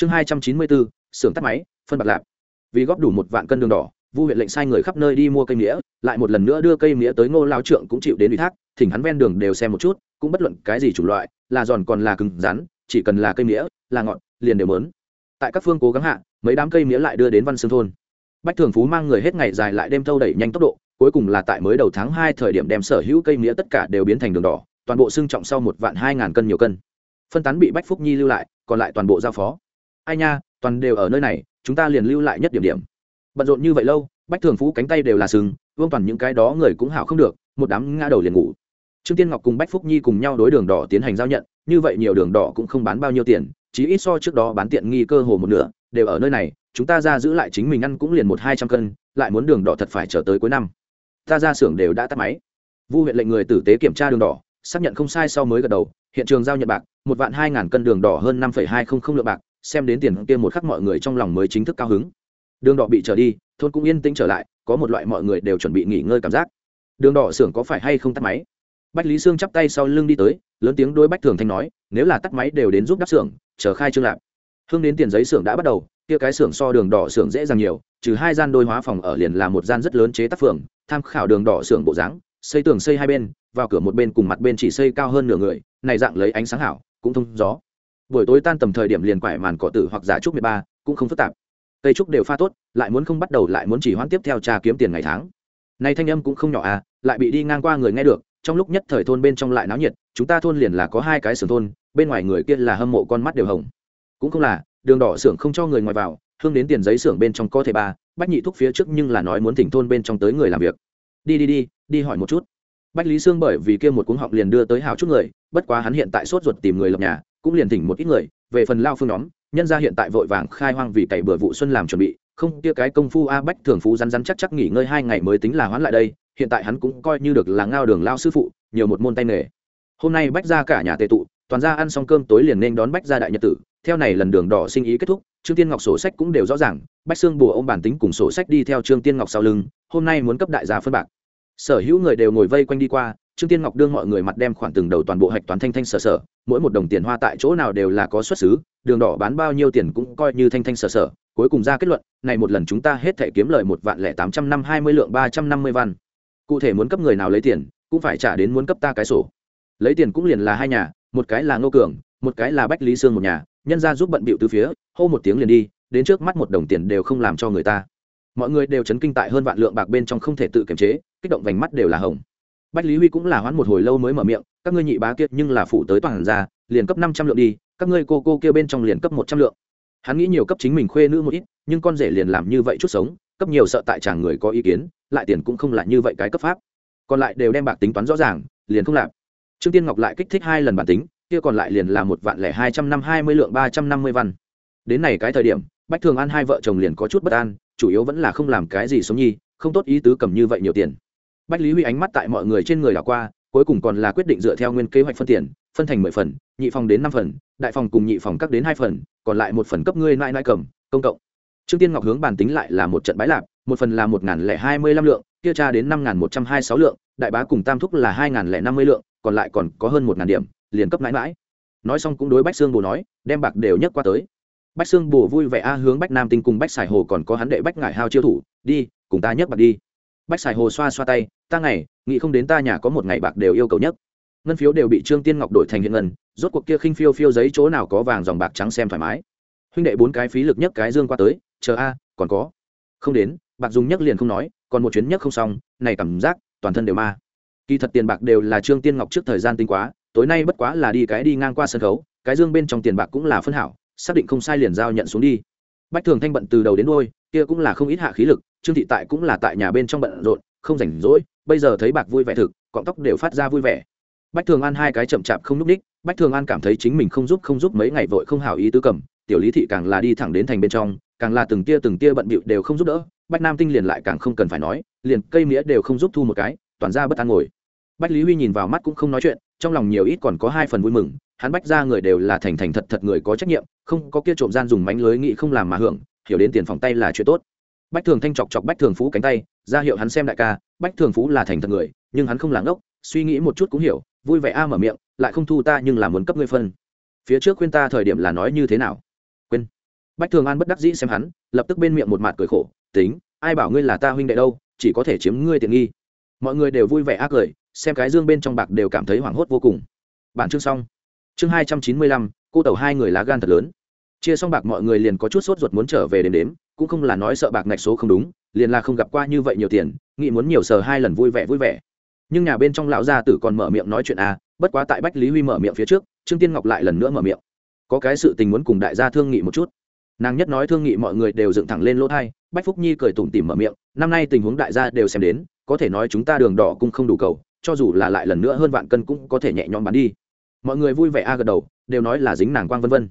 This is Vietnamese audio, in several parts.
chương hai trăm chín mươi bốn xưởng tắt máy phân bạc lạp. Vì góp đủ một vạn cân đường đỏ vu huyện lệnh sai người khắp nơi đi mua cây nghĩa, lại một lần nữa đưa cây nghĩa tới ngô lao trượng cũng chịu đến ủy thác thỉnh hắn ven đường đều xem một chút cũng bất luận cái gì chủng loại là giòn còn là cứng rắn chỉ cần là cây nghĩa, là ngọn, liền đều mớn. Tại các phương cố gắng hạ mấy đám cây nghĩa lại đưa đến văn Sương thôn. Bách thường phú mang người hết ngày dài lại đêm thâu đẩy nhanh tốc độ cuối cùng là tại mới đầu tháng hai thời điểm đem sở hữu cây nghĩa tất cả đều biến thành đường đỏ toàn bộ xương trọng sau một vạn hai ngàn cân nhiều cân. Phân tán bị bách phúc nhi lưu lại còn lại toàn bộ giao phó ai nha, toàn đều ở nơi này, chúng ta liền lưu lại nhất điểm điểm. Bận rộn như vậy lâu, bách thường phú cánh tay đều là sừng, vương toàn những cái đó người cũng hảo không được, một đám ngã đầu liền ngủ. Trương tiên ngọc cùng bách phúc nhi cùng nhau đối đường đỏ tiến hành giao nhận, như vậy nhiều đường đỏ cũng không bán bao nhiêu tiền chỉ ít so trước đó bán tiện nghi cơ hồ một nửa, đều ở nơi này, chúng ta ra giữ lại chính mình ăn cũng liền một hai trăm cân, lại muốn đường đỏ thật phải chờ tới cuối năm. Ta ra xưởng đều đã tắt máy. Vu huyện lệnh người tử tế kiểm tra đường đỏ, xác nhận không sai sau mới gật đầu, hiện trường giao nhận bạc, một vạn hai ngàn cân đường đỏ hơn năm phẩy hai không không lượng bạc xem đến tiền kia một khắc mọi người trong lòng mới chính thức cao hứng. Đường đỏ bị trở đi, thôn cũng yên tĩnh trở lại, có một loại mọi người đều chuẩn bị nghỉ ngơi cảm giác. Đường đỏ xưởng có phải hay không tắt máy? Bách lý sương chắp tay sau lưng đi tới, lớn tiếng đôi bách thường thanh nói, nếu là tắt máy đều đến giúp đắp xưởng, chờ khai trương lạp hương đến tiền giấy xưởng đã bắt đầu, kia cái xưởng so đường đỏ xưởng dễ dàng nhiều, trừ hai gian đôi hóa phòng ở liền là một gian rất lớn chế tác phường, tham khảo đường đỏ xưởng bộ dáng, xây tường xây hai bên, vào cửa một bên cùng mặt bên chỉ xây cao hơn nửa người, này dạng lấy ánh sáng hảo, cũng thông gió buổi tối tan tầm thời điểm liền quải màn cỏ tử hoặc giả trúc mười ba, cũng không phức tạp. Cây trúc đều pha tốt, lại muốn không bắt đầu lại muốn chỉ hoãn tiếp theo trà kiếm tiền ngày tháng. Này thanh âm cũng không nhỏ à lại bị đi ngang qua người nghe được, trong lúc nhất thời thôn bên trong lại náo nhiệt, chúng ta thôn liền là có hai cái xưởng thôn, bên ngoài người kia là hâm mộ con mắt đều hồng. Cũng không là, đường đỏ xưởng không cho người ngoài vào, hương đến tiền giấy xưởng bên trong có thể ba, bách nhị thúc phía trước nhưng là nói muốn thỉnh thôn bên trong tới người làm việc. Đi đi đi đi hỏi một chút. Bách lý sương bởi vì kia một cuống họng liền đưa tới hào chút người, bất quá hắn hiện tại sốt ruột tìm người lập nhà cũng liền thỉnh một ít người, về phần lao phương nhóm, nhân ra hiện tại vội vàng khai hoang vì cày bừa vụ xuân làm chuẩn bị, không, kia cái công phu a bách thường phú rắn rắn chắc chắc nghỉ ngơi hai ngày mới tính là hoán lại đây, hiện tại hắn cũng coi như được là ngao đường lao sư phụ, nhiều một môn tay nghề. Hôm nay bách ra cả nhà tề tụ, toàn ra ăn xong cơm tối liền nên đón bách ra đại nhật tử, theo này lần đường đỏ sinh ý kết thúc, trương tiên ngọc sổ sách cũng đều rõ ràng, bách xương bùa ô m bản tính cùng sổ sách đi theo trương tiên ngọc sau lưng, hôm nay muốn cấp đại gia phân bạc. Sở hữu người đều ngồi vây quanh đi qua, trương tiên ngọc đương mọi người mặt đem khoản từng đầu toàn bộ hạch toán thanh thanh sở sở mỗi một đồng tiền hoa tại chỗ nào đều là có xuất xứ, đường đỏ bán bao nhiêu tiền cũng coi như thanh thanh sở sở, cuối cùng ra kết luận, này một lần chúng ta hết thể kiếm lời một vạn lẻ tám trăm năm hai mươi lượng ba trăm năm mươi văn. Cụ thể muốn cấp người nào lấy tiền, cũng phải trả đến muốn cấp ta cái sổ. Lấy tiền cũng liền là hai nhà, một cái là ngô cường, một cái là bách lý sương một nhà, nhân ra giúp bận bịu từ phía, hô một tiếng liền đi, đến trước mắt một đồng tiền đều không làm cho người ta. Mọi người đều chấn kinh tại hơn vạn lượng bạc bên trong không thể tự kiềm chế, kích động vành mắt đều là hồng bách lý huy cũng là hoãn một hồi lâu mới mở miệng, các ngươi nhị bá kiệt nhưng là phụ tới toàn ra liền cấp năm trăm lượng đi, các ngươi cô cô kia bên trong liền cấp một trăm lượng. Hắn nghĩ nhiều cấp chính mình khuê nữ một ít, nhưng con rể liền làm như vậy chút sống, cấp nhiều sợ tại chàng người có ý kiến, lại tiền cũng không là như vậy cái cấp pháp. Còn lại đều đem bạc tính toán rõ ràng, liền không làm. Trương tiên ngọc lại kích thích hai lần bản tính, kia còn lại liền là một vạn lẻ hai trăm năm hai mươi lượng ba trăm năm mươi văn. Đến này cái thời điểm, bách thường an hai vợ chồng liền có chút bất an, chủ yếu vẫn là không làm cái gì sống nhi, không tốt ý tứ cầm như vậy nhiều tiền bách lý huy ánh mắt tại mọi người trên người đảo qua, cuối cùng còn là quyết định dựa theo nguyên kế hoạch phân tiền, phân thành mười phần, nhị phòng đến năm phần, đại phòng cùng nhị phòng cắt đến hai phần, còn lại một phần cấp ngươi nãi nãi cầm, công cộng. Trương tiên ngọc hướng bàn tính lại là một trận bãi lạp, một phần là một n g h n lẻ hai mươi lăm lượng, kia tra đến năm n g h n một trăm hai sáu lượng, đại bá cùng tam thúc là hai n g h n lẻ năm mươi lượng, còn lại còn có hơn một ngàn điểm, liền cấp mãi mãi nói xong cũng đối bách Sương bồ nói, đem bạc đều nhấc qua tới. Bách Sương bồ vui vẻ a hướng bách nam tinh cùng bách sài hồ còn có hắn đệ bách ngải hao chiêu thủ, đi, cùng ta nhấc bạc đi. Bách sài hồ xoa xoa tay ta ngày, nghĩ không đến ta nhà có một ngày bạc đều yêu cầu nhất. Ngân phiếu đều bị trương tiên ngọc đổi thành hiện ngân, rốt cuộc kia khinh phiêu phiêu giấy chỗ nào có vàng dòng bạc trắng xem thoải mái. Huynh đệ bốn cái phí lực nhất cái dương qua tới, chờ a, còn có. Không đến, bạc dùng nhất liền không nói, còn một chuyến nhất không xong, này cảm giác, toàn thân đều ma. Kỳ thật tiền bạc đều là trương tiên ngọc trước thời gian tinh quá, tối nay bất quá là đi cái đi ngang qua sân khấu, cái dương bên trong tiền bạc cũng là phân hảo, xác định không sai liền giao nhận xuống đi. Bách thường thanh bận từ đầu đến đôi kia cũng là không ít hạ khí lực, trương thị tại cũng là tại nhà bên trong bận rộn không rảnh rỗi, bây giờ thấy bạc vui vẻ thực, cọng tóc đều phát ra vui vẻ. Bách thường an hai cái chậm chạp không n ú c ních, bách thường an cảm thấy chính mình không giúp không giúp mấy ngày vội không hảo ý tứ cầm, tiểu lý thị càng là đi thẳng đến thành bên trong, càng là từng tia từng tia bận bịu đều không giúp đỡ, bách nam tinh liền lại càng không cần phải nói, liền cây mía đều không giúp thu một cái, toàn ra bất an ngồi. Bách lý huy nhìn vào mắt cũng không nói chuyện, trong lòng nhiều ít còn có hai phần vui mừng, hắn bách ra người đều là thành thành thật thật người có trách nhiệm, không có kia trộm gian dùng mánh lưới nghị không làm mà hưởng, hiểu đến tiền phòng tay là chuyện tốt bách thường thanh chọc chọc bách thường phú cánh tay, ra hiệu hắn xem đại ca, bách thường phú là thành thật người, nhưng hắn không làng ốc suy nghĩ một chút cũng hiểu, vui vẻ a mở miệng, lại không thu ta nhưng là muốn cấp ngươi phân. Phía trước khuyên ta thời điểm là nói như thế nào? Quên. Bách thường an bất đắc dĩ xem hắn, lập tức bên miệng một mặt cười khổ, tính, ai bảo ngươi là ta huynh đệ đâu, chỉ có thể chiếm ngươi tiện nghi. Mọi người đều vui vẻ ác cười, xem cái dương bên trong bạc đều cảm thấy hoảng hốt vô cùng. Bản chương xong. Chương hai trăm chín mươi lăm, cô tàu hai người lá gan thật lớn. Chia xong bạc mọi người liền có chút sốt ruột muốn trở về đếm đếm cũng không là nói sợ bạc ngạch số không đúng, liền là không gặp qua như vậy nhiều tiền, nghĩ muốn nhiều sờ hai lần vui vẻ vui vẻ. Nhưng nhà bên trong lão gia tử còn mở miệng nói chuyện à bất quá tại bách lý huy mở miệng phía trước, trương tiên ngọc lại lần nữa mở miệng. Có cái sự tình muốn cùng đại gia thương nghị một chút. Nàng nhất nói thương nghị mọi người đều dựng thẳng lên lỗ thai, bách phúc nhi cười tủm tỉm mở miệng, năm nay tình huống đại gia đều xem đến, có thể nói chúng ta đường đỏ cũng không đủ cầu, cho dù là lại lần nữa hơn vạn cân cũng có thể nhẹ nhõm bán đi. Mọi người vui vẻ a gật đầu, đều nói là dính nàng quang vân vân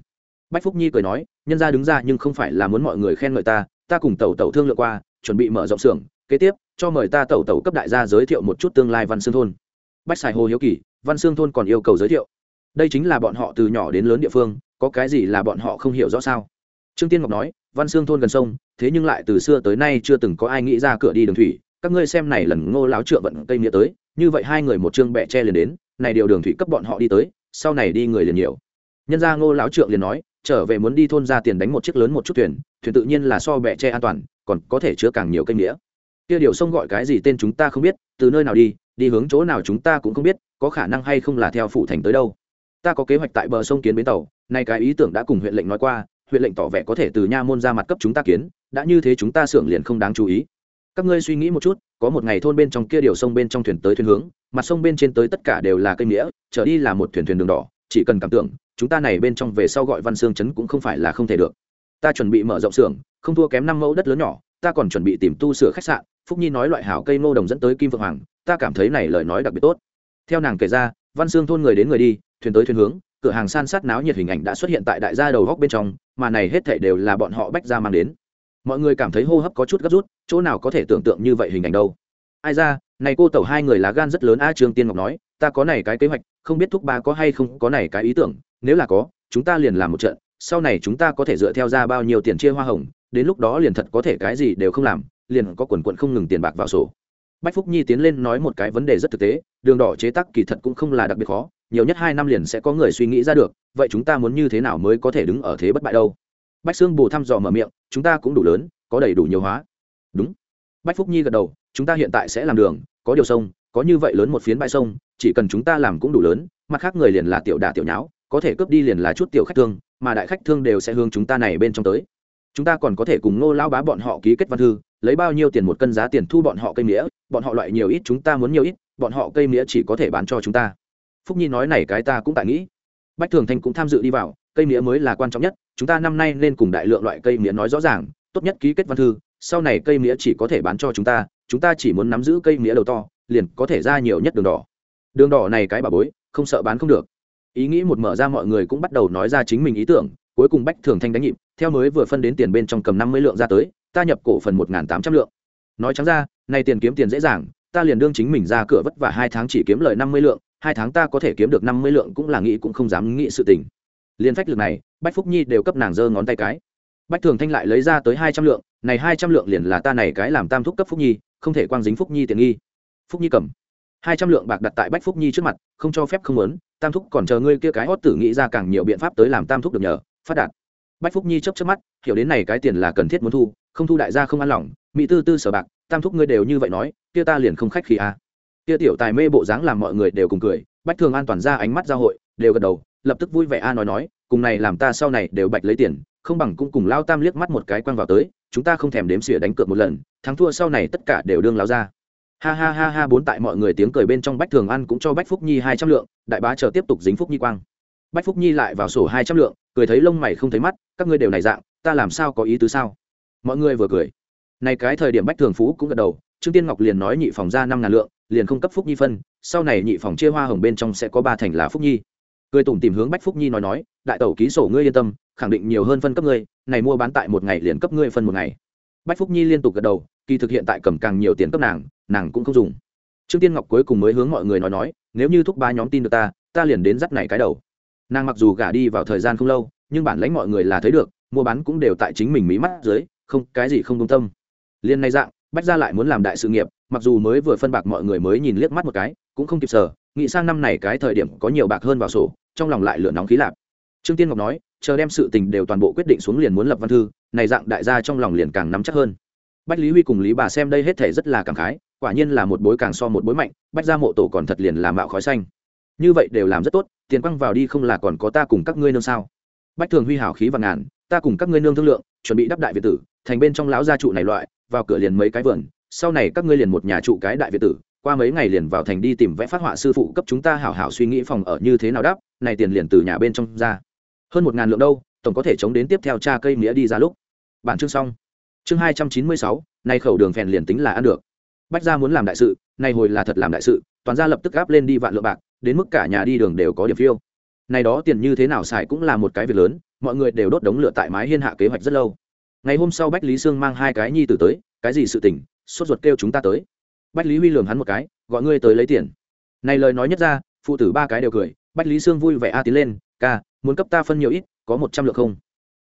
bách phúc nhi cười nói, nhân ra đứng ra nhưng không phải là muốn mọi người khen ngợi ta ta cùng tẩu tẩu thương lượng qua, chuẩn bị mở rộng xưởng, kế tiếp, cho mời ta tẩu tẩu cấp đại gia giới thiệu một chút tương lai văn xương thôn. Bách xài hồ hiếu kỳ, văn xương thôn còn yêu cầu giới thiệu. Đây chính là bọn họ từ nhỏ đến lớn địa phương, có cái gì là bọn họ không hiểu rõ sao? Trương tiên ngọc nói, văn xương thôn gần sông, thế nhưng lại từ xưa tới nay chưa từng có ai nghĩ ra cửa đi đường thủy, các ngươi xem này lần ngô láo trượng vận cây nghĩa tới, như vậy hai người một chương bẹ tre liền đến, này điều đường thủy cấp bọn họ đi tới, sau này đi người liền nhiều. Nhân ra ngô láo trượng liền nói trở về muốn đi thôn ra tiền đánh một chiếc lớn một chút thuyền thuyền tự nhiên là so bẹ tre an toàn, còn có thể chứa càng nhiều cây nghĩa. Kia điều sông gọi cái gì tên chúng ta không biết, từ nơi nào đi đi hướng chỗ nào chúng ta cũng không biết, có khả năng hay không là theo phụ thành tới đâu. Ta có kế hoạch tại bờ sông kiến bến tàu, nay cái ý tưởng đã cùng huyện lệnh nói qua, huyện lệnh tỏ vẻ có thể từ nha môn ra mặt cấp chúng ta kiến, đã như thế chúng ta xưởng liền không đáng chú ý. Các ngươi suy nghĩ một chút, có một ngày thôn bên trong kia điều sông bên trong thuyền tới thuyền hướng, mặt sông bên trên tới tất cả đều là cây nghĩa, trở đi là một thuyền thuyền đường đỏ chỉ cần cảm tưởng, chúng ta này bên trong về sau gọi văn xương chấn cũng không phải là không thể được. Ta chuẩn bị mở rộng xưởng, không thua kém năm mẫu đất lớn nhỏ, ta còn chuẩn bị tìm tu sửa khách sạn, phúc nhi nói loại hảo cây ngô đồng dẫn tới kim phượng hoàng, ta cảm thấy này lời nói đặc biệt tốt. Theo nàng kể ra, văn xương thôn người đến người đi, thuyền tới thuyền hướng, cửa hàng san sát náo nhiệt hình ảnh đã xuất hiện tại đại gia đầu góc bên trong, mà này hết thảy đều là bọn họ bách ra mang đến. Mọi người cảm thấy hô hấp có chút gấp rút, chỗ nào có thể tưởng tượng như vậy hình ảnh đâu ai ra, này cô tẩu hai người lá gan rất lớn a trương tiên ngọc nói, ta có này cái kế hoạch, không biết thúc ba có hay không có này cái ý tưởng, nếu là có, chúng ta liền làm một trận, sau này chúng ta có thể dựa theo ra bao nhiêu tiền chia hoa hồng, đến lúc đó liền thật có thể cái gì đều không làm, liền có quần quận không ngừng tiền bạc vào sổ. Bách phúc nhi tiến lên nói một cái vấn đề rất thực tế, đường đỏ chế tác kỳ thật cũng không là đặc biệt khó, nhiều nhất hai năm liền sẽ có người suy nghĩ ra được, vậy chúng ta muốn như thế nào mới có thể đứng ở thế bất bại đâu? Bách xương bù thăm dò mở miệng, chúng ta cũng đủ lớn, có đầy đủ nhiều hóa. Đúng. Bách phúc nhi gật đầu chúng ta hiện tại sẽ làm đường có điều sông có như vậy lớn một phiến bãi sông chỉ cần chúng ta làm cũng đủ lớn mặt khác người liền là tiểu đà tiểu nháo có thể cướp đi liền là chút tiểu khách thương mà đại khách thương đều sẽ hướng chúng ta này bên trong tới. Chúng ta còn có thể cùng ngô lao bá bọn họ ký kết văn thư lấy bao nhiêu tiền một cân giá tiền thu bọn họ cây nghĩa, bọn họ loại nhiều ít chúng ta muốn nhiều ít bọn họ cây nghĩa chỉ có thể bán cho chúng ta. Phúc nhi nói này cái ta cũng tại nghĩ. Bách thường thanh cũng tham dự đi vào cây nghĩa mới là quan trọng nhất chúng ta năm nay nên cùng đại lượng loại cây nghĩa nói rõ ràng tốt nhất ký kết văn thư sau này cây nghĩa chỉ có thể bán cho chúng ta chúng ta chỉ muốn nắm giữ cây mía đầu to, liền có thể ra nhiều nhất đường đỏ. Đường đỏ này cái bà bối, không sợ bán không được. Ý nghĩ một mở ra mọi người cũng bắt đầu nói ra chính mình ý tưởng, cuối cùng bách thường thanh đánh nhịp, theo mới vừa phân đến tiền bên trong cầm năm mươi lượng ra tới, ta nhập cổ phần một tám trăm lượng. Nói trắng ra nay tiền kiếm tiền dễ dàng, ta liền đương chính mình ra cửa vất vả hai tháng chỉ kiếm lời năm mươi lượng, hai tháng ta có thể kiếm được năm mươi lượng cũng là nghĩ cũng không dám nghĩ sự tình. Liên phách lực này, bách phúc nhi đều cấp nàng giơ ngón tay cái. Bách thường thanh lại lấy ra tới hai trăm lượng, này hai trăm lượng liền là ta này cái làm tam thúc cấp phúc nhi không thể quang dính phúc nhi tiền nghi. Phúc nhi cầm. Hai trăm lượng bạc đặt tại bách phúc nhi trước mặt, không cho phép không muốn, tam thúc còn chờ ngươi kia cái hót tử nghĩ ra càng nhiều biện pháp tới làm tam thúc được nhờ, phát đạt. Bách phúc nhi chấp chấp mắt, hiểu đến này cái tiền là cần thiết muốn thu, không thu đại gia không an lòng, mỹ tư tư sở bạc, tam thúc ngươi đều như vậy nói, kia ta liền không khách khi a à. kia tiểu tài mê bộ dáng làm mọi người đều cùng cười, bách thường an toàn ra ánh mắt giao hội, đều gật đầu, lập tức vui vẻ a nói nói, cùng này làm ta sau này đều bạch lấy tiền không bằng cũng cùng lao tam liếc mắt một cái quăng vào tới, chúng ta không thèm đếm xỉa đánh cược một lần, thắng thua sau này tất cả đều đương lao ra. Ha ha ha ha, bốn tại mọi người tiếng cười bên trong bách thường ăn cũng cho bách phúc nhi hai trăm lượng, đại bá chờ tiếp tục dính phúc nhi quang. Bách phúc nhi lại vào sổ hai trăm lượng, cười thấy lông mày không thấy mắt, các ngươi đều này dạng, ta làm sao có ý tứ sao? Mọi người vừa cười. Này cái thời điểm bách thường phú cũng gật đầu, trương tiên ngọc liền nói nhị phòng ra năm ngàn lượng, liền không cấp phúc nhi phân, sau này nhị phòng chia hoa hồng bên trong sẽ có ba thành là phúc nhi cười tủm tìm hướng bách phúc nhi nói nói, đại tẩu ký sổ ngươi yên tâm, khẳng định nhiều hơn phân cấp ngươi, này mua bán tại một ngày liền cấp ngươi phân một ngày. Bách phúc nhi liên tục gật đầu, kỳ thực hiện tại cầm càng nhiều tiền cấp nàng nàng cũng không dùng. Trương tiên ngọc cuối cùng mới hướng mọi người nói nói, nếu như thúc ba nhóm tin được ta ta liền đến dắt này cái đầu. Nàng mặc dù gả đi vào thời gian không lâu, nhưng bản lãnh mọi người là thấy được, mua bán cũng đều tại chính mình mí mắt dưới, không, cái gì không công tâm. Liên nay dạng, bách ra lại muốn làm đại sự nghiệp, mặc dù mới vừa phân bạc mọi người mới nhìn liếc mắt một cái, cũng không kịp sở nghĩ sang năm này cái thời điểm có nhiều bạc hơn vào sổ, trong lòng lại lửa nóng khí lạp. Trương tiên ngọc nói, chờ đem sự tình đều toàn bộ quyết định xuống liền muốn lập văn thư, này dạng đại gia trong lòng liền càng nắm chắc hơn. Bách lý huy cùng lý bà xem đây hết thể rất là cảm khái, quả nhiên là một bối càng so một bối mạnh, bách ra mộ tổ còn thật liền làm mạo khói xanh. Như vậy đều làm rất tốt, tiền quăng vào đi không là còn có ta cùng các ngươi nương sao? Bách thường huy hào khí và ngàn, ta cùng các ngươi nương thương lượng, chuẩn bị đắp đại việt tử, thành bên trong lão gia trụ này loại, vào cửa liền mấy cái vườn, sau này các ngươi liền một nhà trụ cái đại việt tử qua mấy ngày liền vào thành đi tìm vẽ phát họa sư phụ cấp chúng ta hảo hảo suy nghĩ phòng ở như thế nào đáp, này tiền liền từ nhà bên trong ra. Hơn một ngàn lượng đâu, tổng có thể chống đến tiếp theo cha cây nghĩa đi ra lúc. Bản chương xong. Chương hai trăm chín mươi sáu, nay khẩu đường phèn liền tính là ăn được. Bách gia muốn làm đại sự, nay hồi là thật làm đại sự, toàn gia lập tức gáp lên đi vạn lượng bạc, đến mức cả nhà đi đường đều có điểm phiêu. Này đó tiền như thế nào xài cũng là một cái việc lớn, mọi người đều đốt đống lửa tại mái hiên hạ kế hoạch rất lâu. Ngày hôm sau bách lý sương mang hai cái nhi tử tới, cái gì sự tình, sốt ruột kêu chúng ta tới bách lý huy lường hắn một cái, gọi ngươi tới lấy tiền. Này lời nói nhất ra, phụ tử ba cái đều cười, bách lý sương vui vẻ a à tiến lên, ca, muốn cấp ta phân nhiều ít, có một trăm lượng không?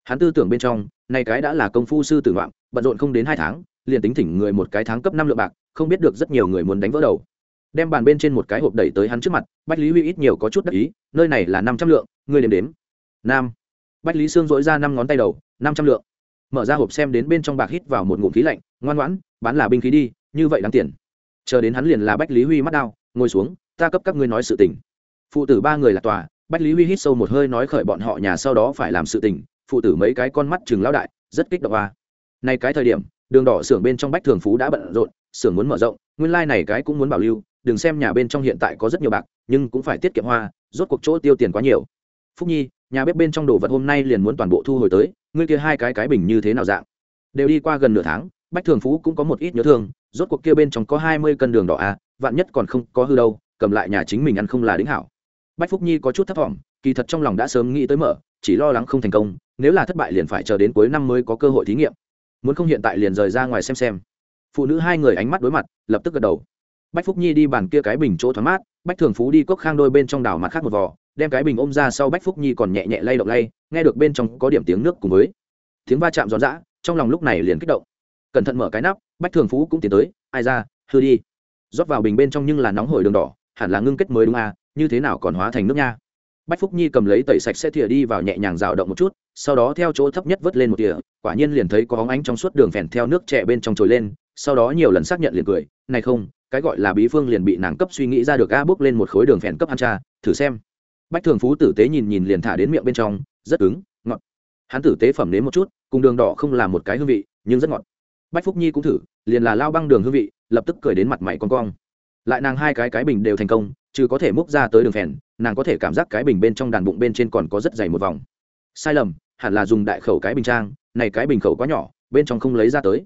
Hắn tư tưởng bên trong, này cái đã là công phu sư tử ngoạm bận rộn không đến hai tháng, liền tính thỉnh người một cái tháng cấp năm lượng bạc, không biết được rất nhiều người muốn đánh vỡ đầu. Đem bàn bên trên một cái hộp đẩy tới hắn trước mặt, bách lý huy ít nhiều có chút đắc ý, nơi này là năm trăm lượng, ngươi đếm đếm. Nam. Bách lý sương dỗi ra năm ngón tay đầu, năm trăm lượng. Mở ra hộp xem đến bên trong bạc hít vào một ngụm khí lạnh, ngoan ngoãn, bán là binh khí đi, như vậy đáng tiền chờ đến hắn liền là bách lý huy mắt đao, ngồi xuống, ta cấp các ngươi nói sự tình. Phụ tử ba người là tòa, bách lý huy hít sâu một hơi nói khởi bọn họ nhà sau đó phải làm sự tình, phụ tử mấy cái con mắt chừng lão đại, rất kích động a. Nay cái thời điểm, đường đỏ xưởng bên trong bách thường phú đã bận rộn, xưởng muốn mở rộng, nguyên lai này cái cũng muốn bảo lưu, đừng xem nhà bên trong hiện tại có rất nhiều bạc, nhưng cũng phải tiết kiệm hoa, rốt cuộc chỗ tiêu tiền quá nhiều. Phúc nhi, nhà bếp bên trong đồ vật hôm nay liền muốn toàn bộ thu hồi tới, ngươi kia hai cái cái bình như thế nào dạng? Đều đi qua gần nửa tháng bách thường phú cũng có một ít nhớ thương, rốt cuộc kia bên trong có hai mươi cân đường đỏ à vạn nhất còn không có hư đâu, cầm lại nhà chính mình ăn không là đính hảo. Bách phúc nhi có chút thất vọng kỳ thật trong lòng đã sớm nghĩ tới mở, chỉ lo lắng không thành công, nếu là thất bại liền phải chờ đến cuối năm mới có cơ hội thí nghiệm. Muốn không hiện tại liền rời ra ngoài xem xem. Phụ nữ hai người ánh mắt đối mặt, lập tức gật đầu. Bách phúc nhi đi bàn kia cái bình chỗ thoáng mát, bách thường phú đi cốc khang đôi bên trong đảo mặt khác một vò, đem cái bình ôm ra sau bách phúc nhi còn nhẹ nhẹ lay động lay, nghe được bên trong có điểm tiếng nước cùng với tiếng va chạm giòn giã, trong lòng lúc này liền kích động cẩn thận mở cái nắp, bách thường phú cũng tiến tới, ai ra, hư đi. Rót vào bình bên trong nhưng là nóng hổi đường đỏ, hẳn là ngưng kết mới đúng à như thế nào còn hóa thành nước nha. Bách phúc nhi cầm lấy tẩy sạch sẽ thìa đi vào nhẹ nhàng rào động một chút, sau đó theo chỗ thấp nhất vớt lên một thìa, quả nhiên liền thấy có hóng ánh trong suốt đường phèn theo nước trẻ bên trong trồi lên, sau đó nhiều lần xác nhận liền cười, này không, cái gọi là bí phương liền bị nàng cấp suy nghĩ ra được a, bước lên một khối đường phèn cấp ăn cha, thử xem. Bách thường phú tử tế nhìn nhìn liền thả đến miệng bên trong, rất cứng, ngọt. Hắn tử tế phẩm nếm một chút, cùng đường đỏ không là một cái hương vị, nhưng rất ngọt bách phúc nhi cũng thử, liền là lao băng đường hương vị, lập tức cười đến mặt mày con cong. Lại nàng hai cái cái bình đều thành công chứ có thể múc ra tới đường phèn, nàng có thể cảm giác cái bình bên trong đàn bụng bên trên còn có rất dày một vòng. Sai lầm, hẳn là dùng đại khẩu cái bình trang, này cái bình khẩu quá nhỏ, bên trong không lấy ra tới.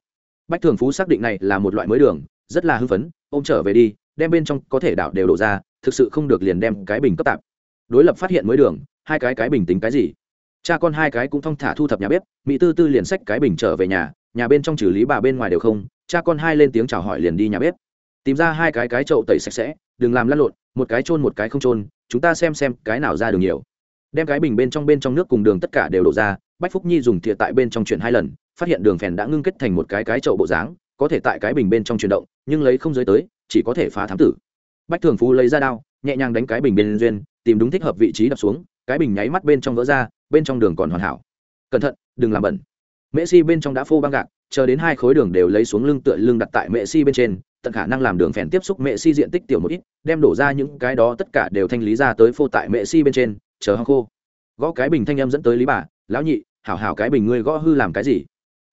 Bách thường phú xác định này là một loại mới đường, rất là hưng phấn, ôm trở về đi, đem bên trong có thể đảo đều đổ ra, thực sự không được liền đem cái bình cấp tạp. Đối lập phát hiện mới đường, hai cái cái bình tính cái gì? Cha con hai cái cũng thong thả thu thập nhà bếp, mỹ tư tư liền sách cái bình trở về nhà nhà bên trong xử lý bà bên ngoài đều không, cha con hai lên tiếng chào hỏi liền đi nhà bếp. Tìm ra hai cái cái chậu tẩy sạch sẽ, đừng làm lăn lộn, một cái trôn một cái không trôn chúng ta xem xem cái nào ra đường nhiều. Đem cái bình bên trong bên trong nước cùng đường tất cả đều đổ ra, bách phúc nhi dùng thìa tại bên trong chuyển hai lần, phát hiện đường phèn đã ngưng kết thành một cái cái chậu bộ dáng, có thể tại cái bình bên trong chuyển động, nhưng lấy không giới tới, chỉ có thể phá thám tử. Bách thường phú lấy ra đao, nhẹ nhàng đánh cái bình bên duyên, tìm đúng thích hợp vị trí đập xuống, cái bình nháy mắt bên trong vỡ ra, bên trong đường còn hoàn hảo. Cẩn thận, đừng làm bẩn mễ si bên trong đã phô băng gạc, chờ đến hai khối đường đều lấy xuống lưng tựa lưng đặt tại mễ si bên trên, tận khả năng làm đường phèn tiếp xúc mễ si diện tích tiểu một ít, đem đổ ra những cái đó tất cả đều thanh lý ra tới phô tại mễ si bên trên, chờ hăng khô. Gõ cái bình thanh em dẫn tới lý bà, lão nhị, hảo hảo cái bình ngươi gõ hư làm cái gì?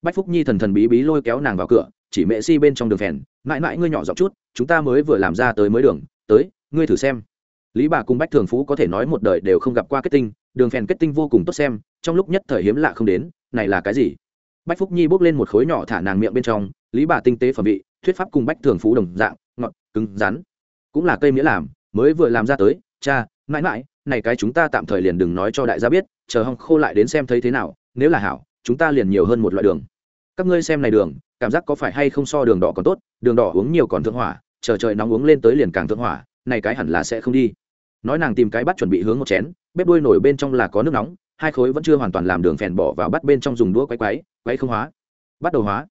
Bách phúc nhi thần thần bí bí lôi kéo nàng vào cửa, chỉ mễ si bên trong đường phèn, mãi mãi ngươi nhỏ giọng chút, chúng ta mới vừa làm ra tới mới đường, tới, ngươi thử xem. Lý bà cùng bách thường phú có thể nói một đời đều không gặp qua kết tinh, đường phèn kết tinh vô cùng tốt xem, trong lúc nhất thời hiếm lạ không đến, này là cái gì? Bách phúc nhi bốc lên một khối nhỏ thả nàng miệng bên trong, lý bà tinh tế phẩm vị, thuyết pháp cùng bách thường phú đồng dạng, ngọt, cứng, rắn. Cũng là cây nghĩa làm, mới vừa làm ra tới, cha, mãi mãi, này cái chúng ta tạm thời liền đừng nói cho đại gia biết, chờ hong khô lại đến xem thấy thế nào, nếu là hảo, chúng ta liền nhiều hơn một loại đường. Các ngươi xem này đường, cảm giác có phải hay không so đường đỏ còn tốt, đường đỏ uống nhiều còn thượng hỏa, chờ trời nóng uống lên tới liền càng thượng hỏa, này cái hẳn là sẽ không đi. Nói nàng tìm cái bắt chuẩn bị hướng một chén, bếp đuôi nổi bên trong là có nước nóng hai khối vẫn chưa hoàn toàn làm đường phèn bỏ vào bắt bên trong dùng đũa quay quáy quay không hóa. Bắt đầu hóa.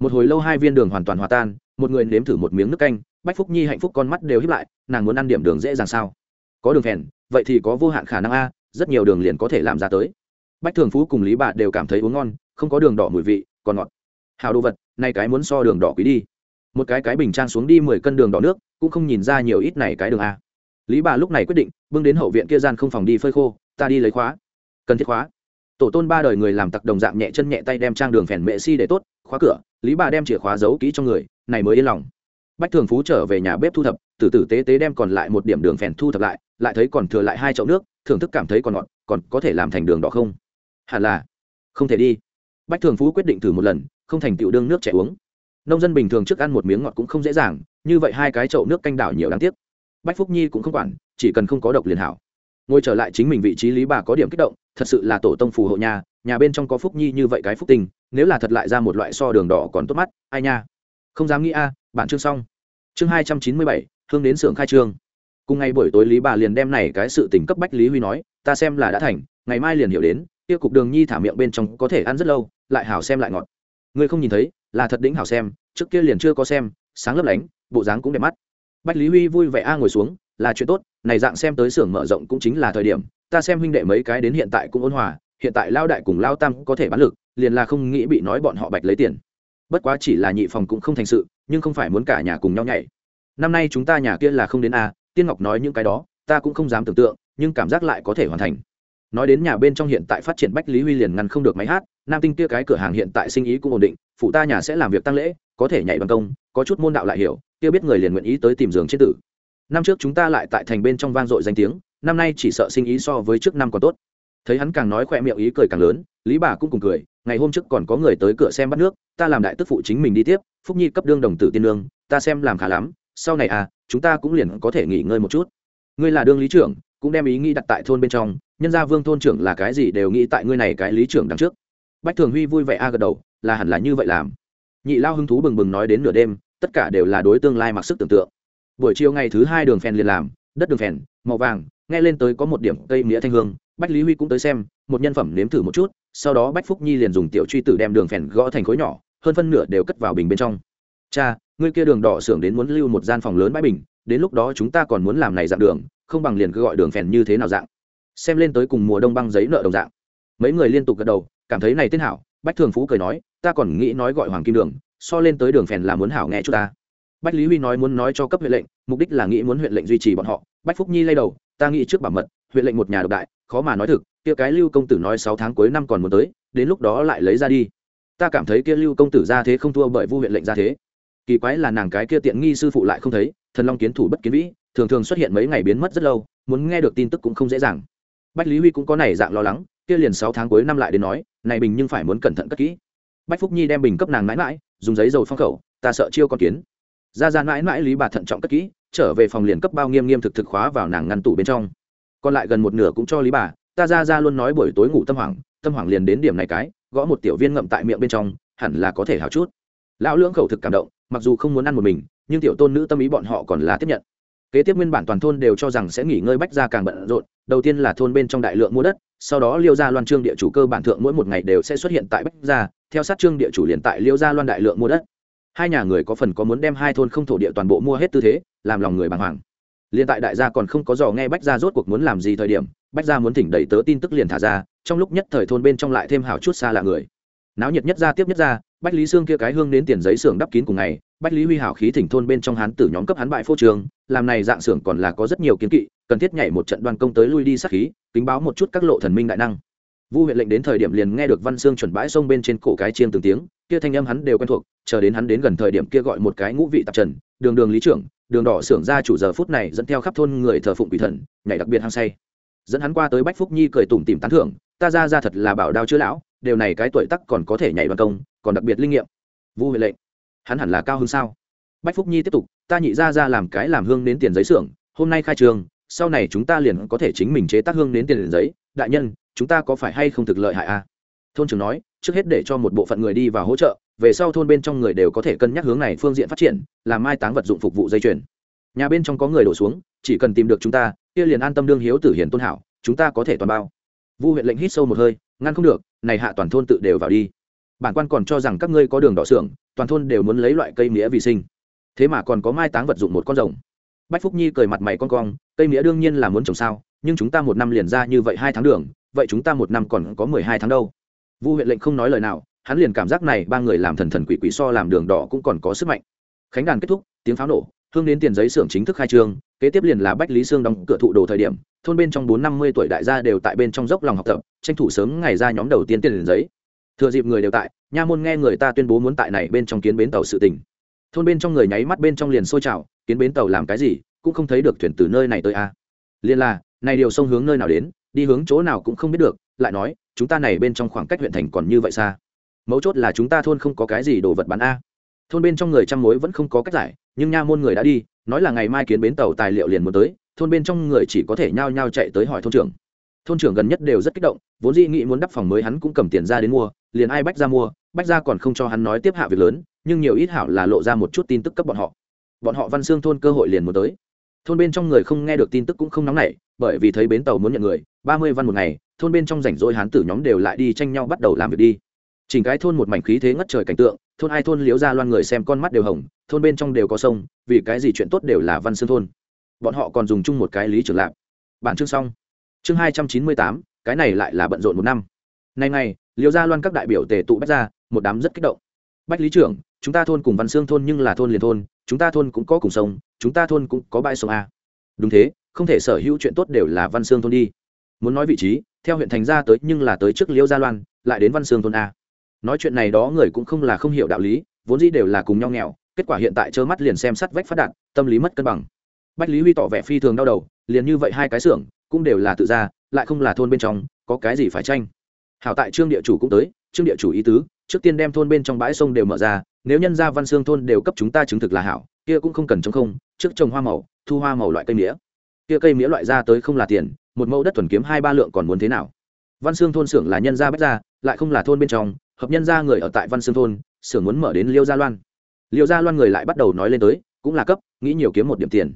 Một hồi lâu hai viên đường hoàn toàn hòa tan, một người nếm thử một miếng nước canh, bách phúc nhi hạnh phúc con mắt đều hiếp lại, nàng muốn ăn điểm đường dễ dàng sao? Có đường phèn, vậy thì có vô hạn khả năng a, rất nhiều đường liền có thể làm ra tới. Bách thường phú cùng lý bà đều cảm thấy uống ngon, không có đường đỏ mùi vị, còn ngọt. Hào đồ vật, nay cái muốn so đường đỏ quý đi. Một cái cái bình trang xuống đi mười cân đường đỏ nước, cũng không nhìn ra nhiều ít này cái đường a. Lý bà lúc này quyết định, bưng đến hậu viện kia gian không phòng đi phơi khô, ta đi lấy khóa cần thiết khóa. Tổ tôn ba đời người làm tặc đồng dạng nhẹ chân nhẹ tay đem trang đường phèn mệ si để tốt, khóa cửa, lý bà đem chìa khóa giấu kỹ trong người, này mới yên lòng. Bách thường phú trở về nhà bếp thu thập tử tử tế tế đem còn lại một điểm đường phèn thu thập lại lại thấy còn thừa lại hai chậu nước, thưởng thức cảm thấy còn ngọt, còn có thể làm thành đường đỏ không? Hẳn là, không thể đi. Bách thường phú quyết định thử một lần, không thành tựu đương nước trẻ uống. Nông dân bình thường trước ăn một miếng ngọt cũng không dễ dàng, như vậy hai cái chậu nước canh đảo nhiều đáng tiếc. Bách phúc nhi cũng không quản, chỉ cần không có độc liền hảo. Ngồi trở lại chính mình vị trí lý bà có điểm kích động thật sự là tổ tông phù hộ nhà nhà bên trong có phúc nhi như vậy cái phúc tình, nếu là thật lại ra một loại so đường đỏ còn tốt mắt, ai nha. Không dám nghĩ a bản chương xong. Chương hai trăm chín mươi bảy, hương đến xưởng khai trương. Cùng ngày buổi tối lý bà liền đem này cái sự tình cấp bách lý huy nói, ta xem là đã thành, ngày mai liền hiểu đến, kia cục đường nhi thả miệng bên trong có thể ăn rất lâu, lại hảo xem lại ngọt. Ngươi không nhìn thấy, là thật đỉnh hảo xem, trước kia liền chưa có xem, sáng lấp lánh, bộ dáng cũng đẹp mắt. Bách lý huy vui vẻ a ngồi xuống, là chuyện tốt, này dạng xem tới xưởng mở rộng cũng chính là thời điểm ta xem huynh đệ mấy cái đến hiện tại cũng ôn hòa, hiện tại lao đại cùng lao tam có thể bán lực, liền là không nghĩ bị nói bọn họ bạch lấy tiền. Bất quá chỉ là nhị phòng cũng không thành sự, nhưng không phải muốn cả nhà cùng nhau nhảy. Năm nay chúng ta nhà kia là không đến a, tiên ngọc nói những cái đó, ta cũng không dám tưởng tượng, nhưng cảm giác lại có thể hoàn thành. Nói đến nhà bên trong hiện tại phát triển bách lý huy liền ngăn không được máy hát, nam tinh kia cái cửa hàng hiện tại sinh ý cũng ổn định, phụ ta nhà sẽ làm việc tăng lễ, có thể nhảy bằng công, có chút môn đạo lại hiểu, kia biết người liền nguyện ý tới tìm giường chết tử. Năm trước chúng ta lại tại thành bên trong vang dội danh tiếng năm nay chỉ sợ sinh ý so với trước năm còn tốt. Thấy hắn càng nói khỏe miệng ý cười càng lớn, lý bà cũng cùng cười, ngày hôm trước còn có người tới cửa xem bắt nước, ta làm đại tức phụ chính mình đi tiếp, phúc nhi cấp đương đồng tử tiên lương ta xem làm khá lắm, sau này à chúng ta cũng liền có thể nghỉ ngơi một chút. Ngươi là đương lý trưởng, cũng đem ý nghĩ đặt tại thôn bên trong, nhân gia vương thôn trưởng là cái gì đều nghĩ tại ngươi này cái lý trưởng đằng trước. Bách thường huy vui vẻ a gật đầu, là hẳn là như vậy làm. Nhị lao hứng thú bừng bừng nói đến nửa đêm, tất cả đều là đối tương lai mặc sức tưởng tượng. Buổi chiều ngày thứ hai đường phèn liền làm, đất đường phèn, màu vàng nghe lên tới có một điểm cây nghĩa thanh hương, bách lý huy cũng tới xem, một nhân phẩm nếm thử một chút, sau đó bách phúc nhi liền dùng tiểu truy tử đem đường phèn gõ thành khối nhỏ, hơn phân nửa đều cất vào bình bên trong. Cha, ngươi kia đường đỏ xưởng đến muốn lưu một gian phòng lớn bãi bình, đến lúc đó chúng ta còn muốn làm này dạng đường, không bằng liền cứ gọi đường phèn như thế nào dạng. Xem lên tới cùng mùa đông băng giấy nợ đồng dạng. Mấy người liên tục gật đầu, cảm thấy này tên hảo, bách thường phú cười nói, ta còn nghĩ nói gọi hoàng kim đường, so lên tới đường phèn là muốn hảo nghe chút ta. Bách lý huy nói muốn nói cho cấp huyện lệnh, mục đích là nghĩ muốn huyện lệnh duy trì bọn họ. Bách phúc nhi lay đầu ta nghĩ trước bảo mật, huyện lệnh một nhà độc đại, khó mà nói thực, kia cái lưu công tử nói sáu tháng cuối năm còn muốn tới, đến lúc đó lại lấy ra đi. Ta cảm thấy kia lưu công tử ra thế không thua bởi vu huyện lệnh ra thế. Kỳ quái là nàng cái kia tiện nghi sư phụ lại không thấy, thần long kiến thủ bất kiến vĩ, thường thường xuất hiện mấy ngày biến mất rất lâu, muốn nghe được tin tức cũng không dễ dàng. Bách lý huy cũng có này dạng lo lắng, kia liền sáu tháng cuối năm lại đến nói, này bình nhưng phải muốn cẩn thận cất kỹ. Bách phúc nhi đem bình cấp nàng mãi mãi, dùng giấy dầu phong khẩu, ta sợ chiêu con kiến. Ra ra mãi mãi lý bà thận trọng cất kỹ trở về phòng liền cấp bao nghiêm nghiêm thực thực khóa vào nàng ngăn tủ bên trong. Còn lại gần một nửa cũng cho lý bà, ta ra ra luôn nói buổi tối ngủ tâm hoảng tâm hoảng liền đến điểm này cái, gõ một tiểu viên ngậm tại miệng bên trong, hẳn là có thể hào chút. Lão lưỡng khẩu thực cảm động, mặc dù không muốn ăn một mình, nhưng tiểu tôn nữ tâm ý bọn họ còn là tiếp nhận. Kế tiếp nguyên bản toàn thôn đều cho rằng sẽ nghỉ ngơi bách ra càng bận rộn, đầu tiên là thôn bên trong đại lượng mua đất, sau đó liêu gia loan trương địa chủ cơ bản thượng mỗi một ngày đều sẽ xuất hiện tại bách gia, theo sát trương địa chủ liền tại liêu gia loan đại lượng mua đất hai nhà người có phần có muốn đem hai thôn không thổ địa toàn bộ mua hết tư thế, làm lòng người bàng hoàng. Liền tại đại gia còn không có dò nghe bách gia rốt cuộc muốn làm gì thời điểm, bách gia muốn thỉnh đẩy tớ tin tức liền thả ra, trong lúc nhất thời thôn bên trong lại thêm hào chút xa lạ người. Náo nhiệt nhất ra tiếp nhất ra, bách lý sương kia cái hương đến tiền giấy xưởng đắp kín cùng ngày, bách lý huy hảo khí thỉnh thôn bên trong hán tử nhóm cấp hắn bại phô trường, làm này dạng xưởng còn là có rất nhiều kiến kỵ, cần thiết nhảy một trận đoan công tới lui đi sát khí, kính báo một chút các lộ thần minh đại năng. Vu huyện lệnh đến thời điểm liền nghe được văn xương chuẩn bãi sông bên trên cổ cái chiêng từng tiếng kia thanh âm hắn đều quen thuộc, chờ đến hắn đến gần thời điểm kia gọi một cái ngũ vị tạp trần, đường đường lý trưởng, đường đỏ xưởng ra chủ giờ phút này dẫn theo khắp thôn người thờ phụng quỷ thần, nhảy đặc biệt hăng say. Dẫn hắn qua tới bách phúc nhi cười tủm tìm tán thưởng, ta ra ra thật là bảo đao chữ lão, điều này cái tuổi tắc còn có thể nhảy ban công, còn đặc biệt linh nghiệm. Vu huệ lệnh. Hắn hẳn là cao hơn sao? Bách phúc nhi tiếp tục, ta nhị ra ra làm cái làm hương đến tiền giấy xưởng, hôm nay khai trường, sau này chúng ta liền có thể chính mình chế tác hương đến tiền giấy. Đại nhân, chúng ta có phải hay không thực lợi hại a à? thôn trưởng nói trước hết để cho một bộ phận người đi vào hỗ trợ, về sau thôn bên trong người đều có thể cân nhắc hướng này phương diện phát triển, làm mai táng vật dụng phục vụ dây chuyền. Nhà bên trong có người đổ xuống, chỉ cần tìm được chúng ta, kia liền an tâm đương hiếu tử hiền tôn hảo, chúng ta có thể toàn bao. Vu huyện lệnh hít sâu một hơi, ngăn không được, này hạ toàn thôn tự đều vào đi. Bản quan còn cho rằng các ngươi có đường đỏ xưởng, toàn thôn đều muốn lấy loại cây mía vì sinh. Thế mà còn có mai táng vật dụng một con rồng. Bách phúc nhi cười mặt mày con cong, cây mía đương nhiên là muốn trồng sao, nhưng chúng ta một năm liền ra như vậy hai tháng đường, vậy chúng ta một năm còn có mười hai tháng đâu? Vu huyện lệnh không nói lời nào, hắn liền cảm giác này ba người làm thần thần quỷ quỷ so làm đường đỏ cũng còn có sức mạnh. Khánh đàn kết thúc, tiếng pháo nổ, hương đến tiền giấy xưởng chính thức khai trương, kế tiếp liền là bách lý sương đóng cửa thụ đồ thời điểm, thôn bên trong bốn năm mươi tuổi đại gia đều tại bên trong dốc lòng học tập, tranh thủ sớm ngày ra nhóm đầu tiên tiền giấy. Thừa dịp người đều tại, nha môn nghe người ta tuyên bố muốn tại này bên trong kiến bến tàu sự tình. Thôn bên trong người nháy mắt bên trong liền sôi trào, kiến bến tàu làm cái gì, cũng không thấy được thuyền từ nơi này tới a. À. liên là, này điều sông hướng nơi nào đến, đi hướng chỗ nào cũng không biết được, lại nói chúng ta này bên trong khoảng cách huyện thành còn như vậy xa. Mấu chốt là chúng ta thôn không có cái gì đồ vật bán a. Thôn bên trong người trăm mối vẫn không có cách giải, nhưng nha môn người đã đi, nói là ngày mai kiến bến tàu tài liệu liền muốn tới, thôn bên trong người chỉ có thể nhao nhao chạy tới hỏi thôn trưởng. Thôn trưởng gần nhất đều rất kích động, vốn dĩ nghĩ muốn đắp phòng mới hắn cũng cầm tiền ra đến mua, liền ai bách ra mua, bách ra còn không cho hắn nói tiếp hạ việc lớn, nhưng nhiều ít hảo là lộ ra một chút tin tức cấp bọn họ. Bọn họ văn xương thôn cơ hội liền muốn tới. Thôn bên trong người không nghe được tin tức cũng không nóng nảy, bởi vì thấy bến tàu muốn nhận người ba mươi văn một ngày, thôn bên trong rảnh rỗi hán tử nhóm đều lại đi tranh nhau bắt đầu làm việc đi. Chỉnh cái thôn một mảnh khí thế ngất trời cảnh tượng, thôn ai thôn liếu ra loan người xem con mắt đều hồng, thôn bên trong đều có sông, vì cái gì chuyện tốt đều là văn xương thôn. Bọn họ còn dùng chung một cái lý trưởng lạc. Bản chương xong. Chương hai trăm chín mươi tám, cái này lại là bận rộn một năm. Nay ngày liều ra loan các đại biểu tề tụ bách ra, một đám rất kích động. Bách lý trưởng, chúng ta thôn cùng văn xương thôn nhưng là thôn liền thôn, chúng ta thôn cũng có cùng sông, chúng ta thôn cũng có bãi sông a. Đúng thế, không thể sở hữu chuyện tốt đều là văn xương thôn đi muốn nói vị trí theo huyện thành ra tới nhưng là tới trước liêu gia loan lại đến văn xương thôn a. Nói chuyện này đó người cũng không là không hiểu đạo lý vốn dĩ đều là cùng nhau nghèo kết quả hiện tại trơ mắt liền xem sắt vách phát đạt, tâm lý mất cân bằng. Bách lý huy tỏ vẻ phi thường đau đầu liền như vậy hai cái xưởng cũng đều là tự ra lại không là thôn bên trong có cái gì phải tranh. Hảo tại trương địa chủ cũng tới trương địa chủ ý tứ trước tiên đem thôn bên trong bãi sông đều mở ra nếu nhân gia văn xương thôn đều cấp chúng ta chứng thực là hảo kia cũng không cần chống không trước trồng hoa màu thu hoa màu loại cây nghĩa kia cây mía loại ra tới không là tiền một mẫu đất thuần kiếm hai ba lượng còn muốn thế nào? Văn xương thôn xưởng là nhân gia bách gia, lại không là thôn bên trong hợp nhân gia người ở tại văn xương thôn xưởng muốn mở đến liêu gia loan. Liêu gia loan người lại bắt đầu nói lên tới cũng là cấp nghĩ nhiều kiếm một điểm tiền.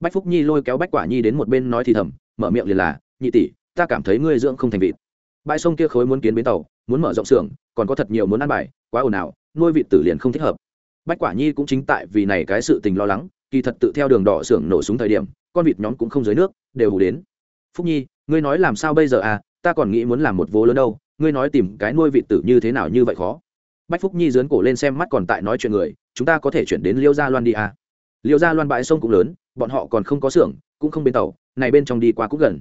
Bách phúc nhi lôi kéo bách quả nhi đến một bên nói thì thầm mở miệng liền là nhị tỷ ta cảm thấy ngươi dưỡng không thành vịt. Bãi sông kia khối muốn kiến bến tàu muốn mở rộng xưởng còn có thật nhiều muốn ăn bài quá ồn ào nuôi vịt tử liền không thích hợp. Bách quả nhi cũng chính tại vì này cái sự tình lo lắng kỳ thật tự theo đường đỏ xưởng nổ súng thời điểm, con vịt nhóm cũng không dưới nước, đều hù đến. Phúc nhi, ngươi nói làm sao bây giờ à? Ta còn nghĩ muốn làm một vố lớn đâu, ngươi nói tìm cái nuôi vịt tử như thế nào như vậy khó. Bách phúc nhi dướn cổ lên xem mắt còn tại nói chuyện người, chúng ta có thể chuyển đến liêu gia loan đi à? Liêu gia loan bãi sông cũng lớn, bọn họ còn không có xưởng, cũng không bên tàu, này bên trong đi qua cũng gần.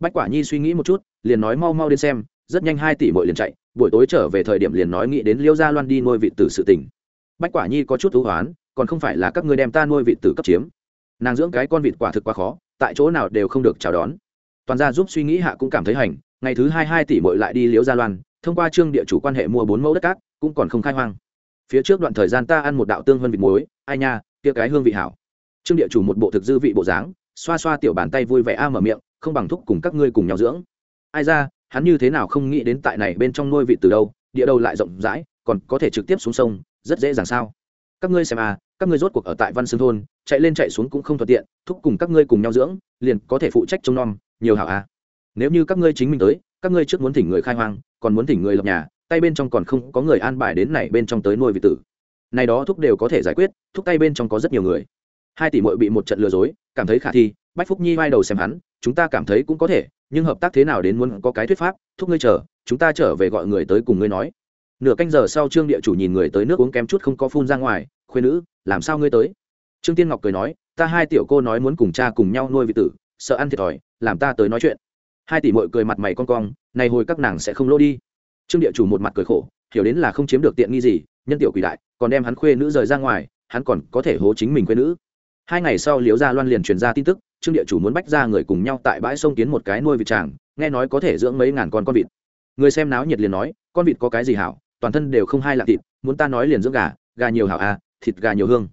Bách quả nhi suy nghĩ một chút, liền nói mau mau đến xem, rất nhanh hai tỷ mỗi liền chạy, buổi tối trở về thời điểm liền nói nghĩ đến liêu gia loan đi nuôi vịt tử sự tình. Bách quả nhi có chút thú hoán còn không phải là các ngươi đem ta nuôi vịt tử cấp chiếm. Nàng dưỡng cái con vịt quả thực quá khó, tại chỗ nào đều không được chào đón. Toàn gia giúp suy nghĩ hạ cũng cảm thấy hành, ngày thứ hai hai tỷ muội lại đi liễu gia loan, thông qua trương địa chủ quan hệ mua bốn mẫu đất cát, cũng còn không khai hoang. Phía trước đoạn thời gian ta ăn một đạo tương hơn vịt muối, ai nha, kia cái hương vị hảo. Trương địa chủ một bộ thực dư vị bộ dáng, xoa xoa tiểu bàn tay vui vẻ a mở miệng, không bằng thúc cùng các ngươi cùng nhau dưỡng. Ai ra, hắn như thế nào không nghĩ đến tại này bên trong nuôi vị từ đâu, địa đâu lại rộng rãi, còn có thể trực tiếp xuống sông, rất dễ dàng sao? Các ngươi xem à các ngươi rốt cuộc ở tại văn xương thôn, chạy lên chạy xuống cũng không thuận tiện, thúc cùng các ngươi cùng nhau dưỡng, liền có thể phụ trách trông nom, nhiều hảo à. Nếu như các ngươi chính mình tới, các ngươi trước muốn thỉnh người khai hoang, còn muốn thỉnh người lập nhà, tay bên trong còn không có người an bài đến này bên trong tới nuôi vị tử. Này đó thúc đều có thể giải quyết, thúc tay bên trong có rất nhiều người. Hai tỷ muội bị một trận lừa dối, cảm thấy khả thi, bách phúc nhi vai đầu xem hắn, chúng ta cảm thấy cũng có thể, nhưng hợp tác thế nào đến muốn có cái thuyết pháp, thúc ngươi chờ, chúng ta trở về gọi người tới cùng ngươi nói nửa canh giờ sau trương địa chủ nhìn người tới nước uống kém chút không có phun ra ngoài khuyên nữ, làm sao ngươi tới? Trương tiên ngọc cười nói, ta hai tiểu cô nói muốn cùng cha cùng nhau nuôi vị tử, sợ ăn thiệt thòi, làm ta tới nói chuyện. Hai tỷ mội cười mặt mày con cong, này hồi các nàng sẽ không lỗ đi. Trương địa chủ một mặt cười khổ, hiểu đến là không chiếm được tiện nghi gì, nhân tiểu quỷ đại, còn đem hắn khuê nữ rời ra ngoài, hắn còn có thể hố chính mình khuê nữ. Hai ngày sau liễu gia loan liền truyền ra tin tức, trương địa chủ muốn bách ra người cùng nhau tại bãi sông kiến một cái nuôi vịt tràng, nghe nói có thể dưỡng mấy ngàn con con vịt. Người xem náo nhiệt liền nói, con vịt có cái gì hảo? Toàn thân đều không hai lạ thịt, muốn ta nói liền dưỡng gà gà nhiều hảo à thịt gà nhiều hương.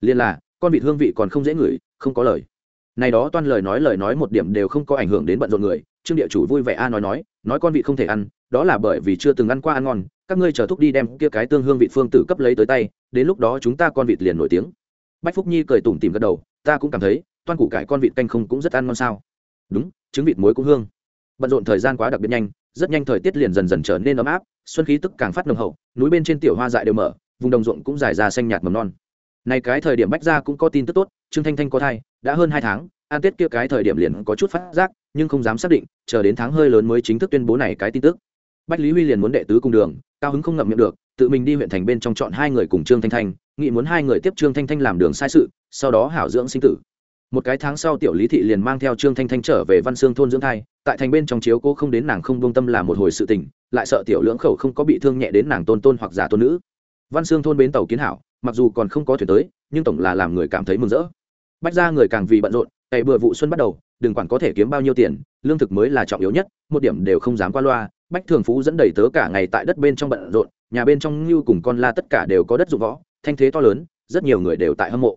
Liền là, con vịt hương vị còn không dễ ngửi, không có lời. Này đó toan lời nói lời nói một điểm đều không có ảnh hưởng đến bận rộn người, trương địa chủ vui vẻ a nói nói nói con vịt không thể ăn, đó là bởi vì chưa từng ăn qua ăn ngon, các ngươi chờ thúc đi đem kia cái tương hương vị phương tử cấp lấy tới tay, đến lúc đó chúng ta con vịt liền nổi tiếng. Bách phúc nhi cười tủm tìm gật đầu, ta cũng cảm thấy, toan củ cải con vịt canh không cũng rất ăn ngon sao. Đúng, trứng vịt muối cũng hương. Bận rộn thời gian quá đặc biệt nhanh rất nhanh thời tiết liền dần dần trở nên ấm áp, xuân khí tức càng phát nồng hậu, núi bên trên tiểu hoa dại đều mở, vùng đồng ruộng cũng dài ra xanh nhạt mầm non. Này cái thời điểm bách ra cũng có tin tức tốt, trương thanh thanh có thai, đã hơn hai tháng an tết kia cái thời điểm liền có chút phát giác, nhưng không dám xác định, chờ đến tháng hơi lớn mới chính thức tuyên bố này cái tin tức. Bách lý huy liền muốn đệ tứ cùng đường, cao hứng không ngậm miệng được, tự mình đi huyện thành bên trong chọn hai người cùng trương thanh thanh, nghĩ muốn hai người tiếp trương thanh thanh làm đường sai sự, sau đó hảo dưỡng sinh tử một cái tháng sau tiểu lý thị liền mang theo trương thanh thanh trở về văn sương thôn dưỡng thai, tại thành bên trong chiếu cô không đến nàng không buông tâm là một hồi sự tình, lại sợ tiểu lưỡng khẩu không có bị thương nhẹ đến nàng tôn tôn hoặc giả tôn nữ. Văn sương thôn bến tàu kiến hảo, mặc dù còn không có thuyền tới, nhưng tổng là làm người cảm thấy mừng rỡ. Bách ra người càng vì bận rộn, cày bừa vụ xuân bắt đầu, đừng quản có thể kiếm bao nhiêu tiền, lương thực mới là trọng yếu nhất, một điểm đều không dám qua loa. Bách thường phú dẫn đầy tớ cả ngày tại đất bên trong bận rộn, nhà bên trong như cùng con la tất cả đều có đất dụng võ, thanh thế to lớn, rất nhiều người đều tại hâm mộ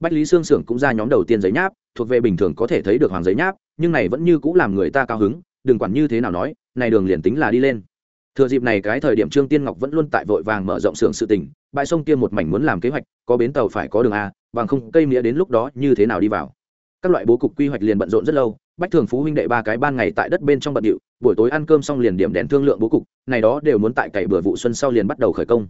bách lý xương xưởng cũng ra nhóm đầu tiên giấy nháp, thuộc về bình thường có thể thấy được hoàng giấy nháp, nhưng này vẫn như cũng làm người ta cao hứng, đừng quản như thế nào nói, này đường liền tính là đi lên. Thừa dịp này cái thời điểm trương tiên ngọc vẫn luôn tại vội vàng mở rộng xưởng sự tình, bãi sông kia một mảnh muốn làm kế hoạch, có bến tàu phải có đường a, bằng không cây nghĩa đến lúc đó như thế nào đi vào. Các loại bố cục quy hoạch liền bận rộn rất lâu, bách thường phú huynh đệ ba cái ban ngày tại đất bên trong bận điệu, buổi tối ăn cơm xong liền điểm đèn thương lượng bố cục, này đó đều muốn tại cày bừa vụ xuân sau liền bắt đầu khởi công.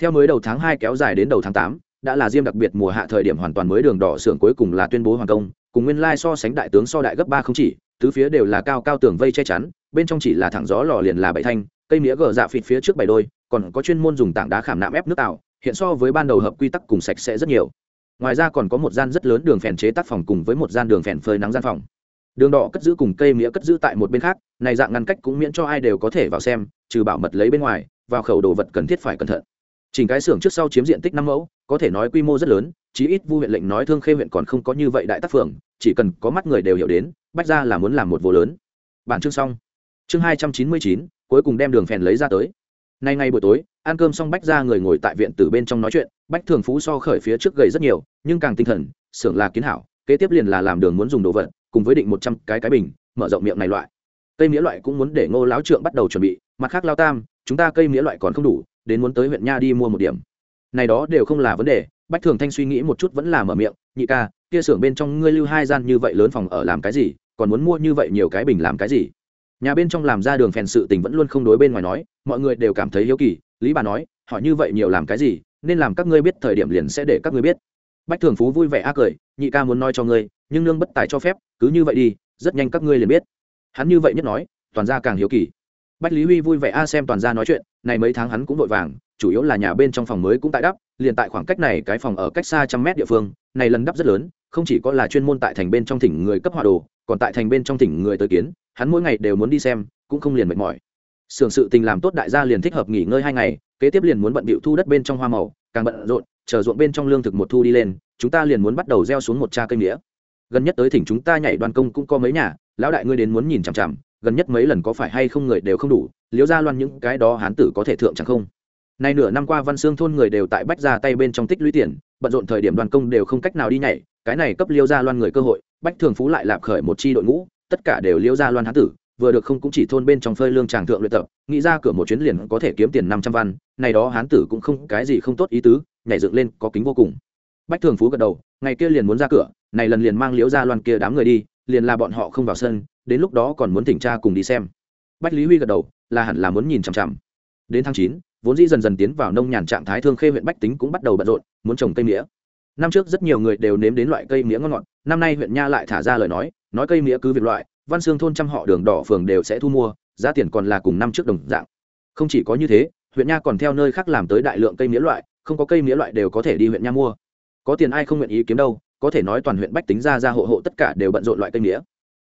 Theo mới đầu tháng hai kéo dài đến đầu tháng tám đã là diêm đặc biệt mùa hạ thời điểm hoàn toàn mới đường đỏ xưởng cuối cùng là tuyên bố hoàn công, cùng nguyên lai so sánh đại tướng so đại gấp ba không chỉ, tứ phía đều là cao cao tường vây che chắn, bên trong chỉ là thẳng gió lò liền là bảy thanh, cây mía gờ dạ phịt phía trước bảy đôi, còn có chuyên môn dùng tảng đá khảm nạm ép nước tạo, hiện so với ban đầu hợp quy tắc cùng sạch sẽ rất nhiều. Ngoài ra còn có một gian rất lớn đường phèn chế tác phòng cùng với một gian đường phèn phơi nắng gian phòng. Đường đỏ cất giữ cùng cây mía cất giữ tại một bên khác, này dạng ngăn cách cũng miễn cho ai đều có thể vào xem, trừ bảo mật lấy bên ngoài, vào khẩu đồ vật cần thiết phải cẩn thận chỉnh cái xưởng trước sau chiếm diện tích năm mẫu, có thể nói quy mô rất lớn, chí ít vu huyện lệnh nói thương khê huyện còn không có như vậy đại tác phường, chỉ cần có mắt người đều hiểu đến, bách ra là muốn làm một vô lớn. Bản chương xong. Chương hai trăm chín mươi chín, cuối cùng đem đường phèn lấy ra tới. Nay ngay buổi tối, ăn cơm xong bách ra người ngồi tại viện từ bên trong nói chuyện, bách thường phú so khởi phía trước gầy rất nhiều, nhưng càng tinh thần, xưởng là kiến hảo, kế tiếp liền là làm đường muốn dùng đồ vật, cùng với định một trăm cái cái bình, mở rộng miệng này loại. Cây mía loại cũng muốn để ngô láo trượng bắt đầu chuẩn bị, mặt khác lao tam, chúng ta cây mía loại còn không đủ đến muốn tới huyện nha đi mua một điểm. Này đó đều không là vấn đề, bách thường thanh suy nghĩ một chút vẫn là mở miệng, nhị ca, kia xưởng bên trong ngươi lưu hai gian như vậy lớn phòng ở làm cái gì, còn muốn mua như vậy nhiều cái bình làm cái gì? Nhà bên trong làm ra đường phèn sự tình vẫn luôn không đối bên ngoài nói, mọi người đều cảm thấy hiếu kỳ, lý bà nói hỏi như vậy nhiều làm cái gì, nên làm các ngươi biết thời điểm liền sẽ để các ngươi biết. Bách thường phú vui vẻ ác cười, nhị ca muốn nói cho ngươi, nhưng nương bất tài cho phép, cứ như vậy đi, rất nhanh các ngươi liền biết. Hắn như vậy nhất nói, toàn gia càng hiếu kỳ bách lý huy vui vẻ a xem toàn gia nói chuyện, này mấy tháng hắn cũng vội vàng, chủ yếu là nhà bên trong phòng mới cũng tại đắp, liền tại khoảng cách này, cái phòng ở cách xa trăm mét địa phương, này lần đắp rất lớn, không chỉ có là chuyên môn tại thành bên trong thỉnh người cấp họa đồ, còn tại thành bên trong thỉnh người tới kiến, hắn mỗi ngày đều muốn đi xem, cũng không liền mệt mỏi. Sưởng sự tình làm tốt đại gia liền thích hợp nghỉ ngơi hai ngày, kế tiếp liền muốn bận bịu thu đất bên trong hoa màu, càng bận rộn, chờ ruộng bên trong lương thực một thu đi lên, chúng ta liền muốn bắt đầu gieo xuống một cha cây nghĩa gần nhất tới thỉnh chúng ta nhảy đoàn công cũng có mấy nhà, lão đại ngươi đến muốn nhìn chằm chằm gần nhất mấy lần có phải hay không người đều không đủ liếu ra loan những cái đó hán tử có thể thượng chẳng không? Nay nửa năm qua văn xương thôn người đều tại bách ra tay bên trong tích lũy tiền, bận rộn thời điểm đoàn công đều không cách nào đi nhảy, cái này cấp liêu ra loan người cơ hội, bách thường phú lại lạp khởi một chi đội ngũ, tất cả đều liêu ra loan hán tử, vừa được không cũng chỉ thôn bên trong phơi lương tràng thượng luyện tập, nghĩ ra cửa một chuyến liền có thể kiếm tiền năm trăm văn, này đó hán tử cũng không cái gì không tốt ý tứ, nhảy dựng lên có kính vô cùng. Bách thường phú gật đầu, ngày kia liền muốn ra cửa, này lần liền mang liễu ra loan kia đám người đi, liền là bọn họ không vào sân đến lúc đó còn muốn thỉnh tra cùng đi xem. Bách lý huy gật đầu, là hẳn là muốn nhìn chằm chằm. Đến tháng chín, vốn dĩ dần dần tiến vào nông nhàn trạng thái thương khê huyện bách tính cũng bắt đầu bận rộn, muốn trồng cây mía. Năm trước rất nhiều người đều nếm đến loại cây mía ngon ngọt, năm nay huyện nha lại thả ra lời nói nói cây mía cứ việc loại, văn xương thôn trăm họ đường đỏ phường đều sẽ thu mua, giá tiền còn là cùng năm trước đồng dạng. Không chỉ có như thế, huyện nha còn theo nơi khác làm tới đại lượng cây mía loại, không có cây mía loại đều có thể đi huyện nha mua. Có tiền ai không nguyện ý kiếm đâu, có thể nói toàn huyện bách tính ra ra hộ hộ tất cả đều bận rộn loại cây mía.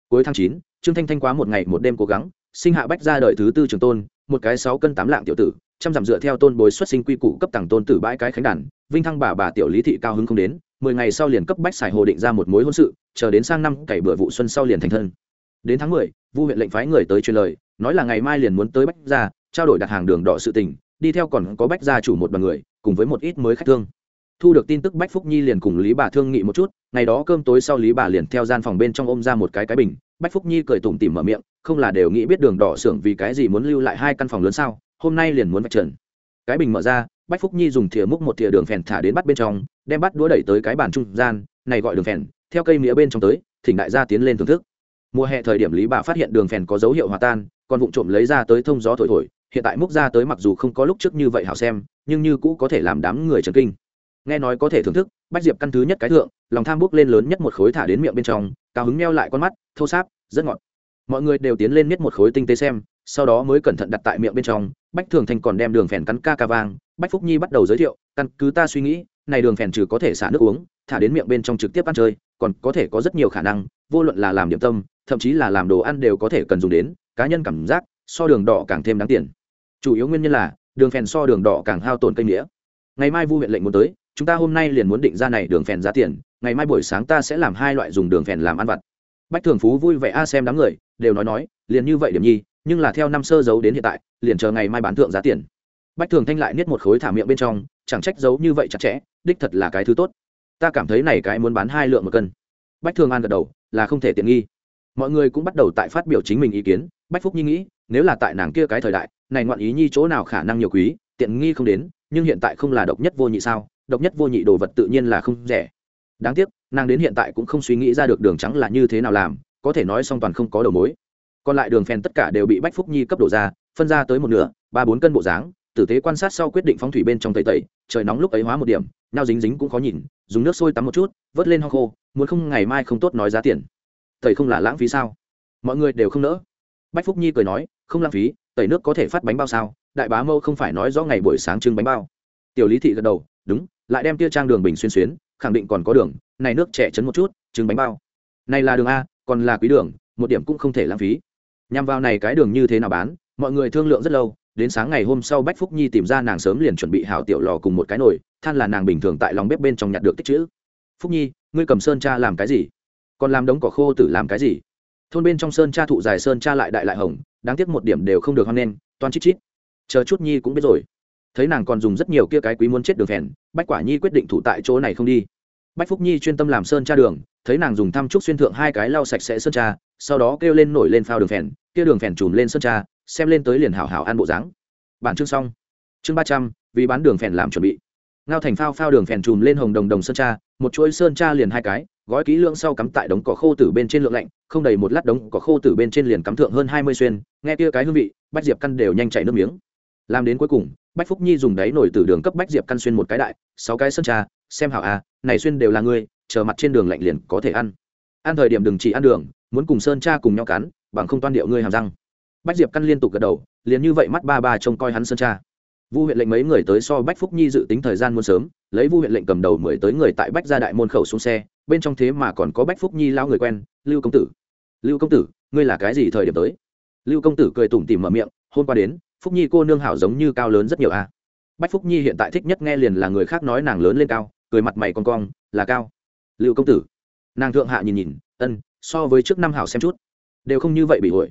Cuối tháng chín trương thanh thanh quá một ngày một đêm cố gắng sinh hạ bách ra đời thứ tư trường tôn một cái sáu cân tám lạng tiểu tử trăm dặm dựa theo tôn bối xuất sinh quy củ cấp tặng tôn tử bãi cái khánh đản, vinh thăng bà bà tiểu lý thị cao hứng không đến mười ngày sau liền cấp bách xài hồ định ra một mối hôn sự chờ đến sang năm cày bữa vụ xuân sau liền thành thân. Đến tháng mười vu huyện lệnh phái người tới truyền lời nói là ngày mai liền muốn tới bách gia trao đổi đặt hàng đường đỏ sự tình đi theo còn có bách gia chủ một đoàn người cùng với một ít mới khách thương. Thu được tin tức bách phúc nhi liền cùng lý bà thương nghị một chút ngày đó cơm tối sau lý bà liền theo gian phòng bên trong ôm ra một cái cái bình bách phúc nhi cười tủm tỉm mở miệng, không là đều nghĩ biết đường đỏ xưởng vì cái gì muốn lưu lại hai căn phòng lớn sao, hôm nay liền muốn vạch trần. Cái bình mở ra, bách phúc nhi dùng thìa múc một thìa đường phèn thả đến bắt bên trong, đem bắt đũa đẩy tới cái bàn trung gian, này gọi đường phèn, theo cây mía bên trong tới, thỉnh đại gia tiến lên thưởng thức. Mùa hè thời điểm lý bà phát hiện đường phèn có dấu hiệu hòa tan còn vụng trộm lấy ra tới thông gió thổi thổi, hiện tại múc ra tới mặc dù không có lúc trước như vậy hảo xem, nhưng như cũ có thể làm đám người trần kinh. Nghe nói có thể thưởng thức bách diệp căn thứ nhất cái thượng, lòng tham bốc lên lớn nhất một khối thả đến miệng bên trong, cao hứng meo lại con mắt thâu sáp, rất ngọt. Mọi người đều tiến lên miết một khối tinh tế xem, sau đó mới cẩn thận đặt tại miệng bên trong, bách thường thanh còn đem đường phèn cắn ca ca vang, bách phúc nhi bắt đầu giới thiệu, căn cứ ta suy nghĩ, này đường phèn trừ có thể xả nước uống, thả đến miệng bên trong trực tiếp ăn chơi, còn có thể có rất nhiều khả năng, vô luận là làm điểm tâm, thậm chí là làm đồ ăn đều có thể cần dùng đến, cá nhân cảm giác, so đường đỏ càng thêm đáng tiền. Chủ yếu nguyên nhân là, đường phèn so đường đỏ càng hao tổn cây nghĩa ngày mai vu huyện lệnh muốn tới chúng ta hôm nay liền muốn định ra này đường phèn giá tiền, ngày mai buổi sáng ta sẽ làm hai loại dùng đường phèn làm ăn vặt. Bách thường phú vui vẻ, a, xem đám người, đều nói nói, liền như vậy điểm nhi, nhưng là theo năm sơ giấu đến hiện tại, liền chờ ngày mai bán thượng giá tiền. Bách thường thanh lại niết một khối thả miệng bên trong, chẳng trách giấu như vậy chặt chẽ, đích thật là cái thứ tốt. Ta cảm thấy này cái muốn bán hai lượng một cân. Bách thường an gật đầu, là không thể tiện nghi. Mọi người cũng bắt đầu tại phát biểu chính mình ý kiến, bách phúc nhi nghĩ, nếu là tại nàng kia cái thời đại, này ngoạn ý nhi chỗ nào khả năng nhiều quý, tiện nghi không đến, nhưng hiện tại không là độc nhất vô nhị sao? Độc nhất vô nhị đồ vật tự nhiên là không rẻ. Đáng tiếc, nàng đến hiện tại cũng không suy nghĩ ra được đường trắng là như thế nào làm, có thể nói song toàn không có đầu mối. Còn lại đường phèn tất cả đều bị bách phúc nhi cấp đổ ra, phân ra tới một nửa, ba bốn cân bộ dáng, tử tế quan sát sau quyết định phóng thủy bên trong tẩy tẩy, trời nóng lúc ấy hóa một điểm nhau dính dính cũng khó nhìn, dùng nước sôi tắm một chút, vớt lên ho khô, muốn không ngày mai không tốt nói giá tiền. Tẩy không là lãng phí sao? Mọi người đều không nỡ. Bách phúc nhi cười nói, không lãng phí, tẩy nước có thể phát bánh bao sao? Đại bá mâu không phải nói rõ ngày buổi sáng trưng bánh bao. Tiểu lý thị gật đầu, đúng lại đem tia trang đường bình xuyên xuyến, khẳng định còn có đường, này nước trẻ chấn một chút, trứng bánh bao. Này là đường a, còn là quý đường, một điểm cũng không thể lãng phí. Nhằm vào này cái đường như thế nào bán, mọi người thương lượng rất lâu, đến sáng ngày hôm sau bách phúc nhi tìm ra nàng sớm liền chuẩn bị hảo tiểu lò cùng một cái nồi, than là nàng bình thường tại lòng bếp bên trong nhặt được tích chữ. Phúc nhi, ngươi cầm sơn cha làm cái gì? Còn làm đống cỏ khô tử làm cái gì? Thôn bên trong sơn cha thụ dài sơn cha lại đại lại hồng, đáng tiếc một điểm đều không được hoan nên toan chít chít. Chờ chút nhi cũng biết rồi thấy nàng còn dùng rất nhiều kia cái quý muốn chết đường phèn bách quả nhi quyết định thủ tại chỗ này không đi. Bách phúc nhi chuyên tâm làm sơn tra đường thấy nàng dùng thăm trúc xuyên thượng hai cái lau sạch sẽ sơn tra, sau đó kêu lên nổi lên phao đường phèn kia đường phèn chùm lên sơn tra, xem lên tới liền hảo hảo ăn bộ dáng. Bản chương xong. Chương ba trăm vì bán đường phèn làm chuẩn bị. Ngao thành phao phao đường phèn chùm lên hồng đồng đồng sơn tra, một chuỗi sơn tra liền hai cái gói kỹ lưỡng sau cắm tại đống cỏ khô tử bên trên lượng lạnh không đầy một lát đống cỏ khô tử bên trên liền cắm thượng hơn hai mươi xuyên nghe kia cái hương vị bách diệp căn đều nhanh chảy nước miếng làm đến cuối cùng, bách phúc nhi dùng đáy nổi từ đường cấp bách diệp căn xuyên một cái đại, sáu cái sơn trà, xem hảo à này xuyên đều là ngươi, chờ mặt trên đường lạnh liền có thể ăn. Ăn thời điểm đừng chỉ ăn đường, muốn cùng sơn cha cùng nhau cắn, bằng không toan điệu ngươi hàm răng. Bách diệp căn liên tục gật đầu, liền như vậy mắt ba ba trông coi hắn sơn cha. Vu huyện lệnh mấy người tới so bách phúc nhi dự tính thời gian muôn sớm, lấy vu huyện lệnh cầm đầu mười tới người tại bách gia đại môn khẩu xuống xe, bên trong thế mà còn có bách phúc nhi lao người quen, lưu công tử. Lưu công tử, ngươi là cái gì thời điểm tới? Lưu công tử cười tủm tỉm mở miệng, hôm qua đến phúc nhi cô nương hảo giống như cao lớn rất nhiều a à. bách phúc nhi hiện tại thích nhất nghe liền là người khác nói nàng lớn lên cao, cười mặt mày con cong, là cao. Lưu công tử. Nàng thượng hạ nhìn nhìn, ân, so với trước năm hảo xem chút. Đều không như vậy bị hội.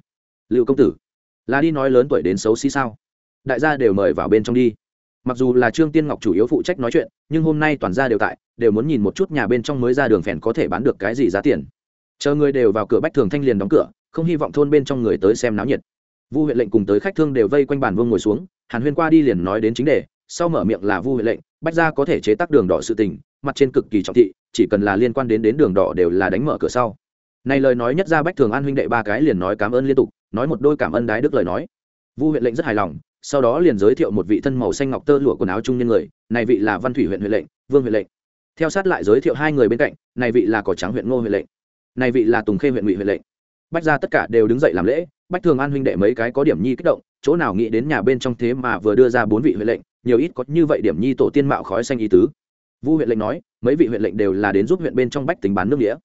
Lưu công tử. Là đi nói lớn tuổi đến xấu xí sao? Đại gia đều mời vào bên trong đi. Mặc dù là trương tiên ngọc chủ yếu phụ trách nói chuyện, nhưng hôm nay toàn gia đều tại, đều muốn nhìn một chút nhà bên trong mới ra đường phèn có thể bán được cái gì giá tiền. Chờ người đều vào cửa bách thường thanh liền đóng cửa, không hy vọng thôn bên trong người tới xem náo nhiệt vu huyện lệnh cùng tới khách thương đều vây quanh bàn vương ngồi xuống, hàn huyên qua đi liền nói đến chính đề, sau mở miệng là vu huyện lệnh, bách gia có thể chế tác đường đỏ sự tình, mặt trên cực kỳ trọng thị, chỉ cần là liên quan đến đến đường đỏ đều là đánh mở cửa sau. Này lời nói nhất ra bách thường an huynh đệ ba cái liền nói cảm ơn liên tục, nói một đôi cảm ơn đái đức lời nói. Vu huyện lệnh rất hài lòng, sau đó liền giới thiệu một vị thân màu xanh ngọc tơ lụa quần áo trung nhân người, này vị là văn thủy huyện huyện lệnh, vương huyện lệnh. Theo sát lại giới thiệu hai người bên cạnh, này vị là cỏ trắng huyện ngô huyện lệnh, này vị là tùng khê huyện ngụy huyện lệnh. Bách ra tất cả đều đứng dậy làm lễ bách thường an huynh đệ mấy cái có điểm nhi kích động, chỗ nào nghĩ đến nhà bên trong thế mà vừa đưa ra bốn vị huyện lệnh, nhiều ít có như vậy điểm nhi tổ tiên mạo khói xanh ý tứ. Vu huyện lệnh nói, mấy vị huyện lệnh đều là đến giúp huyện bên trong bách tính bán nước nghĩa.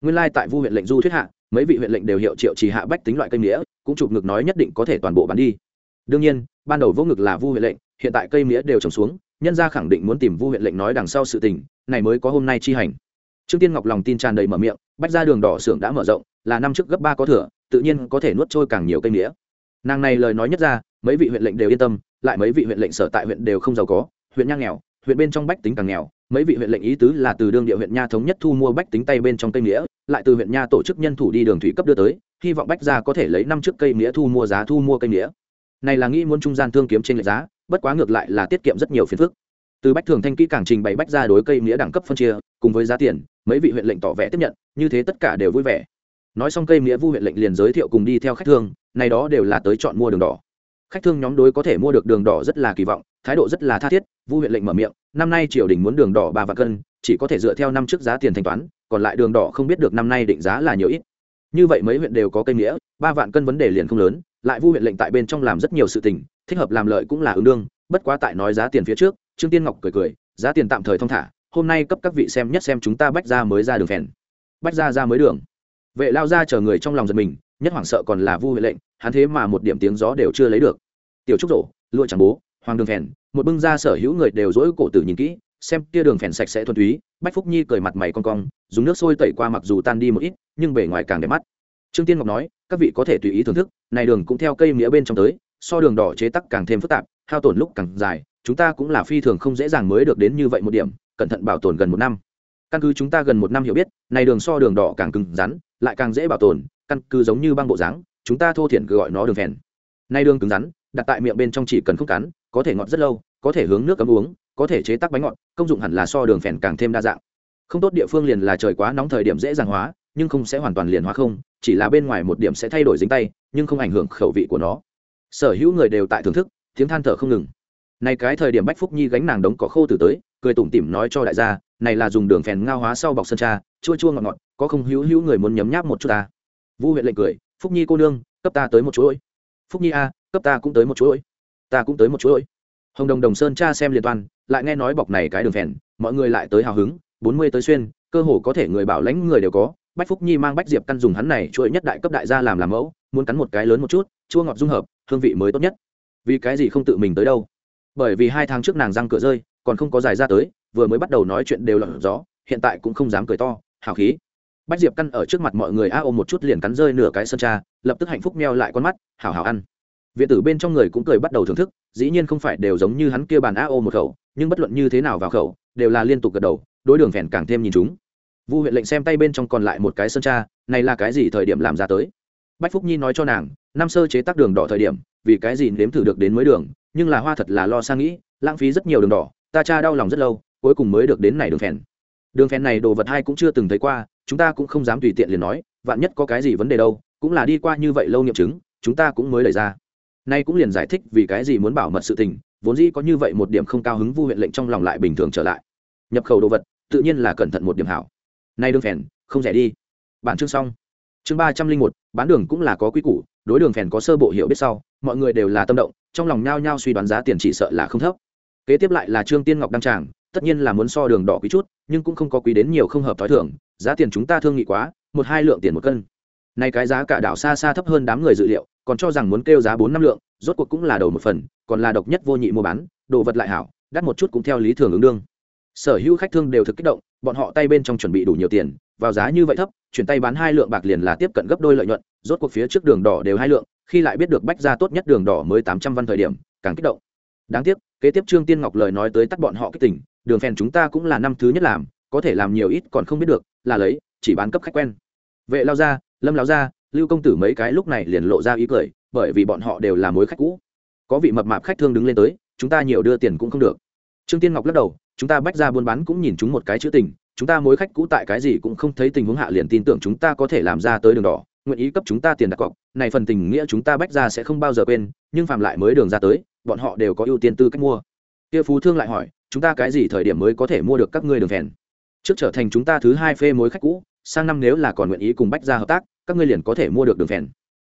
Nguyên lai tại vu huyện lệnh du thuyết hạ, mấy vị huyện lệnh đều hiệu triệu chỉ hạ bách tính loại cây nghĩa, cũng chụp ngực nói nhất định có thể toàn bộ bán đi. Đương nhiên, ban đầu vô ngực là vu huyện lệnh, hiện tại cây nghĩa đều trồng xuống, nhân gia khẳng định muốn tìm vu huyện lệnh nói đằng sau sự tình, này mới có hôm nay chi hành. Trương tiên ngọc lòng tin tràn đầy mở miệng, bách ra đường đỏ xưởng đã mở rộng, là năm trước gấp ba có thừa tự nhiên có thể nuốt trôi càng nhiều cây nghĩa nàng này lời nói nhất ra, mấy vị huyện lệnh đều yên tâm, lại mấy vị huyện lệnh sở tại huyện đều không giàu có, huyện nha nghèo, huyện bên trong bách tính càng nghèo, mấy vị huyện lệnh ý tứ là từ đương địa huyện nha thống nhất thu mua bách tính tay bên trong cây nghĩa lại từ huyện nha tổ chức nhân thủ đi đường thủy cấp đưa tới, hy vọng bách gia có thể lấy năm trước cây nghĩa thu mua giá thu mua cây nghĩa này là nghĩ muốn trung gian thương kiếm trên lệch giá, bất quá ngược lại là tiết kiệm rất nhiều phiền phức. Từ bách thường thanh kỹ càng trình bày bách ra đối cây nghĩa đẳng cấp phân chia, cùng với giá tiền, mấy vị huyện lệnh tỏ vẻ tiếp nhận, như thế tất cả đều vui vẻ nói xong cây nghĩa vu huyện lệnh liền giới thiệu cùng đi theo khách thương, này đó đều là tới chọn mua đường đỏ. Khách thương nhóm đối có thể mua được đường đỏ rất là kỳ vọng, thái độ rất là tha thiết, vu huyện lệnh mở miệng, năm nay triều đình muốn đường đỏ ba vạn cân, chỉ có thể dựa theo năm trước giá tiền thanh toán, còn lại đường đỏ không biết được năm nay định giá là nhiều ít. Như vậy mấy huyện đều có cây nghĩa ba vạn cân vấn đề liền không lớn, lại vu huyện lệnh tại bên trong làm rất nhiều sự tình, thích hợp làm lợi cũng là ứng đương, bất quá tại nói giá tiền phía trước, trương tiên ngọc cười cười, giá tiền tạm thời thông thả, hôm nay cấp các vị xem nhất xem chúng ta bách ra mới ra đường phèn. Bách ra ra mới đường vệ lao ra chờ người trong lòng giật mình, nhất hoảng sợ còn là vu huệ lệnh, hắn thế mà một điểm tiếng gió đều chưa lấy được. Tiểu trúc rổ, lụa chẳng bố, hoàng đường phèn, một bưng ra sở hữu người đều dỗi cổ tử nhìn kỹ, xem kia đường phèn sạch sẽ thuần túy, bách phúc nhi cười mặt mày con cong, dùng nước sôi tẩy qua mặc dù tan đi một ít, nhưng bề ngoài càng đẹp mắt. Trương tiên ngọc nói, các vị có thể tùy ý thưởng thức, này đường cũng theo cây nghĩa bên trong tới, so đường đỏ chế tắc càng thêm phức tạp, hao tổn lúc càng dài, chúng ta cũng là phi thường không dễ dàng mới được đến như vậy một điểm, cẩn thận bảo tồn gần một năm căn cứ chúng ta gần một năm hiểu biết, này đường so đường đỏ càng cứng rắn, lại càng dễ bảo tồn, căn cứ giống như băng bộ dáng, chúng ta thô thiển gọi nó đường phèn. Nay đường cứng rắn, đặt tại miệng bên trong chỉ cần không cắn, có thể ngọt rất lâu, có thể hướng nước cấm uống, có thể chế tác bánh ngọt, công dụng hẳn là so đường phèn càng thêm đa dạng. Không tốt địa phương liền là trời quá nóng thời điểm dễ dàng hóa, nhưng không sẽ hoàn toàn liền hóa không, chỉ là bên ngoài một điểm sẽ thay đổi dính tay, nhưng không ảnh hưởng khẩu vị của nó. Sở hữu người đều tại thưởng thức, tiếng than thở không ngừng. Này cái thời điểm bách phúc nhi gánh nàng đống cỏ khô từ tới, cười tủm tỉm nói cho đại gia này là dùng đường phèn ngao hóa sau bọc sơn tra, chua chua ngọt ngọt có không hữu hữu người muốn nhấm nháp một chút ta. Vu huyện lệnh cười phúc nhi cô nương cấp ta tới một chuỗi phúc nhi a cấp ta cũng tới một chuỗi ta cũng tới một chuỗi hồng đồng đồng sơn cha xem liên toàn lại nghe nói bọc này cái đường phèn mọi người lại tới hào hứng bốn mươi tới xuyên cơ hồ có thể người bảo lãnh người đều có. Bách phúc nhi mang bách diệp căn dùng hắn này chuỗi nhất đại cấp đại gia làm làm mẫu muốn cắn một cái lớn một chút chua ngọt dung hợp hương vị mới tốt nhất. Vì cái gì không tự mình tới đâu? Bởi vì hai tháng trước nàng răng cửa rơi còn không có giải ra tới vừa mới bắt đầu nói chuyện đều lọt gió, hiện tại cũng không dám cười to, hào khí. Bách diệp căn ở trước mặt mọi người a ôm một chút liền cắn rơi nửa cái sơn cha, lập tức hạnh phúc meo lại con mắt, hào hào ăn. Viện tử bên trong người cũng cười bắt đầu thưởng thức, dĩ nhiên không phải đều giống như hắn kia bàn a ô một khẩu, nhưng bất luận như thế nào vào khẩu, đều là liên tục gật đầu, đối đường phèn càng thêm nhìn chúng. Vu huyện lệnh xem tay bên trong còn lại một cái sơn cha, này là cái gì thời điểm làm ra tới? Bách phúc nhi nói cho nàng, năm sơ chế tác đường đỏ thời điểm, vì cái gì nếm thử được đến mới đường, nhưng là hoa thật là lo sang nghĩ, lãng phí rất nhiều đường đỏ, ta cha đau lòng rất lâu cuối cùng mới được đến này đường phèn. Đường phèn này đồ vật hai cũng chưa từng thấy qua, chúng ta cũng không dám tùy tiện liền nói, vạn nhất có cái gì vấn đề đâu, cũng là đi qua như vậy lâu nghiệm chứng, chúng ta cũng mới lấy ra. Nay cũng liền giải thích vì cái gì muốn bảo mật sự tình, vốn dĩ có như vậy một điểm không cao hứng vu huyện lệnh trong lòng lại bình thường trở lại. Nhập khẩu đồ vật, tự nhiên là cẩn thận một điểm hảo. Nay đường phèn, không rẻ đi. Bản chương xong. Chương ba trăm linh một, bán đường cũng là có quy củ, đối đường phèn có sơ bộ hiểu biết sau, mọi người đều là tâm động, trong lòng nhao nhao suy đoán giá tiền chỉ sợ là không thấp. Kế tiếp lại là trương tiên ngọc đăng tràng tất nhiên là muốn so đường đỏ quý chút, nhưng cũng không có quý đến nhiều không hợp t h ó i thưởng giá tiền chúng ta thương nghị quá, một hai lượng tiền một cân. Nay cái giá cả đảo xa xa thấp hơn đám người dự liệu, còn cho rằng muốn kêu giá bốn năm lượng, rốt cuộc cũng là đầu một phần, còn là độc nhất vô nhị mua bán, đồ vật lại hảo, đắt một chút cũng theo lý thường ứng đương. Sở hữu khách thương đều thực kích động, bọn họ tay bên trong chuẩn bị đủ nhiều tiền, vào giá như vậy thấp, chuyển tay bán hai lượng bạc liền là tiếp cận gấp đôi lợi nhuận, rốt cuộc phía trước đường đỏ đều hai lượng, khi lại biết được bách ra tốt nhất đường đỏ mới tám trăm văn thời điểm, càng kích động. Đáng tiếc, kế tiếp trương tiên ngọc lời nói tới tắt bọn họ kích tỉnh đường phèn chúng ta cũng là năm thứ nhất làm, có thể làm nhiều ít còn không biết được, là lấy, chỉ bán cấp khách quen. Vệ lao ra lâm lao ra lưu công tử mấy cái lúc này liền lộ ra ý cười, bởi vì bọn họ đều là mối khách cũ. Có vị mập mạp khách thương đứng lên tới, chúng ta nhiều đưa tiền cũng không được. Trương tiên ngọc lắc đầu, chúng ta bách ra buôn bán cũng nhìn chúng một cái chữ tình, chúng ta mối khách cũ tại cái gì cũng không thấy tình huống hạ liền tin tưởng chúng ta có thể làm ra tới đường đỏ, nguyện ý cấp chúng ta tiền đặt cọc, này phần tình nghĩa chúng ta bách ra sẽ không bao giờ quên, nhưng phạm lại mới đường ra tới, bọn họ đều có ưu tiên tư cách mua. Kia phú thương lại hỏi chúng ta cái gì thời điểm mới có thể mua được các ngươi đường phèn? Trước trở thành chúng ta thứ hai phê mối khách cũ, sang năm nếu là còn nguyện ý cùng bách ra hợp tác, các ngươi liền có thể mua được đường phèn.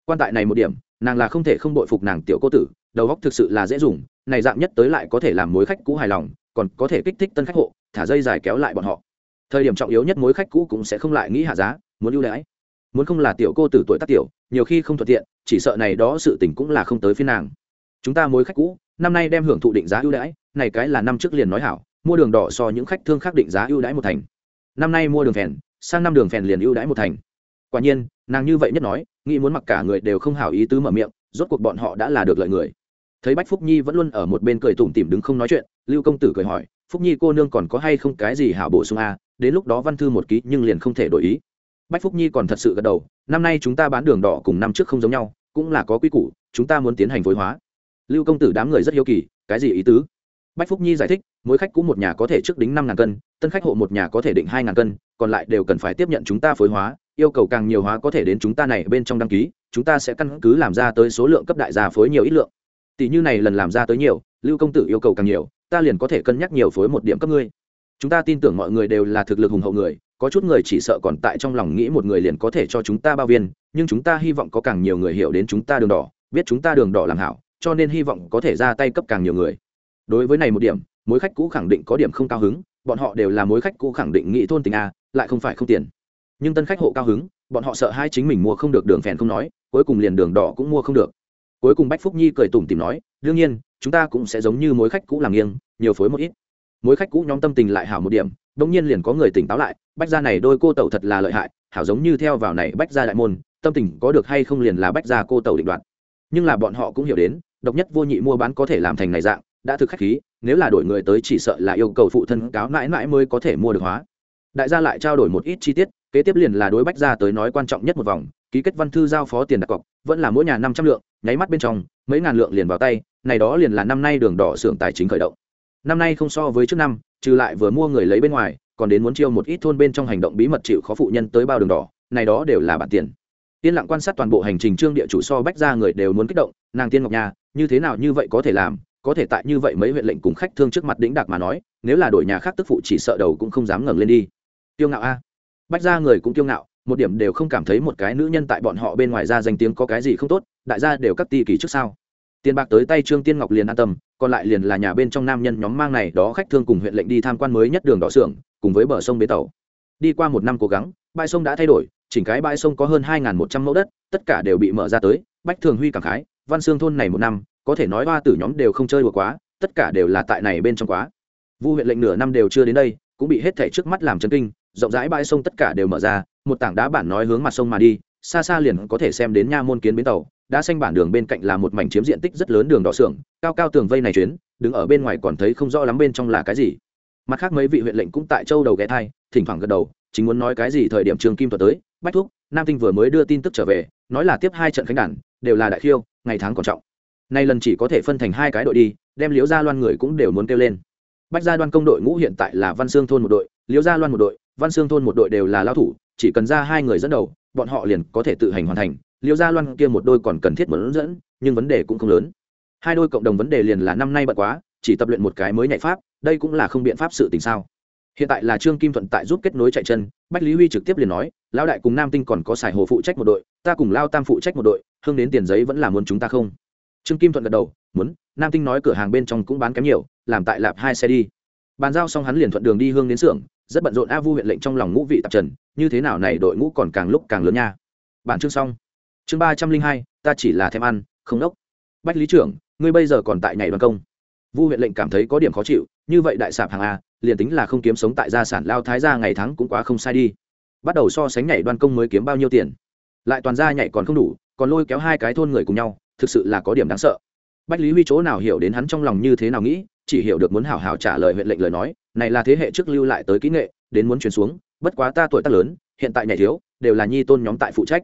Quan tại này một điểm, nàng là không thể không bội phục nàng tiểu cô tử, đầu góc thực sự là dễ dùng, này dạng nhất tới lại có thể làm mối khách cũ hài lòng, còn có thể kích thích tân khách hộ, thả dây dài kéo lại bọn họ. Thời điểm trọng yếu nhất mối khách cũ cũng sẽ không lại nghĩ hạ giá, muốn ưu đãi. Muốn không là tiểu cô tử tuổi tác tiểu, nhiều khi không thuận tiện, chỉ sợ này đó sự tình cũng là không tới phiên nàng. Chúng ta mối khách cũ năm nay đem hưởng thụ định giá ưu đãi, này cái là năm trước liền nói hảo, mua đường đỏ so những khách thương khác định giá ưu đãi một thành. Năm nay mua đường phèn, sang năm đường phèn liền ưu đãi một thành. Quả nhiên, nàng như vậy nhất nói, nghĩ muốn mặc cả người đều không hảo ý tứ mở miệng, rốt cuộc bọn họ đã là được lợi người. Thấy bách phúc nhi vẫn luôn ở một bên cười tủm tỉm đứng không nói chuyện, lưu công tử cười hỏi, phúc nhi cô nương còn có hay không cái gì hảo bổ sung a? À? đến lúc đó văn thư một ký nhưng liền không thể đổi ý. Bách phúc nhi còn thật sự gật đầu, năm nay chúng ta bán đường đỏ cùng năm trước không giống nhau, cũng là có quy củ, chúng ta muốn tiến hành phối hóa lưu công tử đám người rất hiếu kỳ, cái gì ý tứ? Bách phúc nhi giải thích, mỗi khách cũ một nhà có thể trước đính năm ngàn cân, tân khách hộ một nhà có thể định hai ngàn cân, còn lại đều cần phải tiếp nhận chúng ta phối hóa, yêu cầu càng nhiều hóa có thể đến chúng ta này bên trong đăng ký, chúng ta sẽ căn cứ làm ra tới số lượng cấp đại gia phối nhiều ít lượng. Tỷ như này lần làm ra tới nhiều, lưu công tử yêu cầu càng nhiều, ta liền có thể cân nhắc nhiều phối một điểm cấp ngươi. Chúng ta tin tưởng mọi người đều là thực lực hùng hậu người, có chút người chỉ sợ còn tại trong lòng nghĩ một người liền có thể cho chúng ta bao viên, nhưng chúng ta hy vọng có càng nhiều người hiểu đến chúng ta đường đỏ, biết chúng ta đường đỏ làm hảo cho nên hy vọng có thể ra tay cấp càng nhiều người. Đối với này một điểm, mối khách cũ khẳng định có điểm không cao hứng, bọn họ đều là mối khách cũ khẳng định nghị thôn tình a, lại không phải không tiền. Nhưng tân khách hộ cao hứng, bọn họ sợ hai chính mình mua không được đường phèn không nói, cuối cùng liền đường đỏ cũng mua không được. Cuối cùng bách phúc nhi cười tủm tìm nói, đương nhiên, chúng ta cũng sẽ giống như mối khách cũ làm nghiêng, nhiều phối một ít. Mối khách cũ nhóm tâm tình lại hảo một điểm đông nhiên liền có người tỉnh táo lại, bách gia này đôi cô tẩu thật là lợi hại, hảo giống như theo vào này bách gia đại môn, tâm tình có được hay không liền là bách gia cô tẩu định đoạt. Nhưng là bọn họ cũng hiểu đến độc nhất vô nhị mua bán có thể làm thành này dạng, đã thực khách khí, nếu là đổi người tới chỉ sợ là yêu cầu phụ thân cáo mãi mãi mới có thể mua được hóa. Đại gia lại trao đổi một ít chi tiết, kế tiếp liền là đối bách gia tới nói quan trọng nhất một vòng, ký kết văn thư giao phó tiền đặt cọc, vẫn là mỗi nhà năm trăm lượng, nháy mắt bên trong, mấy ngàn lượng liền vào tay, này đó liền là năm nay đường đỏ xưởng tài chính khởi động. Năm nay không so với trước năm, trừ lại vừa mua người lấy bên ngoài, còn đến muốn chiêu một ít thôn bên trong hành động bí mật chịu khó phụ nhân tới bao đường đỏ, này đó đều là bản tiền. Tiên lặng quan sát toàn bộ hành trình trương địa chủ so bách ra người đều muốn kích động, nàng tiên ngọc nhà như thế nào như vậy có thể làm, có thể tại như vậy mấy huyện lệnh cùng khách thương trước mặt đĩnh đạc mà nói, nếu là đổi nhà khác tức phụ chỉ sợ đầu cũng không dám ngẩng lên đi. Tiêu ngạo a. Bách ra người cũng tiêu ngạo, một điểm đều không cảm thấy một cái nữ nhân tại bọn họ bên ngoài ra danh tiếng có cái gì không tốt, đại gia đều cắt ti kỳ trước sau. Tiền bạc tới tay trương tiên ngọc liền an tâm, còn lại liền là nhà bên trong nam nhân nhóm mang này đó khách thương cùng huyện lệnh đi tham quan mới nhất đường đỏ xưởng, cùng với bờ sông bến tàu. Đi qua một năm cố gắng, bãi sông đã thay đổi, chỉnh cái bãi sông có hơn hai một trăm mẫu đất, tất cả đều bị mở ra tới, bách thường huy cảm khái văn xương thôn này một năm, có thể nói hoa tử nhóm đều không chơi đùa quá, tất cả đều là tại này bên trong quá. Vu huyện lệnh nửa năm đều chưa đến đây, cũng bị hết thảy trước mắt làm chấn kinh, rộng rãi bãi sông tất cả đều mở ra, một tảng đá bản nói hướng mặt sông mà đi, xa xa liền có thể xem đến nha môn kiến bến tàu đã xanh bản đường bên cạnh là một mảnh chiếm diện tích rất lớn đường đỏ xưởng, cao cao tường vây này chuyến, đứng ở bên ngoài còn thấy không rõ lắm bên trong là cái gì. Mặt khác mấy vị huyện lệnh cũng tại châu đầu ghé thai, thỉnh thoảng gật đầu, chính muốn nói cái gì thời điểm trường kim thuật tới, bách thúc, nam tinh vừa mới đưa tin tức trở về nói là tiếp hai trận khánh đản đều là đại khiêu, ngày tháng còn trọng. Nay lần chỉ có thể phân thành hai cái đội đi, đem liễu gia loan người cũng đều muốn kêu lên. Bách gia đoan công đội ngũ hiện tại là văn xương thôn một đội, liễu gia loan một đội, văn xương thôn một đội đều là lao thủ, chỉ cần ra hai người dẫn đầu, bọn họ liền có thể tự hành hoàn thành. Liễu gia loan kia một đôi còn cần thiết một hướng dẫn, nhưng vấn đề cũng không lớn. Hai đôi cộng đồng vấn đề liền là năm nay bận quá, chỉ tập luyện một cái mới nhạy pháp, đây cũng là không biện pháp sự tình sao hiện tại là trương kim thuận tại giúp kết nối chạy chân, bách lý huy trực tiếp liền nói, lão đại cùng nam tinh còn có sài hồ phụ trách một đội, ta cùng lao tam phụ trách một đội, hương đến tiền giấy vẫn là muốn chúng ta không? Trương kim thuận gật đầu, muốn. Nam tinh nói cửa hàng bên trong cũng bán kém nhiều, làm tại lạp hai xe đi. Bàn giao xong hắn liền thuận đường đi hương đến xưởng, rất bận rộn a vu huyện lệnh trong lòng ngũ vị tạp trần, như thế nào này đội ngũ còn càng lúc càng lớn nha. Bản chương xong. Chương ba trăm linh hai, ta chỉ là thèm ăn, không đốc. Bách lý trưởng, ngươi bây giờ còn tại nhảy đoàn công. Vu huyện lệnh cảm thấy có điểm khó chịu, như vậy đại sạp hàng a liền tính là không kiếm sống tại gia sản lao thái gia ngày tháng cũng quá không sai đi. Bắt đầu so sánh nhảy đoan công mới kiếm bao nhiêu tiền. Lại toàn ra nhảy còn không đủ, còn lôi kéo hai cái thôn người cùng nhau, thực sự là có điểm đáng sợ. Bách lý huy chỗ nào hiểu đến hắn trong lòng như thế nào nghĩ, chỉ hiểu được muốn hảo hảo trả lời huyện lệnh lời nói, này là thế hệ trước lưu lại tới kỹ nghệ, đến muốn truyền xuống, bất quá ta tuổi tác lớn, hiện tại nhảy thiếu, đều là nhi tôn nhóm tại phụ trách.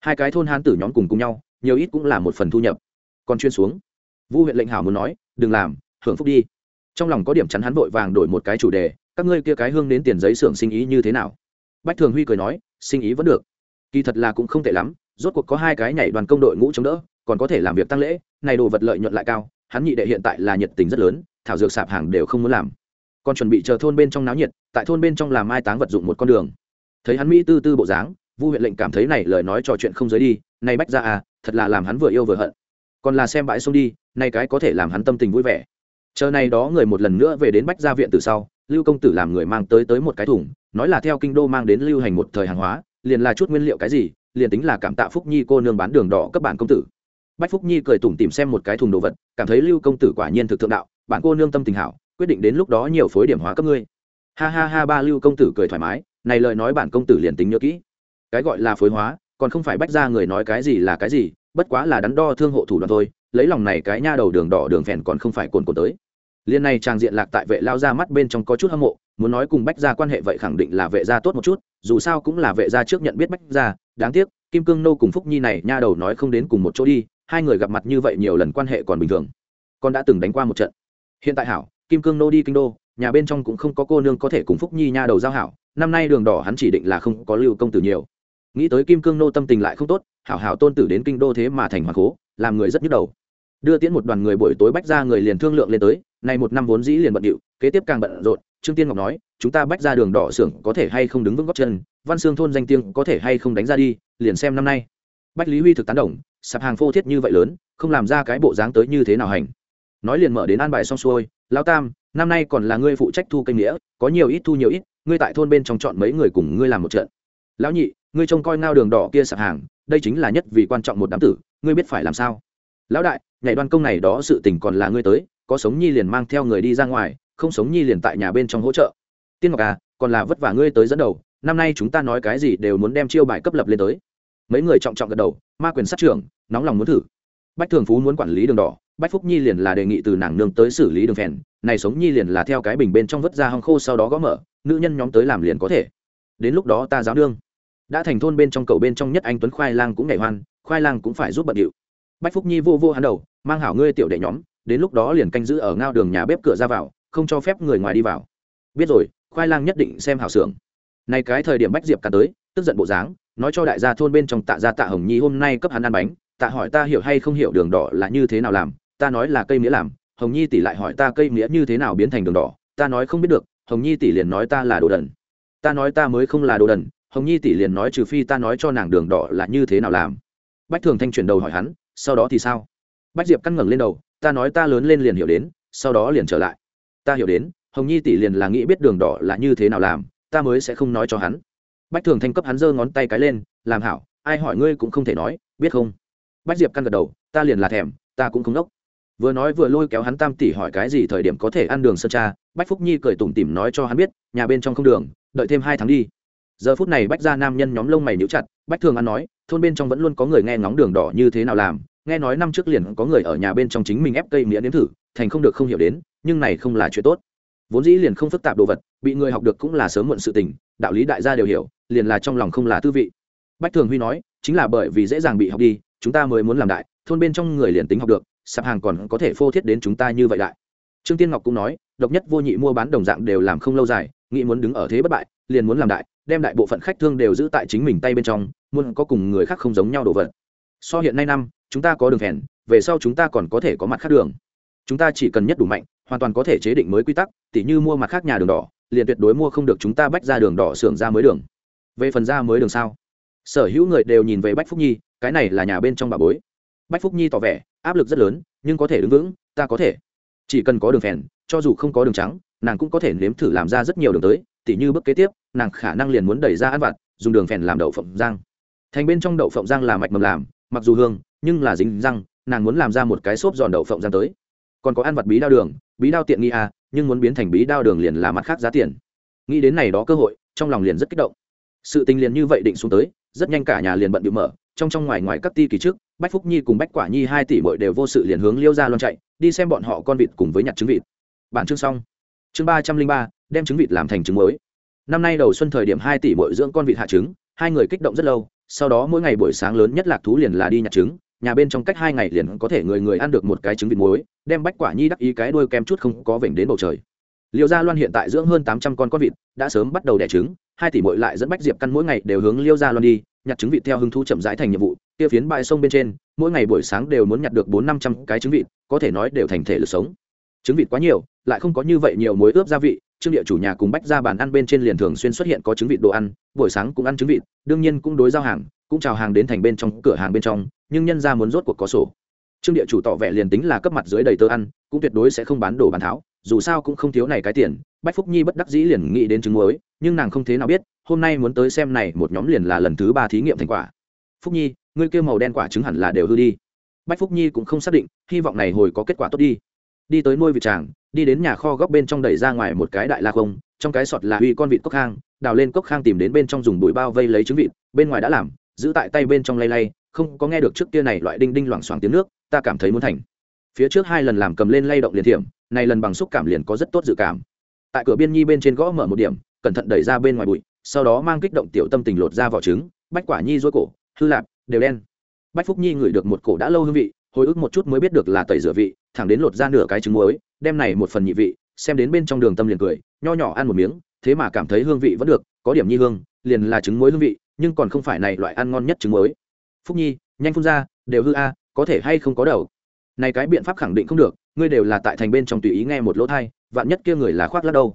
Hai cái thôn hán tử nhóm cùng cùng nhau, nhiều ít cũng là một phần thu nhập. Còn chuyên xuống. Vu huyện lệnh hảo muốn nói, đừng làm, hưởng phúc đi trong lòng có điểm chắn hắn vội vàng đổi một cái chủ đề, các ngươi kia cái hương đến tiền giấy xưởng sinh ý như thế nào? Bách thường huy cười nói, sinh ý vẫn được. Kỳ thật là cũng không tệ lắm, rốt cuộc có hai cái nhảy đoàn công đội ngũ chống đỡ, còn có thể làm việc tăng lễ, này đồ vật lợi nhuận lại cao, hắn nhị đệ hiện tại là nhiệt tình rất lớn, thảo dược sạp hàng đều không muốn làm. Còn chuẩn bị chờ thôn bên trong náo nhiệt, tại thôn bên trong làm mai táng vật dụng một con đường. Thấy hắn mỹ tư tư bộ dáng, vu huyện lệnh cảm thấy này lời nói trò chuyện không giới đi nay bách ra à thật là làm hắn vừa yêu vừa hận. Còn là xem bãi sông đi nay cái có thể làm hắn tâm tình vui vẻ chờ này đó người một lần nữa về đến bách gia viện từ sau, lưu công tử làm người mang tới tới một cái thùng, nói là theo kinh đô mang đến lưu hành một thời hàng hóa, liền là chút nguyên liệu cái gì, liền tính là cảm tạ phúc nhi cô nương bán đường đỏ cấp bản công tử. Bách phúc nhi cười tủm tìm xem một cái thùng đồ vật, cảm thấy lưu công tử quả nhiên thực thượng đạo, bản cô nương tâm tình hảo, quyết định đến lúc đó nhiều phối điểm hóa cấp ngươi. Ha ha ha, ba lưu công tử cười thoải mái, này lời nói bản công tử liền tính nhớ kỹ. Cái gọi là phối hóa, còn không phải bách ra người nói cái gì là cái gì, bất quá là đắn đo thương hộ thủ đoạn thôi, lấy lòng này cái nha đầu đường đỏ đường phèn còn không phải cồn cồn tới liên này trang diện lạc tại vệ lao ra mắt bên trong có chút hâm mộ, muốn nói cùng bách gia quan hệ vậy khẳng định là vệ gia tốt một chút, dù sao cũng là vệ gia trước nhận biết bách gia, đáng tiếc, kim cương nô cùng phúc nhi này nha đầu nói không đến cùng một chỗ đi, hai người gặp mặt như vậy nhiều lần quan hệ còn bình thường. Con đã từng đánh qua một trận. Hiện tại hảo, kim cương nô đi kinh đô, nhà bên trong cũng không có cô nương có thể cùng phúc nhi nha đầu giao hảo, năm nay đường đỏ hắn chỉ định là không có lưu công tử nhiều. Nghĩ tới kim cương nô tâm tình lại không tốt, hảo hảo tôn tử đến kinh đô thế mà thành hoàng cố, làm người rất nhức đầu. Đưa tiễn một đoàn người buổi tối bách ra người liền thương lượng lên tới nay một năm vốn dĩ liền bận điệu, kế tiếp càng bận rộn, trương tiên ngọc nói, chúng ta bách ra đường đỏ xưởng có thể hay không đứng vững góc chân, văn xương thôn danh tiếng có thể hay không đánh ra đi, liền xem năm nay. Bách lý huy thực tán đồng, sạp hàng phô thiết như vậy lớn, không làm ra cái bộ dáng tới như thế nào hành. Nói liền mở đến an bài xong xuôi lao tam, năm nay còn là ngươi phụ trách thu cây nghĩa, có nhiều ít thu nhiều ít, ngươi tại thôn bên trong chọn mấy người cùng ngươi làm một trận. Lão nhị, ngươi trông coi ngao đường đỏ kia sạp hàng, đây chính là nhất vì quan trọng một đám tử, ngươi biết phải làm sao? Lão đại, nhảy đoan công này đó sự tình còn là ngươi tới có sống nhi liền mang theo người đi ra ngoài, không sống nhi liền tại nhà bên trong hỗ trợ. Tiên ngọc à còn là vất vả ngươi tới dẫn đầu, năm nay chúng ta nói cái gì đều muốn đem chiêu bài cấp lập lên tới. Mấy người trọng trọng gật đầu, ma quyền sát trưởng, nóng lòng muốn thử. Bách thường phú muốn quản lý đường đỏ, bách phúc nhi liền là đề nghị từ nàng nương tới xử lý đường phèn, này sống nhi liền là theo cái bình bên trong vứt ra hong khô sau đó gõ mở, nữ nhân nhóm tới làm liền có thể. Đến lúc đó ta giáo đương. Đã thành thôn bên trong cầu bên trong nhất anh tuấn khoai lang cũng nhảy hoan, khoai lang cũng phải giúp bận điệu. Bách phúc nhi vô vô hắn đầu, mang hảo ngươi tiểu đệ nhóm đến lúc đó liền canh giữ ở ngao đường nhà bếp cửa ra vào, không cho phép người ngoài đi vào. Biết rồi, khoai lang nhất định xem hảo xưởng này cái thời điểm bách diệp cả tới, tức giận bộ dáng, nói cho đại gia thôn bên trong tạ gia tạ hồng nhi hôm nay cấp hắn ăn bánh, tạ hỏi ta hiểu hay không hiểu đường đỏ là như thế nào làm, ta nói là cây mía làm, hồng nhi tỷ lại hỏi ta cây mía như thế nào biến thành đường đỏ, ta nói không biết được, hồng nhi tỷ liền nói ta là đồ đần. Ta nói ta mới không là đồ đần, hồng nhi tỷ liền nói trừ phi ta nói cho nàng đường đỏ là như thế nào làm. Bách thường thanh chuyển đầu hỏi hắn, sau đó thì sao? Bách diệp căng ngẩng lên đầu ta nói ta lớn lên liền hiểu đến, sau đó liền trở lại. Ta hiểu đến, hồng nhi tỷ liền là nghĩ biết đường đỏ là như thế nào làm, ta mới sẽ không nói cho hắn. Bách thường thanh cấp hắn giơ ngón tay cái lên, làm hảo, ai hỏi ngươi cũng không thể nói, biết không? Bách diệp căn gật đầu, ta liền là thèm, ta cũng không đốc. Vừa nói vừa lôi kéo hắn tam tỷ hỏi cái gì thời điểm có thể ăn đường sơn cha, bách phúc nhi cười tủm tỉm nói cho hắn biết, nhà bên trong không đường, đợi thêm hai tháng đi. Giờ phút này bách ra nam nhân nhóm lông mày nhũ chặt, bách thường ăn nói, thôn bên trong vẫn luôn có người nghe ngóng đường đỏ như thế nào làm nghe nói năm trước liền có người ở nhà bên trong chính mình ép cây nghĩa nếm thử, thành không được không hiểu đến, nhưng này không là chuyện tốt. Vốn dĩ liền không phức tạp đồ vật, bị người học được cũng là sớm muộn sự tình, đạo lý đại gia đều hiểu, liền là trong lòng không là tư vị. Bách thường huy nói, chính là bởi vì dễ dàng bị học đi, chúng ta mới muốn làm đại, thôn bên trong người liền tính học được, sạp hàng còn có thể phô thiết đến chúng ta như vậy đại. Trương tiên ngọc cũng nói, độc nhất vô nhị mua bán đồng dạng đều làm không lâu dài, nghĩ muốn đứng ở thế bất bại, liền muốn làm đại, đem đại bộ phận khách thương đều giữ tại chính mình tay bên trong, muốn có cùng người khác không giống nhau đồ vật so hiện nay năm, chúng ta có đường phèn, về sau chúng ta còn có thể có mặt khác đường. Chúng ta chỉ cần nhất đủ mạnh, hoàn toàn có thể chế định mới quy tắc, tỉ như mua mặt khác nhà đường đỏ, liền tuyệt đối mua không được chúng ta bách ra đường đỏ xưởng ra mới đường. Về phần ra mới đường sao? Sở hữu người đều nhìn về bách phúc nhi, cái này là nhà bên trong bà bối. Bách phúc nhi tỏ vẻ, áp lực rất lớn, nhưng có thể đứng vững, ta có thể. Chỉ cần có đường phèn, cho dù không có đường trắng, nàng cũng có thể nếm thử làm ra rất nhiều đường tới, tỉ như bước kế tiếp, nàng khả năng liền muốn đẩy ra ăn vặt, dùng đường phèn làm đậu phộng giang. thành bên trong đậu phộng giang là mạch mầm làm mặc dù hương, nhưng là dính răng, nàng muốn làm ra một cái xốp giòn đậu phộng rang tới. Còn có ăn vặt bí đao đường, bí đao tiện nghi à nhưng muốn biến thành bí đao đường liền là mặt khác giá tiền. Nghĩ đến này đó cơ hội, trong lòng liền rất kích động. Sự tình liền như vậy định xuống tới, rất nhanh cả nhà liền bận bị mở, trong trong ngoài ngoài các ti kỳ trước, bách phúc nhi cùng bách quả nhi hai tỷ bội đều vô sự liền hướng liêu ra loan chạy, đi xem bọn họ con vịt cùng với nhặt trứng vịt. Bản chương xong. Chương ba trăm linh ba, đem trứng vịt làm thành trứng mới năm nay đầu xuân thời điểm hai tỷ bội dưỡng con vịt hạ trứng, hai người kích động rất lâu sau đó mỗi ngày buổi sáng lớn nhất lạc thú liền là đi nhặt trứng, nhà bên trong cách hai ngày liền có thể người người ăn được một cái trứng vịt muối, đem bách quả nhi đắc ý cái đuôi kem chút không có vểnh đến bầu trời. Liêu gia loan hiện tại dưỡng hơn tám trăm con con vịt, đã sớm bắt đầu đẻ trứng, hai tỷ mội lại dẫn bách diệp căn mỗi ngày đều hướng liêu gia loan đi, nhặt trứng vịt theo hứng thu chậm rãi thành nhiệm vụ, kia phiến bãi sông bên trên, mỗi ngày buổi sáng đều muốn nhặt được bốn năm trăm cái trứng vịt, có thể nói đều thành thể lực sống. Trứng vịt quá nhiều, lại không có như vậy nhiều muối ướp gia vị trương địa chủ nhà cùng bách ra bàn ăn bên trên liền thường xuyên xuất hiện có trứng vịt đồ ăn, buổi sáng cũng ăn trứng vịt, đương nhiên cũng đối giao hàng, cũng chào hàng đến thành bên trong, cửa hàng bên trong, nhưng nhân ra muốn rốt cuộc có sổ. Trương địa chủ tỏ vẻ liền tính là cấp mặt dưới đầy tơ ăn, cũng tuyệt đối sẽ không bán đồ bán tháo, dù sao cũng không thiếu này cái tiền, bách phúc nhi bất đắc dĩ liền nghĩ đến trứng muối, nhưng nàng không thế nào biết, hôm nay muốn tới xem này một nhóm liền là lần thứ ba thí nghiệm thành quả. Phúc nhi, ngươi kêu màu đen quả trứng hẳn là đều hư đi. Bách phúc nhi cũng không xác định, hy vọng này hồi có kết quả tốt đi đi tới nuôi vịt tràng, đi đến nhà kho góc bên trong đẩy ra ngoài một cái đại la không, trong cái sọt là huy con vịt cốc khang đào lên cốc khang tìm đến bên trong dùng bụi bao vây lấy trứng vịt, bên ngoài đã làm, giữ tại tay bên trong lay lay, không có nghe được trước kia này loại đinh đinh loảng xoảng tiếng nước, ta cảm thấy muốn thành. Phía trước hai lần làm cầm lên lay động liền thiểm, này lần bằng xúc cảm liền có rất tốt dự cảm. Tại cửa biên nhi bên trên gõ mở một điểm, cẩn thận đẩy ra bên ngoài bụi, sau đó mang kích động tiểu tâm tình lột ra vỏ trứng, bách quả nhi dối cổ, hư lạp, đều đen. Bách phúc nhi ngửi được một cổ đã lâu hương vị, hồi ức một chút mới biết được là tẩy rửa vị thẳng đến lột ra nửa cái trứng muối, đem này một phần nhị vị, xem đến bên trong đường tâm liền cười, nho nhỏ ăn một miếng, thế mà cảm thấy hương vị vẫn được, có điểm nhi hương, liền là trứng muối hương vị, nhưng còn không phải này loại ăn ngon nhất trứng muối. Phúc nhi, nhanh phun ra, đều hư a, có thể hay không có đầu? Này cái biện pháp khẳng định không được, ngươi đều là tại thành bên trong tùy ý nghe một lỗ thai, vạn nhất kia người là khoác lắc đâu?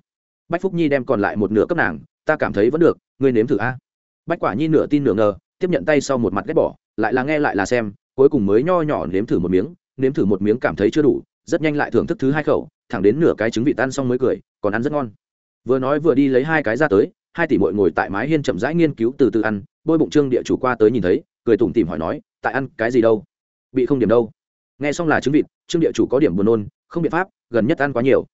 Bách phúc nhi đem còn lại một nửa cấp nàng, ta cảm thấy vẫn được, ngươi nếm thử a. Bách quả nhi nửa tin nửa ngờ, tiếp nhận tay sau một mặt ghét bỏ, lại là nghe lại là xem, cuối cùng mới nho nhỏ nếm thử một miếng nếm thử một miếng cảm thấy chưa đủ, rất nhanh lại thưởng thức thứ hai khẩu, thẳng đến nửa cái trứng vị tan xong mới cười, còn ăn rất ngon. Vừa nói vừa đi lấy hai cái ra tới, hai tỷ mội ngồi tại mái hiên chậm rãi nghiên cứu từ từ ăn, bôi bụng trương địa chủ qua tới nhìn thấy, cười tủm tìm hỏi nói, tại ăn cái gì đâu? Bị không điểm đâu? Nghe xong là trứng vịt, trương địa chủ có điểm buồn nôn, không biện pháp, gần nhất ăn quá nhiều.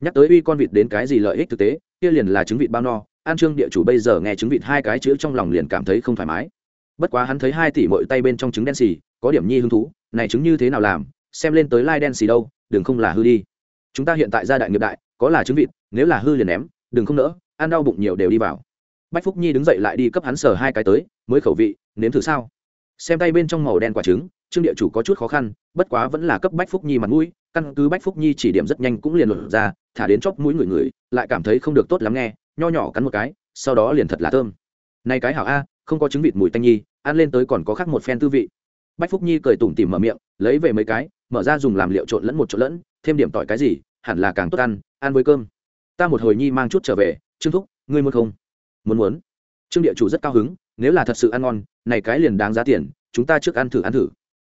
Nhắc tới uy con vịt đến cái gì lợi ích thực tế, kia liền là trứng vịt bao no an trương địa chủ bây giờ nghe trứng vịt hai cái chữ trong lòng liền cảm thấy không thoải mái. Bất quá hắn thấy hai tỷ mội tay bên trong trứng đen xì, có điểm nhi hứng thú này trứng như thế nào làm, xem lên tới lai đen xì đâu, đừng không là hư đi. Chúng ta hiện tại gia đại nghiệp đại, có là trứng vịt, nếu là hư liền ném, đừng không nỡ, ăn đau bụng nhiều đều đi vào. Bách phúc nhi đứng dậy lại đi cấp hắn sờ hai cái tới, mới khẩu vị, nếm thử sao? Xem tay bên trong màu đen quả trứng, trương địa chủ có chút khó khăn, bất quá vẫn là cấp bách phúc nhi mặt mũi, căn cứ bách phúc nhi chỉ điểm rất nhanh cũng liền lột ra, thả đến chóp mũi người người, lại cảm thấy không được tốt lắm nghe, nho nhỏ cắn một cái, sau đó liền thật là thơm. Nay cái hảo a, không có trứng vịt mùi tanh nhi, ăn lên tới còn có khác một phen tư vị bách phúc nhi cười tủm tỉm mở miệng, lấy về mấy cái, mở ra dùng làm liệu trộn lẫn một trộn lẫn, thêm điểm tỏi cái gì, hẳn là càng tốt ăn ăn với cơm. Ta một hồi nhi mang chút trở về, trương thúc, ngươi muốn không? Muốn muốn. Trương địa chủ rất cao hứng, nếu là thật sự ăn ngon, này cái liền đáng giá tiền, chúng ta trước ăn thử ăn thử.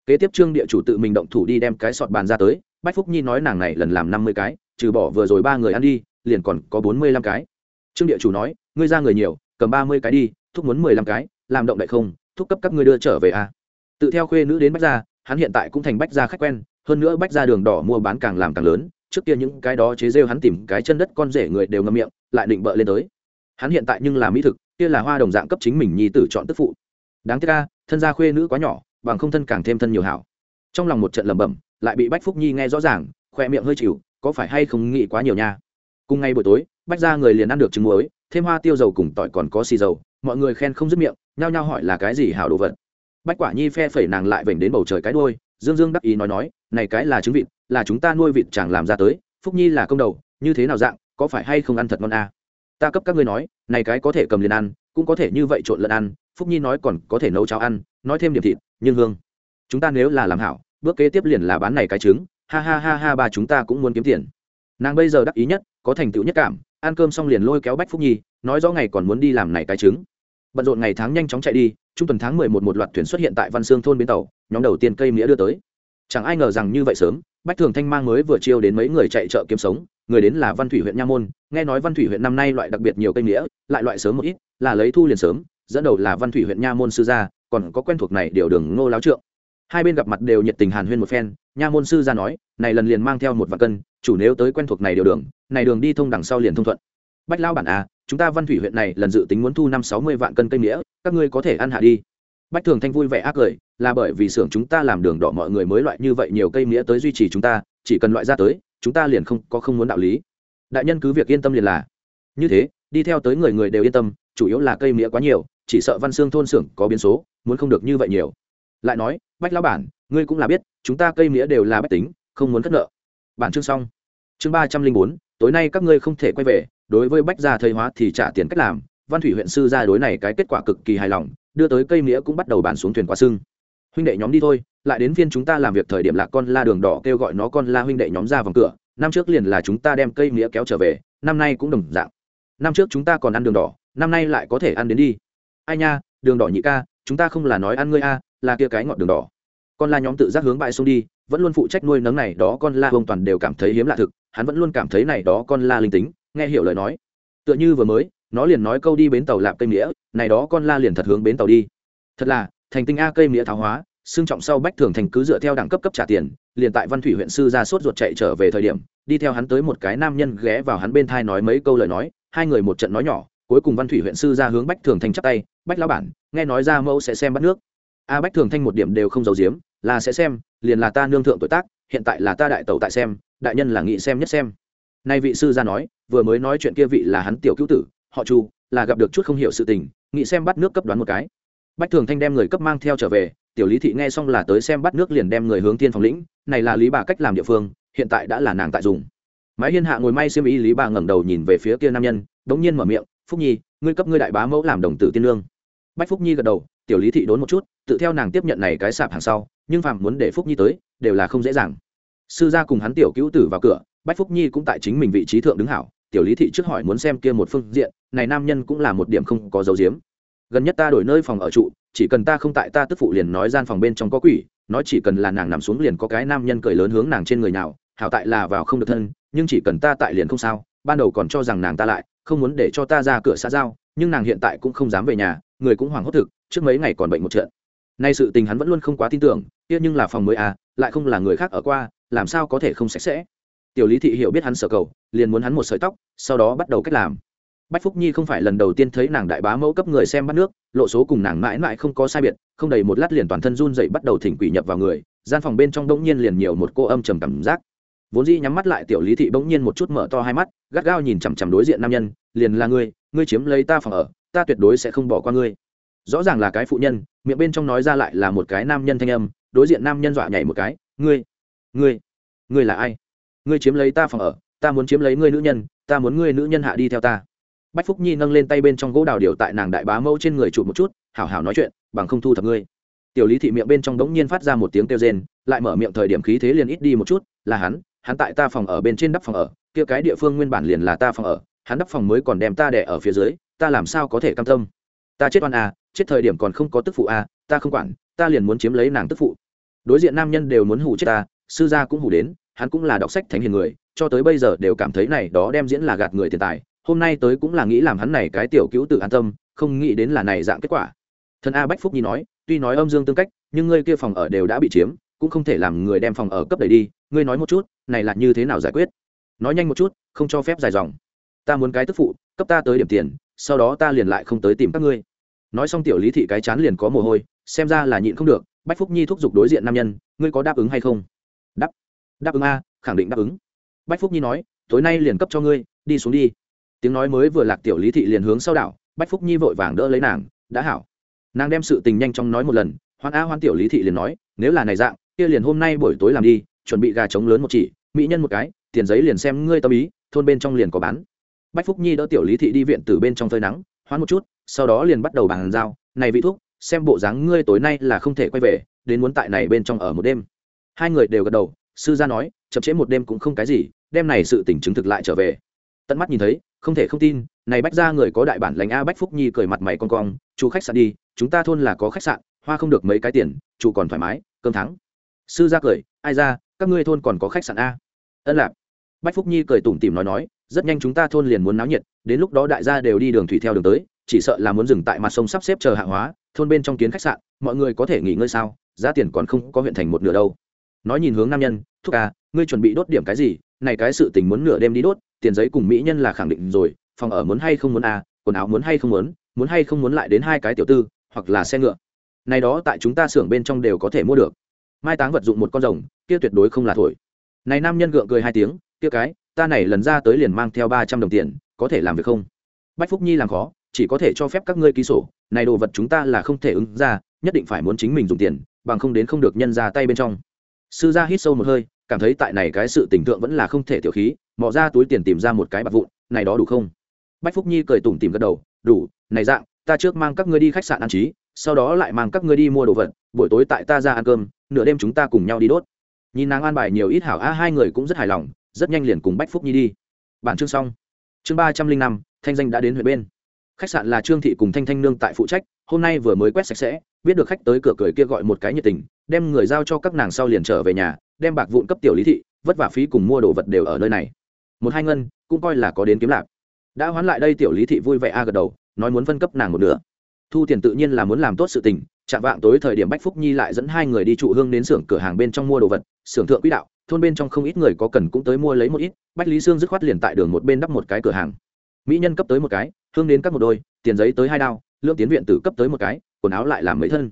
Kế tiếp trương địa chủ tự mình động thủ đi đem cái sọt bàn ra tới, bách phúc nhi nói nàng này lần làm năm mươi cái, trừ bỏ vừa rồi ba người ăn đi, liền còn có bốn mươi lăm cái. Trương địa chủ nói, ngươi ra người nhiều, cầm ba mươi cái đi, thúc muốn mười lăm cái, làm động đại không, thúc cấp các ngươi đưa trở về à tự theo khuê nữ đến bách gia, hắn hiện tại cũng thành bách gia khách quen, hơn nữa bách gia đường đỏ mua bán càng làm càng lớn, trước kia những cái đó chế rêu hắn tìm cái chân đất con rể người đều ngâm miệng, lại định bợ lên tới. Hắn hiện tại nhưng là mỹ thực, kia là hoa đồng dạng cấp chính mình nhi tử chọn tức phụ. Đáng tiếc ca thân gia khuê nữ quá nhỏ, bằng không thân càng thêm thân nhiều hảo. Trong lòng một trận lẩm bẩm, lại bị bách phúc nhi nghe rõ ràng, khoe miệng hơi chịu, có phải hay không nghĩ quá nhiều nha. Cùng ngay buổi tối, bách ra người liền ăn được trứng muối, thêm hoa tiêu dầu cùng tỏi còn có xì dầu, mọi người khen không dứt miệng, nhao nhao hỏi là cái gì hảo đồ vật bách quả nhi phe phẩy nàng lại vểnh đến bầu trời cái đôi dương dương đắc ý nói nói, này cái là trứng vịt, là chúng ta nuôi vịt chẳng làm ra tới, phúc nhi là công đầu, như thế nào dạng, có phải hay không ăn thật ngon à? ta cấp các ngươi nói, này cái có thể cầm liền ăn, cũng có thể như vậy trộn lẫn ăn, phúc nhi nói còn có thể nấu cháo ăn, nói thêm điểm thịt, nhưng hương, chúng ta nếu là làm hảo, bước kế tiếp liền là bán này cái trứng, ha ha ha ha ba chúng ta cũng muốn kiếm tiền nàng bây giờ đắc ý nhất, có thành tựu nhất cảm, ăn cơm xong liền lôi kéo bách phúc nhi, nói rõ ngày còn muốn đi làm này cái trứng bận rộn ngày tháng nhanh chóng chạy đi, trung tuần tháng mười một một loạt thuyền xuất hiện tại văn sương thôn bến tàu, nhóm đầu tiên cây mía đưa tới. Chẳng ai ngờ rằng như vậy sớm, bách thường thanh mang mới vừa chiêu đến mấy người chạy chợ kiếm sống, người đến là văn thủy huyện nha môn. Nghe nói văn thủy huyện năm nay loại đặc biệt nhiều cây mía, lại loại sớm một ít, là lấy thu liền sớm, dẫn đầu là văn thủy huyện nha môn sư gia, còn có quen thuộc này điều đường ngô láo trượng. Hai bên gặp mặt đều nhiệt tình hàn huyên một phen, nha môn sư gia nói, này lần liền mang theo một vạn cân, chủ nếu tới quen thuộc này điều đường, này đường đi thông đằng sau liền thông thuận. Bách lao bản à chúng ta văn thủy huyện này lần dự tính muốn thu năm sáu mươi vạn cân cây nghĩa các ngươi có thể ăn hạ đi. Bách thường thanh vui vẻ ác cười là bởi vì xưởng chúng ta làm đường đỏ mọi người mới loại như vậy nhiều cây nghĩa tới duy trì chúng ta, chỉ cần loại ra tới, chúng ta liền không, có không muốn đạo lý. Đại nhân cứ việc yên tâm liền là. Như thế, đi theo tới người người đều yên tâm, chủ yếu là cây nghĩa quá nhiều, chỉ sợ văn xương thôn xưởng có biến số, muốn không được như vậy nhiều. Lại nói, bách lão bản, ngươi cũng là biết, chúng ta cây nghĩa đều là bách tính, không muốn cất nợ. Bản chương xong. Chương ba trăm linh bốn, tối nay các ngươi không thể quay về đối với bách gia thầy hóa thì trả tiền cách làm, văn thủy huyện sư ra đối này cái kết quả cực kỳ hài lòng, đưa tới cây nghĩa cũng bắt đầu bàn xuống thuyền quá sưng. Huynh đệ nhóm đi thôi, lại đến phiên chúng ta làm việc thời điểm là con la đường đỏ kêu gọi nó con la huynh đệ nhóm ra vòng cửa, năm trước liền là chúng ta đem cây nghĩa kéo trở về, năm nay cũng đồng dạng. Năm trước chúng ta còn ăn đường đỏ, năm nay lại có thể ăn đến đi. Ai nha, đường đỏ nhị ca, chúng ta không là nói ăn ngươi a, là kia cái ngọt đường đỏ. Con la nhóm tự giác hướng bãi sông đi, vẫn luôn phụ trách nuôi nấng này, đó con la hoàn toàn đều cảm thấy hiếm lạ thực, hắn vẫn luôn cảm thấy này đó con la linh tính nghe hiểu lời nói. Tựa như vừa mới, nó liền nói câu đi bến tàu lạp cây nghĩa này đó con la liền thật hướng bến tàu đi. Thật là, thành tinh a cây nghĩa tháo hóa, xương trọng sau bách thường thành cứ dựa theo đẳng cấp cấp trả tiền, liền tại văn thủy huyện sư ra sốt ruột chạy trở về thời điểm, đi theo hắn tới một cái nam nhân ghé vào hắn bên thai nói mấy câu lời nói, hai người một trận nói nhỏ, cuối cùng văn thủy huyện sư ra hướng bách thường thành chắp tay, bách lão bản, nghe nói ra mẫu sẽ xem bắt nước. A, bách thường thanh một điểm đều không giàu giếm, là sẽ xem, liền là ta nương thượng tuổi tác, hiện tại là ta đại tẩu tại xem, đại nhân là nghị xem nhất xem nay vị sư ra nói, vừa mới nói chuyện kia vị là hắn tiểu cứu tử, họ chu, là gặp được chút không hiểu sự tình, nghĩ xem bắt nước cấp đoán một cái. Bách thường thanh đem người cấp mang theo trở về, tiểu lý thị nghe xong là tới xem bắt nước liền đem người hướng tiên phòng lĩnh, này là lý bà cách làm địa phương, hiện tại đã là nàng tại dùng. Mái hiên hạ ngồi may xem ý lý bà ngẩng đầu nhìn về phía kia nam nhân, đống nhiên mở miệng, phúc nhi, ngươi cấp ngươi đại bá mẫu làm đồng tử tiên lương. Bách phúc nhi gật đầu, tiểu lý thị đốn một chút, tự theo nàng tiếp nhận này cái sạp hàng sau, nhưng phạm muốn để phúc nhi tới, đều là không dễ dàng. Sư gia cùng hắn tiểu cứu tử vào cửa bách phúc nhi cũng tại chính mình vị trí thượng đứng hảo, tiểu lý thị trước hỏi muốn xem kia một phương diện, này nam nhân cũng là một điểm không có dấu diếm. Gần nhất ta đổi nơi phòng ở trụ, chỉ cần ta không tại ta tức phụ liền nói gian phòng bên trong có quỷ, nói chỉ cần là nàng nằm xuống liền có cái nam nhân cười lớn hướng nàng trên người nào, hảo tại là vào không được thân, nhưng chỉ cần ta tại liền không sao, ban đầu còn cho rằng nàng ta lại, không muốn để cho ta ra cửa xã giao, nhưng nàng hiện tại cũng không dám về nhà, người cũng hoảng hốt thực, trước mấy ngày còn bệnh một trận. Nay sự tình hắn vẫn luôn không quá tin tưởng, kia nhưng là phòng mới à lại không là người khác ở qua, làm sao có thể không sạch sẽ? Tiểu lý thị hiểu biết hắn sở cầu, liền muốn hắn một sợi tóc, sau đó bắt đầu cách làm. Bách phúc nhi không phải lần đầu tiên thấy nàng đại bá mẫu cấp người xem bắt nước, lộ số cùng nàng mãi mãi không có sai biệt, không đầy một lát liền toàn thân run dậy bắt đầu thỉnh quỷ nhập vào người, gian phòng bên trong đ ỗ n g nhiên liền nhiều một cô âm trầm cảm giác. Vốn dĩ nhắm mắt lại, tiểu lý thị bỗng nhiên một chút mở to hai mắt, gắt gao nhìn chằm chằm đối diện nam nhân, liền là ngươi ngươi chiếm lấy ta phòng ở, ta tuyệt đối sẽ không bỏ qua ngươi. Rõ ràng là cái phụ nhân, miệng bên trong nói ra lại là một cái nam nhân thanh âm, đối diện nam nhân dọa nhảy một cái, ngươi ngươi ngươi là ai? Ngươi chiếm lấy ta phòng ở, ta muốn chiếm lấy ngươi nữ nhân, ta muốn ngươi nữ nhân hạ đi theo ta. Bách phúc nhi nâng lên tay bên trong gỗ đào điều tại nàng đại bá mẫu trên người chụp một chút, hảo hảo nói chuyện, bằng không thu thập ngươi. Tiểu lý thị miệng bên trong đống nhiên phát ra một tiếng kêu rên, lại mở miệng thời điểm khí thế liền ít đi một chút, là hắn hắn tại ta phòng ở bên trên đắp phòng ở, kia cái địa phương nguyên bản liền là ta phòng ở, hắn đắp phòng mới còn đem ta đẻ ở phía dưới, ta làm sao có thể cam tâm? Ta chết oan à chết thời điểm còn không có tức phụ à ta không quản, ta liền muốn chiếm lấy nàng tức phụ. Đối diện nam nhân đều muốn hủ chết ta, sư gia cũng hủ đến hắn cũng là đọc sách thánh hiền người, cho tới bây giờ đều cảm thấy này đó đem diễn là gạt người tiền tài, hôm nay tới cũng là nghĩ làm hắn này cái tiểu cứu tự an tâm, không nghĩ đến là này dạng kết quả. Thần a bách phúc nhi nói, tuy nói âm dương tương cách, nhưng ngươi kia phòng ở đều đã bị chiếm, cũng không thể làm người đem phòng ở cấp đẩy đi, ngươi nói một chút, này là như thế nào giải quyết? Nói nhanh một chút, không cho phép dài dòng. Ta muốn cái tức phụ, cấp ta tới điểm tiền, sau đó ta liền lại không tới tìm các ngươi. Nói xong tiểu lý thị cái chán liền có mồ hôi, xem ra là nhịn không được, bách phúc nhi thúc giục đối diện nam nhân, ngươi có đáp ứng hay không? Đáp ứng a, khẳng định đáp ứng. Bách phúc nhi nói, tối nay liền cấp cho ngươi, đi xuống đi. Tiếng nói mới vừa lạc tiểu lý thị liền hướng sau đảo, bách phúc nhi vội vàng đỡ lấy nàng, đã hảo. Nàng đem sự tình nhanh chóng nói một lần, hoan a hoan tiểu lý thị liền nói, nếu là này dạng, kia liền hôm nay buổi tối làm đi, chuẩn bị gà trống lớn một chỉ, mỹ nhân một cái, tiền giấy liền xem ngươi tâm ý, thôn bên trong liền có bán. Bách phúc nhi đỡ tiểu lý thị đi viện từ bên trong phơi nắng, hoán một chút, sau đó liền bắt đầu bàn giao, này vị thuốc xem bộ dáng ngươi tối nay là không thể quay về, đến muốn tại này bên trong ở một đêm. Hai người đều gật đầu sư gia nói, chậm chế một đêm cũng không cái gì, đêm này sự tỉnh chứng thực lại trở về. Tận mắt nhìn thấy, không thể không tin, này bách ra người có đại bản lãnh a bách phúc nhi cười mặt mày con cong, chú khách sạn đi, chúng ta thôn là có khách sạn, hoa không được mấy cái tiền chủ còn thoải mái, cơm thắng. Sư gia cười, ai ra, các ngươi thôn còn có khách sạn a? Ân lạc. Bách phúc nhi cười tủm tỉm nói nói, rất nhanh chúng ta thôn liền muốn náo nhiệt, đến lúc đó đại gia đều đi đường thủy theo đường tới, chỉ sợ là muốn dừng tại mặt sông sắp xếp chờ hàng hóa, thôn bên trong kiến khách sạn, mọi người có thể nghỉ ngơi sao, giá tiền còn không có huyện thành một nửa đâu nói nhìn hướng nam nhân, thúc à ngươi chuẩn bị đốt điểm cái gì? Này cái sự tình muốn nửa đêm đi đốt, tiền giấy cùng mỹ nhân là khẳng định rồi, phòng ở muốn hay không muốn à quần áo muốn hay không muốn muốn hay không muốn lại đến hai cái tiểu tư, hoặc là xe ngựa. Này đó tại chúng ta xưởng bên trong đều có thể mua được. Mai táng vật dụng một con rồng, kia tuyệt đối không là thổi. Này nam nhân gượng cười hai tiếng, kia cái, ta này lần ra tới liền mang theo ba trăm đồng tiền, có thể làm việc không? Bách phúc nhi làm khó, chỉ có thể cho phép các ngươi ký sổ, này đồ vật chúng ta là không thể ứng ra, nhất định phải muốn chính mình dùng tiền, bằng không đến không được nhân ra tay bên trong sư gia hít sâu một hơi, cảm thấy tại này cái sự tình tượng vẫn là không thể tiểu khí, mò ra túi tiền tìm ra một cái bạc vụn, này đó đủ không? Bách phúc nhi cười tủm tìm gật đầu, đủ, này dạng, ta trước mang các ngươi đi khách sạn ăn trí, sau đó lại mang các ngươi đi mua đồ vật, buổi tối tại ta ra ăn cơm, nửa đêm chúng ta cùng nhau đi đốt. Nhìn nàng an bài nhiều ít hảo, a, hai người cũng rất hài lòng, rất nhanh liền cùng bách phúc nhi đi. Bản chương xong. Chương ba trăm linh năm, thanh danh đã đến huyện bên khách sạn là trương thị cùng thanh thanh nương tại phụ trách, hôm nay vừa mới quét sạch sẽ, biết được khách tới cửa cười kia gọi một cái nhiệt tình, đem người giao cho các nàng sau liền trở về nhà, đem bạc vụn cấp tiểu lý thị, vất vả phí cùng mua đồ vật đều ở nơi này. Một hai ngân, cũng coi là có đến kiếm lạc. Đã hoán lại đây tiểu lý thị vui vẻ a gật đầu, nói muốn phân cấp nàng một nửa. Thu tiền tự nhiên là muốn làm tốt sự tình, chạm vạng tối thời điểm bách phúc nhi lại dẫn hai người đi trụ hương đến xưởng cửa hàng bên trong mua đồ vật, xưởng thượng quỹ đạo, thôn bên trong không ít người có cần cũng tới mua lấy một ít, bách lý sương dứt khoát liền tại đường một bên đắp một cái cửa hàng. Mỹ nhân cấp tới một cái hương đến cắt một đôi, tiền giấy tới hai đao lương tiến viện tử cấp tới một cái, quần áo lại làm mấy thân.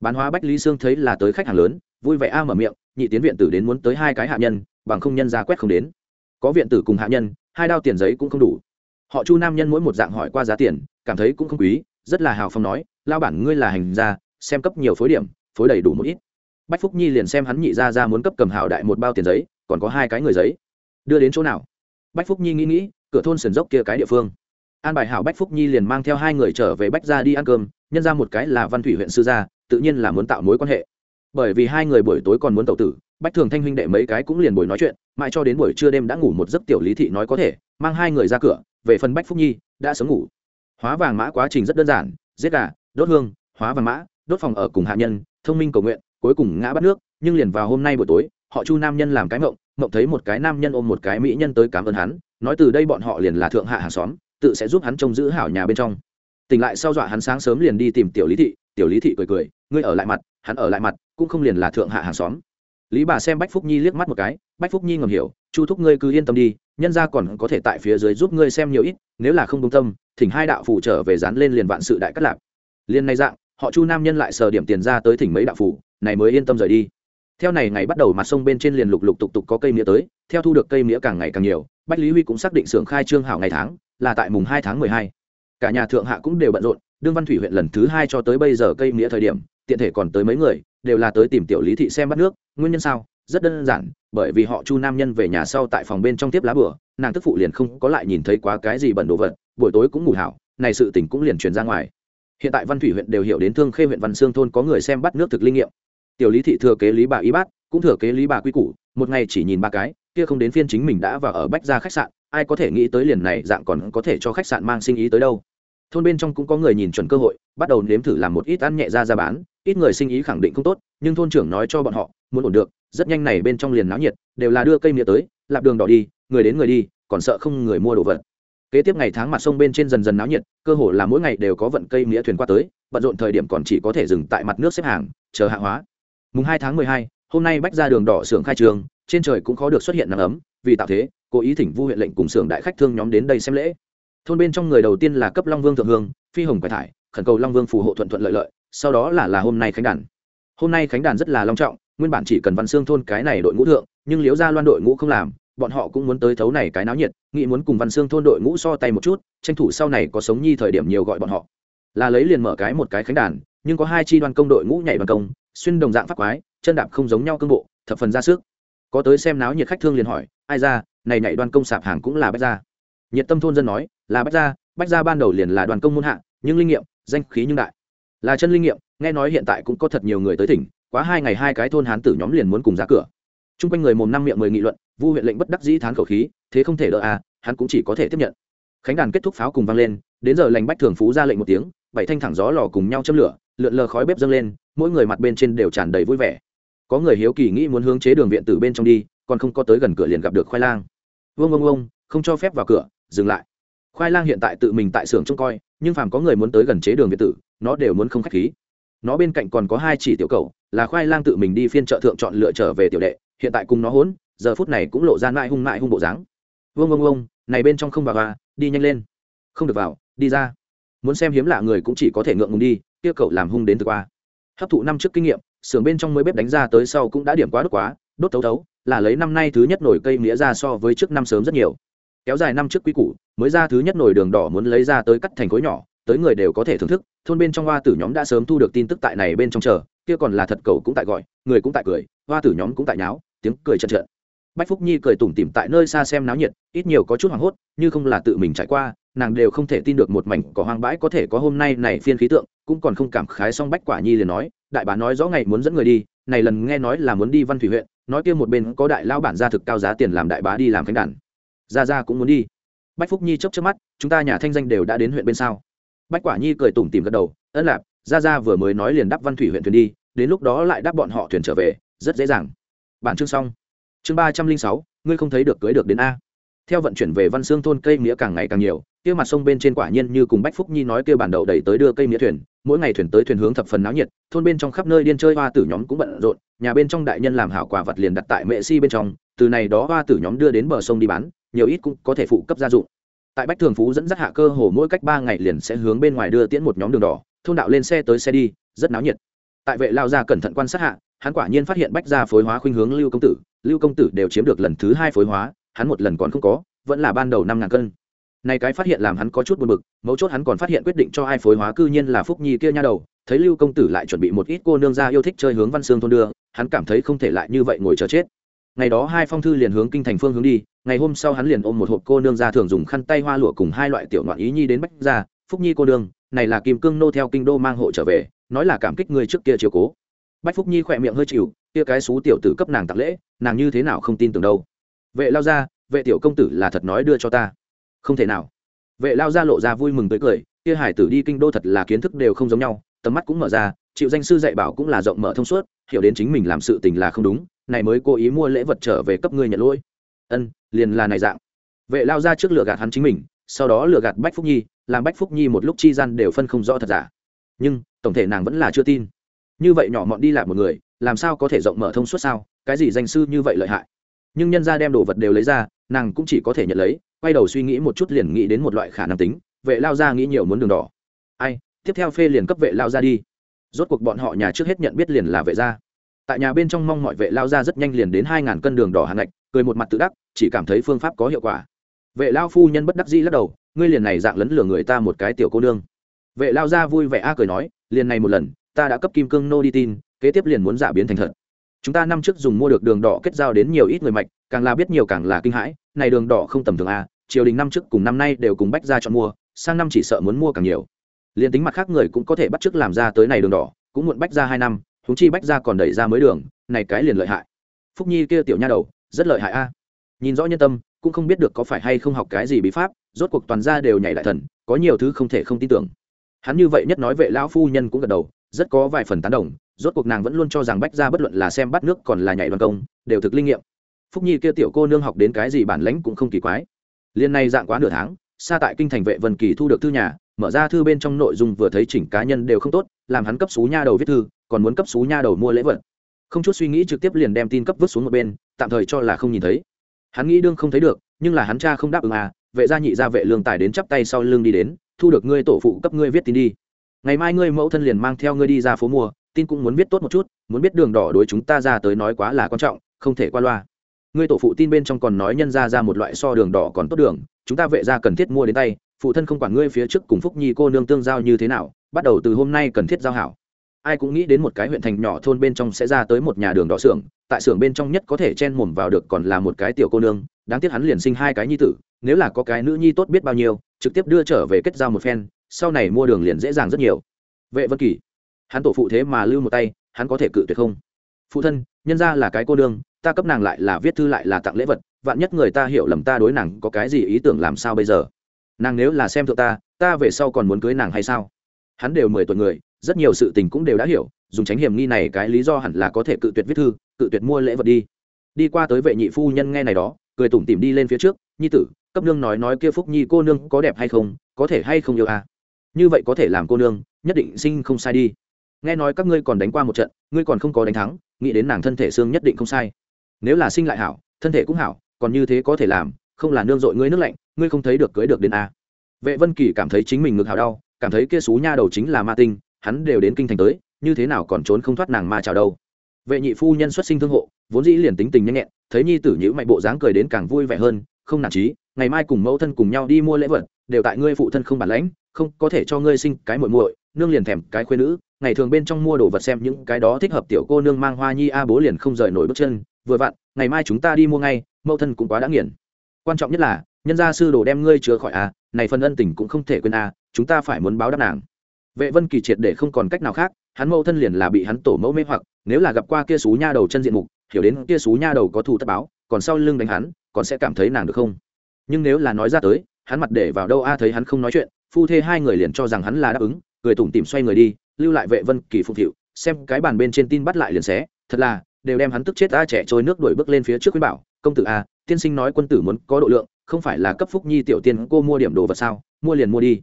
Bán hóa bách lý sương thấy là tới khách hàng lớn, vui vẻ a mở miệng, nhị tiến viện tử đến muốn tới hai cái hạ nhân, bằng không nhân ra quét không đến. Có viện tử cùng hạ nhân, hai đao tiền giấy cũng không đủ. Họ chu nam nhân mỗi một dạng hỏi qua giá tiền, cảm thấy cũng không quý, rất là hào phong nói lao bản ngươi là hành gia, xem cấp nhiều phối điểm, phối đầy đủ một ít. Bách phúc nhi liền xem hắn nhị ra ra muốn cấp cầm hảo đại một bao tiền giấy, còn có hai cái người giấy. Đưa đến chỗ nào? Bách phúc nhi nghĩ nghĩ, cửa thôn sườn dốc kia cái địa phương an bài hảo bách phúc nhi liền mang theo hai người trở về bách ra đi ăn cơm, nhân ra một cái là văn thủy huyện sư gia, tự nhiên là muốn tạo mối quan hệ. Bởi vì hai người buổi tối còn muốn tậu tử, bách thường thanh huynh đệ mấy cái cũng liền buổi nói chuyện, mãi cho đến buổi trưa đêm đã ngủ một giấc tiểu lý thị nói có thể, mang hai người ra cửa, về phần bách phúc nhi, đã sớm ngủ. Hóa vàng mã quá trình rất đơn giản, giết gà, đốt hương, hóa vàng mã, đốt phòng ở cùng hạ nhân, thông minh cầu nguyện, cuối cùng ngã bắt nước, nhưng liền vào hôm nay buổi tối, họ chu nam nhân làm cái mộng mộng thấy một cái nam nhân ôm một cái mỹ nhân tới cảm ơn hắn, nói từ đây bọn họ liền là thượng hạ hàng xóm tự sẽ giúp hắn trông giữ hảo nhà bên trong. Tỉnh lại sau dọa hắn sáng sớm liền đi tìm tiểu lý thị. Tiểu lý thị cười cười, ngươi ở lại mặt, hắn ở lại mặt, cũng không liền là thượng hạ hàng xóm. Lý bà xem bách phúc nhi liếc mắt một cái, bách phúc nhi ngầm hiểu, chu thúc ngươi cứ yên tâm đi, nhân ra còn có thể tại phía dưới giúp ngươi xem nhiều ít, nếu là không công tâm, thỉnh hai đạo phủ trở về dán lên liền vạn sự đại cắt lạp. Liền này dạng, họ chu nam nhân lại sờ điểm tiền ra tới thỉnh mấy đạo phủ này mới yên tâm rời đi. Theo này ngày bắt đầu mặt sông bên trên liền lục lục tục tục có cây mía tới, theo thu được cây mía càng ngày càng nhiều bách lý huy cũng xác định xưởng khai trương hảo ngày tháng, là tại mùng hai tháng mười hai. Cả nhà thượng hạ cũng đều bận rộn, đương văn thủy huyện lần thứ hai cho tới bây giờ cây nghĩa thời điểm, tiện thể còn tới mấy người, đều là tới tìm tiểu lý thị xem bắt nước. Nguyên nhân sao? Rất đơn giản, bởi vì họ chu nam nhân về nhà sau tại phòng bên trong tiếp lá bửa nàng tức phụ liền không có lại nhìn thấy quá cái gì bẩn đồ vật, buổi tối cũng ngủ hảo, này sự tình cũng liền truyền ra ngoài. Hiện tại văn thủy huyện đều hiểu đến thương khê huyện văn sương thôn có người xem bắt nước thực linh nghiệm. Tiểu lý thị thừa kế lý bà y bát, cũng thừa kế lý bà quy củ, một ngày chỉ nhìn ba cái kia không đến phiên chính mình đã vào ở bách gia khách sạn, ai có thể nghĩ tới liền này dạng còn có thể cho khách sạn mang sinh ý tới đâu. Thôn bên trong cũng có người nhìn chuẩn cơ hội, bắt đầu nếm thử làm một ít ăn nhẹ ra ra bán, ít người sinh ý khẳng định không tốt, nhưng thôn trưởng nói cho bọn họ, muốn ổn được, rất nhanh này bên trong liền náo nhiệt, đều là đưa cây mía tới, lạp đường đỏ đi, người đến người đi, còn sợ không người mua đồ vật. Kế tiếp ngày tháng mặt sông bên trên dần dần náo nhiệt, cơ hồ là mỗi ngày đều có vận cây mía thuyền qua tới, bận rộn thời điểm còn chỉ có thể dừng tại mặt nước xếp hàng, chờ hạ hóa. Mùng hai tháng mười hai, hôm nay bách ra đường đỏ xưởng khai trường trên trời cũng khó được xuất hiện nắng ấm, vì tạo thế, cố ý thỉnh vu huyện lệnh cùng xưởng đại khách thương nhóm đến đây xem lễ. Thôn bên trong người đầu tiên là cấp long vương thượng hương, phi hồng quải thải, khẩn cầu long vương phù hộ thuận thuận lợi lợi, sau đó là là hôm nay khánh đàn. Hôm nay khánh đàn rất là long trọng, nguyên bản chỉ cần văn xương thôn cái này đội ngũ thượng, nhưng liếu ra loan đội ngũ không làm, bọn họ cũng muốn tới thấu này cái náo nhiệt, nghĩ muốn cùng văn xương thôn đội ngũ so tay một chút, tranh thủ sau này có sống nhi thời điểm nhiều gọi bọn họ. Là lấy liền mở cái một cái khánh đàn, nhưng có hai chi đoàn công đội ngũ nhảy bằng công, xuyên đồng dạng pháp quái, chân đạp không giống nhau cương bộ, thập phần ra sức có tới xem náo nhiệt khách thương liền hỏi, ai ra, này nhảy đoàn công sạp hàng cũng là bách gia. Nhiệt tâm thôn dân nói, là bách gia bách gia ban đầu liền là đoàn công môn hạ, nhưng linh nghiệm, danh khí nhưng đại. Là chân linh nghiệm, nghe nói hiện tại cũng có thật nhiều người tới tỉnh quá hai ngày hai cái thôn hán tử nhóm liền muốn cùng ra cửa. T r u n g quanh người mồm năm miệng mười nghị luận, vu huyện lệnh bất đắc dĩ thán khẩu khí, thế không thể đỡ à hắn cũng chỉ có thể tiếp nhận. Khánh đàn kết thúc pháo cùng vang lên, đến giờ lành bách thường phú ra lệnh một tiếng, bảy thanh thẳng gió lò cùng nhau châm lửa, lượn lờ khói bếp dâng lên, mỗi người mặt bên trên đều tràn đầy vui vẻ có người hiếu kỳ nghĩ muốn hướng chế đường viện từ bên trong đi, còn không có tới gần cửa liền gặp được khoai lang. Vương ông ông không cho phép vào cửa, dừng lại. Khoai lang hiện tại tự mình tại xưởng trông coi, nhưng phàm có người muốn tới gần chế đường viện tử, nó đều muốn không k h á c h khí. Nó bên cạnh còn có hai chỉ tiểu cầu, là khoai lang tự mình đi phiên chợ thượng chọn lựa trở về tiểu đệ, hiện tại cùng nó hỗn, giờ phút này cũng lộ ra mãi hung mãi hung bộ dáng. Vương ông ông này bên trong không vào và đi nhanh lên. Không được vào, đi ra. Muốn xem hiếm lạ người cũng chỉ có thể ngượng ngùng đi, kia cậu làm hung đến từ qua. Hấp thụ năm trước kinh nghiệm xưởng bên trong mới bếp đánh ra tới sau cũng đã điểm quá đốt quá, đốt thấu thấu, là lấy năm nay thứ nhất nổi cây nghĩa ra so với trước năm sớm rất nhiều. Kéo dài năm trước quý củ, mới ra thứ nhất nổi đường đỏ muốn lấy ra tới cắt thành khối nhỏ, tới người đều có thể thưởng thức, thôn bên trong hoa tử nhóm đã sớm thu được tin tức tại này bên trong chờ, kia còn là thật cầu cũng tại gọi, người cũng tại cười, hoa tử nhóm cũng tại nháo, tiếng cười chật trợn bách phúc nhi cười tủm tỉm tại nơi xa xem náo nhiệt, ít nhiều có chút hoảng hốt, như không là tự mình trải qua nàng đều không thể tin được một mảnh cỏ hoang bãi có thể có hôm nay này phiên khí tượng, cũng còn không cảm khái xong bách quả nhi liền nói, đại bá nói rõ ngày muốn dẫn người đi, này lần nghe nói là muốn đi văn thủy huyện, nói kia một bên có đại lao bản gia thực cao giá tiền làm đại bá đi làm khánh đàn. Ra ra cũng muốn đi. Bách phúc nhi chốc chớp mắt, chúng ta nhà thanh danh đều đã đến huyện bên sao? Bách quả nhi cười tủm tìm gật đầu ân lạp, ra ra vừa mới nói liền đắp văn thủy huyện thuyền đi, đến lúc đó lại đáp bọn họ thuyền trở về, rất dễ dàng. Bản chương xong. Chương ba trăm linh sáu, ngươi không thấy được cưới được đến a. Theo vận chuyển về văn xương thôn, cây nghĩa càng ngày càng nhiều kia mặt sông bên trên quả nhiên như cùng bách phúc nhi nói kia bản đầu đẩy tới đưa cây mía thuyền, mỗi ngày thuyền tới thuyền hướng thập phần náo nhiệt, thôn bên trong khắp nơi điên chơi hoa tử nhóm cũng bận rộn, nhà bên trong đại nhân làm hảo quả vật liền đặt tại mẹ si bên trong, từ này đó hoa tử nhóm đưa đến bờ sông đi bán, nhiều ít cũng có thể phụ cấp gia dụng. Tại bách thường phú dẫn dắt hạ cơ hồ mỗi cách ba ngày liền sẽ hướng bên ngoài đưa tiễn một nhóm đường đỏ, thôn đạo lên xe tới xe đi, rất náo nhiệt. Tại vệ lao ra cẩn thận quan sát hạ, hắn quả nhiên phát hiện bách gia phối hóa khuynh hướng lưu công tử, lưu công tử đều chiếm được lần thứ hai phối hóa, hắn một lần còn không có, vẫn là ban đầu năm ngàn cân này cái phát hiện làm hắn có chút buồn bực, mấu chốt hắn còn phát hiện quyết định cho ai phối hóa cư nhiên là phúc nhi kia nha đầu, thấy lưu công tử lại chuẩn bị một ít cô nương ra yêu thích chơi hướng văn xương thôn đưa, hắn cảm thấy không thể lại như vậy ngồi chờ chết. Ngày đó hai phong thư liền hướng kinh thành phương hướng đi, ngày hôm sau hắn liền ôm một hộp cô nương ra thường dùng khăn tay hoa lụa cùng hai loại tiểu loạn ý nhi đến bách ra phúc nhi cô nương, này là kim cương nô theo kinh đô mang hộ trở về, nói là cảm kích người trước kia chiều cố. Bách phúc nhi khỏe miệng hơi chịu, kia cái xú tiểu tử cấp nàng tặng lễ, nàng như thế nào không tin tưởng đâu. Vệ lao ra, vệ tiểu công tử là thật nói đưa cho ta không thể nào. Vệ lao ra lộ ra vui mừng tới cười, kia hải tử đi kinh đô thật là kiến thức đều không giống nhau, tầm mắt cũng mở ra, chịu danh sư dạy bảo cũng là rộng mở thông suốt, hiểu đến chính mình làm sự tình là không đúng, này mới cố ý mua lễ vật trở về cấp ngươi nhận lỗi. Ân, liền là này dạng. Vệ lao ra trước lựa gạt hắn chính mình, sau đó lựa gạt bách phúc nhi, làm bách phúc nhi một lúc chi gian đều phân không rõ thật giả. Nhưng, tổng thể nàng vẫn là chưa tin. Như vậy nhỏ mọn đi lại một người, làm sao có thể rộng mở thông suốt sao? Cái gì danh sư như vậy lợi hại? Nhưng nhân ra đem đồ vật đều lấy ra nàng cũng chỉ có thể nhận lấy, quay đầu suy nghĩ một chút liền nghĩ đến một loại khả năng tính, vệ lao ra nghĩ nhiều muốn đường đỏ. Ai, tiếp theo phê liền cấp vệ lao ra đi. Rốt cuộc bọn họ nhà trước hết nhận biết liền là vệ gia. Tại nhà bên trong mong mọi vệ lao ra rất nhanh liền đến hai ngàn cân đường đỏ hàng ngạch, cười một mặt tự đắc, chỉ cảm thấy phương pháp có hiệu quả. Vệ lao phu nhân bất đắc dĩ lắc đầu, ngươi liền này dạng lấn lửa người ta một cái tiểu cô nương. Vệ lao ra vui vẻ a cười nói, liền này một lần, ta đã cấp kim cương nô đi tin, kế tiếp liền muốn giả biến thành thật chúng ta năm trước dùng mua được đường đỏ kết giao đến nhiều ít người mạch, càng là biết nhiều càng là kinh hãi, này đường đỏ không tầm thường a, triều đình năm trước cùng năm nay đều cùng bách ra chọn mua, sang năm chỉ sợ muốn mua càng nhiều. Liền tính mặt khác người cũng có thể bắt chước làm ra tới này đường đỏ, cũng muộn bách ra hai năm thúng chi bách ra còn đẩy ra mới đường, này cái liền lợi hại. Phúc nhi kia tiểu nha đầu, rất lợi hại a. Nhìn rõ nhân tâm, cũng không biết được có phải hay không học cái gì bí pháp, rốt cuộc toàn ra đều nhảy đại thần, có nhiều thứ không thể không tin tưởng. Hắn như vậy nhất nói vệ lão phu nhân cũng gật đầu, rất có vài phần tán đồng rốt cuộc nàng vẫn luôn cho rằng bách ra bất luận là xem bắt nước còn là nhảy đoàn công, đều thực linh nghiệm. Phúc nhi kia tiểu cô nương học đến cái gì bản lãnh cũng không kỳ quái. Liên này dạng quá nửa tháng, xa tại kinh thành vệ vân kỳ thu được thư nhà, mở ra thư bên trong nội dung vừa thấy chỉnh cá nhân đều không tốt, làm hắn cấp xú nha đầu viết thư, còn muốn cấp xú nha đầu mua lễ vật. Không chút suy nghĩ trực tiếp liền đem tin cấp vứt xuống một bên, tạm thời cho là không nhìn thấy. Hắn nghĩ đương không thấy được, nhưng là hắn cha không đáp ứng à vệ gia nhị gia vệ lương tài đến chắp tay sau lưng đi đến, thu được ngươi tổ phụ cấp ngươi viết tin đi. Ngày mai ngươi mẫu thân liền mang theo ngươi đi ra phố mua tin cũng muốn viết tốt một chút, muốn biết đường đỏ đối chúng ta ra tới nói quá là quan trọng, không thể qua loa. Ngươi tổ phụ tin bên trong còn nói nhân ra ra một loại so đường đỏ còn tốt đường, chúng ta vệ ra cần thiết mua đến tay, phụ thân không quản ngươi phía trước cùng phúc nhi cô nương tương giao như thế nào, bắt đầu từ hôm nay cần thiết giao hảo. Ai cũng nghĩ đến một cái huyện thành nhỏ thôn bên trong sẽ ra tới một nhà đường đỏ xưởng, tại xưởng bên trong nhất có thể chen mồm vào được còn là một cái tiểu cô nương, đáng tiếc hắn liền sinh hai cái nhi tử, nếu là có cái nữ nhi tốt biết bao nhiêu, trực tiếp đưa trở về kết giao một phen, sau này mua đường liền dễ dàng rất nhiều. Vệ vân kỳ hắn tổ phụ thế mà lưu một tay hắn có thể cự tuyệt không? Phụ thân nhân ra là cái cô đương, ta cấp nàng lại là viết thư lại là tặng lễ vật vạn nhất người ta hiểu lầm ta đối nàng có cái gì ý tưởng làm sao bây giờ? Nàng nếu là xem thượng ta ta về sau còn muốn cưới nàng hay sao? Hắn đều mười tuổi người rất nhiều sự tình cũng đều đã hiểu dùng tránh hiểm nghi này cái lý do hẳn là có thể cự tuyệt viết thư cự tuyệt mua lễ vật đi. Đi qua tới vệ nhị phu nhân nghe này đó cười tủm tỉm đi lên phía trước nhi tử cấp nương nói nói kia phúc nhi cô nương có đẹp hay không có thể hay không yêu à? Như vậy có thể làm cô nương nhất định sinh không sai đi nghe nói các ngươi còn đánh qua một trận, ngươi còn không có đánh thắng, nghĩ đến nàng thân thể xương nhất định không sai. Nếu là sinh lại hảo, thân thể cũng hảo, còn như thế có thể làm, không là nương dội ngươi nước lạnh, ngươi không thấy được cưới được đến a. Vệ vân kỳ cảm thấy chính mình ngực hào đau, cảm thấy kia xú nha đầu chính là ma tinh, hắn đều đến kinh thành tới, như thế nào còn trốn không thoát nàng ma chào đâu. Vệ nhị phu nhân xuất sinh thương hộ, vốn dĩ liền tính tình nhanh nhẹn, thấy nhi tử nhữ mạnh bộ dáng cười đến càng vui vẻ hơn, không nản trí, ngày mai cùng mẫu thân cùng nhau đi mua lễ vật, đều tại ngươi phụ thân không bản lãnh, không có thể cho ngươi sinh cái muội muội, nương liền thèm cái khuyên nữ ngày thường bên trong mua đồ vật xem những cái đó thích hợp tiểu cô nương mang hoa nhi a bố liền không rời nổi bước chân, vừa vặn, ngày mai chúng ta đi mua ngay, mẫu thân cũng quá đã nghiền quan trọng nhất là, nhân gia sư đồ đem ngươi chữa khỏi a, này phần ân tình cũng không thể quên a, chúng ta phải muốn báo đáp nàng. Vệ vân kỳ triệt để không còn cách nào khác, hắn mẫu thân liền là bị hắn tổ mẫu mê hoặc, nếu là gặp qua kia xú nha đầu chân diện mục, hiểu đến kia xú nha đầu có thù tất báo, còn sau lưng đánh hắn, còn sẽ cảm thấy nàng được không? Nhưng nếu là nói ra tới, hắn mặt để vào đâu a thấy hắn không nói chuyện, phu thê hai người liền cho rằng hắn là đáp ứng, cười tủm tìm xoay người đi lưu lại vệ vân, kỳ phụng thiệu xem cái bàn bên trên tin bắt lại liền xé, thật là, đều đem hắn tức chết a trẻ trôi nước đuổi bước lên phía trước khuyên bảo, công tử a, tiên sinh nói quân tử muốn có độ lượng, không phải là cấp phúc nhi tiểu tiên cô mua điểm đồ vật sao? Mua liền mua đi.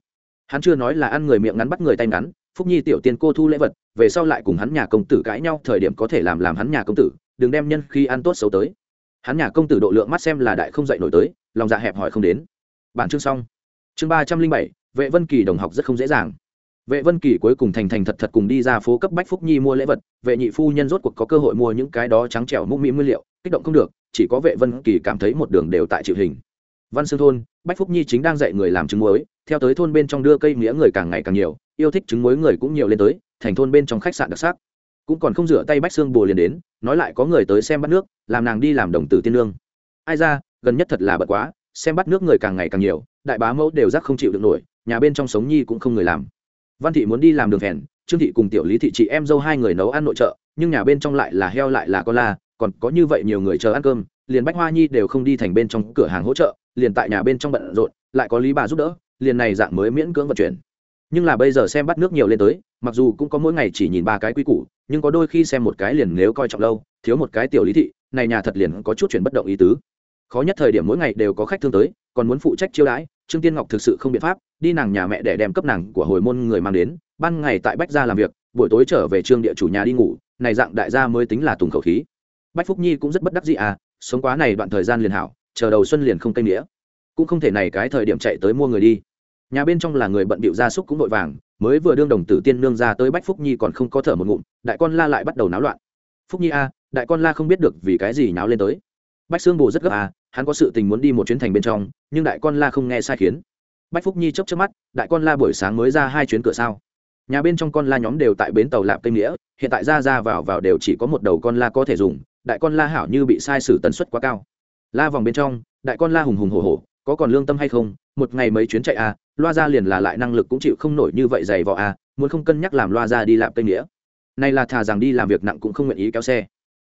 Hắn chưa nói là ăn người miệng ngắn bắt người tay ngắn, phúc nhi tiểu tiên cô thu lễ vật, về sau lại cùng hắn nhà công tử cãi nhau, thời điểm có thể làm làm hắn nhà công tử, đừng đem nhân khi ăn tốt xấu tới. Hắn nhà công tử độ lượng mắt xem là đại không dậy nổi tới, lòng dạ hẹp hỏi không đến. Bản chương xong. Chương ba trăm linh bảy, vệ vân kỳ đồng học rất không dễ dàng vệ vân kỳ cuối cùng thành thành thật thật cùng đi ra phố cấp bách phúc nhi mua lễ vật, vệ nhị phu nhân rốt cuộc có cơ hội mua những cái đó trắng trẻo mũm mỹ nguyên liệu, kích động không được, chỉ có vệ vân kỳ cảm thấy một đường đều tại chịu hình. Văn xương thôn, bách phúc nhi chính đang dạy người làm trứng muối, theo tới thôn bên trong đưa cây nghĩa người càng ngày càng nhiều, yêu thích trứng muối người cũng nhiều lên tới, thành thôn bên trong khách sạn đặc sắc. Cũng còn không rửa tay bách xương bồ liền đến, nói lại có người tới xem bắt nước, làm nàng đi làm đồng tử tiên lương. Ai ra, gần nhất thật là bận quá, xem bắt nước người càng ngày càng nhiều, đại bá mẫu đều rắc không chịu được nổi, nhà bên trong sống nhi cũng không người làm văn thị muốn đi làm đường phèn, trương thị cùng tiểu lý thị chị em dâu hai người nấu ăn nội trợ, nhưng nhà bên trong lại là heo lại là con la, còn có như vậy nhiều người chờ ăn cơm, liền bách hoa nhi đều không đi thành bên trong cửa hàng hỗ trợ, liền tại nhà bên trong bận rộn, lại có lý bà giúp đỡ, liền này dạng mới miễn cưỡng vận chuyển. Nhưng là bây giờ xem bắt nước nhiều lên tới, mặc dù cũng có mỗi ngày chỉ nhìn ba cái quy củ, nhưng có đôi khi xem một cái liền nếu coi trọng lâu, thiếu một cái tiểu lý thị, này nhà thật liền có chút chuyển bất động ý tứ. Khó nhất thời điểm mỗi ngày đều có khách thương tới, còn muốn phụ trách chiêu đãi trương tiên ngọc thực sự không biện pháp, đi nàng nhà mẹ để đem cấp nàng của hồi môn người mang đến, ban ngày tại bách gia làm việc, buổi tối trở về trương địa chủ nhà đi ngủ, này dạng đại gia mới tính là tùng khẩu khí. Bách phúc nhi cũng rất bất đắc dĩ à sống quá này đoạn thời gian liền hảo, chờ đầu xuân liền không canh nghĩa cũng không thể này cái thời điểm chạy tới mua người đi. Nhà bên trong là người bận bịu gia súc cũng vội vàng, mới vừa đương đồng tử tiên nương ra tới bách phúc nhi còn không có thở một ngụm, đại con la lại bắt đầu náo loạn. Phúc nhi a đại con la không biết được vì cái gì náo lên tới bách xương bồ rất gấp à hắn có sự tình muốn đi một chuyến thành bên trong, nhưng đại con la không nghe sai khiến. Bách phúc nhi chấp chấp mắt, đại con la buổi sáng mới ra hai chuyến cửa sao? Nhà bên trong con la nhóm đều tại bến tàu lạp cây nghĩa, hiện tại ra ra vào vào đều chỉ có một đầu con la có thể dùng, đại con la hảo như bị sai sử tần suất quá cao. La vòng bên trong, đại con la hùng hùng hổ hổ, có còn lương tâm hay không, một ngày mấy chuyến chạy à loa ra liền là lại năng lực cũng chịu không nổi như vậy dày vò à muốn không cân nhắc làm loa ra đi lạp cây nghĩa. Này là thà rằng đi làm việc nặng cũng không nguyện ý kéo xe.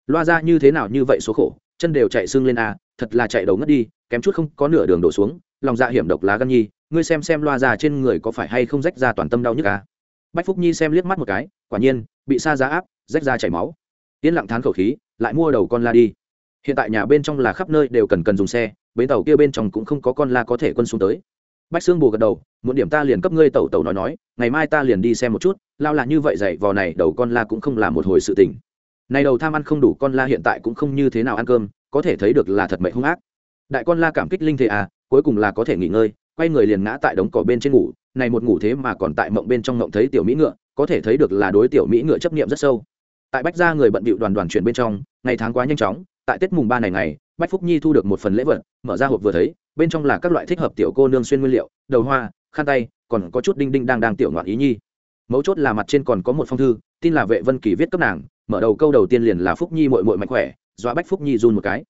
Loa ra như thế nào như vậy số khổ chân đều chạy xương lên à thật là chạy đầu ngất đi, kém chút không có nửa đường đổ xuống, lòng dạ hiểm độc lá gan nhi, ngươi xem xem loa già trên người có phải hay không rách ra toàn tâm đau nhức à bách phúc nhi xem liếc mắt một cái, quả nhiên, bị sa giá áp, rách ra chảy máu. Yên lặng thán khẩu khí, lại mua đầu con la đi. Hiện tại nhà bên trong là khắp nơi đều cần cần dùng xe, bến tàu kia bên trong cũng không có con la có thể quân xuống tới. Bách xương bù gật đầu, muốn điểm ta liền cấp ngươi tẩu tẩu nói nói, ngày mai ta liền đi xem một chút, lao là như vậy dạy vò này, đầu con la cũng không là một hồi sự tình này đầu tham ăn không đủ con la hiện tại cũng không như thế nào ăn cơm, có thể thấy được là thật mệnh hung ác. Đại con la cảm kích linh thế à cuối cùng là có thể nghỉ ngơi, quay người liền ngã tại đống cỏ bên trên ngủ, này một ngủ thế mà còn tại mộng bên trong mộng thấy tiểu mỹ ngựa, có thể thấy được là đối tiểu mỹ ngựa chấp niệm rất sâu. Tại bách gia người bận bịu đoàn đoàn chuyển bên trong, ngày tháng quá nhanh chóng, tại tết mùng ba này ngày, bách phúc nhi thu được một phần lễ vật, mở ra hộp vừa thấy, bên trong là các loại thích hợp tiểu cô nương xuyên nguyên liệu, đầu hoa, khăn tay, còn có chút đinh đinh đang đang tiểu ngoạn ý nhi. Mấu chốt là mặt trên còn có một phong thư, tin là vệ vân kỳ viết cấp nàng mở đầu câu đầu tiên liền là phúc nhi mội mội mạnh khỏe, dọa bách phúc nhi run một cái.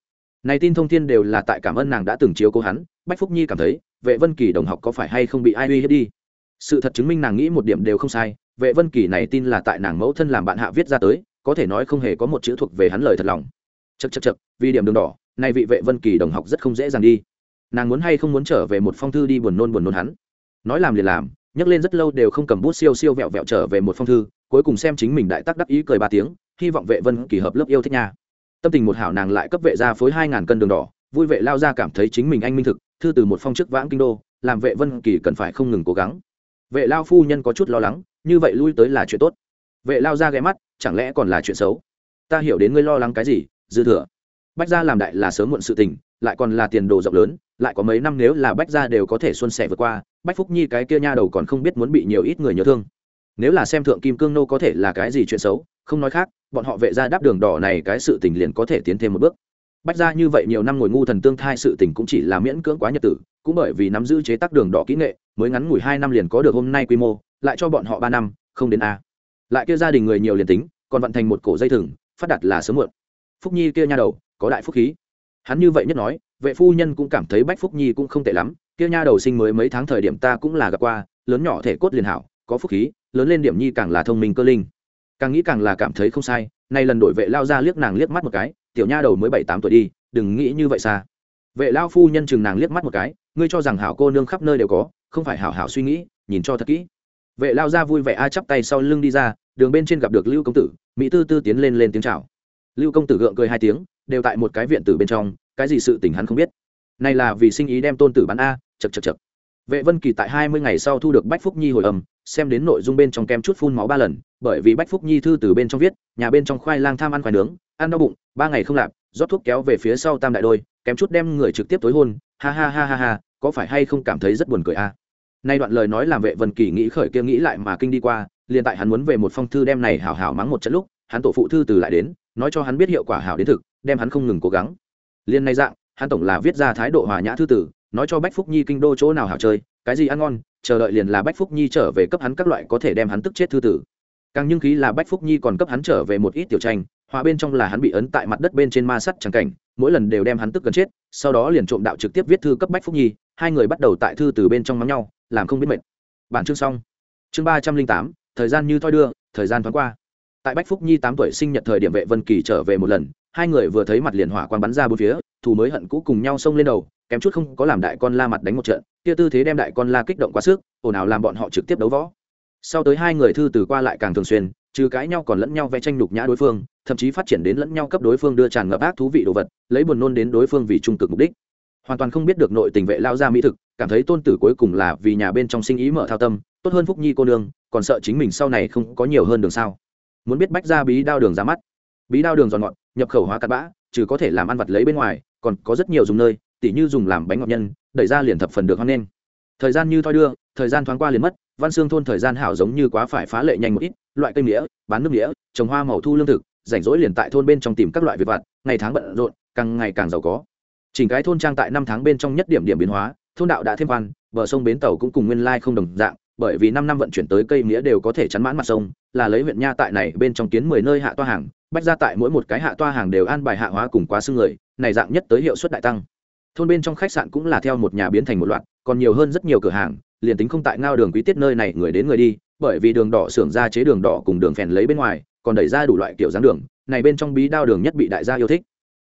Này tin thông tin đều là tại cảm ơn nàng đã từng chiếu cố hắn, bách phúc nhi cảm thấy, vệ vân kỳ đồng học có phải hay không bị ai uy hiếp đi? Sự thật chứng minh nàng nghĩ một điểm đều không sai, vệ vân kỳ này tin là tại nàng mẫu thân làm bạn hạ viết ra tới, có thể nói không hề có một chữ thuộc về hắn lời thật lòng. Chật chật chật vì điểm đường đỏ, này vị vệ vân kỳ đồng học rất không dễ dàng đi. Nàng muốn hay không muốn trở về một phong thư đi buồn nôn buồn nôn hắn. Nói làm liền làm, nhấc lên rất lâu đều không cầm bút siêu siêu vẹo vẹo trở về một phong thư, cuối cùng xem chính mình đại tắc đắc ý cười ba tiếng hy vọng vệ vân kỳ hợp lớp yêu thích nha. Tâm tình một hảo nàng lại cấp vệ ra phối hai ngàn cân đường đỏ, vui vệ lao ra cảm thấy chính mình anh minh thực, thư từ một phong chức vãng kinh đô, làm vệ vân kỳ cần phải không ngừng cố gắng. Vệ lao phu nhân có chút lo lắng, như vậy lui tới là chuyện tốt. Vệ lao ra ghé mắt, chẳng lẽ còn là chuyện xấu? Ta hiểu đến ngươi lo lắng cái gì, dư thừa. Bách gia làm đại là sớm muộn sự tình, lại còn là tiền đồ rộng lớn, lại có mấy năm nếu là bách gia đều có thể xuân sẻ vượt qua, bách phúc nhi cái kia nha đầu còn không biết muốn bị nhiều ít người nhớ thương. Nếu là xem thượng kim cương nô có thể là cái gì chuyện xấu không nói khác, bọn họ vệ gia đáp đường đỏ này cái sự tình liền có thể tiến thêm một bước. Bách gia như vậy nhiều năm ngồi ngu thần tương thai sự tình cũng chỉ là miễn cưỡng quá nhật tử, cũng bởi vì nắm giữ chế tác đường đỏ kỹ nghệ, mới ngắn ngủi hai năm liền có được hôm nay quy mô, lại cho bọn họ ba năm, không đến a. Lại kia gia đình người nhiều liền tính, còn vận thành một cổ dây thừng, phát đặt là sớm muộn. Phúc nhi kia nha đầu, có đại phúc khí. Hắn như vậy nhất nói, vệ phu nhân cũng cảm thấy bách phúc nhi cũng không tệ lắm, kia nha đầu sinh mới mấy tháng thời điểm ta cũng là gặp qua, lớn nhỏ thể cốt liền hảo, có phúc khí, lớn lên điểm nhi càng là thông minh cơ linh càng nghĩ càng là cảm thấy không sai, nay lần đổi vệ lao ra liếc nàng liếc mắt một cái, tiểu nha đầu mới bảy tám tuổi đi, đừng nghĩ như vậy xa. Vệ lao phu nhân chừng nàng liếc mắt một cái, ngươi cho rằng hảo cô nương khắp nơi đều có, không phải hảo hảo suy nghĩ, nhìn cho thật kỹ. Vệ lao ra vui vẻ a chắp tay sau lưng đi ra, đường bên trên gặp được lưu công tử, mỹ tư tư tiến lên lên tiếng chào. Lưu công tử gượng cười hai tiếng, đều tại một cái viện tử bên trong, cái gì sự tình hắn không biết. Này là vì sinh ý đem tôn tử bán a chật chật chật vệ vân kỳ tại hai mươi ngày sau thu được bách phúc nhi hồi âm xem đến nội dung bên trong kem chút phun máu ba lần, bởi vì bách phúc nhi thư từ bên trong viết, nhà bên trong khoai lang tham ăn khoai nướng, ăn đau bụng, ba ngày không lạp, rót thuốc kéo về phía sau tam đại đôi, kém chút đem người trực tiếp tối hôn, ha ha ha ha ha, có phải hay không cảm thấy rất buồn cười a nay đoạn lời nói làm vệ vân kỳ nghĩ khởi kia nghĩ lại mà kinh đi qua, liền tại hắn muốn về một phong thư đem này hảo hảo mắng một trận lúc, hắn tổ phụ thư từ lại đến, nói cho hắn biết hiệu quả hảo đến thực, đem hắn không ngừng cố gắng. Liên này dạng, hắn tổng là viết ra thái độ hòa nhã thư tử nói cho bách phúc nhi kinh đô chỗ nào hảo chơi, cái gì ăn ngon chờ đợi liền là bách phúc nhi trở về cấp hắn các loại có thể đem hắn tức chết thư tử. Càng nhưng khí là bách phúc nhi còn cấp hắn trở về một ít tiểu tranh, hòa bên trong là hắn bị ấn tại mặt đất bên trên ma sắt trắng cảnh, mỗi lần đều đem hắn tức gần chết, sau đó liền trộm đạo trực tiếp viết thư cấp bách phúc nhi, hai người bắt đầu tại thư từ bên trong mắng nhau, làm không biết mệt. Bản chương xong. Chương ba trăm linh tám, thời gian như thoi đưa, thời gian thoáng qua. Tại bách phúc nhi tám tuổi sinh nhật thời điểm vệ vân kỳ trở về một lần, hai người vừa thấy mặt liền hỏa quang bắn ra bốn phía, thù mới hận cũ cùng nhau xông lên đầu, kém chút không có làm đại con la mặt đánh một trận kia tư thế đem đại con la kích động quá sức, ồn ào làm bọn họ trực tiếp đấu võ. Sau tới hai người thư từ qua lại càng thường xuyên, trừ cãi nhau còn lẫn nhau vẽ tranh nhục nhã đối phương, thậm chí phát triển đến lẫn nhau cấp đối phương đưa tràn ngập ác thú vị đồ vật, lấy buồn nôn đến đối phương vì trung cực mục đích. Hoàn toàn không biết được nội tình vệ lao ra mỹ thực, cảm thấy tôn tử cuối cùng là vì nhà bên trong sinh ý mở thao tâm, tốt hơn phúc nhi cô nương, còn sợ chính mình sau này không có nhiều hơn đường sao. Muốn biết bách ra bí đao đường ra mắt. Bí đao đường giòn ngọt nhập khẩu hóa cắt bã, trừ có thể làm ăn vặt lấy bên ngoài, còn có rất nhiều dùng nơi, tỉ như dùng làm bánh ngọt nhân đẩy ra liền thập phần được hoan nghênh. Thời gian như thoi đưa, thời gian thoáng qua liền mất, văn xương thôn thời gian hảo giống như quá phải phá lệ nhanh một ít, loại cây nghĩa bán nước nghĩa trồng hoa màu thu lương thực, rảnh rỗi liền tại thôn bên trong tìm các loại việc vặt, ngày tháng bận rộn, càng ngày càng giàu có. Chỉnh cái thôn trang tại năm tháng bên trong nhất điểm điểm biến hóa, thôn đạo đã thêm văn bờ sông bến tàu cũng cùng nguyên lai không đồng dạng, bởi vì năm năm vận chuyển tới cây nghĩa đều có thể chắn mãn mặt sông, là lấy huyện nha tại này bên trong kiến mười nơi hạ toa hàng, bách ra tại mỗi một cái hạ toa hàng đều an bài hạ hóa cùng quá xương người, này dạng nhất tới hiệu suất đại tăng thôn bên trong khách sạn cũng là theo một nhà biến thành một loạt, còn nhiều hơn rất nhiều cửa hàng, liền tính không tại ngao đường quý tiết nơi này người đến người đi, bởi vì đường đỏ xưởng ra chế đường đỏ cùng đường phèn lấy bên ngoài, còn đẩy ra đủ loại kiểu dáng đường, này bên trong bí đao đường nhất bị đại gia yêu thích.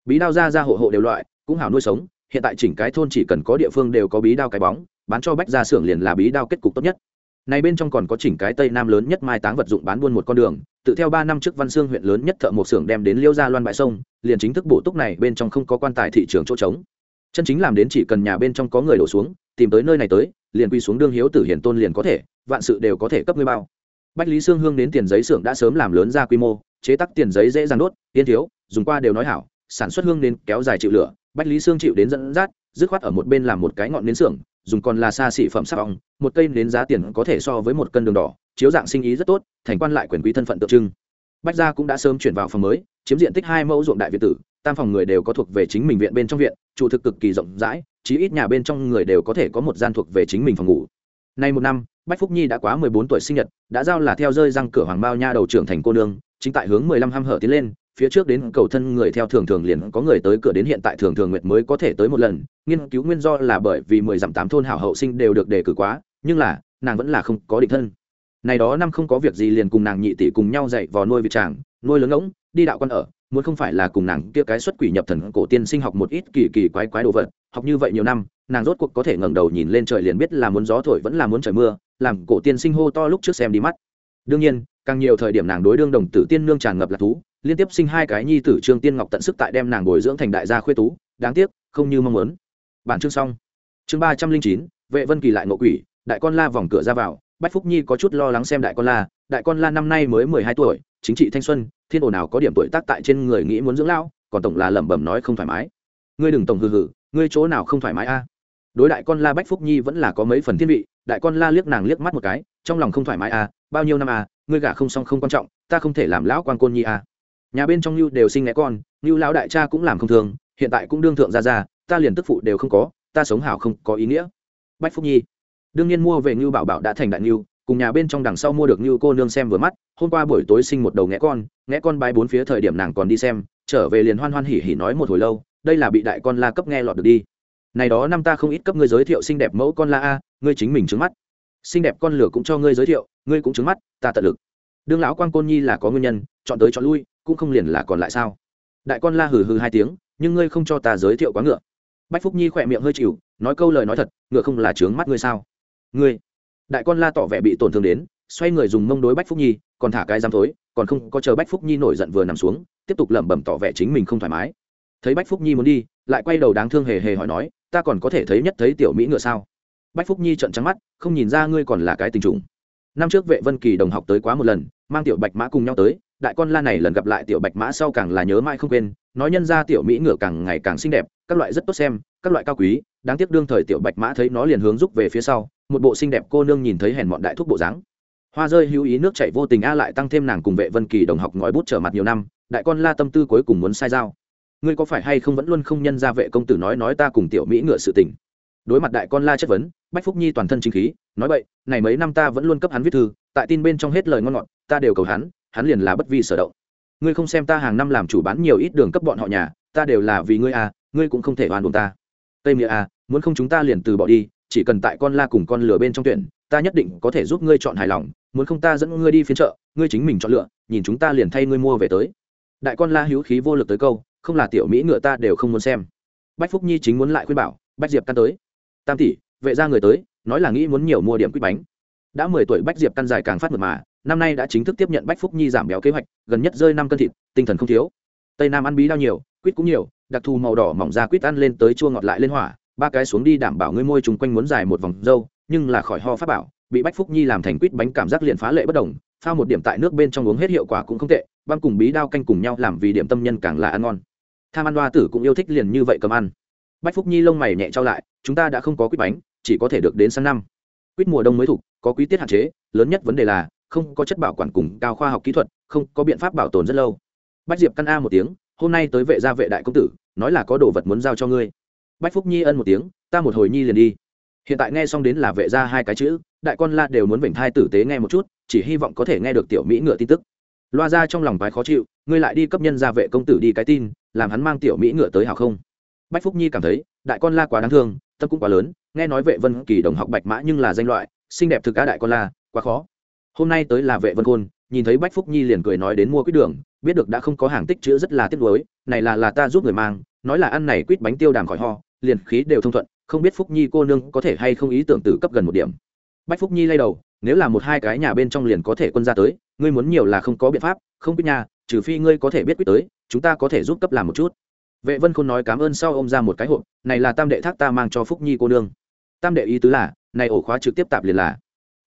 Bí đao ra ra hộ hộ đều loại, cũng hảo nuôi sống, hiện tại chỉnh cái thôn chỉ cần có địa phương đều có bí đao cái bóng, bán cho bách gia xưởng liền là bí đao kết cục tốt nhất. Này bên trong còn có chỉnh cái tây nam lớn nhất mai táng vật dụng bán buôn một con đường, tự theo ba năm trước văn xương huyện lớn nhất thợ một xưởng đem đến liêu gia loan bãi sông, liền chính thức bổ túc này bên trong không có quan tài thị trường chỗ trống chân chính làm đến chỉ cần nhà bên trong có người đổ xuống, tìm tới nơi này tới, liền quy xuống đương hiếu tử hiển tôn liền có thể, vạn sự đều có thể cấp ngươi bao. Bách lý sương hương đến tiền giấy xưởng đã sớm làm lớn ra quy mô, chế tắc tiền giấy dễ dàng đốt tiên thiếu, dùng qua đều nói hảo, sản xuất hương đến kéo dài chịu lửa. Bách lý sương chịu đến dẫn dắt, dứt khoát ở một bên làm một cái ngọn nến xưởng, dùng còn là xa xỉ phẩm sắc ong, một cây nến giá tiền có thể so với một cân đường đỏ, chiếu dạng sinh ý rất tốt, thành quan lại quyền quý thân phận tượng trưng. Bách gia cũng đã sớm chuyển vào phòng mới, chiếm diện tích hai mẫu ruộng đại việt tử tam phòng người đều có thuộc về chính mình viện bên trong viện, trụ thực cực kỳ rộng rãi, chí ít nhà bên trong người đều có thể có một gian thuộc về chính mình phòng ngủ. Nay một năm, bách phúc nhi đã quá mười bốn tuổi sinh nhật, đã giao là theo rơi răng cửa hoàng bao nha đầu trưởng thành cô nương, chính tại hướng mười lăm ham hở tiến lên, phía trước đến cầu thân người theo thường thường liền có người tới cửa đến hiện tại thường thường nguyệt mới có thể tới một lần, nghiên cứu nguyên do là bởi vì mười dặm tám thôn hảo hậu sinh đều được đề cử quá, nhưng là, nàng vẫn là không có định thân. Này đó năm không có việc gì liền cùng nàng nhị tỷ cùng nhau dạy vò nuôi vị tràng nuôi lớn ngỗng, đi đạo quan ở, muốn không phải là cùng nàng kia cái xuất quỷ nhập thần cổ tiên sinh học một ít kỳ kỳ quái quái đồ vật, học như vậy nhiều năm, nàng rốt cuộc có thể ngẩng đầu nhìn lên trời liền biết là muốn gió thổi vẫn là muốn trời mưa, làm cổ tiên sinh hô to lúc trước xem đi mắt. Đương nhiên, càng nhiều thời điểm nàng đối đương đồng tử tiên nương tràn ngập lạc thú, liên tiếp sinh hai cái nhi tử trương tiên ngọc tận sức tại đem nàng bồi dưỡng thành đại gia khuê tú, đáng tiếc, không như mong muốn. Bản chương xong. Chương ba trăm linh chín, vệ vân kỳ lại ngộ quỷ, đại con la vòng cửa ra vào, bách phúc nhi có chút lo lắng xem đại con la đại con la năm nay mới mười hai tuổi, chính trị thanh xuân, thiên ồn nào có điểm tuổi tác tại trên người nghĩ muốn dưỡng lão, còn tổng là lẩm bẩm nói không thoải mái. Ngươi đừng tổng hừ hừ, ngươi chỗ nào không thoải mái a? Đối đại con la bách phúc nhi vẫn là có mấy phần thiên vị, đại con la liếc nàng liếc mắt một cái, trong lòng không thoải mái a, bao nhiêu năm a, ngươi gả không xong không quan trọng, ta không thể làm lão quan côn nhi a. Nhà bên trong lưu đều sinh né con lưu lão đại cha cũng làm không thường, hiện tại cũng đương thượng ra ra ta liền tức phụ đều không có, ta sống hảo không có ý nghĩa. Bách phúc nhi, đương nhiên mua về ngưu bảo bảo đã thành đại ngưu cùng nhà bên trong đằng sau mua được như cô nương xem vừa mắt, hôm qua buổi tối sinh một đầu ngẽ con ngẽ con bay bốn phía thời điểm nàng còn đi xem, trở về liền hoan hoan hỉ hỉ nói một hồi lâu, đây là bị đại con la cấp nghe lọt được đi. Này đó năm ta không ít cấp ngươi giới thiệu xinh đẹp mẫu con la a, ngươi chính mình trứng mắt. Xinh đẹp con lửa cũng cho ngươi giới thiệu, ngươi cũng trứng mắt, ta tận lực. Đương lão quan côn nhi là có nguyên nhân, chọn tới chọn lui, cũng không liền là còn lại sao? Đại con la hừ hừ hai tiếng, nhưng ngươi không cho ta giới thiệu quá ngựa. Bách phúc nhi khỏe miệng hơi chịu, nói câu lời nói thật, ngựa không là trướng mắt ngươi sao? Ngươi đại con la tỏ vẻ bị tổn thương đến, xoay người dùng mông đối bách phúc nhi, còn thả cái giam tối còn không có chờ bách phúc nhi nổi giận vừa nằm xuống, tiếp tục lẩm bẩm tỏ vẻ chính mình không thoải mái. Thấy bách phúc nhi muốn đi, lại quay đầu đáng thương hề hề hỏi nói, ta còn có thể thấy nhất thấy tiểu mỹ ngựa sao? Bách phúc nhi trận trắng mắt, không nhìn ra ngươi còn là cái tình trùng. Năm trước vệ vân kỳ đồng học tới quá một lần, mang tiểu bạch mã cùng nhau tới, đại con la này lần gặp lại tiểu bạch mã sau càng là nhớ mãi không quên, nói nhân ra tiểu mỹ ngựa càng ngày càng xinh đẹp, các loại rất tốt xem, các loại cao quý, đáng tiếc đương thời tiểu bạch mã thấy nó liền hướng rút về phía sau một bộ xinh đẹp cô nương nhìn thấy hèn mọn đại thúc bộ dáng. Hoa rơi hữu ý nước chảy vô tình a lại tăng thêm nàng cùng vệ vân kỳ đồng học ngói bút trở mặt nhiều năm, đại con la tâm tư cuối cùng muốn sai dao ngươi có phải hay không vẫn luôn không nhân ra vệ công tử nói nói ta cùng tiểu mỹ ngựa sự tình? Đối mặt đại con la chất vấn, bách phúc nhi toàn thân chính khí, nói vậy này mấy năm ta vẫn luôn cấp hắn viết thư, tại tin bên trong hết lời ngon ngọt, ta đều cầu hắn hắn liền là bất vi sở động. Ngươi không xem ta hàng năm làm chủ bán nhiều ít đường cấp bọn họ nhà, ta đều là vì ngươi à ngươi cũng không thể oan buồn ta. Tây nghĩa à muốn không chúng ta liền từ bỏ đi chỉ cần tại con la cùng con lửa bên trong tuyển, ta nhất định có thể giúp ngươi chọn hài lòng, muốn không ta dẫn ngươi đi phiên chợ, ngươi chính mình chọn lựa, nhìn chúng ta liền thay ngươi mua về tới. Đại con la hữu khí vô lực tới câu, không là tiểu mỹ ngựa ta đều không muốn xem. Bách phúc nhi chính muốn lại khuyên bảo, bách diệp căn tới. Tam tỷ, vệ ra người tới, nói là nghĩ muốn nhiều mua điểm quýt bánh. Đã mười tuổi bách diệp căn dài càng phát mượt mà, năm nay đã chính thức tiếp nhận bách phúc nhi giảm béo kế hoạch, gần nhất rơi năm cân thịt, tinh thần không thiếu. Tây nam ăn bí đao nhiều, quýt cũng nhiều, đặc thù màu đỏ mỏng ra quýt ăn lên tới chua ngọt lại lên hỏa ba cái xuống đi đảm bảo ngươi môi chúng quanh muốn dài một vòng dâu, nhưng là khỏi ho phát bảo, bị bách phúc nhi làm thành quýt bánh cảm giác liền phá lệ bất đồng, phao một điểm tại nước bên trong uống hết hiệu quả cũng không tệ băng cùng bí đao canh cùng nhau làm vì điểm tâm nhân càng là ăn ngon. Tham ăn đoa tử cũng yêu thích liền như vậy cầm ăn. Bách phúc nhi lông mày nhẹ trao lại, chúng ta đã không có quýt bánh, chỉ có thể được đến sang năm. Quýt mùa đông mới thục có quý tiết hạn chế, lớn nhất vấn đề là không có chất bảo quản cùng cao khoa học kỹ thuật, không có biện pháp bảo tồn rất lâu. Bách diệp căn a một tiếng, hôm nay tới vệ gia vệ đại công tử, nói là có đồ vật muốn giao cho ngươi bách phúc nhi ân một tiếng, ta một hồi nhi liền đi. Hiện tại nghe xong đến là vệ gia hai cái chữ, đại con la đều muốn vểnh thai tử tế nghe một chút, chỉ hy vọng có thể nghe được tiểu mỹ ngựa tin tức. Loa ra trong lòng bài khó chịu, ngươi lại đi cấp nhân gia vệ công tử đi cái tin, làm hắn mang tiểu mỹ ngựa tới hào không? Bách phúc nhi cảm thấy, đại con la quá đáng thương, tâm cũng quá lớn, nghe nói vệ vân kỳ đồng học bạch mã nhưng là danh loại, xinh đẹp thực cá đại con la, quá khó. Hôm nay tới là vệ vân khôn, nhìn thấy bách phúc nhi liền cười nói đến mua quýt đường, biết được đã không có hàng tích chữ rất là tiếc nuối, này là là ta giúp người mang, nói là ăn này quýt bánh tiêu đàm khỏi ho liền khí đều thông thuận, không biết phúc nhi cô nương có thể hay không ý tưởng từ cấp gần một điểm. Bách phúc nhi lay đầu, nếu là một hai cái nhà bên trong liền có thể quân ra tới, ngươi muốn nhiều là không có biện pháp, không biết nhà trừ phi ngươi có thể biết quyết tới, chúng ta có thể giúp cấp làm một chút. Vệ vân khôn nói cảm ơn sau ô m ra một cái hộp, này là tam đệ thác ta mang cho phúc nhi cô nương. Tam đệ ý tứ là, này ổ khóa trực tiếp tạp liền là.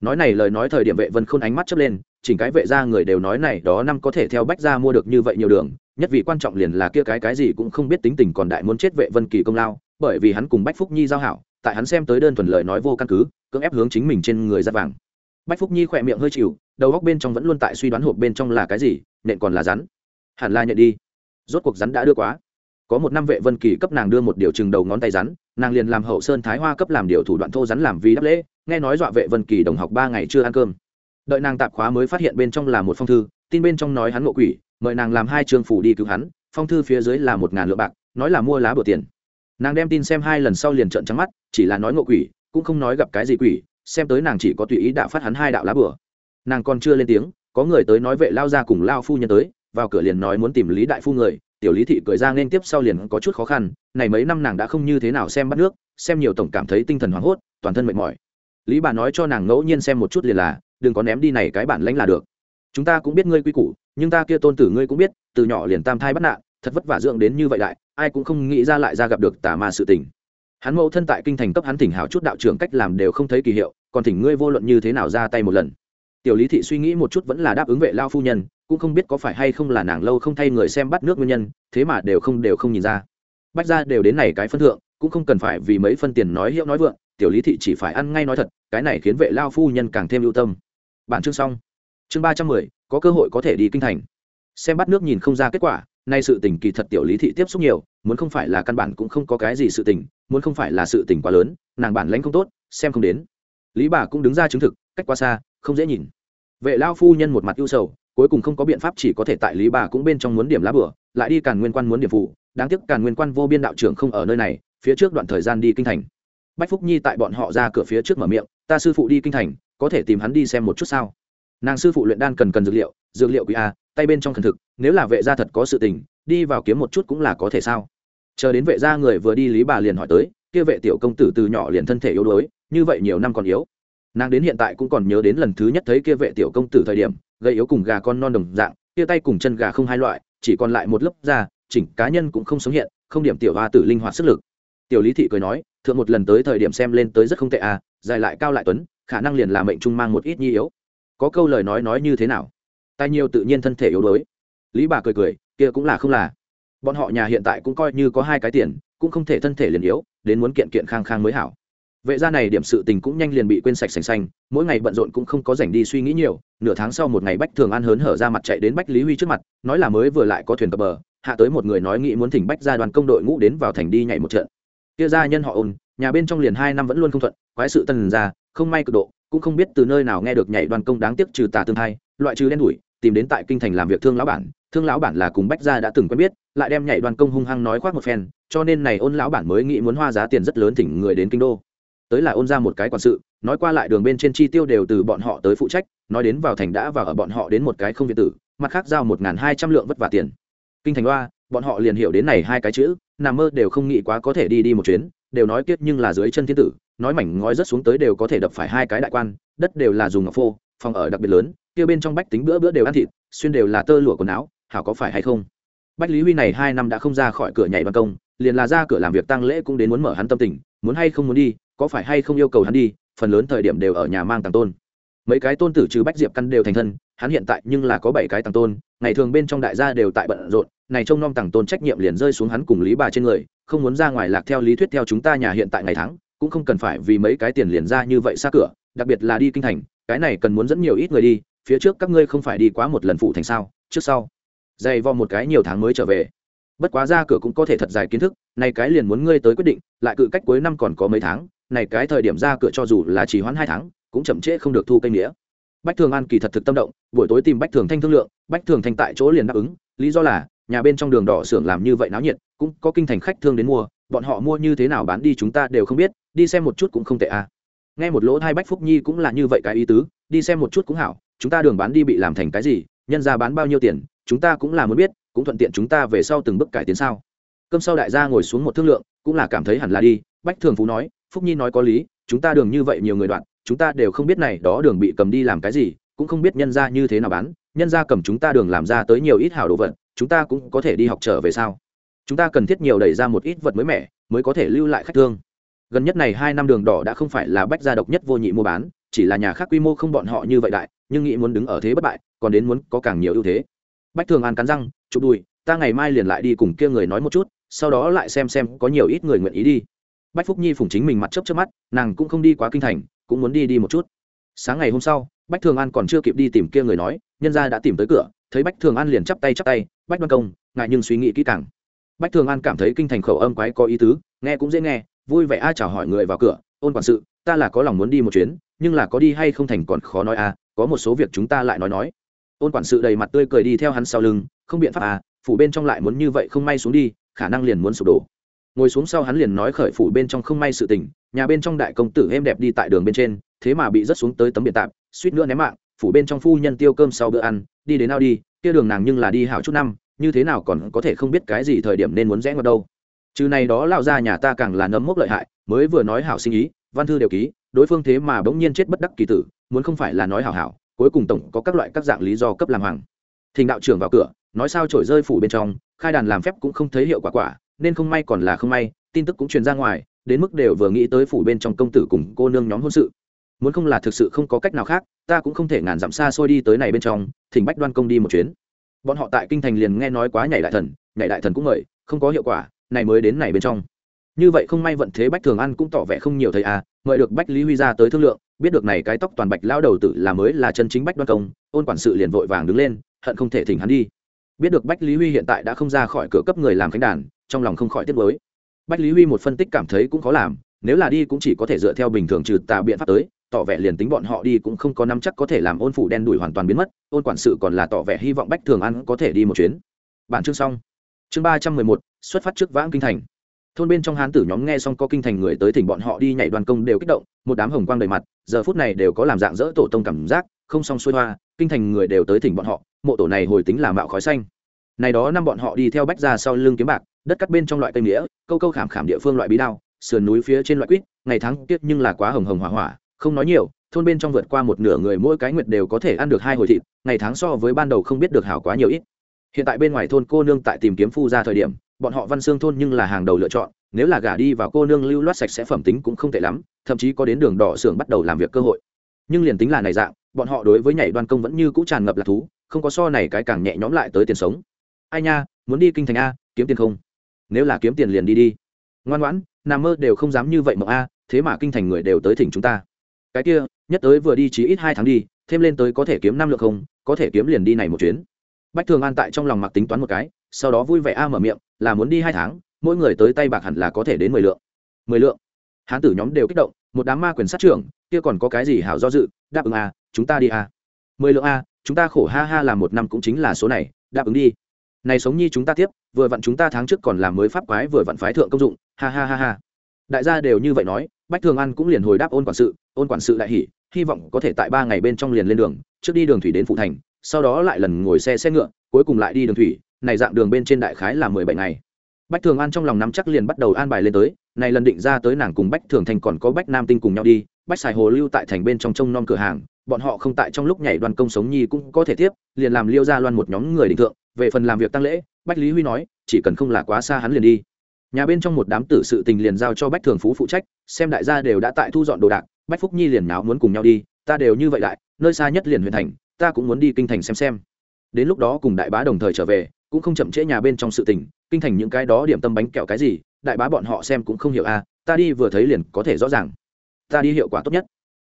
Nói này lời nói thời điểm vệ vân khôn ánh mắt chớp lên, chỉnh cái vệ ra người đều nói này đó năm có thể theo bách ra mua được như vậy nhiều đường, nhất vì quan trọng liền là kia cái cái gì cũng không biết tính tình còn đại muốn chết vệ vân kỳ công lao bởi vì hắn cùng bách phúc nhi giao hảo, tại hắn xem tới đơn thuần lời nói vô căn cứ, cưỡng ép hướng chính mình trên người ra vàng. Bách phúc nhi khỏe miệng hơi chịu, đầu góc bên trong vẫn luôn tại suy đoán hộp bên trong là cái gì, nện còn là rắn. Hẳn là nhận đi. Rốt cuộc rắn đã đưa quá. Có một năm vệ vân kỳ cấp nàng đưa một điều chừng đầu ngón tay rắn, nàng liền làm hậu sơn thái hoa cấp làm điều thủ đoạn thô rắn làm vì đáp lễ, nghe nói dọa vệ vân kỳ đồng học ba ngày chưa ăn cơm. Đợi nàng tạp khóa mới phát hiện bên trong là một phong thư, tin bên trong nói hắn ngộ quỷ, mời nàng làm hai trường phủ đi cứu hắn, phong thư phía dưới là một ngàn lượng bạc, nói là mua lá bừa tiền nàng đem tin xem hai lần sau liền trợn trắng mắt, chỉ là nói ngộ quỷ, cũng không nói gặp cái gì quỷ, xem tới nàng chỉ có tùy ý đạo phát hắn hai đạo lá bừa nàng còn chưa lên tiếng, có người tới nói vệ lao ra cùng lao phu nhân tới, vào cửa liền nói muốn tìm lý đại phu người, tiểu lý thị cười ra nên tiếp sau liền có chút khó khăn, này mấy năm nàng đã không như thế nào xem bắt nước, xem nhiều tổng cảm thấy tinh thần hoảng hốt, toàn thân mệt mỏi. Lý bà nói cho nàng ngẫu nhiên xem một chút liền là, đừng có ném đi này cái bản lãnh là được. Chúng ta cũng biết ngươi quy củ, nhưng ta kia tôn tử ngươi cũng biết, từ nhỏ liền tam thai bắt nạn, thật vất vả dưỡng đến như vậy đại ai cũng không nghĩ ra lại ra gặp được tà ma sự tình. Hắn mẫu thân tại kinh thành cấp hắn thỉnh hảo chút đạo trưởng cách làm đều không thấy kỳ hiệu, còn thỉnh ngươi vô luận như thế nào ra tay một lần. Tiểu lý thị suy nghĩ một chút vẫn là đáp ứng vệ lao phu nhân, cũng không biết có phải hay không là nàng lâu không thay người xem bắt nước nguyên nhân, thế mà đều không đều không nhìn ra. Bách ra đều đến này cái phân thượng, cũng không cần phải vì mấy phân tiền nói hiệu nói vượng, tiểu lý thị chỉ phải ăn ngay nói thật, cái này khiến vệ lao phu nhân càng thêm ưu tâm. Bản chương xong. Chương ba trăm mười, có cơ hội có thể đi kinh thành. Xem bắt nước nhìn không ra kết quả nay sự tình kỳ thật tiểu lý thị tiếp xúc nhiều, muốn không phải là căn bản cũng không có cái gì sự tình, muốn không phải là sự tình quá lớn, nàng bản lãnh không tốt, xem không đến. Lý bà cũng đứng ra chứng thực, cách quá xa, không dễ nhìn. Vệ lao phu nhân một mặt ưu sầu, cuối cùng không có biện pháp chỉ có thể tại lý bà cũng bên trong muốn điểm lá bửa lại đi càn nguyên quan muốn điểm phụ. Đáng tiếc càn nguyên quan vô biên đạo trưởng không ở nơi này, phía trước đoạn thời gian đi kinh thành. Bách phúc nhi tại bọn họ ra cửa phía trước mở miệng, ta sư phụ đi kinh thành, có thể tìm hắn đi xem một chút sao? Nàng sư phụ luyện đan cần cần dược liệu dược liệu quý a, tay bên trong thần thực, nếu là vệ gia thật có sự tình, đi vào kiếm một chút cũng là có thể sao? Chờ đến vệ gia người vừa đi lý bà liền hỏi tới, kia vệ tiểu công tử từ nhỏ liền thân thể yếu đuối, như vậy nhiều năm còn yếu. Nàng đến hiện tại cũng còn nhớ đến lần thứ nhất thấy kia vệ tiểu công tử thời điểm gây yếu cùng gà con non đồng dạng, kia tay cùng chân gà không hai loại, chỉ còn lại một lớp da, chỉnh cá nhân cũng không sống hiện, không điểm tiểu hoa tử linh hoạt sức lực. Tiểu lý thị cười nói, thượng một lần tới thời điểm xem lên tới rất không tệ à dài lại cao lại tuấn, khả năng liền là mệnh trung mang một ít nhi yếu có câu lời nói nói như thế nào? Tay nhiều tự nhiên thân thể yếu đuối. Lý bà cười cười, kia cũng là không là. Bọn họ nhà hiện tại cũng coi như có hai cái tiền, cũng không thể thân thể liền yếu, đến muốn kiện kiện khang khang mới hảo. Vệ gia này điểm sự tình cũng nhanh liền bị quên sạch sành xanh, mỗi ngày bận rộn cũng không có rảnh đi suy nghĩ nhiều, nửa tháng sau một ngày bách thường an hớn hở ra mặt chạy đến bách lý huy trước mặt, nói là mới vừa lại có thuyền cập bờ, hạ tới một người nói nghĩ muốn thỉnh bách gia đoàn công đội ngũ đến vào thành đi nhảy một trận. Kia gia nhân họ ôn, nhà bên trong liền hai năm vẫn luôn không thuận, quái sự tân ra, không may cực độ cũng không biết từ nơi nào nghe được nhảy đoàn công đáng tiếc trừ tà tương thai, loại trừ đen đủi, tìm đến tại kinh thành làm việc thương lão bản, thương lão bản là cùng bách gia đã từng quen biết, lại đem nhảy đoàn công hung hăng nói khoác một phen, cho nên này ôn lão bản mới nghĩ muốn hoa giá tiền rất lớn thỉnh người đến kinh đô. Tới là ôn ra một cái quản sự, nói qua lại đường bên trên chi tiêu đều từ bọn họ tới phụ trách, nói đến vào thành đã vào ở bọn họ đến một cái không việt tử, mặt khác giao một hai trăm lượng vất vả tiền. Kinh thành loa bọn họ liền hiểu đến này hai cái chữ, nằm mơ đều không nghĩ quá có thể đi đi một chuyến đều nói kiết nhưng là dưới chân thiên tử, nói mảnh ngói rất xuống tới đều có thể đập phải hai cái đại quan, đất đều là dùng ngọc phô, phòng ở đặc biệt lớn, kia bên trong bách tính bữa bữa đều ăn thịt, xuyên đều là tơ lụa quần áo, hảo có phải hay không? Bách lý huy này hai năm đã không ra khỏi cửa nhảy ban công, liền là ra cửa làm việc tăng lễ cũng đến muốn mở hắn tâm tình, muốn hay không muốn đi, có phải hay không yêu cầu hắn đi, phần lớn thời điểm đều ở nhà mang tàng tôn. Mấy cái tôn tử trừ bách diệp căn đều thành thân hắn hiện tại nhưng là có bảy cái tàng tôn, ngày thường bên trong đại gia đều tại bận rộn, này trông nom tàng tôn trách nhiệm liền rơi xuống hắn cùng lý bà trên người, không muốn ra ngoài lạc theo lý thuyết theo chúng ta nhà hiện tại ngày tháng, cũng không cần phải vì mấy cái tiền liền ra như vậy xa cửa, đặc biệt là đi kinh thành, cái này cần muốn dẫn nhiều ít người đi, phía trước các ngươi không phải đi quá một lần phụ thành sao, trước sau, dày vò một cái nhiều tháng mới trở về. Bất quá ra cửa cũng có thể thật dài kiến thức, này cái liền muốn ngươi tới quyết định, lại cự cách cuối năm còn có mấy tháng, này cái thời điểm ra cửa cho dù là chỉ hoãn hai tháng, cũng chậm trễ không được thu cây nghĩa bách thường an kỳ thật thực tâm động, buổi tối tìm bách thường thanh thương lượng, bách thường thanh tại chỗ liền đáp ứng, lý do là, nhà bên trong đường đỏ xưởng làm như vậy náo nhiệt, cũng có kinh thành khách thương đến mua, bọn họ mua như thế nào bán đi chúng ta đều không biết, đi xem một chút cũng không tệ à. Nghe một lỗ hai bách phúc nhi cũng là như vậy cái ý tứ, đi xem một chút cũng hảo, chúng ta đường bán đi bị làm thành cái gì, nhân ra bán bao nhiêu tiền, chúng ta cũng là muốn biết, cũng thuận tiện chúng ta về sau từng bước cải tiến sao. Cơm sau đại gia ngồi xuống một thương lượng, cũng là cảm thấy hẳn là đi, bách thường phú nói, phúc nhi nói có lý, chúng ta đường như vậy nhiều người đoạn chúng ta đều không biết này đó đường bị cầm đi làm cái gì, cũng không biết nhân ra như thế nào bán, nhân ra cầm chúng ta đường làm ra tới nhiều ít hảo đồ vật, chúng ta cũng có thể đi học trở về sao? Chúng ta cần thiết nhiều đẩy ra một ít vật mới mẻ, mới có thể lưu lại khách thương. Gần nhất này hai năm đường đỏ đã không phải là bách gia độc nhất vô nhị mua bán, chỉ là nhà khác quy mô không bọn họ như vậy đại, nhưng nghĩ muốn đứng ở thế bất bại, còn đến muốn có càng nhiều ưu thế. Bách thường an cắn răng, chụp đùi, ta ngày mai liền lại đi cùng kia người nói một chút, sau đó lại xem xem có nhiều ít người nguyện ý đi. Bách phúc nhi phủng chính mình mặt chấp chấp mắt, nàng cũng không đi quá kinh thành cũng muốn đi đi một chút. Sáng ngày hôm sau, bách thường an còn chưa kịp đi tìm kia người nói, nhân gia đã tìm tới cửa, thấy bách thường an liền chắp tay chắp tay, bách đoan công ngại nhưng suy nghĩ kỹ càng. Bách thường an cảm thấy kinh thành khẩu âm quái có ý tứ, nghe cũng dễ nghe, vui vẻ ai à chào hỏi người vào cửa, ôn quản sự, ta là có lòng muốn đi một chuyến, nhưng là có đi hay không thành còn khó nói à có một số việc chúng ta lại nói nói. Ôn quản sự đầy mặt tươi cười đi theo hắn sau lưng, không biện pháp à phủ bên trong lại muốn như vậy không may xuống đi, khả năng liền muốn sụp đổ ngồi xuống sau hắn liền nói khởi phủ bên trong không may sự tình, nhà bên trong đại công tử êm đẹp đi tại đường bên trên, thế mà bị rớt xuống tới tấm biển tạm, suýt nữa ném mạng, phủ bên trong phu nhân tiêu cơm sau bữa ăn, đi đến nào đi, kia đường nàng nhưng là đi hảo chút năm, như thế nào còn có thể không biết cái gì thời điểm nên muốn rẽ vào đâu. Trừ này đó lao ra nhà ta càng là nấm mốc lợi hại, mới vừa nói hảo sinh ý, văn thư đều ký, đối phương thế mà bỗng nhiên chết bất đắc kỳ tử, muốn không phải là nói hảo hảo, cuối cùng tổng có các loại các dạng lý do cấp làm hoàng. Thình đạo trưởng vào cửa, nói sao trổi rơi phủ bên trong, khai đàn làm phép cũng không thấy hiệu quả quả nên không may còn là không may, tin tức cũng truyền ra ngoài, đến mức đều vừa nghĩ tới phủ bên trong công tử cùng cô nương nhóm hôn sự. Muốn không là thực sự không có cách nào khác, ta cũng không thể ngàn dặm xa xôi đi tới này bên trong, thỉnh bách đoan công đi một chuyến. Bọn họ tại kinh thành liền nghe nói quá nhảy đại thần, nhảy đại thần cũng mời không có hiệu quả, này mới đến này bên trong. Như vậy không may vận thế bách thường ăn cũng tỏ vẻ không nhiều thầy à mời được bách lý huy ra tới thương lượng, biết được này cái tóc toàn bạch lao đầu tử là mới là chân chính bách đoan công, ôn quản sự liền vội vàng đứng lên, hận không thể thỉnh hắn đi biết được bách lý huy hiện tại đã không ra khỏi cửa cấp người làm khánh đàn, trong lòng không khỏi tiếc với bách lý huy một phân tích cảm thấy cũng khó làm, nếu là đi cũng chỉ có thể dựa theo bình thường trừ tà biện pháp tới, tỏ vẻ liền tính bọn họ đi cũng không có nắm chắc có thể làm ôn phủ đen đuổi hoàn toàn biến mất, ôn quản sự còn là tỏ vẻ hy vọng bách thường ăn có thể đi một chuyến. Bản chương xong. Chương ba trăm mười một, xuất phát trước vãng kinh thành. Thôn bên trong hán tử nhóm nghe xong có kinh thành người tới thỉnh bọn họ đi nhảy đoàn công đều kích động, một đám hồng quang đầy mặt, giờ phút này đều có làm dạng dỡ tổ tông cảm giác không xong xuôi hoa, kinh thành người đều tới thỉnh bọn họ, mộ tổ này hồi tính là mạo khói xanh. Này đó năm bọn họ đi theo bách ra sau lưng kiếm bạc, đất cắt bên trong loại cây nghĩa câu câu khảm khảm địa phương loại bí đao, sườn núi phía trên loại quýt, ngày tháng tiết nhưng là quá hồng hồng hỏa hỏa, không nói nhiều, thôn bên trong vượt qua một nửa người mỗi cái nguyệt đều có thể ăn được hai hồi thịt, ngày tháng so với ban đầu không biết được hảo quá nhiều ít. Hiện tại bên ngoài thôn cô nương tại tìm kiếm phu ra thời điểm, bọn họ văn xương thôn nhưng là hàng đầu lựa chọn, nếu là gả đi vào cô nương lưu loát sạch sẽ phẩm tính cũng không tệ lắm, thậm chí có đến đường đỏ xưởng bắt đầu làm việc cơ hội. Nhưng liền tính là này dạng bọn họ đối với nhảy đoan công vẫn như cũ tràn ngập lạc thú, không có so này cái càng nhẹ nhõm lại tới tiền sống. Ai nha, muốn đi kinh thành a, kiếm tiền không? Nếu là kiếm tiền liền đi đi. Ngoan ngoãn, nằm mơ đều không dám như vậy mộng a, thế mà kinh thành người đều tới thỉnh chúng ta. Cái kia, nhất tới vừa đi chỉ ít hai tháng đi, thêm lên tới có thể kiếm năm lượng không, có thể kiếm liền đi này một chuyến. Bách thường an tại trong lòng mặc tính toán một cái, sau đó vui vẻ a mở miệng, là muốn đi hai tháng, mỗi người tới tay bạc hẳn là có thể đến mười lượng. Mười lượng. Hán tử nhóm đều kích động, một đám ma quyền sát trưởng, kia còn có cái gì hảo do dự, đáp ứng a chúng ta đi a mười lượng a, chúng ta khổ ha ha làm một năm cũng chính là số này, đáp ứng đi. Này sống nhi chúng ta tiếp, vừa vặn chúng ta tháng trước còn làm mới pháp quái vừa vặn phái thượng công dụng, ha ha ha ha. Đại gia đều như vậy nói, bách thường ăn cũng liền hồi đáp ôn quản sự, ôn quản sự đại hỉ, hy vọng có thể tại ba ngày bên trong liền lên đường, trước đi đường thủy đến phụ thành, sau đó lại lần ngồi xe xe ngựa, cuối cùng lại đi đường thủy, này dạng đường bên trên đại khái là mười bảy ngày. Bách thường an trong lòng nắm chắc liền bắt đầu an bài lên tới, này lần định ra tới nàng cùng bách thường thành còn có bách nam tinh cùng nhau đi, bách xài hồ lưu tại thành bên trong trông nom cửa hàng bọn họ không tại trong lúc nhảy đoàn công sống nhi cũng có thể tiếp liền làm liêu ra loan một nhóm người định thượng về phần làm việc tăng lễ bách lý huy nói chỉ cần không là quá xa hắn liền đi. Nhà bên trong một đám tử sự tình liền giao cho bách thường phú phụ trách xem đại gia đều đã tại thu dọn đồ đạc bách phúc nhi liền náo muốn cùng nhau đi ta đều như vậy lại nơi xa nhất liền huyện thành ta cũng muốn đi kinh thành xem xem. Đến lúc đó cùng đại bá đồng thời trở về cũng không chậm trễ nhà bên trong sự tình kinh thành những cái đó điểm tâm bánh kẹo cái gì đại bá bọn họ xem cũng không hiểu a à, ta đi vừa thấy liền có thể rõ ràng. Ta đi hiệu quả tốt nhất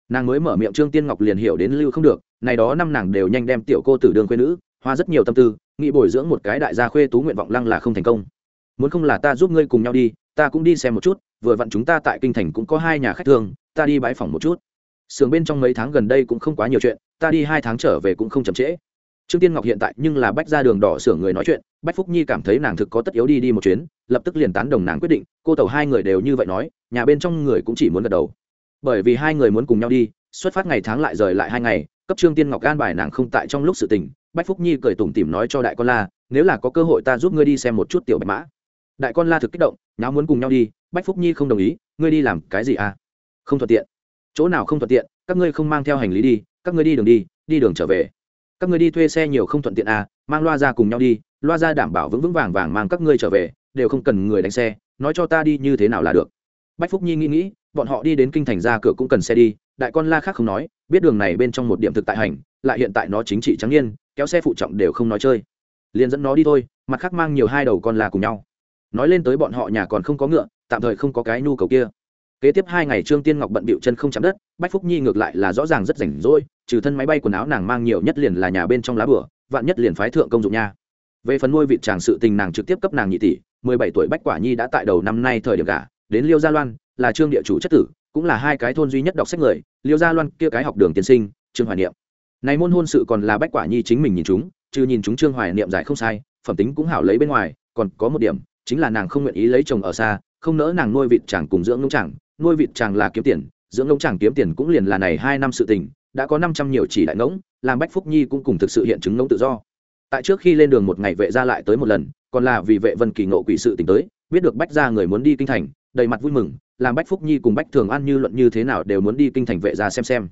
nàng mới mở miệng trương tiên ngọc liền hiểu đến lưu không được, này đó năm nàng đều nhanh đem tiểu cô tử đường quê nữ, hoa rất nhiều tâm tư, nghĩ bồi dưỡng một cái đại gia khuê tú nguyện vọng lăng là không thành công. Muốn không là ta giúp ngươi cùng nhau đi, ta cũng đi xem một chút, vừa vặn chúng ta tại kinh thành cũng có hai nhà khách thường ta đi bãi phòng một chút. Sưởng bên trong mấy tháng gần đây cũng không quá nhiều chuyện, ta đi hai tháng trở về cũng không chậm trễ. Trương tiên ngọc hiện tại nhưng là bách ra đường đỏ sưởng người nói chuyện, bách phúc nhi cảm thấy nàng thực có tất yếu đi đi một chuyến, lập tức liền tán đồng nàng quyết định, cô tàu hai người đều như vậy nói, nhà bên trong người cũng chỉ muốn gật đầu bởi vì hai người muốn cùng nhau đi, xuất phát ngày tháng lại rời lại hai ngày, cấp trương tiên ngọc gan bài nàng không tại trong lúc sự tình, bách phúc nhi cười tủm tỉm nói cho đại con la, nếu là có cơ hội ta giúp ngươi đi xem một chút tiểu bạch mã. Đại con la thực kích động, nháo muốn cùng nhau đi, bách phúc nhi không đồng ý, ngươi đi làm cái gì à? Không thuận tiện. Chỗ nào không thuận tiện, các ngươi không mang theo hành lý đi, các ngươi đi đường đi đi đường trở về. Các ngươi đi thuê xe nhiều không thuận tiện à mang loa ra cùng nhau đi, loa ra đảm bảo vững vững vàng vàng mang các ngươi trở về, đều không cần người đánh xe, nói cho ta đi như thế nào là được. Bách phúc nhi nghĩ nghĩ bọn họ đi đến kinh thành ra cửa cũng cần xe đi, đại con la khác không nói, biết đường này bên trong một điểm thực tại hành, lại hiện tại nó chính trị trắng nhiên kéo xe phụ trọng đều không nói chơi. Liền dẫn nó đi thôi, mặt khác mang nhiều hai đầu con la cùng nhau. Nói lên tới bọn họ nhà còn không có ngựa, tạm thời không có cái nhu cầu kia. Kế tiếp hai ngày trương tiên ngọc bận bịu chân không chạm đất, bách phúc nhi ngược lại là rõ ràng rất rảnh rỗi, trừ thân máy bay quần áo nàng mang nhiều nhất liền là nhà bên trong lá bửa, vạn nhất liền phái thượng công dụng nha. Về phần nuôi vịt tràng sự tình nàng trực tiếp cấp nàng nhị tỷ, mười bảy tuổi bách quả nhi đã tại đầu năm nay thời điểm cả đến liêu gia loan, là trương địa chủ chất tử, cũng là hai cái thôn duy nhất đọc sách người, liêu gia loan kia cái học đường tiên sinh, trương hoài niệm. Này môn hôn sự còn là bách quả nhi chính mình nhìn chúng, trừ nhìn chúng trương hoài niệm giải không sai, phẩm tính cũng hảo lấy bên ngoài, còn có một điểm, chính là nàng không nguyện ý lấy chồng ở xa, không nỡ nàng nuôi vịt chàng cùng dưỡng ngỗng chàng, nuôi vịt chàng là kiếm tiền, dưỡng ngỗng chàng kiếm tiền cũng liền là này hai năm sự tình, đã có năm trăm nhiều chỉ đại ngỗng, làm bách phúc nhi cũng cùng thực sự hiện chứng ngỗng tự do. Tại trước khi lên đường một ngày vệ ra lại tới một lần, còn là vì vệ vân kỳ ngộ quỷ sự tình tới, biết được bách ra người muốn đi kinh thành đầy mặt vui mừng, làm bách phúc nhi cùng bách thường an như luận như thế nào đều muốn đi kinh thành vệ gia xem xem.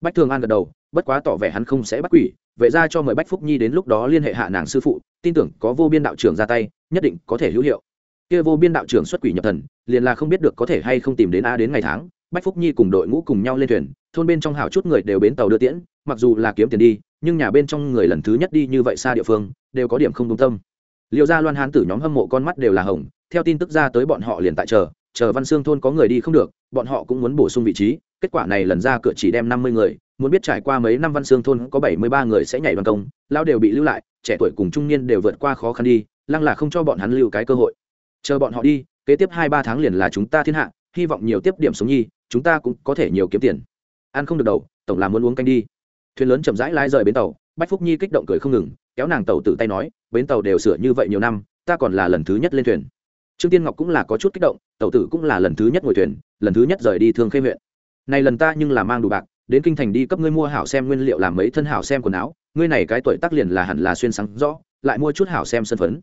Bách thường an gật đầu, bất quá tỏ vẻ hắn không sẽ bắt quỷ, vệ gia cho mời bách phúc nhi đến lúc đó liên hệ hạ nàng sư phụ, tin tưởng có vô biên đạo trưởng ra tay, nhất định có thể hữu hiệu. Kia vô biên đạo trưởng xuất quỷ nhập thần, liền là không biết được có thể hay không tìm đến a đến ngày tháng, bách phúc nhi cùng đội ngũ cùng nhau lên thuyền, thôn bên trong hảo chút người đều bến tàu đưa tiễn, mặc dù là kiếm tiền đi, nhưng nhà bên trong người lần thứ nhất đi như vậy xa địa phương, đều có điểm không công tâm. Liệu ra loan hán tử nhóm hâm mộ con mắt đều là hồng, theo tin tức ra tới bọn họ liền tại chờ chờ văn xương thôn có người đi không được, bọn họ cũng muốn bổ sung vị trí. Kết quả này lần ra cửa chỉ đem năm mươi người, muốn biết trải qua mấy năm văn xương thôn có bảy mươi ba người sẽ nhảy văn công lao đều bị lưu lại, trẻ tuổi cùng trung niên đều vượt qua khó khăn đi, lăng là không cho bọn hắn lưu cái cơ hội. Chờ bọn họ đi, kế tiếp hai ba tháng liền là chúng ta thiên hạ, hy vọng nhiều tiếp điểm sống nhi, chúng ta cũng có thể nhiều kiếm tiền. Ăn không được đầu, tổng là muốn uống canh đi. Thuyền lớn chậm rãi lai rời bến tàu, bách phúc nhi kích động cười không ngừng, kéo nàng tàu tự tay nói, bến tàu đều sửa như vậy nhiều năm, ta còn là lần thứ nhất lên thuyền trương tiên ngọc cũng là có chút kích động, Tẩu tử cũng là lần thứ nhất ngồi thuyền, lần thứ nhất rời đi thương khê huyện. Này lần ta nhưng là mang đủ bạc, đến kinh thành đi cấp ngươi mua hảo xem nguyên liệu làm mấy thân hảo xem quần áo, ngươi này cái tuổi tác liền là hẳn là xuyên sáng rõ, lại mua chút hảo xem sân phấn.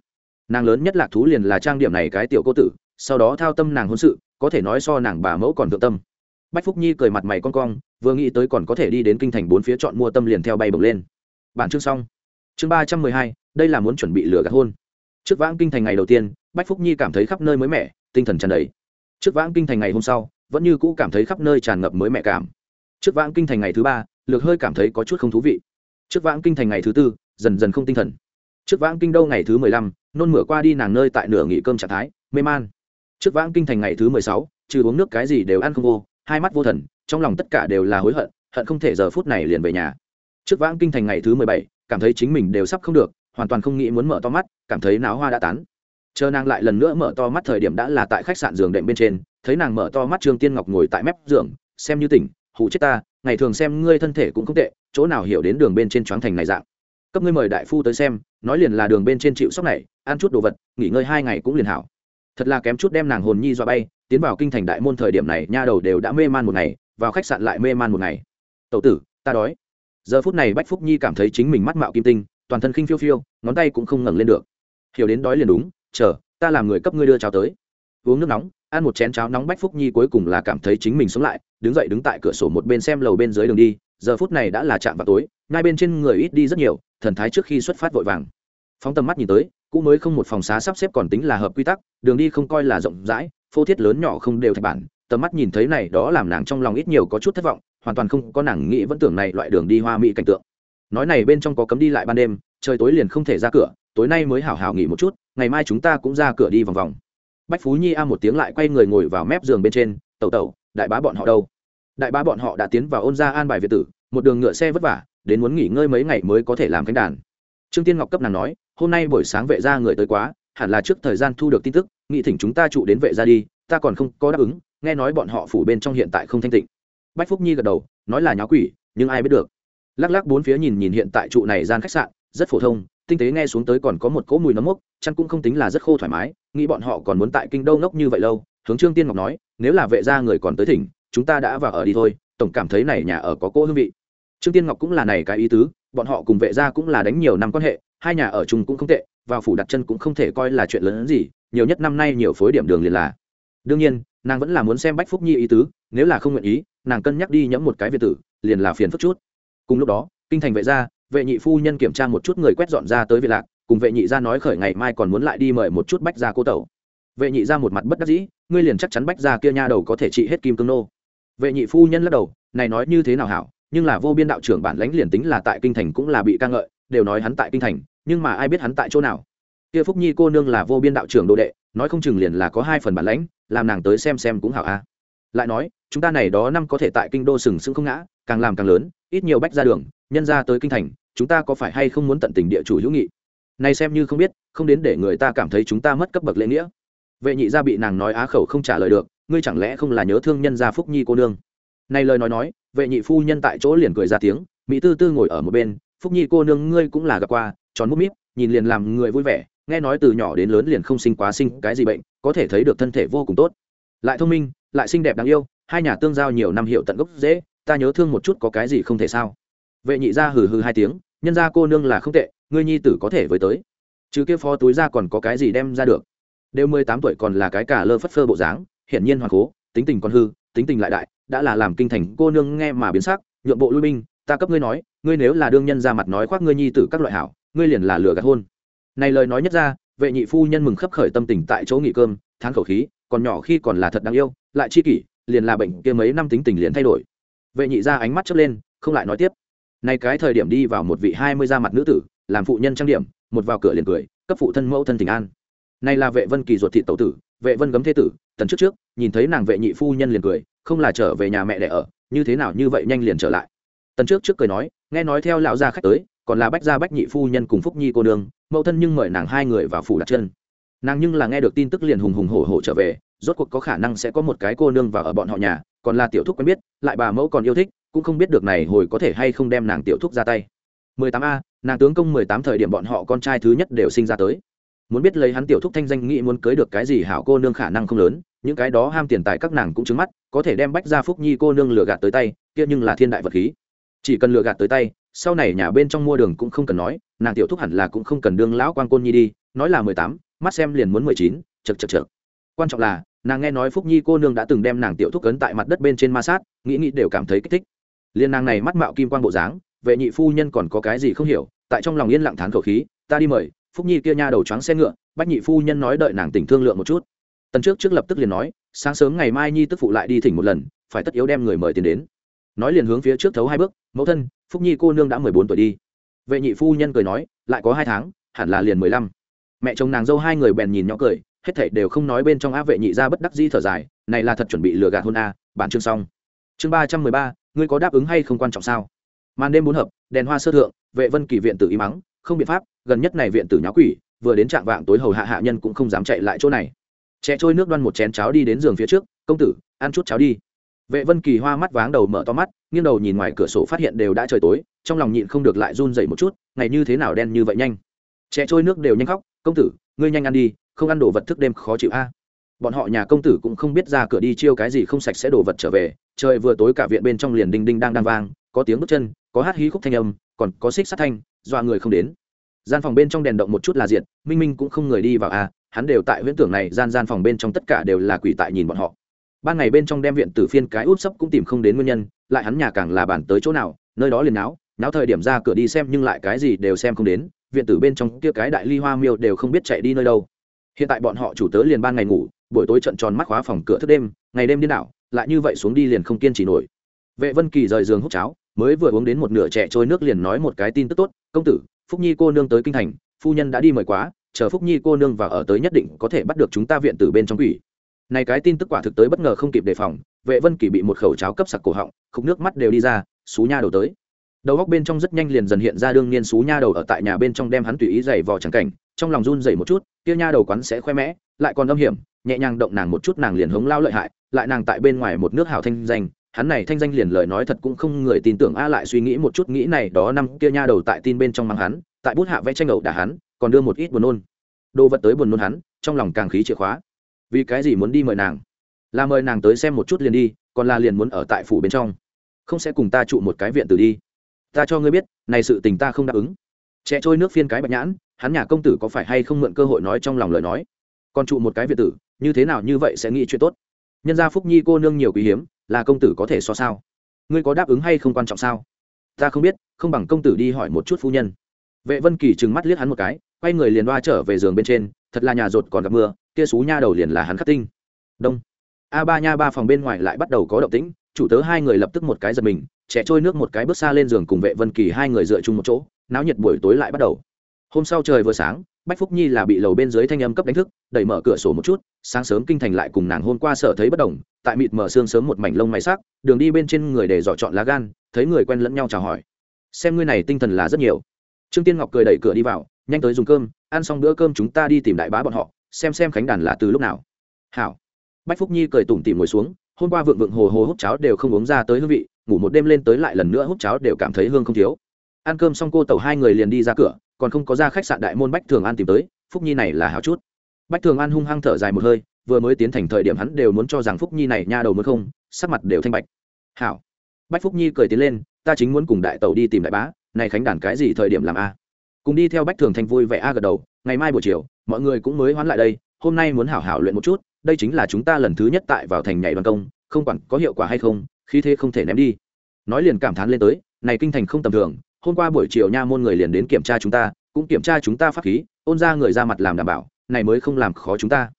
Nàng lớn nhất lạc thú liền là trang điểm này cái tiểu cô tử, sau đó thao tâm nàng hôn sự, có thể nói so nàng bà mẫu còn thượng tâm. Bách phúc nhi cười mặt mày con cong, vừa nghĩ tới còn có thể đi đến kinh thành bốn phía chọn mua tâm liền theo bay bồng lên. Bản chương xong. Chương ba trăm mười hai, đây là muốn chuẩn bị lửa gạt hôn. Trước vãng kinh thành ngày đầu tiên bách phúc nhi cảm thấy khắp nơi mới mẻ, tinh thần tràn đầy. Trước vãng kinh thành ngày hôm sau, vẫn như cũ cảm thấy khắp nơi tràn ngập mới mẻ cảm. Trước vãng kinh thành ngày thứ ba, lược hơi cảm thấy có chút không thú vị. Trước vãng kinh thành ngày thứ tư, dần dần không tinh thần. Trước vãng kinh đâu ngày thứ mười lăm, nôn mửa qua đi nàng nơi tại nửa nghỉ cơm trạng thái, mê man. Trước vãng kinh thành ngày thứ mười sáu, trừ uống nước cái gì đều ăn không vô, hai mắt vô thần, trong lòng tất cả đều là hối hận hận không thể giờ phút này liền về nhà. Trước vãng kinh thành ngày thứ mười bảy, cảm thấy chính mình đều sắp không được, hoàn toàn không nghĩ muốn mở to mắt, cảm thấy náo hoa đã tán chờ nàng lại lần nữa mở to mắt thời điểm đã là tại khách sạn giường đệm bên trên, thấy nàng mở to mắt trương tiên ngọc ngồi tại mép giường, xem như tỉnh hụ chết ta, ngày thường xem ngươi thân thể cũng không tệ, chỗ nào hiểu đến đường bên trên choáng thành này dạng. Cấp ngươi mời đại phu tới xem, nói liền là đường bên trên chịu sốc này, ăn chút đồ vật, nghỉ ngơi hai ngày cũng liền hảo. Thật là kém chút đem nàng hồn nhi dọa bay, tiến vào kinh thành đại môn thời điểm này, nha đầu đều đã mê man một ngày, vào khách sạn lại mê man một ngày. Tậu tử, ta đói. Giờ phút này bách phúc nhi cảm thấy chính mình mắt mạo kim tinh, toàn thân khinh phiêu phiêu, ngón tay cũng không ngẩng lên được. Hiểu đến đói liền đúng chờ, ta làm người cấp ngươi đưa cháo tới. Uống nước nóng, ăn một chén cháo nóng bách phúc nhi cuối cùng là cảm thấy chính mình sống lại, đứng dậy đứng tại cửa sổ một bên xem lầu bên dưới đường đi, giờ phút này đã là chạm vào tối, ngay bên trên người ít đi rất nhiều, thần thái trước khi xuất phát vội vàng. Phóng tầm mắt nhìn tới, cũ mới không một phòng xá sắp xếp còn tính là hợp quy tắc, đường đi không coi là rộng rãi, phô thiết lớn nhỏ không đều thạch bản, tầm mắt nhìn thấy này đó làm nàng trong lòng ít nhiều có chút thất vọng, hoàn toàn không có nàng nghĩ vẫn tưởng này loại đường đi hoa mỹ cảnh tượng. Nói này bên trong có cấm đi lại ban đêm, trời tối liền không thể ra cửa tối nay mới hảo hảo nghỉ một chút, ngày mai chúng ta cũng ra cửa đi vòng vòng. Bách phú nhi a một tiếng lại quay người ngồi vào mép giường bên trên, tẩu tẩu, đại bá bọn họ đâu? Đại bá bọn họ đã tiến vào ôn ra an bài việt tử, một đường ngựa xe vất vả, đến muốn nghỉ ngơi mấy ngày mới có thể làm cánh đàn. Trương tiên ngọc cấp nàng nói, hôm nay buổi sáng vệ ra người tới quá, hẳn là trước thời gian thu được tin tức, nghị thỉnh chúng ta trụ đến vệ ra đi, ta còn không có đáp ứng, nghe nói bọn họ phủ bên trong hiện tại không thanh tịnh. Bách phúc nhi gật đầu, nói là nháo quỷ, nhưng ai biết được. Lắc lắc bốn phía nhìn nhìn hiện tại trụ này gian khách sạn, rất phổ thông tinh tế nghe xuống tới còn có một cỗ mùi nấm mốc, chăn cũng không tính là rất khô thoải mái, nghĩ bọn họ còn muốn tại kinh đô ngốc như vậy lâu, hướng trương tiên ngọc nói, nếu là vệ gia người còn tới thỉnh, chúng ta đã vào ở đi thôi, tổng cảm thấy này nhà ở có cỗ hương vị. Trương tiên ngọc cũng là này cái ý tứ, bọn họ cùng vệ gia cũng là đánh nhiều năm quan hệ, hai nhà ở chung cũng không tệ, vào phủ đặt chân cũng không thể coi là chuyện lớn hơn gì, nhiều nhất năm nay nhiều phối điểm đường liền là. Đương nhiên, nàng vẫn là muốn xem bách phúc nhi ý tứ, nếu là không nguyện ý, nàng cân nhắc đi nhẫm một cái việt tử, liền là phiền phức chút. Cùng lúc đó, kinh thành vệ gia vệ nhị phu nhân kiểm tra một chút người quét dọn ra tới vị lạc, cùng vệ nhị gia nói khởi ngày mai còn muốn lại đi mời một chút bách gia cô tẩu. Vệ nhị gia một mặt bất đắc dĩ, ngươi liền chắc chắn bách gia kia nha đầu có thể trị hết kim cương nô. Vệ nhị phu nhân lắc đầu, này nói như thế nào hảo, nhưng là vô biên đạo trưởng bản lãnh liền tính là tại kinh thành cũng là bị ca ngợi, đều nói hắn tại kinh thành, nhưng mà ai biết hắn tại chỗ nào. Kia phúc nhi cô nương là vô biên đạo trưởng đồ đệ, nói không chừng liền là có hai phần bản lãnh, làm nàng tới xem xem cũng hảo a lại nói, chúng ta này đó năm có thể tại kinh đô sừng sững không ngã, càng làm càng lớn, ít nhiều bách ra đường, nhân ra tới kinh thành chúng ta có phải hay không muốn tận tình địa chủ hữu nghị? Này xem như không biết, không đến để người ta cảm thấy chúng ta mất cấp bậc lễ nghĩa. Vệ nhị gia bị nàng nói á khẩu không trả lời được, ngươi chẳng lẽ không là nhớ thương nhân gia phúc nhi cô nương? Này lời nói nói, vệ nhị phu nhân tại chỗ liền cười ra tiếng, mỹ tư tư ngồi ở một bên, phúc nhi cô nương ngươi cũng là gặp qua, tròn mút míp, nhìn liền làm người vui vẻ, nghe nói từ nhỏ đến lớn liền không sinh quá sinh cái gì bệnh, có thể thấy được thân thể vô cùng tốt. Lại thông minh, lại xinh đẹp đáng yêu, hai nhà tương giao nhiều năm hiệu tận gốc dễ ta nhớ thương một chút có cái gì không thể sao? Vệ nhị gia hừ hừ hai tiếng, nhân gia cô nương là không tệ, ngươi nhi tử có thể với tới. Chứ kia phó túi ra còn có cái gì đem ra được? Đều mười tám tuổi còn là cái cả lơ phất phơ bộ dáng, hiển nhiên hoàng cố, tính tình còn hư, tính tình lại đại, đã là làm kinh thành cô nương nghe mà biến sắc, nhượng bộ lui binh, ta cấp ngươi nói, ngươi nếu là đương nhân ra mặt nói khoác ngươi nhi tử các loại hảo, ngươi liền là lừa gạt hôn. Này lời nói nhất ra, vệ nhị phu nhân mừng khấp khởi tâm tình tại chỗ nghỉ cơm, thán khẩu khí, còn nhỏ khi còn là thật đáng yêu, lại chi kỷ, liền là bệnh kia mấy năm tính tình liền thay đổi. Vệ nhị ra ánh mắt chớp lên, không lại nói tiếp nay cái thời điểm đi vào một vị hai mươi da mặt nữ tử, làm phụ nhân trang điểm, một vào cửa liền cười, cấp phụ thân mẫu thân tình an. Này là vệ vân kỳ ruột thị tẩu tử, vệ vân gấm thế tử, tần trước trước, nhìn thấy nàng vệ nhị phu nhân liền cười, không là trở về nhà mẹ để ở, như thế nào như vậy nhanh liền trở lại. Tần trước trước cười nói, nghe nói theo lão gia khách tới, còn là bách gia bách nhị phu nhân cùng phúc nhi cô nương, mẫu thân nhưng mời nàng hai người vào phủ đặt chân. Nàng nhưng là nghe được tin tức liền hùng hùng hổ hổ trở về, rốt cuộc có khả năng sẽ có một cái cô nương vào ở bọn họ nhà còn là tiểu thúc quen biết, lại bà mẫu còn yêu thích, cũng không biết được này hồi có thể hay không đem nàng tiểu thúc ra tay. 18 a, nàng tướng công 18 thời điểm bọn họ con trai thứ nhất đều sinh ra tới. Muốn biết lấy hắn tiểu thúc thanh danh nghĩ muốn cưới được cái gì hảo cô nương khả năng không lớn, những cái đó ham tiền tài các nàng cũng trứng mắt, có thể đem bách ra phúc nhi cô nương lừa gạt tới tay, kia nhưng là thiên đại vật khí. Chỉ cần lừa gạt tới tay, sau này nhà bên trong mua đường cũng không cần nói, nàng tiểu thúc hẳn là cũng không cần đương lão quan côn nhi đi, nói là mười tám, mắt xem liền muốn mười chín chật chật chật quan trọng là nàng nghe nói phúc nhi cô nương đã từng đem nàng tiểu thúc cấn tại mặt đất bên trên ma sát, nghĩ nghĩ đều cảm thấy kích thích. Liên nàng này mắt mạo kim quan bộ dáng, vệ nhị phu nhân còn có cái gì không hiểu, tại trong lòng yên lặng thán khẩu khí, ta đi mời, phúc nhi kia nha đầu choáng xe ngựa, bách nhị phu nhân nói đợi nàng tỉnh thương lượng một chút. Tần trước trước lập tức liền nói, sáng sớm ngày mai nhi tức phụ lại đi thỉnh một lần, phải tất yếu đem người mời tiền đến. Nói liền hướng phía trước thấu hai bước, mẫu thân, phúc nhi cô nương đã mười bốn tuổi đi. Vệ nhị phu nhân cười nói, lại có hai tháng, hẳn là liền mười lăm. Mẹ chồng nàng dâu hai người bèn nhìn nhỏ cười hết thảy đều không nói bên trong á vệ nhị ra bất đắc di thở dài, này là thật chuẩn bị lừa gạt hôn a, bản chương xong. Chương ba trăm mười ba, ngươi có đáp ứng hay không quan trọng sao? Màn đêm bốn hợp, đèn hoa sơ thượng, vệ vân kỳ viện tử y mắng, không biện pháp, gần nhất này viện tử nháo quỷ, vừa đến trạng vạng tối hầu hạ hạ nhân cũng không dám chạy lại chỗ này. Trẻ trôi nước đoan một chén cháo đi đến giường phía trước, công tử, ăn chút cháo đi. Vệ vân kỳ hoa mắt váng đầu mở to mắt, nghiêng đầu nhìn ngoài cửa sổ phát hiện đều đã trời tối, trong lòng nhịn không được lại run dậy một chút, ngày như thế nào đen như vậy nhanh? Trẻ trôi nước đều nhanh khóc, công tử, ngươi nhanh ăn đi không ăn đồ vật thức đêm khó chịu a. Bọn họ nhà công tử cũng không biết ra cửa đi chiêu cái gì không sạch sẽ đồ vật trở về, trời vừa tối cả viện bên trong liền đinh đinh đang đang vang, có tiếng bước chân, có hát hí khúc thanh âm, còn có xích sát thanh, dọa người không đến. Gian phòng bên trong đèn động một chút là diện minh minh cũng không người đi vào à hắn đều tại huyễn tưởng này, gian gian phòng bên trong tất cả đều là quỷ tại nhìn bọn họ. Ban ngày bên trong đem viện tử phiên cái út sấp cũng tìm không đến nguyên nhân, lại hắn nhà càng là bản tới chỗ nào, nơi đó liền náo náo thời điểm ra cửa đi xem nhưng lại cái gì đều xem không đến, viện tử bên trong kia cái đại ly hoa miêu đều không biết chạy đi nơi đâu hiện tại bọn họ chủ tớ liền ban ngày ngủ, buổi tối trận tròn mắt khóa phòng cửa thức đêm, ngày đêm đi đảo, lại như vậy xuống đi liền không kiên trì nổi. Vệ vân kỳ rời giường hút cháo, mới vừa uống đến một nửa trẻ trôi nước liền nói một cái tin tức tốt, công tử, phúc nhi cô nương tới kinh thành, phu nhân đã đi mời quá, chờ phúc nhi cô nương và ở tới nhất định có thể bắt được chúng ta viện từ bên trong quỷ. Này cái tin tức quả thực tới bất ngờ không kịp đề phòng, vệ vân kỳ bị một khẩu cháo cấp sặc cổ họng, khúc nước mắt đều đi ra, xú nha đầu tới. Đầu góc bên trong rất nhanh liền dần hiện ra đương nhiên xú nha đầu ở tại nhà bên trong đem hắn tùy ý giày vò trắng cảnh trong lòng run dậy một chút, kia nha đầu quán sẽ khoe mẽ, lại còn âm hiểm, nhẹ nhàng động nàng một chút nàng liền hống lao lợi hại, lại nàng tại bên ngoài một nước hào thanh danh, hắn này thanh danh liền lời nói thật cũng không người tin tưởng a lại suy nghĩ một chút nghĩ này đó năm kia nha đầu tại tin bên trong mắng hắn, tại bút hạ vẽ tranh ẩu đả hắn, còn đưa một ít buồn nôn. Đồ vật tới buồn nôn hắn, trong lòng càng khí chìa khóa. Vì cái gì muốn đi mời nàng? Là mời nàng tới xem một chút liền đi, còn là liền muốn ở tại phủ bên trong. Không sẽ cùng ta trụ một cái viện tử đi. Ta cho ngươi biết, này sự tình ta không đáp ứng. Trẻ trôi nước phiên cái bạch nhãn hắn nhà công tử có phải hay không mượn cơ hội nói trong lòng lời nói? Còn trụ một cái việt tử, như thế nào như vậy sẽ nghĩ chuyện tốt? Nhân gia phúc nhi cô nương nhiều quý hiếm, là công tử có thể so sao? Ngươi có đáp ứng hay không quan trọng sao? Ta không biết, không bằng công tử đi hỏi một chút phu nhân. Vệ vân kỳ trừng mắt liếc hắn một cái, quay người liền đoa trở về giường bên trên, thật là nhà rột còn gặp mưa, kia xú nha đầu liền là hắn khắc tinh. Đông. A ba nha ba phòng bên ngoài lại bắt đầu có động tĩnh, chủ tớ hai người lập tức một cái giật mình, trẻ trôi nước một cái bước xa lên giường cùng vệ vân kỳ hai người dựa chung một chỗ, náo nhiệt buổi tối lại bắt đầu hôm sau trời vừa sáng, bách phúc nhi là bị lầu bên dưới thanh âm cấp đánh thức, đẩy mở cửa sổ một chút, sáng sớm kinh thành lại cùng nàng hôm qua sợ thấy bất đồng, tại mịt mở xương sớm một mảnh lông mày sắc, đường đi bên trên người để dò chọn lá gan, thấy người quen lẫn nhau chào hỏi. Xem ngươi này tinh thần là rất nhiều. Trương tiên ngọc cười đẩy cửa đi vào, nhanh tới dùng cơm, ăn xong bữa cơm chúng ta đi tìm đại bá bọn họ, xem xem khánh đàn là từ lúc nào. Hảo. Bách phúc nhi cười tủm tỉm ngồi xuống, hôm qua vượng vượng hồ hồ hút cháo đều không uống ra tới hương vị, ngủ một đêm lên tới lại lần nữa hút cháo đều cảm thấy hương không thiếu. Ăn cơm xong cô tẩu hai người liền đi ra cửa còn không có ra khách sạn đại môn bách thường an tìm tới, phúc nhi này là hảo chút. Bách thường an hung hăng thở dài một hơi, vừa mới tiến thành thời điểm hắn đều muốn cho rằng phúc nhi này nha đầu mới không, sắc mặt đều thanh bạch. Hảo. Bách phúc nhi cười tiến lên, ta chính muốn cùng đại tàu đi tìm đại bá, này khánh đàn cái gì thời điểm làm a? Cùng đi theo bách thường thanh vui vẻ a gật đầu, ngày mai buổi chiều, mọi người cũng mới hoán lại đây, hôm nay muốn hảo hảo luyện một chút, đây chính là chúng ta lần thứ nhất tại vào thành nhảy đoàn công, không quản có hiệu quả hay không, khí thế không thể ném đi. Nói liền cảm thán lên tới, này kinh thành không tầm thường hôm qua buổi chiều nha môn người liền đến kiểm tra chúng ta, cũng kiểm tra chúng ta pháp khí, ôn ra người ra mặt làm đảm bảo, này mới không làm khó chúng ta.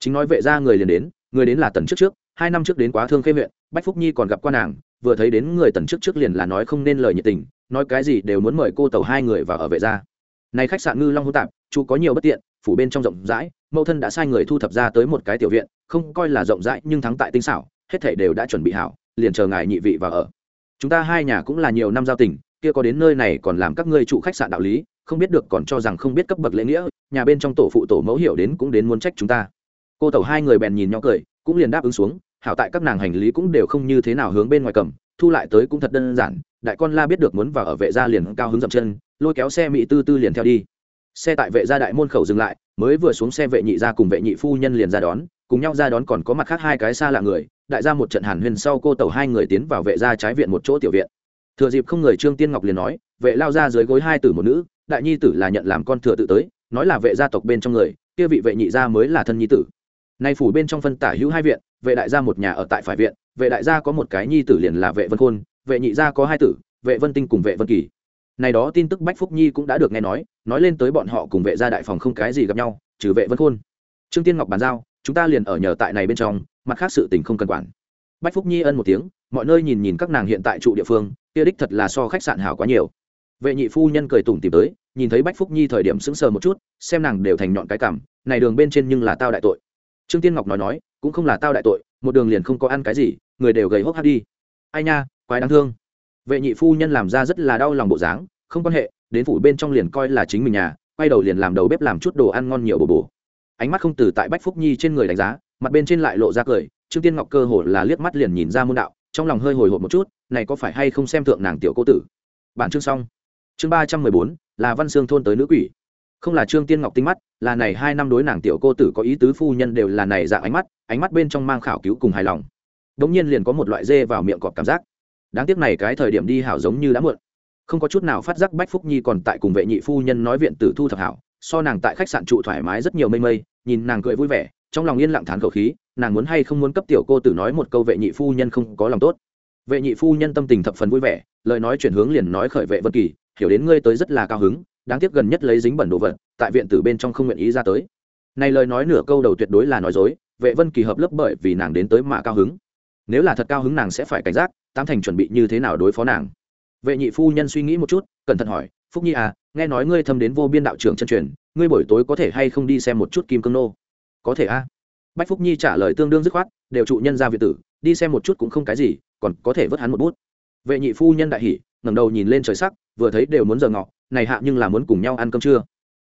Chính nói vệ ra người liền đến, người đến là tần trước trước, hai năm trước đến quá thương khê huyện, bách phúc nhi còn gặp quan nàng, vừa thấy đến người tần trước trước liền là nói không nên lời nhiệt tình, nói cái gì đều muốn mời cô tàu hai người vào ở vệ gia này khách sạn ngư long hô tạp chú có nhiều bất tiện, phủ bên trong rộng rãi, mẫu thân đã sai người thu thập ra tới một cái tiểu viện, không coi là rộng rãi nhưng thắng tại tinh xảo, hết thể đều đã chuẩn bị hảo, liền chờ ngài nhị vị vào ở. Chúng ta hai nhà cũng là nhiều năm giao tình kia có đến nơi này còn làm các ngươi trụ khách sạn đạo lý, không biết được còn cho rằng không biết cấp bậc lễ nghĩa, nhà bên trong tổ phụ tổ mẫu hiểu đến cũng đến muốn trách chúng ta. Cô tẩu hai người bèn nhìn nhau cười, cũng liền đáp ứng xuống, hảo tại các nàng hành lý cũng đều không như thế nào hướng bên ngoài cầm, thu lại tới cũng thật đơn giản, đại con la biết được muốn vào ở vệ gia liền cao hứng dậm chân, lôi kéo xe mỹ tư tư liền theo đi. Xe tại vệ gia đại môn khẩu dừng lại, mới vừa xuống xe vệ nhị gia cùng vệ nhị phu nhân liền ra đón, cùng nhau ra đón còn có mặt khác hai cái xa lạ người, đại gia một trận hàn huyền sau cô tàu hai người tiến vào vệ gia trái viện một chỗ tiểu viện thừa dịp không người trương tiên ngọc liền nói, vệ lao ra dưới gối hai tử một nữ, đại nhi tử là nhận làm con thừa tự tới, nói là vệ gia tộc bên trong người, kia vị vệ nhị gia mới là thân nhi tử. Nay phủ bên trong phân tả hữu hai viện, vệ đại gia một nhà ở tại phải viện, vệ đại gia có một cái nhi tử liền là vệ vân khôn, vệ nhị gia có hai tử, vệ vân tinh cùng vệ vân kỳ. Này đó tin tức bách phúc nhi cũng đã được nghe nói nói lên tới bọn họ cùng vệ gia đại phòng không cái gì gặp nhau, trừ vệ vân khôn. Trương tiên ngọc bàn giao, chúng ta liền ở nhờ tại này bên trong, mặt khác sự tình không cần quản. Bách phúc nhi ân một tiếng mọi nơi nhìn nhìn các nàng hiện tại trụ địa phương, kia đích thật là so khách sạn hảo quá nhiều. Vệ nhị phu nhân cười tủm tìm tới, nhìn thấy bách phúc nhi thời điểm sững sờ một chút, xem nàng đều thành nhọn cái cảm, này đường bên trên nhưng là tao đại tội. Trương tiên ngọc nói nói, cũng không là tao đại tội, một đường liền không có ăn cái gì, người đều gầy hốc hát đi. Ai nha, quái đáng thương. Vệ nhị phu nhân làm ra rất là đau lòng bộ dáng, không quan hệ, đến phủ bên trong liền coi là chính mình nhà, quay đầu liền làm đầu bếp làm chút đồ ăn ngon nhiều bổ bổ. Ánh mắt không từ tại bách phúc nhi trên người đánh giá, mặt bên trên lại lộ ra cười, trương tiên ngọc cơ hồ là liếc mắt liền nhìn ra môn đạo trong lòng hơi hồi hộp một chút, này có phải hay không xem thượng nàng tiểu cô tử? Bản chương xong. Chương ba trăm mười bốn, là văn xương thôn tới nữ quỷ. Không là trương tiên ngọc tinh mắt, là này hai năm đối nàng tiểu cô tử có ý tứ phu nhân đều là này dạng ánh mắt ánh mắt bên trong mang khảo cứu cùng hài lòng. Đ ỗ n g nhiên liền có một loại dê vào miệng cọp cảm giác. Đáng tiếc này cái thời điểm đi hảo giống như đã muộn. Không có chút nào phát giác bách phúc nhi còn tại cùng vệ nhị phu nhân nói viện tử thu thập hảo, so nàng tại khách sạn trụ thoải mái rất nhiều mây mây, nhìn nàng cười vui vẻ trong lòng yên lặng thán khẩu khí, nàng muốn hay không muốn cấp tiểu cô tử nói một câu vệ nhị phu nhân không có lòng tốt. Vệ nhị phu nhân tâm tình thập phần vui vẻ, lời nói chuyển hướng liền nói khởi vệ vân kỳ, hiểu đến ngươi tới rất là cao hứng, đáng tiếc gần nhất lấy dính bẩn đồ vật, tại viện tử bên trong không nguyện ý ra tới. Này lời nói nửa câu đầu tuyệt đối là nói dối, vệ vân kỳ hợp lớp bởi vì nàng đến tới mà cao hứng. Nếu là thật cao hứng nàng sẽ phải cảnh giác tam thành chuẩn bị như thế nào đối phó nàng. Vệ nhị phu nhân suy nghĩ một chút, cẩn thận hỏi, phúc nhi à nghe nói ngươi thâm đến vô biên đạo trưởng chân truyền, ngươi buổi tối có thể hay không đi xem một chút kim cương nô? Có thể a? À? bách phúc nhi trả lời tương đương dứt khoát, đều trụ nhân ra việt tử, đi xem một chút cũng không cái gì, còn có thể vớt hắn một bút. Vệ nhị phu nhân đại hỉ, ngẩng đầu nhìn lên trời sắc, vừa thấy đều muốn giờ ngọ, này hạ nhưng là muốn cùng nhau ăn cơm trưa.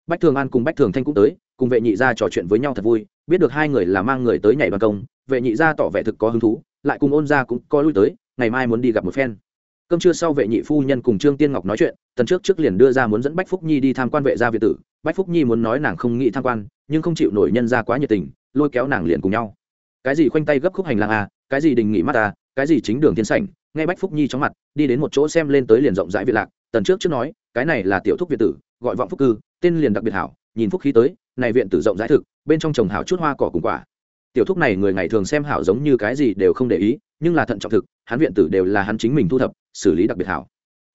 Bách thường an cùng bách thường thanh cũng tới, cùng vệ nhị gia trò chuyện với nhau thật vui, biết được hai người là mang người tới nhảy đoàn công, vệ nhị gia tỏ vẻ thực có hứng thú, lại cùng ôn gia cũng có lui tới, ngày mai muốn đi gặp một phen cơm trưa sau vệ nhị phu nhân cùng trương tiên ngọc nói chuyện, tần trước trước liền đưa ra muốn dẫn bách phúc nhi đi tham quan vệ gia việt tử. Bách phúc nhi muốn nói nàng không nghĩ tham quan, nhưng không chịu nổi nhân ra quá nhiệt tình, lôi kéo nàng liền cùng nhau. Cái gì khoanh tay gấp khúc hành lang à cái gì đình nghỉ mắt à cái gì chính đường thiên sảnh, nghe bách phúc nhi chóng mặt, đi đến một chỗ xem lên tới liền rộng rãi việt lạc, tần trước trước nói, cái này là tiểu thúc việt tử, gọi vọng phúc cư, tên liền đặc biệt hảo, nhìn phúc khí tới, này viện tử rộng rãi thực, bên trong trồng hảo chút hoa cỏ cùng quả. Tiểu thúc này người ngày thường xem hảo giống như cái gì đều không để ý, nhưng là thận trọng thực, hắn viện tử đều là hắn chính mình thu thập xử lý đặc biệt hảo.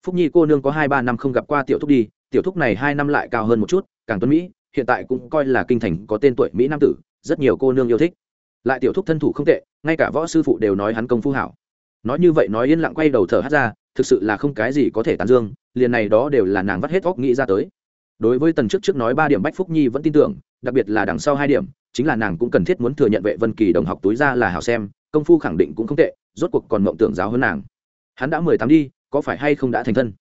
Phúc nhi cô nương có hai ba năm không gặp qua tiểu thúc đi, tiểu thúc này hai năm lại cao hơn một chút, càng tuấn mỹ, hiện tại cũng coi là kinh thành có tên tuổi mỹ nam tử, rất nhiều cô nương yêu thích. Lại tiểu thúc thân thủ không tệ, ngay cả võ sư phụ đều nói hắn công phu hảo. Nói như vậy nói yên lặng quay đầu thở hát ra, thực sự là không cái gì có thể tán dương, liền này đó đều là nàng vắt hết óc nghĩ ra tới. Đối với tần trước trước nói ba điểm bách phúc nhi vẫn tin tưởng, đặc biệt là đằng sau hai điểm, chính là nàng cũng cần thiết muốn thừa nhận vệ vân kỳ đồng học túi ra là hảo xem, công phu khẳng định cũng không tệ, rốt cuộc còn mộng tưởng giáo hơn nàng hắn đã mười tám đi, có phải hay không đã thành thân?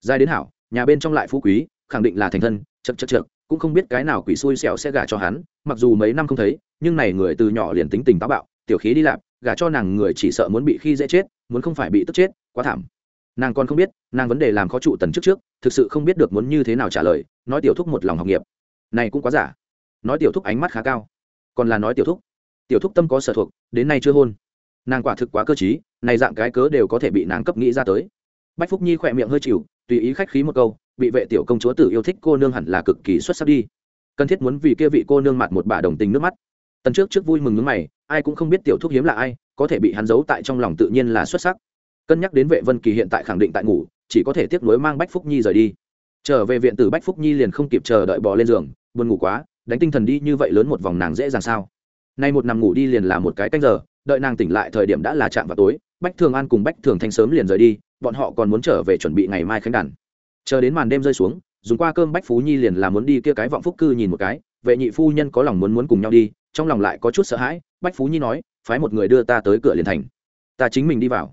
Giai đến hảo, nhà bên trong lại phú quý, khẳng định là thành thân chật chật chật cũng không biết cái nào quỷ xui xẻo sẽ gả cho hắn, mặc dù mấy năm không thấy, nhưng này người từ nhỏ liền tính tình táo bạo, tiểu khí đi lạp gả cho nàng người chỉ sợ muốn bị khi dễ chết, muốn không phải bị tức chết, quá thảm. Nàng còn không biết, nàng vấn đề làm khó trụ tần trước trước, thực sự không biết được muốn như thế nào trả lời, nói tiểu thúc một lòng học nghiệp. Này cũng quá giả. Nói tiểu thúc ánh mắt khá cao. Còn là nói tiểu thúc. Tiểu thúc tâm có sở thuộc, đến nay chưa hôn. Nàng quả thực quá cơ t này dạng cái cớ đều có thể bị nàng cấp nghĩ ra tới. Bách phúc nhi khỏe miệng hơi chịu, tùy ý khách khí một câu, bị vệ tiểu công chúa tử yêu thích cô nương hẳn là cực kỳ xuất sắc đi. Cần thiết muốn vì kia vị cô nương mặt một bà đồng tình nước mắt. Tần trước trước vui mừng nước mày, ai cũng không biết tiểu thúc hiếm là ai, có thể bị hắn giấu tại trong lòng tự nhiên là xuất sắc. Cân nhắc đến vệ vân kỳ hiện tại khẳng định tại ngủ, chỉ có thể tiếp nối mang bách phúc nhi rời đi. Trở về viện tử bách phúc nhi liền không kịp chờ đợi bò lên giường, buồn ngủ quá, đánh tinh thần đi như vậy lớn một vòng nàng dễ dàng sao? Nay một nằm ngủ đi liền là một cái canh giờ, đợi nàng tỉnh lại thời điểm đã là chạm vào tối bách thường an cùng bách thường thanh sớm liền rời đi, bọn họ còn muốn trở về chuẩn bị ngày mai khánh đàn. Chờ đến màn đêm rơi xuống, dùng qua cơm bách phú nhi liền là muốn đi kia cái vọng phúc cư nhìn một cái, vệ nhị phu nhân có lòng muốn muốn cùng nhau đi, trong lòng lại có chút sợ hãi, bách phú nhi nói, phái một người đưa ta tới cửa liền thành. Ta chính mình đi vào.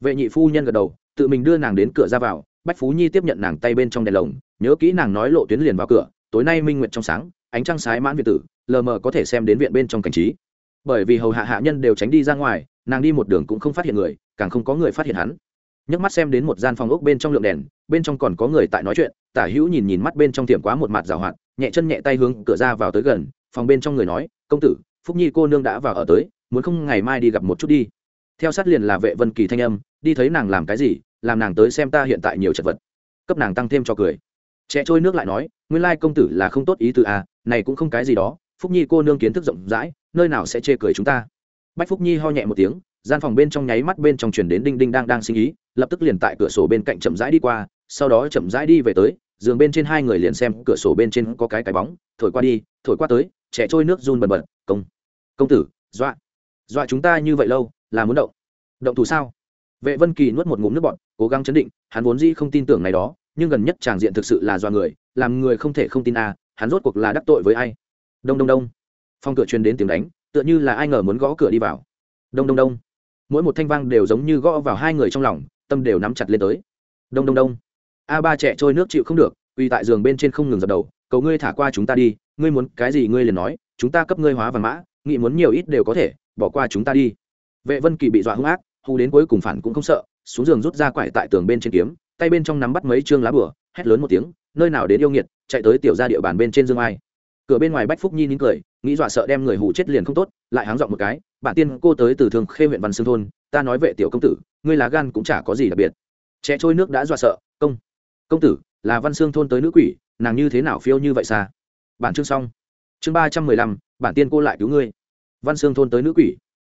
Vệ nhị phu nhân gật đầu, tự mình đưa nàng đến cửa ra vào, bách phú nhi tiếp nhận nàng tay bên trong đèn lồng, nhớ kỹ nàng nói lộ tuyến liền vào cửa, tối nay minh Nguyệt trong sáng, ánh trăng sái mãn việt tử, lờ mờ có thể xem đến viện bên trong cảnh trí. Bởi vì hầu hạ hạ nhân đều tránh đi ra ngoài nàng đi một đường cũng không phát hiện người, càng không có người phát hiện hắn. Nhấc mắt xem đến một gian phòng ốc bên trong lượng đèn, bên trong còn có người tại nói chuyện, tả hữu nhìn nhìn mắt bên trong tiệm quá một mặt rào hoạt, nhẹ chân nhẹ tay hướng cửa ra vào tới gần, phòng bên trong người nói, công tử, phúc nhi cô nương đã vào ở tới, muốn không ngày mai đi gặp một chút đi. Theo sát liền là vệ vân kỳ thanh âm, đi thấy nàng làm cái gì, làm nàng tới xem ta hiện tại nhiều chật vật. Cấp nàng tăng thêm cho cười. Trẻ trôi nước lại nói, nguyên lai công tử là không tốt ý từ à này cũng không cái gì đó, phúc nhi cô nương kiến thức rộng rãi, nơi nào sẽ chê cười chúng ta? Bách phúc nhi ho nhẹ một tiếng, gian phòng bên trong nháy mắt bên trong chuyển đến đinh đinh đang đang sinh ý, lập tức liền tại cửa sổ bên cạnh chậm rãi đi qua, sau đó chậm rãi đi về tới, giường bên trên hai người liền xem cửa sổ bên trên có cái cái bóng, thổi qua đi, thổi qua tới, trẻ trôi nước run bần bật, công công tử, dọa dọa chúng ta như vậy lâu, là muốn động động thủ sao? Vệ vân kỳ nuốt một ngụm nước bọt, cố gắng chấn định, hắn vốn dĩ không tin tưởng này đó, nhưng gần nhất tràng diện thực sự là do người, làm người không thể không tin à hắn rốt cuộc là đắc tội với ai? Đông đông đông. Phong cửa truyền đến tiếng đánh tựa như là ai ngờ muốn gõ cửa đi vào. Đông đông đông. Mỗi một thanh vang đều giống như gõ vào hai người trong lòng, tâm đều nắm chặt lên tới. Đông đông đông. A ba trẻ trôi nước chịu không được uy tại giường bên trên không ngừng dập đầu, cầu ngươi thả qua chúng ta đi, ngươi muốn cái gì ngươi liền nói, chúng ta cấp ngươi hóa vàng mã, nghĩ muốn nhiều ít đều có thể, bỏ qua chúng ta đi. Vệ vân kỳ bị dọa hung ác, hù đến cuối cùng phản cũng không sợ, xuống giường rút ra quải tại tường bên trên kiếm, tay bên trong nắm bắt mấy chương lá bửa hét lớn một tiếng, nơi nào đến yêu nghiệt, chạy tới tiểu ra địa bàn bên trên dương ai cửa bên ngoài bách phúc nhi nín cười, nghĩ dọa sợ đem người hụ chết liền không tốt, lại háng dọn một cái, bản tiên, cô tới từ thường khê huyện văn xương thôn, ta nói vệ tiểu công tử, ngươi lá gan cũng chả có gì đặc biệt. Trẻ trôi nước đã dọa sợ, công công tử, là văn xương thôn tới nữ quỷ, nàng như thế nào phiêu như vậy xa? Bản chương xong. Chương ba trăm mười lăm, bản tiên cô lại cứu ngươi. Văn xương thôn tới nữ quỷ.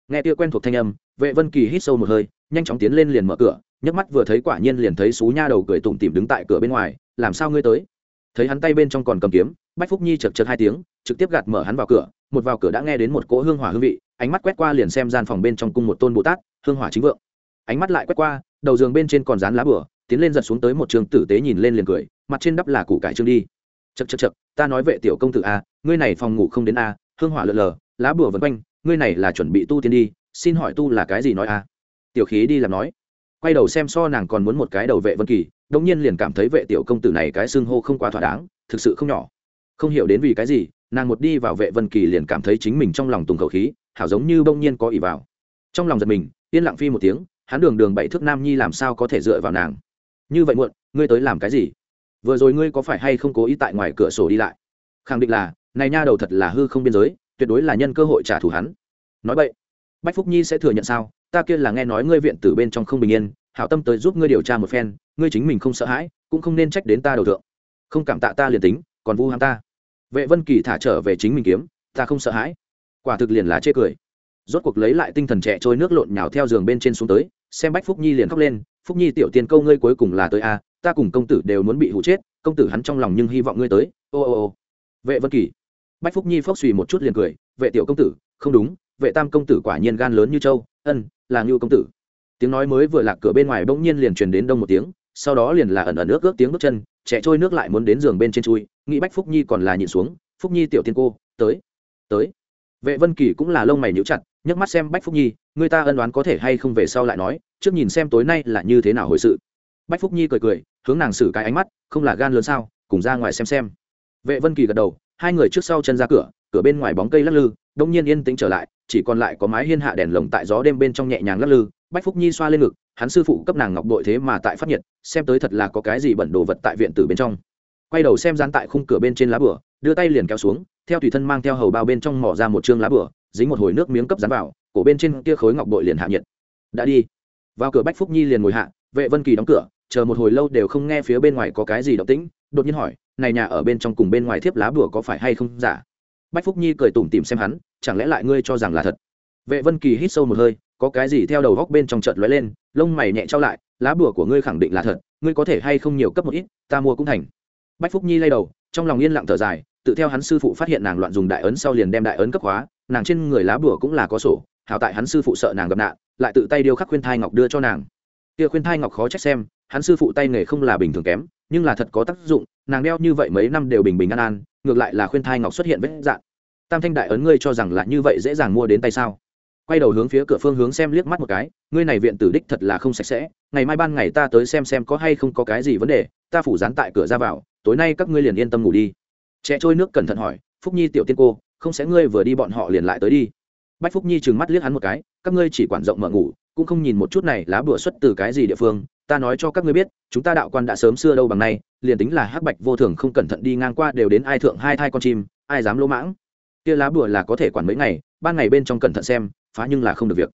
Nghe tia quen thuộc thanh âm, vệ vân kỳ hít sâu một hơi, nhanh chóng tiến lên liền mở cửa, nhấc mắt vừa thấy quả nhiên liền thấy xú nha đầu cười tủm tỉm đứng tại cửa bên ngoài, làm sao ngươi tới? Thấy hắn tay bên trong còn cầm kiếm, bách phúc nhi chật chật hai tiếng, trực tiếp gạt mở hắn vào cửa, một vào cửa đã nghe đến một cỗ hương hỏa hương vị, ánh mắt quét qua liền xem gian phòng bên trong cung một tôn bồ tát, hương hỏa chính vượng. Ánh mắt lại quét qua, đầu giường bên trên còn dán lá bửa tiến lên giật xuống tới một trường tử tế nhìn lên liền cười, mặt trên đắp là củ cải trương đi. Chật chật chật ta nói vệ tiểu công tử a, ngươi này phòng ngủ không đến a, hương hỏa lợn lờ, lá bửa vẫn quanh, ngươi này là chuẩn bị tu tiên đi, xin hỏi tu là cái gì nói a? Tiểu khí đi làm nói. Quay đầu xem so nàng còn muốn một cái đầu vệ vân kỳ đông nhiên liền cảm thấy vệ tiểu công tử này cái xương hô không quá thỏa đáng, thực sự không nhỏ. Không hiểu đến vì cái gì, nàng một đi vào vệ vân kỳ liền cảm thấy chính mình trong lòng tùng khẩu khí, hảo giống như bỗng nhiên có ỉ vào. Trong lòng giật mình, yên lặng phi một tiếng, hắn đường đường bảy thước nam nhi làm sao có thể dựa vào nàng? Như vậy muộn, ngươi tới làm cái gì? Vừa rồi ngươi có phải hay không cố ý tại ngoài cửa sổ đi lại? Khẳng định là, này nha đầu thật là hư không biên giới, tuyệt đối là nhân cơ hội trả thù hắn. Nói vậy bách phúc nhi sẽ thừa nhận sao? Ta kia là nghe nói ngươi viện từ bên trong không bình yên hảo tâm tới giúp ngươi điều tra một phen, ngươi chính mình không sợ hãi, cũng không nên trách đến ta đầu thượng. Không cảm tạ ta liền tính, còn vu ham ta. Vệ vân kỳ thả trở về chính mình kiếm, ta không sợ hãi. Quả thực liền là chê cười. Rốt cuộc lấy lại tinh thần trẻ trôi nước lộn nhào theo giường bên trên xuống tới, xem bách phúc nhi liền khóc lên, phúc nhi tiểu tiên câu ngươi cuối cùng là tới a ta cùng công tử đều muốn bị hụ chết, công tử hắn trong lòng nhưng hy vọng ngươi tới. Ô ô ô. Vệ vân kỳ. Bách phúc nhi phốc suy một chút liền cười, vệ tiểu công tử, không đúng, vệ tam công tử quả nhiên gan lớn như châu, ân, là ngưu công tử tiếng nói mới vừa lạc cửa bên ngoài bỗng nhiên liền truyền đến đông một tiếng, sau đó liền là ẩn ẩn nước ước tiếng bước chân, trẻ trôi nước lại muốn đến giường bên trên chui, nghĩ bách phúc nhi còn là nhịn xuống, phúc nhi tiểu tiên cô, tới tới. Vệ vân kỳ cũng là lông mày nhíu chặt, nhấc mắt xem bách phúc nhi, người ta ân đoán có thể hay không về sau lại nói, trước nhìn xem tối nay là như thế nào hồi sự. Bách phúc nhi cười cười, hướng nàng xử cái ánh mắt, không là gan lớn sao, cùng ra ngoài xem xem. Vệ vân kỳ gật đầu, hai người trước sau chân ra cửa cửa bên ngoài bóng cây lắc lư, đông nhiên yên tĩnh trở lại, chỉ còn lại có mái hiên hạ đèn lồng tại gió đêm bên trong nhẹ nhàng lắc lư bách phúc nhi xoa lên ngực, hắn sư phụ cấp nàng ngọc đội thế mà tại phát nhiệt, xem tới thật là có cái gì bẩn đồ vật tại viện tử bên trong. Quay đầu xem dán tại khung cửa bên trên lá bửa, đưa tay liền kéo xuống, theo tùy thân mang theo hầu bao bên trong mỏ ra một chương lá bửa, dính một hồi nước miếng cấp dán vào, cổ bên trên kia khối ngọc bội liền hạ nhiệt. Đã đi. Vào cửa bách phúc nhi liền ngồi hạ, vệ vân kỳ đóng cửa, chờ một hồi lâu đều không nghe phía bên ngoài có cái gì động tĩnh, đột nhiên hỏi, này nhà ở bên trong cùng bên ngoài thiếp lá bửa có phải hay không giả? Bách phúc nhi cười tủm tìm xem hắn, chẳng lẽ lại ngươi cho rằng là thật? Vệ vân kỳ hít sâu một hơi có cái gì theo đầu góc bên trong trận lóe lên, lông mày nhẹ trao lại, lá bùa của ngươi khẳng định là thật, ngươi có thể hay không nhiều cấp một ít, ta mua cũng thành. Bách phúc nhi lay đầu, trong lòng yên lặng thở dài, tự theo hắn sư phụ phát hiện nàng loạn dùng đại ấn sau liền đem đại ấn cấp hóa, nàng trên người lá bùa cũng là có sổ, hảo tại hắn sư phụ sợ nàng gặp nạn, lại tự tay điêu khắc khuyên thai ngọc đưa cho nàng. Kia khuyên thai ngọc khó trách xem, hắn sư phụ tay nghề không là bình thường kém, nhưng là thật có tác dụng, nàng đeo như vậy mấy năm đều bình bình an an, ngược lại là khuyên thai ngọc xuất hiện vết dạn. tam thanh đại ấn ngươi cho rằng là như vậy dễ dàng mua đến tay sao? Quay đầu hướng phía cửa phương hướng xem liếc mắt một cái, ngươi này viện tử đích thật là không sạch sẽ, ngày mai ban ngày ta tới xem xem có hay không có cái gì vấn đề, ta phủ dán tại cửa ra vào, tối nay các ngươi liền yên tâm ngủ đi. Trẻ trôi nước cẩn thận hỏi, phúc nhi tiểu tiên cô, không sẽ ngươi vừa đi bọn họ liền lại tới đi? Bách phúc nhi trừng mắt liếc hắn một cái, các ngươi chỉ quản rộng mở ngủ, cũng không nhìn một chút này lá bùa xuất từ cái gì địa phương, ta nói cho các ngươi biết, chúng ta đạo quan đã sớm xưa đâu bằng nay, liền tính là hắc bạch vô thường không cẩn thận đi ngang qua đều đến ai thượng hai thai con chim, ai dám lỗ mãng. Kia lá bùa là có thể quản mấy ngày, ban ngày bên trong cẩn thận xem phá nhưng là không được việc.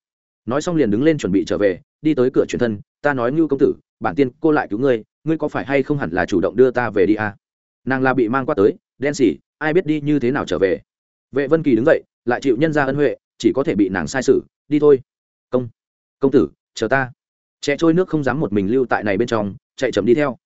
Nói xong liền đứng lên chuẩn bị trở về, đi tới cửa truyền thân, ta nói ngưu công tử, bản tiên cô lại cứu ngươi ngươi có phải hay không hẳn là chủ động đưa ta về đi à? nàng là bị mang qua tới, đen xỉ, ai biết đi như thế nào trở về. Vệ vân kỳ đứng dậy, lại chịu nhân ra ân huệ, chỉ có thể bị nàng sai sử đi thôi. Công công tử, chờ ta. Trẻ trôi nước không dám một mình lưu tại này bên trong, chạy chậm đi theo.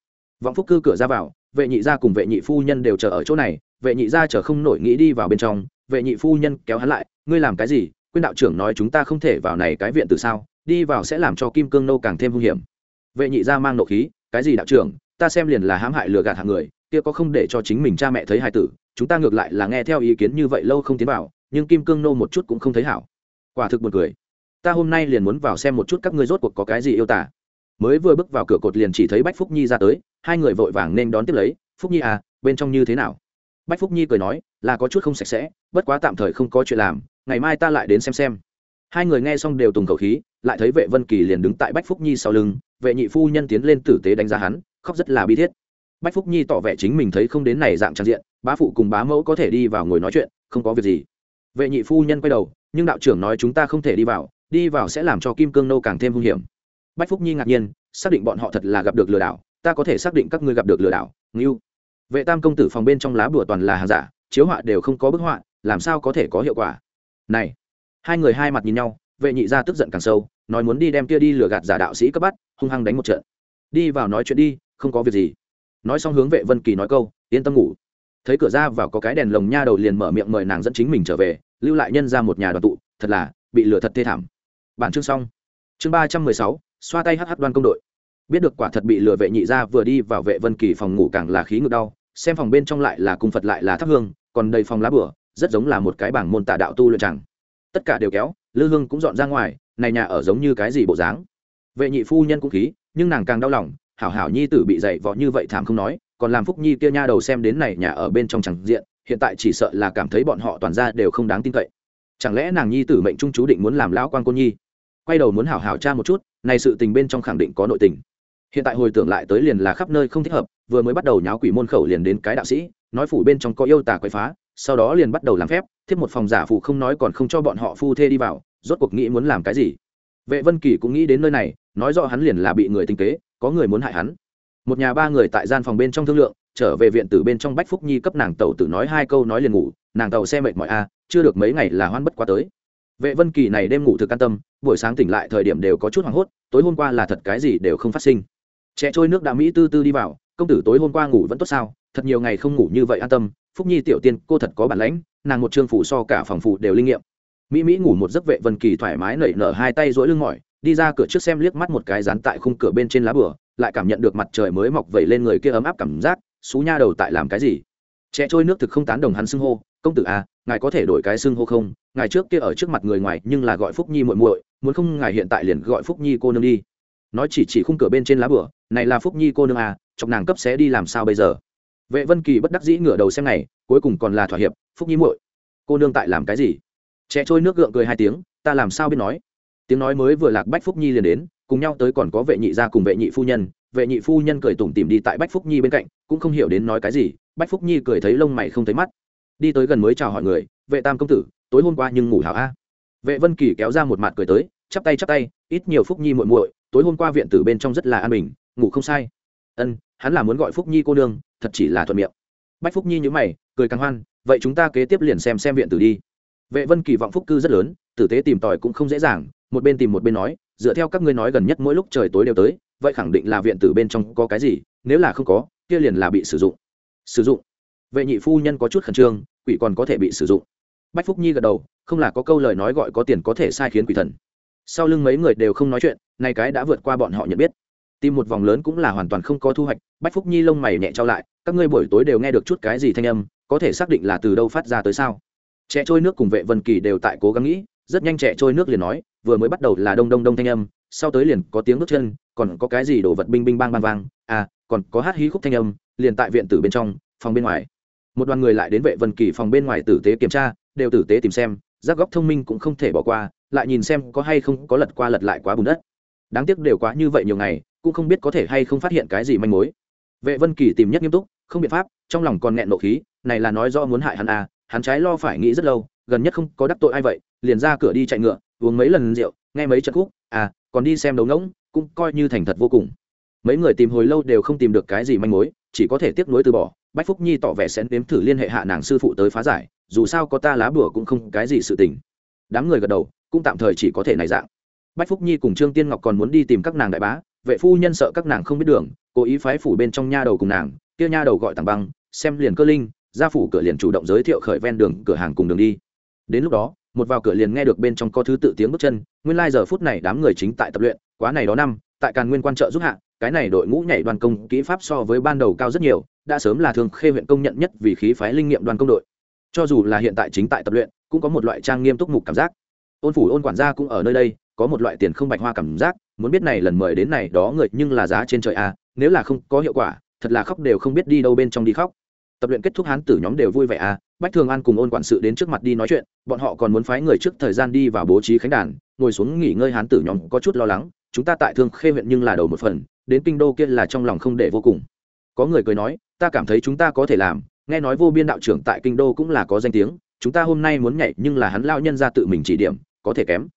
Vọng phúc cư cửa ra vào, vệ nhị gia cùng vệ nhị phu nhân đều chờ ở chỗ này, vệ nhị gia chờ không nổi nghĩ đi vào bên trong, vệ nhị phu nhân kéo hắn lại, ngươi làm cái gì? Quyên đạo trưởng nói chúng ta không thể vào này cái viện từ sao, đi vào sẽ làm cho kim cương nâu càng thêm hung hiểm. Vệ nhị gia mang nộ khí, cái gì đạo trưởng, ta xem liền là hãm hại lừa gạt hàng người, kia có không để cho chính mình cha mẹ thấy hài tử, chúng ta ngược lại là nghe theo ý kiến như vậy lâu không tiến vào, nhưng kim cương nô một chút cũng không thấy hảo. Quả thực buồn cười. Ta hôm nay liền muốn vào xem một chút các ngươi rốt cuộc có cái gì yêu tả mới vừa bước vào cửa cột liền chỉ thấy bách phúc nhi ra tới, hai người vội vàng nên đón tiếp lấy, phúc nhi à bên trong như thế nào? Bách phúc nhi cười nói, là có chút không sạch sẽ, bất quá tạm thời không có chuyện làm, ngày mai ta lại đến xem xem. Hai người nghe xong đều tùng khẩu khí, lại thấy vệ vân kỳ liền đứng tại bách phúc nhi sau lưng, vệ nhị phu nhân tiến lên tử tế đánh giá hắn, khóc rất là bi thiết. Bách phúc nhi tỏ vẻ chính mình thấy không đến này dạng trang diện, bá phụ cùng bá mẫu có thể đi vào ngồi nói chuyện, không có việc gì. Vệ nhị phu nhân quay đầu, nhưng đạo trưởng nói chúng ta không thể đi vào đi vào sẽ làm cho kim cương nô càng thêm hung hiểm. Bách phúc nhi ngạc nhiên, xác định bọn họ thật là gặp được lừa đảo, ta có thể xác định các ngươi gặp được lừa đảo, ngưu vệ tam công tử phòng bên trong lá bùa toàn là hàng giả, chiếu họa đều không có bức họa, làm sao có thể có hiệu quả? Này, hai người hai mặt nhìn nhau, vệ nhị ra tức giận càng sâu, nói muốn đi đem kia đi lừa gạt giả đạo sĩ cấp bắt, hung hăng đánh một trận. Đi vào nói chuyện đi, không có việc gì. Nói xong hướng vệ vân kỳ nói câu, yên tâm ngủ. Thấy cửa ra vào có cái đèn lồng nha đầu liền mở miệng mời nàng dẫn chính mình trở về, lưu lại nhân ra một nhà đoàn tụ, thật là, bị lừa thật thê thảm. Bản chương xong. Chương ba trăm mười sáu, xoa tay hh đoan công đội. Biết được quả thật bị lừa vệ nhị ra vừa đi vào vệ vân kỳ phòng ngủ càng là khí ngực đau xem phòng bên trong lại là cung phật lại là thắp hương, còn đầy phòng lá bửa, rất giống là một cái bảng môn tả đạo tu luyện chẳng. Tất cả đều kéo, lư hương cũng dọn ra ngoài, này nhà ở giống như cái gì bộ dáng. Vệ nhị phu nhân cũng khí, nhưng nàng càng đau lòng, hảo hảo nhi tử bị dạy võ như vậy thảm không nói, còn làm phúc nhi kia nha đầu xem đến này nhà ở bên trong chẳng diện, hiện tại chỉ sợ là cảm thấy bọn họ toàn ra đều không đáng tin cậy. Chẳng lẽ nàng nhi tử mệnh trung chú định muốn làm lão quan côn nhi? Quay đầu muốn hảo hảo cha một chút, này sự tình bên trong khẳng định có nội tình hiện tại hồi tưởng lại tới liền là khắp nơi không thích hợp, vừa mới bắt đầu nháo quỷ môn khẩu liền đến cái đạo sĩ, nói phủ bên trong có yêu tà quậy phá, sau đó liền bắt đầu làm phép, thiết một phòng giả phụ không nói còn không cho bọn họ phu thê đi vào, rốt cuộc nghĩ muốn làm cái gì. Vệ vân kỳ cũng nghĩ đến nơi này, nói rõ hắn liền là bị người tinh kế, có người muốn hại hắn. Một nhà ba người tại gian phòng bên trong thương lượng, trở về viện từ bên trong bách phúc nhi cấp nàng tàu tử nói hai câu nói liền ngủ, nàng tàu xe mệt mỏi a chưa được mấy ngày là hoan bất quá tới. Vệ vân kỳ này đêm ngủ thực an tâm, buổi sáng tỉnh lại thời điểm đều có chút hoảng hốt, tối hôm qua là thật cái gì đều không phát sinh trẻ trôi nước đã mỹ tư tư đi vào, công tử tối hôm qua ngủ vẫn tốt sao? Thật nhiều ngày không ngủ như vậy an tâm. Phúc nhi tiểu tiên, cô thật có bản lãnh, nàng một trương phủ so cả phòng phủ đều linh nghiệm. Mỹ mỹ ngủ một giấc vệ vân kỳ thoải mái nảy nở hai tay rỗi lưng mỏi, đi ra cửa trước xem liếc mắt một cái dán tại khung cửa bên trên lá bửa lại cảm nhận được mặt trời mới mọc vẩy lên người kia ấm áp cảm giác, xú nha đầu tại làm cái gì? Trẻ trôi nước thực không tán đồng hắn xưng hô, công tử à ngài có thể đổi cái xưng hô không? Ngài trước kia ở trước mặt người ngoài nhưng là gọi phúc nhi muội muội, muốn không ngài hiện tại liền gọi phúc nhi cô nương đi nói chỉ chỉ khung cửa bên trên lá bửa, này là phúc nhi cô nương à chọc nàng cấp sẽ đi làm sao bây giờ? Vệ vân kỳ bất đắc dĩ ngửa đầu xem này, cuối cùng còn là thỏa hiệp, phúc nhi muội, cô nương tại làm cái gì? Trẻ trôi nước gượng cười hai tiếng, ta làm sao biết nói? Tiếng nói mới vừa lạc bách phúc nhi liền đến, cùng nhau tới còn có vệ nhị gia cùng vệ nhị phu nhân. Vệ nhị phu nhân cười tủm tìm đi tại bách phúc nhi bên cạnh, cũng không hiểu đến nói cái gì. Bách phúc nhi cười thấy lông mày không thấy mắt. Đi tới gần mới chào hỏi người, vệ tam công tử, tối hôm qua nhưng ngủ hảo a? Vệ vân kỳ kéo ra một mặt cười tới, chắp tay chắp tay, ít nhiều phúc nhi muội muội tối hôm qua viện tử bên trong rất là an bình, ngủ không sai. Ân, hắn là muốn gọi phúc nhi cô nương, thật chỉ là thuận miệng. Bách phúc nhi nhữ mày, cười càng hoan, vậy chúng ta kế tiếp liền xem xem viện tử đi. Vệ vân kỳ vọng phúc cư rất lớn, tử tế tìm tòi cũng không dễ dàng, một bên tìm một bên nói, dựa theo các ngươi nói gần nhất mỗi lúc trời tối đều tới, vậy khẳng định là viện tử bên trong có cái gì, nếu là không có, kia liền là bị sử dụng. Sử dụng? Vệ nhị phu nhân có chút khẩn trương, quỷ còn có thể bị sử dụng. Bách phúc nhi gật đầu, không là có câu lời nói gọi có tiền có thể sai khiến quỷ thần sau lưng mấy người đều không nói chuyện, nay cái đã vượt qua bọn họ nhận biết. Tìm một vòng lớn cũng là hoàn toàn không có thu hoạch, bách phúc nhi lông mày nhẹ trao lại, các ngươi buổi tối đều nghe được chút cái gì thanh âm, có thể xác định là từ đâu phát ra tới sao? Trẻ trôi nước cùng vệ vân kỳ đều tại cố gắng nghĩ, rất nhanh trẻ trôi nước liền nói, vừa mới bắt đầu là đông đông đông thanh âm, sau tới liền có tiếng bước chân, còn có cái gì đổ vật binh binh bang bang vang à còn có hát hí khúc thanh âm, liền tại viện tử bên trong, phòng bên ngoài. Một đoàn người lại đến vệ vân kỳ phòng bên ngoài tử tế kiểm tra, đều tử tế tìm xem giác góc thông minh cũng không thể bỏ qua lại nhìn xem có hay không có lật qua lật lại quá bùn đất. Đáng tiếc đều quá như vậy nhiều ngày, cũng không biết có thể hay không phát hiện cái gì manh mối. Vệ vân kỳ tìm nhất nghiêm túc, không biện pháp, trong lòng còn nghẹn nộ khí, này là nói do muốn hại hắn à hắn trái lo phải nghĩ rất lâu, gần nhất không có đắc tội ai vậy, liền ra cửa đi chạy ngựa, uống mấy lần rượu, nghe mấy trận khúc à còn đi xem đấu ngỗng, cũng coi như thành thật vô cùng. Mấy người tìm hồi lâu đều không tìm được cái gì manh mối, chỉ có thể tiếp nối từ bỏ, bách phúc nhi tỏ vẻ sẽ nếm thử liên hệ hạ nàng sư phụ tới phá giải, dù sao có ta lá bùa cũng không cái gì sự tình. Đám người gật đầu cũng tạm thời chỉ có thể này dạng. Bách phúc nhi cùng trương tiên ngọc còn muốn đi tìm các nàng đại bá, vệ phu nhân sợ các nàng không biết đường, cố ý phái phủ bên trong nha đầu cùng nàng, kia nha đầu gọi tàng băng, xem liền cơ linh gia phủ cửa liền chủ động giới thiệu khởi ven đường, cửa hàng cùng đường đi. Đến lúc đó, một vào cửa liền nghe được bên trong có thứ tự tiếng bước chân, nguyên lai giờ phút này đám người chính tại tập luyện, quá này đó năm, tại càn nguyên quan trợ giúp hạ, cái này đội ngũ nhảy đoàn công kỹ pháp so với ban đầu cao rất nhiều, đã sớm là thường khê huyện công nhận nhất vì khí phái linh nghiệm đoàn công đội. Cho dù là hiện tại chính tại tập luyện, cũng có một loại trang nghiêm túc mục cảm giác ôn phủ ôn quản gia cũng ở nơi đây có một loại tiền không bạch hoa cảm giác muốn biết này lần mời đến này đó người nhưng là giá trên trời a à, nếu là không có hiệu quả thật là khóc đều không biết đi đâu bên trong đi khóc. Tập luyện kết thúc hán tử nhóm đều vui vẻ à bách thường an cùng ôn quản sự đến trước mặt đi nói chuyện bọn họ còn muốn phái người trước thời gian đi vào bố trí khánh đàn ngồi xuống nghỉ ngơi hán tử nhóm có chút lo lắng chúng ta tại thương khê huyện nhưng là đầu một phần đến kinh đô kia là trong lòng không để vô cùng. Có người cười nói ta cảm thấy chúng ta có thể làm nghe nói vô biên đạo trưởng tại kinh đô cũng là có danh tiếng chúng ta hôm nay muốn nhảy nhưng là hắn lao nhân ra tự mình chỉ điểm, có thể kém.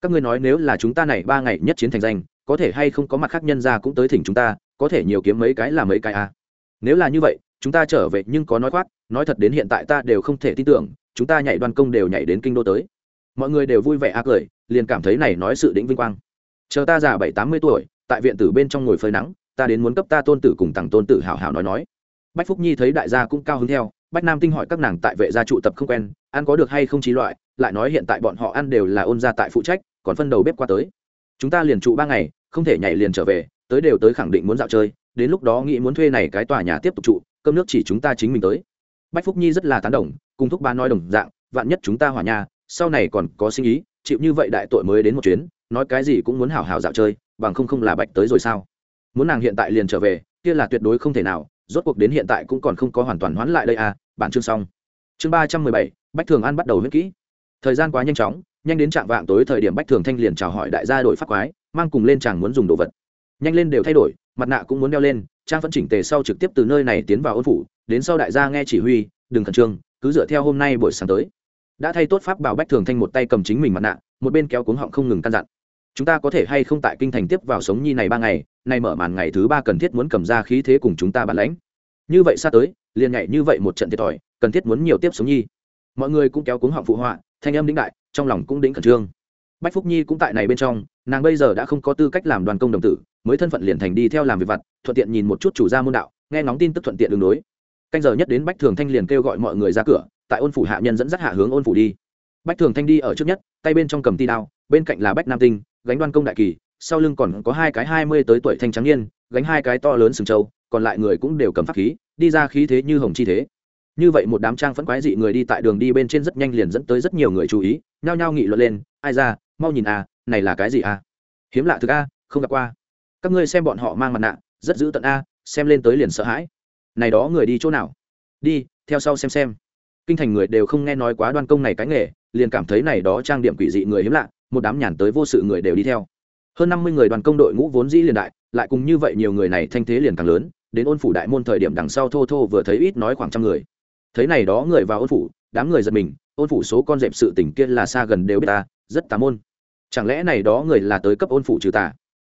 Các ngươi nói nếu là chúng ta này ba ngày nhất chiến thành danh, có thể hay không có mặt khác nhân ra cũng tới thỉnh chúng ta, có thể nhiều kiếm mấy cái là mấy cái à. nếu là như vậy, chúng ta trở về nhưng có nói khoác, nói thật đến hiện tại ta đều không thể tin tưởng, chúng ta nhảy đoan công đều nhảy đến kinh đô tới. Mọi người đều vui vẻ a cười, liền cảm thấy này nói sự đĩnh vinh quang. Chờ ta già bảy tám mươi tuổi, tại viện tử bên trong ngồi phơi nắng, ta đến muốn cấp ta tôn tử cùng tặng tôn tử hảo hảo nói nói. Bách phúc nhi thấy đại gia cũng cao hứng theo bách nam tinh hỏi các nàng tại vệ gia trụ tập không quen, ăn có được hay không trí loại, lại nói hiện tại bọn họ ăn đều là ôn gia tại phụ trách, còn phân đầu bếp qua tới. Chúng ta liền trụ ba ngày, không thể nhảy liền trở về, tới đều tới khẳng định muốn dạo chơi, đến lúc đó nghĩ muốn thuê này cái tòa nhà tiếp tục trụ, cơm nước chỉ chúng ta chính mình tới. Bách phúc nhi rất là tán đồng, cùng thúc ba nói đồng dạng, vạn nhất chúng ta hòa nhà, sau này còn có sinh ý, chịu như vậy đại tội mới đến một chuyến, nói cái gì cũng muốn hào hào dạo chơi, bằng không không là bạch tới rồi sao? Muốn nàng hiện tại liền trở về, kia là tuyệt đối không thể nào, rốt cuộc đến hiện tại cũng còn không có hoàn toàn hoán lại đây à bản chương xong. Chương ba trăm mười bảy, bách thường an bắt đầu huyết kỹ. Thời gian quá nhanh chóng, nhanh đến trạng vạng tối thời điểm bách thường thanh liền chào hỏi đại gia đội phát quái, mang cùng lên chàng muốn dùng đồ vật. Nhanh lên đều thay đổi, mặt nạ cũng muốn đeo lên, trang vẫn chỉnh tề sau trực tiếp từ nơi này tiến vào ôn phủ, đến sau đại gia nghe chỉ huy, đừng khẩn trương, cứ dựa theo hôm nay buổi sáng tới. Đã thay tốt pháp bảo bách thường thanh một tay cầm chính mình mặt nạ, một bên kéo cuống họng không ngừng căn dặn. Chúng ta có thể hay không tại kinh thành tiếp vào sống nhi này ba ngày, nay mở màn ngày thứ ba cần thiết muốn cầm ra khí thế cùng chúng ta bản lãnh. Như vậy xa tới liền nhảy như vậy một trận thiệt thòi, cần thiết muốn nhiều tiếp sống nhi. Mọi người cũng kéo cuống họng phụ họa, thanh âm đĩnh đại, trong lòng cũng đĩnh khẩn trương. Bách phúc nhi cũng tại này bên trong, nàng bây giờ đã không có tư cách làm đoàn công đồng tử, mới thân phận liền thành đi theo làm việc vặt, thuận tiện nhìn một chút chủ gia môn đạo, nghe ngóng tin tức thuận tiện đường đối. Canh giờ nhất đến bách thường thanh liền kêu gọi mọi người ra cửa, tại ôn phủ hạ nhân dẫn dắt hạ hướng ôn phủ đi. Bách thường thanh đi ở trước nhất, tay bên trong cầm ti đao, bên cạnh là bách nam tinh, gánh đoan công đại kỳ, sau lưng còn có hai cái hai mươi tới tuổi thanh trắng niên, gánh hai cái to lớn sừng trâu còn lại người cũng đều cầm pháp khí, đi ra khí thế như hồng chi thế. Như vậy một đám trang phẫn quái dị người đi tại đường đi bên trên rất nhanh liền dẫn tới rất nhiều người chú ý, nhao nhao nghị luận lên, ai ra, mau nhìn à này là cái gì à hiếm lạ thực a, không gặp qua. Các ngươi xem bọn họ mang mặt nạ, rất dữ tận a, xem lên tới liền sợ hãi. Này đó người đi chỗ nào? Đi, theo sau xem xem. Kinh thành người đều không nghe nói quá đoan công này cái nghề, liền cảm thấy này đó trang điểm quỷ dị người hiếm lạ, một đám nhàn tới vô sự người đều đi theo. Hơn năm mươi người đoàn công đội ngũ vốn dĩ liền đại lại cùng như vậy nhiều người này thanh thế liền càng lớn, đến ôn phủ đại môn thời điểm đằng sau thô thô vừa thấy ít nói khoảng trăm người. Thấy này đó người vào ôn phủ, đám người giật mình, ôn phủ số con dẹp sự tỉnh kia là xa gần đều biết ta, rất tà môn. Chẳng lẽ này đó người là tới cấp ôn phủ trừ tà?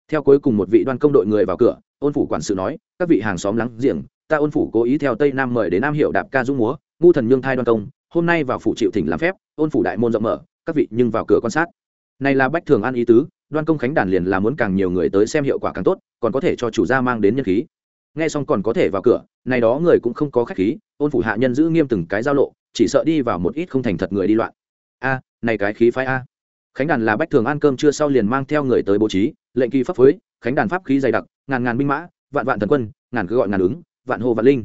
Theo cuối cùng một vị đoan công đội người vào cửa, ôn phủ quản sự nói, các vị hàng xóm lắng giềng, ta ôn phủ cố ý theo tây nam mời đến nam hiệu đạp ca dũng múa, ngu thần nhương thai đoan công, hôm nay vào phủ chịu thỉnh làm phép, ôn phủ đại môn rộng mở, các vị nhưng vào cửa quan sát. Này là bách thường an ý tứ, đoan công khánh đàn liền là muốn càng nhiều người tới xem hiệu quả càng tốt còn có thể cho chủ gia mang đến nhân khí. Nghe xong còn có thể vào cửa, này đó người cũng không có khách khí, ôn phủ hạ nhân giữ nghiêm từng cái giao lộ, chỉ sợ đi vào một ít không thành thật người đi loạn. A, này cái khí phái a. Khánh đàn là bách thường ăn cơm trưa sau liền mang theo người tới bố trí, lệnh kỳ pháp phối, khánh đàn pháp khí dày đặc, ngàn ngàn binh mã, vạn vạn thần quân, ngàn cứ gọi ngàn ứng, vạn hồ vạn linh.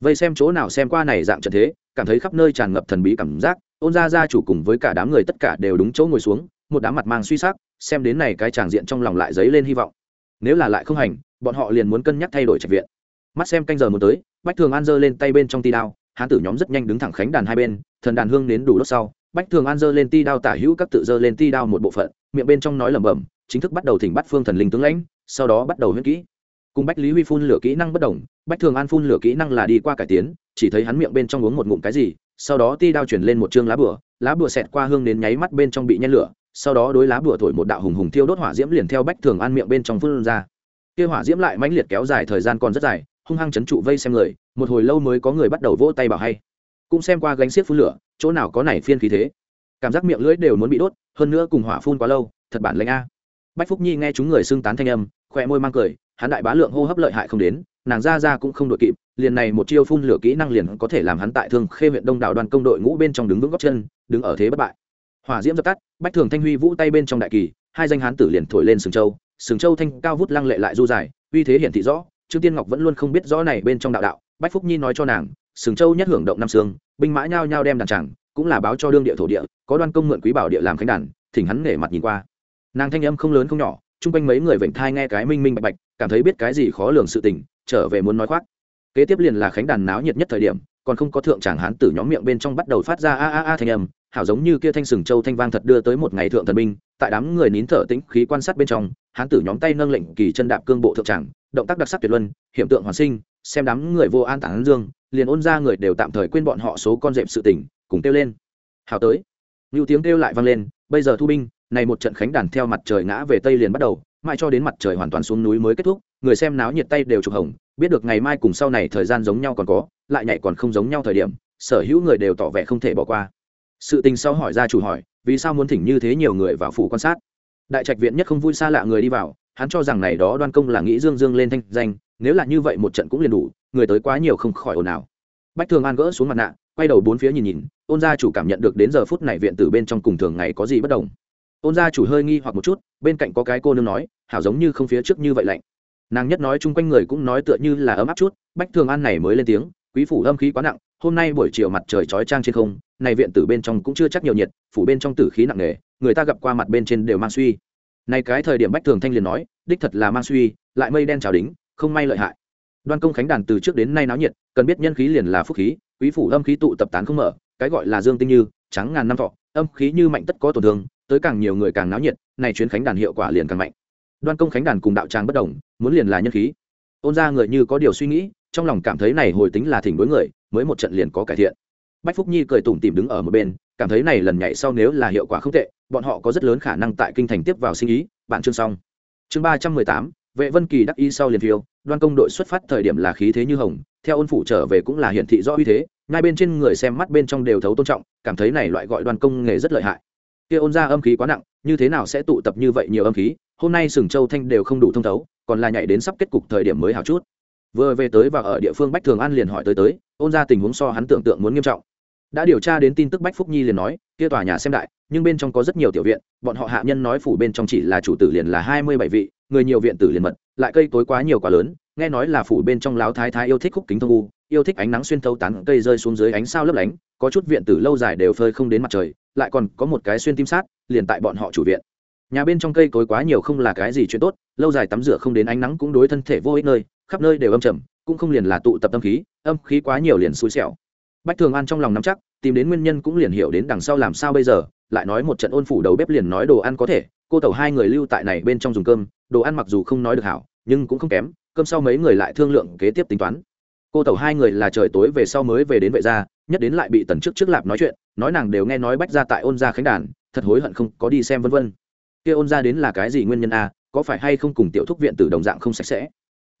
Vây xem chỗ nào xem qua này dạng trận thế, cảm thấy khắp nơi tràn ngập thần bí cảm giác, ôn gia gia chủ cùng với cả đám người tất cả đều đúng chỗ ngồi xuống, một đám mặt mang suy sắc, xem đến này cái tràng diện trong lòng lại dấy lên hy vọng nếu là lại không hành, bọn họ liền muốn cân nhắc thay đổi trạch viện. Mắt xem canh giờ muốn tới, bách thường an giơ lên tay bên trong ti đao, hán tử nhóm rất nhanh đứng thẳng khánh đàn hai bên, thần đàn hương đến đủ đốt sau. Bách thường an giơ lên ti đao tả hữu các tự giơ lên ti đao một bộ phận, miệng bên trong nói lẩm bẩm, chính thức bắt đầu thỉnh bắt phương thần linh tướng lãnh, sau đó bắt đầu huyết kỹ. Cùng bách lý huy phun lửa kỹ năng bất đồng, bách thường an phun lửa kỹ năng là đi qua cải tiến, chỉ thấy hắn miệng bên trong uống một ngụm cái gì, sau đó ti đao chuyển lên một chương lá bửa lá bửa xẹt qua hương đến nháy mắt bên trong bị nhen lửa sau đó đối lá bùa thổi một đạo hùng hùng thiêu đốt hỏa diễm liền theo bách thường an miệng bên trong phương ra. Kia hỏa diễm lại mãnh liệt kéo dài thời gian còn rất dài, hung hăng chấn trụ vây xem người, một hồi lâu mới có người bắt đầu vỗ tay bảo hay. Cũng xem qua gánh xiết phun lửa, chỗ nào có này phiên khí thế. Cảm giác miệng lưỡi đều muốn bị đốt, hơn nữa cùng hỏa phun quá lâu, thật bản lệnh a. Bách phúc nhi nghe chúng người xưng tán thanh âm khoe môi mang cười, hắn đại bá lượng hô hấp lợi hại không đến, nàng ra ra cũng không đội kịp, liền này một chiêu phun lửa kỹ năng liền có thể làm hắn tại thương khê huyện đông đảo đoàn công đội ngũ bên trong đứng vững góc chân, đứng ở thế bất bại hỏa diễm dập tắt, bách thường thanh huy vũ tay bên trong đại kỳ, hai danh hán tử liền thổi lên sừng châu sừng châu thanh cao vút lăng lệ lại du dài, uy thế hiển thị rõ, trương tiên ngọc vẫn luôn không biết rõ này bên trong đạo đạo, bách phúc nhi nói cho nàng, sừng châu nhất hưởng động năm xương, binh mã nhao nhao đem đàn tràng cũng là báo cho đương địa thổ địa, có đoan công mượn quý bảo địa làm khánh đàn, thỉnh hắn nể mặt nhìn qua. Nàng thanh âm không lớn không nhỏ, chung quanh mấy người vểnh thai nghe cái minh minh bạch bạch, cảm thấy biết cái gì khó lường sự tình, trở về muốn nói khoác. Kế tiếp liền là khánh đàn náo nhiệt nhất thời điểm, còn không có thượng tràng hán tử nhóm miệng bên trong bắt đầu phát ra a a a thanh âm hảo giống như kia thanh sừng châu thanh vang thật đưa tới một ngày thượng thần binh, tại đám người nín thở tĩnh khí quan sát bên trong, hán tử nhóm tay nâng lệnh kỳ chân đạp cương bộ thượng tràng, động tác đặc sắc tuyệt luân, hiểm tượng hoàn sinh, xem đám người vô an tản dương, liền ôn ra người đều tạm thời quên bọn họ số con dẹp sự tỉnh cùng kêu lên. Hào tới. Nhiều tiếng kêu lại vang lên, bây giờ thu binh, này một trận khánh đàn theo mặt trời ngã về tây liền bắt đầu, mãi cho đến mặt trời hoàn toàn xuống núi mới kết thúc, người xem náo nhiệt tay đều chụp hồng, biết được ngày mai cùng sau này thời gian giống nhau còn có, lại nhảy còn không giống nhau thời điểm, sở hữu người đều tỏ vẻ không thể bỏ qua sự tình sau hỏi ra chủ hỏi, vì sao muốn thỉnh như thế nhiều người vào phủ quan sát? Đại trạch viện nhất không vui xa lạ người đi vào, hắn cho rằng này đó đoan công là nghĩ dương dương lên thanh danh, nếu là như vậy một trận cũng liền đủ, người tới quá nhiều không khỏi ồn ào. Bách thường an gỡ xuống mặt nạ, quay đầu bốn phía nhìn nhìn, ôn gia chủ cảm nhận được đến giờ phút này viện từ bên trong cùng thường ngày có gì bất đồng. Ôn gia chủ hơi nghi hoặc một chút, bên cạnh có cái cô nương nói, hảo giống như không phía trước như vậy lạnh. Nàng nhất nói chung quanh người cũng nói tựa như là ấm áp chút, bách thường an này mới lên tiếng, quý phủ âm khí quá nặng, hôm nay buổi chiều mặt trời chói trang trên không này viện tử bên trong cũng chưa chắc nhiều nhiệt, phủ bên trong tử khí nặng nề, người ta gặp qua mặt bên trên đều mang suy. Này cái thời điểm bách thường thanh liền nói, đích thật là mang suy, lại mây đen trào đính, không may lợi hại. Đoan công khánh đàn từ trước đến nay náo nhiệt, cần biết nhân khí liền là phúc khí, quý phủ âm khí tụ tập tán không mở, cái gọi là dương tinh như, trắng ngàn năm thọ, âm khí như mạnh tất có tổn thương, tới càng nhiều người càng náo nhiệt, này chuyến khánh đàn hiệu quả liền càng mạnh. Đoan công khánh đàn cùng đạo tràng bất đồng, muốn liền là nhân khí. Ôn ra người như có điều suy nghĩ, trong lòng cảm thấy này hồi tính là thỉnh đối người, mới một trận liền có cải thiện bách phúc nhi cười tủm tìm đứng ở một bên, cảm thấy này lần nhảy sau nếu là hiệu quả không tệ, bọn họ có rất lớn khả năng tại kinh thành tiếp vào sinh ý, bạn chương xong. Chương ba trăm mười tám, vệ vân kỳ đắc y sau liền phiêu, đoan công đội xuất phát thời điểm là khí thế như hồng, theo ôn phủ trở về cũng là hiển thị rõ uy thế, ngay bên trên người xem mắt bên trong đều thấu tôn trọng, cảm thấy này loại gọi đoan công nghề rất lợi hại. Kia ôn ra âm khí quá nặng, như thế nào sẽ tụ tập như vậy nhiều âm khí, hôm nay sừng châu thanh đều không đủ thông thấu, còn là nhảy đến sắp kết cục thời điểm mới hào chút. Vừa về tới và ở địa phương bách thường an liền hỏi tới tới, ôn ra tình huống so hắn tưởng tượng muốn nghiêm trọng đã điều tra đến tin tức bách phúc nhi liền nói, kia tòa nhà xem đại, nhưng bên trong có rất nhiều tiểu viện, bọn họ hạ nhân nói phủ bên trong chỉ là chủ tử liền là hai mươi bảy vị, người nhiều viện tử liền mật, lại cây tối quá nhiều quá lớn, nghe nói là phủ bên trong láo thái thái yêu thích khúc kính thông u, yêu thích ánh nắng xuyên thấu tán cây rơi xuống dưới ánh sao lấp lánh, có chút viện tử lâu dài đều phơi không đến mặt trời, lại còn có một cái xuyên tim sát, liền tại bọn họ chủ viện. Nhà bên trong cây cối quá nhiều không là cái gì chuyện tốt, lâu dài tắm rửa không đến ánh nắng cũng đối thân thể vô ích nơi, khắp nơi đều âm trầm, cũng không liền là tụ tập tâm khí, âm khí quá nhiều liền xui xẻo bách thường an trong lòng nắm chắc, tìm đến nguyên nhân cũng liền hiểu đến đằng sau làm sao bây giờ, lại nói một trận ôn phủ đầu bếp liền nói đồ ăn có thể, cô tàu hai người lưu tại này bên trong dùng cơm, đồ ăn mặc dù không nói được hảo, nhưng cũng không kém, cơm sau mấy người lại thương lượng kế tiếp tính toán. Cô tàu hai người là trời tối về sau mới về đến vệ gia, nhất đến lại bị tần trước trước lạp nói chuyện, nói nàng đều nghe nói bách ra tại ôn gia khánh đàn, thật hối hận không có đi xem vân vân. Kia ôn gia đến là cái gì nguyên nhân a, có phải hay không cùng tiểu thúc viện từ đồng dạng không sạch sẽ?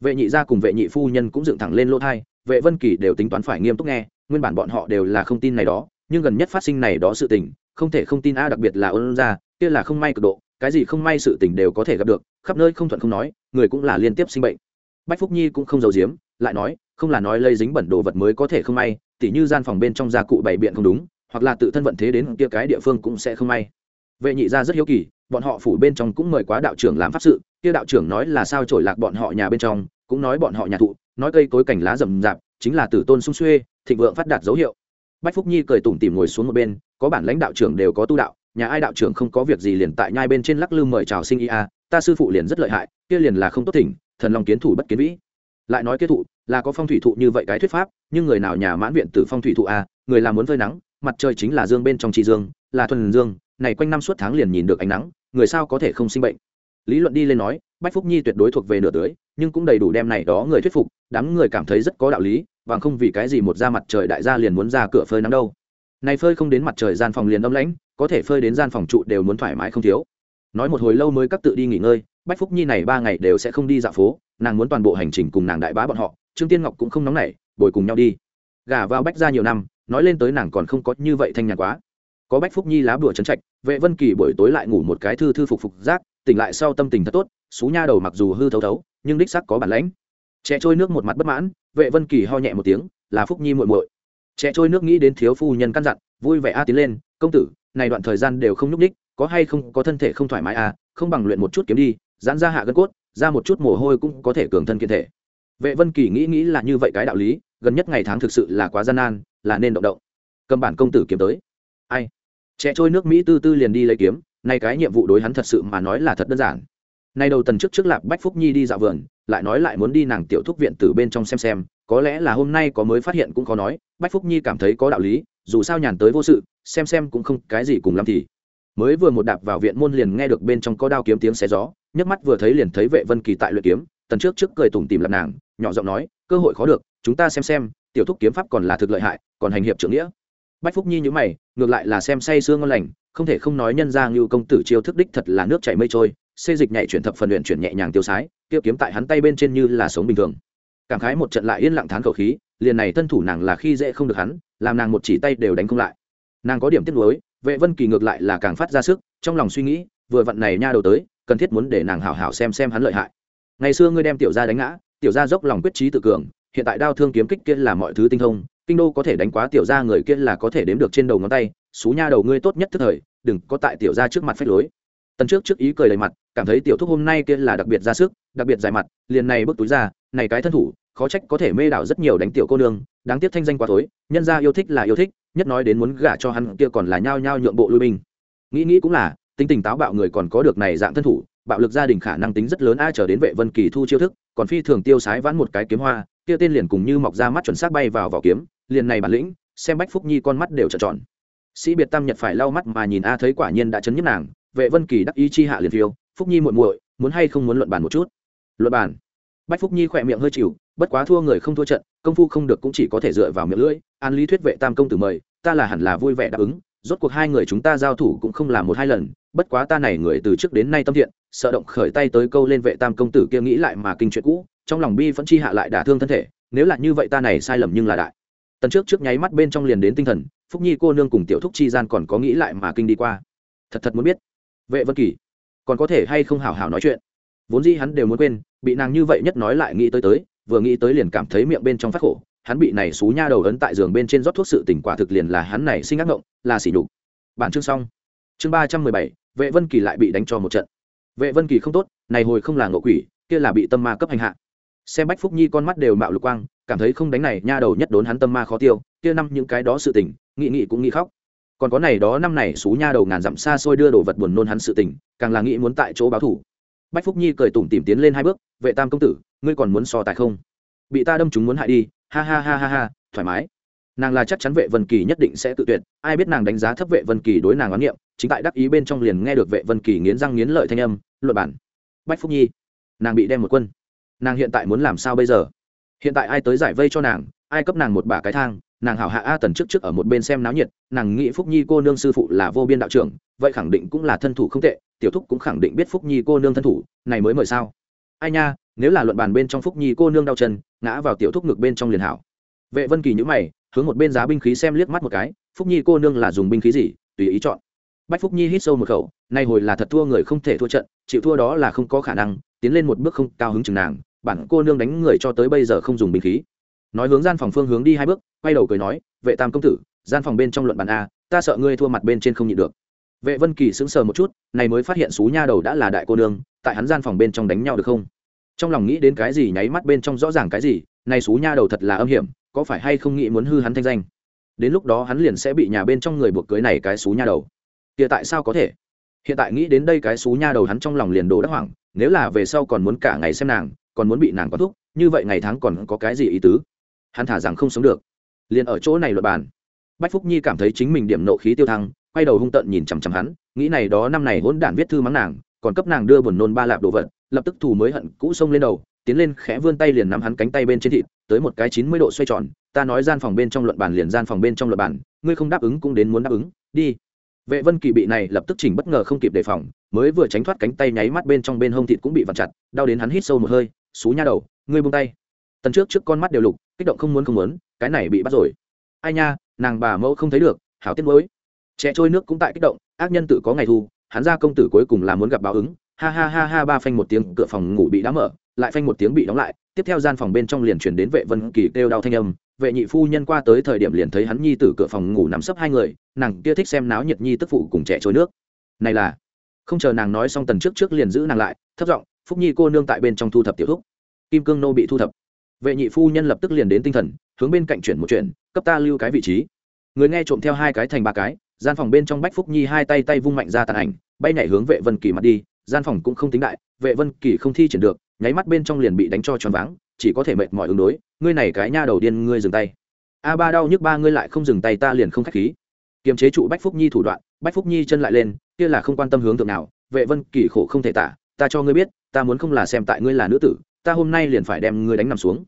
Vệ nhị gia cùng vệ nhị phu nhân cũng dựng thẳng lên lỗ thai, vệ vân kỳ đều tính toán phải nghiêm túc nghe nguyên bản bọn họ đều là không tin này đó, nhưng gần nhất phát sinh này đó sự tình, không thể không tin a, đặc biệt là ôn gia kia là không may cực độ, cái gì không may sự tình đều có thể gặp được, khắp nơi không thuận không nói, người cũng là liên tiếp sinh bệnh. Bách phúc nhi cũng không giấu giếm, lại nói, không là nói lây dính bẩn đồ vật mới có thể không may, tỉ như gian phòng bên trong gia cụ bày biện không đúng, hoặc là tự thân vận thế đến kia cái địa phương cũng sẽ không may. Vệ nhị gia rất hiếu kỳ, bọn họ phủ bên trong cũng mời quá đạo trưởng làm pháp sự, kia đạo trưởng nói là sao trổi lạc bọn họ nhà bên trong, cũng nói bọn họ nhà thụ, nói cây cối cảnh lá rậm rạp, chính là tử tôn sung xuê thịnh vượng phát đạt dấu hiệu. Bách phúc nhi cười tủm tỉm ngồi xuống một bên, có bản lãnh đạo trưởng đều có tu đạo, nhà ai đạo trưởng không có việc gì liền tại nhai bên trên lắc lư mời chào sinh ý a, ta sư phụ liền rất lợi hại, kia liền là không tốt thỉnh, thần long kiến thủ bất kiến vĩ. Lại nói kết thụ, là có phong thủy thụ như vậy cái thuyết pháp, nhưng người nào nhà mãn viện tử phong thủy thụ a, người làm muốn phơi nắng, mặt trời chính là dương bên trong trị dương, là thuần dương, này quanh năm suốt tháng liền nhìn được ánh nắng, người sao có thể không sinh bệnh? Lý luận đi lên nói, bách phúc nhi tuyệt đối thuộc về nửa tưới, nhưng cũng đầy đủ đem này đó người thuyết phục, đám người cảm thấy rất có đạo lý bằng không vì cái gì một ra mặt trời đại gia liền muốn ra cửa phơi nắng đâu. Này phơi không đến mặt trời gian phòng liền âm lãnh, có thể phơi đến gian phòng trụ đều muốn thoải mái không thiếu. Nói một hồi lâu mới các tự đi nghỉ ngơi, bách phúc nhi này ba ngày đều sẽ không đi dạo phố, nàng muốn toàn bộ hành trình cùng nàng đại bá bọn họ, trương tiên ngọc cũng không nóng nảy, bồi cùng nhau đi. Gả vào bách ra nhiều năm, nói lên tới nàng còn không có như vậy thanh nhàn quá. Có bách phúc nhi lá bùa trấn trạch, vệ vân kỳ buổi tối lại ngủ một cái thư thư phục phục giác tỉnh lại sau tâm tình thật tốt, xú nha đầu mặc dù hư thấu thấu, nhưng đích sắc có bản lãnh trẻ trôi nước một mặt bất mãn, vệ vân kỳ ho nhẹ một tiếng, là phúc nhi muội muội. Trẻ trôi nước nghĩ đến thiếu phu nhân căn dặn, vui vẻ a tiến lên, công tử, này đoạn thời gian đều không nhúc ních có hay không, có thân thể không thoải mái à không bằng luyện một chút kiếm đi, giãn ra hạ gân cốt, ra một chút mồ hôi cũng có thể cường thân kiện thể. Vệ vân kỳ nghĩ nghĩ là như vậy cái đạo lý, gần nhất ngày tháng thực sự là quá gian nan, là nên động động. Cầm bản công tử kiếm tới. Ai? Trẻ trôi nước mỹ tư tư liền đi lấy kiếm, nay cái nhiệm vụ đối hắn thật sự mà nói là thật đơn giản. Nay đầu tần trước trước lạp bách phúc nhi đi dạo vườn lại nói lại muốn đi nàng tiểu thúc viện từ bên trong xem xem, có lẽ là hôm nay có mới phát hiện cũng khó nói, bách phúc nhi cảm thấy có đạo lý, dù sao nhàn tới vô sự, xem xem cũng không cái gì cùng lắm thì. Mới vừa một đạp vào viện môn liền nghe được bên trong có đao kiếm tiếng xé gió, nhấc mắt vừa thấy liền thấy vệ vân kỳ tại luyện kiếm, tần trước trước cười tủm tìm làm nàng, nhỏ giọng nói, cơ hội khó được, chúng ta xem xem, tiểu thúc kiếm pháp còn là thực lợi hại, còn hành hiệp trưởng nghĩa. Bách phúc nhi nhữ mày, ngược lại là xem say sương ngon lành, không thể không nói nhân ra như công tử chiêu thức đích thật là nước chảy mây trôi xê dịch nhảy chuyển thập phần luyện chuyển nhẹ nhàng tiêu sái tiêu kiếm tại hắn tay bên trên như là sống bình thường. Cảm khái một trận lại yên lặng thán khẩu khí, liền này thân thủ nàng là khi dễ không được hắn, làm nàng một chỉ tay đều đánh không lại. Nàng có điểm tiếc nuối, vệ vân kỳ ngược lại là càng phát ra sức, trong lòng suy nghĩ, vừa vặn này nha đầu tới, cần thiết muốn để nàng hảo hảo xem xem hắn lợi hại. Ngày xưa ngươi đem tiểu gia đánh ngã, tiểu gia dốc lòng quyết trí tự cường, hiện tại đao thương kiếm kích kia là mọi thứ tinh thông, kinh đô có thể đánh quá tiểu gia người kia là có thể đếm được trên đầu ngón tay, xú nha đầu ngươi tốt nhất thức thời, đừng có tại tiểu gia trước mặt phách lối tần trước trước ý cười đầy mặt, cảm thấy tiểu thúc hôm nay kia là đặc biệt ra sức, đặc biệt dài mặt, liền này bước túi ra, này cái thân thủ, khó trách có thể mê đảo rất nhiều đánh tiểu cô nương, đáng tiếc thanh danh quá tối nhân gia yêu thích là yêu thích, nhất nói đến muốn gả cho hắn kia còn là nhao nhao nhượng bộ lui binh. Nghĩ nghĩ cũng là, tính tình táo bạo người còn có được này dạng thân thủ, bạo lực gia đình khả năng tính rất lớn ai trở đến vệ vân kỳ thu chiêu thức, còn phi thường tiêu sái vãn một cái kiếm hoa, kia tên liền cùng như mọc ra mắt chuẩn xác bay vào vỏ kiếm, liền này bản lĩnh, xem bách phúc nhi con mắt đều trợn tròn. Sĩ biệt tam nhật phải lau mắt mà nhìn a thấy quả nhiên đã chấn nhất nàng vệ vân kỳ đắc ý chi hạ liền phiêu, phúc nhi muội muội, muốn hay không muốn luận bàn một chút? Luận bàn? Bách phúc nhi khỏe miệng hơi chịu, bất quá thua người không thua trận, công phu không được cũng chỉ có thể dựa vào miệng lưỡi. An lý thuyết vệ tam công tử mời, ta là hẳn là vui vẻ đáp ứng. Rốt cuộc hai người chúng ta giao thủ cũng không là một hai lần, bất quá ta này người từ trước đến nay tâm thiện, sợ động khởi tay tới câu lên vệ tam công tử kia nghĩ lại mà kinh chuyện cũ, trong lòng bi vẫn chi hạ lại đả thương thân thể, nếu là như vậy ta này sai lầm nhưng là đại. Tần trước trước nháy mắt bên trong liền đến tinh thần, phúc nhi cô nương cùng tiểu thúc chi gian còn có nghĩ lại mà kinh đi qua. Thật thật muốn biết vệ vân kỳ còn có thể hay không hảo hảo nói chuyện vốn dĩ hắn đều muốn quên bị nàng như vậy nhất nói lại nghĩ tới tới vừa nghĩ tới liền cảm thấy miệng bên trong phát khổ hắn bị này xú nha đầu ấn tại giường bên trên rót thuốc sự tỉnh quả thực liền là hắn này sinh ác ngộng là sỉ nhục bản chương xong chương ba trăm mười bảy vệ vân kỳ lại bị đánh cho một trận vệ vân kỳ không tốt này hồi không là ngộ quỷ kia là bị tâm ma cấp hành hạ xem bách phúc nhi con mắt đều mạo lục quang cảm thấy không đánh này nha đầu nhất đốn hắn tâm ma khó tiêu kia năm những cái đó sự tình nghị nghị cũng nghĩ khóc còn có này đó năm này xú nha đầu ngàn dặm xa xôi đưa đồ vật buồn nôn hắn sự tình, càng là nghĩ muốn tại chỗ báo thủ. Bách phúc nhi cười tủm tìm tiến lên hai bước, vệ tam công tử, ngươi còn muốn so tài không? Bị ta đâm chúng muốn hại đi, ha ha ha ha ha, thoải mái. Nàng là chắc chắn vệ vân kỳ nhất định sẽ tự tuyệt, ai biết nàng đánh giá thấp vệ vân kỳ đối nàng oán niệm, chính tại đắc ý bên trong liền nghe được vệ vân kỳ nghiến răng nghiến lợi thanh âm luật bản. Bách phúc nhi, nàng bị đem một quân. Nàng hiện tại muốn làm sao bây giờ? Hiện tại ai tới giải vây cho nàng, ai cấp nàng một bả cái thang nàng hảo hạ a tần trước trước ở một bên xem náo nhiệt, nàng nghĩ phúc nhi cô nương sư phụ là vô biên đạo trưởng, vậy khẳng định cũng là thân thủ không tệ, tiểu thúc cũng khẳng định biết phúc nhi cô nương thân thủ, này mới mời sao? Ai nha, nếu là luận bàn bên trong phúc nhi cô nương đau chân, ngã vào tiểu thúc ngực bên trong liền hảo. Vệ vân kỳ nhữ mày, hướng một bên giá binh khí xem liếc mắt một cái, phúc nhi cô nương là dùng binh khí gì, tùy ý chọn. Bách phúc nhi hít sâu một khẩu, nay hồi là thật thua người không thể thua trận, chịu thua đó là không có khả năng, tiến lên một bước không cao hứng chừng nàng, bản cô nương đánh người cho tới bây giờ không dùng binh khí nói hướng gian phòng phương hướng đi hai bước, quay đầu cười nói, vệ tam công tử, gian phòng bên trong luận bàn a, ta sợ ngươi thua mặt bên trên không nhịn được. Vệ vân kỳ sững sờ một chút, này mới phát hiện xú nha đầu đã là đại cô nương, tại hắn gian phòng bên trong đánh nhau được không? Trong lòng nghĩ đến cái gì nháy mắt bên trong rõ ràng cái gì, này xú nha đầu thật là âm hiểm, có phải hay không nghĩ muốn hư hắn thanh danh? Đến lúc đó hắn liền sẽ bị nhà bên trong người buộc cưới này cái xú nha đầu. Kia tại sao có thể? Hiện tại nghĩ đến đây cái xú nha đầu hắn trong lòng liền đồ đắc hoảng, nếu là về sau còn muốn cả ngày xem nàng, còn muốn bị nàng có thúc, như vậy ngày tháng còn có cái gì ý tứ? Hắn thả rằng không sống được. Liền ở chỗ này luật bàn, bách phúc nhi cảm thấy chính mình điểm nộ khí tiêu thăng, quay đầu hung tợn nhìn chằm chằm hắn, nghĩ này đó năm này hỗn đản viết thư mắng nàng, còn cấp nàng đưa buồn nôn ba lạp đồ vật, lập tức thù mới hận cũ xông lên đầu, tiến lên khẽ vươn tay liền nắm hắn cánh tay bên trên thịt, tới một cái chín mươi độ xoay tròn, ta nói gian phòng bên trong luận bàn liền gian phòng bên trong luận bàn, ngươi không đáp ứng cũng đến muốn đáp ứng, đi. Vệ vân kỳ bị này lập tức chỉnh bất ngờ không kịp đề phòng, mới vừa tránh thoát cánh tay nháy mắt bên trong bên hông thịt cũng bị vặn chặt, đau đến hắn hít sâu một hơi, xú nha đầu, ngươi buông tay. Tần trước trước con mắt đều lục kích động không muốn không muốn, cái này bị bắt rồi. Ai nha, nàng bà mẫu không thấy được, hảo tiết mới trẻ trôi nước cũng tại kích động, ác nhân tự có ngày thu, hắn ra công tử cuối cùng là muốn gặp báo ứng. Ha ha ha ha, ba phanh một tiếng, cửa phòng ngủ bị đá mở, lại phanh một tiếng bị đóng lại. Tiếp theo gian phòng bên trong liền chuyển đến vệ vân kỳ kêu đau thanh âm. Vệ nhị phu nhân qua tới thời điểm liền thấy hắn nhi tử cửa phòng ngủ nằm sấp hai người, nàng kia thích xem náo nhiệt nhi tức phụ cùng trẻ trôi nước. Này là, không chờ nàng nói xong tần trước trước liền giữ nàng lại, thấp giọng, phúc nhi cô nương tại bên trong thu thập tiểu thúc. Kim cương nô bị thu thập vệ nhị phu nhân lập tức liền đến tinh thần, hướng bên cạnh chuyển một chuyện cấp ta lưu cái vị trí. Người nghe trộm theo hai cái thành ba cái, gian phòng bên trong bách phúc nhi hai tay tay vung mạnh ra tàn ảnh, bay nhảy hướng vệ vân kỳ mặt đi, gian phòng cũng không tính đại, vệ vân kỳ không thi triển được, nháy mắt bên trong liền bị đánh cho tròn váng, chỉ có thể mệt mỏi ứng đối, ngươi này cái nha đầu điên, ngươi dừng tay. A ba đau nhức ba, ngươi lại không dừng tay, ta liền không khách khí. Kiềm chế trụ bách phúc nhi thủ đoạn, bách phúc nhi chân lại lên, kia là không quan tâm hướng thượng nào, vệ vân kỳ khổ không thể tả, ta cho ngươi biết, ta muốn không là xem tại ngươi là nữ tử, ta hôm nay liền phải đem ngươi đánh nằm xuống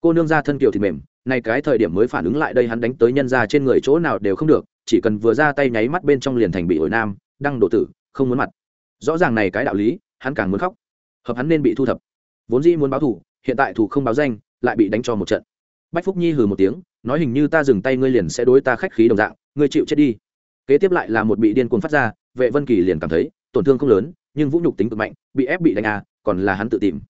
cô nương ra thân kiều thì mềm này cái thời điểm mới phản ứng lại đây hắn đánh tới nhân ra trên người chỗ nào đều không được, chỉ cần vừa ra tay nháy mắt bên trong liền thành bị ổi nam, đăng độ tử, không muốn mặt. Rõ ràng này cái đạo lý, hắn càng muốn khóc. Hợp hắn nên bị thu thập. Vốn dĩ muốn báo thù, hiện tại thù không báo danh, lại bị đánh cho một trận. Bách phúc nhi hừ một tiếng, nói hình như ta dừng tay ngươi liền sẽ đối ta khách khí đồng dạng, ngươi chịu chết đi. Kế tiếp lại là một bị điên cuồng phát ra, vệ vân kỳ liền cảm thấy, tổn thương không lớn, nhưng vũ nhục tính cực mạnh, bị ép bị đánh à còn là hắn tự tìm.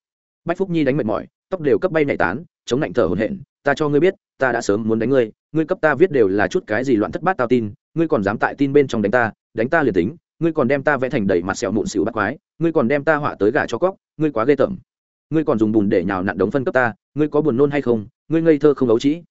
Bách phúc nhi đánh mệt mỏi, tóc đều cấp bay nhảy tán chống lạnh thở hổn hển, ta cho ngươi biết, ta đã sớm muốn đánh ngươi ngươi cấp ta viết đều là chút cái gì loạn thất bát tao tin, ngươi còn dám tại tin bên trong đánh ta đánh ta liền tính, ngươi còn đem ta vẽ thành đầy mặt sẹo mụn xỉu bắt quái, ngươi còn đem ta họa tới gà cho cóc, ngươi quá ghê tởm. Ngươi còn dùng bùn để nhào nặn đống phân cấp ta, ngươi có buồn nôn hay không, ngươi ngây thơ không ấu trĩ.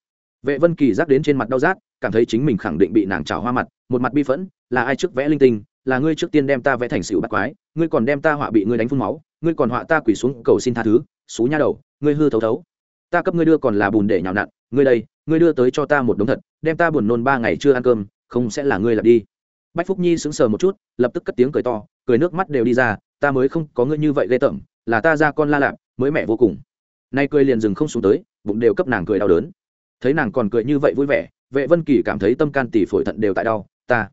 Vệ vân kỳ giác đến trên mặt đau rát, cảm thấy chính mình khẳng định bị nàng trào hoa mặt, một mặt bi phẫn, là ai trước vẽ linh tinh, là ngươi trước tiên đem ta vẽ thành sỉu bắt quái, ngươi còn đem ta họa bị ngươi đánh phun máu, ngươi còn họa ta quỳ xuống cầu xin tha thứ, xú nha đầu, ngươi hư thấu thấu ta cấp ngươi đưa còn là bùn để nhào nặn, ngươi đây, ngươi đưa tới cho ta một đống thật, đem ta buồn nôn ba ngày chưa ăn cơm, không sẽ là ngươi lặp đi. Bách phúc nhi sững sờ một chút, lập tức cất tiếng cười to, cười nước mắt đều đi ra, ta mới không có ngươi như vậy ghê tởm, là ta ra con la lạp, mới mẹ vô cùng. Nay cười liền dừng không xuống tới, bụng đều cấp nàng cười đau đớn. Thấy nàng còn cười như vậy vui vẻ, vệ vân kỳ cảm thấy tâm can tỷ phổi thận đều tại đau, ta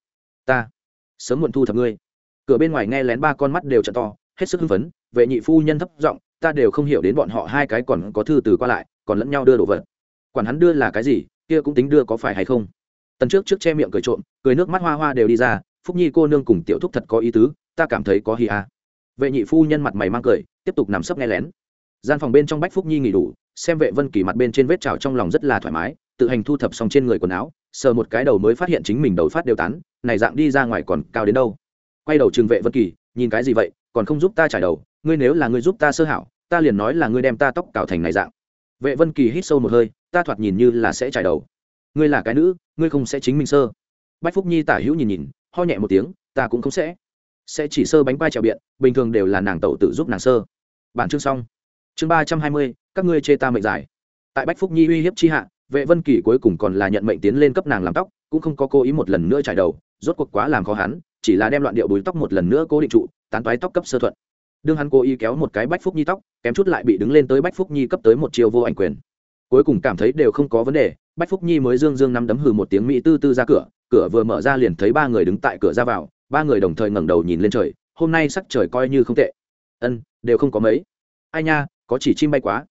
ta, sớm muộn thu thập ngươi. Cửa bên ngoài nghe lén ba con mắt đều trận to, hết sức hưng phấn, vệ nhị phu nhân thấp giọng ta đều không hiểu đến bọn họ hai cái còn có thư từ qua lại, còn lẫn nhau đưa đồ vật. Quản hắn đưa là cái gì, kia cũng tính đưa có phải hay không. Tần trước trước che miệng cười trộm, cười nước mắt hoa hoa đều đi ra, phúc nhi cô nương cùng tiểu thúc thật có ý tứ, ta cảm thấy có hi à. vệ nhị phu nhân mặt mày mang cười, tiếp tục nằm sấp nghe lén. Gian phòng bên trong bách phúc nhi nghỉ đủ, xem vệ vân kỳ mặt bên trên vết trào trong lòng rất là thoải mái, tự hành thu thập xong trên người quần áo, sờ một cái đầu mới phát hiện chính mình đầu phát đều tán, này dạng đi ra ngoài còn cao đến đâu. Quay đầu trường vệ vân kỳ, nhìn cái gì vậy còn không giúp ta trải đầu, ngươi nếu là ngươi giúp ta sơ hảo, ta liền nói là ngươi đem ta tóc cào thành này dạng. Vệ vân kỳ hít sâu một hơi, ta thoạt nhìn như là sẽ trải đầu. Ngươi là cái nữ, ngươi không sẽ chính mình sơ. Bách phúc nhi tả hữu nhìn nhìn, ho nhẹ một tiếng, ta cũng không sẽ. Sẽ chỉ sơ bánh quai trèo biện, bình thường đều là nàng tẩu tự giúp nàng sơ. Bản chương xong. Chương ba trăm hai mươi, các ngươi chê ta mệnh giải. Tại bách phúc nhi uy hiếp chi hạ, vệ vân kỳ cuối cùng còn là nhận mệnh tiến lên cấp nàng làm tóc, cũng không có cố ý một lần nữa trải đầu, rốt cuộc quá làm khó hắn chỉ là đem loạn điệu bùi tóc một lần nữa cố định trụ, tán toái tóc cấp sơ thuận. Đương hắn cố ý kéo một cái bách phúc nhi tóc, kém chút lại bị đứng lên tới bách phúc nhi cấp tới một chiều vô ảnh quyền. Cuối cùng cảm thấy đều không có vấn đề, bách phúc nhi mới dương dương nắm đấm hừ một tiếng mỹ tư tư ra cửa cửa vừa mở ra liền thấy ba người đứng tại cửa ra vào, ba người đồng thời ngẩng đầu nhìn lên trời, hôm nay sắc trời coi như không tệ. Ân, đều không có mấy. Ai nha, có chỉ chim bay quá.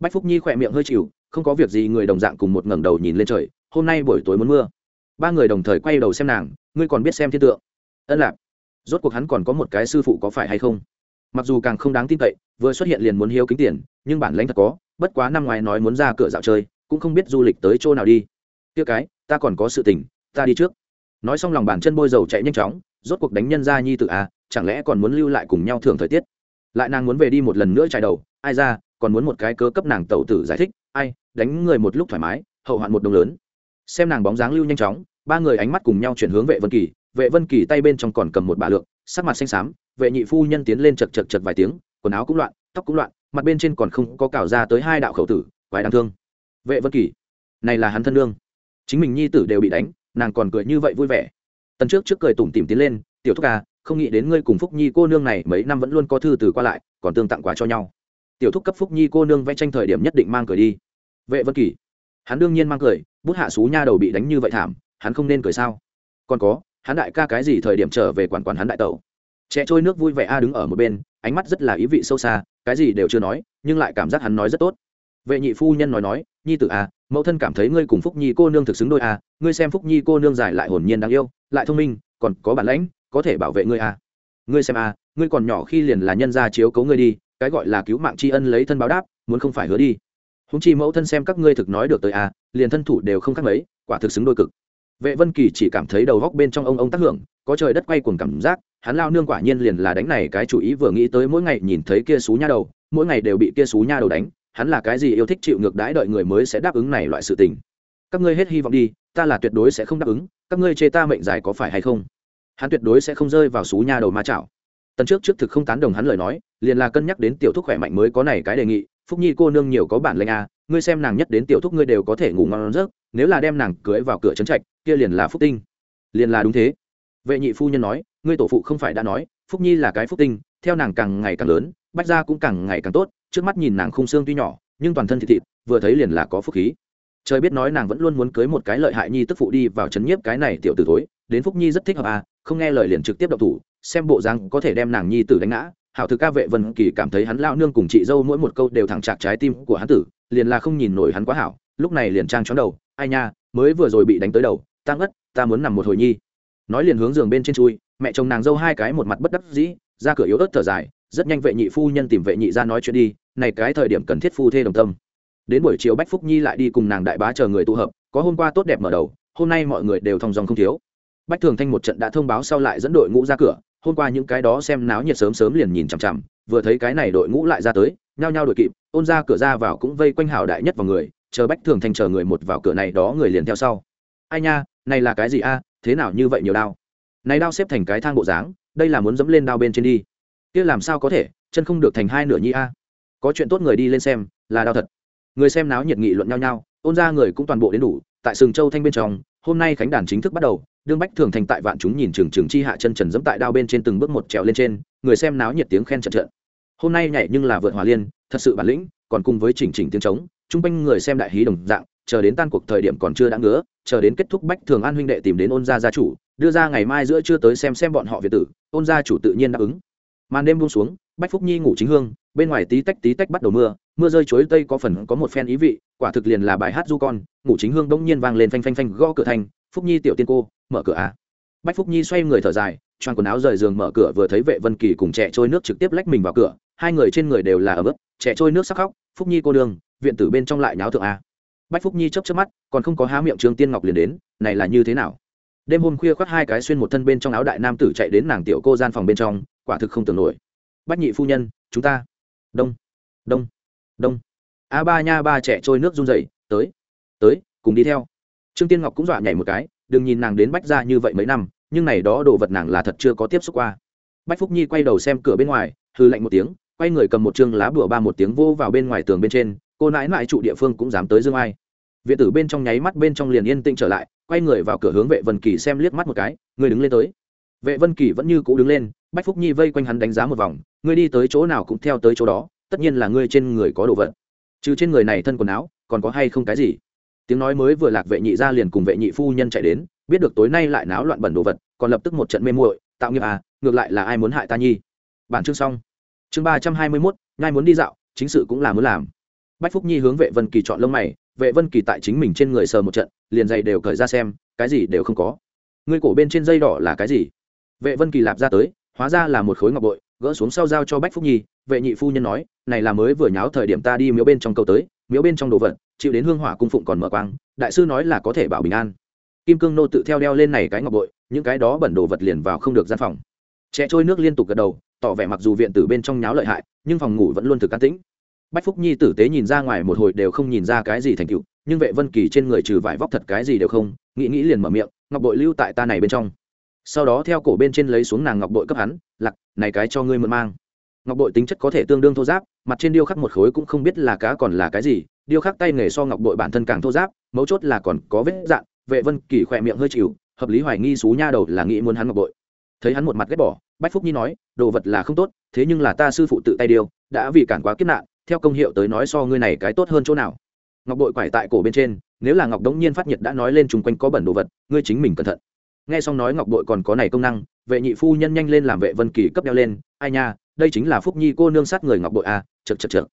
Bách phúc nhi khỏe miệng hơi chịu, không có việc gì người đồng dạng cùng một ngẩng đầu nhìn lên trời, hôm nay buổi tối muốn mưa. Ba người đồng thời quay đầu xem nàng, ngươi còn biết xem thiên tượng ân lạp rốt cuộc hắn còn có một cái sư phụ có phải hay không? Mặc dù càng không đáng tin cậy vừa xuất hiện liền muốn hiếu kính tiền nhưng bản lãnh thật có bất quá năm ngoài nói muốn ra cửa dạo chơi cũng không biết du lịch tới chỗ nào đi. Tiêu cái ta còn có sự tình ta đi trước. Nói xong lòng bàn chân bôi dầu chạy nhanh chóng rốt cuộc đánh nhân ra nhi tự à, chẳng lẽ còn muốn lưu lại cùng nhau thường thời tiết? Lại nàng muốn về đi một lần nữa chạy đầu ai ra còn muốn một cái cớ cấp nàng tẩu tử giải thích ai đánh người một lúc thoải mái hậu hoạn một đồng lớn. Xem nàng bóng dáng lưu nhanh chóng ba người ánh mắt cùng nhau chuyển hướng vệ vân kỳ vệ vân kỳ tay bên trong còn cầm một bả lượng sắc mặt xanh xám, vệ nhị phu nhân tiến lên chật chật chật vài tiếng, quần áo cũng loạn, tóc cũng loạn, mặt bên trên còn không có cào ra tới hai đạo khẩu tử, quái đáng thương. Vệ vân kỳ, này là hắn thân lương chính mình nhi tử đều bị đánh, nàng còn cười như vậy vui vẻ. Tần trước trước cười tủm tỉm tiến lên, tiểu thúc ca, không nghĩ đến ngươi cùng phúc nhi cô nương này mấy năm vẫn luôn có thư từ qua lại, còn tương tặng quà cho nhau. Tiểu thúc cấp phúc nhi cô nương vẽ tranh thời điểm nhất định mang cười đi. Vệ vân kỳ, hắn đương nhiên mang cười, bút hạ xú nha đầu bị đánh như vậy thảm, hắn không nên cười sao? Còn có hắn đại ca cái gì thời điểm trở về quản quản hắn đại tẩu. Trẻ trôi nước vui vẻ a đứng ở một bên, ánh mắt rất là ý vị sâu xa, cái gì đều chưa nói, nhưng lại cảm giác hắn nói rất tốt. Vệ nhị phu nhân nói nói, nhi tử a mẫu thân cảm thấy ngươi cùng phúc nhi cô nương thực xứng đôi a ngươi xem phúc nhi cô nương dài lại hồn nhiên đáng yêu, lại thông minh, còn có bản lãnh, có thể bảo vệ ngươi a ngươi xem a ngươi còn nhỏ khi liền là nhân gia chiếu cấu ngươi đi, cái gọi là cứu mạng tri ân lấy thân báo đáp, muốn không phải hứa đi. Húng chi mẫu thân xem các ngươi thực nói được tới a liền thân thủ đều không khác mấy, quả thực xứng đôi cực vệ vân kỳ chỉ cảm thấy đầu góc bên trong ông ông tác hưởng, có trời đất quay cuồng cảm giác, hắn lao nương quả nhiên liền là đánh này cái chủ ý vừa nghĩ tới mỗi ngày nhìn thấy kia xú nha đầu, mỗi ngày đều bị kia xú nha đầu đánh, hắn là cái gì yêu thích chịu ngược đãi đợi người mới sẽ đáp ứng này loại sự tình. Các ngươi hết hy vọng đi, ta là tuyệt đối sẽ không đáp ứng, các ngươi chê ta mệnh dài có phải hay không? Hắn tuyệt đối sẽ không rơi vào xú nha đầu ma chảo. Tần trước trước thực không tán đồng hắn lời nói, liền là cân nhắc đến tiểu thúc khỏe mạnh mới có này cái đề nghị, phúc nhi cô nương nhiều có bản lĩnh a ngươi xem nàng nhất đến tiểu thúc ngươi đều có thể ngủ ngon giấc nếu là đem nàng cưới vào cửa trấn trạch, kia liền là phúc tinh. Liền là đúng thế. Vệ nhị phu nhân nói, ngươi tổ phụ không phải đã nói, phúc nhi là cái phúc tinh, theo nàng càng ngày càng lớn, bách gia cũng càng ngày càng tốt, trước mắt nhìn nàng khung xương tuy nhỏ, nhưng toàn thân thịt thịt, vừa thấy liền là có phúc khí. Trời biết nói nàng vẫn luôn muốn cưới một cái lợi hại nhi tức phụ đi vào c h ấ n nhiếp cái này tiểu t ử tối đến phúc nhi rất thích hợp à không nghe lời liền trực tiếp động thủ, xem bộ răng có thể đem nàng nhi tử đánh ngã. Hảo thực ca vệ vân kỳ cảm thấy hắn lao nương cùng chị dâu mỗi một câu đều thẳng chạc trái tim của hắn tử, liền là không nhìn nổi hắn quá hảo, lúc này liền trang chóng đầu ai nha, mới vừa rồi bị đánh tới đầu tăng ất ta muốn nằm một hồi nhi. Nói liền hướng giường bên trên chui, mẹ chồng nàng dâu hai cái một mặt bất đắc dĩ, ra cửa yếu ớt thở dài, rất nhanh vệ nhị phu nhân tìm vệ nhị ra nói chuyện đi, này cái thời điểm cần thiết phu thê đồng tâm. Đến buổi chiều bách phúc nhi lại đi cùng nàng đại bá chờ người tụ hợp, có hôm qua tốt đẹp mở đầu, hôm nay mọi người đều thong dòng không thiếu. Bách thường thanh một trận đã thông báo sau lại dẫn đội ngũ ra cửa, hôm qua những cái đó xem náo nhiệt sớm sớm liền nhìn chằm chằm, vừa thấy cái này đội ngũ lại ra tới, nhao nhao đội kịp, ôn ra cửa ra vào cũng vây quanh hảo đại nhất vào người chờ bách thường Thành chờ người một vào cửa này đó người liền theo sau. Ai nha, này là cái gì a, thế nào như vậy nhiều đao? Này đao xếp thành cái thang bộ dáng, đây là muốn dẫm lên đao bên trên đi. Kia làm sao có thể, chân không được thành hai nửa nhi a. Có chuyện tốt người đi lên xem, là đao thật. Người xem náo nhiệt nghị luận nhau nhau, ôn ra người cũng toàn bộ đến đủ, tại sừng châu thanh bên trong, hôm nay khánh đàn chính thức bắt đầu, đương bách thường thành tại vạn chúng nhìn trường trường chi hạ chân trần dẫm tại đao bên trên từng bước một trèo lên trên, người xem náo nhiệt tiếng khen trận trận. Hôm nay nhảy nhưng là vượt hòa liên, thật sự bản lĩnh, còn cùng với chỉnh chỉnh tiếng trống chung quanh người xem đại hí đồng dạng, chờ đến tan cuộc thời điểm còn chưa đã ngứa, chờ đến kết thúc bách thường an huynh đệ tìm đến ôn gia gia chủ, đưa ra ngày mai giữa chưa tới xem xem bọn họ việt tử, ôn gia chủ tự nhiên đáp ứng màn đêm buông xuống, bách phúc nhi ngủ chính hương, bên ngoài tí tách tí tách bắt đầu mưa mưa rơi chuối tây có phần có một phen ý vị, quả thực liền là bài hát du con, ngủ chính hương đông nhiên vang lên phanh phanh phanh gõ cửa thành, phúc nhi tiểu tiên cô, mở cửa à. bách phúc nhi xoay người thở dài, choàng quần áo rời giường mở cửa vừa thấy vệ vân kỳ cùng trẻ trôi nước trực tiếp lách mình vào cửa, hai người trên người đều là ở bước trẻ trôi nước sắc khóc, phúc nhi cô đường viện tử bên trong lại nháo thượng a. bách phúc nhi chớp chớp mắt, còn không có há miệng trương tiên ngọc liền đến, này là như thế nào? Đêm hôm khuya khoác hai cái xuyên một thân bên trong áo đại nam tử chạy đến nàng tiểu cô gian phòng bên trong, quả thực không tưởng nổi. Bách nhị phu nhân, chúng ta. Đông. Đông. Đông. A ba nha, ba trẻ trôi nước run rẩy, tới. Tới, cùng đi theo. Trương tiên ngọc cũng dọa nhảy một cái, đừng nhìn nàng đến bách ra như vậy mấy năm, nhưng này đó đồ vật nàng là thật chưa có tiếp xúc qua. Bách phúc nhi quay đầu xem cửa bên ngoài hư lạnh một tiếng, quay người cầm một chương lá bùa ba một tiếng vô vào bên ngoài tường bên trên cô nãi nãi trụ địa phương cũng dám tới dương ai. Viện tử bên trong nháy mắt bên trong liền yên tĩnh trở lại, quay người vào cửa hướng vệ vân kỳ xem liếc mắt một cái, người đứng lên tới. Vệ vân kỳ vẫn như cũ đứng lên, bách phúc nhi vây quanh hắn đánh giá một vòng ngươi đi tới chỗ nào cũng theo tới chỗ đó, tất nhiên là ngươi trên người có đồ vật. Trừ trên người này thân quần áo, còn có hay không cái gì? Tiếng nói mới vừa lạc vệ nhị ra liền cùng vệ nhị phu nhân chạy đến, biết được tối nay lại náo loạn bẩn đồ vật, còn lập tức một trận mê muội, tạo nghiệp à ngược lại là ai muốn hại ta nhi? Bản chương xong. Chương ba trăm hai mươi mốt ngay muốn đi dạo, chính sự cũng là muốn làm bách phúc nhi hướng vệ vân kỳ chọn lông mày, vệ vân kỳ tại chính mình trên người sờ một trận, liền dày đều cởi ra xem, cái gì đều không có. Ngươi cổ bên trên dây đỏ là cái gì? Vệ vân kỳ lạp ra tới, hóa ra là một khối ngọc bội, gỡ xuống sau giao cho bách phúc nhi, vệ nhị phu nhân nói, này là mới vừa nháo thời điểm ta đi miếu bên trong câu tới, miếu bên trong đồ vật, chịu đến hương hỏa cung phụng còn mở quang, đại sư nói là có thể bảo bình an. Kim cương nô tự theo đeo lên này cái ngọc bội, những cái đó bẩn đồ vật liền vào không được gian phòng. Trẻ trôi nước liên tục gật đầu, tỏ vẻ mặc dù viện tử bên trong nháo lợi hại, nhưng phòng ngủ vẫn luôn thực an tĩnh bách phúc nhi tử tế nhìn ra ngoài một hồi đều không nhìn ra cái gì thành tựu, nhưng vệ vân kỳ trên người trừ vải vóc thật cái gì đều không, nghĩ nghĩ liền mở miệng, ngọc bội lưu tại ta này bên trong. Sau đó theo cổ bên trên lấy xuống nàng ngọc bội cấp hắn lặc này cái cho ngươi mượn mang. Ngọc bội tính chất có thể tương đương thô giáp, mặt trên điêu khắc một khối cũng không biết là cá còn là cái gì, điêu khắc tay nghề so ngọc bội bản thân càng thô giáp, mấu chốt là còn có vết dạn, vệ vân kỳ khỏe miệng hơi chịu, hợp lý hoài nghi xú nha đầu là nghĩ muốn hắn ngọc bội. Thấy hắn một mặt ghét bỏ, bách phúc nhi nói, đồ vật là không tốt, thế nhưng là ta sư phụ tự tay điêu, đã vì cản quá kiếp nạn theo công hiệu tới nói so ngươi này cái tốt hơn chỗ nào. Ngọc bội quải tại cổ bên trên nếu là ngọc đống nhiên phát nhiệt đã nói lên chung quanh có bẩn đồ vật ngươi chính mình cẩn thận. Nghe xong nói ngọc bội còn có này công năng vệ nhị phu nhân nhanh lên làm vệ vân kỳ cấp đeo lên ai nha đây chính là phúc nhi cô nương sát người ngọc bội à, chật chật chật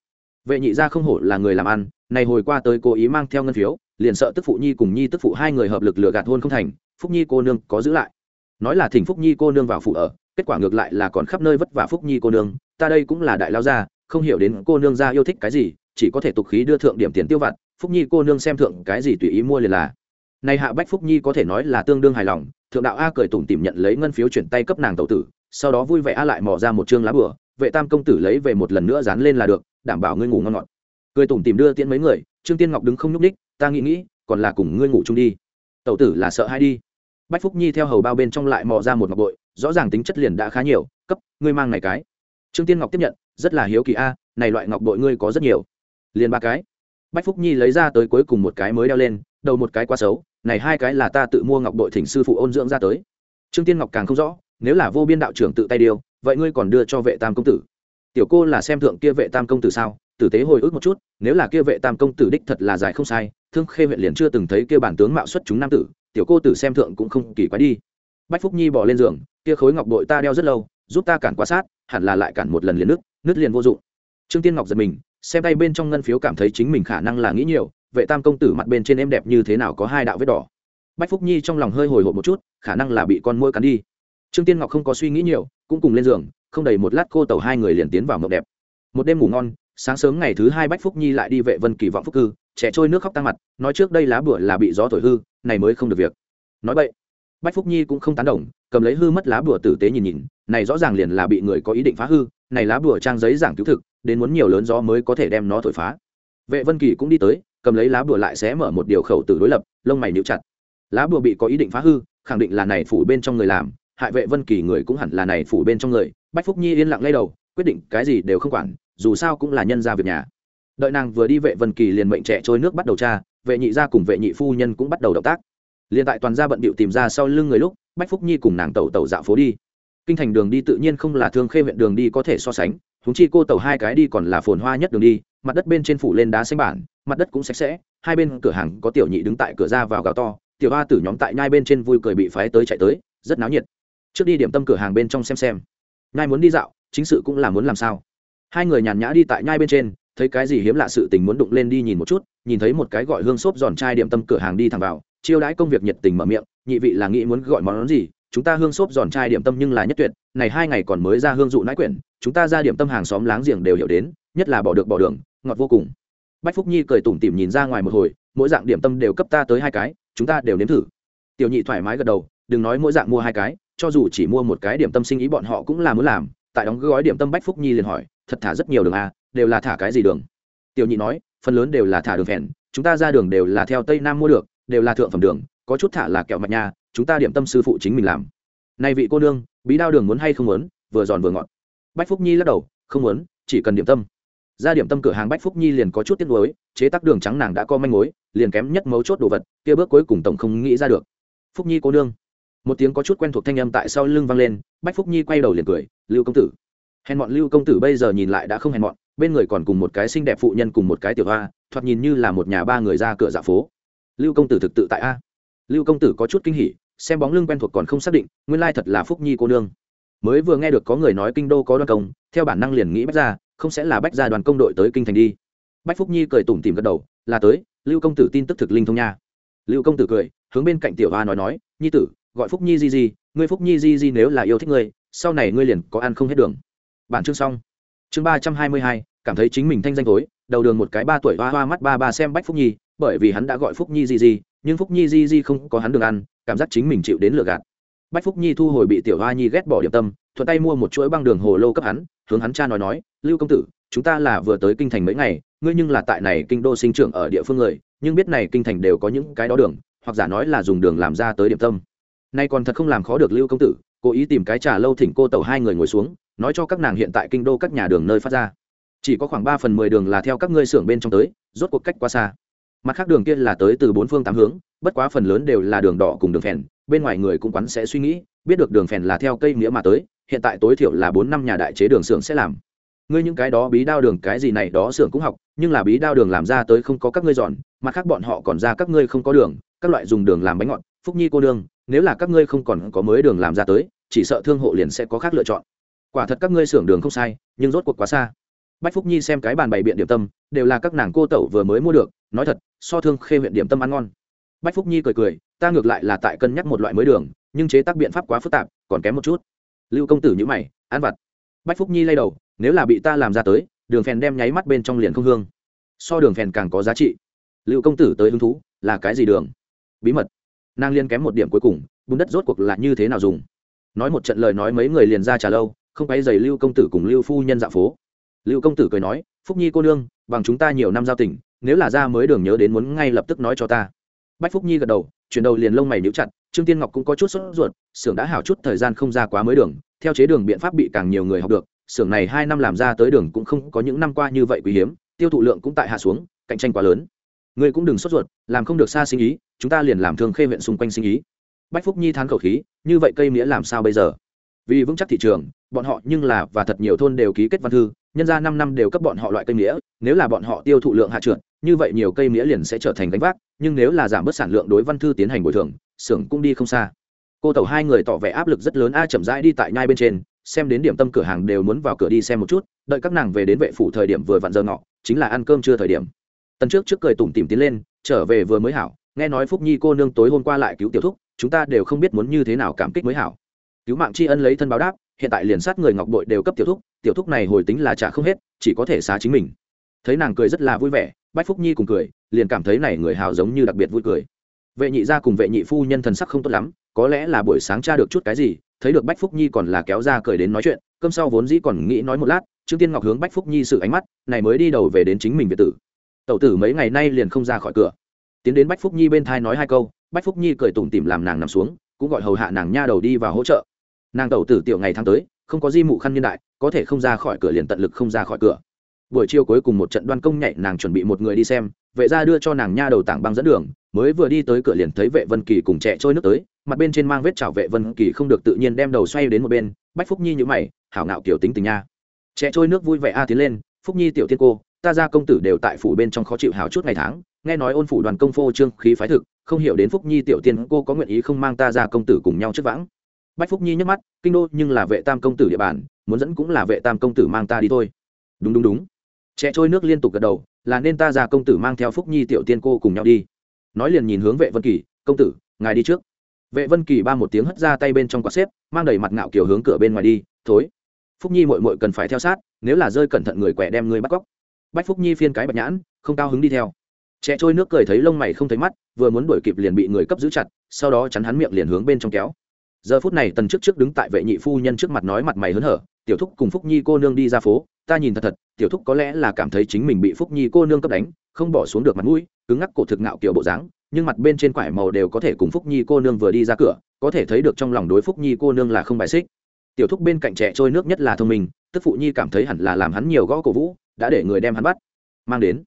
vệ nhị gia không hổ là người làm ăn này hồi qua tới cố ý mang theo ngân phiếu liền sợ tức phụ nhi cùng nhi tức phụ hai người hợp lực lừa gạt hôn không thành phúc nhi cô nương có giữ lại. Nói là thỉnh phúc nhi cô nương vào phụ ở kết quả ngược lại là còn khắp nơi vất vả phúc nhi cô nương ta đây cũng là đại lao gia không hiểu đến cô nương gia yêu thích cái gì, chỉ có thể tục khí đưa thượng điểm tiền tiêu vặt, phúc nhi cô nương xem thượng cái gì tùy ý mua liền là. Này hạ bách phúc nhi có thể nói là tương đương hài lòng, thượng đạo a cười tủm tìm nhận lấy ngân phiếu chuyển tay cấp nàng tẩu tử, sau đó vui vẻ a lại mò ra một chương lá bừa vệ tam công tử lấy về một lần nữa dán lên là được, đảm bảo ngươi ngủ ngon ngọt. Cười tủm tìm đưa tiễn mấy người, trương tiên ngọc đứng không nhúc ních ta nghĩ nghĩ, còn là cùng ngươi ngủ chung đi. Tẩu tử là sợ hai đi. Bách phúc nhi theo hầu bao bên trong lại mò ra một ngọc bội, rõ ràng tính chất liền đã khá nhiều, cấp, ngươi mang này cái trương tiên ngọc tiếp nhận rất là hiếu kỳ a này loại ngọc bội ngươi có rất nhiều. Liền ba cái. Bách phúc nhi lấy ra tới cuối cùng một cái mới đeo lên đầu một cái quá xấu này hai cái là ta tự mua ngọc bội thỉnh sư phụ ôn dưỡng ra tới. Trương tiên ngọc càng không rõ nếu là vô biên đạo trưởng tự tay điều, vậy ngươi còn đưa cho vệ tam công tử? Tiểu cô là xem thượng kia vệ tam công tử sao? Tử tế hồi ức một chút nếu là kia vệ tam công tử đích thật là dài không sai thương khê huyện liền chưa từng thấy kia bản tướng mạo xuất chúng nam tử tiểu cô tử xem thượng cũng không kỳ quái đi. Bách phúc nhi bỏ lên giường kia khối ngọc bội ta đeo rất lâu giúp ta cản quá sát hẳn là lại cản một lần liền nước nước liền vô dụng. Trương tiên ngọc giật mình, xem tay bên trong ngân phiếu cảm thấy chính mình khả năng là nghĩ nhiều, vệ tam công tử mặt bên trên em đẹp như thế nào có hai đạo vết đỏ. Bách phúc nhi trong lòng hơi hồi hộp một chút, khả năng là bị con mũi cắn đi. Trương tiên ngọc không có suy nghĩ nhiều, cũng cùng lên giường, không đầy một lát cô tàu hai người liền tiến vào mộng đẹp. Một đêm ngủ ngon, sáng sớm ngày thứ hai bách phúc nhi lại đi vệ vân kỳ vọng phúc cư, trẻ trôi nước khóc tăng mặt, nói trước đây lá bửa là bị gió thổi hư, này mới không được việc. Nói vậy bách phúc nhi cũng không tán đồng, cầm lấy hư mất lá bùa tử tế nhìn nhìn, này rõ ràng liền là bị người có ý định phá hư, này lá bùa trang giấy giảng cứu thực, đến muốn nhiều lớn gió mới có thể đem nó thổi phá. Vệ vân kỳ cũng đi tới, cầm lấy lá bùa lại sẽ mở một điều khẩu tử đối lập, lông mày níu chặt. Lá bùa bị có ý định phá hư, khẳng định là này phủ bên trong người làm, hại vệ vân kỳ người cũng hẳn là này phủ bên trong người. Bách phúc nhi yên lặng lay đầu, quyết định cái gì đều không quản, dù sao cũng là nhân gia việc nhà. Đợi nàng vừa đi vệ vân kỳ liền mệnh trẻ trôi nước bắt đầu tra, vệ nhị gia cùng vệ nhị phu nhân cũng bắt đầu động tác liền tại toàn gia bận bịu tìm ra sau lưng người lúc, bách phúc nhi cùng nàng tẩu tẩu dạo phố đi. Kinh thành đường đi tự nhiên không là thương khê huyện đường đi có thể so sánh húng chi cô tàu hai cái đi còn là phồn hoa nhất đường đi, mặt đất bên trên phủ lên đá xanh bản, mặt đất cũng sạch sẽ, hai bên cửa hàng có tiểu nhị đứng tại cửa ra vào gào to, tiểu hoa tử nhóm tại nhai bên trên vui cười bị phái tới chạy tới, rất náo nhiệt. Trước đi điểm tâm cửa hàng bên trong xem xem. Nhai muốn đi dạo, chính sự cũng là muốn làm sao. Hai người nhàn nhã đi tại nhai bên trên, thấy cái gì hiếm lạ sự tình muốn đụng lên đi nhìn một chút, nhìn thấy một cái gọi hương xốp giòn chai điểm tâm cửa hàng đi thẳng vào chiêu đãi công việc nhiệt tình mở miệng, nhị vị là nghĩ muốn gọi món gì, chúng ta hương xốp giòn chai điểm tâm nhưng là nhất tuyệt, này hai ngày còn mới ra hương dụ nãi quyển, chúng ta ra điểm tâm hàng xóm láng giềng đều hiểu đến, nhất là bỏ được bỏ đường, ngọt vô cùng. Bách phúc nhi cười tủm tỉm nhìn ra ngoài một hồi, mỗi dạng điểm tâm đều cấp ta tới hai cái, chúng ta đều nếm thử. Tiểu nhị thoải mái gật đầu, đừng nói mỗi dạng mua hai cái, cho dù chỉ mua một cái điểm tâm sinh ý bọn họ cũng là muốn làm, tại đóng gói điểm tâm bách phúc nhi liền hỏi, thật thả rất nhiều đường à đều là thả cái gì đường? Tiểu nhị nói, phần lớn đều là thả đường phèn, chúng ta ra đường đều là theo tây nam mua được đều là thượng phẩm đường, có chút thả là kẹo mạch nha, chúng ta điểm tâm sư phụ chính mình làm. Nay vị cô nương, bí đao đường muốn hay không muốn, vừa giòn vừa ngọt. Bách phúc nhi lắc đầu, không muốn, chỉ cần điểm tâm. Ra điểm tâm cửa hàng bách phúc nhi liền có chút tiếc nuối, chế tác đường trắng nàng đã có manh mối, liền kém nhất mấu chốt đồ vật, kia bước cuối cùng tổng không nghĩ ra được. Phúc nhi cô nương. Một tiếng có chút quen thuộc thanh âm tại sau lưng vang lên, bách phúc nhi quay đầu liền cười, lưu công tử. Hèn bọn lưu công tử bây giờ nhìn lại đã không hèn bọn bên người còn cùng một cái xinh đẹp phụ nhân cùng một cái tiểu hoa, thoạt nhìn như là một nhà ba người ra cửa dạ phố lưu công tử thực tự tại a. Lưu công tử có chút kinh hỉ, xem bóng lưng quen thuộc còn không xác định, nguyên lai thật là phúc nhi cô nương. Mới vừa nghe được có người nói kinh đô có đoàn công, theo bản năng liền nghĩ bách ra không sẽ là bách ra đoàn công đội tới kinh thành đi. Bách phúc nhi cười tủm tìm gật đầu, là tới, lưu công tử tin tức thực linh thông nha. Lưu công tử cười, hướng bên cạnh tiểu hoa nói nói, nhi tử, gọi phúc nhi di di, ngươi phúc nhi di di nếu là yêu thích ngươi, sau này ngươi liền có ăn không hết đường. Bản chương xong. Chương ba trăm hai mươi hai cảm thấy chính mình thanh danh tối đầu đường một cái ba tuổi hoa hoa mắt ba ba xem bách phúc nhi, bởi vì hắn đã gọi phúc nhi di di, nhưng phúc nhi di di không có hắn đường ăn, cảm giác chính mình chịu đến lừa gạt. Bách phúc nhi thu hồi bị tiểu hoa nhi ghét bỏ điểm tâm, thuận tay mua một chuỗi băng đường hồ lô cấp hắn, hướng hắn cha nói nói, lưu công tử, chúng ta là vừa tới kinh thành mấy ngày, ngươi nhưng là tại này kinh đô sinh trưởng ở địa phương người, nhưng biết này kinh thành đều có những cái đó đường, hoặc giả nói là dùng đường làm ra tới điểm tâm. Nay còn thật không làm khó được lưu công tử, cố ý tìm cái trà lâu thỉnh cô tàu hai người ngồi xuống, nói cho các nàng hiện tại kinh đô các nhà đường nơi phát ra chỉ có khoảng ba phần mười đường là theo các ngươi xưởng bên trong tới, rốt cuộc cách quá xa. Mặt khác đường kia là tới từ bốn phương tám hướng, bất quá phần lớn đều là đường đỏ cùng đường phèn, bên ngoài người cũng quắn sẽ suy nghĩ, biết được đường phèn là theo cây nghĩa mà tới, hiện tại tối thiểu là bốn năm nhà đại chế đường xưởng sẽ làm. Ngươi những cái đó bí đao đường, cái gì này đó xưởng cũng học, nhưng là bí đao đường làm ra tới không có các ngươi dọn, mặt khác bọn họ còn ra các ngươi không có đường, các loại dùng đường làm bánh ngọt, phúc nhi cô đường nếu là các ngươi không còn có mới đường làm ra tới, chỉ sợ thương hộ liền sẽ có khác lựa chọn. Quả thật các ngươi xưởng đường không sai, nhưng rốt cuộc quá xa bách phúc nhi xem cái bàn bày biện điểm tâm, đều là các nàng cô tẩu vừa mới mua được, nói thật, so thương khê huyện điểm tâm ăn ngon. Bách phúc nhi cười cười, ta ngược lại là tại cân nhắc một loại mới đường, nhưng chế tác biện pháp quá phức tạp, còn kém một chút. Lưu công tử nhữ mày, ăn vặt. Bách phúc nhi lay đầu, nếu là bị ta làm ra tới, đường phèn đem nháy mắt bên trong liền không hương. So đường phèn càng có giá trị. Lưu công tử tới hứng thú, là cái gì đường? Bí mật. Nàng liên kém một điểm cuối cùng, bùn đất rốt cuộc là như thế nào dùng? Nói một trận lời nói mấy người liền ra trả lâu, không quay giày lưu công tử cùng lưu phu nhân dạ phố lưu công tử cười nói, phúc nhi cô nương, bằng chúng ta nhiều năm giao tình, nếu là ra mới đường nhớ đến muốn ngay lập tức nói cho ta. Bách phúc nhi gật đầu, chuyển đầu liền lông mày níu chặt, trương tiên ngọc cũng có chút sốt ruột, xưởng đã hảo chút thời gian không ra quá mới đường, theo chế đường biện pháp bị càng nhiều người học được, xưởng này hai năm làm ra tới đường cũng không có những năm qua như vậy quý hiếm, tiêu thụ lượng cũng tại hạ xuống, cạnh tranh quá lớn. Người cũng đừng sốt ruột, làm không được xa sinh ý, chúng ta liền làm thương khê huyện xung quanh sinh ý. Bách phúc nhi thán khẩu khí, như vậy cây nghĩa làm sao bây giờ? Vì vững chắc thị trường, bọn họ nhưng là và thật nhiều thôn đều ký kết văn thư nhân ra năm năm đều cấp bọn họ loại cây mía, nếu là bọn họ tiêu thụ lượng hạ trượt, như vậy nhiều cây mía liền sẽ trở thành gánh vác, nhưng nếu là giảm bớt sản lượng đối văn thư tiến hành bồi thường, xưởng cũng đi không xa. Cô tẩu hai người tỏ vẻ áp lực rất lớn, a chậm rãi đi tại nhai bên trên, xem đến điểm tâm cửa hàng đều muốn vào cửa đi xem một chút, đợi các nàng về đến vệ phủ thời điểm vừa vặn giờ ngọ, chính là ăn cơm trưa thời điểm. Tần trước trước cười tủm tìm tiến lên, trở về vừa mới hảo, nghe nói phúc nhi cô nương tối hôm qua lại cứu tiểu thúc, chúng ta đều không biết muốn như thế nào cảm kích mới hảo. Cứu mạng tri ân lấy thân báo đáp hiện tại liền sát người ngọc bội đều cấp tiểu thúc tiểu thúc này hồi tính là trả không hết, chỉ có thể xá chính mình. Thấy nàng cười rất là vui vẻ, bách phúc nhi cùng cười, liền cảm thấy này người hào giống như đặc biệt vui cười. Vệ nhị gia cùng vệ nhị phu nhân thần sắc không tốt lắm, có lẽ là buổi sáng tra được chút cái gì, thấy được bách phúc nhi còn là kéo ra cười đến nói chuyện, cơm sau vốn dĩ còn nghĩ nói một lát, trương tiên ngọc hướng bách phúc nhi sự ánh mắt, này mới đi đầu về đến chính mình việt tử. Tẩu tử mấy ngày nay liền không ra khỏi cửa. Tiến đến bách phúc nhi bên thai nói hai câu, bách phúc nhi cười tủm tỉm làm nàng nằm xuống, cũng gọi hầu hạ nàng nha đầu đi vào hỗ trợ nàng tẩu tử tiểu ngày tháng tới, không có di mụ khăn nhân đại, có thể không ra khỏi cửa liền tận lực không ra khỏi cửa. Buổi chiều cuối cùng một trận đoan công nhảy, nàng chuẩn bị một người đi xem, vệ ra đưa cho nàng nha đầu tảng băng dẫn đường, mới vừa đi tới cửa liền thấy vệ vân kỳ cùng trẻ trôi nước tới, mặt bên trên mang vết chảo vệ vân kỳ không được tự nhiên đem đầu xoay đến một bên, bách phúc nhi như mày, hảo ngạo kiểu tính tình nha. Trẻ trôi nước vui vẻ a tiến lên, phúc nhi tiểu tiên cô, ta ra công tử đều tại phủ bên trong khó chịu hào chút ngày tháng, nghe nói ôn phủ đoàn công phô trương khí phái thực, không hiểu đến phúc nhi tiểu tiên cô có nguyện ý không mang ta ra công tử cùng nhau trước vãng bách phúc nhi nhắc mắt, kinh đô, nhưng là vệ tam công tử địa bàn, muốn dẫn cũng là vệ tam công tử mang ta đi thôi. Đúng đúng đúng. Trẻ trôi nước liên tục gật đầu, là nên ta ra công tử mang theo phúc nhi tiểu tiên cô cùng nhau đi. Nói liền nhìn hướng vệ vân kỳ, công tử, ngài đi trước. Vệ vân kỳ ba một tiếng hất ra tay bên trong quạt xếp, mang đầy mặt ngạo kiểu hướng cửa bên ngoài đi, thối. Phúc nhi mội mội cần phải theo sát, nếu là rơi cẩn thận người quẻ đem người bắt cóc. Bách phúc nhi phiên cái bạch nhãn, không cao hứng đi theo. Trẻ trôi nước cười thấy lông mày không thấy mắt, vừa muốn đuổi kịp liền bị người cấp giữ chặt, sau đó chắn hắn miệng liền hướng bên trong kéo giờ phút này tần trước trước đứng tại vệ nhị phu nhân trước mặt nói mặt mày hớn hở, tiểu thúc cùng phúc nhi cô nương đi ra phố, ta nhìn thật thật, tiểu thúc có lẽ là cảm thấy chính mình bị phúc nhi cô nương cấp đánh, không bỏ xuống được mặt mũi, cứng ngắc cổ thực ngạo kiểu bộ dáng, nhưng mặt bên trên quải màu đều có thể cùng phúc nhi cô nương vừa đi ra cửa, có thể thấy được trong lòng đối phúc nhi cô nương là không bài xích. Tiểu thúc bên cạnh trẻ trôi nước nhất là thông minh, tức phụ nhi cảm thấy hẳn là làm hắn nhiều gõ cổ vũ, đã để người đem hắn bắt, mang đến.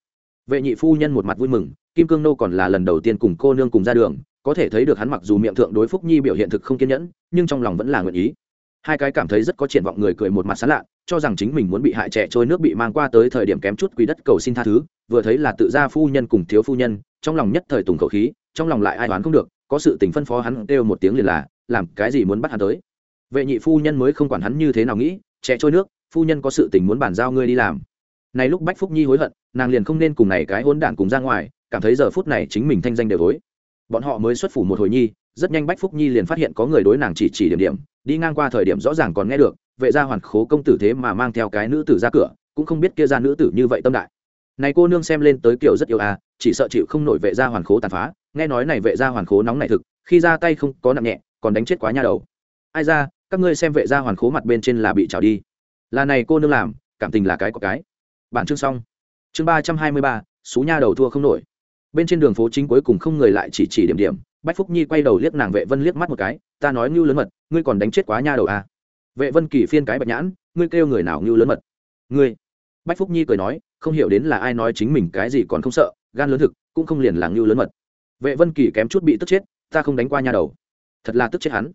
Vệ nhị phu nhân một mặt vui mừng, kim cương nô còn là lần đầu tiên cùng cô nương cùng ra đường có thể thấy được hắn mặc dù miệng thượng đối phúc nhi biểu hiện thực không kiên nhẫn, nhưng trong lòng vẫn là nguyện ý. Hai cái cảm thấy rất có triển vọng người cười một mặt sán lạ, cho rằng chính mình muốn bị hại trẻ trôi nước bị mang qua tới thời điểm kém chút quý đất cầu xin tha thứ, vừa thấy là tự gia phu nhân cùng thiếu phu nhân, trong lòng nhất thời tùng khẩu khí, trong lòng lại ai đoán không được, có sự tình phân phó hắn kêu một tiếng liền là, làm cái gì muốn bắt hắn tới. Vệ nhị phu nhân mới không quản hắn như thế nào nghĩ, trẻ trôi nước, phu nhân có sự tình muốn bàn giao ngươi đi làm. Này lúc bách phúc nhi hối hận, nàng liền không nên cùng này cái hôn đản cùng ra ngoài, cảm thấy giờ phút này chính mình thanh danh đều tối bọn họ mới xuất phủ một hồi nhi, rất nhanh bách phúc nhi liền phát hiện có người đối nàng chỉ chỉ điểm điểm, đi ngang qua thời điểm rõ ràng còn nghe được, vệ gia hoàn khố công tử thế mà mang theo cái nữ tử ra cửa, cũng không biết kia ra nữ tử như vậy tâm đại. Này cô nương xem lên tới kiểu rất yêu à chỉ sợ chịu không nổi vệ gia hoàn khố tàn phá, nghe nói này vệ gia hoàn khố nóng này thực, khi ra tay không có nặng nhẹ, còn đánh chết quá nha đầu. Ai ra, các ngươi xem vệ gia hoàn khố mặt bên trên là bị trào đi. Là này cô nương làm, cảm tình là cái có cái. Bản chương xong. Chương ba trăm hai mươi ba số nha đầu thua không nổi bên trên đường phố chính cuối cùng không người lại chỉ chỉ điểm điểm, bách phúc nhi quay đầu liếc nàng vệ vân liếc mắt một cái, ta nói ngưu lớn mật, ngươi còn đánh chết quá nha đầu à. vệ vân kỳ phiên cái bạch nhãn, ngươi kêu người nào ngưu lớn mật? Ngươi? Bách phúc nhi cười nói, không hiểu đến là ai nói chính mình cái gì còn không sợ, gan lớn thực, cũng không liền là ngưu lớn mật. Vệ vân kỳ kém chút bị tức chết, ta không đánh qua nha đầu. Thật là tức chết hắn.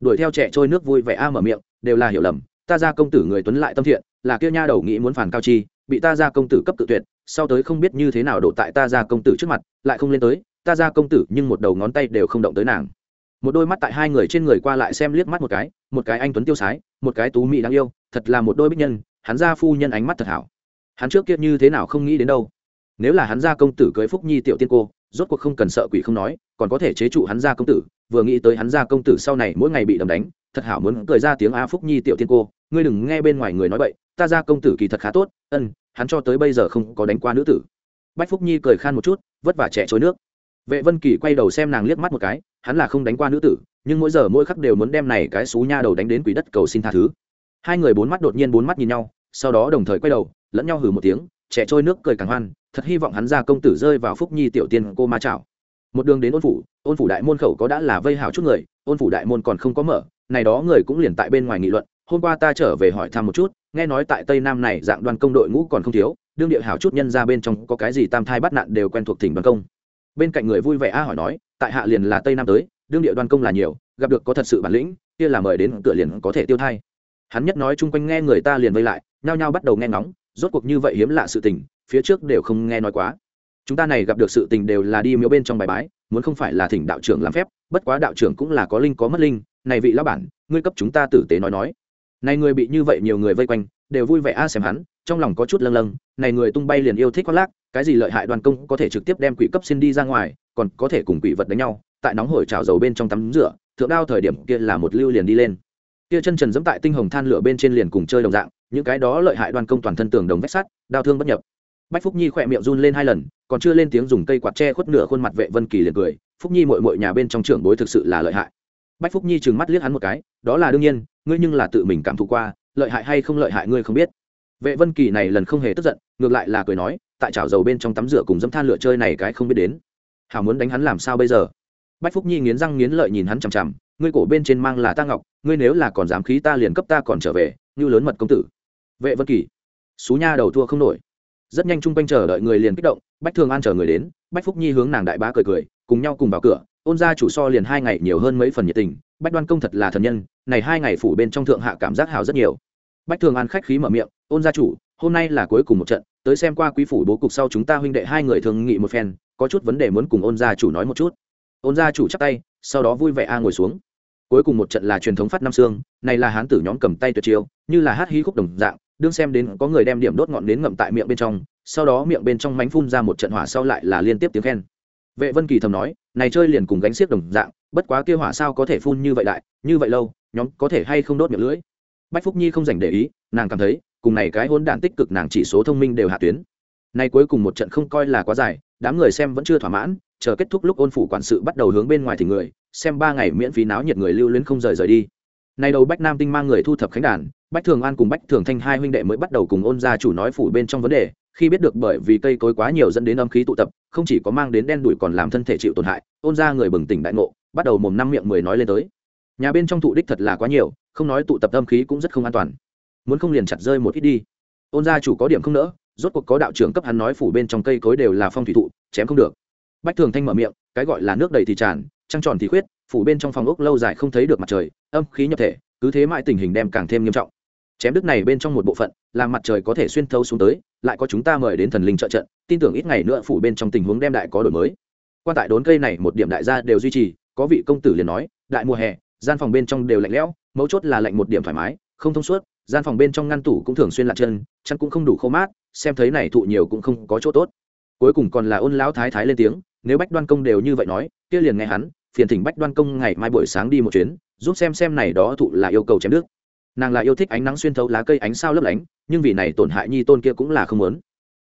Đuổi theo trẻ trôi nước vui vẻ a mở miệng, đều là hiểu lầm, ta ra công tử người tuấn lại tâm thiện, là kia nha đầu nghĩ muốn phản cao chi bị ta ra công tử cấp tự tuyệt, sau tới không biết như thế nào đổ tại ta ra công tử trước mặt, lại không lên tới, ta ra công tử nhưng một đầu ngón tay đều không động tới nàng. Một đôi mắt tại hai người trên người qua lại xem liếc mắt một cái một cái anh tuấn tiêu sái, một cái tú mỹ đáng yêu, thật là một đôi bích nhân, hắn ra phu nhân ánh mắt thật hảo. Hắn trước kia như thế nào không nghĩ đến đâu. Nếu là hắn ra công tử cưới phúc nhi tiểu tiên cô, rốt cuộc không cần sợ quỷ không nói, còn có thể chế trụ hắn ra công tử, vừa nghĩ tới hắn ra công tử sau này mỗi ngày bị đầm đánh, thật hảo muốn cười ra tiếng a phúc nhi tiểu tiên cô, ngươi đừng nghe bên ngoài người nói vậy ta ra công tử kỳ thật khá tốt, ân, hắn cho tới bây giờ không có đánh qua nữ tử. Bách phúc nhi cười khan một chút, vất vả trẻ trôi nước. Vệ vân kỳ quay đầu xem nàng liếc mắt một cái, hắn là không đánh qua nữ tử, nhưng mỗi giờ mỗi khắc đều muốn đem này cái xú nha đầu đánh đến quỷ đất cầu xin tha thứ. Hai người bốn mắt đột nhiên bốn mắt nhìn nhau, sau đó đồng thời quay đầu, lẫn nhau hừ một tiếng, trẻ trôi nước cười càng hoan, thật hy vọng hắn ra công tử rơi vào phúc nhi tiểu tiên cô ma chảo. Một đường đến ôn phủ ôn phủ đại môn khẩu có đã là vây hào chút người, ôn phủ đại môn còn không có mở, này đó người cũng liền tại bên ngoài nghị luận, hôm qua ta trở về hỏi thăm một chút nghe nói tại tây nam này dạng đoàn công đội ngũ còn không thiếu, đương địa hảo chút nhân ra bên trong có cái gì tam thai bắt nạn đều quen thuộc thỉnh đoàn công. Bên cạnh người vui vẻ a hỏi nói, tại hạ liền là tây nam tới, đương địa đoàn công là nhiều, gặp được có thật sự bản lĩnh, kia là mời đến cửa liền có thể tiêu thai. Hắn nhất nói chung quanh nghe người ta liền vây lại, nhao nhao bắt đầu nghe ngóng, rốt cuộc như vậy hiếm lạ sự tình, phía trước đều không nghe nói quá. Chúng ta này gặp được sự tình đều là đi miếu bên trong bài bái, muốn không phải là thỉnh đạo trưởng làm phép, bất quá đạo trưởng cũng là có linh có mất linh, này vị lão bản, ngươi cấp chúng ta tử tế nói nói này người bị như vậy nhiều người vây quanh, đều vui vẻ a xem hắn, trong lòng có chút lâng lâng, này người tung bay liền yêu thích khoác lác, cái gì lợi hại đoàn công có thể trực tiếp đem quỷ cấp xin đi ra ngoài, còn có thể cùng quỷ vật đánh nhau, tại nóng hổi trào dầu bên trong tắm rửa, thượng đao thời điểm kia là một lưu liền đi lên. Kia chân trần dẫm tại tinh hồng than lửa bên trên liền cùng chơi đồng dạng, những cái đó lợi hại đoàn công toàn thân tường đồng vách sắt đao thương bất nhập. Bách phúc nhi khỏe miệng run lên hai lần, còn chưa lên tiếng dùng cây quạt tre khuất nửa khuôn mặt vệ vân kỳ liền cười, phúc nhi mội mội nhà bên trong trưởng bối thực sự là lợi hại bách phúc nhi trừng mắt liếc hắn một cái, đó là đương nhiên, ngươi nhưng là tự mình cảm thụ qua, lợi hại hay không lợi hại ngươi không biết. Vệ vân kỳ này lần không hề tức giận, ngược lại là cười nói, tại chảo dầu bên trong tắm rửa cùng dâm than lửa chơi này cái không biết đến. Hảo muốn đánh hắn làm sao bây giờ? Bách phúc nhi nghiến răng nghiến lợi nhìn hắn chằm chằm, ngươi cổ bên trên mang là ta ngọc, ngươi nếu là còn dám khí ta liền cấp ta còn trở về, như lớn mật công tử. Vệ vân kỳ, xú nha đầu thua không nổi. Rất nhanh chung quanh chờ đợi người liền kích động, bách thường an chờ người đến, bách phúc nhi hướng nàng đại bá cười cười, cùng nhau cùng vào cửa ôn gia chủ so liền hai ngày nhiều hơn mấy phần nhiệt tình, bách đoan công thật là thần nhân, này hai ngày phủ bên trong thượng hạ cảm giác hào rất nhiều. Bách thường an khách khí mở miệng, ôn gia chủ, hôm nay là cuối cùng một trận, tới xem qua quý phủ bố cục sau chúng ta huynh đệ hai người thường nghị một phen, có chút vấn đề muốn cùng ôn gia chủ nói một chút. Ôn gia chủ chắp tay, sau đó vui vẻ a ngồi xuống. Cuối cùng một trận là truyền thống phát năm xương, này là hán tử nhóm cầm tay tuyệt chiêu, như là hát hí khúc đồng dạng, đương xem đến có người đem điểm đốt ngọn đến ngậm tại miệng bên trong, sau đó miệng bên trong mánh phun ra một trận hỏa sau lại là liên tiếp tiếng khen. Vệ vân kỳ thầm nói này chơi liền cùng gánh xiếc đồng dạng, bất quá kia hỏa sao có thể phun như vậy đại, như vậy lâu, nhóm có thể hay không đốt miệng lưỡi? Bách phúc nhi không dành để ý, nàng cảm thấy, cùng này cái hôn đản tích cực nàng chỉ số thông minh đều hạ tuyến. Nay cuối cùng một trận không coi là quá dài, đám người xem vẫn chưa thỏa mãn, chờ kết thúc lúc ôn phủ quản sự bắt đầu hướng bên ngoài thì người, xem ba ngày miễn phí náo nhiệt người lưu luyến không rời rời đi nay đầu bách nam tinh mang người thu thập khánh đàn, bách thường an cùng bách thường thanh hai huynh đệ mới bắt đầu cùng ôn gia chủ nói phủ bên trong vấn đề, khi biết được bởi vì cây cối quá nhiều dẫn đến âm khí tụ tập, không chỉ có mang đến đen đủi còn làm thân thể chịu tổn hại, ôn gia người bừng tỉnh đại ngộ, bắt đầu mồm năm miệng mười nói lên tới. Nhà bên trong thụ đích thật là quá nhiều, không nói tụ tập âm khí cũng rất không an toàn. Muốn không liền chặt rơi một ít đi. Ôn gia chủ có điểm không nỡ, rốt cuộc có đạo trưởng cấp hắn nói phủ bên trong cây cối đều là phong thủy thụ, chém không được. Bách thường thanh mở miệng, cái gọi là nước đầy thì tràn, trăng tròn thì khuyết phủ bên trong phòng ốc lâu dài không thấy được mặt trời, âm khí nhập thể, cứ thế mãi tình hình đem càng thêm nghiêm trọng. Chém đứt này bên trong một bộ phận, làm mặt trời có thể xuyên thấu xuống tới, lại có chúng ta mời đến thần linh trợ trận, tin tưởng ít ngày nữa phủ bên trong tình huống đem đại có đổi mới. Quan tại đốn cây này một điểm đại gia đều duy trì, có vị công tử liền nói, đại mùa hè, gian phòng bên trong đều lạnh lẽo, mấu chốt là lạnh một điểm thoải mái, không thông suốt, gian phòng bên trong ngăn tủ cũng thường xuyên lạc chân, chăn cũng không đủ khô mát, xem thấy này thụ nhiều cũng không có chỗ tốt. Cuối cùng còn là ôn lão thái thái lên tiếng, nếu bách đoan công đều như vậy nói, kia liền nghe hắn phiền thỉnh bách đoan công ngày mai buổi sáng đi một chuyến, giúp xem xem này đó thụ là yêu cầu chém nước. Nàng là yêu thích ánh nắng xuyên thấu lá cây ánh sao lấp lánh, nhưng vì này tổn hại nhi tôn kia cũng là không muốn.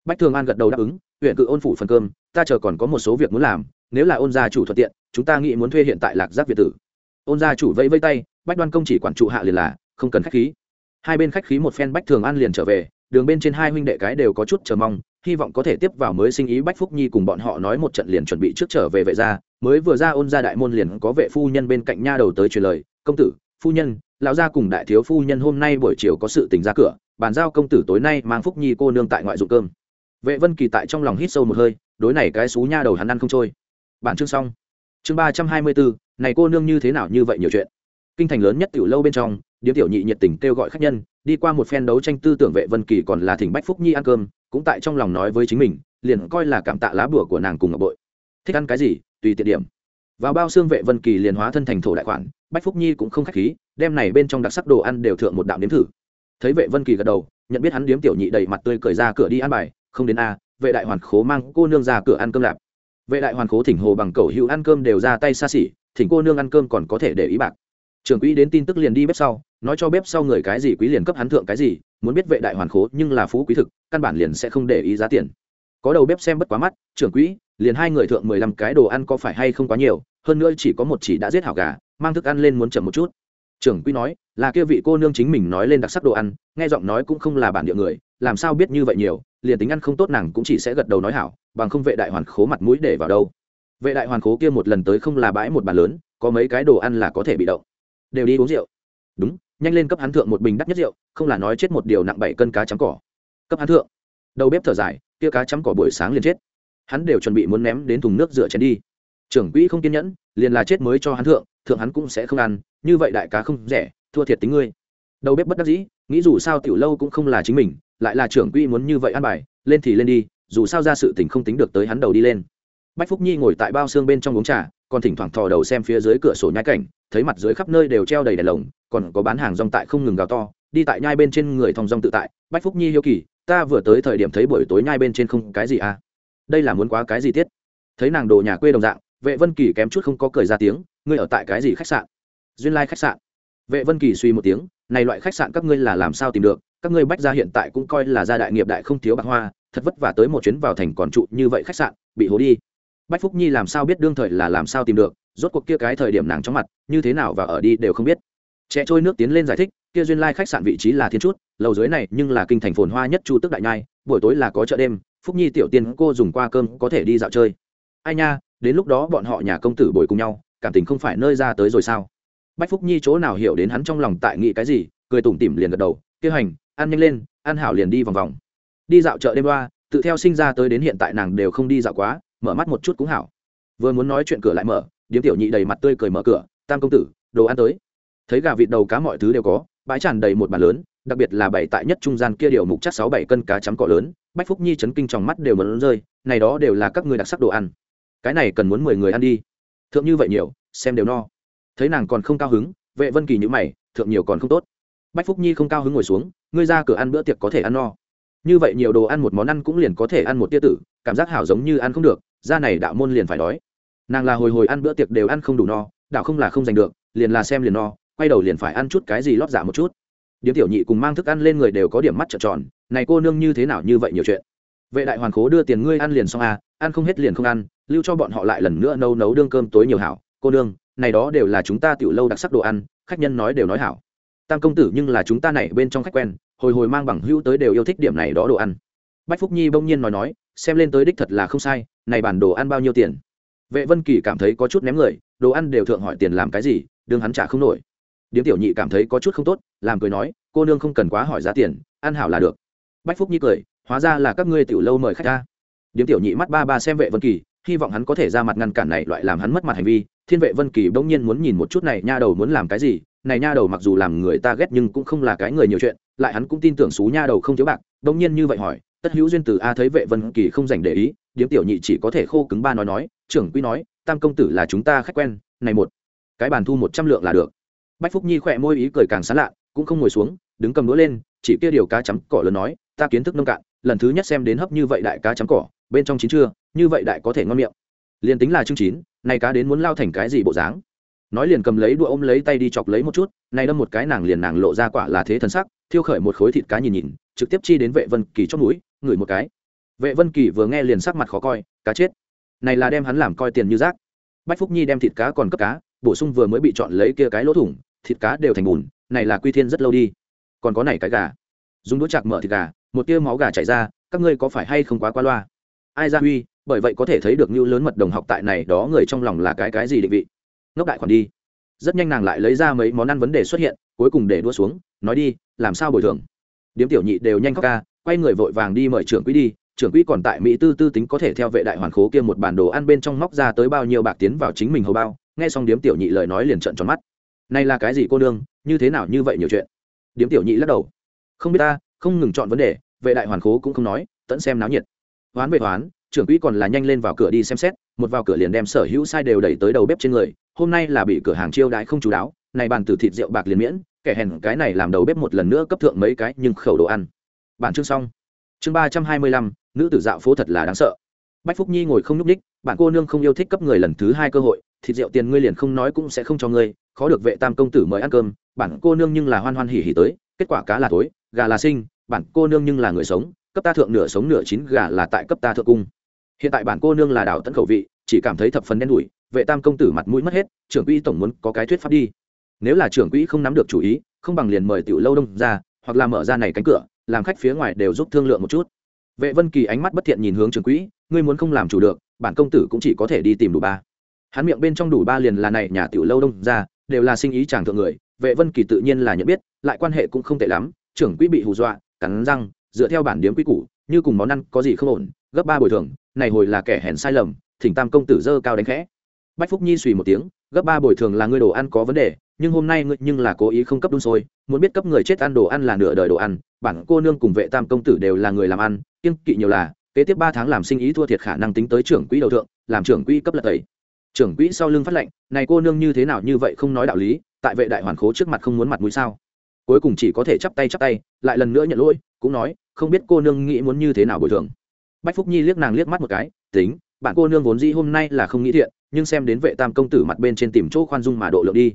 Bách thường an gật đầu đáp ứng, huyện cự ôn phủ phần cơm, ta chờ còn có một số việc muốn làm, nếu là ôn gia chủ thuận tiện, chúng ta nghĩ muốn thuê hiện tại lạc giác việt tử. Ôn gia chủ vẫy vây tay, bách đoan công chỉ quản trụ hạ liền là, không cần khách khí. Hai bên khách khí một phen bách thường an liền trở về, đường bên trên hai huynh đệ cái đều có chút chờ mong hy vọng có thể tiếp vào mới sinh ý bách phúc nhi cùng bọn họ nói một trận liền chuẩn bị trước trở về vệ gia. Mới vừa ra ôn ra đại môn liền có vệ phu nhân bên cạnh nha đầu tới truyền lời. Công tử, phu nhân, lão gia cùng đại thiếu phu nhân hôm nay buổi chiều có sự tình ra cửa, bàn giao công tử tối nay mang phúc nhi cô nương tại ngoại dụng cơm. Vệ vân kỳ tại trong lòng hít sâu một hơi, đối này cái xú nha đầu hắn ăn không trôi. Bản chương xong. Chương ba trăm hai mươi bốn này cô nương như thế nào như vậy nhiều chuyện. Kinh thành lớn nhất tiểu lâu bên trong, điếm tiểu nhị nhiệt tình kêu gọi khách nhân, đi qua một phen đấu tranh tư tưởng vệ vân kỳ còn là thỉnh bách phúc nhi ăn cơm cũng tại trong lòng nói với chính mình, liền coi là cảm tạ lá bùa của nàng cùng ngọc bội. Thích ăn cái gì, tùy tiện điểm. Vào bao xương vệ vân kỳ liền hóa thân thành thổ đại khoản, bách phúc nhi cũng không khách khí, đem này bên trong đặc sắc đồ ăn đều thượng một đạo nếm thử. Thấy vệ vân kỳ gật đầu, nhận biết hắn điếm tiểu nhị đầy mặt tươi cười ra cửa đi ăn bài, không đến a, vệ đại hoàn khố mang cô nương ra cửa ăn cơm lạp. Vệ đại hoàn khố thỉnh hồ bằng cầu hữu ăn cơm đều ra tay xa xỉ, thỉnh cô nương ăn cơm còn có thể để ý bạc trưởng quỹ đến tin tức liền đi bếp sau, nói cho bếp sau người cái gì quý liền cấp hắn thượng cái gì, muốn biết vệ đại hoàn khố nhưng là phú quý thực, căn bản liền sẽ không để ý giá tiền. Có đầu bếp xem bất quá mắt, trưởng quỹ, liền hai người thượng mười lăm cái đồ ăn có phải hay không quá nhiều, hơn nữa chỉ có một chỉ đã giết hảo gà, mang thức ăn lên muốn chậm một chút. Trưởng quỹ nói, là kia vị cô nương chính mình nói lên đặc sắc đồ ăn, nghe giọng nói cũng không là bản địa người, làm sao biết như vậy nhiều, liền tính ăn không tốt nàng cũng chỉ sẽ gật đầu nói hảo, bằng không vệ đại hoàn khố mặt mũi để vào đâu. Vệ đại hoàn khố kia một lần tới không là bãi một bàn lớn, có mấy cái đồ ăn là có thể bị động đều đi uống rượu. Đúng, nhanh lên cấp hắn thượng một bình đắt nhất rượu, không là nói chết một điều nặng bảy cân cá chấm cỏ. Cấp hắn thượng. Đầu bếp thở dài, kia cá chấm cỏ buổi sáng liền chết. Hắn đều chuẩn bị muốn ném đến thùng nước rửa chén đi. Trưởng quỹ không kiên nhẫn, liền là chết mới cho hắn thượng thượng hắn cũng sẽ không ăn, như vậy đại cá không rẻ, thua thiệt tính ngươi. Đầu bếp bất đắc dĩ, nghĩ dù sao tiểu lâu cũng không là chính mình, lại là trưởng quỹ muốn như vậy ăn bài, lên thì lên đi, dù sao ra sự tình không tính được tới hắn đầu đi lên. Bách phúc nhi ngồi tại bao xương bên trong uống trà, còn thỉnh thoảng thò đầu xem phía dưới cửa sổ nhai cảnh thấy mặt dưới khắp nơi đều treo đầy đèn lồng, còn có bán hàng rong tại không ngừng gào to, đi tại nhai bên trên người thong rong tự tại, bách phúc nhi hiếu kỳ, ta vừa tới thời điểm thấy buổi tối nhai bên trên không cái gì à? Đây là muốn quá cái gì tiết? Thấy nàng đồ nhà quê đồng dạng, vệ vân kỳ kém chút không có cười ra tiếng, ngươi ở tại cái gì khách sạn? Duyên lai khách sạn. Vệ vân kỳ suy một tiếng, này loại khách sạn các ngươi là làm sao tìm được? Các ngươi bách gia hiện tại cũng coi là gia đại nghiệp đại không thiếu bạc hoa, thật vất vả tới một chuyến vào thành còn trụ như vậy khách sạn, bị hố đi. Bách phúc nhi làm sao biết đương thời là làm sao tìm được? Rốt cuộc kia cái thời điểm nàng chóng mặt, như thế nào và ở đi đều không biết. Trẻ trôi nước tiến lên giải thích, kia duyên lai khách sạn vị trí là thiên chút, lầu dưới này nhưng là kinh thành phồn hoa nhất chu tức đại nhai, buổi tối là có chợ đêm, phúc nhi tiểu tiên cô dùng qua cơm có thể đi dạo chơi. Ai nha, đến lúc đó bọn họ nhà công tử bồi cùng nhau, cảm tình không phải nơi ra tới rồi sao? Bách phúc nhi chỗ nào hiểu đến hắn trong lòng tại nghĩ cái gì, cười tủm tỉm liền gật đầu kia hành ăn nhanh lên, ăn hảo liền đi vòng vòng. Đi dạo chợ đêm qua, tự theo sinh ra tới đến hiện tại nàng đều không đi dạo quá, mở mắt một chút cũng hảo. Vừa muốn nói chuyện cửa lại mở điếm tiểu nhị đầy mặt tươi cười mở cửa, tam công tử, đồ ăn tới. Thấy gà vịt đầu cá mọi thứ đều có, bãi tràn đầy một bàn lớn, đặc biệt là bảy tại nhất trung gian kia điều mục chắc sáu bảy cân cá chấm cỏ lớn, bách phúc nhi chấn kinh trong mắt đều mẫn rơi, này đó đều là các người đặc sắc đồ ăn. Cái này cần muốn mười người ăn đi. Thượng như vậy nhiều, xem đều no. Thấy nàng còn không cao hứng, vệ vân kỳ nhữ mày, thượng nhiều còn không tốt. Bách phúc nhi không cao hứng ngồi xuống, ngươi ra cửa ăn bữa tiệc có thể ăn no. Như vậy nhiều đồ ăn một món ăn cũng liền có thể ăn một tia tử, cảm giác hảo giống như ăn không được da này đạo môn liền phải đói nàng là hồi hồi ăn bữa tiệc đều ăn không đủ no đạo không là không giành được, liền là xem liền no, quay đầu liền phải ăn chút cái gì lót giả dạ một chút. Điếm tiểu nhị cùng mang thức ăn lên người đều có điểm mắt trợn tròn, này cô nương như thế nào như vậy nhiều chuyện. Vệ đại hoàn khố đưa tiền ngươi ăn liền xong à ăn không hết liền không ăn, lưu cho bọn họ lại lần nữa nấu nấu đương cơm tối nhiều hảo. Cô nương, này đó đều là chúng ta tiểu lâu đặc sắc đồ ăn, khách nhân nói đều nói hảo. Tam công tử nhưng là chúng ta này bên trong khách quen, hồi hồi mang bằng hữu tới đều yêu thích điểm này đó đồ ăn. Bách phúc nhi bỗng nhiên nói nói, xem lên tới đích thật là không sai, này bản đồ ăn bao nhiêu tiền? Vệ vân kỳ cảm thấy có chút ném người, đồ ăn đều thượng hỏi tiền làm cái gì, đương hắn trả không nổi. Điếm tiểu nhị cảm thấy có chút không tốt, làm cười nói, cô nương không cần quá hỏi giá tiền, ăn hảo là được. Bách phúc nhi cười, hóa ra là các ngươi tiểu lâu mời khách ta. Điếm tiểu nhị mắt ba ba xem vệ vân kỳ, hy vọng hắn có thể ra mặt ngăn cản này loại làm hắn mất mặt hành vi. Thiên vệ vân kỳ bỗng nhiên muốn nhìn một chút này nha đầu muốn làm cái gì. Này nha đầu mặc dù làm người ta ghét nhưng cũng không là cái người nhiều chuyện, lại hắn cũng tin tưởng xú nha đầu không thiếu bạc, bỗng nhiên như vậy hỏi, tất hữu duyên từ a thấy vệ vân kỳ không dành để ý. Điếm tiểu nhị chỉ có thể khô cứng ba nói nói trưởng quy nói, tam công tử là chúng ta khách quen, này một cái bàn thu một trăm lượng là được. Bách phúc nhi khỏe môi ý cười càng sán lạ, cũng không ngồi xuống, đứng cầm đũa lên, chỉ kia điều cá chấm cỏ lớn nói, ta kiến thức nông cạn, lần thứ nhất xem đến hấp như vậy đại cá chấm cỏ, bên trong chín chưa, như vậy đại có thể ngon miệng. Liền tính là chương chín này cá đến muốn lao thành cái gì bộ dáng? Nói liền cầm lấy đũa ôm lấy tay đi chọc lấy một chút này đâm một cái nàng liền nàng lộ ra quả là thế thần sắc, thiêu khởi một khối thịt cá nhìn nhìn, trực tiếp chi đến vệ vân kỳ chót mũi, ngửi một cái. Vệ vân kỳ vừa nghe liền sắc mặt khó coi, cá chết này là đem hắn làm coi tiền như rác. Bách phúc nhi đem thịt cá còn cấp cá, bổ sung vừa mới bị chọn lấy kia cái lỗ thủng, thịt cá đều thành bùn, này là quy thiên rất lâu đi. Còn có này cái gà. Dùng đũa chạc mở thịt gà, một tia máu gà chảy ra, các ngươi có phải hay không quá qua loa? Ai ra huy, bởi vậy có thể thấy được như lớn mật đồng học tại này đó người trong lòng là cái cái gì định vị. Ngốc đại khoản đi. Rất nhanh nàng lại lấy ra mấy món ăn vấn đề xuất hiện, cuối cùng để đua xuống, nói đi, làm sao bồi thường? Điếm tiểu nhị đều nhanh khóc ca, quay người vội vàng đi mời trưởng quý đi trưởng quỹ còn tại mỹ tư tư tính có thể theo vệ đại hoàn khố kia một bản đồ ăn bên trong móc ra tới bao nhiêu bạc tiến vào chính mình hầu bao, nghe xong điếm tiểu nhị lời nói liền trợn tròn mắt. Này là cái gì cô đương như thế nào như vậy nhiều chuyện? Điếm tiểu nhị lắc đầu. Không biết ta, không ngừng chọn vấn đề, vệ đại hoàn khố cũng không nói tẫn xem náo nhiệt. Hoán về hoán, trưởng quỹ còn là nhanh lên vào cửa đi xem xét, một vào cửa liền đem sở hữu sai đều đẩy tới đầu bếp trên người, hôm nay là bị cửa hàng chiêu đãi không chú đáo, này bàn từ thịt rượu bạc liền miễn, kẻ hèn cái này làm đầu bếp một lần nữa cấp thượng mấy cái nhưng khẩu đồ ăn. Bản chương xong. Chương ba trăm hai mươi lăm nữ tử dạo phố thật là đáng sợ. Bách phúc nhi ngồi không nhúc ních bạn cô nương không yêu thích cấp người lần thứ hai cơ hội, thịt rượu tiền ngươi liền không nói cũng sẽ không cho ngươi, khó được vệ tam công tử mời ăn cơm bản cô nương nhưng là hoan hoan hỉ hỉ tới, kết quả cá là tối gà là sinh bản cô nương nhưng là người sống, cấp ta thượng nửa sống nửa chín, gà là tại cấp ta thượng cung. Hiện tại bản cô nương là đảo tận khẩu vị, chỉ cảm thấy thập phần đen đủi, vệ tam công tử mặt mũi mất hết, trưởng quỹ tổng muốn có cái thuyết pháp đi. Nếu là trưởng quỹ không nắm được chủ ý, không bằng liền mời tiểu lâu đông ra, hoặc là mở ra này cánh cửa, làm khách phía ngoài đều giúp thương lượng một chút vệ vân kỳ ánh mắt bất thiện nhìn hướng trưởng quỹ, ngươi muốn không làm chủ được, bản công tử cũng chỉ có thể đi tìm đủ ba. Hắn miệng bên trong đủ ba liền là này nhà tiểu lâu đông ra, đều là sinh ý chàng thượng người, vệ vân kỳ tự nhiên là nhận biết, lại quan hệ cũng không tệ lắm trưởng quỹ bị hù dọa, cắn răng, dựa theo bản điếm quy củ, như cùng món ăn có gì không ổn, gấp ba bồi thường, này hồi là kẻ hèn sai lầm, thỉnh tam công tử dơ cao đánh khẽ. Bách phúc nhi suy một tiếng, gấp ba bồi thường là ngươi đồ ăn có vấn đề nhưng hôm nay ngươi nhưng là cố ý không cấp đun sôi, muốn biết cấp người chết ăn đồ ăn là nửa đời đồ ăn, bản cô nương cùng vệ tam công tử đều là người làm ăn kiên kỵ nhiều là, kế tiếp ba tháng làm sinh ý thua thiệt khả năng tính tới trưởng quỹ đầu thượng, làm trưởng quỹ cấp lật tẩy. Trưởng quỹ sau lưng phát lệnh, này cô nương như thế nào như vậy không nói đạo lý, tại vệ đại hoàn khố trước mặt không muốn mặt mũi sao? Cuối cùng chỉ có thể chắp tay chắp tay, lại lần nữa nhận lỗi, cũng nói, không biết cô nương nghĩ muốn như thế nào bồi thường. Bách phúc nhi liếc nàng liếc mắt một cái, tính bạn cô nương vốn dĩ hôm nay là không nghĩ thiện, nhưng xem đến vệ tam công tử mặt bên trên tìm chỗ khoan dung mà độ lượng đi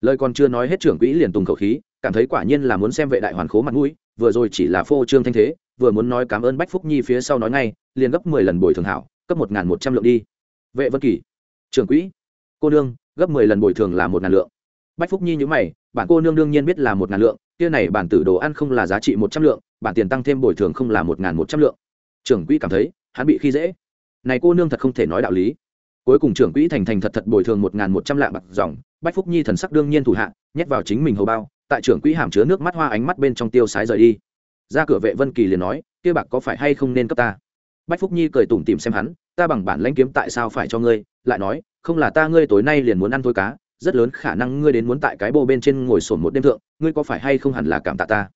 lời còn chưa nói hết trưởng quỹ liền tùng khẩu khí, cảm thấy quả nhiên là muốn xem vệ đại hoàn khố mặt mũi, vừa rồi chỉ là phô trương thanh thế, vừa muốn nói cảm ơn bách phúc nhi phía sau nói ngay, liền gấp mười lần bồi thường hảo, cấp một n g h n một trăm lượng đi. Vệ vân kỳ, trưởng quỹ, cô nương, gấp mười lần bồi thường là một ngàn lượng. Bách phúc nhi nhữ mày, bản cô nương đương nhiên biết là một ngàn lượng, kia này bản tử đồ ăn không là giá trị một trăm lượng, bản tiền tăng thêm bồi thường không là một ngàn một trăm lượng. Trưởng quỹ cảm thấy, hắn bị khi dễ. Này cô nương thật không thể nói đạo lý. Cuối cùng trưởng quỹ thành thành thật thật bồi thường một ngàn một trăm lạng bạc dòng bách phúc nhi thần sắc đương nhiên thủ hạ, nhét vào chính mình hầu bao, tại trưởng quỹ hàm chứa nước mắt hoa ánh mắt bên trong tiêu sái rời đi. Ra cửa vệ vân kỳ liền nói, kia bạc có phải hay không nên cấp ta? Bách phúc nhi cười tủm tìm xem hắn, ta bằng bản lãnh kiếm tại sao phải cho ngươi? Lại nói, không là ta ngươi tối nay liền muốn ăn thôi cá, rất lớn khả năng ngươi đến muốn tại cái bô bên trên ngồi sổn một đêm thượng, ngươi có phải hay không hẳn là cảm tạ ta?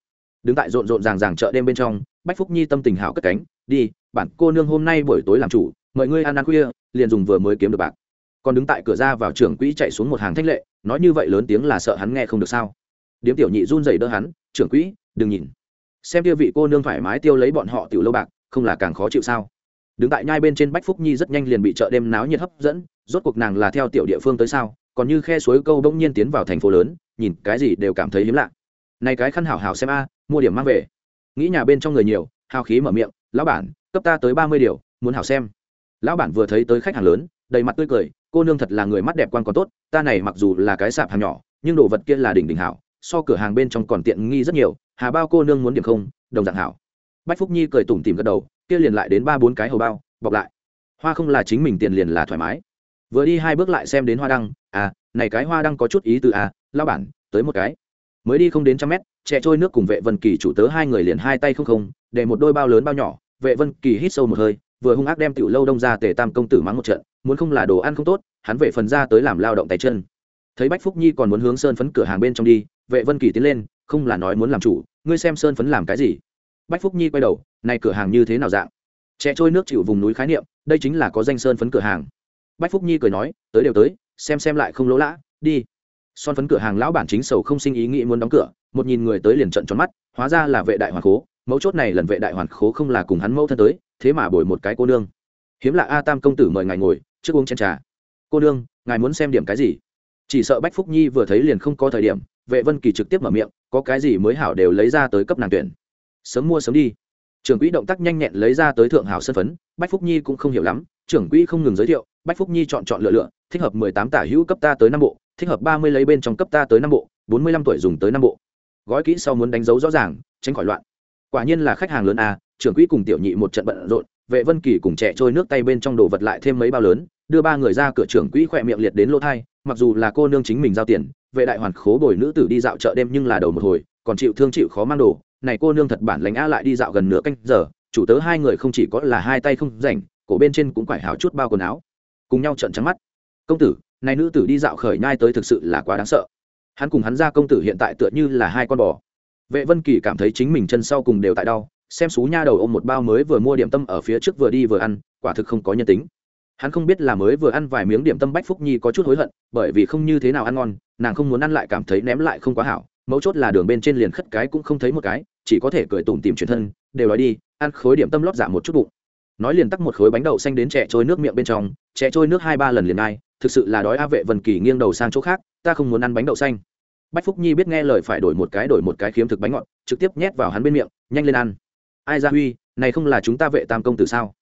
Đứng tại rộn rộn ràng ràng chợ đêm bên trong, bách phúc nhi tâm tình hảo cất cánh, đi, bản cô nương hôm nay buổi tối làm chủ, mời ngươi ăn ăn khuya, liền dùng vừa mới kiếm được bạc còn đứng tại cửa ra vào trưởng quỹ chạy xuống một hàng thanh lệ, nói như vậy lớn tiếng là sợ hắn nghe không được sao? Điếm tiểu nhị run rẩy đỡ hắn, trưởng quỹ, đừng nhìn. Xem kia vị cô nương thoải mái tiêu lấy bọn họ tiểu lâu bạc, không là càng khó chịu sao? Đứng tại nhai bên trên bách phúc nhi rất nhanh liền bị chợ đêm náo nhiệt hấp dẫn, rốt cuộc nàng là theo tiểu địa phương tới sao, còn như khe suối câu bỗng nhiên tiến vào thành phố lớn, nhìn cái gì đều cảm thấy hiếm lạ. Này cái khăn hảo hảo xem a, mua điểm mang về. Nghĩ nhà bên trong người nhiều, hào khí mở miệng, lão bản, cấp ta tới ba mươi điều, muốn hảo xem. Lão bản vừa thấy tới khách hàng lớn, đầy mặt tươi cười cô nương thật là người mắt đẹp quan còn tốt, ta này mặc dù là cái sạp hàng nhỏ, nhưng đồ vật kia là đỉnh đỉnh hảo, so cửa hàng bên trong còn tiện nghi rất nhiều, hà bao cô nương muốn điểm không, đồng dạng hảo. Bách phúc nhi cười tủm tìm gật đầu, kia liền lại đến ba bốn cái hầu bao, bọc lại. Hoa không là chính mình tiền liền là thoải mái. Vừa đi hai bước lại xem đến hoa đăng à này cái hoa đăng có chút ý từ à lao bản, tới một cái. Mới đi không đến trăm mét trẻ trôi nước cùng vệ vân kỳ chủ tớ hai người liền hai tay không không, để một đôi bao lớn bao nhỏ, vệ vân kỳ hít sâu một hơi, vừa hung ác đem tiểu lâu đông ra tề tam công tử mắng một trận muốn không là đồ ăn không tốt, hắn về phần ra tới làm lao động tay chân. Thấy bách phúc nhi còn muốn hướng sơn phấn cửa hàng bên trong đi, vệ vân kỳ tiến lên, không là nói muốn làm chủ, ngươi xem sơn phấn làm cái gì? Bách phúc nhi quay đầu, này cửa hàng như thế nào dạng? Trẻ trôi nước chịu vùng núi khái niệm, đây chính là có danh sơn phấn cửa hàng. Bách phúc nhi cười nói, tới đều tới, xem xem lại không lỗ lã, đi. Son phấn cửa hàng lão bản chính sầu không sinh ý nghĩ muốn đóng cửa, một nhìn người tới liền trận tròn mắt, hóa ra là vệ đại hoàn khố, mấu chốt này lần vệ đại hoàn khố không là cùng hắn mẫu thân tới, thế mà bồi một cái cô nương. Hiếm là a tam công tử mời ngài ngồi trước uống chén trà. Cô đương ngài muốn xem điểm cái gì? Chỉ sợ bách phúc nhi vừa thấy liền không có thời điểm, vệ vân kỳ trực tiếp mở miệng, có cái gì mới hảo đều lấy ra tới cấp nàng tuyển. Sớm mua sớm đi. Trưởng quỹ động tác nhanh nhẹn lấy ra tới thượng hảo sân phấn, bách phúc nhi cũng không hiểu lắm, trưởng quỹ không ngừng giới thiệu, bách phúc nhi chọn chọn lựa lựa, thích hợp mười tám tả hữu cấp ta tới năm bộ, thích hợp ba mươi lấy bên trong cấp ta tới năm bộ, bốn mươi lăm tuổi dùng tới năm bộ. Gói kỹ sau muốn đánh dấu rõ ràng, tránh khỏi loạn. Quả nhiên là khách hàng lớn a trưởng quỹ cùng tiểu nhị một trận bận rộn, vệ vân kỳ cùng trẻ trôi nước tay bên trong đồ vật lại thêm mấy bao lớn đưa ba người ra cửa trưởng quỹ khỏe miệng liệt đến lỗ thai, mặc dù là cô nương chính mình giao tiền, vệ đại hoàn khố bồi nữ tử đi dạo chợ đêm nhưng là đầu một hồi, còn chịu thương chịu khó mang đồ. Này cô nương thật bản lãnh a lại đi dạo gần nửa canh giờ, chủ tớ hai người không chỉ có là hai tay không rảnh, cổ bên trên cũng quải hào chút bao quần áo. Cùng nhau trận trắng mắt. Công tử, này nữ tử đi dạo khởi nhai tới thực sự là quá đáng sợ. Hắn cùng hắn ra công tử hiện tại tựa như là hai con bò. Vệ vân kỳ cảm thấy chính mình chân sau cùng đều tại đau, xem xú nha đầu ôm một bao mới vừa mua điểm tâm ở phía trước vừa đi vừa ăn, quả thực không có nhân tính hắn không biết là mới vừa ăn vài miếng điểm tâm bách phúc nhi có chút hối hận, bởi vì không như thế nào ăn ngon, nàng không muốn ăn lại cảm thấy ném lại không quá hảo, mấu chốt là đường bên trên liền khất cái cũng không thấy một cái, chỉ có thể cười tủm tìm chuyển thân, đều nói đi, ăn khối điểm tâm lót giảm một chút bụng. Nói liền tắc một khối bánh đậu xanh đến trẻ trôi nước miệng bên trong, trẻ trôi nước hai ba lần liền ai, thực sự là đói a vệ vần kỳ nghiêng đầu sang chỗ khác, ta không muốn ăn bánh đậu xanh. Bách phúc nhi biết nghe lời phải đổi một cái đổi một cái khiếm thực bánh ngọt, trực tiếp nhét vào hắn bên miệng, nhanh lên ăn. Ai ra huy, này không là chúng ta vệ tam công tử sao?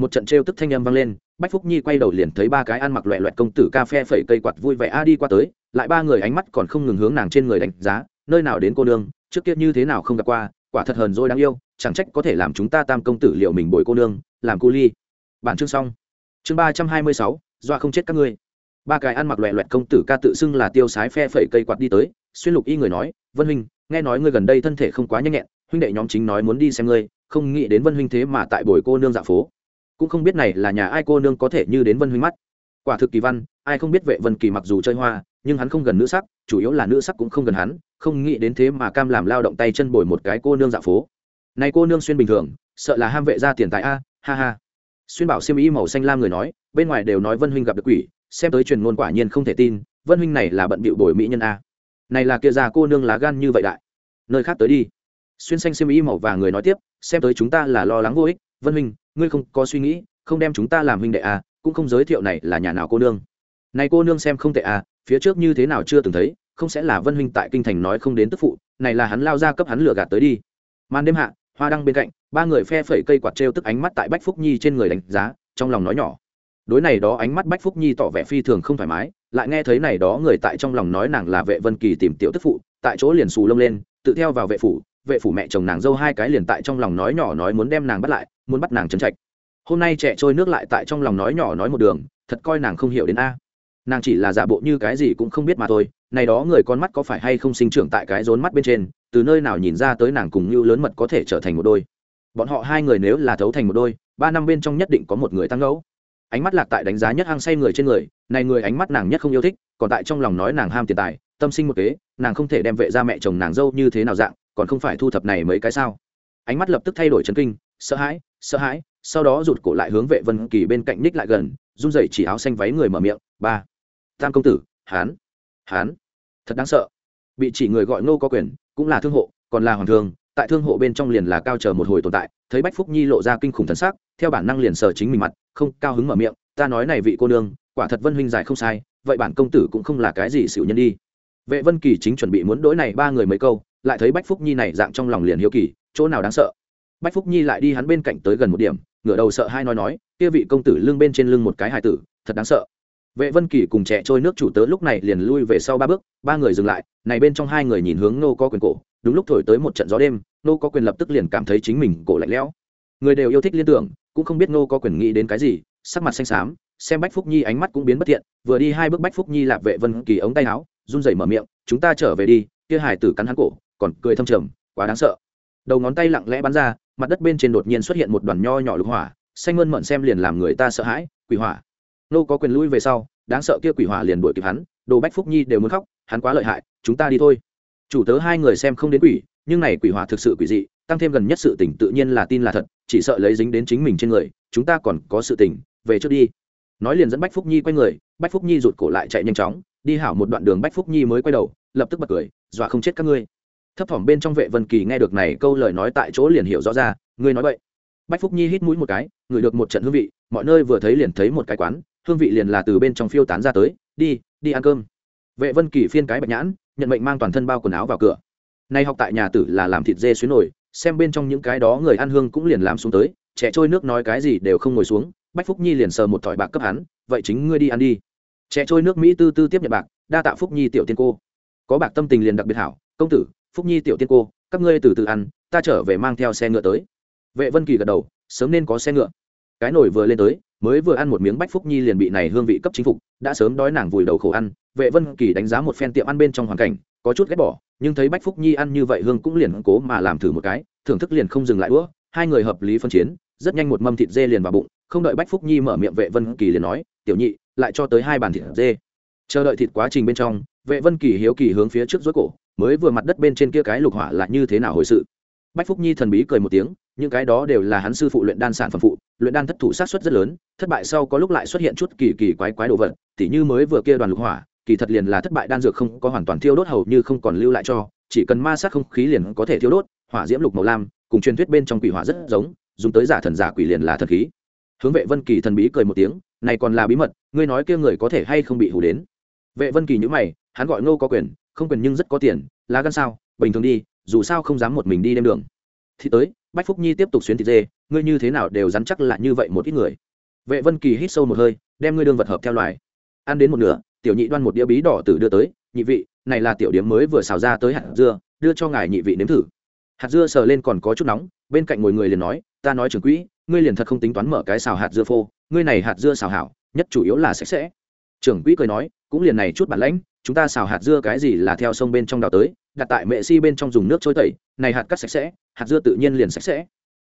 Một trận trêu tức thanh âm vang lên, bách phúc nhi quay đầu liền thấy ba cái ăn mặc loẹ loẹt công tử ca phe phẩy cây quạt vui vẻ a đi qua tới, lại ba người ánh mắt còn không ngừng hướng nàng trên người đánh giá, nơi nào đến cô nương, trước kia như thế nào không gặp qua, quả thật hờn dỗi đáng yêu, chẳng trách có thể làm chúng ta tam công tử liệu mình bồi cô nương, làm cô ly. Bản chương xong. Chương ba trăm hai mươi sáu, doa không chết các ngươi. Ba cái ăn mặc loẹ loẹt công tử ca tự xưng là tiêu sái phe phẩy cây quạt đi tới, xuyên lục y người nói, vân huynh, nghe nói ngươi gần đây thân thể không quá nhanh nhẹn, huynh đệ nhóm chính nói muốn đi xem ngươi, không nghĩ đến vân huynh thế mà tại bồi cô nương dạ phố cũng không biết này là nhà ai cô nương có thể như đến vân huynh mắt. Quả thực kỳ văn, ai không biết vệ vân kỳ mặc dù chơi hoa, nhưng hắn không gần nữ sắc, chủ yếu là nữ sắc cũng không gần hắn, không nghĩ đến thế mà cam làm lao động tay chân bồi một cái cô nương dạ phố. Này cô nương xuyên bình thường, sợ là ham vệ ra tiền tài a, ha ha. Xuyên bảo siêm y màu xanh lam người nói, bên ngoài đều nói vân huynh gặp được quỷ, xem tới truyền ngôn quả nhiên không thể tin, vân huynh này là bận bịu bồi mỹ nhân a. Này là kia già cô nương lá gan như vậy đại. Nơi khác tới đi. Xuyên xanh xiêm y màu và người nói tiếp, xem tới chúng ta là lo lắng vô ích vân huynh, ngươi không có suy nghĩ, không đem chúng ta làm huynh đệ à cũng không giới thiệu này là nhà nào cô nương. Này cô nương xem không tệ à phía trước như thế nào chưa từng thấy, không sẽ là vân huynh tại kinh thành nói không đến tức phụ, này là hắn lao ra cấp hắn lừa gạt tới đi. Màn đêm hạ, hoa đăng bên cạnh, ba người phe phẩy cây quạt trêu tức ánh mắt tại bách phúc nhi trên người đánh giá, trong lòng nói nhỏ. Đối này đó ánh mắt bách phúc nhi tỏ vẻ phi thường không thoải mái, lại nghe thấy này đó người tại trong lòng nói nàng là vệ vân kỳ tìm tiểu tức phụ, tại chỗ liền xù lông lên, tự theo vào vệ phủ vệ phủ mẹ chồng nàng dâu hai cái liền tại trong lòng nói nhỏ nói muốn đem nàng bắt lại muốn bắt nàng trấn trạch. Hôm nay trẻ trôi nước lại tại trong lòng nói nhỏ nói một đường, thật coi nàng không hiểu đến a. Nàng chỉ là giả bộ như cái gì cũng không biết mà thôi, này đó người con mắt có phải hay không sinh trưởng tại cái rốn mắt bên trên, từ nơi nào nhìn ra tới nàng cùng như lớn mật có thể trở thành một đôi. Bọn họ hai người nếu là thấu thành một đôi, ba năm bên trong nhất định có một người tăng ngẫu. Ánh mắt lạc tại đánh giá nhất hăng say người trên người, này người ánh mắt nàng nhất không yêu thích, còn tại trong lòng nói nàng ham tiền tài, tâm sinh một kế, nàng không thể đem vệ ra mẹ chồng nàng dâu như thế nào dạng, còn không phải thu thập này mấy cái sao. Ánh mắt lập tức thay đổi chấn kinh sợ hãi sợ hãi, sau đó rụt cổ lại hướng vệ vân kỳ bên cạnh ních lại gần, run rẩy chỉ áo xanh váy người mở miệng, ba, tam công tử, hán hán, thật đáng sợ. Bị chỉ người gọi nô có quyền, cũng là thương hộ, còn là hoàng thương, tại thương hộ bên trong liền là cao chờ một hồi tồn tại, thấy bách phúc nhi lộ ra kinh khủng thần sắc, theo bản năng liền sờ chính mình mặt, không, cao hứng mở miệng, ta nói này vị cô nương, quả thật vân huynh dài không sai, vậy bản công tử cũng không là cái gì xỉu nhân đi. Vệ vân kỳ chính chuẩn bị muốn đối này ba người mấy câu, lại thấy bách phúc nhi này dạng trong lòng liền hiếu kỳ, chỗ nào đáng sợ? Bách phúc nhi lại đi hắn bên cạnh tới gần một điểm, ngửa đầu sợ hai nói nói, kia vị công tử lưng bên trên lưng một cái hài tử, thật đáng sợ. Vệ vân kỳ cùng trẻ trôi nước chủ tớ lúc này liền lui về sau ba bước, ba người dừng lại, này bên trong hai người nhìn hướng nô có quyền cổ, đúng lúc thổi tới một trận gió đêm nô có quyền lập tức liền cảm thấy chính mình cổ lạnh lẽo. Người đều yêu thích liên tưởng, cũng không biết nô có quyền nghĩ đến cái gì, sắc mặt xanh xám, xem bách phúc nhi ánh mắt cũng biến bất thiện, vừa đi hai bước bách phúc nhi lạp vệ vân kỳ ống tay áo, run rẩy mở miệng, chúng ta trở về đi, kia hải tử cắn hắn cổ, còn cười thâm trầm, quá đáng sợ. Đầu ngón tay lặng lẽ bắn ra mặt đất bên trên đột nhiên xuất hiện một đoàn nho nhỏ lục hỏa, xanh mơn mận xem liền làm người ta sợ hãi, quỷ hỏa. Nô có quyền lui về sau, đáng sợ kia quỷ hỏa liền đuổi kịp hắn, đồ bách phúc nhi đều muốn khóc, hắn quá lợi hại, chúng ta đi thôi. Chủ tớ hai người xem không đến quỷ, nhưng này quỷ hỏa thực sự quỷ dị, tăng thêm gần nhất sự tỉnh tự nhiên là tin là thật, chỉ sợ lấy dính đến chính mình trên người, chúng ta còn có sự tỉnh về trước đi. Nói liền dẫn bách phúc nhi quay người, bách phúc nhi rụt cổ lại chạy nhanh chóng, đi hảo một đoạn đường bách phúc nhi mới quay đầu, lập tức bật cười, dọa không chết các ngươi thấp thỏm bên trong vệ vân kỳ nghe được này câu lời nói tại chỗ liền hiểu rõ ra, ngươi nói vậy bách phúc nhi hít mũi một cái ngửi được một trận hương vị, mọi nơi vừa thấy liền thấy một cái quán, hương vị liền là từ bên trong phiêu tán ra tới, đi đi ăn cơm. Vệ vân kỳ phiên cái bạch nhãn, nhận mệnh mang toàn thân bao quần áo vào cửa. Nay học tại nhà tử là làm thịt dê xuyến nổi xem bên trong những cái đó người ăn hương cũng liền làm xuống tới, trẻ trôi nước nói cái gì đều không ngồi xuống, bách phúc nhi liền sờ một thỏi bạc cấp hắn, vậy chính ngươi đi ăn đi. Trẻ trôi nước mỹ tư tư tiếp nhận bạc, đa tạ phúc nhi tiểu tiên cô. Có bạc tâm tình liền đặc biệt hảo, công tử phúc nhi tiểu tiên cô, các ngươi từ từ ăn, ta trở về mang theo xe ngựa tới. Vệ vân kỳ gật đầu, sớm nên có xe ngựa. Cái nồi vừa lên tới, mới vừa ăn một miếng bách phúc nhi liền bị này hương vị cấp chính phục, đã sớm đói nàng vùi đầu khổ ăn. Vệ vân kỳ đánh giá một phen tiệm ăn bên trong hoàn cảnh, có chút ghét bỏ, nhưng thấy bách phúc nhi ăn như vậy hương cũng liền cố mà làm thử một cái, thưởng thức liền không dừng lại đũa hai người hợp lý phân chiến, rất nhanh một mâm thịt dê liền vào bụng, không đợi bách phúc nhi mở miệng, vệ vân kỳ liền nói, tiểu nhị, lại cho tới hai bàn thịt dê. Chờ đợi thịt quá trình bên trong, vệ vân kỳ hiếu kỳ hướng phía trước rối cổ mới vừa mặt đất bên trên kia cái lục hỏa là như thế nào hồi sự? Bách phúc nhi thần bí cười một tiếng, những cái đó đều là hắn sư phụ luyện đan sản phẩm phụ, luyện đan thất thủ sát xuất rất lớn, thất bại sau có lúc lại xuất hiện chút kỳ kỳ quái quái đồ vật, tỉ như mới vừa kia đoàn lục hỏa, kỳ thật liền là thất bại đan dược không có hoàn toàn thiêu đốt hầu như không còn lưu lại cho, chỉ cần ma sát không khí liền có thể thiêu đốt, hỏa diễm lục màu lam, cùng truyền thuyết bên trong quỷ hỏa rất giống, dùng tới giả thần giả quỷ liền là thần khí. Hướng vệ vân kỳ thần bí cười một tiếng, này còn là bí mật, ngươi nói kia người có thể hay không bị hủ đến? Vệ vân kỳ nhữ mày, hắn gọi ngô có quyền không quyền nhưng rất có tiền, lá gan sao, bình thường đi, dù sao không dám một mình đi đêm đường. Thì tới, bách phúc nhi tiếp tục xuyến thịt dê, ngươi như thế nào đều dám chắc là như vậy một ít người. Vệ vân kỳ hít sâu một hơi, đem ngươi đương vật hợp theo loài. Ăn đến một nửa, tiểu nhị đoan một đĩa bí đỏ tử đưa tới, nhị vị, này là tiểu điểm mới vừa xào ra tới hạt dưa, đưa cho ngài nhị vị nếm thử. Hạt dưa sờ lên còn có chút nóng, bên cạnh ngồi người liền nói, ta nói trưởng quỹ, ngươi liền thật không tính toán mở cái xào hạt dưa phô, ngươi này hạt dưa xào hảo, nhất chủ yếu là sạch sẽ. Trưởng quỹ cười nói cũng liền này chút bản lãnh, chúng ta xào hạt dưa cái gì là theo sông bên trong đào tới, đặt tại mẹ si bên trong dùng nước trôi tẩy, này hạt cắt sạch sẽ, hạt dưa tự nhiên liền sạch sẽ.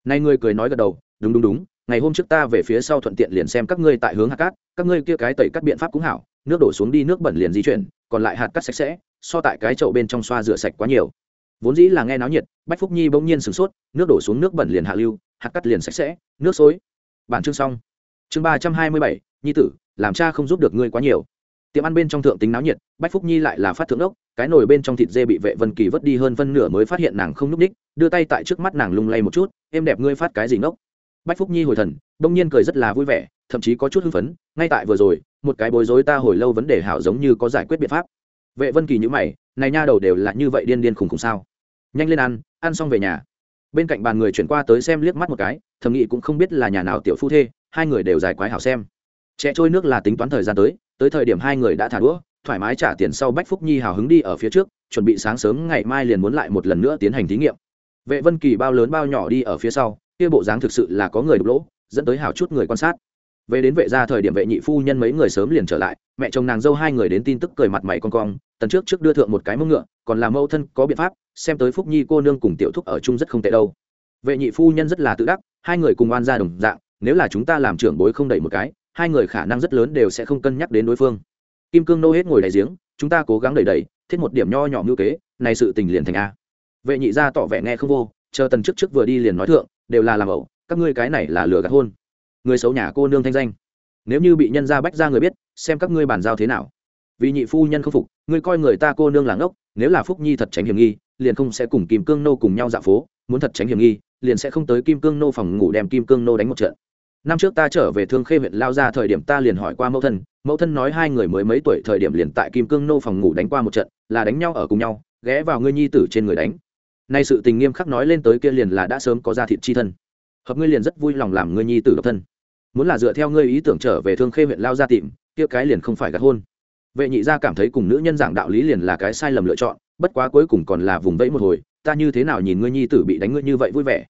Nay ngươi cười nói gật đầu, đúng đúng đúng, ngày hôm trước ta về phía sau thuận tiện liền xem các ngươi tại hướng hạt cát, các ngươi kia cái tẩy cắt biện pháp cũng hảo, nước đổ xuống đi nước bẩn liền di chuyển, còn lại hạt cắt sạch sẽ, so tại cái chậu bên trong xoa rửa sạch quá nhiều. Vốn dĩ là nghe náo nhiệt, bách phúc nhi bỗng nhiên sửng sốt, nước đổ xuống nước bẩn liền hạ lưu, hạt cắt liền sạch sẽ, nước xối bản chương xong. Chương ba trăm hai mươi bảy, nhi tử, làm cha không giúp được ngươi quá nhiều tiệm ăn bên trong thượng tính náo nhiệt, bách phúc nhi lại là phát thượng ốc, cái nồi bên trong thịt dê bị vệ vân kỳ vớt đi hơn phân nửa mới phát hiện nàng không núp ních đưa tay tại trước mắt nàng lung lay một chút, em đẹp ngươi phát cái gì ngốc? Bách phúc nhi hồi thần, đông nhiên cười rất là vui vẻ, thậm chí có chút hưng phấn, ngay tại vừa rồi, một cái bối rối ta hồi lâu vấn đề hảo giống như có giải quyết biện pháp. Vệ vân kỳ nhữ mày, này nha đầu đều là như vậy điên điên khùng khùng sao? Nhanh lên ăn ăn xong về nhà. Bên cạnh bàn người chuyển qua tới xem liếc mắt một cái, thầm nghĩ cũng không biết là nhà nào tiểu phu thê, hai người đều dài quái hảo xem. Trẻ trôi nước là tính toán thời gian tới tới thời điểm hai người đã thả đũa, thoải mái trả tiền sau bách phúc nhi hào hứng đi ở phía trước, chuẩn bị sáng sớm ngày mai liền muốn lại một lần nữa tiến hành thí nghiệm. Vệ vân kỳ bao lớn bao nhỏ đi ở phía sau, kia bộ dáng thực sự là có người đục lỗ, dẫn tới hào chút người quan sát. Về đến vệ ra thời điểm vệ nhị phu nhân mấy người sớm liền trở lại, mẹ chồng nàng dâu hai người đến tin tức cười mặt mày con cong tần trước trước đưa thượng một cái mông ngựa, còn làm mâu thân có biện pháp, xem tới phúc nhi cô nương cùng tiểu thúc ở chung rất không tệ đâu. Vệ nhị phu nhân rất là tự đắc, hai người cùng oan ra đồng dạng, nếu là chúng ta làm trưởng bối không đẩy một cái hai người khả năng rất lớn đều sẽ không cân nhắc đến đối phương. Kim cương nô hết ngồi đại giếng, chúng ta cố gắng đẩy đẩy, thiết một điểm nho nhỏ ngữ kế, này sự tình liền thành a. Vệ nhị gia tỏ vẻ nghe không vô, chờ tần trước trước vừa đi liền nói thượng, đều là làm ẩu, các ngươi cái này là lừa gạt hôn. Người xấu nhà cô nương thanh danh. Nếu như bị nhân gia bách ra người biết, xem các ngươi bàn giao thế nào. Vì nhị phu nhân không phục, ngươi coi người ta cô nương là ngốc, nếu là phúc nhi thật tránh hiểm nghi, liền không sẽ cùng kim cương nô cùng nhau dạo phố, muốn thật tránh hiểm nghi, liền sẽ không tới kim cương nô phòng ngủ đem kim cương nô đánh một trận năm trước ta trở về thương khê huyện lao ra thời điểm ta liền hỏi qua mẫu thân mẫu thân nói hai người mới mấy tuổi thời điểm liền tại kim cương nô phòng ngủ đánh qua một trận, là đánh nhau ở cùng nhau, ghé vào ngươi nhi tử trên người đánh. Nay sự tình nghiêm khắc nói lên tới kia liền là đã sớm có ra thịt chi thân. Hợp ngươi liền rất vui lòng làm ngươi nhi tử độc thân. Muốn là dựa theo ngươi ý tưởng trở về thương khê huyện lao ra tìm, kia cái liền không phải gạt hôn. Vệ nhị gia cảm thấy cùng nữ nhân giảng đạo lý liền là cái sai lầm lựa chọn, bất quá cuối cùng còn là vùng vẫy một hồi, ta như thế nào nhìn ngươi nhi tử bị đánh ngươi như vậy vui vẻ?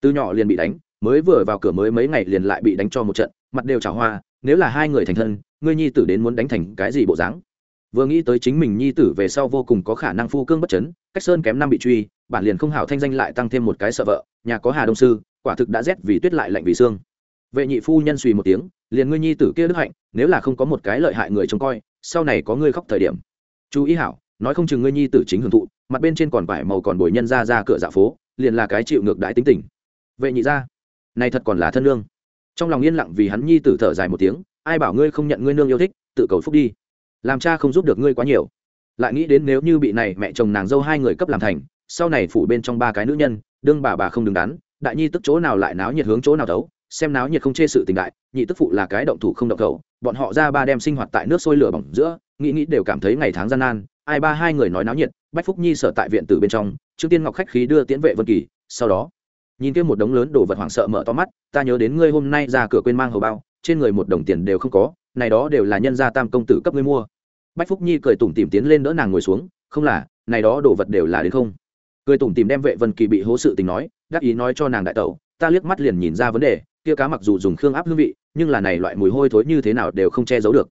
Từ nhỏ liền bị đánh mới vừa vào cửa mới mấy ngày liền lại bị đánh cho một trận, mặt đều trả hoa, nếu là hai người thành thân, ngươi nhi tử đến muốn đánh thành cái gì bộ dáng? Vừa nghĩ tới chính mình nhi tử về sau vô cùng có khả năng phu cương bất chấn, cách sơn kém năm bị truy, bản liền không hảo thanh danh lại tăng thêm một cái sợ vợ, nhà có hà đông sư, quả thực đã rét vì tuyết lại lạnh vì xương. Vệ nhị phu nhân suy một tiếng, liền ngươi nhi tử kia đức hạnh, nếu là không có một cái lợi hại người trông coi, sau này có ngươi khóc thời điểm. Chú ý hảo, nói không chừng ngươi nhi tử chính hưởng thụ, mặt bên trên còn vải màu còn bồi nhân ra ra cửa dạ phố, liền là cái chịu ngược đãi tính tình. Vệ nhị ra này thật còn là thân nương. Trong lòng yên lặng vì hắn nhi tử thở dài một tiếng, ai bảo ngươi không nhận ngươi nương yêu thích, tự cầu phúc đi. Làm cha không giúp được ngươi quá nhiều. Lại nghĩ đến nếu như bị này mẹ chồng nàng dâu hai người cấp làm thành, sau này phủ bên trong ba cái nữ nhân, đương bà bà không đứng đắn, đại nhi tức chỗ nào lại náo nhiệt hướng chỗ nào thấu, xem náo nhiệt không chê sự tình đại, nhị tức phụ là cái động thủ không động cầu, bọn họ ra ba đem sinh hoạt tại nước sôi lửa bỏng giữa, nghĩ nghĩ đều cảm thấy ngày tháng gian nan, ai ba hai người nói náo nhiệt, bách phúc nhi sở tại viện từ bên trong, trương tiên ngọc khách khí đưa tiễn vệ vân kỳ, sau đó nhìn kia một đống lớn đồ vật hoảng sợ mở to mắt, ta nhớ đến ngươi hôm nay ra cửa quên mang hầu bao, trên người một đồng tiền đều không có, này đó đều là nhân gia tam công tử cấp ngươi mua. Bách phúc nhi cười tủm tìm tiến lên đỡ nàng ngồi xuống, không là, này đó đồ vật đều là đến không? Cười tủm tìm đem vệ vân kỳ bị hố sự tình nói, đắc ý nói cho nàng đại tẩu, ta liếc mắt liền nhìn ra vấn đề, kia cá mặc dù dùng khương áp hương vị, nhưng là này loại mùi hôi thối như thế nào đều không che giấu được.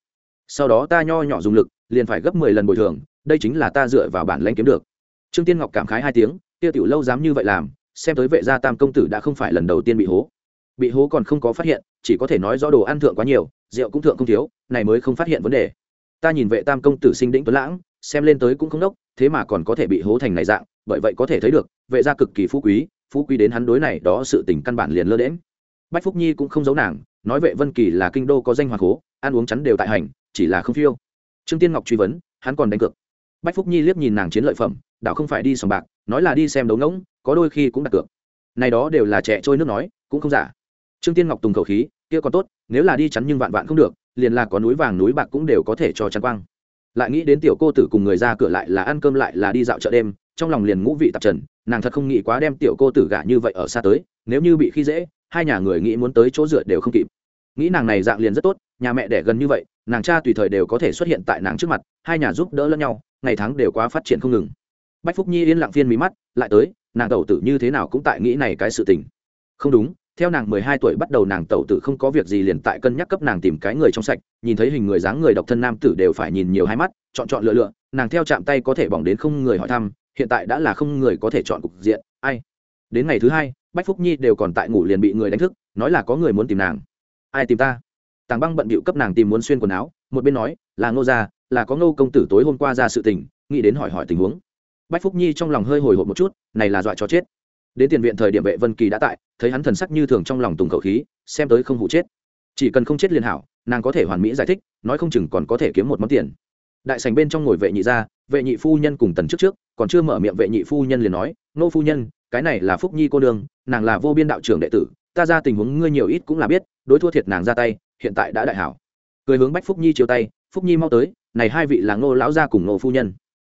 Sau đó ta nho nhỏ dùng lực, liền phải gấp mười lần bồi thường, đây chính là ta dựa vào bản lãnh kiếm được. Trương tiên ngọc cảm khái hai tiếng, kia tiểu lâu dám như vậy làm xem tới vệ gia tam công tử đã không phải lần đầu tiên bị hố. Bị hố còn không có phát hiện chỉ có thể nói do đồ ăn thượng quá nhiều rượu cũng thượng không thiếu này mới không phát hiện vấn đề. Ta nhìn vệ tam công tử sinh đĩnh tuấn lãng xem lên tới cũng không đốc thế mà còn có thể bị hố thành này dạng bởi vậy có thể thấy được vệ gia cực kỳ phú quý phú quý đến hắn đối này đó sự tình căn bản liền lơ đễm bách phúc nhi cũng không giấu nàng nói vệ vân kỳ là kinh đô có danh hoàng hố, ăn uống chắn đều tại hành chỉ là không phiêu. Trương tiên ngọc truy vấn hắn còn đánh cược. Bách phúc nhi liếc nhìn nàng chiến lợi phẩm đảo không phải đi sòng bạc nói là đi xem đấu ngỗng có đôi khi cũng đặt cược. Này đó đều là trẻ trôi nước nói, cũng không giả. Trương tiên ngọc tùng khẩu khí, kia còn tốt, nếu là đi chắn nhưng vạn vạn không được, liền là có núi vàng núi bạc cũng đều có thể cho chắn quang. Lại nghĩ đến tiểu cô tử cùng người ra cửa lại là ăn cơm lại là đi dạo chợ đêm, trong lòng liền ngũ vị tạp trần, nàng thật không nghĩ quá đem tiểu cô tử gả như vậy ở xa tới, nếu như bị khi dễ, hai nhà người nghĩ muốn tới chỗ dựa đều không kịp. Nghĩ nàng này dạng liền rất tốt, nhà mẹ đẻ gần như vậy, nàng cha tùy thời đều có thể xuất hiện tại nàng trước mặt, hai nhà giúp đỡ lẫn nhau, ngày tháng đều quá phát triển không ngừng. Bách phúc nhi yên lặng phiên mí mắt, lại tới nàng tẩu tử như thế nào cũng tại nghĩ này cái sự tình. Không đúng, theo nàng mười hai tuổi bắt đầu nàng tẩu tử không có việc gì liền tại cân nhắc cấp nàng tìm cái người trong sạch, nhìn thấy hình người dáng người độc thân nam tử đều phải nhìn nhiều hai mắt, chọn chọn lựa lựa, nàng theo chạm tay có thể bỏng đến không người hỏi thăm, hiện tại đã là không người có thể chọn cục diện, ai? Đến ngày thứ hai, bách phúc nhi đều còn tại ngủ liền bị người đánh thức, nói là có người muốn tìm nàng. Ai tìm ta? Tàng băng bận bịu cấp nàng tìm muốn xuyên quần áo, một bên nói, là ngô gia, là có ngô công tử tối hôm qua ra sự tình, nghĩ đến hỏi hỏi tình huống bách phúc nhi trong lòng hơi hồi hộp một chút, này là dọa cho chết. Đến tiền viện thời điểm vệ vân kỳ đã tại, thấy hắn thần sắc như thường trong lòng tùng khẩu khí, xem tới không hụ chết. Chỉ cần không chết liền hảo, nàng có thể hoàn mỹ giải thích, nói không chừng còn có thể kiếm một món tiền. Đại sành bên trong ngồi vệ nhị gia, vệ nhị phu nhân cùng tần trước trước, còn chưa mở miệng vệ nhị phu nhân liền nói, nô phu nhân, cái này là phúc nhi cô đương nàng là vô biên đạo trưởng đệ tử, ta ra tình huống ngươi nhiều ít cũng là biết, đối thua thiệt nàng ra tay, hiện tại đã đại hảo. Cười hướng bách phúc nhi chiều tay, phúc nhi mau tới, này hai vị là ngô lão gia cùng ngô phu nhân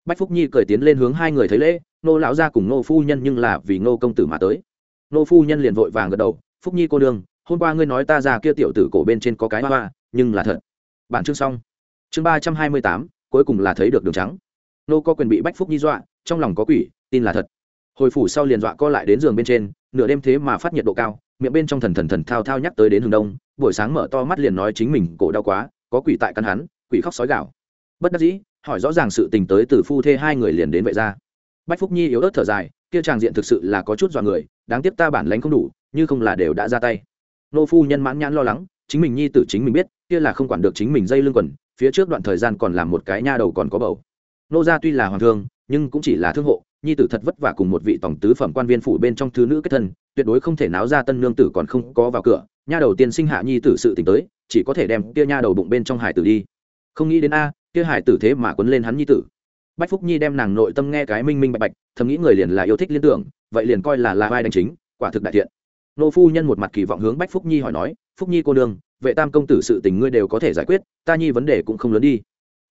bách phúc nhi cười tiến lên hướng hai người thấy lễ, nô lão gia cùng nô phu nhân nhưng là vì nô công tử mà tới. Nô phu nhân liền vội vàng gật đầu, phúc nhi cô đương, hôm qua ngươi nói ta ra kia tiểu tử cổ bên trên có cái hoa hoa, nhưng là thật. Bản chương xong. Chương ba trăm hai mươi tám, cuối cùng là thấy được đường trắng. Nô có quyền bị bách phúc nhi dọa, trong lòng có quỷ, tin là thật. Hồi phủ sau liền dọa co lại đến giường bên trên, nửa đêm thế mà phát nhiệt độ cao, miệng bên trong thần thần thần thao thao nhắc tới đến hướng đông, buổi sáng mở to mắt liền nói chính mình cổ đau quá, có quỷ tại căn hắn, quỷ khóc sói gạo bất đắc dĩ hỏi rõ ràng sự tình tới từ phu thê hai người liền đến vậy ra. Bách phúc nhi yếu ớt thở dài, kia tràng diện thực sự là có chút dọa người, đáng tiếc ta bản lánh không đủ, như không là đều đã ra tay. Nô phu nhân mãn nhãn lo lắng, chính mình nhi tử chính mình biết, kia là không quản được chính mình dây lưng quần, phía trước đoạn thời gian còn làm một cái nha đầu còn có bầu. Nô gia tuy là hoàng thương, nhưng cũng chỉ là thương hộ, nhi tử thật vất vả cùng một vị tổng tứ phẩm quan viên phủ bên trong thứ nữ kết thân, tuyệt đối không thể náo ra tân nương tử còn không có vào cửa, nha đầu tiên sinh hạ nhi tử sự tỉnh tới, chỉ có thể đem kia nha đầu bụng bên trong hải tử đi. Không nghĩ đến a kia hải tử thế mà quấn lên hắn nhi tử. Bách phúc nhi đem nàng nội tâm nghe cái minh minh bạch bạch, thầm nghĩ người liền là yêu thích liên tưởng, vậy liền coi là là vai đánh chính, quả thực đại thiện. Nô phu nhân một mặt kỳ vọng hướng bách phúc nhi hỏi nói, phúc nhi cô nương, vệ tam công tử sự tình ngươi đều có thể giải quyết, ta nhi vấn đề cũng không lớn đi.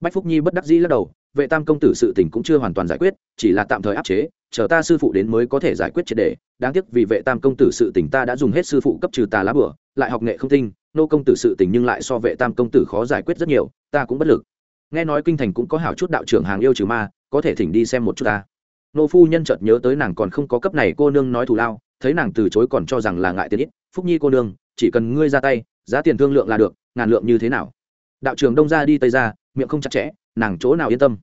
Bách phúc nhi bất đắc dĩ lắc đầu, vệ tam công tử sự tình cũng chưa hoàn toàn giải quyết, chỉ là tạm thời áp chế, chờ ta sư phụ đến mới có thể giải quyết triệt đề đáng tiếc vì vệ tam công tử sự tình ta đã dùng hết sư phụ cấp trừ tà lá bửa lại học nghệ không tinh, nô công tử sự tình nhưng lại so vệ tam công tử khó giải quyết rất nhiều, ta cũng bất lực nghe nói kinh thành cũng có hảo chút đạo trưởng hàng yêu trừ ma, có thể thỉnh đi xem một chút ta. Nô phu nhân chợt nhớ tới nàng còn không có cấp này cô nương nói thù lao, thấy nàng từ chối còn cho rằng là ngại tiền ít, phúc nhi cô nương, chỉ cần ngươi ra tay, giá tiền thương lượng là được, ngàn lượng như thế nào? Đạo trưởng đông ra đi tây ra, miệng không chặt chẽ, nàng chỗ nào yên tâm?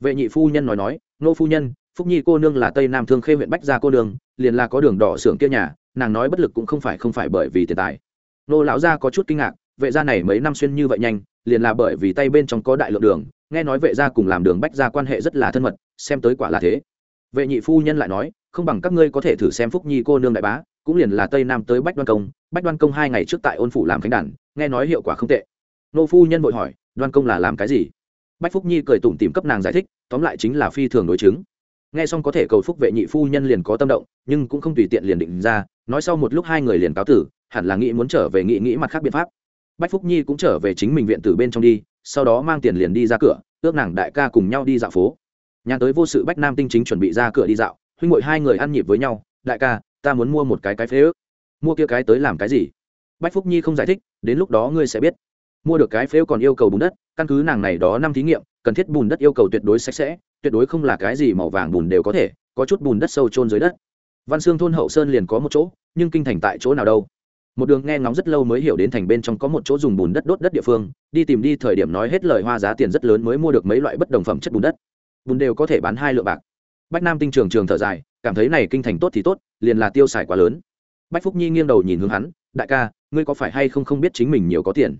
Vệ nhị phu nhân nói nói, nô phu nhân, phúc nhi cô nương là tây nam thương khê huyện bách gia cô nương, liền là có đường đỏ xưởng kia nhà, nàng nói bất lực cũng không phải không phải bởi vì tiền tài. Nô lão gia có chút kinh ngạc, vệ gia này mấy năm xuyên như vậy nhanh liền là bởi vì tay bên trong có đại lượng đường, nghe nói vệ gia cùng làm đường bách gia quan hệ rất là thân mật, xem tới quả là thế. Vệ nhị phu nhân lại nói, không bằng các ngươi có thể thử xem phúc nhi cô nương đại bá, cũng liền là tây nam tới bách đoan công, bách đoan công hai ngày trước tại ôn phủ làm khánh đàn, nghe nói hiệu quả không tệ. Nô phu nhân vội hỏi, đoan công là làm cái gì? Bách phúc nhi cười tủm tìm cấp nàng giải thích, tóm lại chính là phi thường đối chứng. Nghe xong có thể cầu phúc vệ nhị phu nhân liền có tâm động, nhưng cũng không tùy tiện liền định ra, nói sau một lúc hai người liền cáo tử, hẳn là nghĩ muốn trở về nghĩ nghĩ mặt khác biện pháp bách phúc nhi cũng trở về chính mình viện từ bên trong đi, sau đó mang tiền liền đi ra cửa, ước nàng đại ca cùng nhau đi dạo phố. Nhà tới vô sự bách nam tinh chính chuẩn bị ra cửa đi dạo, huynh ngội hai người ăn nhịp với nhau, đại ca, ta muốn mua một cái cái phế ước. Mua kia cái tới làm cái gì? Bách phúc nhi không giải thích, đến lúc đó ngươi sẽ biết. Mua được cái phế còn yêu cầu bùn đất, căn cứ nàng này đó năm thí nghiệm, cần thiết bùn đất yêu cầu tuyệt đối sạch sẽ, tuyệt đối không là cái gì màu vàng bùn đều có thể, có chút bùn đất sâu trôn dưới đất. Văn xương thôn hậu sơn liền có một chỗ, nhưng kinh thành tại chỗ nào đâu? Một đường nghe ngóng rất lâu mới hiểu đến thành bên trong có một chỗ dùng bùn đất đốt đất địa phương, đi tìm đi thời điểm nói hết lời hoa giá tiền rất lớn mới mua được mấy loại bất đồng phẩm chất bùn đất. Bùn đều có thể bán hai lượng bạc. Bách nam tinh trường trường thở dài, cảm thấy này kinh thành tốt thì tốt, liền là tiêu xài quá lớn. Bách phúc nhi nghiêng đầu nhìn hướng hắn, đại ca, ngươi có phải hay không không biết chính mình nhiều có tiền?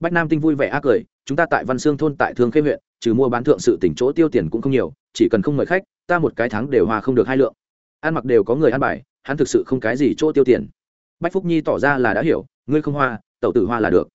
Bách nam tinh vui vẻ ác cười, chúng ta tại văn sương thôn tại thương khê huyện, trừ mua bán thượng sự tỉnh chỗ tiêu tiền cũng không nhiều, chỉ cần không mời khách, ta một cái tháng đều hoa không được hai lượng. Ăn mặc đều có người ăn bài, hắn thực sự không cái gì chỗ tiêu tiền bách phúc nhi tỏ ra là đã hiểu, ngươi không hoa, tẩu tử hoa là được.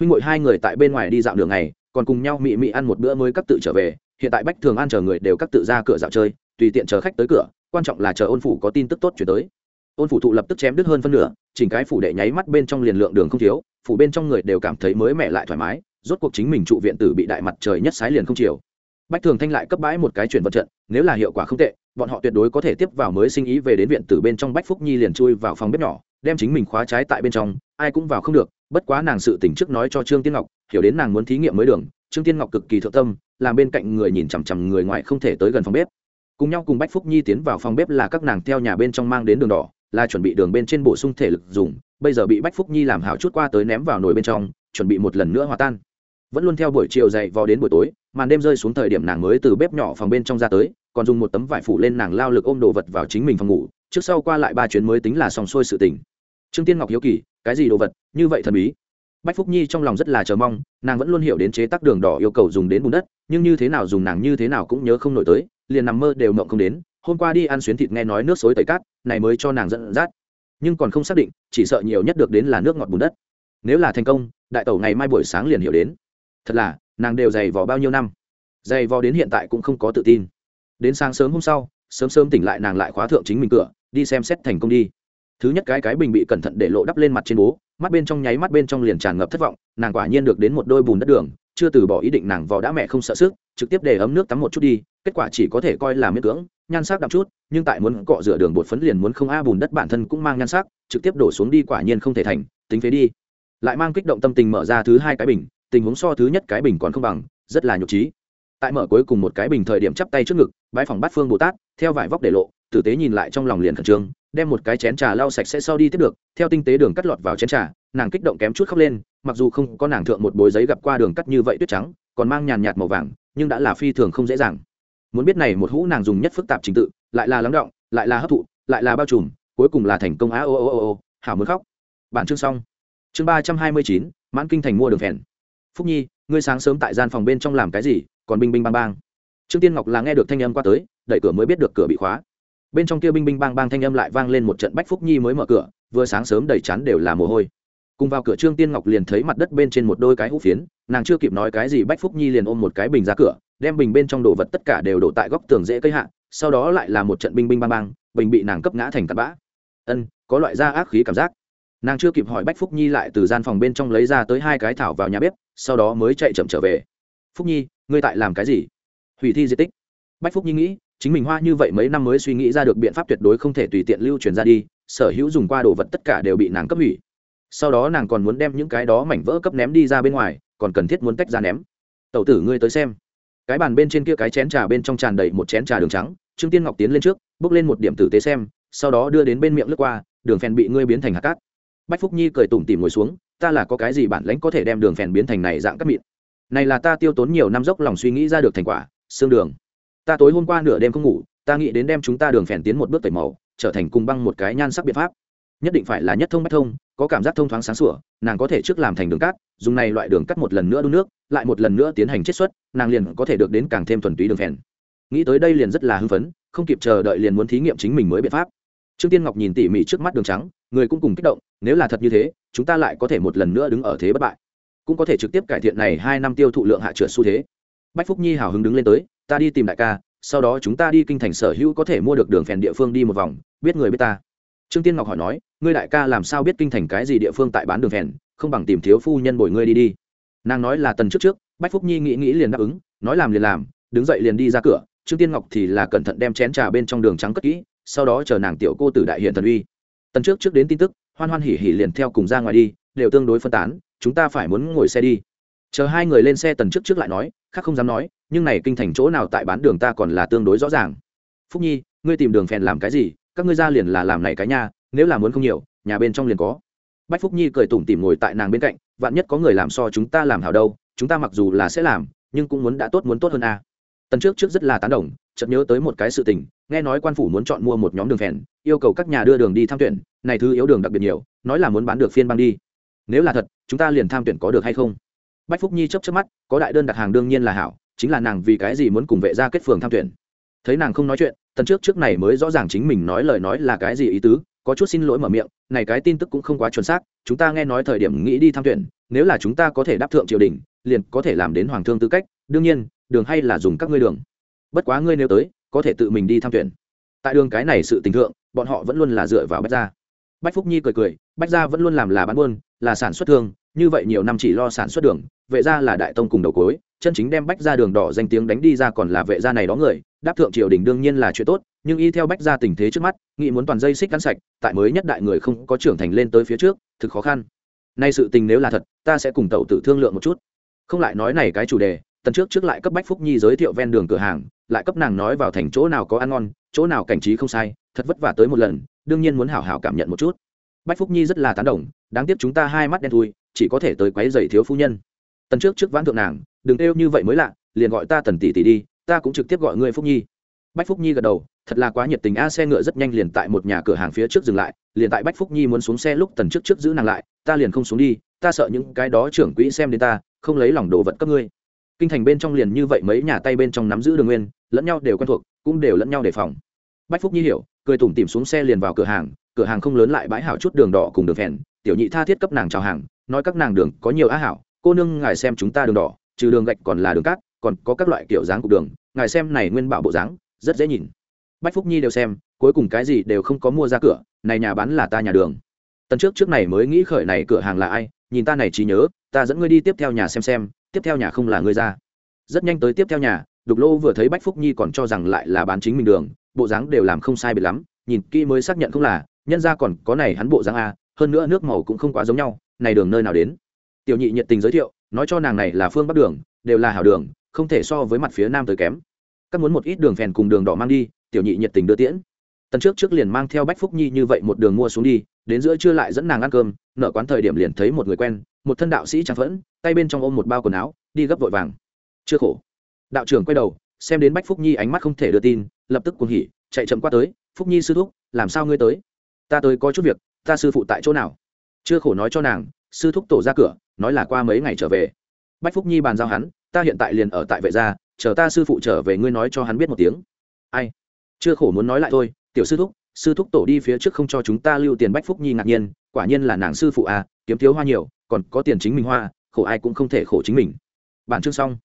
Huynh ngội hai người tại bên ngoài đi dạo đường này còn cùng nhau mị mị ăn một bữa mới cắt tự trở về, hiện tại bách thường ăn chờ người đều cắt tự ra cửa dạo chơi, tùy tiện chờ khách tới cửa, quan trọng là chờ ôn phủ có tin tức tốt chuyển tới. Ôn phủ thụ lập tức chém đứt hơn phân nửa, chỉnh cái phủ đệ nháy mắt bên trong liền lượng đường không thiếu, phủ bên trong người đều cảm thấy mới mẻ lại thoải mái, rốt cuộc chính mình trụ viện tử bị đại mặt trời nhất sái liền không chiều. Bách thường thanh lại cấp bãi một cái chuyển vật trận, nếu là hiệu quả không tệ, bọn họ tuyệt đối có thể tiếp vào mới sinh ý về đến viện tử bên trong bách phúc nhi liền chui vào phòng bếp nhỏ đem chính mình khóa trái tại bên trong, ai cũng vào không được, bất quá nàng sự tỉnh trước nói cho trương tiên ngọc, hiểu đến nàng muốn thí nghiệm mới đường, trương tiên ngọc cực kỳ thượng tâm, làm bên cạnh người nhìn chằm chằm người ngoài không thể tới gần phòng bếp. Cùng nhau cùng bách phúc nhi tiến vào phòng bếp là các nàng theo nhà bên trong mang đến đường đỏ, là chuẩn bị đường bên trên bổ sung thể lực dùng, bây giờ bị bách phúc nhi làm hảo chút qua tới ném vào nồi bên trong, chuẩn bị một lần nữa hòa tan. Vẫn luôn theo buổi chiều dậy vào đến buổi tối, màn đêm rơi xuống thời điểm nàng mới từ bếp nhỏ phòng bên trong ra tới, còn dùng một tấm vải phủ lên nàng lao lực ôm đồ vật vào chính mình phòng ngủ, trước sau qua lại ba chuyến mới tính là xong xuôi sự tình trương tiên ngọc hiếu kỳ, cái gì đồ vật, như vậy thần bí? Bách phúc nhi trong lòng rất là chờ mong, nàng vẫn luôn hiểu đến chế tác đường đỏ yêu cầu dùng đến bùn đất, nhưng như thế nào dùng nàng như thế nào cũng nhớ không nổi tới, liền nằm mơ đều mộng không đến. Hôm qua đi ăn xuyến thịt nghe nói nước xối tẩy cát, này mới cho nàng dẫn dắt. Nhưng còn không xác định, chỉ sợ nhiều nhất được đến là nước ngọt bùn đất. Nếu là thành công, đại tẩu ngày mai buổi sáng liền hiểu đến. Thật là, nàng đều dày vò bao nhiêu năm. Dày vò đến hiện tại cũng không có tự tin. Đến sáng sớm hôm sau, sớm sớm tỉnh lại nàng lại khóa thượng chính mình cửa, đi xem xét thành công đi thứ nhất cái cái bình bị cẩn thận để lộ đắp lên mặt trên bố, mắt bên trong nháy mắt bên trong liền tràn ngập thất vọng, nàng quả nhiên được đến một đôi bùn đất đường, chưa từ bỏ ý định nàng vò đã mẹ không sợ sức, trực tiếp để ấm nước tắm một chút đi, kết quả chỉ có thể coi là miễn cưỡng, nhan sắc đậm chút, nhưng tại muốn cọ rửa đường bột phấn liền muốn không a bùn đất bản thân cũng mang nhan sắc, trực tiếp đổ xuống đi quả nhiên không thể thành, tính phế đi. Lại mang kích động tâm tình mở ra thứ hai cái bình, tình huống so thứ nhất cái bình còn không bằng, rất là nhục trí. Tại mở cuối cùng một cái bình thời điểm chắp tay trước ngực, bãi phòng bát phương bồ tát, theo vải vóc để lộ, tử tế nhìn lại trong lòng liền khẩn trương đem một cái chén trà lau sạch sẽ sau đi tiếp được, theo tinh tế đường cắt lọt vào chén trà, nàng kích động kém chút khóc lên, mặc dù không có nàng thượng một bối giấy gặp qua đường cắt như vậy tuyết trắng, còn mang nhàn nhạt màu vàng, nhưng đã là phi thường không dễ dàng. Muốn biết này một hũ nàng dùng nhất phức tạp trình tự, lại là lắng động, lại là hấp thụ, lại là bao trùm, cuối cùng là thành công á ô ô ô ô, hảo muốn khóc. Bản chương xong. Chương ba trăm hai mươi chín, mãn kinh thành mua đường phèn. Phúc nhi, ngươi sáng sớm tại gian phòng bên trong làm cái gì, còn binh binh bang bang. Trương tiên ngọc là nghe được thanh âm qua tới, đẩy cửa mới biết được cửa bị khóa bên trong kia binh binh bang bang thanh âm lại vang lên một trận bách phúc nhi mới mở cửa, vừa sáng sớm đầy chắn đều là mồ hôi. Cùng vào cửa trương tiên ngọc liền thấy mặt đất bên trên một đôi cái hũ phiến, nàng chưa kịp nói cái gì bách phúc nhi liền ôm một cái bình ra cửa, đem bình bên trong đồ vật tất cả đều đổ tại góc tường dễ cây hạ, sau đó lại là một trận binh binh bang bang, bình bị nàng cấp ngã thành tạt bã. Ân, có loại da ác khí cảm giác. Nàng chưa kịp hỏi bách phúc nhi lại từ gian phòng bên trong lấy ra tới hai cái thảo vào nhà bếp, sau đó mới chạy chậm trở về. Phúc nhi, ngươi tại làm cái gì? Hủy thi di tích. Bách phúc nhi nghĩ chính mình hoa như vậy mấy năm mới suy nghĩ ra được biện pháp tuyệt đối không thể tùy tiện lưu truyền ra đi, sở hữu dùng qua đồ vật tất cả đều bị nàng cấp hủy. Sau đó nàng còn muốn đem những cái đó mảnh vỡ cấp ném đi ra bên ngoài, còn cần thiết muốn tách ra ném. Tẩu tử ngươi tới xem. Cái bàn bên trên kia cái chén trà bên trong tràn đầy một chén trà đường trắng, trương tiên ngọc tiến lên trước, bước lên một điểm tử tế xem, sau đó đưa đến bên miệng lướt qua, đường phèn bị ngươi biến thành hạt cát. Bách phúc nhi cười tủm tỉm ngồi xuống, ta là có cái gì bản lãnh có thể đem đường phèn biến thành này dạng cắt mịn? Này là ta tiêu tốn nhiều năm dốc lòng suy nghĩ ra được thành quả, xương đường ta tối hôm qua nửa đêm không ngủ, ta nghĩ đến đem chúng ta đường phèn tiến một bước tẩy màu, trở thành cùng băng một cái nhan sắc biện pháp. Nhất định phải là nhất thông bách thông, có cảm giác thông thoáng sáng sủa, nàng có thể trước làm thành đường cát, dùng này loại đường cắt một lần nữa đun nước, lại một lần nữa tiến hành chiết xuất, nàng liền có thể được đến càng thêm thuần túy đường phèn. Nghĩ tới đây liền rất là hưng phấn, không kịp chờ đợi liền muốn thí nghiệm chính mình mới biện pháp. Trương tiên ngọc nhìn tỉ mỉ trước mắt đường trắng, người cũng cùng kích động, nếu là thật như thế, chúng ta lại có thể một lần nữa đứng ở thế bất bại. Cũng có thể trực tiếp cải thiện này hai năm tiêu thụ lượng hạ trượt xu thế. Bách phúc nhi hào hứng đứng lên tới ta đi tìm đại ca, sau đó chúng ta đi kinh thành sở hữu có thể mua được đường phèn địa phương đi một vòng, biết người biết ta. Trương tiên ngọc hỏi nói, ngươi đại ca làm sao biết kinh thành cái gì địa phương tại bán đường phèn, không bằng tìm thiếu phu nhân bồi ngươi đi đi. Nàng nói là tần trước trước, bách phúc nhi nghĩ nghĩ liền đáp ứng, nói làm liền làm, đứng dậy liền đi ra cửa, trương tiên ngọc thì là cẩn thận đem chén trà bên trong đường trắng cất kỹ, sau đó chờ nàng tiểu cô tử đại hiện thần uy. Tần trước trước đến tin tức, hoan hoan hỉ hỉ liền theo cùng ra ngoài đi, đều tương đối phân tán, chúng ta phải muốn ngồi xe đi. Chờ hai người lên xe tần trước trước lại nói, khác không dám nói nhưng này kinh thành chỗ nào tại bán đường ta còn là tương đối rõ ràng. Phúc nhi, ngươi tìm đường phèn làm cái gì? Các ngươi ra liền là làm này cái nha, nếu là muốn không nhiều, nhà bên trong liền có. Bách phúc nhi cười tủm tỉm ngồi tại nàng bên cạnh, vạn nhất có người làm so chúng ta làm hảo đâu, chúng ta mặc dù là sẽ làm, nhưng cũng muốn đã tốt muốn tốt hơn a à. tần trước trước rất là tán đồng, chợt nhớ tới một cái sự tình, nghe nói quan phủ muốn chọn mua một nhóm đường phèn, yêu cầu các nhà đưa đường đi tham tuyển, này thứ yếu đường đặc biệt nhiều, nói là muốn bán được phiên băng đi. Nếu là thật, chúng ta liền tham tuyển có được hay không? Bách phúc nhi chấp chấp mắt, có đại đơn đặt hàng đương nhiên là hảo chính là nàng vì cái gì muốn cùng vệ gia kết phường tham tuyển. Thấy nàng không nói chuyện, tần trước trước này mới rõ ràng chính mình nói lời nói là cái gì ý tứ, có chút xin lỗi mở miệng, này cái tin tức cũng không quá chuẩn xác, chúng ta nghe nói thời điểm nghĩ đi tham tuyển, nếu là chúng ta có thể đáp thượng triều đình, liền có thể làm đến hoàng thương tư cách, đương nhiên, đường hay là dùng các ngươi đường. Bất quá ngươi nếu tới, có thể tự mình đi tham tuyển. Tại đường cái này sự tình thượng, bọn họ vẫn luôn là dựa vào bách gia. Bách phúc nhi cười cười, bách gia vẫn luôn làm là bán buôn, là sản xuất thương như vậy nhiều năm chỉ lo sản xuất đường, vệ gia là đại tông cùng đầu cối chân chính đem bách gia đường đỏ danh tiếng đánh đi ra còn là vệ gia này đó người, đáp thượng triều đình đương nhiên là chuyện tốt, nhưng y theo bách gia tình thế trước mắt, nghĩ muốn toàn dây xích cắn sạch, tại mới nhất đại người không có trưởng thành lên tới phía trước, thực khó khăn. Nay sự tình nếu là thật, ta sẽ cùng tẩu tử thương lượng một chút. Không lại nói này cái chủ đề, tần trước trước lại cấp bách phúc nhi giới thiệu ven đường cửa hàng, lại cấp nàng nói vào thành chỗ nào có ăn ngon, chỗ nào cảnh trí không sai, thật vất vả tới một lần, đương nhiên muốn hảo hảo cảm nhận một chút. Bách phúc nhi rất là tán đồng, đáng tiếc chúng ta hai mắt đen thui chỉ có thể tới quấy giày thiếu phu nhân. Tần trước trước vãn thượng nàng, đừng kêu như vậy mới lạ, liền gọi ta tần tỷ tỷ đi, ta cũng trực tiếp gọi ngươi phúc nhi. Bách phúc nhi gật đầu, thật là quá nhiệt tình, a, xe ngựa rất nhanh liền tại một nhà cửa hàng phía trước dừng lại, liền tại bách phúc nhi muốn xuống xe lúc tần trước trước giữ nàng lại, ta liền không xuống đi, ta sợ những cái đó trưởng quỹ xem đến ta, không lấy lòng đồ vật cấp ngươi. Kinh thành bên trong liền như vậy mấy nhà tay bên trong nắm giữ đường nguyên, lẫn nhau đều quen thuộc, cũng đều lẫn nhau đề phòng. Bách phúc nhi hiểu, cười tủm tìm xuống xe liền vào cửa hàng cửa hàng không lớn lại bãi hảo chút đường đỏ cùng đường phèn, tiểu nhị tha thiết cấp nàng chào hàng nói các nàng đường có nhiều á hảo, cô nương ngài xem chúng ta đường đỏ, trừ đường gạch còn là đường cát, còn có các loại kiểu dáng cục đường, ngài xem này nguyên bảo bộ dáng, rất dễ nhìn. Bách phúc nhi đều xem, cuối cùng cái gì đều không có mua ra cửa, này nhà bán là ta nhà đường. Tần trước trước này mới nghĩ khởi này cửa hàng là ai, nhìn ta này trí nhớ, ta dẫn ngươi đi tiếp theo nhà xem xem, tiếp theo nhà không là ngươi ra. Rất nhanh tới tiếp theo nhà, đục lô vừa thấy bách phúc nhi còn cho rằng lại là bán chính mình đường, bộ dáng đều làm không sai biệt lắm, nhìn kỹ mới xác nhận không là, nhân ra còn có này hắn bộ dáng a, hơn nữa nước màu cũng không quá giống nhau này đường nơi nào đến? Tiểu nhị nhiệt tình giới thiệu, nói cho nàng này là phương bắc đường, đều là hảo đường, không thể so với mặt phía nam tới kém. Các muốn một ít đường phèn cùng đường đỏ mang đi, tiểu nhị nhiệt tình đưa tiễn. Tần trước trước liền mang theo bách phúc nhi như vậy một đường mua xuống đi, đến giữa trưa lại dẫn nàng ăn cơm, nợ quán thời điểm liền thấy một người quen, một thân đạo sĩ trang phẫn, tay bên trong ôm một bao quần áo, đi gấp vội vàng. Chưa khổ. Đạo trưởng quay đầu, xem đến bách phúc nhi ánh mắt không thể đưa tin, lập tức cuồng hỉ, chạy chậm qua tới, phúc nhi sư thúc, làm sao ngươi tới? Ta tới có chút việc, ta sư phụ tại chỗ nào? Chưa khổ nói cho nàng, sư thúc tổ ra cửa, nói là qua mấy ngày trở về. Bách phúc nhi bàn giao hắn, ta hiện tại liền ở tại vệ gia, chờ ta sư phụ trở về ngươi nói cho hắn biết một tiếng. Ai? Chưa khổ muốn nói lại thôi, tiểu sư thúc sư thúc tổ đi phía trước không cho chúng ta lưu tiền. Bách phúc nhi ngạc nhiên, quả nhiên là nàng sư phụ à kiếm thiếu hoa nhiều, còn có tiền chính mình hoa, khổ ai cũng không thể khổ chính mình. Bản chương xong.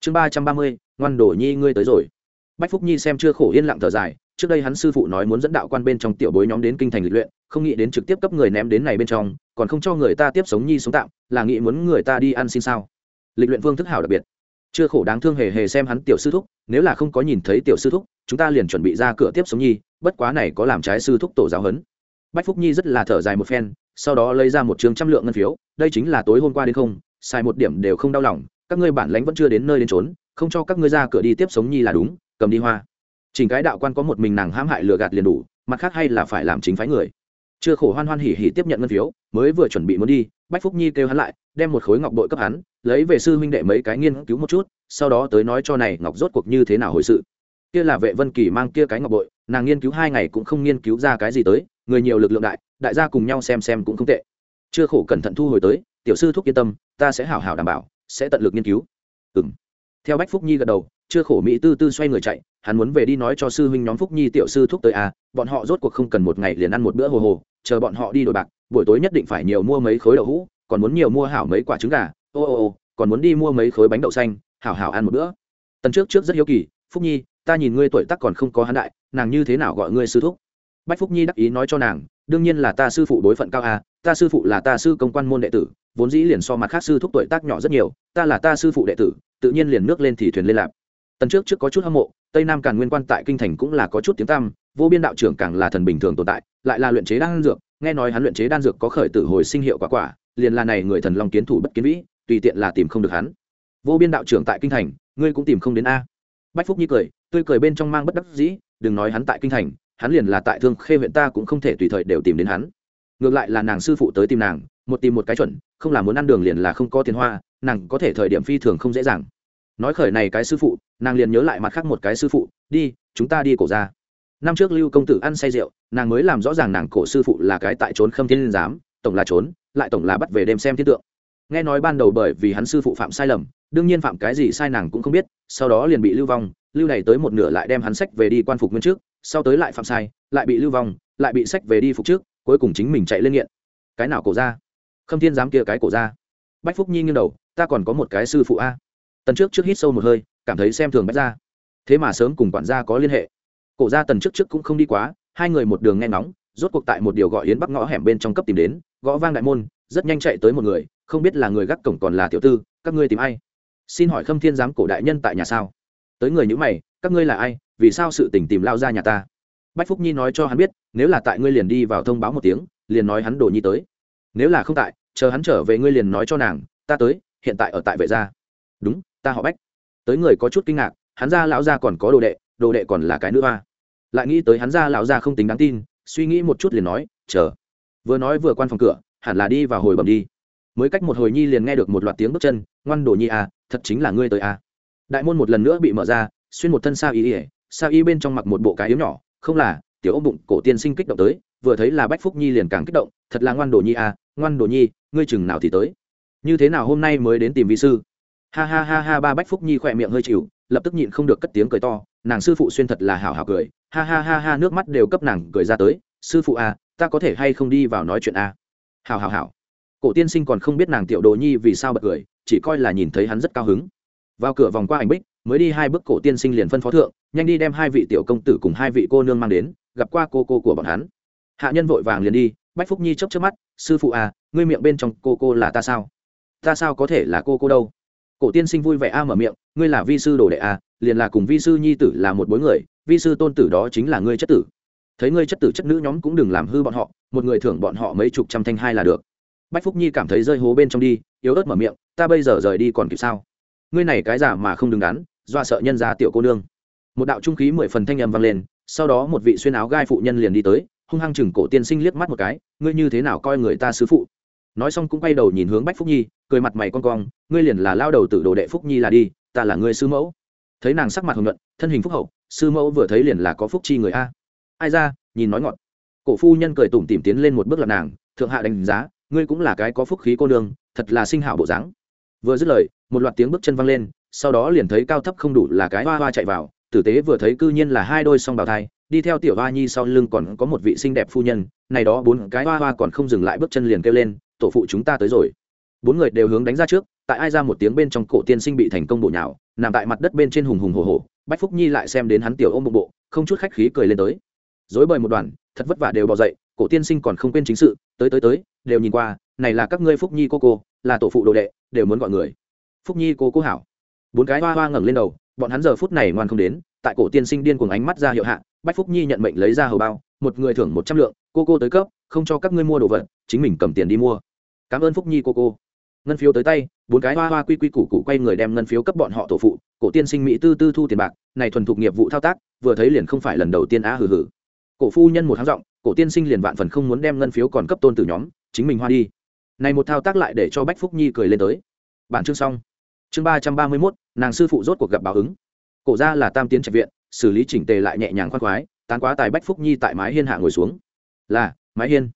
Chương ba trăm ba mươi, ngoan đổ nhi ngươi tới rồi. Bách phúc nhi xem chưa khổ yên lặng thở dài, trước đây hắn sư phụ nói muốn dẫn đạo quan bên trong tiểu bối nhóm đến kinh thành lịch luyện, không nghĩ đến trực tiếp cấp người ném đến này bên trong còn không cho người ta tiếp sống nhi sống tạm, là nghĩ muốn người ta đi ăn xin sao? Lịch luyện vương thức hảo đặc biệt. Chưa khổ đáng thương hề hề xem hắn tiểu sư thúc, nếu là không có nhìn thấy tiểu sư thúc, chúng ta liền chuẩn bị ra cửa tiếp sống nhi, bất quá này có làm trái sư thúc tổ giáo hấn. bách phúc nhi rất là thở dài một phen, sau đó lấy ra một trường trăm lượng ngân phiếu, đây chính là tối hôm qua đến không sai một điểm đều không đau lòng, các ngươi bản lãnh vẫn chưa đến nơi đến trốn không cho các ngươi ra cửa đi tiếp sống nhi là đúng, cầm đi hoa. Chỉnh cái đạo quan có một mình nàng hãm hại lừa gạt liền đủ, mặt khác hay là phải làm chính phái người chưa khổ hoan hoan hỉ hỉ tiếp nhận ngân phiếu, mới vừa chuẩn bị muốn đi, bách phúc nhi kêu hắn lại, đem một khối ngọc bội cấp hắn, lấy về sư huynh đệ mấy cái nghiên cứu một chút, sau đó tới nói cho này ngọc rốt cuộc như thế nào hồi sự. Kia là vệ vân kỳ mang kia cái ngọc bội, nàng nghiên cứu hai ngày cũng không nghiên cứu ra cái gì tới, người nhiều lực lượng đại đại gia cùng nhau xem xem cũng không tệ. Chưa khổ cẩn thận thu hồi tới, tiểu sư thúc yên tâm, ta sẽ hảo hảo đảm bảo, sẽ tận lực nghiên cứu. Ừng theo bách phúc nhi gật đầu, chưa khổ mỹ tư tư xoay người chạy hắn muốn về đi nói cho sư huynh nhóm phúc nhi tiểu sư thúc tới à bọn họ rốt cuộc không cần một ngày liền ăn một bữa hồ hồ, chờ bọn họ đi đổi bạc, buổi tối nhất định phải nhiều mua mấy khối đậu hũ, còn muốn nhiều mua hảo mấy quả trứng gà, ô ô ô, còn muốn đi mua mấy khối bánh đậu xanh, hảo hảo ăn một bữa. Tần trước trước rất hiếu kỳ, phúc nhi, ta nhìn ngươi tuổi tác còn không có hắn đại, nàng như thế nào gọi ngươi sư thúc? Bách phúc nhi đắc ý nói cho nàng, đương nhiên là ta sư phụ đối phận cao à ta sư phụ là ta sư công quan môn đệ tử, vốn dĩ liền so mặt khác sư thúc tuổi tác nhỏ rất nhiều, ta là ta sư phụ đệ tử, tự nhiên liền nước lên thì thuyền lên lạp. Tần trước trước có chút hâm mộ tây nam càn nguyên quan tại kinh thành cũng là có chút tiếng tăm, vô biên đạo trưởng càng là thần bình thường tồn tại, lại là luyện chế đan dược, nghe nói hắn luyện chế đan dược có khởi tử hồi sinh hiệu quả quả, liền là này người thần long kiến thủ bất kiến vĩ, tùy tiện là tìm không được hắn. Vô biên đạo trưởng tại kinh thành, ngươi cũng tìm không đến a. Bách phúc nhi cười, tươi cười bên trong mang bất đắc dĩ, đừng nói hắn tại kinh thành, hắn liền là tại thương khê huyện ta cũng không thể tùy thời đều tìm đến hắn. Ngược lại là nàng sư phụ tới tìm nàng, một tìm một cái chuẩn, không là muốn ăn đường liền là không có tiền hoa, nàng có thể thời điểm phi thường không dễ dàng nói khởi này cái sư phụ, nàng liền nhớ lại mặt khác một cái sư phụ, đi, chúng ta đi cổ ra. Năm trước lưu công tử ăn say rượu, nàng mới làm rõ ràng nàng cổ sư phụ là cái tại trốn khâm thiên giám, tổng là trốn, lại tổng là bắt về đêm xem thiên tượng. Nghe nói ban đầu bởi vì hắn sư phụ phạm sai lầm, đương nhiên phạm cái gì sai nàng cũng không biết, sau đó liền bị lưu vong, lưu này tới một nửa lại đem hắn sách về đi quan phục nguyên trước, sau tới lại phạm sai, lại bị lưu vong, lại bị sách về đi phục trước, cuối cùng chính mình chạy lên nghiện. Cái nào cổ ra? Khâm thiên giám kia cái cổ ra? Bách phúc nhi nghiêng đầu, ta còn có một cái sư phụ a tần trước trước hít sâu một hơi, cảm thấy xem thường bách ra thế mà sớm cùng quản gia có liên hệ. Cổ ra tần trước trước cũng không đi quá, hai người một đường nghe ngóng, rốt cuộc tại một điều gọi yến bắc ngõ hẻm bên trong cấp tìm đến, gõ vang đại môn, rất nhanh chạy tới một người, không biết là người gác cổng còn là tiểu tư, các ngươi tìm ai? Xin hỏi khâm thiên giám cổ đại nhân tại nhà sao? Tới người nhữ mày, các ngươi là ai, vì sao sự tình tìm lao ra nhà ta? Bách phúc nhi nói cho hắn biết, nếu là tại ngươi liền đi vào thông báo một tiếng, liền nói hắn đồ nhi tới. Nếu là không tại, chờ hắn trở về ngươi liền nói cho nàng, ta tới, hiện tại ở tại vệ gia. Đúng ta họ bách tới người có chút kinh ngạc hắn ra lão gia còn có đồ đệ đồ đệ còn là cái nữ hoa lại nghĩ tới hắn ra lão gia không tính đáng tin suy nghĩ một chút liền nói chờ vừa nói vừa quan phòng cửa hẳn là đi vào hồi bẩm đi mới cách một hồi nhi liền nghe được một loạt tiếng bước chân ngoan đồ nhi à thật chính là ngươi tới à. đại môn một lần nữa bị mở ra xuyên một thân sa y ỉa sa y bên trong mặc một bộ cái yếu nhỏ không là tiểu ông bụng cổ tiên sinh kích động tới vừa thấy là bách phúc nhi liền càng kích động thật là ngoan đồ nhi à ngoan đồ nhi ngươi chừng nào thì tới như thế nào hôm nay mới đến tìm vi sư ha ha ha ha, ba bách phúc nhi khỏe miệng hơi chịu, lập tức nhịn không được cất tiếng cười to, nàng sư phụ xuyên thật là hảo hảo cười. Ha ha ha ha, nước mắt đều cấp nàng cười ra tới. Sư phụ à ta có thể hay không đi vào nói chuyện à? Hảo hảo hảo. Cổ tiên sinh còn không biết nàng tiểu đồ nhi vì sao bật cười, chỉ coi là nhìn thấy hắn rất cao hứng. Vào cửa vòng qua ảnh bích, mới đi hai bước cổ tiên sinh liền phân phó thượng, nhanh đi đem hai vị tiểu công tử cùng hai vị cô nương mang đến, gặp qua cô cô của bọn hắn. Hạ nhân vội vàng liền đi, bách phúc nhi chớp chớp mắt, sư phụ à ngươi miệng bên trong cô cô là ta sao? Ta sao có thể là cô cô đâu? Cổ tiên sinh vui vẻ a mở miệng, ngươi là vi sư đồ đệ a, liền là cùng vi sư nhi tử là một bối người, vi sư tôn tử đó chính là ngươi chất tử. Thấy ngươi chất tử chất nữ nhóm cũng đừng làm hư bọn họ, một người thưởng bọn họ mấy chục trăm thanh hai là được. Bách phúc nhi cảm thấy rơi hố bên trong đi, yếu ớt mở miệng, ta bây giờ rời đi còn kịp sao? Ngươi này cái giả mà không đứng đắn, do sợ nhân ra tiểu cô nương. Một đạo trung khí mười phần thanh âm vang lên, sau đó một vị xuyên áo gai phụ nhân liền đi tới, hung hăng chừng cổ tiên sinh liếc mắt một cái, ngươi như thế nào coi người ta sứ phụ? Nói xong cũng quay đầu nhìn hướng bách phúc nhi cười mặt mày con cong, ngươi liền là lao đầu tử đồ đệ phúc nhi là đi, ta là ngươi sư mẫu. Thấy nàng sắc mặt hồng nhuận, thân hình phúc hậu, sư mẫu vừa thấy liền là có phúc chi người a. Ai ra, nhìn nói ngọt. Cổ phu nhân cười tủm tìm tiến lên một bước lập nàng, thượng hạ đánh giá, ngươi cũng là cái có phúc khí cô nương, thật là sinh hảo bộ dáng. Vừa dứt lời, một loạt tiếng bước chân văng lên, sau đó liền thấy cao thấp không đủ là cái hoa hoa chạy vào, tử tế vừa thấy cư nhiên là hai đôi song bào thai, đi theo tiểu hoa nhi sau lưng còn có một vị xinh đẹp phu nhân, này đó bốn cái hoa hoa còn không dừng lại bước chân liền kêu lên, tổ phụ chúng ta tới rồi bốn người đều hướng đánh ra trước, tại ai ra một tiếng bên trong cổ tiên sinh bị thành công bộ nhào, nằm tại mặt đất bên trên hùng hùng hồ hồ bách phúc nhi lại xem đến hắn tiểu ôm bụng bộ, không chút khách khí cười lên tới. Dối bời một đoàn, thật vất vả đều bỏ dậy, cổ tiên sinh còn không quên chính sự, tới tới tới, đều nhìn qua, này là các ngươi phúc nhi cô cô, là tổ phụ đồ đệ, đều muốn gọi người. Phúc nhi cô cô hảo. Bốn cái hoa hoa ngẩng lên đầu, bọn hắn giờ phút này ngoan không đến, tại cổ tiên sinh điên cuồng ánh mắt ra hiệu hạ, bách phúc nhi nhận mệnh lấy ra hầu bao, một người thưởng một trăm lượng, cô cô tới cấp, không cho các ngươi mua đồ vật, chính mình cầm tiền đi mua. Cảm ơn phúc nhi cô cô ngân phiếu tới tay, bốn cái hoa hoa quy quy củ củ quay người đem ngân phiếu cấp bọn họ tổ phụ, cổ tiên sinh mỹ tư tư thu tiền bạc, này thuần thục nghiệp vụ thao tác, vừa thấy liền không phải lần đầu tiên á hừ hừ. Cổ phu nhân một tháng giọng, cổ tiên sinh liền vạn phần không muốn đem ngân phiếu còn cấp tôn từ nhóm, chính mình hoa đi. Này một thao tác lại để cho bách phúc nhi cười lên tới. Bản chương xong. Chương ba trăm ba mươi mốt, nàng sư phụ rốt cuộc gặp báo ứng. Cổ ra là tam tiến trạch viện, xử lý chỉnh tề lại nhẹ nhàng khoan khoái, tán quá tài bách phúc nhi tại mái hiên hạ ngồi xuống. Là, mái hiên.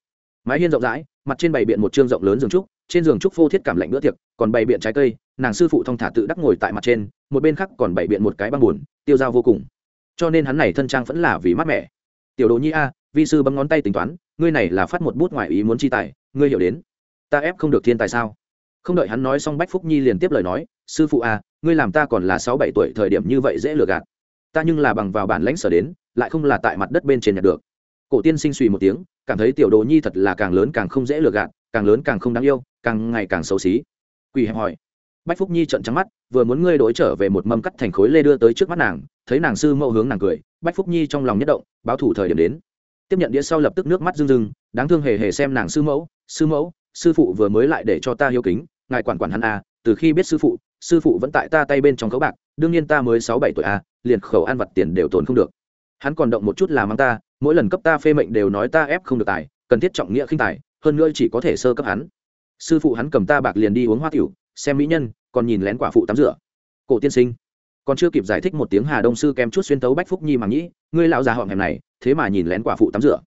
Mái hiên rộng rãi, mặt trên bày biện một chương rộng lớn giường trúc trên giường trúc phô thiết cảm lạnh bữa tiệc, còn bày biện trái cây, nàng sư phụ thong thả tự đắc ngồi tại mặt trên, một bên khác còn bày biện một cái băng buồn, tiêu dao vô cùng. Cho nên hắn này thân trang vẫn là vì mát mẻ. Tiểu đồ nhi a, vi sư bấm ngón tay tính toán, ngươi này là phát một bút ngoại ý muốn chi tài, ngươi hiểu đến. Ta ép không được thiên tài sao? Không đợi hắn nói xong bách phúc nhi liền tiếp lời nói, sư phụ a, ngươi làm ta còn là sáu bảy tuổi thời điểm như vậy dễ lừa gạt. Ta nhưng là bằng vào bản lãnh sở đến, lại không là tại mặt đất bên trên nhặt được. Cổ tiên sinh suy một tiếng, cảm thấy tiểu đồ nhi thật là càng lớn càng không dễ lừa gạt, càng lớn càng không đáng yêu càng ngày càng xấu xí. Quỳ hẹp hỏi. Bách phúc nhi trận trắng mắt, vừa muốn ngươi đổi trở về một mâm cắt thành khối lê đưa tới trước mắt nàng, thấy nàng sư mẫu hướng nàng cười, bách phúc nhi trong lòng nhất động, báo thủ thời điểm đến. Tiếp nhận đĩa sau lập tức nước mắt rưng rưng, đáng thương hề hề xem nàng sư mẫu sư mẫu, sư phụ vừa mới lại để cho ta hiếu kính, ngài quản quản hắn à từ khi biết sư phụ sư phụ vẫn tại ta tay bên trong khấu bạc, đương nhiên ta mới sáu bảy tuổi à liền khẩu ăn vặt tiền đều tồn không được. Hắn còn động một chút là mang ta, mỗi lần cấp ta phê mệnh đều nói ta ép không được tài, cần thiết trọng nghĩa khinh tài, hơn nữa chỉ có thể sơ cấp hắn sư phụ hắn cầm ta bạc liền đi uống hoa tiểu, xem mỹ nhân, còn nhìn lén quả phụ tắm rửa. Cổ tiên sinh, còn chưa kịp giải thích một tiếng hà đông sư kem chút xuyên tấu bách phúc nhi mà nghĩ, ngươi lão già họng hẻm này, thế mà nhìn lén quả phụ tắm rửa.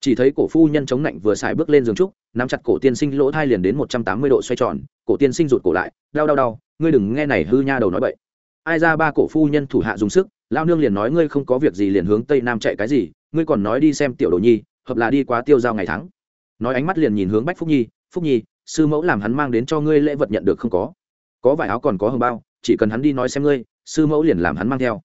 Chỉ thấy cổ phu nhân chống lạnh vừa xài bước lên giường trúc, nắm chặt cổ tiên sinh lỗ thai liền đến một trăm tám mươi độ xoay tròn, cổ tiên sinh rụt cổ lại, đau đau đau, ngươi đừng nghe này hư nha đầu nói bậy. Ai ra ba cổ phu nhân thủ hạ dùng sức lao nương liền nói ngươi không có việc gì liền hướng tây nam chạy cái gì, ngươi còn nói đi xem tiểu đồ nhi, hợp là đi quá tiêu giao ngày tháng. Nói ánh mắt liền nhìn hướng bách phúc nhi phúc nhi sư mẫu làm hắn mang đến cho ngươi lễ vật nhận được không có. Có vải áo còn có hồng bao, chỉ cần hắn đi nói xem ngươi, sư mẫu liền làm hắn mang theo.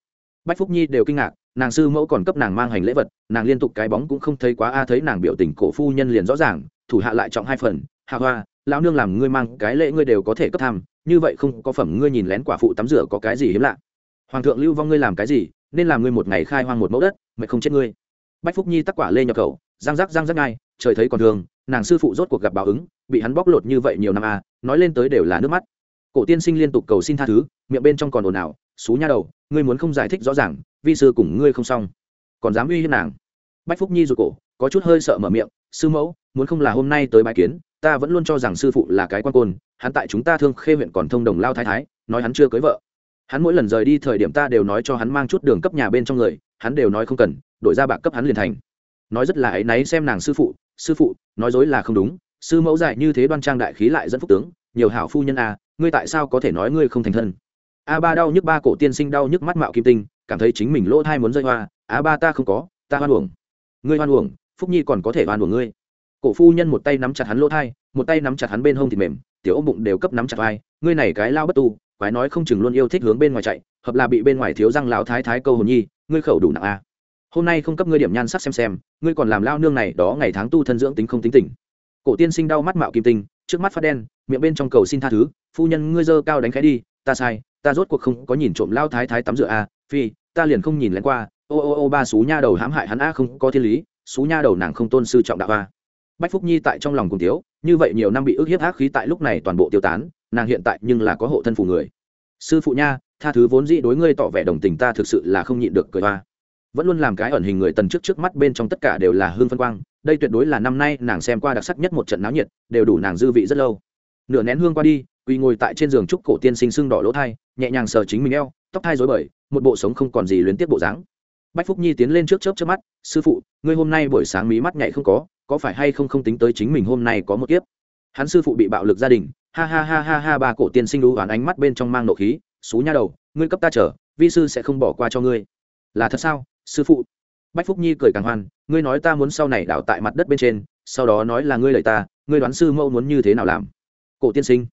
Bách phúc nhi đều kinh ngạc, nàng sư mẫu còn cấp nàng mang hành lễ vật, nàng liên tục cái bóng cũng không thấy quá a, thấy nàng biểu tình cổ phu nhân liền rõ ràng, thủ hạ lại trọng hai phần hạ hoa, lão nương làm ngươi mang cái lễ ngươi đều có thể cấp tham, như vậy không có phẩm ngươi nhìn lén quả phụ tắm rửa có cái gì hiếm lạ. Hoàng thượng lưu vong ngươi làm cái gì, nên làm ngươi một ngày khai hoang một mẫu đất, mẹ không chết ngươi. Bách phúc nhi tắc quả lê nhập khẩu, răng rắc răng rắc ngay, trời thấy còn thường, nàng sư phụ rốt cuộc gặp báo ứng bị hắn bóc lột như vậy nhiều năm a, nói lên tới đều là nước mắt. Cổ tiên sinh liên tục cầu xin tha thứ, miệng bên trong còn ồn ào, xú nha đầu, ngươi muốn không giải thích rõ ràng, vi sư cùng ngươi không xong. Còn dám uy hiếp nàng. Bách phúc nhi rụt cổ, có chút hơi sợ mở miệng, sư mẫu, muốn không là hôm nay tới bài kiến, ta vẫn luôn cho rằng sư phụ là cái quan côn, hắn tại chúng ta thương khê huyện còn thông đồng lao thái thái, nói hắn chưa cưới vợ. Hắn mỗi lần rời đi thời điểm ta đều nói cho hắn mang chút đường cấp nhà bên trong người, hắn đều nói không cần, đổi ra bạc cấp hắn liền thành. Nói rất là áy náy xem nàng sư phụ sư phụ, nói dối là không đúng sư mẫu dài như thế đoan trang đại khí lại dẫn phúc tướng, nhiều hảo phu nhân a ngươi tại sao có thể nói ngươi không thành thân? A ba đau nhức ba cổ tiên sinh đau nhức mắt mạo kim tinh, cảm thấy chính mình lỗ thai muốn rơi hoa, a ba ta không có, ta hoan uổng. Ngươi hoan uổng, phúc nhi còn có thể hoan uổng ngươi. Cổ phu nhân một tay nắm chặt hắn lỗ thai, một tay nắm chặt hắn bên hông thịt mềm, tiểu ông bụng đều cấp nắm chặt vai, ngươi này cái lao bất tu, quái nói không chừng luôn yêu thích hướng bên ngoài chạy, hợp là bị bên ngoài thiếu răng lão thái thái câu hồn nhi, ngươi khẩu đủ nặng a hôm nay không cấp ngươi điểm nhan sắc xem xem, ngươi còn làm lao nương này, đó ngày tháng tu thân dưỡng tính không tính tỉnh cổ tiên sinh đau mắt mạo kim tinh, trước mắt phát đen, miệng bên trong cầu xin tha thứ, phu nhân ngươi dơ cao đánh khẽ đi, ta sai, ta rốt cuộc không có nhìn trộm lao thái thái tắm rửa a phi, ta liền không nhìn lén qua, ô ô ô ba xú nha đầu hãm hại hắn a, không có thiên lý, xú nha đầu nàng không tôn sư trọng đạo a. Bách phúc nhi tại trong lòng cùng tiếu như vậy nhiều năm bị ức hiếp ác khí tại lúc này toàn bộ tiêu tán, nàng hiện tại nhưng là có hộ thân phù người. Sư phụ nha, tha thứ vốn dĩ đối ngươi tỏ vẻ đồng tình ta thực sự là không nhịn được cười hoa vẫn luôn làm cái ẩn hình người tần trước trước mắt bên trong tất cả đều là hương phân quang, đây tuyệt đối là năm nay nàng xem qua đặc sắc nhất một trận náo nhiệt, đều đủ nàng dư vị rất lâu. Nửa nén hương qua đi, quỳ ngồi tại trên giường trúc cổ tiên sinh sưng đỏ lỗ thai, nhẹ nhàng sờ chính mình eo, tóc thai dối bời, một bộ sống không còn gì luyến tiếp bộ dáng. Bách phúc nhi tiến lên trước chớp chớp mắt, sư phụ, ngươi hôm nay buổi sáng mí mắt nhạy không có có phải hay không không tính tới chính mình hôm nay có một kiếp? Hắn sư phụ bị bạo lực gia đình, ha ha ha ha ha, ba cổ tiên sinh đú oán ánh mắt bên trong mang nộ khí, xú nha đầu, ngươi cấp ta trở vi sư sẽ không bỏ qua cho ngươi. Là thật sao? Sư phụ. Bách phúc nhi cười càng hoan, ngươi nói ta muốn sau này đảo tại mặt đất bên trên, sau đó nói là ngươi lời ta, ngươi đoán sư mẫu muốn như thế nào làm? Cổ tiên sinh.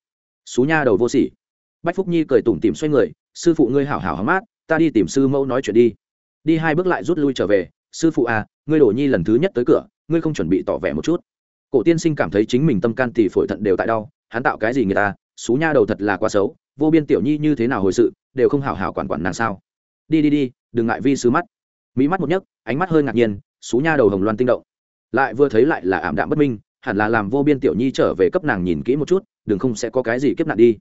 Xú nha đầu vô sỉ. Bách phúc nhi cười tủm tìm xoay người, sư phụ ngươi hảo hảo hóng mát, ta đi tìm sư mẫu nói chuyện đi. Đi hai bước lại rút lui trở về, sư phụ à ngươi đổ nhi lần thứ nhất tới cửa, ngươi không chuẩn bị tỏ vẻ một chút. Cổ tiên sinh cảm thấy chính mình tâm can thì phổi thận đều tại đau, hắn tạo cái gì người ta, xú nha đầu thật là quá xấu, vô biên tiểu nhi như thế nào hồi sự, đều không hảo hảo quản quản nàng sao. Đi đi đi, đừng ngại vi sư mắt mỹ mắt một nhấc, ánh mắt hơi ngạc nhiên, xú nha đầu hồng loan tinh động. Lại vừa thấy lại là ảm đạm bất minh, hẳn là làm vô biên tiểu nhi trở về cấp nàng nhìn kỹ một chút, đừng không sẽ có cái gì kiếp nạn đi.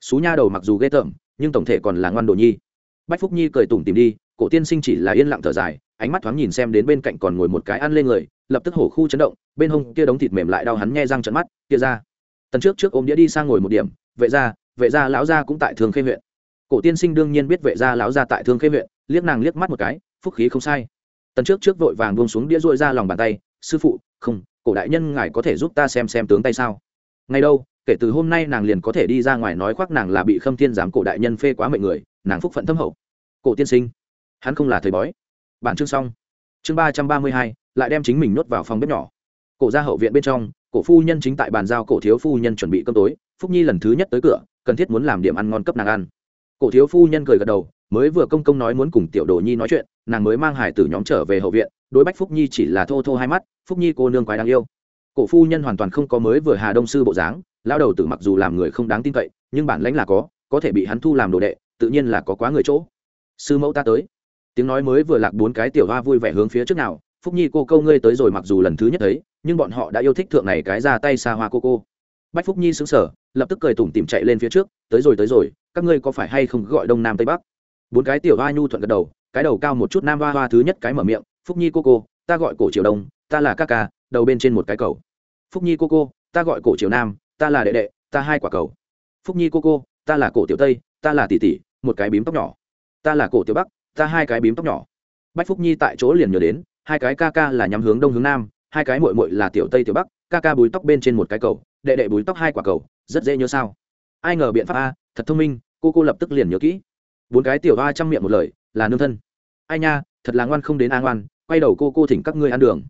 Xú nha đầu mặc dù ghê tởm, nhưng tổng thể còn là ngoan đồ nhi. Bách phúc nhi cười tủm tìm đi, cổ tiên sinh chỉ là yên lặng thở dài, ánh mắt thoáng nhìn xem đến bên cạnh còn ngồi một cái ăn lên người, lập tức hổ khu chấn động, bên hông kia đống thịt mềm lại đau hắn nghe răng trận mắt, kia ra. Tần trước trước ôm đĩa đi sang ngồi một điểm, vệ gia vệ gia lão gia cũng tại thương khê huyện. Cổ tiên sinh đương nhiên biết vệ gia lão gia tại thương khê huyện, liếc nàng liếc mắt một cái phúc khí không sai. Tần trước trước vội vàng buông xuống đĩa dội ra lòng bàn tay, sư phụ, không, cổ đại nhân ngài có thể giúp ta xem xem tướng tay sao? Ngay đâu, kể từ hôm nay nàng liền có thể đi ra ngoài nói khoác nàng là bị khâm thiên giám cổ đại nhân phê quá mệnh người, nàng phúc phận thâm hậu. Cổ tiên sinh, hắn không là thầy bói. Bản chương xong. Chương ba trăm ba mươi hai, lại đem chính mình nuốt vào phòng bếp nhỏ. Cổ ra hậu viện bên trong, cổ phu nhân chính tại bàn giao cổ thiếu phu nhân chuẩn bị cơm tối, phúc nhi lần thứ nhất tới cửa, cần thiết muốn làm điểm ăn ngon cấp nàng ăn. Cổ thiếu phu nhân cười gật đầu mới vừa công công nói muốn cùng tiểu đồ nhi nói chuyện, nàng mới mang hải tử nhóm trở về hậu viện, đối bách phúc nhi chỉ là thô thô hai mắt, phúc nhi cô nương quái đáng yêu. Cổ phu nhân hoàn toàn không có mới vừa hà đông sư bộ dáng lao đầu tử mặc dù làm người không đáng tin cậy, nhưng bản lãnh là có có thể bị hắn thu làm đồ đệ, tự nhiên là có quá người chỗ. Sư mẫu ta tới. Tiếng nói mới vừa lạc bốn cái tiểu hoa vui vẻ hướng phía trước nào, phúc nhi cô câu ngươi tới rồi mặc dù lần thứ nhất thấy, nhưng bọn họ đã yêu thích thượng này cái ra tay xa hoa cô cô. Bách phúc nhi xứng sở lập tức cười tủm tìm chạy lên phía trước, tới rồi tới rồi, các ngươi có phải hay không gọi đông nam tây bắc? Bốn cái tiểu hoa nhu thuận gật đầu, cái đầu cao một chút nam hoa hoa thứ nhất cái mở miệng, phúc nhi cô cô, ta gọi cổ triều đông, ta là ca ca, đầu bên trên một cái cầu. Phúc nhi cô cô, ta gọi cổ triều nam, ta là đệ đệ, ta hai quả cầu. Phúc nhi cô cô, ta là cổ tiểu tây, ta là tỷ tỷ, một cái bím tóc nhỏ. Ta là cổ tiểu bắc, ta hai cái bím tóc nhỏ. Bách phúc nhi tại chỗ liền nhớ đến, hai cái ca ca là nhắm hướng đông hướng nam, hai cái mội mội là tiểu tây tiểu bắc, ca ca búi tóc bên trên một cái cầu, đệ đệ búi tóc hai quả cầu, rất dễ nhớ sao. Ai ngờ biện pháp a, thật thông minh, cô cô lập tức liền nhớ kỹ bốn cái tiểu hoa chăm miệng một lời, là nương thân. Ai nha, thật là ngoan không đến a ngoan, quay đầu cô cô thỉnh các ngươi ăn đường.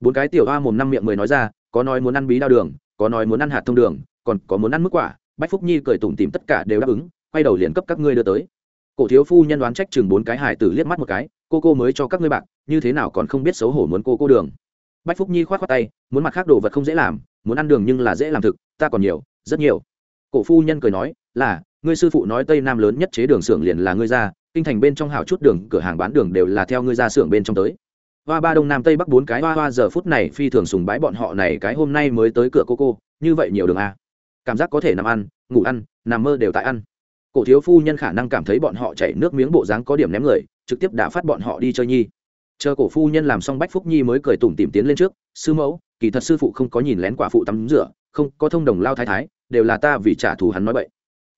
Bốn cái tiểu hoa mồm năm miệng mười nói ra, có nói muốn ăn bí đao đường, có nói muốn ăn hạt thông đường, còn có muốn ăn mức quả, bách phúc nhi cười tủm tìm tất cả đều đáp ứng, quay đầu liền cấp các ngươi đưa tới. Cổ thiếu phu nhân đoán trách chừng bốn cái hải tử liếc mắt một cái, cô cô mới cho các ngươi bạc, như thế nào còn không biết xấu hổ muốn cô cô đường. Bách phúc nhi k h o á t khoác tay, muốn mặt khác đồ vật không dễ làm, muốn ăn đường nhưng là dễ làm thực, ta còn nhiều, rất nhiều. Cổ phu nhân cười nói, là ngươi sư phụ nói tây nam lớn nhất chế đường xưởng liền là ngươi ra, kinh thành bên trong hào chút đường, cửa hàng bán đường đều là theo ngươi ra xưởng bên trong tới. Hoa ba đông nam tây bắc bốn cái hoa hoa giờ phút này phi thường sùng bái bọn họ này cái hôm nay mới tới cửa cô cô, như vậy nhiều đường a à. cảm giác có thể nằm ăn, ngủ ăn, nằm mơ đều tại ăn. Cổ thiếu phu nhân khả năng cảm thấy bọn họ chảy nước miếng bộ dáng có điểm ném người, trực tiếp đã phát bọn họ đi chơi nhi. Chờ cổ phu nhân làm xong bách phúc nhi mới cười tủm tìm tiến lên trước, sư mẫu, kỳ thật sư phụ không có nhìn lén quả phụ tắm rửa, không có thông đồng lao thái thái, đều là ta vì trả thù hắn nói vậy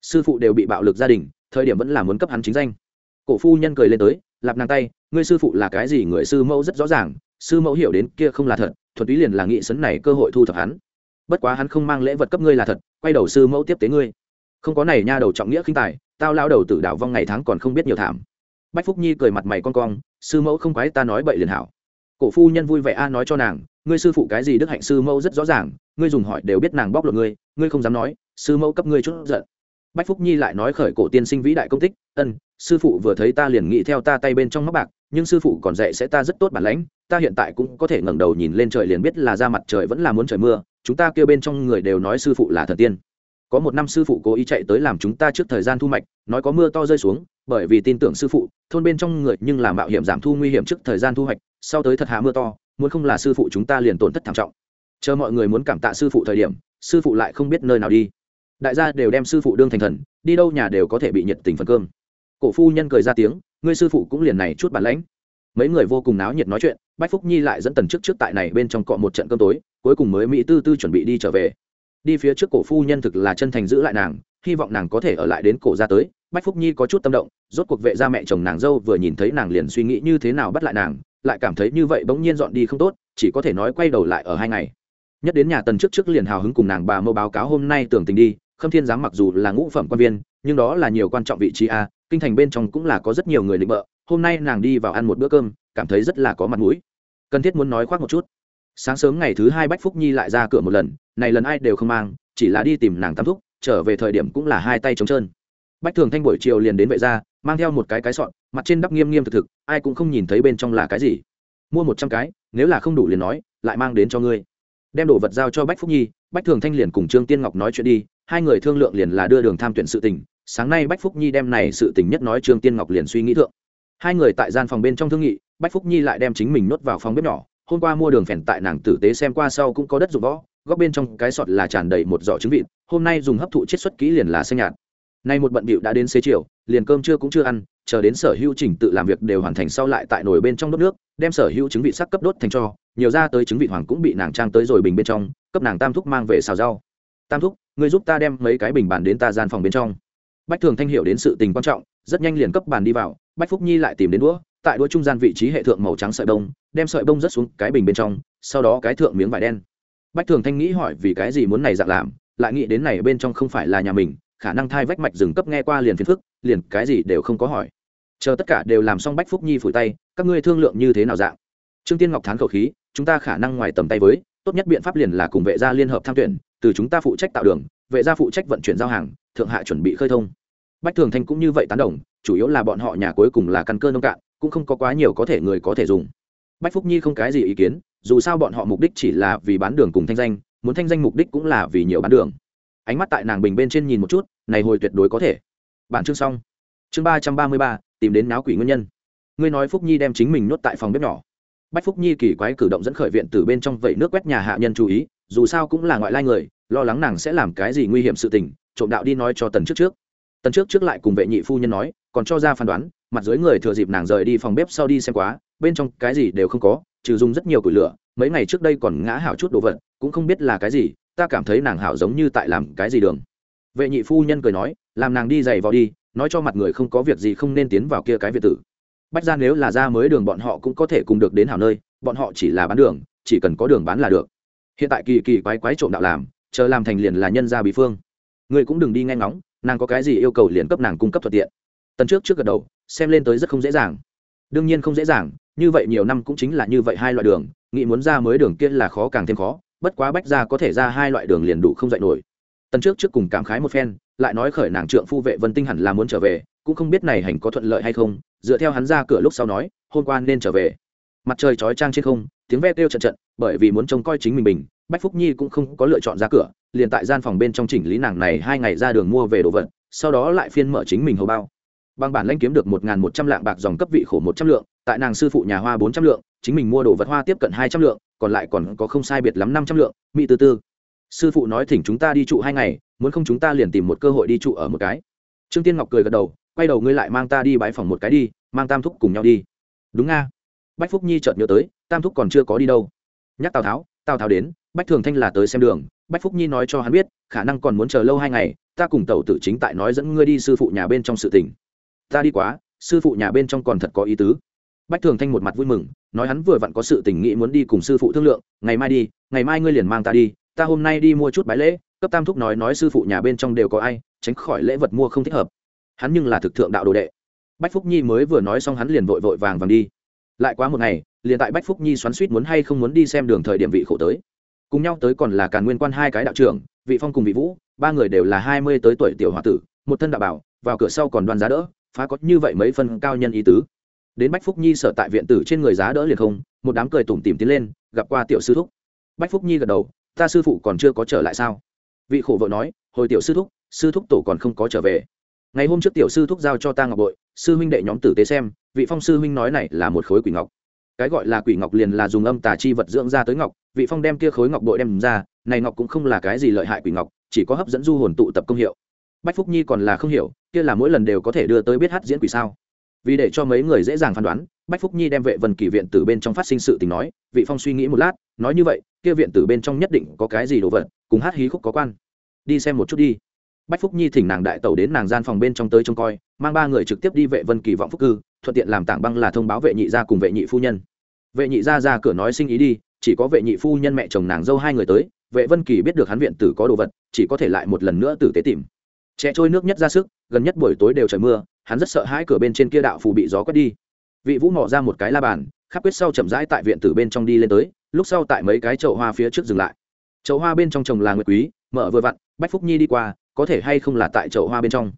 sư phụ đều bị bạo lực gia đình, thời điểm vẫn là muốn cấp hắn chính danh. Cổ phu nhân cười lên tới, lạp nàng tay, ngươi sư phụ là cái gì người sư mẫu rất rõ ràng, sư mẫu hiểu đến kia không là thật thuật ý liền là nghị sấn này cơ hội thu thập hắn. Bất quá hắn không mang lễ vật cấp ngươi là thật, quay đầu sư mẫu tiếp tế ngươi. Không có này nha đầu trọng nghĩa khinh tài, tao lao đầu tử đạo vong ngày tháng còn không biết nhiều thảm. Bách phúc nhi cười mặt mày con cong, sư mẫu không quái ta nói bậy liền hảo. Cổ phu nhân vui vẻ a nói cho nàng, ngươi sư phụ cái gì đức hạnh sư mẫu rất rõ ràng, ngươi dùng hỏi đều biết nàng bóc lột ngươi ngươi không dám nói, sư mẫu cấp ngươi chút giận bách phúc nhi lại nói khởi cổ tiên sinh vĩ đại công tích, ân, sư phụ vừa thấy ta liền nghĩ theo ta tay bên trong móc bạc, nhưng sư phụ còn dạy sẽ ta rất tốt bản lãnh, ta hiện tại cũng có thể ngẩng đầu nhìn lên trời liền biết là ra mặt trời vẫn là muốn trời mưa, chúng ta kêu bên trong người đều nói sư phụ là thần tiên. Có một năm sư phụ cố ý chạy tới làm chúng ta trước thời gian thu mạch, nói có mưa to rơi xuống, bởi vì tin tưởng sư phụ, thôn bên trong người nhưng làm mạo hiểm giảm thu nguy hiểm trước thời gian thu hoạch, sau tới thật hạ mưa to, muốn không là sư phụ chúng ta liền tổn thất thảm trọng. Chờ mọi người muốn cảm tạ sư phụ thời điểm, sư phụ lại không biết nơi nào đi đại gia đều đem sư phụ đương thành thần, đi đâu nhà đều có thể bị nhiệt tình phần cơm. Cổ phu nhân cười ra tiếng, ngươi sư phụ cũng liền này chút bản lãnh. Mấy người vô cùng náo nhiệt nói chuyện, bách phúc nhi lại dẫn tần trước trước tại này bên trong cọ một trận cơm tối, cuối cùng mới mỹ tư tư chuẩn bị đi trở về. Đi phía trước cổ phu nhân thực là chân thành giữ lại nàng, hy vọng nàng có thể ở lại đến cổ ra tới. Bách phúc nhi có chút tâm động, rốt cuộc vệ gia mẹ chồng nàng dâu vừa nhìn thấy nàng liền suy nghĩ như thế nào bắt lại nàng, lại cảm thấy như vậy bỗng nhiên dọn đi không tốt, chỉ có thể nói quay đầu lại ở hai ngày. Nhất đến nhà tần trước trước liền hào hứng cùng nàng bà mâu báo cáo hôm nay tưởng tình đi khâm thiên giám mặc dù là ngũ phẩm quan viên, nhưng đó là nhiều quan trọng vị trí a, kinh thành bên trong cũng là có rất nhiều người định bợ. Hôm nay nàng đi vào ăn một bữa cơm, cảm thấy rất là có mặt mũi. Cần thiết muốn nói khoác một chút. Sáng sớm ngày thứ hai bách phúc nhi lại ra cửa một lần, này lần ai đều không mang, chỉ là đi tìm nàng tam thúc, trở về thời điểm cũng là hai tay trống trơn. Bách thường thanh buổi chiều liền đến vệ ra mang theo một cái cái sọn mặt trên đắp nghiêm nghiêm thực thực, ai cũng không nhìn thấy bên trong là cái gì. Mua một trăm cái, nếu là không đủ liền nói, lại mang đến cho ngươi. Đem đồ vật giao cho bách phúc nhi, bách thường thanh liền cùng trương tiên ngọc nói chuyện đi hai người thương lượng liền là đưa đường tham tuyển sự tình. Sáng nay bách phúc nhi đem này sự tình nhất nói trương tiên ngọc liền suy nghĩ thượng. Hai người tại gian phòng bên trong thương nghị, bách phúc nhi lại đem chính mình nuốt vào phòng bếp nhỏ. Hôm qua mua đường phèn tại nàng tử tế xem qua sau cũng có đất dụng võ, góc bên trong cái sọt là tràn đầy một giỏ trứng vịt, hôm nay dùng hấp thụ chiết xuất kỹ liền là xanh nhạt. Nay một bận bịu đã đến xế chiều, liền cơm trưa cũng chưa ăn, chờ đến sở hữu trình tự làm việc đều hoàn thành sau lại tại nồi bên trong đốt nước, đem sở hữu trứng vịt sắc cấp đốt thành cho, nhiều ra tới trứng vịt hoàng cũng bị nàng trang tới rồi bình bên trong, cấp nàng tam thúc mang về xào rau tam thúc người giúp ta đem mấy cái bình bàn đến ta gian phòng bên trong. Bách thường thanh hiểu đến sự tình quan trọng, rất nhanh liền cấp bàn đi vào, bách phúc nhi lại tìm đến đũa, tại đũa trung gian vị trí hệ thượng màu trắng sợi bông, đem sợi bông rớt xuống cái bình bên trong, sau đó cái thượng miếng vải đen. Bách thường thanh nghĩ hỏi vì cái gì muốn này dạng làm, lại nghĩ đến này bên trong không phải là nhà mình, khả năng thai vách mạch rừng cấp nghe qua liền phiền phức, liền cái gì đều không có hỏi. Chờ tất cả đều làm xong bách phúc nhi phủi tay, các ngươi thương lượng như thế nào dạng? Trương tiên ngọc thán khẩu khí, chúng ta khả năng ngoài tầm tay với, tốt nhất biện pháp liền là cùng vệ gia liên hợp tham tuyển từ chúng ta phụ trách tạo đường, vệ gia phụ trách vận chuyển giao hàng, thượng hạ chuẩn bị khơi thông. Bách thường thanh cũng như vậy tán đồng, chủ yếu là bọn họ nhà cuối cùng là căn cơ nông cạn, cũng không có quá nhiều có thể người có thể dùng. Bách phúc nhi không cái gì ý kiến, dù sao bọn họ mục đích chỉ là vì bán đường cùng thanh danh, muốn thanh danh mục đích cũng là vì nhiều bán đường. Ánh mắt tại nàng bình bên trên nhìn một chút, này hồi tuyệt đối có thể. Bản chương xong. Chương ba trăm ba mươi ba, tìm đến náo quỷ nguyên nhân. Ngươi nói phúc nhi đem chính mình nuốt tại phòng bếp nhỏ. Bách phúc nhi kỳ quái cử động dẫn khởi viện từ bên trong vậy nước quét nhà hạ nhân chú ý, dù sao cũng là ngoại lai người lo lắng nàng sẽ làm cái gì nguy hiểm sự tình, trộm đạo đi nói cho tần trước trước. Tần trước trước lại cùng vệ nhị phu nhân nói, còn cho ra phán đoán, mặt dưới người thừa dịp nàng rời đi phòng bếp sau đi xem quá, bên trong cái gì đều không có, trừ dùng rất nhiều củi lửa, mấy ngày trước đây còn ngã hảo chút đồ vật, cũng không biết là cái gì, ta cảm thấy nàng hảo giống như tại làm cái gì đường. Vệ nhị phu nhân cười nói, làm nàng đi giày vào đi, nói cho mặt người không có việc gì không nên tiến vào kia cái việt tử. Bách ra nếu là ra mới đường bọn họ cũng có thể cùng được đến hảo nơi, bọn họ chỉ là bán đường, chỉ cần có đường bán là được. Hiện tại kỳ kỳ quái quái trộm đạo làm chờ làm thành liền là nhân gia bí phương. Ngươi cũng đừng đi nghe ngóng, nàng có cái gì yêu cầu liền cấp nàng cung cấp thuận tiện. Tần trước trước gật đầu, xem lên tới rất không dễ dàng. Đương nhiên không dễ dàng, như vậy nhiều năm cũng chính là như vậy hai loại đường, nghĩ muốn ra mới đường kia là khó càng thêm khó, bất quá bách ra có thể ra hai loại đường liền đủ không dạy nổi. Tần trước trước cùng cảm khái một phen, lại nói khởi nàng trượng phu vệ vân tinh hẳn là muốn trở về, cũng không biết này hành có thuận lợi hay không, dựa theo hắn ra cửa lúc sau nói, hôm qua nên trở về mặt trời chói trang trên không tiếng ve kêu trận trận bởi vì muốn trông coi chính mình mình, bách phúc nhi cũng không có lựa chọn ra cửa liền tại gian phòng bên trong chỉnh lý nàng này hai ngày ra đường mua về đồ vật sau đó lại phiên mở chính mình hầu bao. Bằng bản lanh kiếm được một một trăm lạng bạc dòng cấp vị khổ một trăm lượng tại nàng sư phụ nhà hoa bốn trăm lượng chính mình mua đồ vật hoa tiếp cận hai trăm lượng còn lại còn có không sai biệt lắm năm trăm lượng mỹ tư tư. Sư phụ nói thỉnh chúng ta đi trụ hai ngày muốn không chúng ta liền tìm một cơ hội đi trụ ở một cái. Trương tiên ngọc cười gật đầu quay đầu ngươi lại mang ta đi bãi phòng một cái đi mang tam thúc cùng nhau đi. Đúng nga bách phúc nhi chợt nhớ tới, tam thúc còn chưa có đi đâu. Nhắc tào tháo tào tháo đến, bách thường thanh là tới xem đường, bách phúc nhi nói cho hắn biết, khả năng còn muốn chờ lâu hai ngày, ta cùng tẩu tử chính tại nói dẫn ngươi đi sư phụ nhà bên trong sự tỉnh ta đi quá, sư phụ nhà bên trong còn thật có ý tứ. Bách thường thanh một mặt vui mừng, nói hắn vừa vặn có sự tình nghĩ muốn đi cùng sư phụ thương lượng, ngày mai đi, ngày mai ngươi liền mang ta đi, ta hôm nay đi mua chút bái lễ, cấp tam thúc nói nói sư phụ nhà bên trong đều có ai, tránh khỏi lễ vật mua không thích hợp. Hắn nhưng là thực thượng đạo đồ đệ. Bách phúc nhi mới vừa nói xong hắn liền vội vội vàng vàng đi lại quá một ngày, liền tại bách phúc nhi xoắn suýt muốn hay không muốn đi xem đường thời điểm vị khổ tới. Cùng nhau tới còn là càn nguyên quan hai cái đạo trưởng, vị phong cùng vị vũ, ba người đều là hai mươi tới tuổi tiểu h tử, một thân đạo bảo, vào cửa sau còn đoan giá đỡ, phá có như vậy mấy phân cao nhân ý tứ. Đến bách phúc nhi sở tại viện tử trên người giá đỡ liền không, một đám cười tủm tìm tiến lên, gặp qua tiểu sư thúc. Bách phúc nhi gật đầu, ta sư phụ còn chưa có trở lại sao? Vị khổ vợ nói, hồi tiểu sư thúc sư thúc tổ còn không có trở về. Ngày hôm trước tiểu sư thúc giao cho ta ngọc bội, sư huynh đệ nhóm tử tế xem vị phong sư huynh nói này là một khối quỷ ngọc. Cái gọi là quỷ ngọc liền là dùng âm tà chi vật dưỡng ra tới ngọc. Vị phong đem kia khối ngọc bội đem ra, này ngọc cũng không là cái gì lợi hại quỷ ngọc, chỉ có hấp dẫn du hồn tụ tập công hiệu. Bách phúc nhi còn là không hiểu, kia là mỗi lần đều có thể đưa tới biết hát diễn quỷ sao? Vì để cho mấy người dễ dàng phán đoán, bách phúc nhi đem vệ vân kỳ viện từ bên trong phát sinh sự tình nói, vị phong suy nghĩ một lát, nói như vậy, kia viện từ bên trong nhất định có cái gì đồ vật, cùng hát hí khúc có quan. Đi xem một chút đi. Bách phúc nhi thỉnh nàng đại tẩu đến nàng gian phòng bên trong tới trông coi mang ba người trực tiếp đi vệ vân kỳ vọng phúc cư, thuận tiện làm tảng băng là thông báo vệ nhị gia cùng vệ nhị phu nhân. Vệ nhị gia ra cửa nói sinh ý đi, chỉ có vệ nhị phu nhân mẹ chồng nàng dâu hai người tới, vệ vân kỳ biết được hắn viện tử có đồ vật, chỉ có thể lại một lần nữa tử tế tìm. Trẻ trôi nước nhất ra sức, gần nhất buổi tối đều trời mưa, hắn rất sợ hãi cửa bên trên kia đạo phù bị gió quét đi. Vị vũ mò ra một cái la bàn, khắp quyết sau chậm rãi tại viện tử bên trong đi lên tới, lúc sau tại mấy cái chậu hoa phía trước dừng lại. Chậu hoa bên trong trồng là nguyệt quý, mở vừa vặn, bách phúc nhi đi qua, có thể hay không là tại chậu hoa bên trong?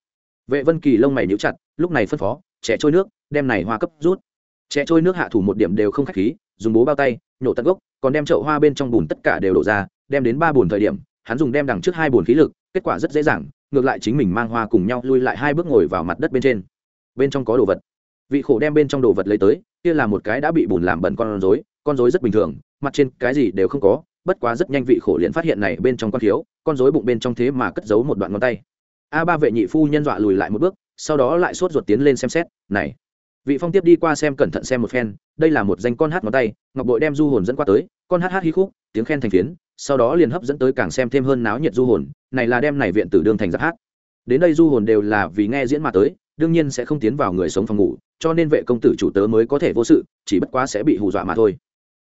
Vệ vân kỳ lông mày nhíu chặt, lúc này phân phó, trẻ trôi nước, đem này hoa cấp rút. Trẻ trôi nước hạ thủ một điểm đều không khách khí, dùng bố bao tay, nhổ tận gốc, còn đem chậu hoa bên trong bùn tất cả đều đổ ra, đem đến ba bùn thời điểm, hắn dùng đem đằng trước hai bùn khí lực, kết quả rất dễ dàng, ngược lại chính mình mang hoa cùng nhau lui lại hai bước ngồi vào mặt đất bên trên. Bên trong có đồ vật. Vị khổ đem bên trong đồ vật lấy tới, kia là một cái đã bị bùn làm bẩn con rối con rối rất bình thường, mặt trên cái gì đều không có, bất quá rất nhanh vị khổ liền phát hiện này bên trong con thiếu, con rối bụng bên trong thế mà cất giấu một đoạn ngón tay a ba vệ nhị phu nhân dọa lùi lại một bước, sau đó lại sốt ruột tiến lên xem xét, này, vị phong tiếp đi qua xem cẩn thận xem một phen, đây là một danh con hát ngón tay, ngọc bội đem du hồn dẫn qua tới, con hát hát hí khúc, tiếng khen thành phiến, sau đó liền hấp dẫn tới càng xem thêm hơn náo nhiệt du hồn, này là đem này viện tử đương thành giáp hát. Đến đây du hồn đều là vì nghe diễn mà tới, đương nhiên sẽ không tiến vào người sống phòng ngủ, cho nên vệ công tử chủ tớ mới có thể vô sự, chỉ bất quá sẽ bị hù dọa mà thôi.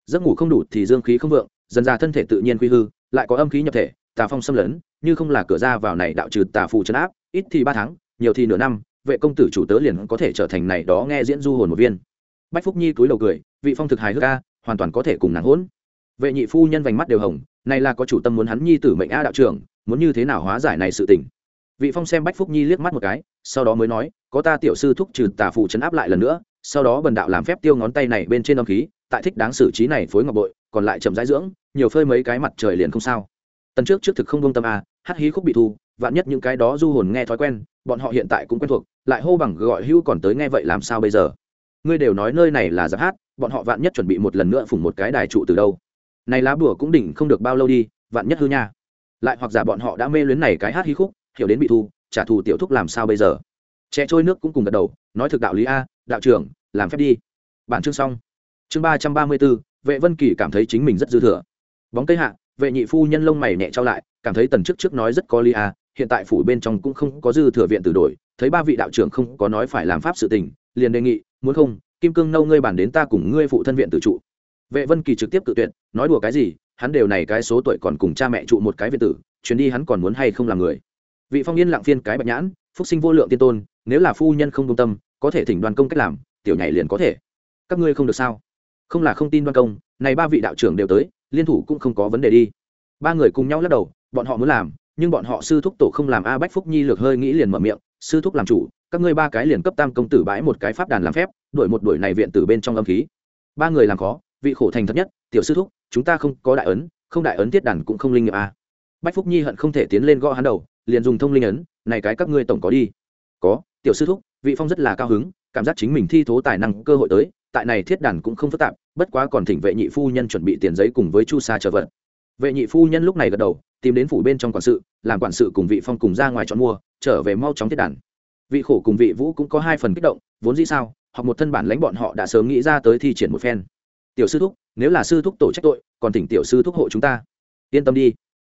Giấc ngủ không đủ thì dương khí không vượng, dần ra thân thể tự nhiên quy hư, lại có âm khí nhập thể tà phong xâm lấn, như không là cửa ra vào này đạo trừ tà phù chấn áp, ít thì ba tháng, nhiều thì nửa năm, vệ công tử chủ tớ liền có thể trở thành này đó nghe diễn du hồn một viên. Bách phúc nhi cúi đầu cười, vị phong thực hài hước ca hoàn toàn có thể cùng nàng hỗn vệ nhị phu nhân vành mắt đều hồng, này là có chủ tâm muốn hắn nhi tử mệnh a đạo trưởng, muốn như thế nào hóa giải này sự tình. Vị phong xem bách phúc nhi liếc mắt một cái, sau đó mới nói, có ta tiểu sư thúc trừ tà phù chấn áp lại lần nữa, sau đó bần đạo làm phép tiêu ngón tay này bên trên âm khí, tại thích đáng xử trí này phối ngọc bội, còn lại chậm rãi dưỡng, nhiều phơi mấy cái mặt trời liền không sao tần trước trước thực không công tâm à hát hí khúc bị thu, vạn nhất những cái đó du hồn nghe thói quen, bọn họ hiện tại cũng quen thuộc, lại hô bằng gọi hưu còn tới nghe vậy làm sao bây giờ? Ngươi đều nói nơi này là giáp hát, bọn họ vạn nhất chuẩn bị một lần nữa phủng một cái đài trụ từ đâu? Này lá bùa cũng đỉnh không được bao lâu đi, vạn nhất hư nha. Lại hoặc giả bọn họ đã mê luyến này cái hát hí khúc, hiểu đến bị thu, trả thù tiểu thúc làm sao bây giờ? Trẻ trôi nước cũng cùng gật đầu, nói thực đạo lý a, đạo trưởng, làm phép đi. Bản chương xong. Chương ba trăm ba mươi bốn, vệ vân kỳ cảm thấy chính mình rất dư thừa. Bóng cây hạ vệ nhị phu nhân lông mày nhẹ trao lại, cảm thấy tần trước trước nói rất có lý a hiện tại phủ bên trong cũng không có dư thừa viện tử đổi, thấy ba vị đạo trưởng không có nói phải làm pháp sự tình, liền đề nghị, muốn không, kim cương nâu ngươi bản đến ta cùng ngươi phụ thân viện tử trụ. Vệ vân kỳ trực tiếp tự tuyệt, nói đùa cái gì, hắn đều này cái số tuổi còn cùng cha mẹ trụ một cái viện tử, chuyến đi hắn còn muốn hay không làm người. Vị phong yên lặng phiên cái bạch nhãn, phúc sinh vô lượng tiên tôn, nếu là phu nhân không công tâm, có thể thỉnh đoàn công cách làm, tiểu nhảy liền có thể. Các ngươi không được sao? Không là không tin đoan công, này ba vị đạo trưởng đều tới liên thủ cũng không có vấn đề đi. Ba người cùng nhau lắc đầu, bọn họ muốn làm, nhưng bọn họ sư thúc tổ không làm a bách phúc nhi lược hơi nghĩ liền mở miệng, sư thúc làm chủ, các ngươi ba cái liền cấp tam công tử bãi một cái pháp đàn làm phép, đuổi một đuổi này viện từ bên trong âm khí. Ba người làm khó, vị khổ thành thật nhất, tiểu sư thúc, chúng ta không có đại ấn, không đại ấn tiết đàn cũng không linh nghiệm a. Bách phúc nhi hận không thể tiến lên gõ hắn đầu, liền dùng thông linh ấn, này cái các ngươi tổng có đi. Có, tiểu sư thúc, vị phong rất là cao hứng, cảm giác chính mình thi thố tài năng cơ hội tới, tại này thiết đàn cũng không phức tạp bất quá còn thỉnh vệ nhị phu nhân chuẩn bị tiền giấy cùng với chu sa trở vật. Vệ nhị phu nhân lúc này gật đầu, tìm đến phủ bên trong quản sự, làm quản sự cùng vị phong cùng ra ngoài chọn mua, trở về mau chóng thiết đàn. Vị khổ cùng vị vũ cũng có hai phần kích động, vốn dĩ sao, học một thân bản lãnh bọn họ đã sớm nghĩ ra tới thi triển một phen. Tiểu sư thúc, nếu là sư thúc tổ trách tội, còn thỉnh tiểu sư thúc hộ chúng ta. Yên tâm đi.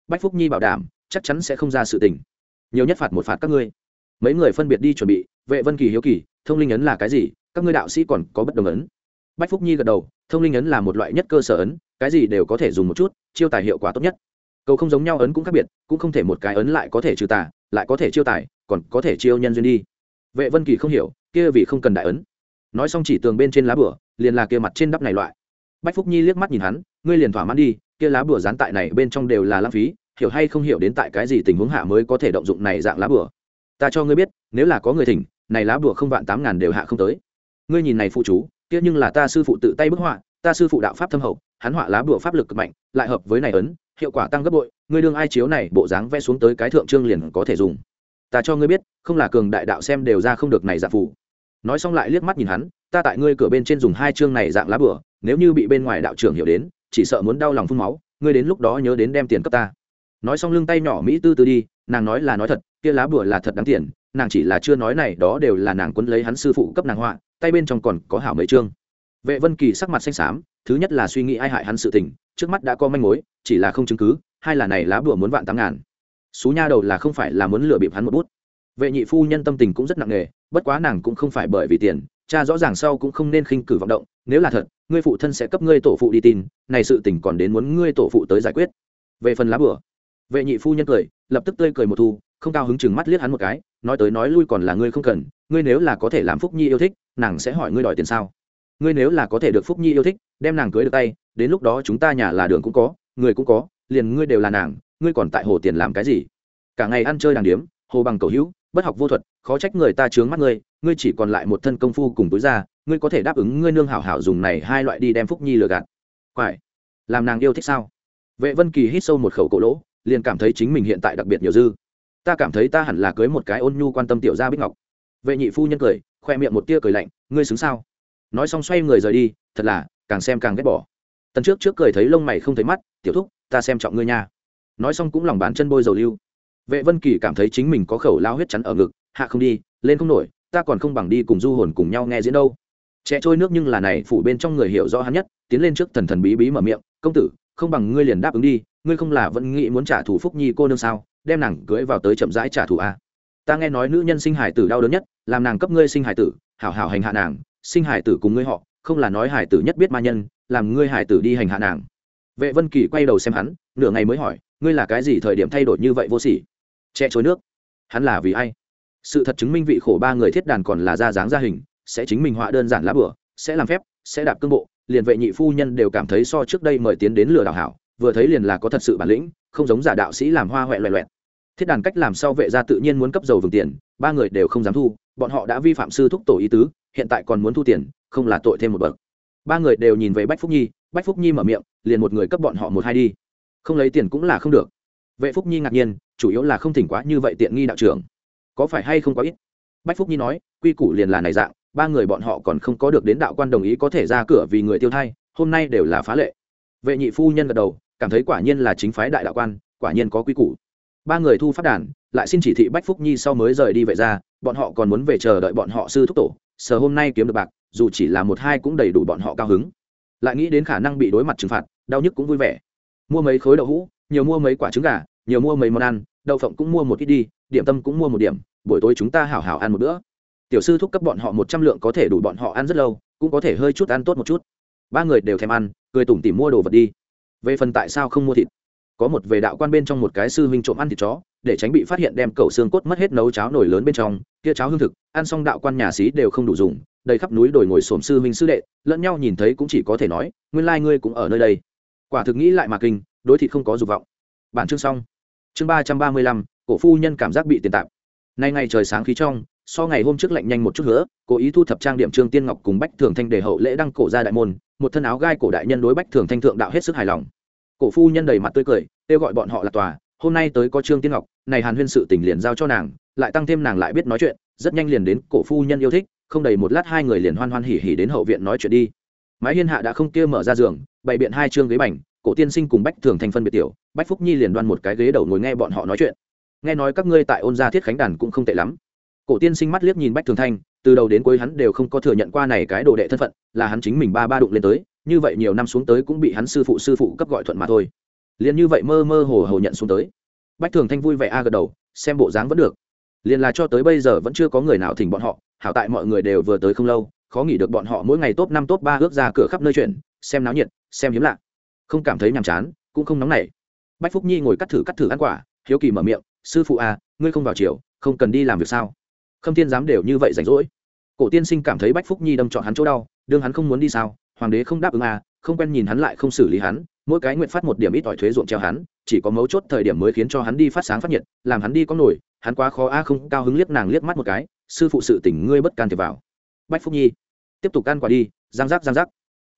Bách phúc nhi bảo đảm, chắc chắn sẽ không ra sự tình. Nhiều nhất phạt một phạt các ngươi. Mấy người phân biệt đi chuẩn bị, vệ vân kỳ hiếu kỳ, thông linh ấn là cái gì, các ngươi đạo sĩ còn có bất đồng ấn bách phúc nhi gật đầu, thông linh ấn là một loại nhất cơ sở ấn, cái gì đều có thể dùng một chút, chiêu tài hiệu quả tốt nhất. Cầu không giống nhau ấn cũng khác biệt, cũng không thể một cái ấn lại có thể trừ tà, lại có thể chiêu tài, còn có thể chiêu nhân duyên đi. Vệ vân kỳ không hiểu, kia vì không cần đại ấn. Nói xong chỉ tường bên trên lá bửa, liền là kia mặt trên đắp này loại. Bách phúc nhi liếc mắt nhìn hắn, ngươi liền thỏa mãn đi, kia lá bửa dán tại này bên trong đều là lãng phí, hiểu hay không hiểu đến tại cái gì tình huống hạ mới có thể động dụng này dạng lá bửa. Ta cho ngươi biết, nếu là có người thỉnh, này lá bửa không vạn tám ngàn đều hạ không tới. Ngươi nhìn này phụ chú kia nhưng là ta sư phụ tự tay bức họa, ta sư phụ đạo pháp thâm hậu, hắn họa lá bửa pháp lực cực mạnh, lại hợp với này ấn, hiệu quả tăng gấp bội, ngươi đương ai chiếu này, bộ dáng vẽ xuống tới cái thượng trương liền có thể dùng. Ta cho ngươi biết, không là cường đại đạo xem đều ra không được này dạng phủ nói xong lại liếc mắt nhìn hắn, ta tại ngươi cửa bên trên dùng hai chương này dạng lá bửa nếu như bị bên ngoài đạo trưởng hiểu đến, chỉ sợ muốn đau lòng phun máu, ngươi đến lúc đó nhớ đến đem tiền cấp ta. Nói xong lưng tay nhỏ mỹ tư tư đi, nàng nói là nói thật, kia lá bửa là thật đáng tiền, nàng chỉ là chưa nói này, đó đều là nàng quấn lấy hắn sư phụ cấp nàng họa tay bên trong còn có hảo mấy chương. Vệ vân kỳ sắc mặt xanh xám thứ nhất là suy nghĩ ai hại hắn sự tình trước mắt đã có manh mối chỉ là không chứng cứ hai là này lá bùa muốn vạn tám ngàn. Xú nha đầu là không phải là muốn lừa bịp hắn một bút. Vệ nhị phu nhân tâm tình cũng rất nặng nề bất quá nàng cũng không phải bởi vì tiền cha rõ ràng sau cũng không nên khinh cử vọng động nếu là thật ngươi phụ thân sẽ cấp ngươi tổ phụ đi tin này sự tình còn đến muốn ngươi tổ phụ tới giải quyết. Về phần lá bừa, vệ nhị phu nhân cười lập tức tươi cười một thu không cao hứng chừng mắt liếc hắn một cái nói tới nói lui còn là ngươi không cần ngươi nếu là có thể làm phúc nhi yêu thích nàng sẽ hỏi ngươi đòi tiền sao? Ngươi nếu là có thể được phúc nhi yêu thích, đem nàng cưới được tay, đến lúc đó chúng ta nhà là đường cũng có, người cũng có, liền ngươi đều là nàng, ngươi còn tại hồ tiền làm cái gì? Cả ngày ăn chơi đàng điếm, hồ bằng cầu hữu, bất học vô thuật, khó trách người ta chướng mắt ngươi ngươi chỉ còn lại một thân công phu cùng túi ra ngươi có thể đáp ứng ngươi nương hảo hảo dùng này hai loại đi đem phúc nhi lừa gạt. Quải, làm nàng yêu thích sao? Vệ vân kỳ hít sâu một khẩu cổ lỗ, liền cảm thấy chính mình hiện tại đặc biệt nhiều dư. Ta cảm thấy ta hẳn là cưới một cái ôn nhu quan tâm tiểu gia bích ngọc vệ nhị phu nhân cười, khoe miệng một tia cười lạnh, ngươi xứng sao? Nói xong xoay người rời đi, thật là, càng xem càng ghét bỏ. Tần trước trước cười thấy lông mày không thấy mắt, tiểu thúc, ta xem trọng ngươi nha. Nói xong cũng lòng bán chân bôi dầu lưu. Vệ vân kỳ cảm thấy chính mình có khẩu lao huyết chắn ở ngực, hạ không đi, lên không nổi, ta còn không bằng đi cùng du hồn cùng nhau nghe diễn đâu. Trẻ trôi nước nhưng là này phủ bên trong người hiểu rõ hắn nhất, tiến lên trước thần thần bí bí mở miệng, công tử, không bằng ngươi liền đáp ứng đi, ngươi không là vẫn nghĩ muốn trả thù phúc nhi cô nương sao, đem nàng cưới vào tới chậm rãi trả thù a à ta nghe nói nữ nhân sinh hải tử đau đớn nhất, làm nàng cấp ngươi sinh hải tử, hảo hảo hành hạ nàng, sinh hải tử cùng ngươi họ, không là nói hải tử nhất biết ma nhân, làm ngươi hải tử đi hành hạ nàng. Vệ vân kỳ quay đầu xem hắn, nửa ngày mới hỏi, ngươi là cái gì thời điểm thay đổi như vậy vô sỉ? Che chối nước. Hắn là vì ai? Sự thật chứng minh vị khổ ba người thiết đàn còn là ra dáng ra hình, sẽ chính mình họa đơn giản lá bửa, sẽ làm phép, sẽ đạp cương bộ, liền vệ nhị phu nhân đều cảm thấy so trước đây mời tiến đến lừa đảo hảo, vừa thấy liền là có thật sự bản lĩnh, không giống giả đạo sĩ làm hoa huệ loẹ loẹt thiết đàn cách làm sao vệ ra tự nhiên muốn cấp dầu vừng tiền, ba người đều không dám thu, bọn họ đã vi phạm sư thúc tổ ý tứ, hiện tại còn muốn thu tiền, không là tội thêm một bậc. Ba người đều nhìn về bách phúc nhi, bách phúc nhi mở miệng, liền một người cấp bọn họ một hai đi. Không lấy tiền cũng là không được. Vệ phúc nhi ngạc nhiên, chủ yếu là không thỉnh quá như vậy tiện nghi đạo trưởng. Có phải hay không có ít? Bách phúc nhi nói, quy củ liền là này dạng, ba người bọn họ còn không có được đến đạo quan đồng ý có thể ra cửa vì người tiêu thai, hôm nay đều là phá lệ. Vệ nhị phu nhân gật đầu, cảm thấy quả nhiên là chính phái đại đạo quan, quả nhiên có quy củ ba người thu phát đàn, lại xin chỉ thị bách phúc nhi sau mới rời đi vậy ra bọn họ còn muốn về chờ đợi bọn họ sư thúc tổ, sờ hôm nay kiếm được bạc, dù chỉ là một hai cũng đầy đủ bọn họ cao hứng. Lại nghĩ đến khả năng bị đối mặt trừng phạt, đau nhức cũng vui vẻ. Mua mấy khối đậu hũ, nhiều mua mấy quả trứng gà, nhiều mua mấy món ăn, đậu phộng cũng mua một ít đi, điểm tâm cũng mua một điểm, buổi tối chúng ta hảo hảo ăn một bữa. Tiểu sư thúc cấp bọn họ một trăm lượng có thể đủ bọn họ ăn rất lâu, cũng có thể hơi chút ăn tốt một chút. Ba người đều thèm ăn, cười tủm tỉm mua đồ vật đi. Về phần tại sao không mua thịt? Có một về đạo quan bên trong một cái sư huynh trộm ăn thịt chó, để tránh bị phát hiện đem cầu xương cốt mất hết nấu cháo nổi lớn bên trong, kia cháo hương thực, ăn xong đạo quan nhà xí đều không đủ dùng, đầy khắp núi đồi ngồi xổm sư huynh sư đệ, lẫn nhau nhìn thấy cũng chỉ có thể nói, nguyên lai ngươi cũng ở nơi đây. Quả thực nghĩ lại mà kinh, đối thịt không có dục vọng. Bản chương xong. Chương ba trăm ba mươi lăm, cổ phu nhân cảm giác bị tiền tạp. Nay ngày trời sáng khí trong, so ngày hôm trước lạnh nhanh một chút nữa, cố ý thu thập trang điểm trương tiên ngọc cùng bách thường thanh để hậu lễ đăng cổ ra đại môn, một thân áo gai cổ đại nhân đối bách thường thanh thượng đạo hết sức hài lòng cổ phu nhân đầy mặt tươi cười, kêu gọi bọn họ là tòa, hôm nay tới có trương tiên ngọc, này hàn huyên sự tình liền giao cho nàng, lại tăng thêm nàng lại biết nói chuyện, rất nhanh liền đến, cổ phu nhân yêu thích, không đầy một lát hai người liền hoan hoan hỉ hỉ đến hậu viện nói chuyện đi. Mái hiên hạ đã không kia mở ra giường, bày biện hai chương ghế bành, cổ tiên sinh cùng bách thường thành phân biệt tiểu, bách phúc nhi liền đoan một cái ghế đầu ngồi nghe bọn họ nói chuyện. Nghe nói các ngươi tại ôn gia thiết khánh đàn cũng không tệ lắm. Cổ tiên sinh mắt liếc nhìn bách thường thanh từ đầu đến cuối hắn đều không có thừa nhận qua này cái đồ đệ thân phận, là hắn chính mình ba ba đụng lên tới như vậy nhiều năm xuống tới cũng bị hắn sư phụ sư phụ cấp gọi thuận mà thôi. Liền như vậy mơ mơ hồ hồ nhận xuống tới. Bách thường thanh vui vẻ a gật đầu, xem bộ dáng vẫn được. Liền là cho tới bây giờ vẫn chưa có người nào thỉnh bọn họ, hảo tại mọi người đều vừa tới không lâu, khó nghĩ được bọn họ mỗi ngày top năm, top ba ước ra cửa khắp nơi chuyện, xem náo nhiệt, xem hiếm lạ. Không cảm thấy nhàm chán, cũng không nóng nảy. Bách phúc nhi ngồi cắt thử cắt thử ăn quả, hiếu kỳ mở miệng, sư phụ à ngươi không vào chiều không cần đi làm việc sao? Khâm thiên dám đều như vậy rảnh rỗi. Cổ tiên sinh cảm thấy bách phúc nhi đâm chọn hắn chỗ đau, đương hắn không muốn đi sao? Hoàng đế không đáp ứng à không quen nhìn hắn lại không xử lý hắn, mỗi cái nguyện phát một điểm ít ỏi thuế ruộng treo hắn, chỉ có mấu chốt thời điểm mới khiến cho hắn đi phát sáng phát nhiệt, làm hắn đi có nổi, hắn quá khó a à không, cao hứng liếc nàng liếc mắt một cái, sư phụ sự tỉnh ngươi bất can thiệp vào. Bách phúc nhi, tiếp tục ăn quả đi giang giác giang giác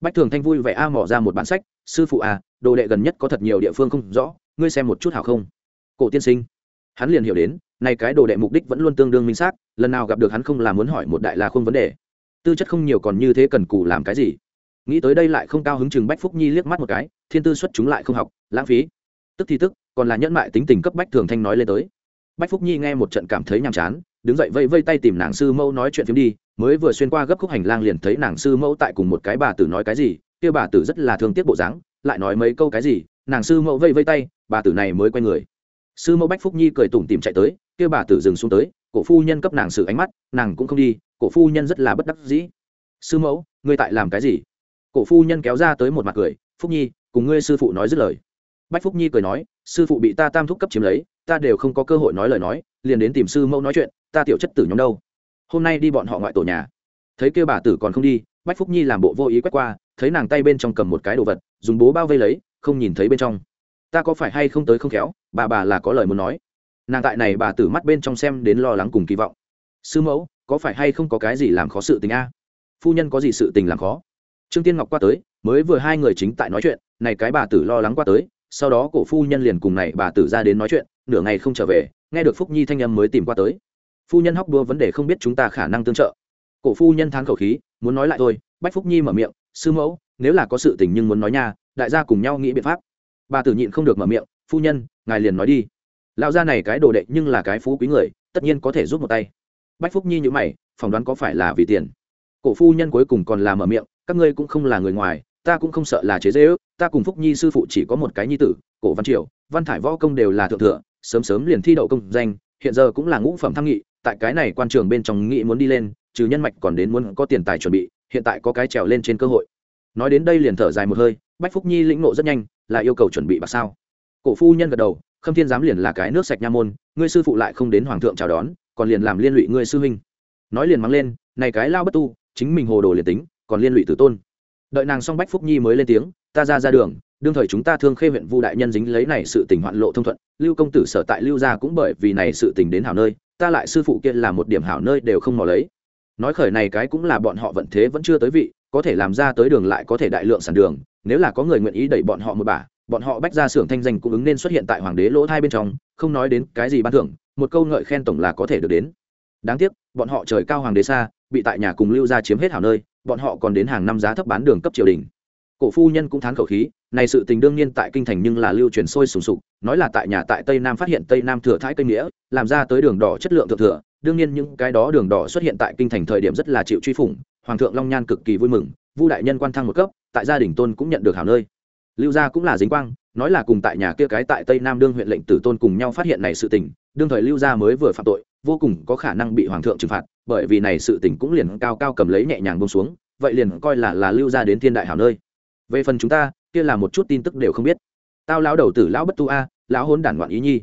bách thường thanh vui vẻ a à mỏ ra một bản sách, sư phụ à đồ đệ gần nhất có thật nhiều địa phương không rõ, ngươi xem một chút hảo không? Cổ tiên sinh, hắn liền hiểu đến nay cái đồ đệ mục đích vẫn luôn tương đương minh xác, lần nào gặp được hắn không là muốn hỏi một đại la không vấn đề. Tư chất không nhiều còn như thế cần cù làm cái gì? Nghĩ tới đây lại không cao hứng chừng bách phúc nhi liếc mắt một cái, thiên tư xuất chúng lại không học, lãng phí. Tức thì tức, còn là nhẫn mại tính tình cấp bách thường thanh nói lên tới. Bách phúc nhi nghe một trận cảm thấy nhàm chán, đứng dậy vây vây tay tìm nàng sư mẫu nói chuyện phim đi, mới vừa xuyên qua gấp khúc hành lang liền thấy nàng sư mẫu tại cùng một cái bà tử nói cái gì, kia bà tử rất là thương tiếc bộ dáng, lại nói mấy câu cái gì, nàng sư mẫu vây vây tay, bà tử này mới quay người. Sư mẫu bách phúc nhi cười tủm tìm chạy tới, kia bà tử dừng xuống tới, cổ phu nhân cấp nàng sự ánh mắt, nàng cũng không đi, cổ phu nhân rất là bất đắc dĩ. Sư mẫu, ngươi tại làm cái gì? Cổ phu nhân kéo ra tới một mặt cười, phúc nhi, cùng ngươi sư phụ nói dứt lời. Bách phúc nhi cười nói, sư phụ bị ta tam thúc cấp chiếm lấy, ta đều không có cơ hội nói lời nói, liền đến tìm sư mẫu nói chuyện, ta tiểu chất tử nhóm đâu? Hôm nay đi bọn họ ngoại tổ nhà. Thấy kêu bà tử còn không đi, bách phúc nhi làm bộ vô ý quét qua, thấy nàng tay bên trong cầm một cái đồ vật, dùng bố bao vây lấy, không nhìn thấy bên trong. Ta có phải hay không tới không khéo, bà bà là có lời muốn nói. Nàng tại này bà tử mắt bên trong xem đến lo lắng cùng kỳ vọng. Sư mẫu, có phải hay không có cái gì làm khó sự tình a? Phu nhân có gì sự tình làm khó? Trương tiên ngọc qua tới, mới vừa hai người chính tại nói chuyện, này cái bà tử lo lắng qua tới, sau đó cổ phu nhân liền cùng này bà tử ra đến nói chuyện, nửa ngày không trở về, nghe được phúc nhi thanh âm mới tìm qua tới. Phu nhân hóc đua vấn đề không biết chúng ta khả năng tương trợ. Cổ phu nhân thán khẩu khí, muốn nói lại thôi, bách phúc nhi mở miệng, sư mẫu, nếu là có sự tình nhưng muốn nói nha, đại gia cùng nhau nghĩ biện pháp. Bà tử nhịn không được mở miệng, phu nhân, ngài liền nói đi. Lão gia này cái đồ đệ nhưng là cái phú quý người, tất nhiên có thể giúp một tay. Bách phúc nhi như mày, phỏng đoán có phải là vì tiền. Cổ phu nhân cuối cùng còn là mở miệng các ngươi cũng không là người ngoài, ta cũng không sợ là chế dễ ước ta cùng phúc nhi sư phụ chỉ có một cái nhi tử, cổ văn triều, văn thải võ công đều là thượng thừa, sớm sớm liền thi đậu công danh, hiện giờ cũng là ngũ phẩm tham nghị, tại cái này quan trường bên trong nghị muốn đi lên, trừ nhân mạch còn đến muốn có tiền tài chuẩn bị, hiện tại có cái trèo lên trên cơ hội. Nói đến đây liền thở dài một hơi, bách phúc nhi lĩnh nộ rất nhanh, là yêu cầu chuẩn bị bạc sao? Cổ phu nhân gật đầu, khâm thiên giám liền là cái nước sạch nha môn, ngươi sư phụ lại không đến hoàng thượng chào đón, còn liền làm liên lụy ngươi sư huynh. Nói liền mắng lên, này cái lao bất tu, chính mình hồ đồ liền tính còn liên lụy tử tôn. Đợi nàng xong bách phúc nhi mới lên tiếng, ta ra ra đường, đương thời chúng ta thương khê huyện vu đại nhân dính lấy này sự tình hoạn lộ thông thuận, lưu công tử sở tại lưu gia cũng bởi vì này sự tình đến hảo nơi, ta lại sư phụ kia là một điểm hảo nơi đều không mò lấy. Nói khởi này cái cũng là bọn họ vận thế vẫn chưa tới vị, có thể làm ra tới đường lại có thể đại lượng sản đường, nếu là có người nguyện ý đẩy bọn họ một bả, bọn họ bách ra xưởng thanh danh cũng ứng nên xuất hiện tại hoàng đế lỗ thai bên trong, không nói đến cái gì ban thưởng, một câu ngợi khen tổng là có thể được đến. Đáng tiếc, bọn họ trời cao hoàng đế xa, bị tại nhà cùng lưu gia chiếm hết hảo nơi bọn họ còn đến hàng năm giá thấp bán đường cấp triều đình. Cổ phu nhân cũng thán khẩu khí, này sự tình đương nhiên tại kinh thành nhưng là lưu truyền sôi sùng sục, nói là tại nhà tại tây nam phát hiện tây nam thừa thái cây nghĩa, làm ra tới đường đỏ chất lượng thượng thừa, đương nhiên những cái đó đường đỏ xuất hiện tại kinh thành thời điểm rất là chịu truy phủng, hoàng thượng long nhan cực kỳ vui mừng, vu đại nhân quan thăng một cấp, tại gia đình tôn cũng nhận được hảo nơi. Lưu gia cũng là dính quang, nói là cùng tại nhà kia cái tại tây nam đương huyện lệnh tử tôn cùng nhau phát hiện này sự tình, đương thời lưu gia mới vừa phạm tội vô cùng có khả năng bị hoàng thượng trừng phạt, bởi vì này sự tình cũng liền cao cao cầm lấy nhẹ nhàng bông xuống, vậy liền coi là là lưu gia đến thiên đại hảo nơi. Về phần chúng ta, kia là một chút tin tức đều không biết. Tao lão đầu tử lão bất tu a, lão hôn đản loạn ý nhi.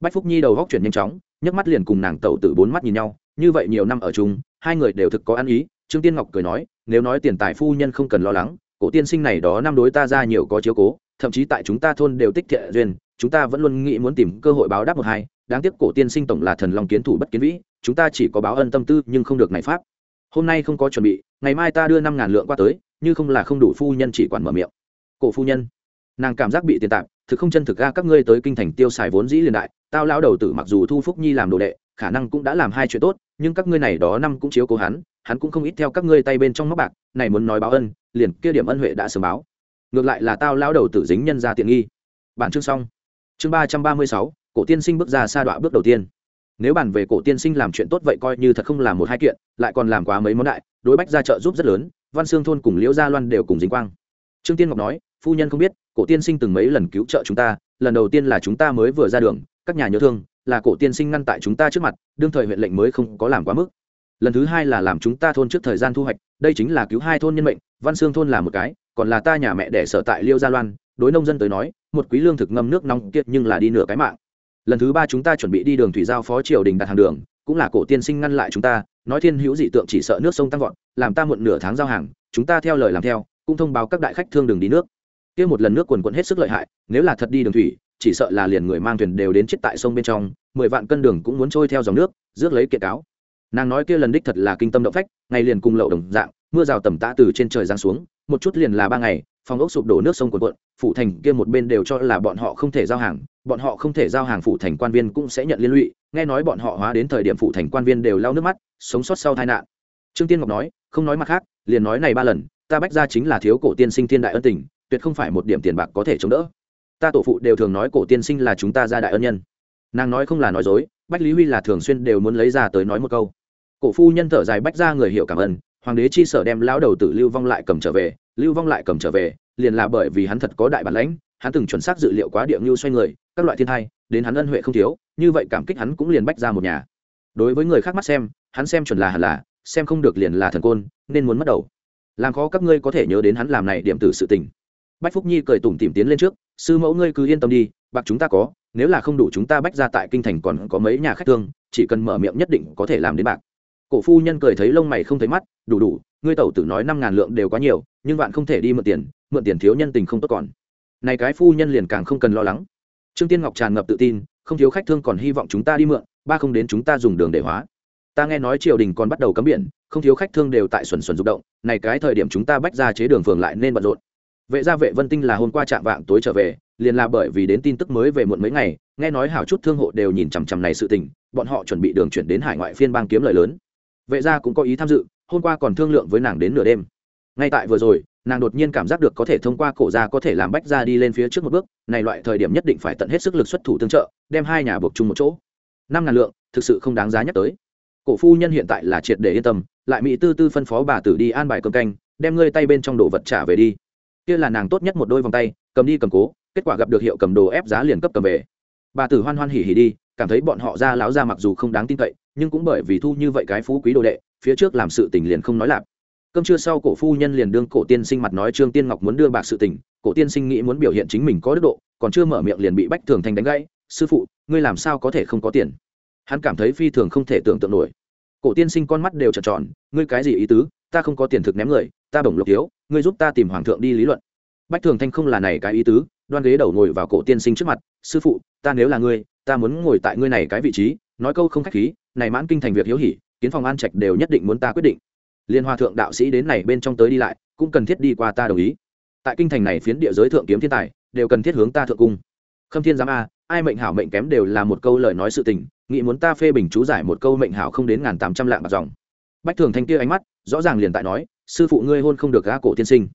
Bách phúc nhi đầu góc chuyển nhanh chóng, nhấc mắt liền cùng nàng tẩu tử bốn mắt nhìn nhau, như vậy nhiều năm ở chung, hai người đều thực có ăn ý, trương tiên ngọc cười nói, nếu nói tiền tài phu nhân không cần lo lắng, cổ tiên sinh này đó năm đối ta ra nhiều có chiếu cố, thậm chí tại chúng ta thôn đều tích thiện duyên, chúng ta vẫn luôn nghĩ muốn tìm cơ hội báo đáp một hai đáng tiếc cổ tiên sinh tổng là thần long kiến thủ bất kiến vĩ, chúng ta chỉ có báo ân tâm tư nhưng không được này pháp. Hôm nay không có chuẩn bị, ngày mai ta đưa năm ngàn lượng qua tới, như không là không đủ phu nhân chỉ quản mở miệng. Cổ phu nhân, nàng cảm giác bị tiền tạp, thực không chân thực ra các ngươi tới kinh thành tiêu xài vốn dĩ liền đại, tao lão đầu tử mặc dù thu phúc nhi làm đồ đệ, khả năng cũng đã làm hai chuyện tốt, nhưng các ngươi này đó năm cũng chiếu cố hắn hắn cũng không ít theo các ngươi tay bên trong móc bạc, này muốn nói báo ân, liền kia điểm ân huệ đã sớm báo. Ngược lại là tao lão đầu tử dính nhân ra tiện nghi. Bản chương xong. Chương ba trăm ba mươi sáu cổ tiên sinh bước ra sa đọa bước đầu tiên. Nếu bàn về cổ tiên sinh làm chuyện tốt vậy coi như thật không làm một hai kiện, lại còn làm quá mấy món đại, đối bách ra trợ giúp rất lớn, văn xương thôn cùng liễu gia loan đều cùng dính quang. Trương tiên ngọc nói, phu nhân không biết, cổ tiên sinh từng mấy lần cứu trợ chúng ta, lần đầu tiên là chúng ta mới vừa ra đường, các nhà nhớ thương, là cổ tiên sinh ngăn tại chúng ta trước mặt, đương thời huyện lệnh mới không có làm quá mức. Lần thứ hai là làm chúng ta thôn trước thời gian thu hoạch, đây chính là cứu hai thôn nhân mệnh, văn xương thôn là một cái, còn là ta nhà mẹ để sở tại liêu gia loan, đối nông dân tới nói, một quý lương thực ngâm nước nóng kiệt nhưng là đi nửa cái mạng lần thứ ba chúng ta chuẩn bị đi đường thủy giao phó triều đình đặt hàng đường, cũng là cổ tiên sinh ngăn lại chúng ta, nói thiên hữu dị tượng chỉ sợ nước sông tăng vọt, làm ta muộn nửa tháng giao hàng, chúng ta theo lời làm theo, cũng thông báo các đại khách thương đường đi nước. Kia một lần nước quần quận hết sức lợi hại, nếu là thật đi đường thủy, chỉ sợ là liền người mang thuyền đều đến chết tại sông bên trong, mười vạn cân đường cũng muốn trôi theo dòng nước, rước lấy kiện cáo. Nàng nói kia lần đích thật là kinh tâm động phách, ngày liền cùng lậu đồng dạng, mưa rào tầm tã từ trên trời giáng xuống, một chút liền là ba ngày phòng ốc sụp đổ nước sông cuồn cuộn, phủ thành kia một bên đều cho là bọn họ không thể giao hàng, bọn họ không thể giao hàng phủ thành quan viên cũng sẽ nhận liên lụy. Nghe nói bọn họ hóa đến thời điểm phủ thành quan viên đều lau nước mắt, sống sót sau tai nạn. Trương tiên ngọc nói, không nói mặt khác, liền nói này ba lần, ta bách ra chính là thiếu cổ tiên sinh thiên đại ân tình, tuyệt không phải một điểm tiền bạc có thể chống đỡ. Ta tổ phụ đều thường nói cổ tiên sinh là chúng ta gia đại ân nhân. Nàng nói không là nói dối, bách lý huy là thường xuyên đều muốn lấy ra tới nói một câu. Cổ phu nhân thở dài bách ra người hiểu cảm ơn, hoàng đế chi sở đem lão đầu tử lưu vong lại cầm trở về lưu vong lại cầm trở về, liền là bởi vì hắn thật có đại bản lãnh, hắn từng chuẩn xác dự liệu quá địa ngưu xoay người, các loại thiên thai, đến hắn ân huệ không thiếu, như vậy cảm kích hắn cũng liền bách ra một nhà. Đối với người khác mắt xem, hắn xem chuẩn là hẳn là, xem không được liền là thần côn, nên muốn mất đầu. Làm khó các ngươi có thể nhớ đến hắn làm này điểm tử sự tình. Bách phúc nhi cười tủm tìm tiến lên trước, sư mẫu ngươi cứ yên tâm đi, bạc chúng ta có, nếu là không đủ chúng ta bách ra tại kinh thành còn có mấy nhà khách thương, chỉ cần mở miệng nhất định có thể làm đến bạc cổ phu nhân cười thấy lông mày không thấy mắt, đủ đủ, ngươi tẩu tử nói năm ngàn lượng đều quá nhiều, nhưng bạn không thể đi mượn tiền mượn tiền thiếu nhân tình không tốt còn. Này cái phu nhân liền càng không cần lo lắng. Trương tiên ngọc tràn ngập tự tin, không thiếu khách thương còn hy vọng chúng ta đi mượn, ba không đến chúng ta dùng đường để hóa. Ta nghe nói triều đình còn bắt đầu cấm biển, không thiếu khách thương đều tại xuẩn xuẩn rụng động, này cái thời điểm chúng ta bách ra chế đường phường lại nên bận rộn. Vệ gia vệ vân tinh là hôm qua chạm vạng tối trở về, liền là bởi vì đến tin tức mới về muộn mấy ngày, nghe nói hảo chút thương hộ đều nhìn chằm chằm này sự tình, bọn họ chuẩn bị đường chuyển đến hải ngoại phiên bang kiếm lời lớn vệ gia cũng có ý tham dự, hôm qua còn thương lượng với nàng đến nửa đêm. Ngay tại vừa rồi, nàng đột nhiên cảm giác được có thể thông qua cổ gia có thể làm bách gia đi lên phía trước một bước, này loại thời điểm nhất định phải tận hết sức lực xuất thủ tương trợ, đem hai nhà buộc chung một chỗ. Năm ngàn lượng, thực sự không đáng giá nhắc tới. Cổ phu nhân hiện tại là triệt để yên tâm, lại mỹ tư tư phân phó bà tử đi an bài cơm canh, đem ngươi tay bên trong đồ vật trả về đi. Kia là nàng tốt nhất một đôi vòng tay, cầm đi cầm cố, kết quả gặp được hiệu cầm đồ ép giá liền cấp cầm về. Bà tử hoan hoan hỉ hỉ đi cảm thấy bọn họ ra láo ra mặc dù không đáng tin cậy, nhưng cũng bởi vì thu như vậy cái phú quý đồ đệ, phía trước làm sự tình liền không nói lạp. Cơm trưa sau cổ phu nhân liền đương cổ tiên sinh mặt nói trương tiên ngọc muốn đưa bạc sự tình, cổ tiên sinh nghĩ muốn biểu hiện chính mình có đức độ, còn chưa mở miệng liền bị bách thường thành đánh gãy, sư phụ, ngươi làm sao có thể không có tiền? Hắn cảm thấy phi thường không thể tưởng tượng nổi. Cổ tiên sinh con mắt đều trợn tròn, ngươi cái gì ý tứ? Ta không có tiền thực ném người, ta bổng lộc thiếu, ngươi giúp ta tìm hoàng thượng đi lý luận bách thường thanh không là này cái ý tứ, đoan ghế đầu ngồi vào cổ tiên sinh trước mặt, sư phụ, ta nếu là ngươi, ta muốn ngồi tại ngươi này cái vị trí, nói câu không khách khí, này mãn kinh thành việc hiếu hỉ, kiến phòng an trạch đều nhất định muốn ta quyết định. Liên hoa thượng đạo sĩ đến này bên trong tới đi lại, cũng cần thiết đi qua ta đồng ý. Tại kinh thành này phiến địa giới thượng kiếm thiên tài, đều cần thiết hướng ta thượng cung. Khâm thiên giám a, ai mệnh hảo mệnh kém đều là một câu lời nói sự tình, nghĩ muốn ta phê bình chú giải một câu mệnh hảo không đến ngàn tám trăm lạng bạc dòng. Bách thường thanh kia ánh mắt, rõ ràng liền tại nói, sư phụ ngươi hôn không được gã cổ tiên sinh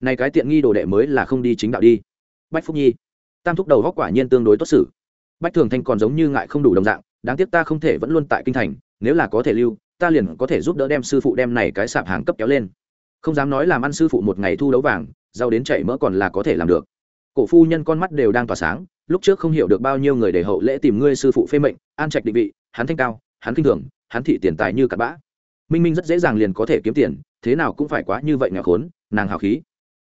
này cái tiện nghi đồ đệ mới là không đi chính đạo đi. Bách phúc nhi, tam thúc đầu góc quả nhiên tương đối tốt xử. Bách thường thanh còn giống như ngại không đủ đồng dạng, đáng tiếc ta không thể vẫn luôn tại kinh thành, nếu là có thể lưu, ta liền có thể giúp đỡ đem sư phụ đem này cái sạp hàng cấp kéo lên. Không dám nói làm ăn sư phụ một ngày thu đấu vàng giàu đến chạy mỡ còn là có thể làm được. Cổ phu nhân con mắt đều đang tỏa sáng, lúc trước không hiểu được bao nhiêu người để hậu lễ tìm ngươi sư phụ phê mệnh, an trạch định vị, hắn thanh cao, hắn kinh thường, hắn thị tiền tài như cặp bã. Minh minh rất dễ dàng liền có thể kiếm tiền, thế nào cũng phải quá như vậy nghèo khốn, nàng hào khí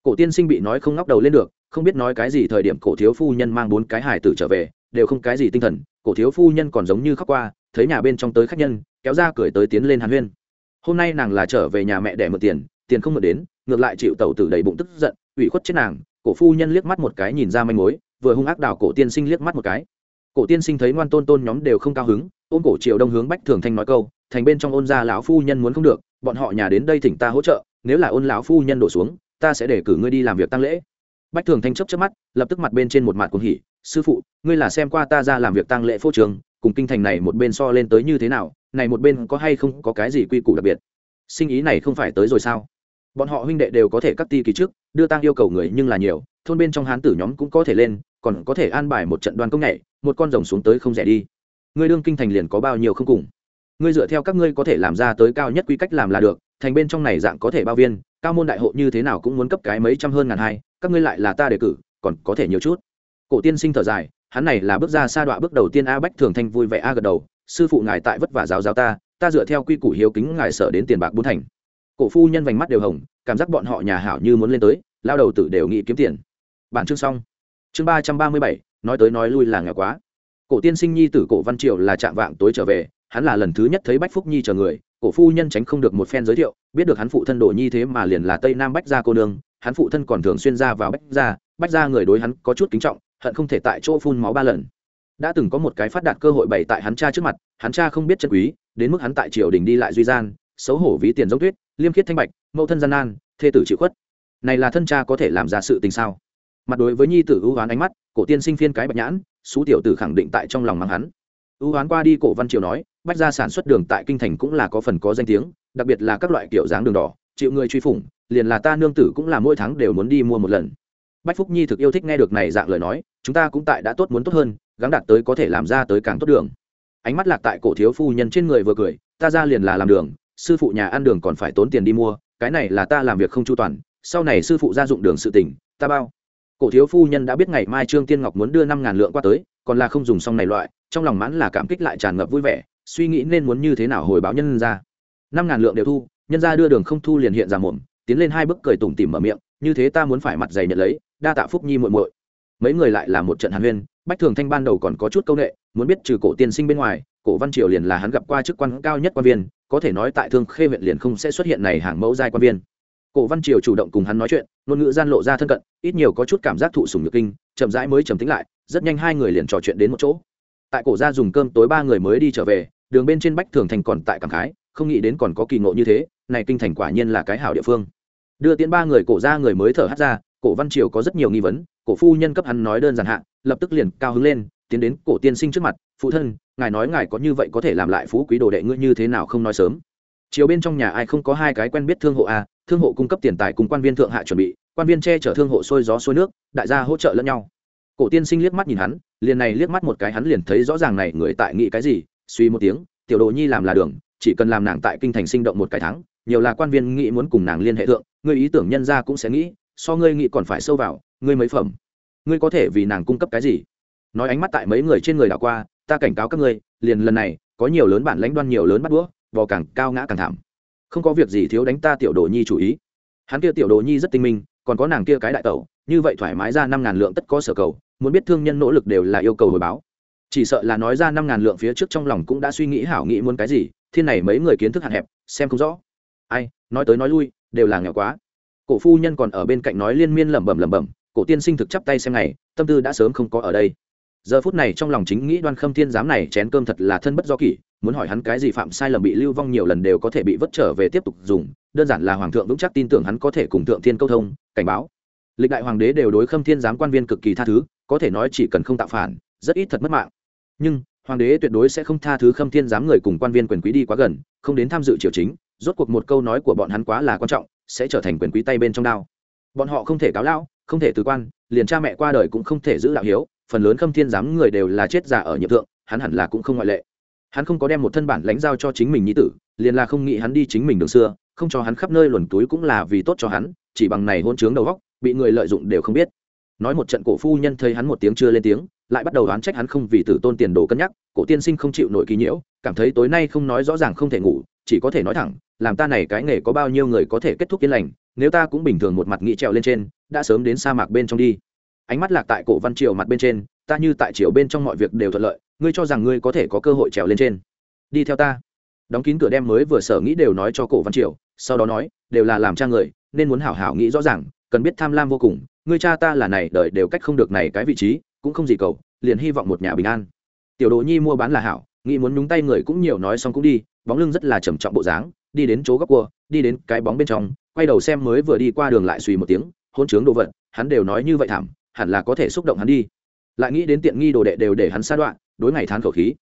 cổ tiên sinh bị nói không ngóc đầu lên được, không biết nói cái gì thời điểm cổ thiếu phu nhân mang bốn cái hải tử trở về, đều không cái gì tinh thần, cổ thiếu phu nhân còn giống như khóc qua, thấy nhà bên trong tới khách nhân, kéo ra cười tới tiến lên hàn huyên. Hôm nay nàng là trở về nhà mẹ để mượn tiền tiền không mượn đến, ngược lại chịu tẩu tử đầy bụng tức giận, ủy khuất chết nàng, cổ phu nhân liếc mắt một cái nhìn ra manh mối, vừa hung ác đào cổ tiên sinh liếc mắt một cái. Cổ tiên sinh thấy ngoan tôn tôn nhóm đều không cao hứng, ôm cổ triều đông hướng bách thường thanh nói câu, thành bên trong ôn gia lão phu nhân muốn không được, bọn họ nhà đến đây thỉnh ta hỗ trợ, nếu là ôn lão phu nhân đổ xuống ta sẽ để cử ngươi đi làm việc tăng lễ. Bách thường thanh chấp chấp mắt, lập tức mặt bên trên một mặt cuồng hỉ, sư phụ, ngươi là xem qua ta ra làm việc tăng lễ phô trường, cùng kinh thành này một bên so lên tới như thế nào, này một bên có hay không có cái gì quy củ đặc biệt? Sinh ý này không phải tới rồi sao? Bọn họ huynh đệ đều có thể cắt ti kỳ trước, đưa tăng yêu cầu người nhưng là nhiều, thôn bên trong hán tử nhóm cũng có thể lên, còn có thể an bài một trận đoàn công nhảy, một con rồng xuống tới không rẻ đi. Ngươi đương kinh thành liền có bao nhiêu không cùng? Ngươi dựa theo các ngươi có thể làm ra tới cao nhất quy cách làm là được thành bên trong này dạng có thể bao viên, cao môn đại hộ như thế nào cũng muốn cấp cái mấy trăm hơn ngàn hai, các ngươi lại là ta đề cử, còn có thể nhiều chút. Cổ tiên sinh thở dài, hắn này là bước ra sa đọa bước đầu tiên a bách thường thanh vui vẻ a gật đầu, sư phụ ngài tại vất vả giáo giáo ta ta dựa theo quy củ hiếu kính ngài sở đến tiền bạc bốn thành. Cổ phu nhân vành mắt đều hồng, cảm giác bọn họ nhà hảo như muốn lên tới, lao đầu tử đều nghĩ kiếm tiền. Bản chương xong. Chương ba trăm ba mươi bảy, nói tới nói lui là nghèo quá. Cổ tiên sinh nhi tử cổ văn triều là chạm vạng tối trở về, hắn là lần thứ nhất thấy bách phúc nhi chờ người cổ phu nhân tránh không được một phen giới thiệu, biết được hắn phụ thân đồ nhi thế mà liền là tây nam bách gia cô nương, hắn phụ thân còn thường xuyên ra vào bách gia bách gia người đối hắn có chút kính trọng, hận không thể tại chỗ phun máu ba lần. Đã từng có một cái phát đạt cơ hội bày tại hắn cha trước mặt, hắn cha không biết chân quý, đến mức hắn tại triều đình đi lại duy gian, xấu hổ ví tiền giống tuyết, liêm khiết thanh bạch, mẫu thân gian nan, thê tử chịu khuất. Này là thân cha có thể làm ra sự tình sao? Mặt đối với nhi tử ưu hoán ánh mắt, cổ tiên sinh phiên cái bạch nhãn, xú tiểu tử khẳng định tại trong lòng mắng hắn. Ưu hoán qua đi, cổ văn triều nói bách gia sản xuất đường tại kinh thành cũng là có phần có danh tiếng, đặc biệt là các loại kiểu dáng đường đỏ, chịu người truy phủng, liền là ta nương tử cũng là mỗi tháng đều muốn đi mua một lần. Bách phúc nhi thực yêu thích nghe được này dạng lời nói, chúng ta cũng tại đã tốt muốn tốt hơn, gắng đạt tới có thể làm ra tới càng tốt đường. Ánh mắt lạc tại cổ thiếu phu nhân trên người vừa cười, ta ra liền là làm đường, sư phụ nhà ăn đường còn phải tốn tiền đi mua, cái này là ta làm việc không chu toàn, sau này sư phụ gia dụng đường sự tỉnh ta bao. Cổ thiếu phu nhân đã biết ngày mai trương tiên ngọc muốn đưa năm ngàn lượng qua tới, còn là không dùng xong này loại, trong lòng mãn là cảm kích lại tràn ngập vui vẻ suy nghĩ nên muốn như thế nào hồi báo nhân ra. Năm ngàn lượng đều thu, nhân ra đưa đường không thu liền hiện ra mồm, tiến lên hai bước cười tủm tỉm mở miệng, như thế ta muốn phải mặt dày nhận lấy, đa tạ phúc nhi muội muội. Mấy người lại là một trận hàn huyên, bách thường thanh ban đầu còn có chút câu nệ, muốn biết trừ cổ tiên sinh bên ngoài, cổ văn triều liền là hắn gặp qua chức quan cao nhất quan viên, có thể nói tại thương khê huyện liền không sẽ xuất hiện này hàng mẫu giai quan viên. Cổ văn triều chủ động cùng hắn nói chuyện, ngôn ngữ gian lộ ra thân cận, ít nhiều có chút cảm giác thụ sùng nhược kinh, chậm rãi mới trầm tính lại, rất nhanh hai người liền trò chuyện đến một chỗ tại cổ gia dùng cơm tối ba người mới đi trở về, đường bên trên bách thường thành còn tại cảm khái, không nghĩ đến còn có kỳ ngộ như thế, này kinh thành quả nhiên là cái hảo địa phương. Đưa tiến ba người cổ ra người mới thở hắt ra, cổ văn triều có rất nhiều nghi vấn, cổ phu nhân cấp hắn nói đơn giản hạ, lập tức liền cao hứng lên, tiến đến cổ tiên sinh trước mặt, phụ thân, ngài nói ngài có như vậy có thể làm lại phú quý đồ đệ ngươi như thế nào không nói sớm? Chiều bên trong nhà ai không có hai cái quen biết thương hộ a, thương hộ cung cấp tiền tài cùng quan viên thượng hạ chuẩn bị, quan viên che chở thương hộ sôi gió sôi nước, đại gia hỗ trợ lẫn nhau cổ tiên sinh liếc mắt nhìn hắn, liền này liếc mắt một cái hắn liền thấy rõ ràng này người tại nghĩ cái gì, suy một tiếng, tiểu đồ nhi làm là đường, chỉ cần làm nàng tại kinh thành sinh động một cái tháng nhiều là quan viên nghĩ muốn cùng nàng liên hệ thượng ngươi ý tưởng nhân ra cũng sẽ nghĩ, so ngươi nghĩ còn phải sâu vào, ngươi mấy phẩm. Ngươi có thể vì nàng cung cấp cái gì? Nói ánh mắt tại mấy người trên người đảo qua, ta cảnh cáo các ngươi, liền lần này, có nhiều lớn bản lãnh đoan nhiều lớn bắt đũa, vò càng cao ngã càng thảm. Không có việc gì thiếu đánh ta tiểu đồ nhi chủ ý. Hắn kia tiểu đồ nhi rất tinh minh còn có nàng kia cái đại tẩu, như vậy thoải mái ra năm ngàn lượng tất có sở cầu, muốn biết thương nhân nỗ lực đều là yêu cầu hồi báo. Chỉ sợ là nói ra năm ngàn lượng phía trước trong lòng cũng đã suy nghĩ hảo nghĩ muốn cái gì, thiên này mấy người kiến thức hạn hẹp, xem không rõ. Ai, nói tới nói lui, đều là nghèo quá. Cổ phu nhân còn ở bên cạnh nói liên miên lẩm bẩm lẩm bẩm, cổ tiên sinh thực chắp tay xem này tâm tư đã sớm không có ở đây. Giờ phút này trong lòng chính nghĩ đoan khâm thiên giám này chén cơm thật là thân bất do kỷ, muốn hỏi hắn cái gì phạm sai lầm bị lưu vong nhiều lần đều có thể bị vất trở về tiếp tục dùng đơn giản là hoàng thượng vững chắc tin tưởng hắn có thể cùng thượng thiên câu thông, cảnh báo. Lịch đại hoàng đế đều đối khâm thiên giám quan viên cực kỳ tha thứ, có thể nói chỉ cần không tạo phản, rất ít thật mất mạng. Nhưng, hoàng đế tuyệt đối sẽ không tha thứ khâm thiên giám người cùng quan viên quyền quý đi quá gần, không đến tham dự triều chính, rốt cuộc một câu nói của bọn hắn quá là quan trọng, sẽ trở thành quyền quý tay bên trong đao. Bọn họ không thể cáo lão không thể từ quan, liền cha mẹ qua đời cũng không thể giữ đạo hiếu, phần lớn khâm thiên giám người đều là chết già ở nhiệm thượng, hắn hẳn là cũng không ngoại lệ. Hắn không có đem một thân bản lãnh giao cho chính mình nhi tử, liền là không nghĩ hắn đi chính mình đường xưa không cho hắn khắp nơi luồn túi cũng là vì tốt cho hắn, chỉ bằng này hôn chướng đầu góc, bị người lợi dụng đều không biết. Nói một trận cổ phu nhân thấy hắn một tiếng chưa lên tiếng, lại bắt đầu đoán trách hắn không vì tử tôn tiền đồ cân nhắc, cổ tiên sinh không chịu nổi kỳ nhiễu, cảm thấy tối nay không nói rõ ràng không thể ngủ, chỉ có thể nói thẳng, làm ta này cái nghề có bao nhiêu người có thể kết thúc yên lành, nếu ta cũng bình thường một mặt nghĩ trèo lên trên, đã sớm đến sa mạc bên trong đi. Ánh mắt lạc tại cổ văn triều mặt bên trên, ta như tại triều bên trong mọi việc đều thuận lợi, ngươi cho rằng ngươi có thể có cơ hội trèo lên trên. Đi theo ta đóng kín cửa đem mới vừa sở nghĩ đều nói cho cổ văn triều, sau đó nói, đều là làm cha người, nên muốn hảo hảo nghĩ rõ ràng, cần biết tham lam vô cùng người cha ta là này đợi đều cách không được này cái vị trí, cũng không gì cầu, liền hy vọng một nhà bình an. Tiểu đồ nhi mua bán là hảo, nghĩ muốn nhúng tay người cũng nhiều nói xong cũng đi, bóng lưng rất là trầm trọng bộ dáng, đi đến chỗ góc cua, đi đến cái bóng bên trong, quay đầu xem mới vừa đi qua đường lại suy một tiếng, hôn trướng đồ vật, hắn đều nói như vậy thảm, hẳn là có thể xúc động hắn đi. Lại nghĩ đến tiện nghi đồ đệ đều để hắn xa đoạn, đối ngày thán khẩu khí.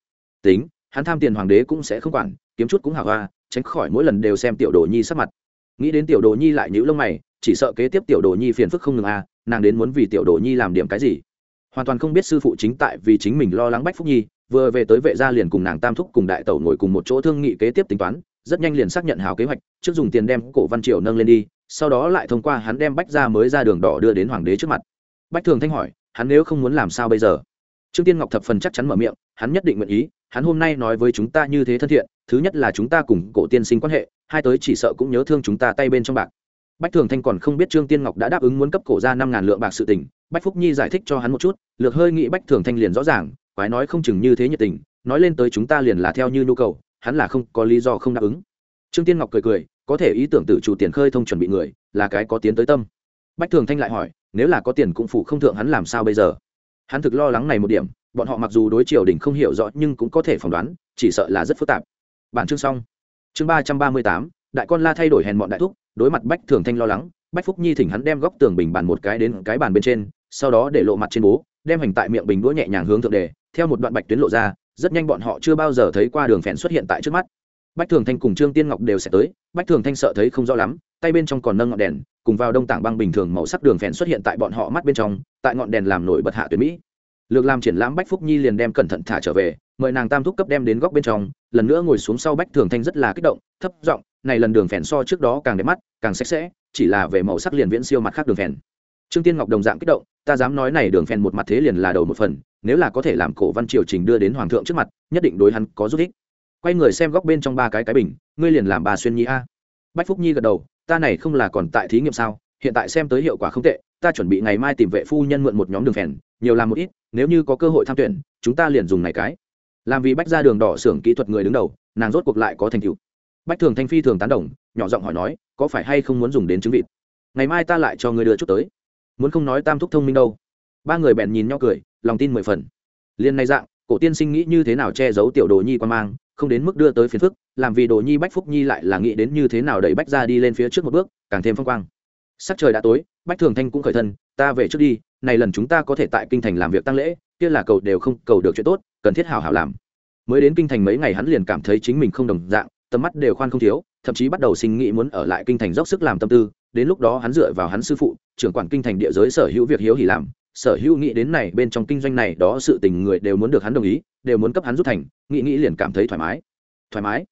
Tính, hắn tham tiền hoàng đế cũng sẽ không quản kiếm chút cũng hào hoa, tránh khỏi mỗi lần đều xem tiểu đồ nhi sắc mặt. Nghĩ đến tiểu đồ nhi lại nhữ lông mày, chỉ sợ kế tiếp tiểu đồ nhi phiền phức không ngừng à nàng đến muốn vì tiểu đồ nhi làm điểm cái gì? Hoàn toàn không biết sư phụ chính tại vì chính mình lo lắng bách phúc nhi, vừa về tới vệ gia liền cùng nàng tam thúc cùng đại tẩu ngồi cùng một chỗ thương nghị kế tiếp tính toán, rất nhanh liền xác nhận hào kế hoạch, trước dùng tiền đem cổ văn triều nâng lên đi, sau đó lại thông qua hắn đem bách ra mới ra đường đỏ đưa đến hoàng đế trước mặt. Bách thường thanh hỏi, hắn nếu không muốn làm sao bây giờ? Trương tiên ngọc thập phần chắc chắn mở miệng, hắn nhất định nguyện ý hắn hôm nay nói với chúng ta như thế thân thiện, thứ nhất là chúng ta cùng cổ tiên sinh quan hệ, hai tới chỉ sợ cũng nhớ thương chúng ta tay bên trong bạc. Bách thường thanh còn không biết trương tiên ngọc đã đáp ứng muốn cấp cổ ra năm ngàn lượng bạc sự tình, bách phúc nhi giải thích cho hắn một chút, lược hơi nghĩ bách thường thanh liền rõ ràng, quái nói không chừng như thế nhiệt tình, nói lên tới chúng ta liền là theo như nhu cầu, hắn là không có lý do không đáp ứng. Trương tiên ngọc cười cười, có thể ý tưởng tự chủ tiền khơi thông chuẩn bị người, là cái có tiến tới tâm. Bách thường thanh lại hỏi, nếu là có tiền cũng phụ không thượng hắn làm sao bây giờ? Hắn thực lo lắng này một điểm bọn họ mặc dù đối triều đình không hiểu rõ nhưng cũng có thể phỏng đoán, chỉ sợ là rất phức tạp. Bản chương xong. Chương ba trăm ba mươi tám, đại con la thay đổi hèn bọn đại thúc, đối mặt bách thường thanh lo lắng, bách phúc nhi thỉnh hắn đem góc tường bình bàn một cái đến cái bàn bên trên, sau đó để lộ mặt trên bố, đem hành tại miệng bình đũa nhẹ nhàng hướng thượng đề, theo một đoạn bạch tuyến lộ ra, rất nhanh bọn họ chưa bao giờ thấy qua đường phèn xuất hiện tại trước mắt. Bách thường thanh cùng trương tiên ngọc đều sẽ tới, bách thường thanh sợ thấy không rõ lắm, tay bên trong còn nâng ngọn đèn, cùng vào đông tảng băng bình thường màu sắc đường phèn xuất hiện tại bọn họ mắt bên trong, tại ngọn đèn làm nổi bật hạ tuyến mỹ lược làm triển lãm bách phúc nhi liền đem cẩn thận thả trở về, mời nàng tam thúc cấp đem đến góc bên trong, lần nữa ngồi xuống sau bách thường thanh rất là kích động, thấp giọng, này lần đường phèn so trước đó càng đẹp mắt, càng sạch sẽ, chỉ là về màu sắc liền viễn siêu mặt khác đường phèn. Trương tiên ngọc đồng dạng kích động, ta dám nói này đường phèn một mặt thế liền là đầu một phần, nếu là có thể làm cổ văn triều trình đưa đến hoàng thượng trước mặt, nhất định đối hắn có giúp ích. Quay người xem góc bên trong ba cái cái bình, ngươi liền làm bà xuyên nhi a. Bách phúc nhi gật đầu, ta này không là còn tại thí nghiệm sao, hiện tại xem tới hiệu quả không tệ, ta chuẩn bị ngày mai tìm vệ phu nhân mượn một nhóm đường phèn, nhiều làm một ít nếu như có cơ hội tham tuyển, chúng ta liền dùng này cái. Làm vì bách ra đường đỏ xưởng kỹ thuật người đứng đầu, nàng rốt cuộc lại có thành tựu. Bách thường thanh phi thường tán đồng, nhỏ giọng hỏi nói, có phải hay không muốn dùng đến trứng vịt? Ngày mai ta lại cho người đưa chút tới. Muốn không nói tam thúc thông minh đâu. Ba người bèn nhìn nhau cười, lòng tin mười phần. Liên này dạng, cổ tiên sinh nghĩ như thế nào che giấu tiểu đồ nhi quan mang, không đến mức đưa tới phiền phức, làm vì đồ nhi bách phúc nhi lại là nghĩ đến như thế nào đẩy bách ra đi lên phía trước một bước, càng thêm phong quang. Sắc trời đã tối, bách thường thanh cũng khởi thân, ta về trước đi này lần chúng ta có thể tại kinh thành làm việc tăng lễ, kia là cầu đều không cầu được chuyện tốt, cần thiết hào hảo làm. Mới đến kinh thành mấy ngày hắn liền cảm thấy chính mình không đồng dạng, tầm mắt đều khoan không thiếu, thậm chí bắt đầu sinh nghĩ muốn ở lại kinh thành dốc sức làm tâm tư. Đến lúc đó hắn dựa vào hắn sư phụ, trưởng quản kinh thành địa giới sở hữu việc hiếu hỉ làm, sở hữu nghĩ đến này bên trong kinh doanh này đó sự tình người đều muốn được hắn đồng ý, đều muốn cấp hắn rút thành, nghĩ nghĩ liền cảm thấy thoải mái. Thoải mái?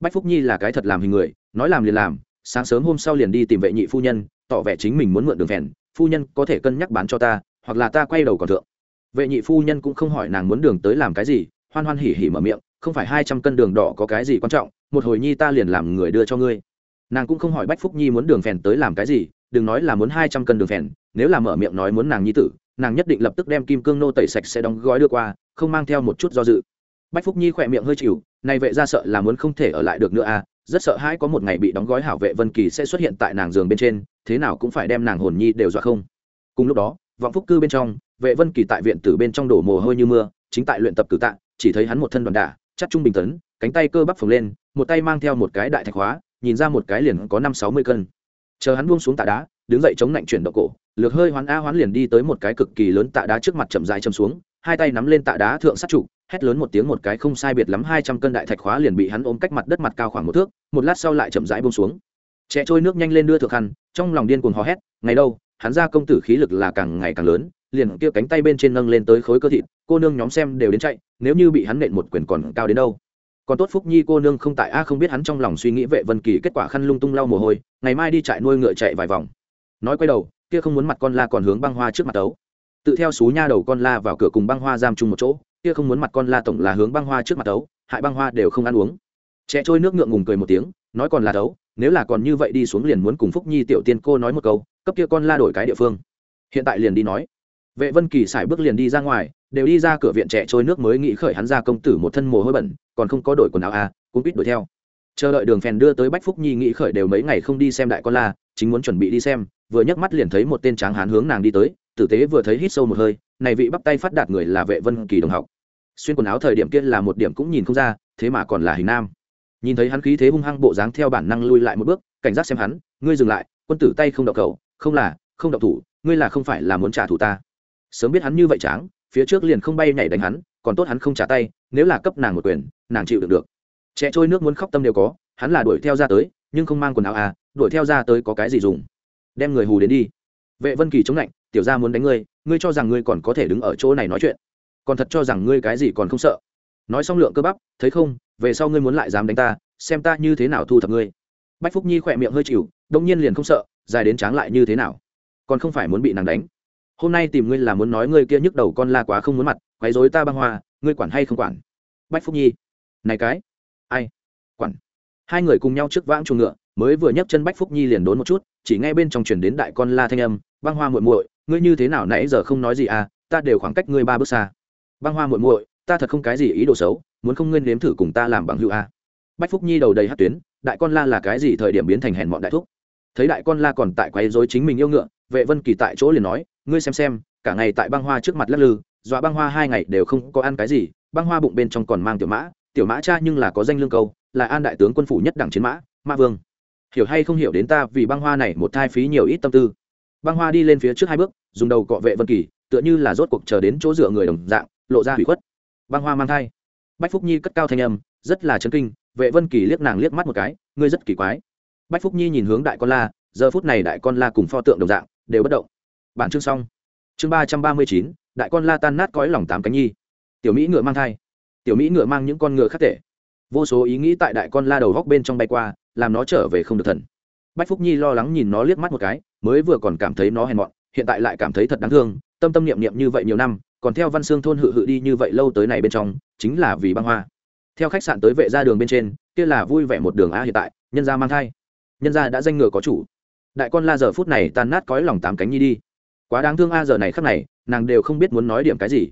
Bách phúc nhi là cái thật làm hình người, nói làm liền làm, sáng sớm hôm sau liền đi tìm vệ nhị phu nhân, tỏ vẻ chính mình muốn mượn đường phèn phu nhân có thể cân nhắc bán cho ta, hoặc là ta quay đầu còn thượng. Vệ nhị phu nhân cũng không hỏi nàng muốn đường tới làm cái gì, hoan hoan hỉ hỉ mở miệng, không phải hai trăm cân đường đỏ có cái gì quan trọng, một hồi nhi ta liền làm người đưa cho ngươi. Nàng cũng không hỏi bách phúc nhi muốn đường phèn tới làm cái gì, đừng nói là muốn hai trăm cân đường phèn, nếu là mở miệng nói muốn nàng nhi tử, nàng nhất định lập tức đem kim cương nô tẩy sạch sẽ đóng gói đưa qua, không mang theo một chút do dự. Bách phúc nhi khỏe miệng hơi chịu nay vệ ra sợ là muốn không thể ở lại được nữa à rất sợ hãi có một ngày bị đóng gói hảo vệ vân kỳ sẽ xuất hiện tại nàng giường bên trên, thế nào cũng phải đem nàng hồn nhi đều dọa không. Cùng lúc đó, vọng phúc cư bên trong, vệ vân kỳ tại viện tử bên trong đổ mồ hôi như mưa, chính tại luyện tập cử tạ, chỉ thấy hắn một thân đoàn đả, chắc trung bình tấn, cánh tay cơ bắp phồng lên, một tay mang theo một cái đại thạch hóa, nhìn ra một cái liền có năm sáu mươi cân. Chờ hắn buông xuống tạ đá, đứng dậy chống lạnh chuyển động cổ lược hơi hoán a hoán liền đi tới một cái cực kỳ lớn tạ đá trước mặt chậm dài châm xuống, hai tay nắm lên tạ đá thượng sát trụ hét lớn một tiếng một cái không sai biệt lắm hai trăm cân đại thạch khóa liền bị hắn ôm cách mặt đất mặt cao khoảng một thước, một lát sau lại chậm rãi buông xuống. Trẻ trôi nước nhanh lên đưa thượng khăn, trong lòng điên cuồng hò hét, ngày đâu, hắn ra công tử khí lực là càng ngày càng lớn, liền kia cánh tay bên trên nâng lên tới khối cơ thịt, cô nương nhóm xem đều đến chạy, nếu như bị hắn nện một quyền còn cao đến đâu? Còn tốt phúc nhi cô nương không tại, a, không biết hắn trong lòng suy nghĩ vệ vân kỳ kết quả khăn lung tung lau mồ hôi, ngày mai đi trại nuôi ngựa chạy vài vòng. Nói quay đầu, kia không muốn mặt con la còn hướng băng hoa trước mặt tấu tự theo xú nha đầu con la vào cửa cùng băng hoa giam chung một chỗ kia không muốn mặt con la tổng là hướng băng hoa trước mặt tấu hại băng hoa đều không ăn uống. Trẻ trôi nước ngượng ngùng cười một tiếng, nói còn là tấu nếu là còn như vậy đi xuống liền muốn cùng phúc nhi tiểu tiên cô nói một câu, cấp kia con la đổi cái địa phương. Hiện tại liền đi nói. Vệ vân kỳ xài bước liền đi ra ngoài, đều đi ra cửa viện trẻ trôi nước mới nghĩ khởi hắn ra công tử một thân mồ hôi bẩn, còn không có đổi quần áo à cũng biết đuổi theo. Chờ đợi đường phèn đưa tới bách phúc nhi nghĩ khởi đều mấy ngày không đi xem đại con la, chính muốn chuẩn bị đi xem, vừa nhấc mắt liền thấy một tên tráng hán hướng nàng đi tới, tử tế vừa thấy hít sâu một hơi, này vị bắp tay phát đạt người là vệ vân kỳ đồng học xuyên quần áo thời điểm kia là một điểm cũng nhìn không ra, thế mà còn là hình nam. Nhìn thấy hắn khí thế hung hăng bộ dáng theo bản năng lui lại một bước, cảnh giác xem hắn, ngươi dừng lại, quân tử tay không đậu cầu không là, không đậu thủ, ngươi là không phải là muốn trả thù ta. Sớm biết hắn như vậy tráng, phía trước liền không bay nhảy đánh hắn, còn tốt hắn không trả tay, nếu là cấp nàng một quyền, nàng chịu được được. Trẻ trôi nước muốn khóc tâm đều có, hắn là đuổi theo ra tới, nhưng không mang quần áo à đuổi theo ra tới có cái gì dùng? Đem người hù đến đi. Vệ vân kỳ chống lạnh, tiểu ra muốn đánh ngươi ngươi cho rằng ngươi còn có thể đứng ở chỗ này nói chuyện còn thật cho rằng ngươi cái gì còn không sợ. Nói xong lượng cơ bắp, thấy không, về sau ngươi muốn lại dám đánh ta, xem ta như thế nào thu thập ngươi. Bách phúc nhi khỏe miệng hơi chịu đông nhiên liền không sợ, dài đến tráng lại như thế nào? Còn không phải muốn bị nàng đánh. Hôm nay tìm ngươi là muốn nói ngươi kia nhức đầu con la quá không muốn mặt, quấy dối ta băng hoa, ngươi quản hay không quản? Bách phúc nhi, này cái, ai, quản? Hai người cùng nhau trước vãng chuồng ngựa, mới vừa nhấc chân bách phúc nhi liền đốn một chút, chỉ nghe bên trong chuyển đến đại con la thanh âm, băng hoa muội muội, ngươi như thế nào nãy giờ không nói gì à ta đều khoảng cách ngươi ba bước xa băng hoa muội muội, ta thật không cái gì ý đồ xấu, muốn không ngươi nếm thử cùng ta làm bằng hữu a. À. bách phúc nhi đầu đầy hát tuyến, đại con la là cái gì thời điểm biến thành hèn mọn đại thúc? Thấy đại con la còn tại quấy dối chính mình yêu ngựa, vệ vân kỳ tại chỗ liền nói, ngươi xem xem, cả ngày tại băng hoa trước mặt lắc lư, dọa băng hoa hai ngày đều không có ăn cái gì, băng hoa bụng bên trong còn mang tiểu mã tiểu mã cha nhưng là có danh lương câu, là an đại tướng quân phủ nhất đẳng chiến mã mã vương. Hiểu hay không hiểu đến ta vì băng hoa này một thai phí nhiều ít tâm tư. Băng hoa đi lên phía trước hai bước, dùng đầu cọ vệ vân kỳ, tựa như là rốt cuộc chờ đến chỗ dựa người đồng dạng lộ ra hủy khuất. Băng hoa mang thai. Bách phúc nhi cất cao thanh âm, rất là chấn kinh, vệ vân kỳ liếc nàng liếc mắt một cái, ngươi rất kỳ quái. Bách phúc nhi nhìn hướng đại con la, giờ phút này đại con la cùng pho tượng đồng dạng, đều bất động. Bản chương xong. Chương ba trăm ba mươi chín, đại con la tan nát cõi lòng tám cánh nhi. Tiểu mỹ ngựa mang thai. Tiểu mỹ ngựa mang những con ngựa khắc tệ vô số ý nghĩ tại đại con la đầu góc bên trong bay qua, làm nó trở về không được thần. Bách phúc nhi lo lắng nhìn nó liếc mắt một cái, mới vừa còn cảm thấy nó hèn mọn, hiện tại lại cảm thấy thật đáng thương, tâm tâm niệm niệm như vậy nhiều năm còn theo văn xương thôn hự hự đi như vậy lâu tới này bên trong, chính là vì băng hoa. Theo khách sạn tới vệ ra đường bên trên, kia là vui vẻ một đường a hiện tại, nhân gia mang thai. Nhân gia đã danh ngựa có chủ. Đại con la giờ phút này tan nát cõi lòng tám cánh nhi đi. Quá đáng thương a giờ này khắc này, nàng đều không biết muốn nói điểm cái gì.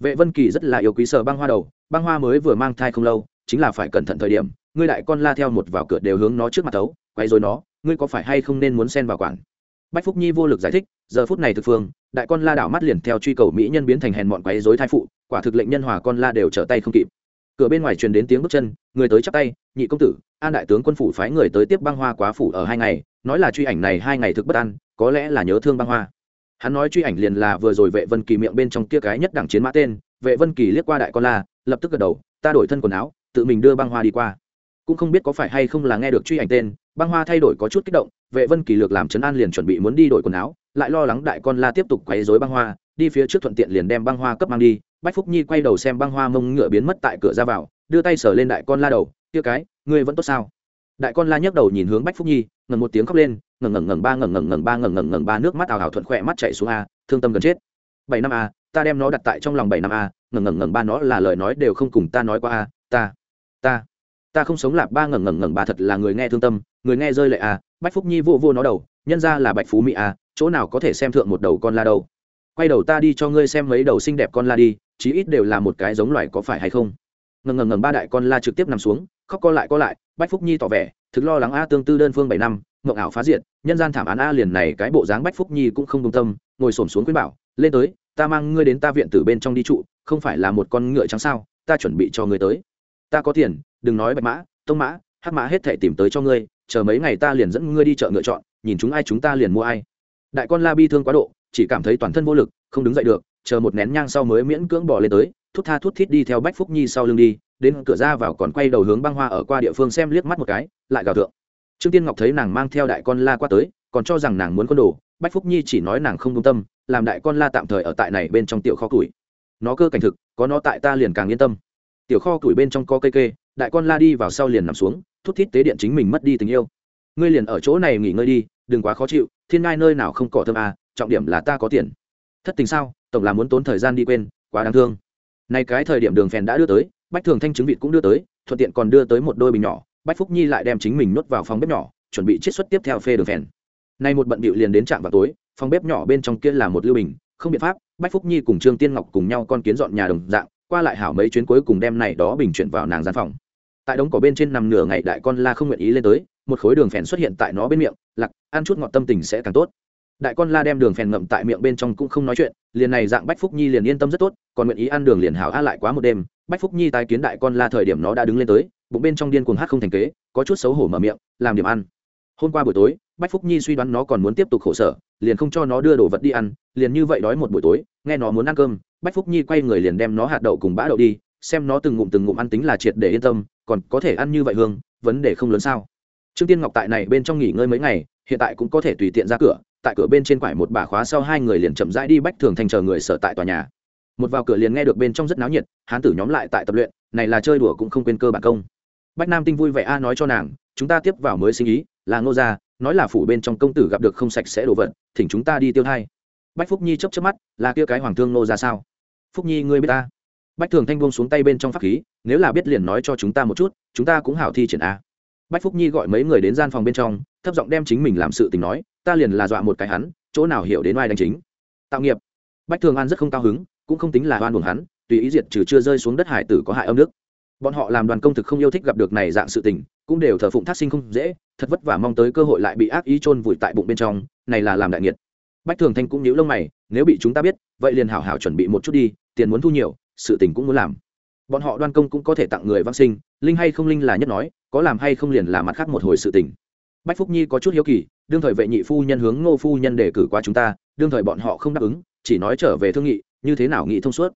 Vệ vân kỳ rất là yêu quý sờ băng hoa đầu, băng hoa mới vừa mang thai không lâu, chính là phải cẩn thận thời điểm, ngươi đại con la theo một vào cửa đều hướng nó trước mặt tấu quay rồi nó, ngươi có phải hay không nên muốn xen vào quản? Bách phúc nhi vô lực giải thích, giờ phút này thực phương, đại con la đảo mắt liền theo truy cầu mỹ nhân biến thành hèn mọn quấy dối thai phụ, quả thực lệnh nhân hòa con la đều trở tay không kịp. Cửa bên ngoài truyền đến tiếng bước chân, người tới chắp tay, nhị công tử, an đại tướng quân phủ phái người tới tiếp băng hoa quá phủ ở hai ngày, nói là truy ảnh này hai ngày thực bất an, có lẽ là nhớ thương băng hoa. Hắn nói truy ảnh liền là vừa rồi vệ vân kỳ miệng bên trong kia cái nhất đẳng chiến mã tên, vệ vân kỳ liếc qua đại con la, lập tức gật đầu, ta đổi thân quần áo, tự mình đưa băng hoa đi qua cũng không biết có phải hay không là nghe được truy ảnh tên, băng hoa thay đổi có chút kích động, vệ vân kỳ lược làm trấn an liền chuẩn bị muốn đi đổi quần áo, lại lo lắng đại con la tiếp tục quấy rối băng hoa, đi phía trước thuận tiện liền đem băng hoa cấp mang đi, bách phúc nhi quay đầu xem băng hoa mông ngựa biến mất tại cửa ra vào, đưa tay sờ lên đại con la đầu, kia cái, ngươi vẫn tốt sao? Đại con la nhấc đầu nhìn hướng bách phúc nhi, ngẩng một tiếng khóc lên, ngẩng ngẩng ngẩng ba ngẩng ngẩng ngẩng ba ngẩng ngẩng ngẩng ba nước mắt ảo ảo thuận khỏe mắt chảy xuống a, thương tâm gần chết. Bảy năm a, ta đem nó đặt tại trong lòng bảy năm a, ngẩng ngẩng ngẩng ba nó là lời nói đều không cùng ta nói qua a, ta ta ta không sống lạp ba ngẩng ngẩng ngẩng bà thật là người nghe thương tâm người nghe rơi lệ à, bách phúc nhi vô vô nó đầu nhân ra là bạch phú mỹ à, chỗ nào có thể xem thượng một đầu con la đâu. Quay đầu ta đi cho ngươi xem mấy đầu xinh đẹp con la đi chí ít đều là một cái giống loài có phải hay không. Ngẩng ngẩng ngẩng ba đại con la trực tiếp nằm xuống khóc co lại co lại bách phúc nhi tỏ vẻ thực lo lắng a tương tư đơn phương bảy năm mộng ảo phá diện nhân gian thảm án a liền này cái bộ dáng bách phúc nhi cũng không đồng tâm ngồi xổm xuống khuyên bảo lên tới ta mang ngươi đến ta viện từ bên trong đi trụ không phải là một con ngựa trắng sao ta chuẩn bị cho ngươi tới ta có tiền, đừng nói bạch mã, tông mã, hắc mã hết thể tìm tới cho ngươi, chờ mấy ngày ta liền dẫn ngươi đi chợ ngựa chọn, nhìn chúng ai chúng ta liền mua ai. Đại con la bi thương quá độ, chỉ cảm thấy toàn thân vô lực, không đứng dậy được, chờ một nén nhang sau mới miễn cưỡng bỏ lên tới, thút tha thút thít đi theo bách phúc nhi sau lưng đi, đến cửa ra vào còn quay đầu hướng băng hoa ở qua địa phương xem liếc mắt một cái, lại gào thượng. Trương tiên ngọc thấy nàng mang theo đại con la qua tới, còn cho rằng nàng muốn con đồ, bách phúc nhi chỉ nói nàng không công tâm, làm đại con la tạm thời ở tại này bên trong tiểu kho củi. Nó cơ cảnh thực, có nó tại ta liền càng yên tâm tiểu kho củi bên trong co cây kê, đại con la đi vào sau liền nằm xuống, thút thít tế điện chính mình mất đi tình yêu. Ngươi liền ở chỗ này nghỉ ngơi đi, đừng quá khó chịu, thiên ngai nơi nào không cỏ thơm à trọng điểm là ta có tiền. Thất tình sao, tổng là muốn tốn thời gian đi quên, quá đáng thương. Nay cái thời điểm đường phèn đã đưa tới, bách thường thanh chứng vịt cũng đưa tới, thuận tiện còn đưa tới một đôi bình nhỏ, bách phúc nhi lại đem chính mình nuốt vào phòng bếp nhỏ, chuẩn bị chiết xuất tiếp theo phê đường phèn. Nay một bận bịu liền đến trạm vào tối, phòng bếp nhỏ bên trong kia là một lưu bình, không biện pháp, bách phúc nhi cùng trương tiên ngọc cùng nhau con kiến dọn nhà đồng dạng qua lại hảo mấy chuyến cuối cùng đem này đó bình chuyển vào nàng gian phòng. Tại đống cỏ bên trên nằm nửa ngày đại con la không nguyện ý lên tới, một khối đường phèn xuất hiện tại nó bên miệng lặc ăn chút ngọt tâm tình sẽ càng tốt. Đại con la đem đường phèn ngậm tại miệng bên trong cũng không nói chuyện, liền này dạng bách phúc nhi liền yên tâm rất tốt, còn nguyện ý ăn đường liền hảo a lại quá một đêm, bách phúc nhi tái kiến đại con la thời điểm nó đã đứng lên tới, bụng bên trong điên cuồng hát không thành kế, có chút xấu hổ mở miệng, làm điểm ăn. Hôm qua buổi tối, bách phúc nhi suy đoán nó còn muốn tiếp tục khổ sở, liền không cho nó đưa đồ vật đi ăn, liền như vậy đói một buổi tối, nghe nó muốn ăn cơm bách phúc nhi quay người liền đem nó hạt đậu cùng bã đậu đi, xem nó từng ngụm từng ngụm ăn tính là triệt để yên tâm, còn có thể ăn như vậy hương, vấn đề không lớn sao. Trương tiên ngọc tại này bên trong nghỉ ngơi mấy ngày, hiện tại cũng có thể tùy tiện ra cửa, tại cửa bên trên quải một bà khóa sau hai người liền chậm rãi đi bách thường thành chờ người sở tại tòa nhà. Một vào cửa liền nghe được bên trong rất náo nhiệt, hán tử nhóm lại tại tập luyện, này là chơi đùa cũng không quên cơ bản công. Bách nam tinh vui vẻ a nói cho nàng, chúng ta tiếp vào mới sinh ý, là ngô gia, nói là phủ bên trong công tử gặp được không sạch sẽ đồ vật, thỉnh chúng ta đi tiêu thay bách phúc nhi chấp chấp mắt, là kia cái hoàng thương nô ra sao? Phúc nhi, ngươi biết ta. Bách thường thanh buông xuống tay bên trong pháp khí, nếu là biết liền nói cho chúng ta một chút, chúng ta cũng hảo thi triển a. Bách phúc nhi gọi mấy người đến gian phòng bên trong, thấp giọng đem chính mình làm sự tình nói, ta liền là dọa một cái hắn, chỗ nào hiểu đến ai đánh chính. Tạo nghiệp. Bách thường an rất không cao hứng, cũng không tính là oan buồn hắn, tùy ý diệt trừ chưa rơi xuống đất hải tử có hại âm đức bọn họ làm đoàn công thực không yêu thích gặp được này dạng sự tình, cũng đều thờ phụng thác sinh không dễ, thật vất vả mong tới cơ hội lại bị ác ý chôn vùi tại bụng bên trong, này là làm đại nghiệt. Bách thường thanh cũng nhíu lông mày, nếu bị chúng ta biết, vậy liền hảo hảo chuẩn bị một chút đi tiền muốn thu nhiều, sự tình cũng muốn làm. Bọn họ đoan công cũng có thể tặng người vãng sinh, linh hay không linh là nhất nói, có làm hay không liền là mặt khác một hồi sự tình. Bách phúc nhi có chút hiếu kỳ, đương thời vệ nhị phu nhân hướng ngô phu nhân đề cử qua chúng ta, đương thời bọn họ không đáp ứng, chỉ nói trở về thương nghị, như thế nào nghị thông suốt.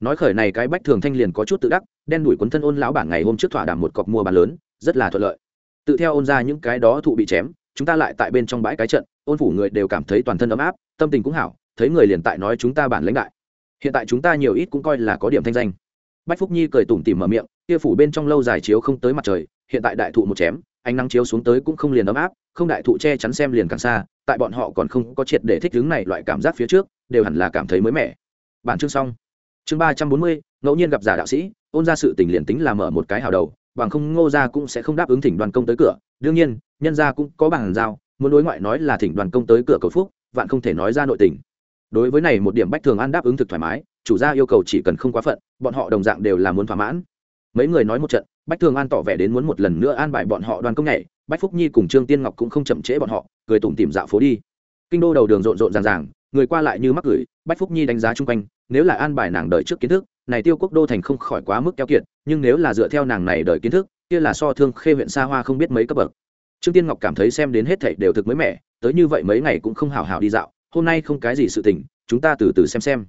Nói khởi này cái bách thường thanh liền có chút tự đắc, đen đuổi quấn thân ôn lão bản ngày hôm trước thỏa đàm một cọc mua bán lớn, rất là thuận lợi. Tự theo ôn ra những cái đó thụ bị chém, chúng ta lại tại bên trong bãi cái trận, ôn phủ người đều cảm thấy toàn thân ấm áp, tâm tình cũng hảo, thấy người liền tại nói chúng ta bản lãnh đại hiện tại chúng ta nhiều ít cũng coi là có điểm thanh danh. Bách phúc nhi cười tủm tỉm mở miệng, kia phủ bên trong lâu dài chiếu không tới mặt trời, hiện tại đại thụ một chém, ánh nắng chiếu xuống tới cũng không liền ấm áp, không đại thụ che chắn xem liền càng xa, tại bọn họ còn không có triệt để thích ứng này loại cảm giác phía trước, đều hẳn là cảm thấy mới mẻ. Bản chương xong. Chương ba trăm bốn mươi, ngẫu nhiên gặp giả đạo sĩ, ôn ra sự tình liền tính là mở một cái hào đầu, bằng không ngô ra cũng sẽ không đáp ứng thỉnh đoàn công tới cửa. Đương nhiên, nhân ra cũng có bằng giao, muốn đối ngoại nói là thỉnh đoàn công tới cửa cầu phúc, vạn không thể nói ra nội tình đối với này một điểm bách thường an đáp ứng thực thoải mái, chủ gia yêu cầu chỉ cần không quá phận, bọn họ đồng dạng đều là muốn thỏa mãn. Mấy người nói một trận, bách thường an tỏ vẻ đến muốn một lần nữa an bài bọn họ đoàn công nhảy bách phúc nhi cùng trương tiên ngọc cũng không chậm trễ bọn họ, cười tủm tìm dạo phố đi. Kinh đô đầu đường rộn rộn ràng ràng, người qua lại như mắc gửi bách phúc nhi đánh giá chung quanh, nếu là an bài nàng đợi trước kiến thức, này tiêu quốc đô thành không khỏi quá mức keo kiệt, nhưng nếu là dựa theo nàng này đợi kiến thức, kia là so thương khê huyện xa hoa không biết mấy cấp bậc. Trương tiên ngọc cảm thấy xem đến hết thảy đều thực mới mẻ, tới như vậy mấy ngày cũng không hào hào đi dạo hôm nay không cái gì sự tình, chúng ta từ từ xem xem.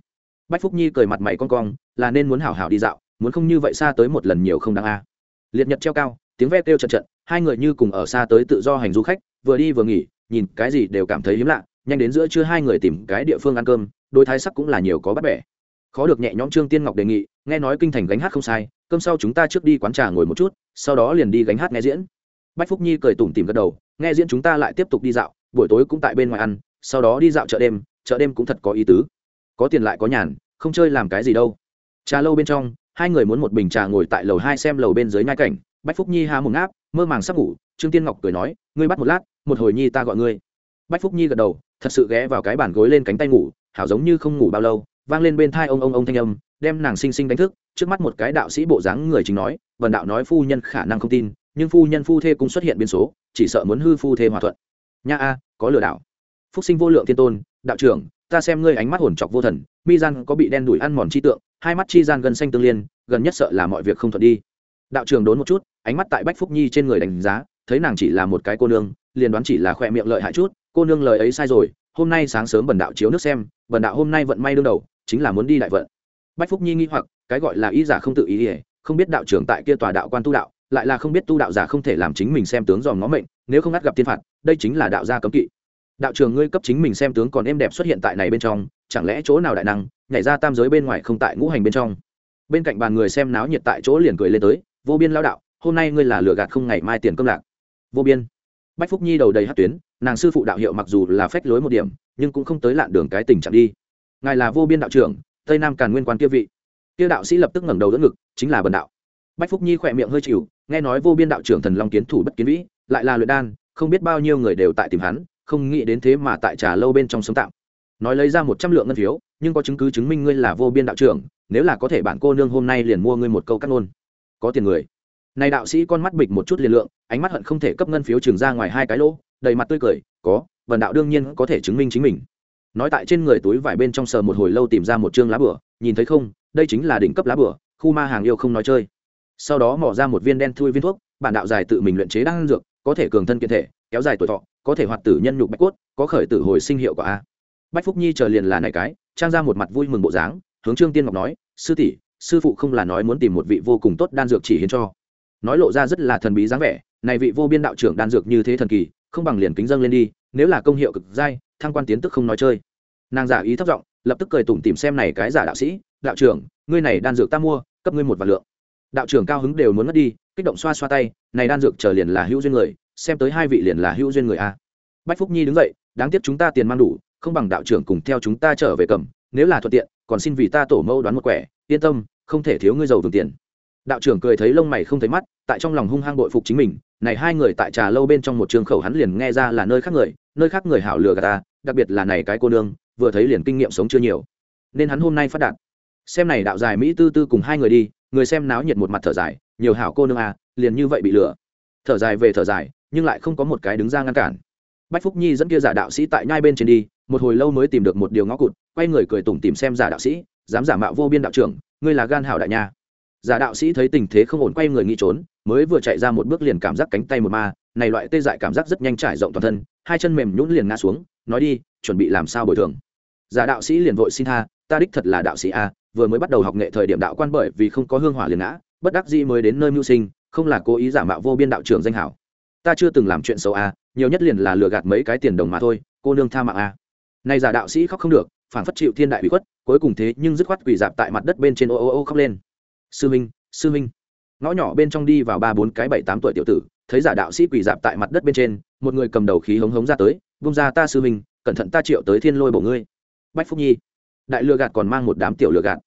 Bách phúc nhi cười mặt mày con cong, là nên muốn hảo hảo đi dạo, muốn không như vậy xa tới một lần nhiều không đáng a. Liệt nhật treo cao, tiếng ve kêu trận trận hai người như cùng ở xa tới tự do hành du khách, vừa đi vừa nghỉ, nhìn cái gì đều cảm thấy hiếm lạ, nhanh đến giữa trưa hai người tìm cái địa phương ăn cơm đôi thái sắc cũng là nhiều có bắt bẻ. Khó được nhẹ nhõm trương tiên ngọc đề nghị, nghe nói kinh thành gánh hát không sai, cơm sau chúng ta trước đi quán trà ngồi một chút, sau đó liền đi gánh hát nghe diễn. Bách phúc nhi cười tủm tìm gật đầu, nghe diễn chúng ta lại tiếp tục đi dạo, buổi tối cũng tại bên ngoài ăn sau đó đi dạo chợ đêm chợ đêm cũng thật có ý tứ. Có tiền lại có nhàn, không chơi làm cái gì đâu. Trà lâu bên trong, hai người muốn một bình trà ngồi tại lầu hai xem lầu bên dưới nhai cảnh, bách phúc nhi há một ngáp, mơ màng sắp ngủ, trương tiên ngọc cười nói, ngươi bắt một lát, một hồi nhi ta gọi ngươi. Bách phúc nhi gật đầu, thật sự ghé vào cái bàn gối lên cánh tay ngủ, hảo giống như không ngủ bao lâu, vang lên bên thai ông ông ông thanh âm, đem nàng xinh xinh đánh thức, trước mắt một cái đạo sĩ bộ dáng người chính nói vần đạo nói phu nhân khả năng không tin, nhưng phu nhân phu thê cũng xuất hiện biến số, chỉ sợ muốn hư phu thê hòa thuận. Nha a, có lừa đảo phúc sinh vô lượng thiên tôn, đạo trưởng, ta xem ngươi ánh mắt hồn chọc vô thần, mi gian có bị đen đuổi ăn mòn chi tượng, hai mắt chi gian gần xanh tương liên, gần nhất sợ là mọi việc không thuận đi. Đạo trưởng đốn một chút, ánh mắt tại bách phúc nhi trên người đánh giá, thấy nàng chỉ là một cái cô nương, liền đoán chỉ là khoe miệng lợi hại chút, cô nương lời ấy sai rồi, hôm nay sáng sớm bần đạo chiếu nước xem, bần đạo hôm nay vận may đương đầu, chính là muốn đi đại vận. Bách phúc nhi nghi hoặc, cái gọi là ý giả không tự ý ỉa không biết đạo trưởng tại kia tòa đạo quan tu đạo, lại là không biết tu đạo giả không thể làm chính mình xem tướng dòm ngó mệnh, nếu không ngắt gặp tiên phạt, đây chính là đạo gia cấm kỵ đạo trường ngươi cấp chính mình xem tướng còn êm đẹp xuất hiện tại này bên trong, chẳng lẽ chỗ nào đại năng, nhảy ra tam giới bên ngoài không tại ngũ hành bên trong? Bên cạnh bàn người xem náo nhiệt tại chỗ liền cười lên tới, vô biên lao đạo, hôm nay ngươi là lừa gạt không ngày mai tiền cơm lạc. Vô biên. Bách phúc nhi đầu đầy hát tuyến, nàng sư phụ đạo hiệu mặc dù là phách lối một điểm, nhưng cũng không tới lạn đường cái tình trạng đi. Ngài là vô biên đạo trưởng, tây nam càn nguyên quan kia vị. Kia đạo sĩ lập tức ngẩng đầu đỡ ngực, chính là bần đạo. Bách phúc nhi khỏe miệng hơi chịu, nghe nói vô biên đạo trưởng thần long kiến thủ bất kiến vĩ, lại là luyện đan, không biết bao nhiêu người đều tại tìm hắn không nghĩ đến thế mà tại trà lâu bên trong sống tạm. Nói lấy ra một trăm lượng ngân phiếu, nhưng có chứng cứ chứng minh ngươi là vô biên đạo trưởng, nếu là có thể bạn cô nương hôm nay liền mua ngươi một câu cắt ngôn. Có tiền người. Này đạo sĩ con mắt bịch một chút liền lượng, ánh mắt hận không thể cấp ngân phiếu trường ra ngoài hai cái lỗ, đầy mặt tươi cười, có, vần đạo đương nhiên có thể chứng minh chính mình. Nói tại trên người túi vải bên trong sờ một hồi lâu tìm ra một chương lá bửa, nhìn thấy không, đây chính là đỉnh cấp lá bửa, khu ma hàng yêu không nói chơi. Sau đó mỏ ra một viên đen thui viên thuốc, bản đạo dài tự mình luyện chế đan dược, có thể cường thân kiện thể, kéo dài tuổi thọ có thể hoạt tử nhân nhục bạch cốt, có khởi tử hồi sinh hiệu quả a. Bách phúc nhi chờ liền là này cái, trang ra một mặt vui mừng bộ dáng, hướng trương tiên ngọc nói, sư tỷ, sư phụ không là nói muốn tìm một vị vô cùng tốt đan dược chỉ hiến cho. Nói lộ ra rất là thần bí dáng vẻ, này vị vô biên đạo trưởng đan dược như thế thần kỳ, không bằng liền kính dâng lên đi, nếu là công hiệu cực dai, thăng quan tiến tức không nói chơi. Nàng giả ý thất giọng, lập tức cười tủm tìm xem này cái giả đạo sĩ, đạo trưởng, ngươi này đan dược ta mua, cấp ngươi một vạn lượng. Đạo trưởng cao hứng đều muốn mất đi, kích động xoa xoa tay, này đan dược chờ liền là hữu duyên người xem tới hai vị liền là hữu duyên người a. Bách phúc nhi đứng dậy, đáng tiếc chúng ta tiền mang đủ, không bằng đạo trưởng cùng theo chúng ta trở về cầm, nếu là thuận tiện, còn xin vì ta tổ mẫu đoán một quẻ, yên tâm, không thể thiếu ngươi giàu vườn tiền. Đạo trưởng cười thấy lông mày không thấy mắt, tại trong lòng hung hăng bội phục chính mình, này hai người tại trà lâu bên trong một trường khẩu hắn liền nghe ra là nơi khác người, nơi khác người hảo lừa gạt ta, đặc biệt là này cái cô nương, vừa thấy liền kinh nghiệm sống chưa nhiều. Nên hắn hôm nay phát đạt. Xem này đạo dài mỹ tư tư cùng hai người đi, người xem náo nhiệt một mặt thở dài, nhiều hảo cô nương à liền như vậy bị lừa. Thở dài về thở dài nhưng lại không có một cái đứng ra ngăn cản. Bách phúc nhi dẫn kia giả đạo sĩ tại nhai bên trên đi, một hồi lâu mới tìm được một điều ngõ cụt, quay người cười tủm tìm xem giả đạo sĩ, dám giả mạo vô biên đạo trưởng, ngươi là gan hảo đại nha. Giả đạo sĩ thấy tình thế không ổn quay người nghĩ trốn, mới vừa chạy ra một bước liền cảm giác cánh tay một ma, này loại tê dại cảm giác rất nhanh trải rộng toàn thân, hai chân mềm nhũn liền ngã xuống, nói đi, chuẩn bị làm sao bồi thường? Giả đạo sĩ liền vội xin tha, ta đích thật là đạo sĩ a, vừa mới bắt đầu học nghệ thời điểm đạo quan bởi vì không có hương hỏa liền ngã, bất đắc dĩ mới đến nơi mưu sinh, không là cố ý giả mạo vô biên đạo trưởng danh hảo ta chưa từng làm chuyện xấu a nhiều nhất liền là lừa gạt mấy cái tiền đồng mà thôi, cô nương tha mạng a nay giả đạo sĩ khóc không được, phản phất chịu thiên đại bị khuất, cuối cùng thế nhưng dứt khoát quỳ dạp tại mặt đất bên trên ô ô ô khóc lên. Sư minh sư minh. Ngõ nhỏ bên trong đi vào ba bốn cái bảy tám tuổi tiểu tử, thấy giả đạo sĩ quỳ dạp tại mặt đất bên trên, một người cầm đầu khí hống hống ra tới bung ra ta, sư minh, cẩn thận ta triệu tới thiên lôi bổ ngươi. Bách phúc nhi. Đại lừa gạt còn mang một đám tiểu lừa gạt.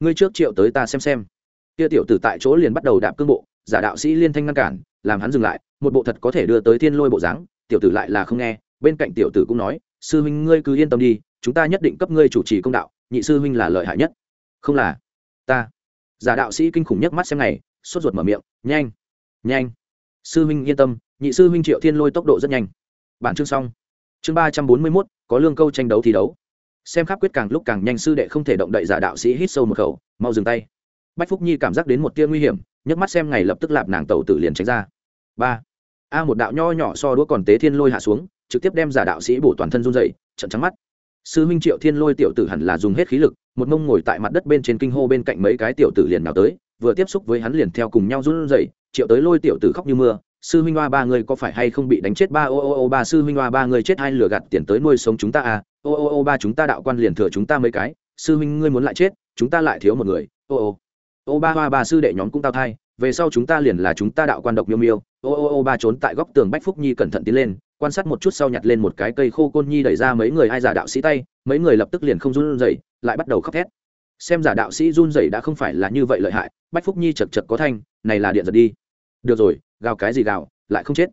Ngươi trước triệu tới ta xem xem. Kia tiểu tử tại chỗ liền bắt đầu đạp cương bộ, giả đạo sĩ liên thanh ngăn cản, làm hắn dừng lại một bộ thật có thể đưa tới thiên lôi bộ dáng, tiểu tử lại là không nghe, bên cạnh tiểu tử cũng nói, sư huynh ngươi cứ yên tâm đi, chúng ta nhất định cấp ngươi chủ trì công đạo, nhị sư huynh là lợi hại nhất. Không là, ta. Giả đạo sĩ kinh khủng nhất mắt xem này sốt ruột mở miệng, nhanh nhanh. Sư huynh yên tâm, nhị sư huynh triệu thiên lôi tốc độ rất nhanh. Bản chương xong. Chương ba trăm bốn mươi mốt, có lương câu tranh đấu thi đấu. Xem khắp quyết càng lúc càng nhanh, sư đệ không thể động đậy giả đạo sĩ hít sâu một khẩu, mau dừng tay. Bách phúc nhi cảm giác đến một tia nguy hiểm, nhấc mắt xem ngày lập tức lạp nàng tẩu tử liền tránh ra ba. A một đạo nho nhỏ so đũa còn tế thiên lôi hạ xuống, trực tiếp đem giả đạo sĩ bổ toàn thân run dậy trận trắng mắt. Sư huynh triệu thiên lôi tiểu tử hẳn là dùng hết khí lực, một mông ngồi tại mặt đất bên trên kinh hô bên cạnh mấy cái tiểu tử liền nào tới, vừa tiếp xúc với hắn liền theo cùng nhau run dậy triệu tới lôi tiểu tử khóc như mưa, sư huynh hoa, ba người có phải hay không bị đánh chết? Ba, ô ô ô, ba, sư huynh hoa, ba người chết, hai lừa gạt tiền tới nuôi sống chúng ta à? Ô ô ô, ba, chúng ta đạo quan liền thừa chúng ta mấy cái, sư huynh ngươi muốn lại chết, chúng ta lại thiếu một người. Ô ô. Ô, ba, hoa, ba, sư đệ nhóm cũng tao thai, về sau chúng ta liền là chúng ta đạo quan độc miêu miêu ô ô ô, ba trốn tại góc tường bách phúc nhi cẩn thận tiến lên, quan sát một chút sau nhặt lên một cái cây khô côn nhi đẩy ra mấy người ai giả đạo sĩ tay, mấy người lập tức liền không run rẩy, lại bắt đầu khóc thét. Xem giả đạo sĩ run rẩy đã không phải là như vậy lợi hại, bách phúc nhi chật chật có thanh, này là điện giật đi. Được rồi, gào cái gì gào, lại không chết.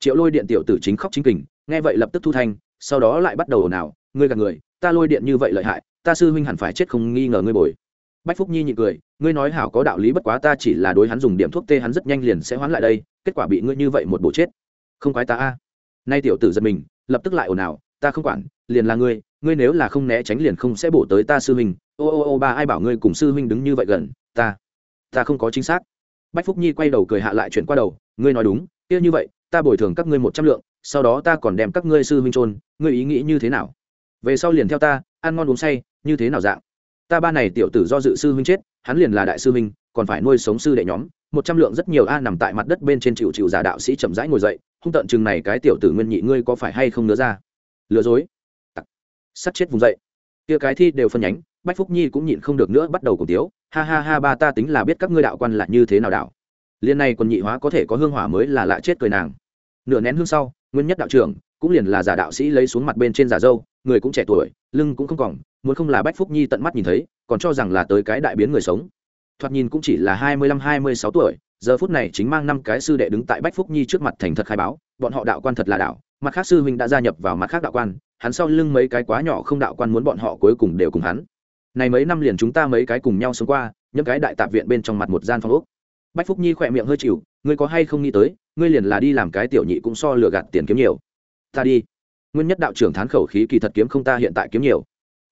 Triệu lôi điện tiểu tử chính khóc chính kình, nghe vậy lập tức thu thanh, sau đó lại bắt đầu ồn ào, ngươi gạt người, ta lôi điện như vậy lợi hại, ta sư huynh hẳn phải chết không nghi ngờ ngươi bồi bách phúc nhi nhịn cười, ngươi nói hảo có đạo lý bất quá ta chỉ là đối hắn dùng điểm thuốc tê hắn rất nhanh liền sẽ hoán lại đây, kết quả bị ngươi như vậy một bộ chết. Không quái ta a. Nay tiểu tử giật mình, lập tức lại ồn ào, ta không quản, liền là ngươi ngươi nếu là không né tránh liền không sẽ bổ tới ta sư huynh. Ô ô ô, ba, ai bảo ngươi cùng sư huynh đứng như vậy gần, ta ta không có chính xác. Bách phúc nhi quay đầu cười hạ lại chuyển qua đầu, ngươi nói đúng, kia như vậy, ta bồi thường các ngươi một trăm lượng, sau đó ta còn đem các ngươi sư huynh trôn ngươi ý nghĩ như thế nào? Về sau liền theo ta, ăn ngon uống say, như thế nào dạng? Ta ba này tiểu tử do dự sư huynh chết, hắn liền là đại sư huynh, còn phải nuôi sống sư đệ nhóm. Một trăm lượng rất nhiều a nằm tại mặt đất bên trên chịu chịu giả đạo sĩ chậm rãi ngồi dậy, hung tận chừng này cái tiểu tử nguyên nhị ngươi có phải hay không nữa ra? Lừa dối. Sắt chết vùng dậy. Kia cái thi đều phân nhánh, bách phúc nhi cũng nhịn không được nữa bắt đầu cùng tiếu. Ha ha ha, ba ta tính là biết các ngươi đạo quan là như thế nào đạo. Liên này còn nhị hóa có thể có hương hỏa mới là lạ chết cười nàng. Nửa nén hương sau, nguyên nhất đạo trưởng cũng liền là giả đạo sĩ lấy xuống mặt bên trên giả dâu, người cũng trẻ tuổi, lưng cũng không còng muốn không là bách phúc nhi tận mắt nhìn thấy, còn cho rằng là tới cái đại biến người sống. Thoạt nhìn cũng chỉ là hai mươi lăm, hai mươi sáu tuổi, giờ phút này chính mang năm cái sư đệ đứng tại bách phúc nhi trước mặt thành thật khai báo, bọn họ đạo quan thật là đạo, mặt khác sư huynh đã gia nhập vào mặt khác đạo quan, hắn sau lưng mấy cái quá nhỏ không đạo quan muốn bọn họ cuối cùng đều cùng hắn. Này mấy năm liền chúng ta mấy cái cùng nhau sống qua, những cái đại tạp viện bên trong mặt một gian phòng úc bách phúc nhi khỏe miệng hơi chịu, ngươi có hay không nghĩ tới, ngươi liền là đi làm cái tiểu nhị cũng so lừa gạt tiền kiếm nhiều. Ta đi. Nguyên nhất đạo trưởng thán khẩu khí kỳ thật kiếm không ta hiện tại kiếm nhiều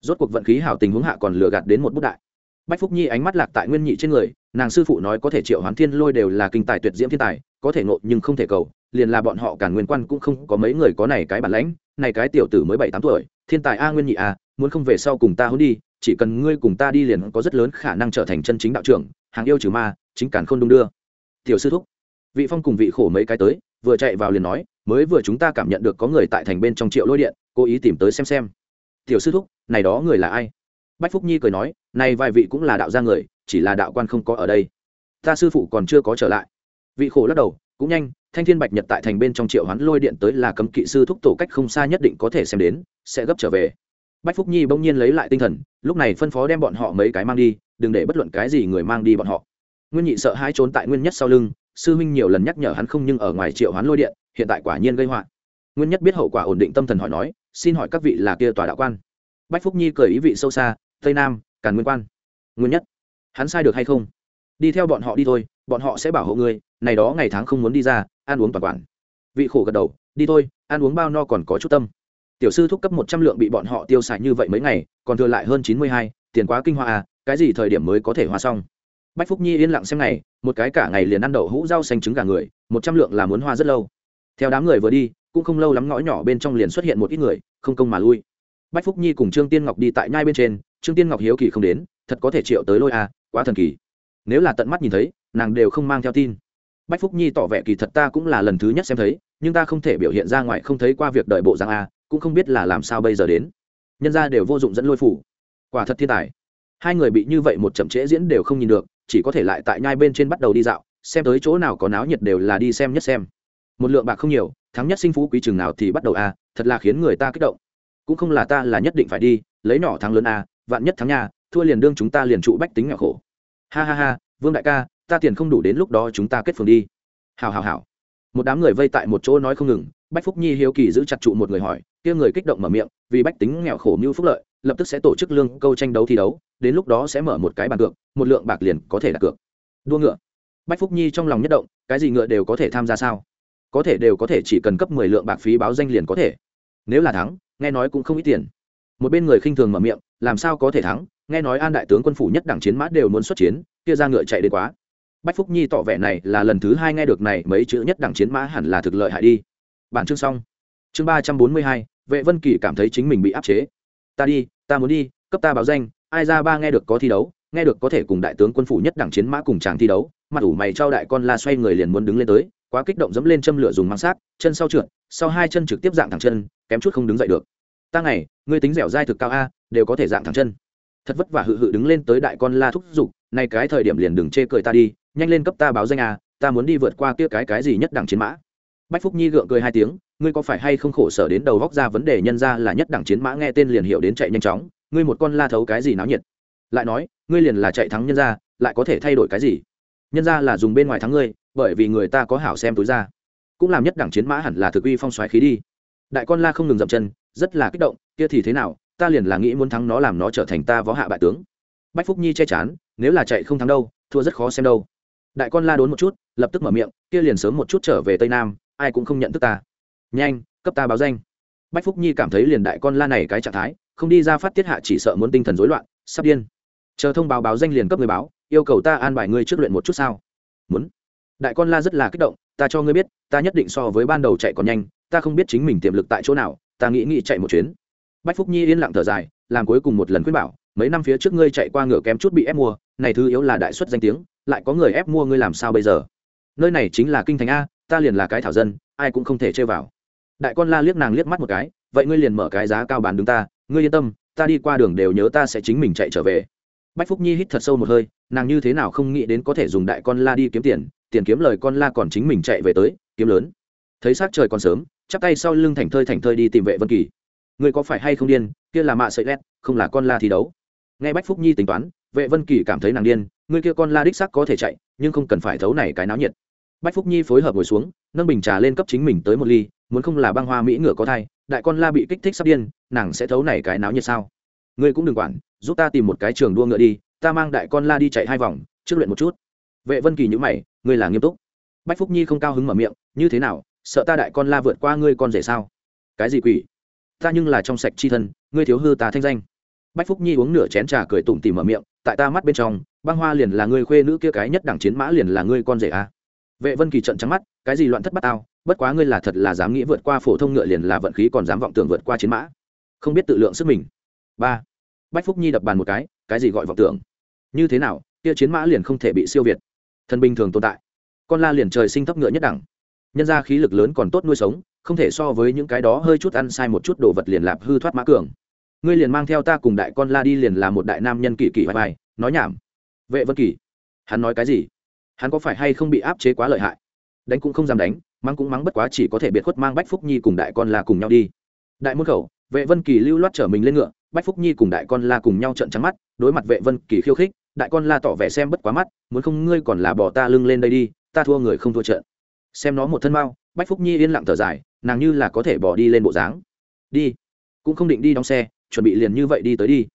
rốt cuộc vận khí hảo tình huống hạ còn lừa gạt đến một bút đại. Bách phúc nhi ánh mắt lạc tại nguyên nhị trên người, nàng sư phụ nói có thể triệu hoán thiên lôi đều là kinh tài tuyệt diễm thiên tài, có thể nộ nhưng không thể cầu, liền là bọn họ cả nguyên quan cũng không có mấy người có này cái bản lãnh, này cái tiểu tử mới bảy tám tuổi, thiên tài a nguyên nhị a muốn không về sau cùng ta hôn đi, chỉ cần ngươi cùng ta đi liền có rất lớn khả năng trở thành chân chính đạo trưởng, hàng yêu trừ ma, chính cản không đung đưa. Tiểu sư thúc, vị phong cùng vị khổ mấy cái tới, vừa chạy vào liền nói, mới vừa chúng ta cảm nhận được có người tại thành bên trong triệu lôi điện, cố ý tìm tới xem xem tiểu sư thúc, này đó người là ai? Bách phúc nhi cười nói, này vài vị cũng là đạo gia người, chỉ là đạo quan không có ở đây. Ta sư phụ còn chưa có trở lại. Vị khổ lắc đầu, cũng nhanh, thanh thiên bạch nhật tại thành bên trong triệu hoán lôi điện tới là cấm kỵ sư thúc tổ cách không xa nhất định có thể xem đến, sẽ gấp trở về. Bách phúc nhi bỗng nhiên lấy lại tinh thần, lúc này phân phó đem bọn họ mấy cái mang đi, đừng để bất luận cái gì người mang đi bọn họ. Nguyên nhị sợ hãi trốn tại nguyên nhất sau lưng, sư huynh nhiều lần nhắc nhở hắn không nhưng ở ngoài triệu hoán lôi điện, hiện tại quả nhiên gây họa. Nguyên nhất biết hậu quả ổn định tâm thần hỏi nói xin hỏi các vị là kia tòa đạo quan? Bách phúc nhi cười ý vị sâu xa, tây nam, càn nguyên quan. Nguyên nhất, hắn sai được hay không? Đi theo bọn họ đi thôi, bọn họ sẽ bảo hộ ngươi, này đó ngày tháng không muốn đi ra, ăn uống toàn quản. Vị khổ gật đầu, đi thôi, ăn uống bao no còn có chút tâm. Tiểu sư thúc cấp một trăm lượng bị bọn họ tiêu xài như vậy mấy ngày, còn thừa lại hơn chín mươi hai, tiền quá kinh hoa à cái gì thời điểm mới có thể hoa xong? Bách phúc nhi yên lặng xem ngày, một cái cả ngày liền ăn đậu hũ rau xanh trứng gà người, một trăm lượng là muốn hoa rất lâu. Theo đám người vừa đi cũng không lâu lắm ngõ nhỏ bên trong liền xuất hiện một ít người, không công mà lui. Bách phúc nhi cùng trương tiên ngọc đi tại nhai bên trên, trương tiên ngọc hiếu kỳ không đến, thật có thể triệu tới lôi à quá thần kỳ. Nếu là tận mắt nhìn thấy, nàng đều không mang theo tin. Bách phúc nhi tỏ vẻ kỳ thật ta cũng là lần thứ nhất xem thấy, nhưng ta không thể biểu hiện ra ngoài không thấy qua việc đợi bộ giang a, cũng không biết là làm sao bây giờ đến. Nhân ra đều vô dụng dẫn lôi phủ. Quả thật thiên tài. Hai người bị như vậy một chậm trễ diễn đều không nhìn được, chỉ có thể lại tại nhai bên trên bắt đầu đi dạo, xem tới chỗ nào có náo nhiệt đều là đi xem nhất xem. Một lượng bạc không nhiều thắng nhất sinh phú quý chừng nào thì bắt đầu a, thật là khiến người ta kích động. Cũng không là ta là nhất định phải đi, lấy nhỏ thắng lớn a, vạn nhất thắng nhà thua liền đương chúng ta liền trụ bách tính nhỏ khổ. Ha ha ha, vương đại ca, ta tiền không đủ đến lúc đó chúng ta kết phường đi. Hào hào hào một đám người vây tại một chỗ nói không ngừng, bách phúc nhi hiếu kỳ giữ chặt trụ một người hỏi, kia người kích động mở miệng, vì bách tính nghèo khổ như phúc lợi, lập tức sẽ tổ chức lương câu tranh đấu thi đấu, đến lúc đó sẽ mở một cái bàn cược, một lượng bạc liền có thể đặt cược. Đua ngựa. Bách phúc nhi trong lòng nhất động, cái gì ngựa đều có thể tham gia sao? Có thể đều có thể chỉ cần cấp mười lượng bạc phí báo danh liền có thể. Nếu là thắng, nghe nói cũng không ít tiền. Một bên người khinh thường mở miệng, làm sao có thể thắng? Nghe nói an đại tướng quân phủ nhất đảng chiến mã đều muốn xuất chiến, kia ra ngựa chạy đến quá. Bách phúc nhi tỏ vẻ này là lần thứ hai nghe được này mấy chữ nhất đảng chiến mã hẳn là thực lợi hại đi. Bản chương xong. Chương ba trăm bốn mươi hai, vệ vân kỳ cảm thấy chính mình bị áp chế. Ta đi, ta muốn đi, cấp ta báo danh, ai ra ba nghe được có thi đấu, nghe được có thể cùng đại tướng quân phủ nhất đảng chiến mã cùng chàng thi đấu. Mặt ủ mày trao đại con la xoay người liền muốn đứng lên tới quá kích động dẫm lên châm lửa dùng mang sát chân sau trượt, sau hai chân trực tiếp dạng thẳng chân, kém chút không đứng dậy được. Ta ngày ngươi tính dẻo dai thực cao a, đều có thể dạng thẳng chân. Thật vất vả hự hự đứng lên tới đại con la thúc giục nay cái thời điểm liền đừng chê cười ta đi, nhanh lên cấp ta báo danh a, ta muốn đi vượt qua kia cái cái gì nhất đẳng chiến mã. Bách phúc nhi gượng cười hai tiếng, ngươi có phải hay không khổ sở đến đầu góc ra vấn đề nhân ra là nhất đẳng chiến mã nghe tên liền hiểu đến chạy nhanh chóng, ngươi một con la thấu cái gì náo nhiệt. Lại nói, ngươi liền là chạy thắng nhân ra, lại có thể thay đổi cái gì? Nhân ra là dùng bên ngoài thắng ngươi bởi vì người ta có hảo xem túi ra. Cũng làm nhất đẳng chiến mã hẳn là thực uy phong xoáy khí đi. Đại con la không ngừng dậm chân, rất là kích động, kia thì thế nào, ta liền là nghĩ muốn thắng nó làm nó trở thành ta võ hạ bại tướng. Bách phúc nhi che chắn nếu là chạy không thắng đâu, thua rất khó xem đâu. Đại con la đốn một chút, lập tức mở miệng, kia liền sớm một chút trở về tây nam, ai cũng không nhận thức ta. Nhanh, cấp ta báo danh. Bách phúc nhi cảm thấy liền đại con la này cái trạng thái, không đi ra phát tiết hạ chỉ sợ muốn tinh thần rối loạn, sắp điên. Chờ thông báo báo danh liền cấp người báo, yêu cầu ta an bài ngươi trước luyện một chút sao? Muốn đại con la rất là kích động, ta cho ngươi biết, ta nhất định so với ban đầu chạy còn nhanh, ta không biết chính mình tiềm lực tại chỗ nào, ta nghĩ nghĩ chạy một chuyến. Bách phúc nhi yên lặng thở dài, làm cuối cùng một lần khuyên bảo, mấy năm phía trước ngươi chạy qua ngựa kém chút bị ép mua, này thứ yếu là đại xuất danh tiếng, lại có người ép mua ngươi làm sao bây giờ? Nơi này chính là kinh thành a, ta liền là cái thảo dân, ai cũng không thể chơi vào. Đại con la liếc nàng liếc mắt một cái, vậy ngươi liền mở cái giá cao bán đứng ta, ngươi yên tâm, ta đi qua đường đều nhớ ta sẽ chính mình chạy trở về. Bách phúc nhi hít thật sâu một hơi, nàng như thế nào không nghĩ đến có thể dùng đại con la đi kiếm tiền tiền kiếm lời con la còn chính mình chạy về tới, kiếm lớn. Thấy s trời còn sớm, chắp tay sau lưng thành thơi thành thơi đi tìm vệ vân kỳ. Ngươi có phải hay không điên, kia là mạ sợi lét, không là con la thi đấu. Nghe bách phúc nhi tính toán, vệ vân kỳ cảm thấy nàng điên, người kia con la đích sắc có thể chạy, nhưng không cần phải thấu này cái náo nhiệt. Bách phúc nhi phối hợp ngồi xuống, nâng bình trà lên cấp chính mình tới một ly, muốn không là băng hoa mỹ ngựa có thai, đại con la bị kích thích sắp điên, nàng sẽ thấu này cái náo nhiệt sao? Ngươi cũng đừng quản, giúp ta tìm một cái trường đua ngựa đi, ta mang đại con la đi chạy hai vòng, trước luyện một chút. Vệ vân kỳ nhữ mày ngươi là nghiêm túc. Bách phúc nhi không cao hứng mở miệng, như thế nào, sợ ta đại con la vượt qua ngươi con rể sao? Cái gì quỷ? Ta nhưng là trong sạch chi thân, ngươi thiếu hư ta thanh danh. Bách phúc nhi uống nửa chén trà cười tủm tỉm mở miệng, tại ta mắt bên trong, băng hoa liền là ngươi khuê nữ kia cái nhất đẳng chiến mã liền là ngươi con rể a vệ vân kỳ trận trắng mắt, cái gì loạn thất bắt tao, bất quá ngươi là thật là dám nghĩ vượt qua phổ thông ngựa liền là vận khí còn dám vọng tưởng vượt qua chiến mã. Không biết tự lượng sức mình. Ba. Bách phúc nhi đập bàn một cái cái gì gọi vọng tưởng? Như thế nào, kia chiến mã liền không thể bị siêu việt thân bình thường tồn tại. Con la liền trời sinh thấp ngựa nhất đẳng. Nhân ra khí lực lớn còn tốt nuôi sống, không thể so với những cái đó hơi chút ăn sai một chút đồ vật liền lạp hư thoát mã cường. Ngươi liền mang theo ta cùng đại con la đi liền là một đại nam nhân kỳ kỳ vai vai nói nhảm. Vệ vân kỳ, hắn nói cái gì? Hắn có phải hay không bị áp chế quá lợi hại? Đánh cũng không dám đánh, mắng cũng mắng bất quá chỉ có thể biệt khuất mang bách phúc nhi cùng đại con la cùng nhau đi. Đại môn khẩu, vệ vân kỳ lưu loát trở mình lên ngựa, bách phúc nhi cùng đại con la cùng nhau trận trắng mắt, đối mặt vệ vân kỳ khiêu khích đại con la tỏ vẻ xem bất quá mắt, muốn không ngươi còn là bỏ ta lưng lên đây đi, ta thua người không thua trận. Xem nó một thân mau, bách phúc nhi yên lặng thở dài, nàng như là có thể bỏ đi lên bộ dáng. Đi. Cũng không định đi đóng xe, chuẩn bị liền như vậy đi tới đi.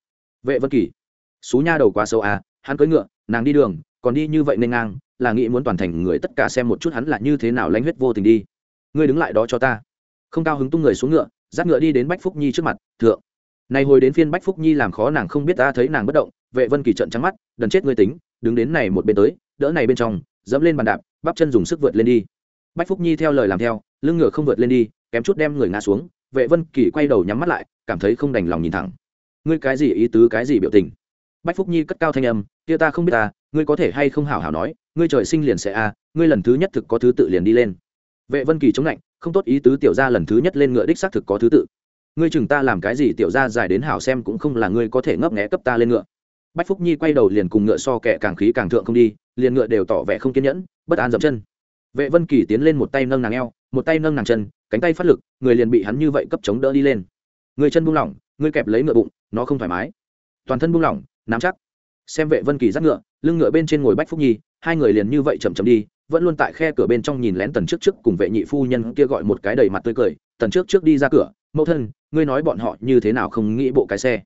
Vệ vân kỳ. Xú nha đầu quá sâu à hắn cưỡi ngựa, nàng đi đường, còn đi như vậy nên ngang, là nghĩ muốn toàn thành người tất cả xem một chút hắn là như thế nào lanh huyết vô tình đi. Ngươi đứng lại đó cho ta. Không cao hứng tung người xuống ngựa, dắt ngựa đi đến bách phúc nhi trước mặt, thượng. Này hồi đến phiên bách phúc nhi làm khó nàng không biết ta thấy nàng bất động vệ vân kỳ trận trắng mắt, đần chết ngươi tính, đứng đến này một bên tới, đỡ này bên trong, dẫm lên bàn đạp, bắp chân dùng sức vượt lên đi. Bách phúc nhi theo lời làm theo, lưng ngựa không vượt lên đi, kém chút đem người ngã xuống, vệ vân kỳ quay đầu nhắm mắt lại, cảm thấy không đành lòng nhìn thẳng. Ngươi cái gì ý tứ, cái gì biểu tình? Bách phúc nhi cất cao thanh âm, kia ta không biết ta, ngươi có thể hay không hảo hảo nói, ngươi trời sinh liền sẽ a, ngươi lần thứ nhất thực có thứ tự liền đi lên. Vệ vân kỳ chống lạnh, không tốt ý tứ, tiểu ra lần thứ nhất lên ngựa đích xác thực có thứ tự. Ngươi chừng ta làm cái gì, tiểu ra dài đến hảo xem cũng không là ngươi có thể ngấp nghé cấp ta lên ngựa bách phúc nhi quay đầu liền cùng ngựa so kẻ càng khí càng thượng không đi, liền ngựa đều tỏ vẻ không kiên nhẫn, bất an dậm chân. Vệ vân kỳ tiến lên một tay nâng nàng eo, một tay nâng nàng chân, cánh tay phát lực, người liền bị hắn như vậy cấp chống đỡ đi lên. Người chân buông lỏng, người kẹp lấy ngựa bụng, nó không thoải mái. Toàn thân buông lỏng, nắm chắc. Xem vệ vân kỳ dắt ngựa, lưng ngựa bên trên ngồi bách phúc nhi, hai người liền như vậy chậm chậm đi, vẫn luôn tại khe cửa bên trong nhìn lén tần trước trước cùng vệ nhị phu nhân kia gọi một cái đầy mặt tươi cười, tần trước trước đi ra cửa, mẫu thân, ngươi nói bọn họ như thế nào không nghĩ bộ cái xe?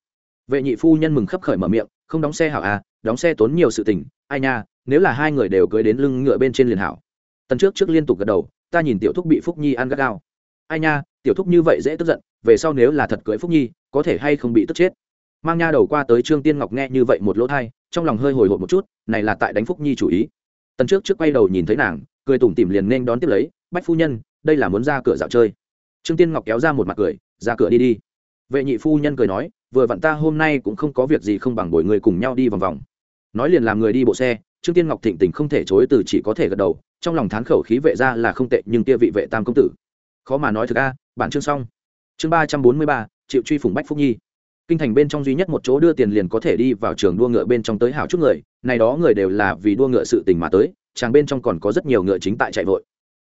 Vệ nhị phu nhân mừng khấp khởi mở miệng không đóng xe hảo à đóng xe tốn nhiều sự tình, ai nha, nếu là hai người đều cưới đến lưng ngựa bên trên liền hảo. Tần trước trước liên tục gật đầu, ta nhìn tiểu thúc bị phúc nhi ăn gắt gao. Ai nha, tiểu thúc như vậy dễ tức giận, về sau nếu là thật cưới phúc nhi, có thể hay không bị tức chết. Mang nha đầu qua tới trương tiên ngọc nghe như vậy một lỗ thai, trong lòng hơi hồi hộp một chút, này là tại đánh phúc nhi chủ ý. Tần trước trước quay đầu nhìn thấy nàng, cười tủm tỉm liền nên đón tiếp lấy, bách phu nhân, đây là muốn ra cửa dạo chơi. Trương tiên ngọc kéo ra một mặt cười, ra cửa đi đi. Vệ nhị phu nhân cười nói vừa vặn ta hôm nay cũng không có việc gì không bằng bồi người cùng nhau đi vòng vòng. Nói liền làm người đi bộ xe, trương tiên ngọc thịnh tình không thể chối từ chỉ có thể gật đầu, trong lòng thán khẩu khí vệ ra là không tệ, nhưng kia vị vệ tam công tử. Khó mà nói thực a, bản chương xong. Chương ba trăm bốn mươi ba triệu truy phủng bách phúc nhi. Kinh thành bên trong duy nhất một chỗ đưa tiền liền có thể đi vào trường đua ngựa bên trong tới hảo chút người, này đó người đều là vì đua ngựa sự tình mà tới, chàng bên trong còn có rất nhiều ngựa chính tại chạy vội.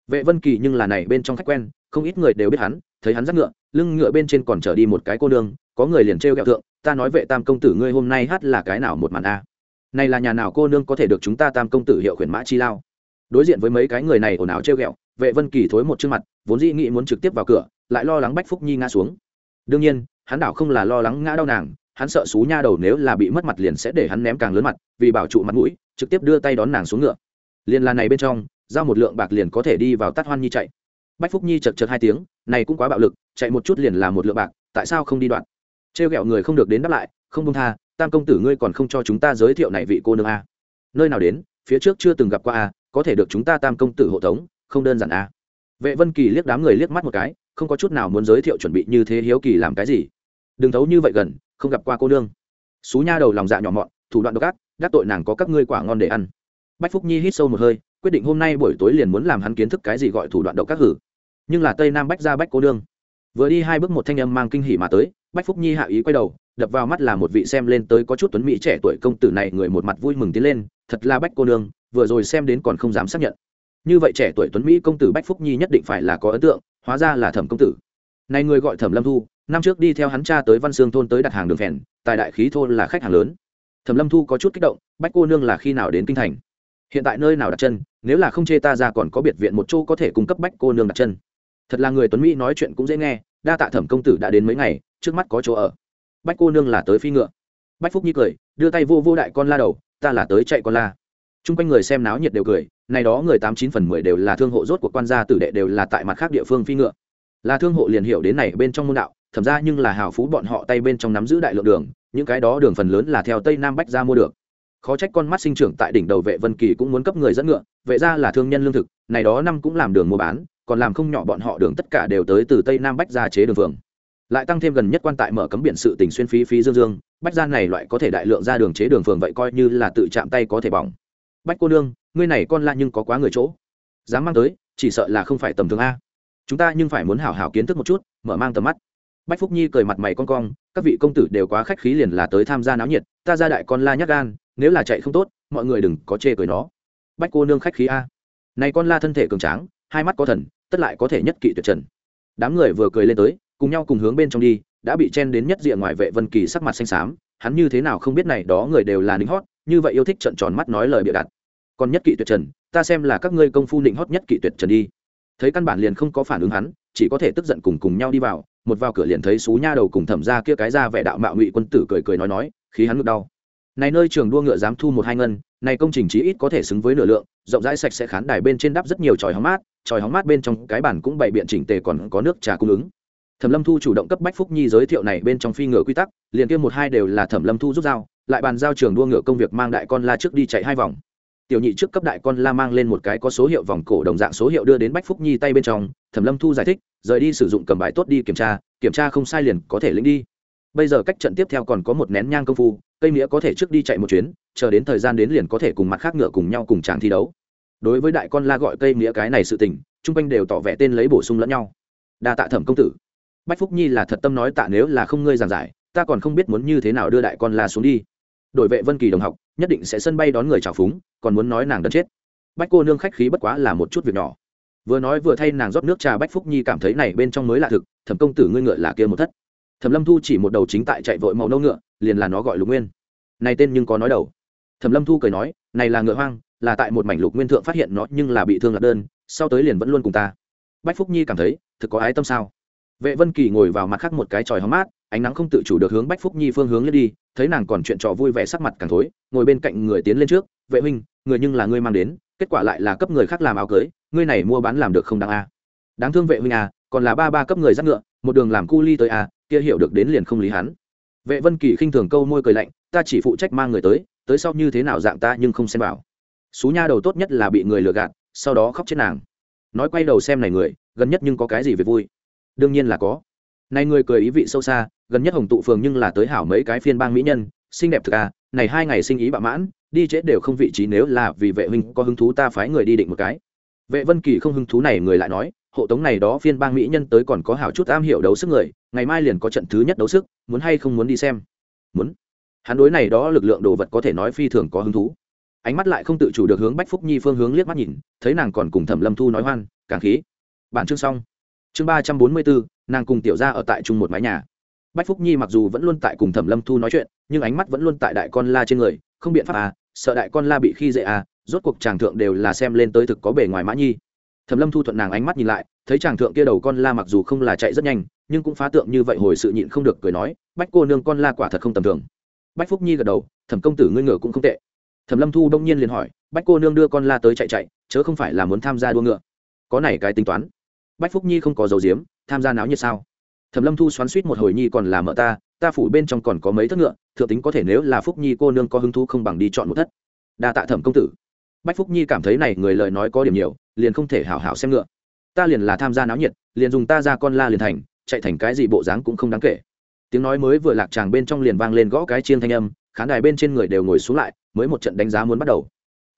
Vệ vân kỳ nhưng là này bên trong khách quen, không ít người đều biết hắn, thấy hắn dắt ngựa, lưng ngựa bên trên còn trở đi một cái cô nương có người liền trêu ghẹo thượng, ta nói vệ tam công tử ngươi hôm nay hát là cái nào một màn a? Này là nhà nào cô nương có thể được chúng ta tam công tử hiệu khuyển mã chi lao? Đối diện với mấy cái người này ồn ào trêu ghẹo, vệ vân kỳ thối một chương mặt, vốn dĩ nghĩ muốn trực tiếp vào cửa, lại lo lắng bách phúc nhi ngã xuống. Đương nhiên, hắn đảo không là lo lắng ngã đau nàng, hắn sợ xú nha đầu nếu là bị mất mặt liền sẽ để hắn ném càng lớn mặt, vì bảo trụ mặt mũi, trực tiếp đưa tay đón nàng xuống ngựa. Liền là này bên trong, giao một lượng bạc liền có thể đi vào tắt hoan nhi chạy. Bách phúc nhi chật chật hai tiếng, này cũng quá bạo lực, chạy một chút liền là một lượng bạc, tại sao không đi đoạn? Trêu ghẹo người không được đến đáp lại, không công tha, tam công tử ngươi còn không cho chúng ta giới thiệu này vị cô nương a. Nơi nào đến, phía trước chưa từng gặp qua a, có thể được chúng ta tam công tử hộ tống, không đơn giản a. Vệ vân kỳ liếc đám người liếc mắt một cái, không có chút nào muốn giới thiệu chuẩn bị như thế hiếu kỳ làm cái gì. Đừng thấu như vậy gần, không gặp qua cô nương. Xú nha đầu lòng dạ nhỏ mọn, thủ đoạn độc ác, đắc tội nàng có các ngươi quả ngon để ăn. Bách phúc nhi hít sâu một hơi, quyết định hôm nay buổi tối liền muốn làm hắn kiến thức cái gì gọi thủ đoạn độc ác hử. Nhưng là tây nam bách ra bách cô nương. Vừa đi hai bước một thanh âm mang kinh hỉ mà tới bách phúc nhi hạ ý quay đầu, đập vào mắt là một vị xem lên tới có chút tuấn mỹ trẻ tuổi công tử này người một mặt vui mừng tiến lên, thật là bách cô nương, vừa rồi xem đến còn không dám xác nhận. Như vậy trẻ tuổi tuấn mỹ công tử bách phúc nhi nhất định phải là có ấn tượng, hóa ra là thẩm công tử. Này người gọi thẩm lâm thu, năm trước đi theo hắn cha tới văn sương thôn tới đặt hàng đường phèn, tại đại khí thôn là khách hàng lớn. Thẩm lâm thu có chút kích động, bách cô nương là khi nào đến kinh thành? Hiện tại nơi nào đặt chân? Nếu là không chê ta ra còn có biệt viện một chỗ có thể cung cấp bách cô nương đặt chân. Thật là người tuấn mỹ nói chuyện cũng dễ nghe, đa tạ thẩm công tử đã đến mấy ngày trước mắt có chỗ ở. Bách cô nương là tới phi ngựa. Bách phúc nhi cười, đưa tay vô vô đại con la đầu, ta là tới chạy con la. T r u n g quanh người xem náo nhiệt đều cười, này đó người tám chín phần mười đều là thương hộ rốt của quan gia tử đệ đều là tại mặt khác địa phương phi ngựa. Là thương hộ liền hiểu đến này bên trong môn đạo thẩm ra nhưng là hào phú bọn họ tay bên trong nắm giữ đại lượng đường, những cái đó đường phần lớn là theo tây nam bách ra mua được. Khó trách con mắt sinh trưởng tại đỉnh đầu vệ vân kỳ cũng muốn cấp người dẫn ngựa, vệ ra là thương nhân lương thực, này đó năm cũng làm đường mua bán, còn làm không nhỏ bọn họ đường tất cả đều tới từ tây nam bách ra chế đường phường lại tăng thêm gần nhất quan tại mở cấm biển sự tình xuyên phí phí dương dương, bách gian này loại có thể đại lượng ra đường chế đường phường vậy coi như là tự chạm tay có thể bỏng. Bách cô nương, ngươi này con la nhưng có quá người chỗ. Dám mang tới, chỉ sợ là không phải tầm thường a. Chúng ta nhưng phải muốn hảo hảo kiến thức một chút, mở mang tầm mắt. Bách phúc nhi cười mặt mày con cong, các vị công tử đều quá khách khí liền là tới tham gia náo nhiệt, ta ra đại con la nhắc gan, nếu là chạy không tốt, mọi người đừng có chê cười nó. Bách cô nương khách khí a. Này con la thân thể cường tráng, hai mắt có thần, tất lại có thể nhất kỵ tuyệt trần. Đám người vừa cười lên tới cùng nhau cùng hướng bên trong đi, đã bị chen đến nhất diện ngoài vệ vân kỳ sắc mặt xanh xám, hắn như thế nào không biết này đó người đều là lính hót, như vậy yêu thích trận tròn mắt nói lời bịa đặt. Còn nhất kỵ tuyệt trần, ta xem là các ngươi công phu định hót nhất kỵ tuyệt trần đi. Thấy căn bản liền không có phản ứng hắn, chỉ có thể tức giận cùng cùng nhau đi vào, một vào cửa liền thấy xú nha đầu cùng thẩm ra kia cái ra vẻ đạo mạo ngụy quân tử cười cười nói nói, khí hắn ngực đau. Này nơi trường đua ngựa dám thu một hai ngân, này công trình chí ít có thể xứng với nửa lượng, rộng rãi sạch sẽ khán đài bên trên đắp rất nhiều tròi hóng mát tròi hóng mát bên trong cái bản cũng bày biện chỉnh tề còn có nước trà cung ứng thẩm lâm thu chủ động cấp bách phúc nhi giới thiệu này bên trong phi ngựa quy tắc, liền kia một hai đều là thẩm lâm thu rút dao, lại bàn giao trường đua ngựa công việc mang đại con la trước đi chạy hai vòng. Tiểu nhị trước cấp đại con la mang lên một cái có số hiệu vòng cổ đồng dạng số hiệu đưa đến bách phúc nhi tay bên trong, thẩm lâm thu giải thích, rời đi sử dụng cầm bài tốt đi kiểm tra kiểm tra không sai liền có thể lĩnh đi. Bây giờ cách trận tiếp theo còn có một nén nhang công phu, cây nghĩa có thể trước đi chạy một chuyến, chờ đến thời gian đến liền có thể cùng mặt khác ngựa cùng nhau cùng chàng thi đấu. Đối với đại con la gọi cây nghĩa cái này sự tình, chung quanh đều tỏ vẻ tên lấy bổ sung lẫn nhau. Đa tạ thẩm công tử bách phúc nhi là thật tâm nói tạ nếu là không ngươi giảng giải, ta còn không biết muốn như thế nào đưa đại con la xuống đi. Đổi vệ vân kỳ đồng học, nhất định sẽ sân bay đón người trào phúng, còn muốn nói nàng đần chết. Bách cô nương khách khí bất quá là một chút việc nhỏ. Vừa nói vừa thay nàng rót nước trà, bách phúc nhi cảm thấy này bên trong mới lạ thực, thẩm công tử ngươi ngựa là kia một thất. Thẩm lâm thu chỉ một đầu chính tại chạy vội màu nâu ngựa, liền là nó gọi lục nguyên. Này tên nhưng có nói đầu. Thẩm lâm thu cười nói, này là ngựa hoang, là tại một mảnh lục nguyên thượng phát hiện nó nhưng là bị thương lạc đơn, sau tới liền vẫn luôn cùng ta. Bách phúc nhi cảm thấy, thực có ái tâm sao? Vệ vân kỳ ngồi vào mặt khác một cái tròi hóng mát, ánh nắng không tự chủ được hướng bách phúc nhi phương hướng lên đi, thấy nàng còn chuyện trò vui vẻ sắc mặt càng thối, ngồi bên cạnh người tiến lên trước, vệ huynh, người nhưng là ngươi mang đến, kết quả lại là cấp người khác làm áo cưới, ngươi này mua bán làm được không đáng a? Đáng thương vệ huynh à còn là ba ba cấp người dắt ngựa, một đường làm cu ly tới a kia hiểu được đến liền không lý hắn. Vệ vân kỳ khinh thường câu môi cười lạnh, ta chỉ phụ trách mang người tới tới sau như thế nào dạng ta nhưng không xem bảo xú nha đầu tốt nhất là bị người lừa gạt, sau đó khóc chết nàng. Nói quay đầu xem này người, gần nhất nhưng có cái gì về vui? Đương nhiên là có. Này người cười ý vị sâu xa, gần nhất hồng tụ phường nhưng là tới hảo mấy cái phiên bang mỹ nhân, xinh đẹp thực à này hai ngày sinh ý bạ mãn, đi chết đều không vị trí nếu là vì vệ huynh có hứng thú ta phái người đi định một cái. Vệ vân kỳ không hứng thú này người lại nói, hộ tống này đó phiên bang mỹ nhân tới còn có hảo chút am hiểu đấu sức người, ngày mai liền có trận thứ nhất đấu sức, muốn hay không muốn đi xem. Muốn. Hắn đối này đó lực lượng đồ vật có thể nói phi thường có hứng thú. Ánh mắt lại không tự chủ được hướng bách phúc nhi phương hướng liếc mắt nhìn, thấy nàng còn cùng thẩm lâm thu nói hoan, càng khí. Bản chương xong chương ba trăm bốn mươi bốn, nàng cùng tiểu ra ở tại chung một mái nhà. Bách phúc nhi mặc dù vẫn luôn tại cùng thẩm lâm thu nói chuyện, nhưng ánh mắt vẫn luôn tại đại con la trên người, không biện pháp à sợ đại con la bị khi dễ à rốt cuộc chàng thượng đều là xem lên tới thực có bề ngoài mã nhi. Thẩm lâm thu thuận nàng ánh mắt nhìn lại, thấy chàng thượng kia đầu con la mặc dù không là chạy rất nhanh, nhưng cũng phá tượng như vậy hồi sự nhịn không được cười nói, bách cô nương, con la quả thật không tầm thường. Bách phúc nhi gật đầu, thẩm công tử ngươi ngựa cũng không tệ. Thẩm lâm thu đông nhiên liền hỏi, bách cô nương đưa con la tới chạy chạy, chớ không phải là muốn tham gia đua ngựa. Có này cái tính toán bách phúc nhi không có dầu diếm tham gia náo nhiệt sao? Thẩm lâm thu xoắn suýt một hồi nhi còn là mợ ta ta phủ bên trong còn có mấy thất ngựa, thượng tính có thể nếu là phúc nhi cô nương có hứng thú không bằng đi chọn một thất. Đa tạ thẩm công tử. Bách phúc nhi cảm thấy này người lời nói có điểm nhiều, liền không thể hảo hảo xem ngựa. Ta liền là tham gia náo nhiệt, liền dùng ta ra con la liền thành, chạy thành cái gì bộ dáng cũng không đáng kể. Tiếng nói mới vừa lạc tràng bên trong liền vang lên gõ cái chiên thanh âm, khán đài bên trên người đều ngồi xuống lại, mới một trận đánh giá muốn bắt đầu.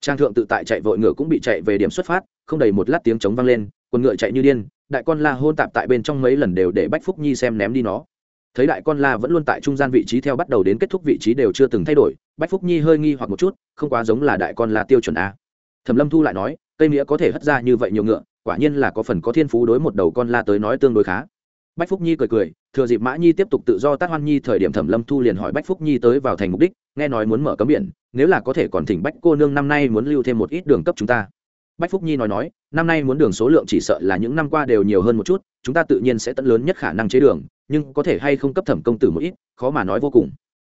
Trang thượng tự tại chạy vội ngựa cũng bị chạy về điểm xuất phát, không đầy một lát tiếng trống vang lên quần ngựa chạy như điên, đại con la hôn tạp tại bên trong mấy lần đều để bách phúc nhi xem ném đi nó. Thấy đại con la vẫn luôn tại trung gian vị trí theo bắt đầu đến kết thúc vị trí đều chưa từng thay đổi, bách phúc nhi hơi nghi hoặc một chút, không quá giống là đại con la tiêu chuẩn a. Thẩm lâm thu lại nói, cây nghĩa có thể hất ra như vậy nhiều ngựa, quả nhiên là có phần có thiên phú đối một đầu con la tới nói tương đối khá. Bách phúc nhi cười cười, thừa dịp mã nhi tiếp tục tự do tát hoan nhi thời điểm thẩm lâm thu liền hỏi bách phúc nhi tới vào thành mục đích, nghe nói muốn mở cấm biển, nếu là có thể còn thỉnh bách cô nương năm nay muốn lưu thêm một ít đường cấp chúng ta bách phúc nhi nói nói, năm nay muốn đường số lượng chỉ sợ là những năm qua đều nhiều hơn một chút, chúng ta tự nhiên sẽ tận lớn nhất khả năng chế đường, nhưng có thể hay không cấp thẩm công tử một ít, khó mà nói vô cùng.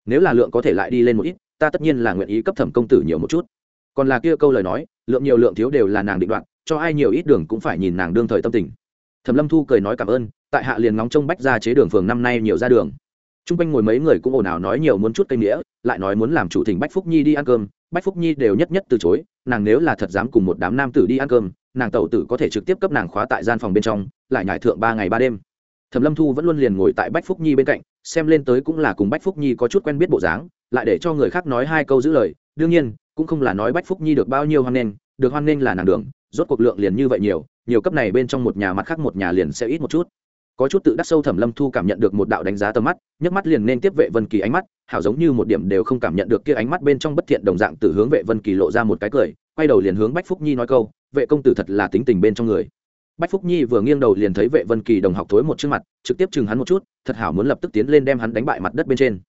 Nếu là lượng có thể lại đi lên một ít, ta tất nhiên là nguyện ý cấp thẩm công tử nhiều một chút. Còn là kia câu lời nói, lượng nhiều lượng thiếu đều là nàng định đoạt, cho ai nhiều ít đường cũng phải nhìn nàng đương thời tâm tình. Thẩm lâm thu cười nói cảm ơn, tại hạ liền ngóng trông bách ra chế đường phường năm nay nhiều ra đường. T r u n g quanh ngồi mấy người cũng ồn ào nói nhiều muốn chút cây nghĩa, lại nói muốn làm chủ thỉnh bách phúc nhi đi ăn cơm bách phúc nhi đều nhất nhất từ chối, nàng nếu là thật dám cùng một đám nam tử đi ăn cơm, nàng tẩu tử có thể trực tiếp cấp nàng khóa tại gian phòng bên trong, lại nhải thượng ba ngày ba đêm. Thẩm lâm thu vẫn luôn liền ngồi tại bách phúc nhi bên cạnh, xem lên tới cũng là cùng bách phúc nhi có chút quen biết bộ dáng, lại để cho người khác nói hai câu giữ lời. Đương nhiên, cũng không là nói bách phúc nhi được bao nhiêu hoan nghênh, được hoan nghênh là nàng đường, rốt cuộc lượng liền như vậy nhiều nhiều cấp này bên trong một nhà mặt khác một nhà liền sẽ ít một chút có chút tự đắc sâu thẩm lâm thu cảm nhận được một đạo đánh giá tầm mắt, nhấc mắt liền nên tiếp vệ vân kỳ ánh mắt, hảo giống như một điểm đều không cảm nhận được kia ánh mắt bên trong bất thiện đồng dạng từ hướng vệ vân kỳ lộ ra một cái cười, quay đầu liền hướng bách phúc nhi nói câu, vệ công tử thật là tính tình bên trong người. Bách phúc nhi vừa nghiêng đầu liền thấy vệ vân kỳ đồng học thối một trước mặt, trực tiếp chừng hắn một chút, thật hảo muốn lập tức tiến lên đem hắn đánh bại mặt đất bên trên.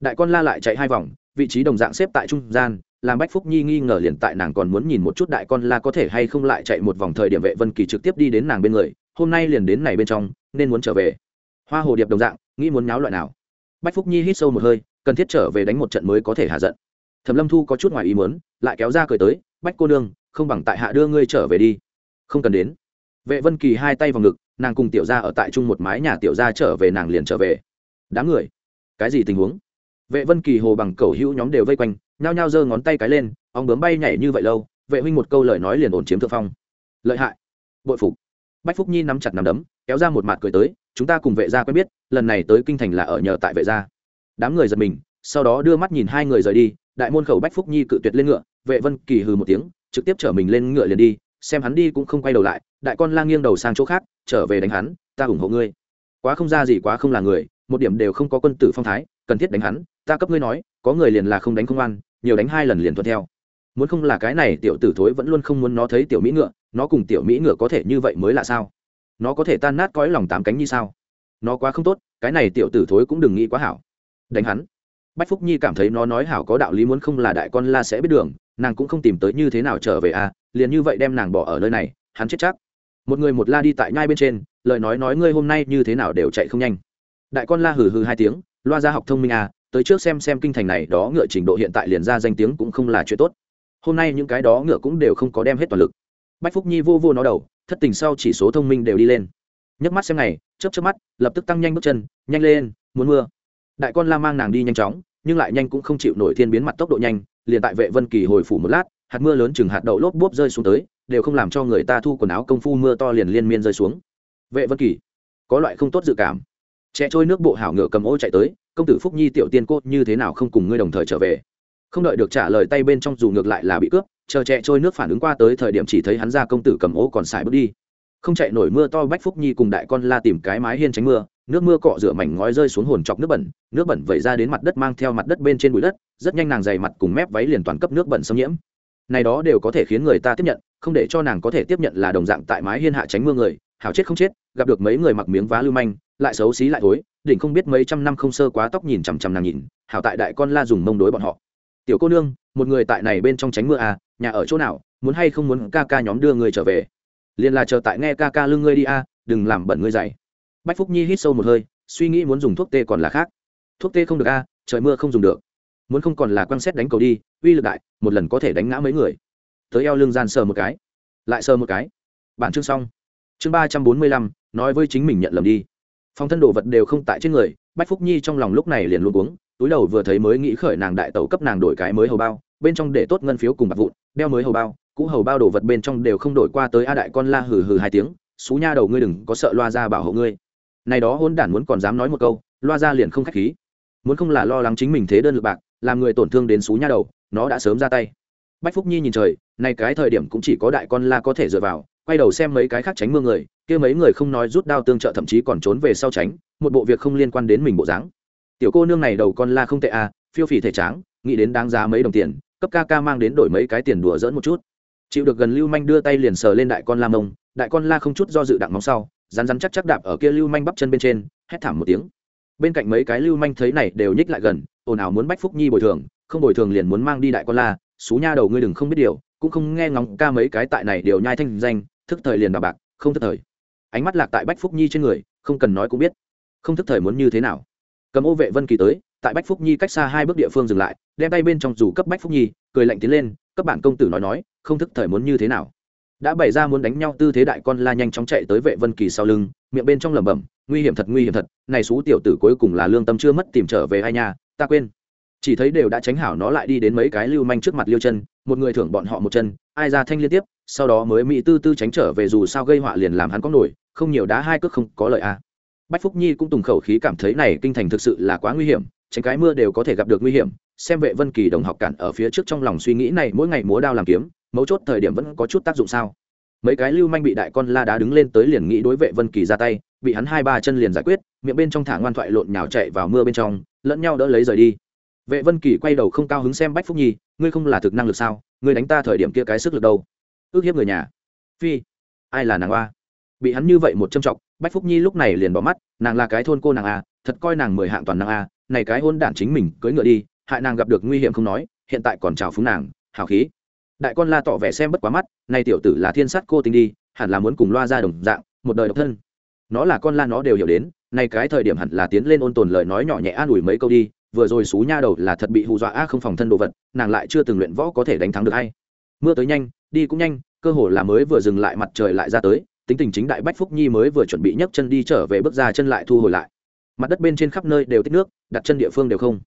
Đại con la lại chạy hai vòng, vị trí đồng dạng xếp tại trung gian, làm bách phúc nhi nghi ngờ liền tại nàng còn muốn nhìn một chút đại con la có thể hay không lại chạy một vòng thời điểm vệ vân kỳ trực tiếp đi đến nàng bên người hôm nay liền đến này bên trong, nên muốn trở về. Hoa hồ điệp đồng dạng, nghĩ muốn nháo loại nào. Bách phúc nhi hít sâu một hơi, cần thiết trở về đánh một trận mới có thể hạ giận. Thẩm lâm thu có chút ngoài ý muốn, lại kéo ra cười tới, bách cô nương, không bằng tại hạ đưa ngươi trở về đi. Không cần đến. Vệ vân kỳ hai tay vào ngực, nàng cùng tiểu gia ở tại chung một mái nhà tiểu gia trở về nàng liền trở về. Đám người, cái gì tình huống? Vệ vân kỳ hồ bằng cầu hữu nhóm đều vây quanh, nhao nhao giơ ngón tay cái lên, ong bướm bay nhảy như vậy lâu, vệ huynh một câu lời nói liền ổn chiếm thượng phong. Lợi hại, bội phục bách phúc nhi nắm chặt nắm đấm, kéo ra một mặt cười tới, chúng ta cùng vệ gia quen biết, lần này tới kinh thành là ở nhờ tại vệ gia. Đám người giật mình, sau đó đưa mắt nhìn hai người rời đi, đại môn khẩu bách phúc nhi cự tuyệt lên ngựa, vệ vân kỳ hừ một tiếng, trực tiếp chở mình lên ngựa liền đi, xem hắn đi cũng không quay đầu lại, đại con lang nghiêng đầu sang chỗ khác, trở về đánh hắn, ta ủng hộ ngươi. Quá không ra gì quá không là người, một điểm đều không có quân tử phong thái, cần thiết đánh hắn, ta cấp ngươi nói, có người liền là không đánh không ăn nhiều đánh hai lần liền thuận theo. Muốn không là cái này tiểu tử thối vẫn luôn không muốn nó thấy tiểu mỹ ngựa nó cùng tiểu mỹ ngựa có thể như vậy mới là sao? Nó có thể tan nát cõi lòng tám cánh như sao? Nó quá không tốt, cái này tiểu tử thối cũng đừng nghĩ quá hảo. Đánh hắn. Bách phúc nhi cảm thấy nó nói hảo có đạo lý muốn không là đại con la sẽ biết đường, nàng cũng không tìm tới như thế nào trở về à liền như vậy đem nàng bỏ ở nơi này, hắn chết chắc. Một người một la đi tại nhai bên trên, lời nói nói ngươi hôm nay như thế nào đều chạy không nhanh. Đại con la hừ hừ hai tiếng, loa ra học thông minh à tới trước xem xem kinh thành này đó ngựa trình độ hiện tại liền ra danh tiếng cũng không là chuyện tốt. Hôm nay những cái đó ngựa cũng đều không có đem hết toàn lực bách phúc nhi vô vô nó đầu, thất tình sau chỉ số thông minh đều đi lên. Nhấc mắt xem này chớp chớp mắt, lập tức tăng nhanh bước chân, nhanh lên, muốn mưa. Đại con la mang nàng đi nhanh chóng, nhưng lại nhanh cũng không chịu nổi thiên biến mặt tốc độ nhanh, liền tại vệ vân kỳ hồi phủ một lát, hạt mưa lớn chừng hạt đậu lốp bốp rơi xuống tới, đều không làm cho người ta thu quần áo công phu mưa to liền liên miên rơi xuống. Vệ vân kỳ, có loại không tốt dự cảm. Trẻ trôi nước bộ hảo ngựa cầm ô chạy tới, công tử phúc nhi tiểu tiên cốt như thế nào không cùng ngươi đồng thời trở về? Không đợi được trả lời tay bên trong dù ngược lại là bị cướp, chờ chạy trôi nước phản ứng qua tới thời điểm chỉ thấy hắn ra công tử cầm ô còn xài bước đi. Không chạy nổi mưa to bách phúc nhi cùng đại con la tìm cái mái hiên tránh mưa, nước mưa cọ rửa mảnh ngói rơi xuống hồn chọc nước bẩn nước bẩn vẩy ra đến mặt đất mang theo mặt đất bên trên bụi đất, rất nhanh nàng dày mặt cùng mép váy liền toàn cấp nước bẩn xâm nhiễm. Này đó đều có thể khiến người ta tiếp nhận, không để cho nàng có thể tiếp nhận là đồng dạng tại mái hiên hạ tránh mưa người, hảo chết không chết, gặp được mấy người mặc miếng vá lưu manh, lại xấu xí lại thối, đỉnh không biết mấy trăm năm không sơ quá tóc nhìn chằm chằm nàng nhìn, hảo tại đại con la dùng mông đối bọn họ tiểu cô nương, một người tại này bên trong tránh mưa à nhà ở chỗ nào, muốn hay không muốn ca ca nhóm đưa người trở về? Liền là chờ tại nghe ca ca lưng ngươi đi a đừng làm bẩn ngươi dày bách phúc nhi hít sâu một hơi, suy nghĩ muốn dùng thuốc tê còn là khác. Thuốc tê không được a trời mưa không dùng được. Muốn không còn là quan xét đánh cầu đi, uy lực đại, một lần có thể đánh ngã mấy người. Tới eo lưng gian sờ một cái. Lại sờ một cái. Bản chương xong. Chương ba trăm bốn mươi lăm, nói với chính mình nhận lầm đi. Phong thân đồ vật đều không tại trên người, bách phúc nhi trong lòng lúc này liền luôn uống túi đầu vừa thấy mới nghĩ khởi nàng đại tẩu cấp nàng đổi cái mới hầu bao, bên trong để tốt ngân phiếu cùng bạc vụn, đeo mới hầu bao, cũ hầu bao đồ vật bên trong đều không đổi qua tới a đại con la hừ hừ hai tiếng, xú nha đầu ngươi đừng có sợ loa ra bảo hộ ngươi. Này đó hôn đản muốn còn dám nói một câu, loa ra liền không khách khí. Muốn không là lo lắng chính mình thế đơn lực bạc, làm người tổn thương đến xú nha đầu, nó đã sớm ra tay. Bách phúc nhi nhìn trời, này cái thời điểm cũng chỉ có đại con la có thể dựa vào, quay đầu xem mấy cái khác tránh mưa người, kia mấy người không nói rút đao tương trợ thậm chí còn trốn về sau tránh, một bộ việc không liên quan đến mình bộ dáng tiểu cô nương này đầu con la không tệ à phiêu phì thể tráng, nghĩ đến đáng giá mấy đồng tiền, cấp ca ca mang đến đổi mấy cái tiền đùa dỡn một chút. Chịu được gần lưu manh đưa tay liền sờ lên đại con la mông, đại con la không chút do dự đặng móng sau, rắn rắn chắc chắc đạp ở kia lưu manh bắp chân bên trên, hét thảm một tiếng. Bên cạnh mấy cái lưu manh thấy này đều nhích lại gần, ồn ào muốn bách phúc nhi bồi thường, không bồi thường liền muốn mang đi đại con la, xú nha đầu ngươi đừng không biết điều, cũng không nghe ngóng ca mấy cái tại này đều nhai thanh danh, thức thời liền đào bạc, không thức thời. Ánh mắt lạc tại bách phúc nhi trên người, không cần nói cũng biết, không thức thời muốn như thế nào cầm ô vệ vân kỳ tới tại bách phúc nhi cách xa hai bước địa phương dừng lại đem tay bên trong dù cấp bách phúc nhi cười lạnh tiến lên các bạn công tử nói nói không thức thời muốn như thế nào đã bày ra muốn đánh nhau tư thế đại con la nhanh chóng chạy tới vệ vân kỳ sau lưng miệng bên trong lẩm bẩm nguy hiểm thật nguy hiểm thật này xú tiểu tử cuối cùng là lương tâm chưa mất tìm trở về ai nhà, ta quên chỉ thấy đều đã tránh hảo nó lại đi đến mấy cái lưu manh trước mặt liêu chân một người thưởng bọn họ một chân ai ra thanh liên tiếp sau đó mới mỹ tư tư tránh trở về dù sao gây họa liền làm hắn có nổi không nhiều đá hai cước không có lợi a à bách phúc nhi cũng tùng khẩu khí cảm thấy này kinh thành thực sự là quá nguy hiểm, tránh cái mưa đều có thể gặp được nguy hiểm. Xem vệ vân kỳ đồng học cản ở phía trước trong lòng suy nghĩ này, mỗi ngày múa đao làm kiếm, mấu chốt thời điểm vẫn có chút tác dụng sao? Mấy cái lưu manh bị đại con la đá đứng lên tới liền nghĩ đối vệ vân kỳ ra tay, bị hắn hai ba chân liền giải quyết, miệng bên trong thả ngoan thoại lộn nhào chạy vào mưa bên trong, lẫn nhau đỡ lấy rời đi. Vệ vân kỳ quay đầu không cao hứng xem bách phúc nhi, ngươi không là thực năng lực sao? Ngươi đánh ta thời điểm kia cái sức lực đâu? Ước hiếp người nhà. Phi, ai là nàng oa? Bị hắn như vậy một châm trọng bách phúc nhi lúc này liền bỏ mắt, nàng là cái thôn cô nàng a, thật coi nàng mười hạng toàn năng a, này cái hôn đản chính mình, cưỡi ngựa đi, hại nàng gặp được nguy hiểm không nói, hiện tại còn chào phúng nàng hào khí. Đại con la tỏ vẻ xem bất quá mắt, này tiểu tử là thiên sát cô tình đi, hẳn là muốn cùng loa ra đồng dạng, một đời độc thân. Nó là con la nó đều hiểu đến, này cái thời điểm hẳn là tiến lên ôn tồn lời nói nhỏ nhẹ an ủi mấy câu đi, vừa rồi xú nha đầu là thật bị hù dọa a không phòng thân đồ vật, nàng lại chưa từng luyện võ có thể đánh thắng được hay. Mưa tới nhanh, đi cũng nhanh, cơ hồ là mới vừa dừng lại mặt trời lại ra tới tính tình chính đại bách phúc nhi mới vừa chuẩn bị nhấc chân đi trở về bước ra chân lại thu hồi lại. Mặt đất bên trên khắp nơi đều tích nước, đặt chân địa phương đều không.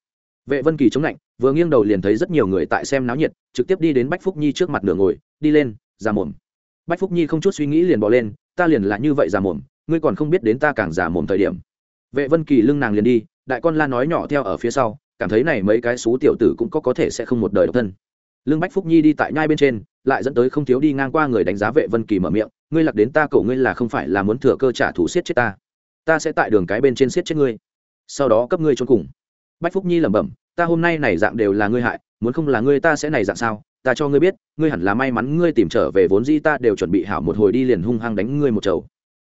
Vệ vân kỳ chống lạnh, vừa nghiêng đầu liền thấy rất nhiều người tại xem náo nhiệt, trực tiếp đi đến bách phúc nhi trước mặt nửa ngồi, đi lên ra mồm. Bách phúc nhi không chút suy nghĩ liền bỏ lên, ta liền là như vậy ra mồm, ngươi còn không biết đến ta càng giả mồm thời điểm. Vệ vân kỳ lưng nàng liền đi, đại con la nói nhỏ theo ở phía sau, cảm thấy này mấy cái xú tiểu tử cũng có có thể sẽ không một đời độc thân. Lương bách phúc nhi đi tại nhai bên trên, lại dẫn tới không thiếu đi ngang qua người đánh giá vệ vân kỳ mở miệng ngươi lạc đến ta cậu ngươi là không phải là muốn thừa cơ trả thù siết chết ta. Ta sẽ tại đường cái bên trên siết chết ngươi. Sau đó cấp ngươi trốn cùng. Bách phúc nhi lẩm bẩm, ta hôm nay này dạng đều là ngươi hại, muốn không là ngươi ta sẽ này dạng sao? Ta cho ngươi biết, ngươi hẳn là may mắn ngươi tìm trở về vốn di ta đều chuẩn bị hảo một hồi đi liền hung hăng đánh ngươi một chầu.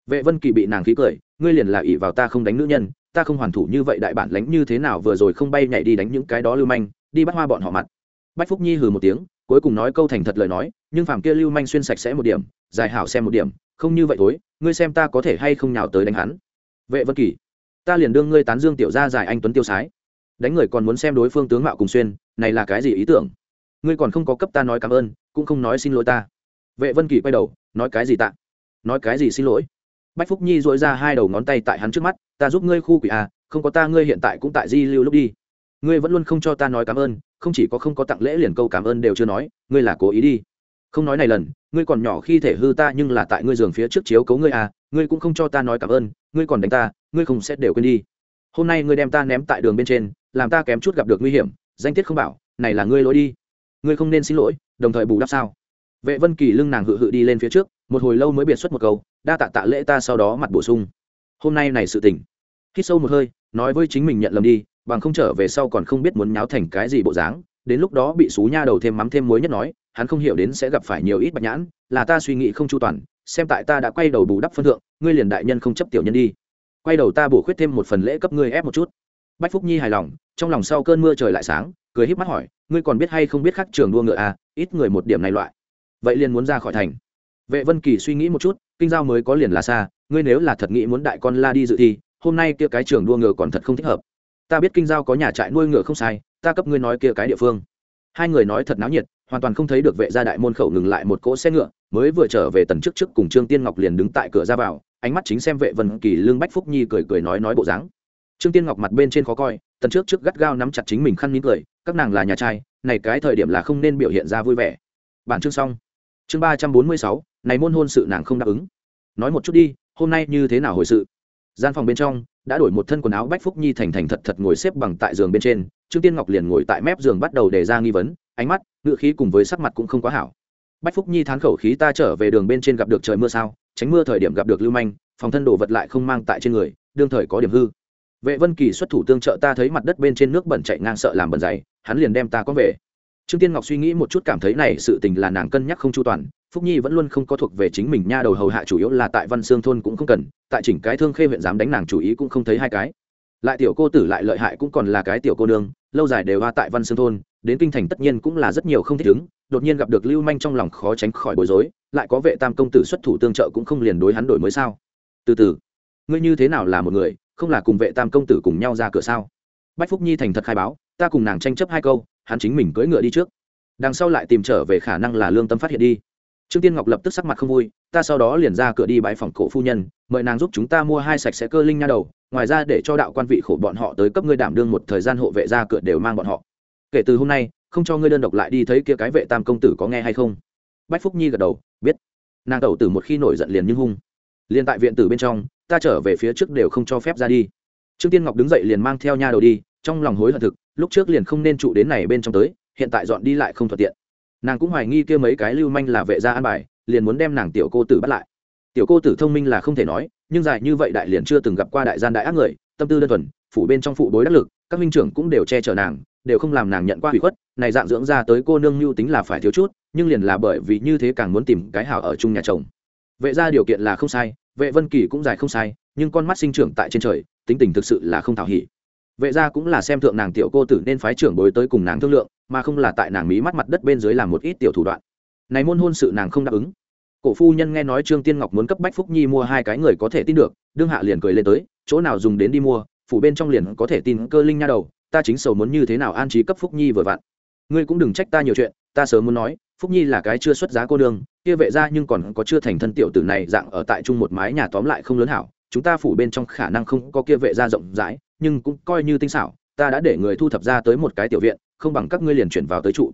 Vệ vân kỳ bị nàng khí cười, ngươi liền là ỷ vào ta không đánh nữ nhân, ta không hoàn thủ như vậy đại bản lánh như thế nào vừa rồi không bay nhảy đi đánh những cái đó lưu manh, đi bắt hoa bọn họ mặt. Bách phúc nhi hừ một tiếng, cuối cùng nói câu thành thật lời nói nhưng phàm kia lưu manh xuyên sạch sẽ một điểm dài hảo xem một điểm, không như vậy thối ngươi xem ta có thể hay không nhào tới đánh hắn. Vệ vân kỳ, ta liền đương ngươi tán dương tiểu gia dài anh tuấn tiêu sái. Đánh người còn muốn xem đối phương tướng mạo cùng xuyên, này là cái gì ý tưởng? Ngươi còn không có cấp ta nói cảm ơn, cũng không nói xin lỗi ta. Vệ vân kỳ quay đầu, nói cái gì tạ? Nói cái gì xin lỗi? Bách phúc nhi dội ra hai đầu ngón tay tại hắn trước mắt, ta giúp ngươi khu quỷ à không có ta ngươi hiện tại cũng tại di lưu lúc đi. Ngươi vẫn luôn không cho ta nói cảm ơn, không chỉ có không có tặng lễ liền câu cảm ơn đều chưa nói, ngươi là cố ý đi không nói này lần, ngươi còn nhỏ khi thể hư ta nhưng là tại ngươi giường phía trước chiếu cấu ngươi à ngươi cũng không cho ta nói cảm ơn, ngươi còn đánh ta, ngươi không sẽ đều quên đi. Hôm nay ngươi đem ta ném tại đường bên trên, làm ta kém chút gặp được nguy hiểm, danh tiết không bảo, này là ngươi lỗi đi. Ngươi không nên xin lỗi, đồng thời bù đắp sao? Vệ vân kỳ lưng nàng hự hự đi lên phía trước, một hồi lâu mới biệt xuất một câu, đa tạ tạ lễ ta sau đó mặt bổ sung. Hôm nay này sự tình. Hít sâu một hơi, nói với chính mình nhận lầm đi, bằng không trở về sau còn không biết muốn nháo thành cái gì bộ dáng, đến lúc đó bị xú nha đầu thêm mắm thêm muối nhất nói hắn không hiểu đến sẽ gặp phải nhiều ít bạch nhãn, là ta suy nghĩ không chu toàn, xem tại ta đã quay đầu bù đắp phân thượng, ngươi liền đại nhân không chấp tiểu nhân đi. Quay đầu ta bổ khuyết thêm một phần lễ cấp ngươi ép một chút. Bách phúc nhi hài lòng, trong lòng sau cơn mưa trời lại sáng, cười híp mắt hỏi, ngươi còn biết hay không biết khắc trường đua ngựa à ít người một điểm này loại. Vậy liền muốn ra khỏi thành. Vệ vân kỳ suy nghĩ một chút, kinh giao mới có liền là xa, ngươi nếu là thật nghĩ muốn đại con la đi dự thi, hôm nay kia cái trường đua ngựa còn thật không thích hợp. Ta biết kinh giao có nhà trại nuôi ngựa không sai, ta cấp ngươi nói kia cái địa phương. Hai người nói thật náo nhiệt hoàn toàn không thấy được vệ gia đại môn khẩu ngừng lại một cỗ xe ngựa, mới vừa trở về tần trước trước cùng trương tiên ngọc liền đứng tại cửa ra vào, ánh mắt chính xem vệ vân kỳ lương bách phúc nhi cười cười nói nói bộ dáng. Trương tiên ngọc mặt bên trên khó coi, tần trước trước gắt gao nắm chặt chính mình khăn mỉm cười, các nàng là nhà trai, này cái thời điểm là không nên biểu hiện ra vui vẻ. Bản chương xong. Chương ba trăm bốn mươi sáu, này môn hôn sự nàng không đáp ứng. Nói một chút đi, hôm nay như thế nào hồi sự? Gian phòng bên trong, đã đổi một thân quần áo bách phúc nhi thành thành thật thật ngồi xếp bằng tại giường bên trên, trương tiên ngọc liền ngồi tại mép giường bắt đầu đề ra nghi vấn, ánh mắt ngựa khí cùng với sắc mặt cũng không quá hảo. Bách phúc nhi thán khẩu khí ta trở về đường bên trên gặp được trời mưa sao, tránh mưa thời điểm gặp được lưu manh, phòng thân đồ vật lại không mang tại trên người, đương thời có điểm hư. Vệ vân kỳ xuất thủ tương trợ ta thấy mặt đất bên trên nước bẩn chạy ngang sợ làm bẩn dày, hắn liền đem ta có về. Trương tiên ngọc suy nghĩ một chút cảm thấy này sự tình là nàng cân nhắc không chu toàn, phúc nhi vẫn luôn không có thuộc về chính mình nha đầu hầu hạ chủ yếu là tại văn sương thôn cũng không cần, tại chỉnh cái thương khê huyện dám đánh nàng chủ ý cũng không thấy hai cái lại tiểu cô tử lại lợi hại cũng còn là cái tiểu cô nương, lâu dài đều hoa tại văn xương thôn, đến kinh thành tất nhiên cũng là rất nhiều không thích ứng, đột nhiên gặp được lưu manh trong lòng khó tránh khỏi bối rối, lại có vệ tam công tử xuất thủ tương trợ cũng không liền đối hắn đổi mới sao? Từ từ, ngươi như thế nào là một người, không là cùng vệ tam công tử cùng nhau ra cửa sao? Bách phúc nhi thành thật khai báo, ta cùng nàng tranh chấp hai câu, hắn chính mình cưỡi ngựa đi trước. Đằng sau lại tìm trở về khả năng là lương tâm phát hiện đi. Trương tiên ngọc lập tức sắc mặt không vui, ta sau đó liền ra cửa đi bãi phòng cổ phu nhân, mời nàng giúp chúng ta mua hai sạch sẽ cơ linh nha đầu ngoài ra để cho đạo quan vị khổ bọn họ tới cấp ngươi đảm đương một thời gian hộ vệ ra cửa đều mang bọn họ. Kể từ hôm nay, không cho ngươi đơn độc lại đi thấy kia cái vệ tam công tử có nghe hay không? Bách phúc nhi gật đầu, biết. Nàng tẩu tử một khi nổi giận liền như hung. Liền tại viện tử bên trong, ta trở về phía trước đều không cho phép ra đi. Trương tiên ngọc đứng dậy liền mang theo nha đầu đi, trong lòng hối hận thực, lúc trước liền không nên trụ đến này bên trong tới, hiện tại dọn đi lại không thuận tiện. Nàng cũng hoài nghi kia mấy cái lưu manh là vệ gia an bài, liền muốn đem nàng tiểu cô tử bắt lại tiểu cô tử thông minh là không thể nói, nhưng dài như vậy đại liền chưa từng gặp qua đại gian đại ác người, tâm tư đơn thuần, phủ bên trong phụ bối đắc lực, các minh trưởng cũng đều che chở nàng, đều không làm nàng nhận qua hủy khuất, này dạng dưỡng ra tới cô nương mưu tính là phải thiếu chút, nhưng liền là bởi vì như thế càng muốn tìm cái hảo ở chung nhà chồng. Vệ ra điều kiện là không sai, vệ vân kỳ cũng dài không sai, nhưng con mắt sinh trưởng tại trên trời, tính tình thực sự là không thảo hỉ. Vệ ra cũng là xem thượng nàng tiểu cô tử nên phái trưởng bối tới cùng nàng thương lượng, mà không là tại nàng mí mắt mặt đất bên dưới làm một ít tiểu thủ đoạn. Này môn hôn sự nàng không đáp ứng cổ phu nhân nghe nói trương tiên ngọc muốn cấp bách phúc nhi mua hai cái người có thể tin được, đương hạ liền cười lên tới, chỗ nào dùng đến đi mua, phủ bên trong liền có thể tin cơ linh nha đầu, ta chính sầu muốn như thế nào an trí cấp phúc nhi vừa vặn. Ngươi cũng đừng trách ta nhiều chuyện, ta sớm muốn nói, phúc nhi là cái chưa xuất giá cô đương kia vệ ra nhưng còn có chưa thành thân tiểu tử này dạng ở tại chung một mái nhà tóm lại không lớn hảo, chúng ta phủ bên trong khả năng không có kia vệ ra rộng rãi, nhưng cũng coi như tinh xảo, ta đã để người thu thập ra tới một cái tiểu viện, không bằng các ngươi liền chuyển vào tới trụ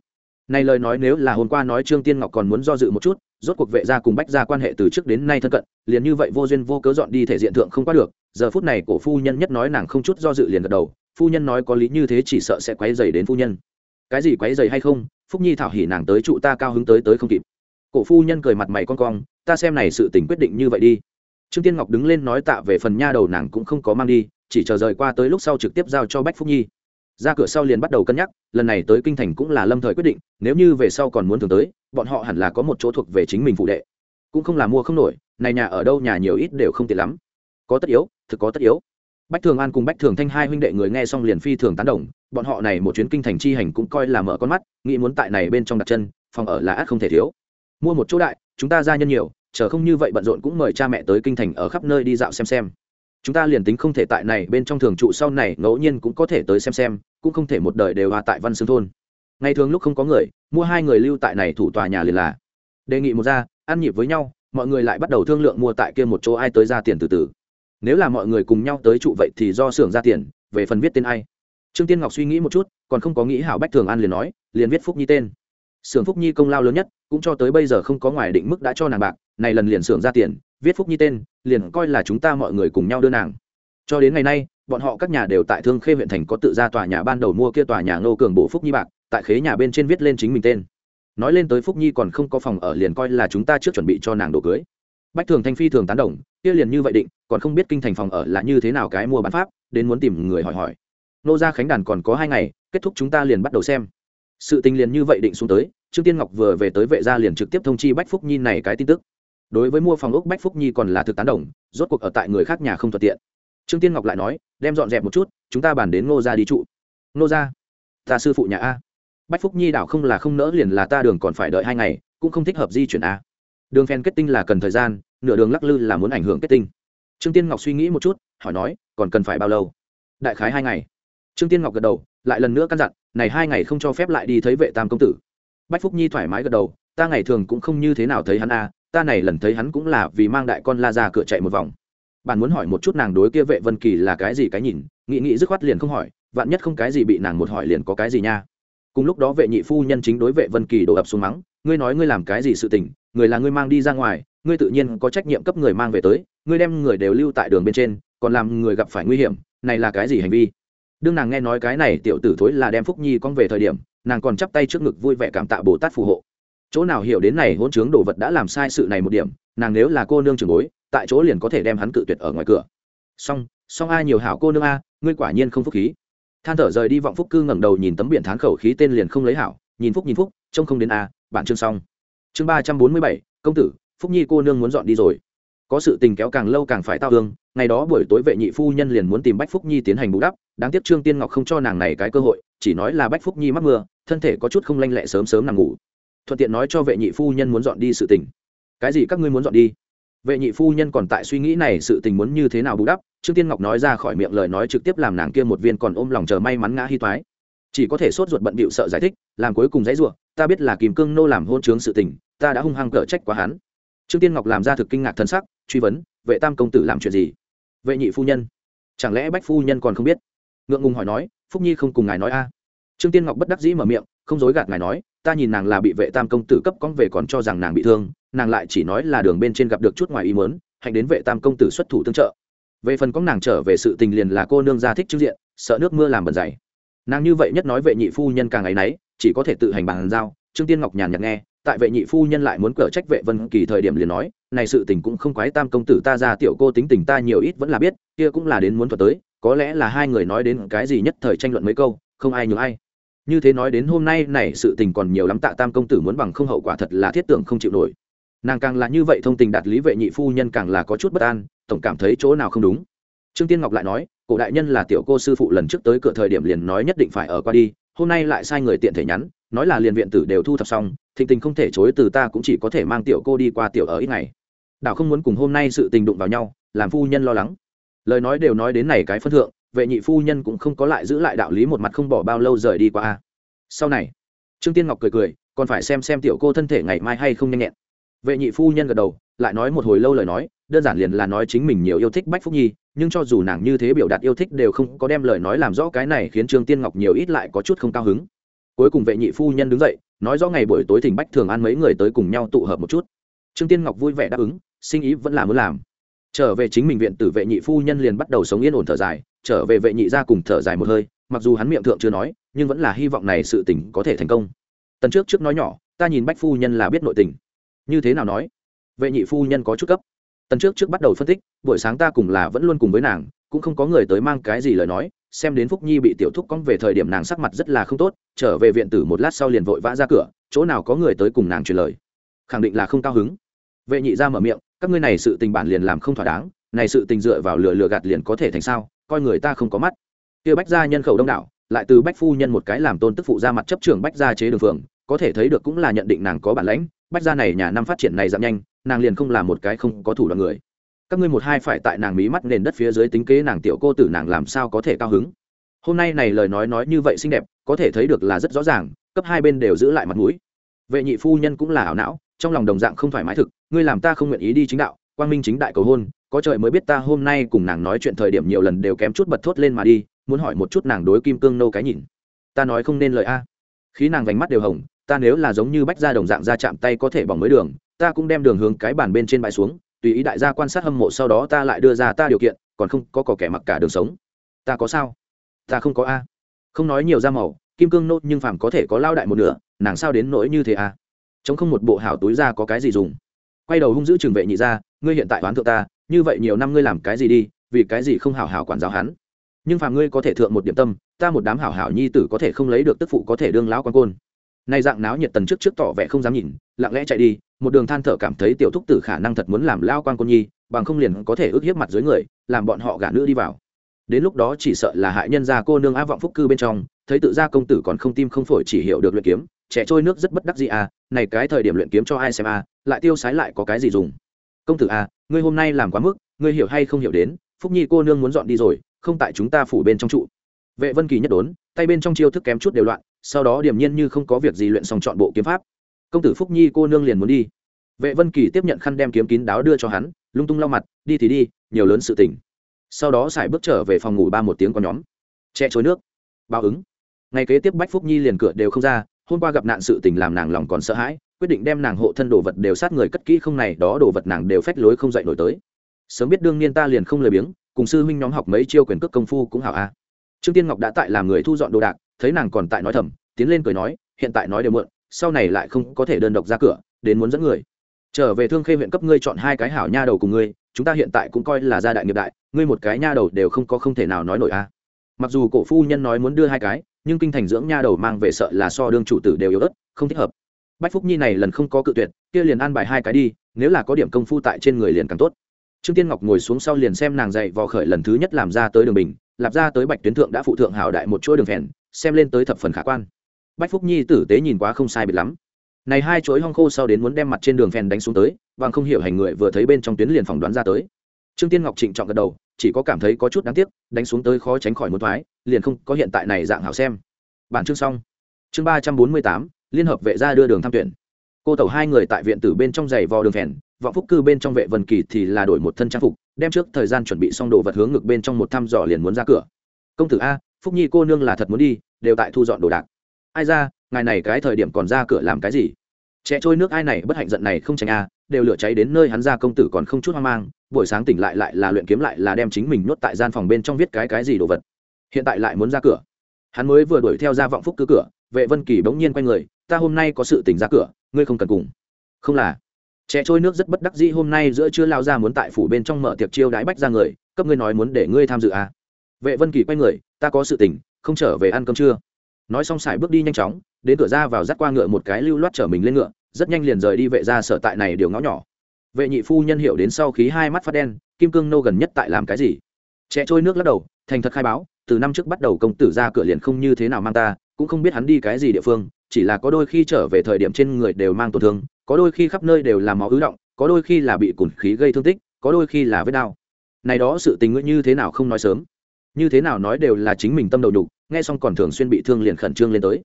này lời nói nếu là hôm qua nói trương tiên ngọc còn muốn do dự một chút, rốt cuộc vệ gia cùng bách gia quan hệ từ trước đến nay thân cận, liền như vậy vô duyên vô cớ dọn đi thể diện thượng không qua được, giờ phút này cổ phu nhân nhất nói nàng không chút do dự liền gật đầu, phu nhân nói có lý như thế chỉ sợ sẽ quấy dày đến phu nhân. Cái gì quấy dày hay không? Phúc nhi thảo hỉ nàng tới trụ ta cao hứng tới tới không kịp. Cổ phu nhân cười mặt mày con cong, ta xem này sự tình quyết định như vậy đi. Trương tiên ngọc đứng lên nói tạ về phần nha đầu nàng cũng không có mang đi, chỉ chờ rời qua tới lúc sau trực tiếp giao cho bách phúc nhi ra cửa sau liền bắt đầu cân nhắc, lần này tới kinh thành cũng là lâm thời quyết định, nếu như về sau còn muốn thường tới, bọn họ hẳn là có một chỗ thuộc về chính mình phụ đệ. Cũng không là mua không nổi, này nhà ở đâu nhà nhiều ít đều không tiện lắm. Có tất yếu, thực có tất yếu. Bách thường an cùng bách thường thanh hai huynh đệ người nghe xong liền phi thường tán đồng, bọn họ này một chuyến kinh thành chi hành cũng coi là mở con mắt, nghĩ muốn tại này bên trong đặt chân, phòng ở là át không thể thiếu. Mua một chỗ đại, chúng ta gia nhân nhiều, chờ không như vậy bận rộn cũng mời cha mẹ tới kinh thành ở khắp nơi đi dạo xem xem chúng ta liền tính không thể tại này bên trong thường trụ sau này, ngẫu nhiên cũng có thể tới xem xem, cũng không thể một đời đều hòa tại văn xương thôn. Ngày thường lúc không có người, mua hai người lưu tại này thủ tòa nhà liền là. Đề nghị một ra, ăn nhịp với nhau, mọi người lại bắt đầu thương lượng mua tại kia một chỗ ai tới ra tiền từ từ. Nếu là mọi người cùng nhau tới trụ vậy thì do xưởng ra tiền, về phần viết tên ai. Trương tiên ngọc suy nghĩ một chút, còn không có nghĩ hảo bách thường an liền nói, liền viết phúc nhi tên. Xưởng phúc nhi công lao lớn nhất, cũng cho tới bây giờ không có ngoài định mức đã cho nàng bạc, này lần liền xưởng ra tiền, viết phúc nhi tên liền coi là chúng ta mọi người cùng nhau đưa nàng. Cho đến ngày nay, bọn họ các nhà đều tại thương khê huyện thành có tự ra tòa nhà ban đầu mua kia tòa nhà ngô cường bộ phúc nhi bạc, tại khế nhà bên trên viết lên chính mình tên. Nói lên tới phúc nhi còn không có phòng ở liền coi là chúng ta trước chuẩn bị cho nàng đồ cưới. Bách thường thanh phi thường tán đồng, kia liền như vậy định, còn không biết kinh thành phòng ở là như thế nào cái mua bán pháp, đến muốn tìm người hỏi hỏi. Nô gia khánh đàn còn có hai ngày, kết thúc chúng ta liền bắt đầu xem. Sự tình liền như vậy định xuống tới, trương tiên ngọc vừa về tới vệ gia liền trực tiếp thông chi bách phúc nhi này cái tin tức đối với mua phòng ốc bách phúc nhi còn là thực tán đồng, rốt cuộc ở tại người khác nhà không thuận tiện. Trương tiên ngọc lại nói, đem dọn dẹp một chút, chúng ta bàn đến ngô gia đi trụ. Ngô gia? Ta sư phụ nhà a. Bách phúc nhi đảo không là không nỡ liền là ta đường còn phải đợi hai ngày, cũng không thích hợp di chuyển a. Đường phen kết tinh là cần thời gian, nửa đường lắc lư là muốn ảnh hưởng kết tinh. Trương tiên ngọc suy nghĩ một chút, hỏi nói, còn cần phải bao lâu? Đại khái hai ngày. Trương tiên ngọc gật đầu, lại lần nữa căn dặn, này hai ngày không cho phép lại đi thấy vệ tam công tử. Bách phúc nhi thoải mái gật đầu, ta ngày thường cũng không như thế nào thấy hắn a ta này lần thấy hắn cũng là vì mang đại con la ra cửa chạy một vòng. Bạn muốn hỏi một chút nàng đối kia vệ vân kỳ là cái gì cái nhìn nghị nghị dứt khoát liền không hỏi, vạn nhất không cái gì bị nàng một hỏi liền có cái gì nha. Cùng lúc đó vệ nhị phu nhân chính đối vệ vân kỳ đổ ập xuống mắng, ngươi nói ngươi làm cái gì sự tình, người là ngươi mang đi ra ngoài, ngươi tự nhiên có trách nhiệm cấp người mang về tới, ngươi đem người đều lưu tại đường bên trên, còn làm người gặp phải nguy hiểm, này là cái gì hành vi? Đương nàng nghe nói cái này, tiểu tử thối là đem phúc nhi con về thời điểm, nàng còn chắp tay trước ngực vui vẻ cảm tạ bồ tát phù hộ chỗ nào hiểu đến này hỗn chướng đồ vật đã làm sai sự này một điểm, nàng nếu là cô nương trường bối, tại chỗ liền có thể đem hắn cự tuyệt ở ngoài cửa. Song song ai nhiều hảo cô nương a, ngươi quả nhiên không phúc khí. Than thở rời đi vọng phúc cư ngẩng đầu nhìn tấm biển thán khẩu khí tên liền không lấy hảo, nhìn phúc nhìn phúc, trông không đến a, bản chương xong. Chương ba trăm bốn mươi bảy, công tử, phúc nhi cô nương muốn dọn đi rồi. Có sự tình kéo càng lâu càng phải tao thương, ngày đó buổi tối vệ nhị phu nhân liền muốn tìm bách phúc nhi tiến hành bù đắp, đáng tiếc trương tiên ngọc không cho nàng này cái cơ hội, chỉ nói là bách phúc nhi mắc mưa, thân thể có chút không lanh lẹ sớm sớm nằm ngủ thuận tiện nói cho vệ nhị phu nhân muốn dọn đi sự tình. Cái gì các ngươi muốn dọn đi? Vệ nhị phu nhân còn tại suy nghĩ này sự tình muốn như thế nào bù đắp, trương tiên ngọc nói ra khỏi miệng lời nói trực tiếp làm nàng kia một viên còn ôm lòng chờ may mắn ngã hy toái. Chỉ có thể sốt ruột bận bịu sợ giải thích, làm cuối cùng dãy ruộng ta biết là kìm cương nô làm hôn chướng sự tình, ta đã hung hăng cở trách quá hắn. Trương tiên ngọc làm ra thực kinh ngạc thân sắc, truy vấn, vệ tam công tử làm chuyện gì? Vệ nhị phu nhân, chẳng lẽ bách phu nhân còn không biết? Ngượng ngùng hỏi nói, phúc nhi không cùng ngài nói a. Trương tiên ngọc bất đắc dĩ mở miệng, không dối gạt ngài nói ta nhìn nàng là bị vệ tam công tử cấp cóng về còn cho rằng nàng bị thương, nàng lại chỉ nói là đường bên trên gặp được chút ngoài ý mớn hạnh đến vệ tam công tử xuất thủ tương trợ. Về phần cóng nàng trở về sự tình liền là cô nương gia thích trước diện, sợ nước mưa làm bẩn dày. Nàng như vậy nhất nói vệ nhị phu nhân càng ngày nấy, chỉ có thể tự hành bàn giao, trương tiên ngọc nhàn nhạt nghe, tại vệ nhị phu nhân lại muốn cở trách vệ vân kỳ thời điểm liền nói, này sự tình cũng không quái tam công tử ta ra, tiểu cô tính tình ta nhiều ít vẫn là biết, kia cũng là đến muốn thuật tới, có lẽ là hai người nói đến cái gì nhất thời tranh luận mấy câu, không ai nhường ai như thế nói đến hôm nay này sự tình còn nhiều lắm tạ tam công tử muốn bằng không hậu quả thật là thiết tưởng không chịu nổi. Nàng càng là như vậy thông tình đạt lý vệ nhị phu nhân càng là có chút bất an, tổng cảm thấy chỗ nào không đúng. Trương tiên ngọc lại nói, cổ đại nhân là tiểu cô sư phụ lần trước tới cửa thời điểm liền nói nhất định phải ở qua đi, hôm nay lại sai người tiện thể nhắn, nói là liền viện tử đều thu thập xong, thịnh tình không thể chối từ ta cũng chỉ có thể mang tiểu cô đi qua tiểu ở ít ngày. Đảo không muốn cùng hôm nay sự tình đụng vào nhau, làm phu nhân lo lắng. Lời nói đều nói đến này cái phân thượng vệ nhị phu nhân cũng không có lại giữ lại đạo lý một mặt không bỏ bao lâu rời đi qua a. Sau này, trương tiên ngọc cười cười, còn phải xem xem tiểu cô thân thể ngày mai hay không nhanh nhẹn. Vệ nhị phu nhân gật đầu, lại nói một hồi lâu lời nói, đơn giản liền là nói chính mình nhiều yêu thích bách phúc nhi, nhưng cho dù nàng như thế biểu đạt yêu thích đều không có đem lời nói làm rõ cái này khiến trương tiên ngọc nhiều ít lại có chút không cao hứng. Cuối cùng vệ nhị phu nhân đứng dậy, nói rõ ngày buổi tối thỉnh bách thường ăn mấy người tới cùng nhau tụ hợp một chút. Trương tiên ngọc vui vẻ đáp ứng, sinh ý vẫn là muốn làm. Trở về chính mình viện tử vệ nhị phu nhân liền bắt đầu sống yên ổn thở dài trở về vệ nhị ra cùng thở dài một hơi, mặc dù hắn miệng thượng chưa nói, nhưng vẫn là hy vọng này sự tình có thể thành công. Tần trước trước nói nhỏ, ta nhìn bách phu nhân là biết nội tình. Như thế nào nói? Vệ nhị phu nhân có chút cấp tần trước trước bắt đầu phân tích, buổi sáng ta cùng là vẫn luôn cùng với nàng, cũng không có người tới mang cái gì lời nói, xem đến phúc nhi bị tiểu thúc cong về thời điểm nàng sắc mặt rất là không tốt, trở về viện tử một lát sau liền vội vã ra cửa, chỗ nào có người tới cùng nàng truyền lời. Khẳng định là không cao hứng. Vệ nhị ra mở miệng, các ngươi này sự tình bản liền làm không thỏa đáng, này sự tình dựa vào lừa lừa gạt liền có thể thành sao? Coi người ta không có mắt. Kia bách gia nhân khẩu đông đảo, lại từ bách phu nhân một cái làm tôn tức phụ ra mặt chấp trưởng bách gia chế đường phường có thể thấy được cũng là nhận định nàng có bản lãnh, bách gia này nhà năm phát triển này giảm nhanh, nàng liền không làm một cái không có thủ đoạn người. Các ngươi một hai phải tại nàng mí mắt nền đất phía dưới tính kế nàng tiểu cô tử nàng làm sao có thể cao hứng? Hôm nay này lời nói nói như vậy xinh đẹp, có thể thấy được là rất rõ ràng, cấp hai bên đều giữ lại mặt mũi. Vệ nhị phu nhân cũng là ảo não, trong lòng đồng dạng không thoải mái thực, ngươi làm ta không nguyện ý đi chính đạo, quang minh chính đại cầu hôn có trời mới biết ta hôm nay cùng nàng nói chuyện thời điểm nhiều lần đều kém chút bật thốt lên mà đi, muốn hỏi một chút nàng đối kim cương nâu cái nhìn. Ta nói không nên lời a. Khí nàng vành mắt đều hồng, ta nếu là giống như bách gia đồng dạng ra chạm tay có thể bỏng mới đường, ta cũng đem đường hướng cái bàn bên trên bãi xuống, tùy ý đại gia quan sát hâm mộ sau đó ta lại đưa ra ta điều kiện, còn không có cỏ kẻ mặc cả đường sống. Ta có sao? Ta không có a. Không nói nhiều ra màu, kim cương nốt nhưng phàm có thể có lao đại một nửa, nàng sao đến nỗi như thế a? Chống không một bộ hảo túi ra có cái gì dùng. Quay đầu hung giữ trường vệ nhị ra, ngươi hiện tại oán thượng ta như vậy nhiều năm ngươi làm cái gì đi, vì cái gì không hảo hảo quản giáo hắn? Nhưng phàm ngươi có thể thượng một điểm tâm, ta một đám hảo hảo nhi tử có thể không lấy được tức phụ có thể đương lão quan côn. Nay dạng náo nhiệt tần trước trước tỏ vẻ không dám nhìn, lặng lẽ chạy đi, một đường than thở cảm thấy tiểu thúc tử khả năng thật muốn làm lao quan côn nhi, bằng không liền có thể ước hiếp mặt dưới người, làm bọn họ gả nữ đi vào. Đến lúc đó chỉ sợ là hại nhân gia cô nương á vọng phúc cư bên trong, thấy tự gia công tử còn không tim không phổi chỉ hiểu được luyện kiếm, trẻ trôi nước rất bất đắc gì à này cái thời điểm luyện kiếm cho ai xem à lại tiêu sái lại có cái gì dùng công tử à ngươi hôm nay làm quá mức, ngươi hiểu hay không hiểu đến, phúc nhi cô nương muốn dọn đi rồi, không tại chúng ta phủ bên trong trụ. Vệ vân kỳ nhất đốn, tay bên trong chiêu thức kém chút đều loạn, sau đó điềm nhiên như không có việc gì luyện xong chọn bộ kiếm pháp. Công tử phúc nhi cô nương liền muốn đi. Vệ vân kỳ tiếp nhận khăn đem kiếm kín đáo đưa cho hắn, lung tung lau mặt, đi thì đi, nhiều lớn sự tình. Sau đó sải bước trở về phòng ngủ ba một tiếng con nhóm. Che chối nước. Báo ứng. Ngày kế tiếp bách phúc nhi liền cửa đều không ra, hôm qua gặp nạn sự tình làm nàng lòng còn sợ hãi quyết định đem nàng hộ thân đồ vật đều sát người cất kỹ không này, đó đồ vật nàng đều phách lối không dậy nổi tới. Sớm biết đương nhiên ta liền không lười biếng, cùng sư huynh nhóm học mấy chiêu quyền cước công phu cũng hảo a. Trương tiên ngọc đã tại làm người thu dọn đồ đạc, thấy nàng còn tại nói thầm, tiến lên cười nói, hiện tại nói đều muộn, sau này lại không có thể đơn độc ra cửa, đến muốn dẫn người. Trở về thương khê huyện cấp ngươi chọn hai cái hảo nha đầu cùng ngươi, chúng ta hiện tại cũng coi là gia đại nghiệp đại, ngươi một cái nha đầu đều không có không thể nào nói nổi a. Mặc dù cổ phu nhân nói muốn đưa hai cái, nhưng kinh thành dưỡng nha đầu mang về sợ là so đương chủ tử đều yếu ớt, không thích hợp bách phúc nhi này lần không có cự tuyệt, kia liền an bài hai cái đi, nếu là có điểm công phu tại trên người liền càng tốt. Trương tiên ngọc ngồi xuống sau liền xem nàng dậy vò khởi lần thứ nhất làm ra tới đường bình, lạp ra tới bạch tuyến thượng đã phụ thượng hảo đại một chuỗi đường phèn, xem lên tới thập phần khả quan. Bách phúc nhi tử tế nhìn quá không sai biệt lắm. Này hai chuỗi hong khô sau đến muốn đem mặt trên đường phèn đánh xuống tới, bằng không hiểu hành người vừa thấy bên trong tuyến liền phỏng đoán ra tới. Trương tiên ngọc trịnh trọng gật đầu, chỉ có cảm thấy có chút đáng tiếc, đánh xuống tới khó tránh khỏi một thoái, liền không có hiện tại này dạng hảo xem. Bản chương xong. Chương ba trăm bốn mươi tám liên hợp vệ gia đưa đường tham tuyển. Cô tẩu hai người tại viện tử bên trong giày vò đường phèn, vọng phúc cư bên trong vệ vân kỳ thì là đổi một thân trang phục, đem trước thời gian chuẩn bị xong đồ vật hướng ngực bên trong một thăm dò liền muốn ra cửa. Công tử a, phúc nhi cô nương là thật muốn đi, đều tại thu dọn đồ đạc. Ai ra, ngài này cái thời điểm còn ra cửa làm cái gì? Trẻ trôi nước ai này bất hạnh giận này không tránh a, đều lửa cháy đến nơi hắn ra công tử còn không chút hoang mang, buổi sáng tỉnh lại lại là luyện kiếm lại là đem chính mình nuốt tại gian phòng bên trong viết cái cái gì đồ vật. Hiện tại lại muốn ra cửa. Hắn mới vừa đuổi theo ra vọng phúc cứ cửa, vệ vân kỳ bỗng nhiên quay người ta hôm nay có sự tỉnh ra cửa, ngươi không cần cùng. Không là. Trẻ trôi nước rất bất đắc dĩ, hôm nay giữa chưa lao ra muốn tại phủ bên trong mở tiệc chiêu đái bách ra người, cấp ngươi nói muốn để ngươi tham dự à. vệ vân kỳ quay người, ta có sự tỉnh không trở về ăn cơm trưa. Nói xong sải bước đi nhanh chóng, đến cửa ra vào dắt qua ngựa một cái lưu loát chở mình lên ngựa, rất nhanh liền rời đi vệ ra sở tại này điều ngõ nhỏ. Vệ nhị phu nhân hiểu đến sau khí hai mắt phát đen, kim cương nô gần nhất tại làm cái gì? Trẻ trôi nước lắc đầu, thành thật khai báo, từ năm trước bắt đầu công tử ra cửa liền không như thế nào mang ta cũng không biết hắn đi cái gì địa phương, chỉ là có đôi khi trở về thời điểm trên người đều mang tổn thương, có đôi khi khắp nơi đều là máu ứ động, có đôi khi là bị cùn khí gây thương tích, có đôi khi là vết đau. Này đó sự tình nguyện như thế nào không nói sớm? Như thế nào nói đều là chính mình tâm đầu đục nghe xong còn thường xuyên bị thương liền khẩn trương lên tới.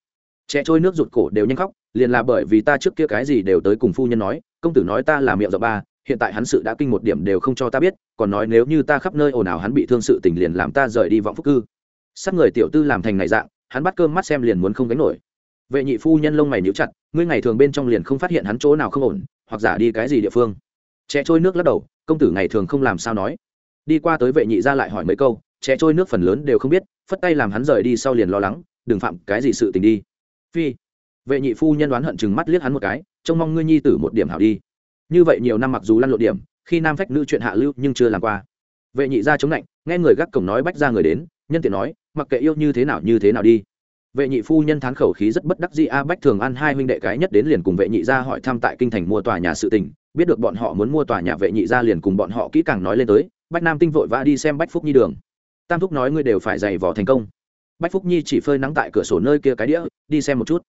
Trẻ trôi nước rụt cổ đều nhanh khóc, liền là bởi vì ta trước kia cái gì đều tới cùng phu nhân nói, công tử nói ta là miệng rộng ba, hiện tại hắn sự đã kinh một điểm đều không cho ta biết, còn nói nếu như ta khắp nơi ồn ào hắn bị thương sự tình liền làm ta rời đi vọng phúc cư. Sát người tiểu tư làm thành này dạng hắn bắt cơm mắt xem liền muốn không gánh nổi. Vệ nhị phu nhân lông mày níu chặt, ngươi ngày thường bên trong liền không phát hiện hắn chỗ nào không ổn, hoặc giả đi cái gì địa phương. Trẻ trôi nước lắc đầu, công tử ngày thường không làm sao nói. Đi qua tới vệ nhị ra lại hỏi mấy câu trẻ trôi nước phần lớn đều không biết, phất tay làm hắn rời đi sau liền lo lắng, đừng phạm cái gì sự tình đi. Phi. Vệ nhị phu nhân đoán hận chừng mắt liếc hắn một cái, trông mong ngươi nhi tử một điểm hảo đi. Như vậy nhiều năm mặc dù lăn lộn điểm, khi nam phách nữ chuyện hạ lưu nhưng chưa làm qua. Vệ nhị ra chống lạnh, nghe người gác cổng nói bách ra người đến nhân tiện nói, mặc kệ yêu như thế nào như thế nào đi. Vệ nhị phu nhân thán khẩu khí rất bất đắc dĩ, a bách thường ăn hai huynh đệ cái nhất đến liền cùng vệ nhị ra hỏi thăm tại kinh thành mua tòa nhà sự tình, biết được bọn họ muốn mua tòa nhà vệ nhị ra liền cùng bọn họ kỹ càng nói lên tới, bách nam tinh vội vã đi xem bách phúc nhi đường. Tam thúc nói ngươi đều phải giày vò thành công. Bách phúc nhi chỉ phơi nắng tại cửa sổ nơi kia cái đĩa, đi xem một chút.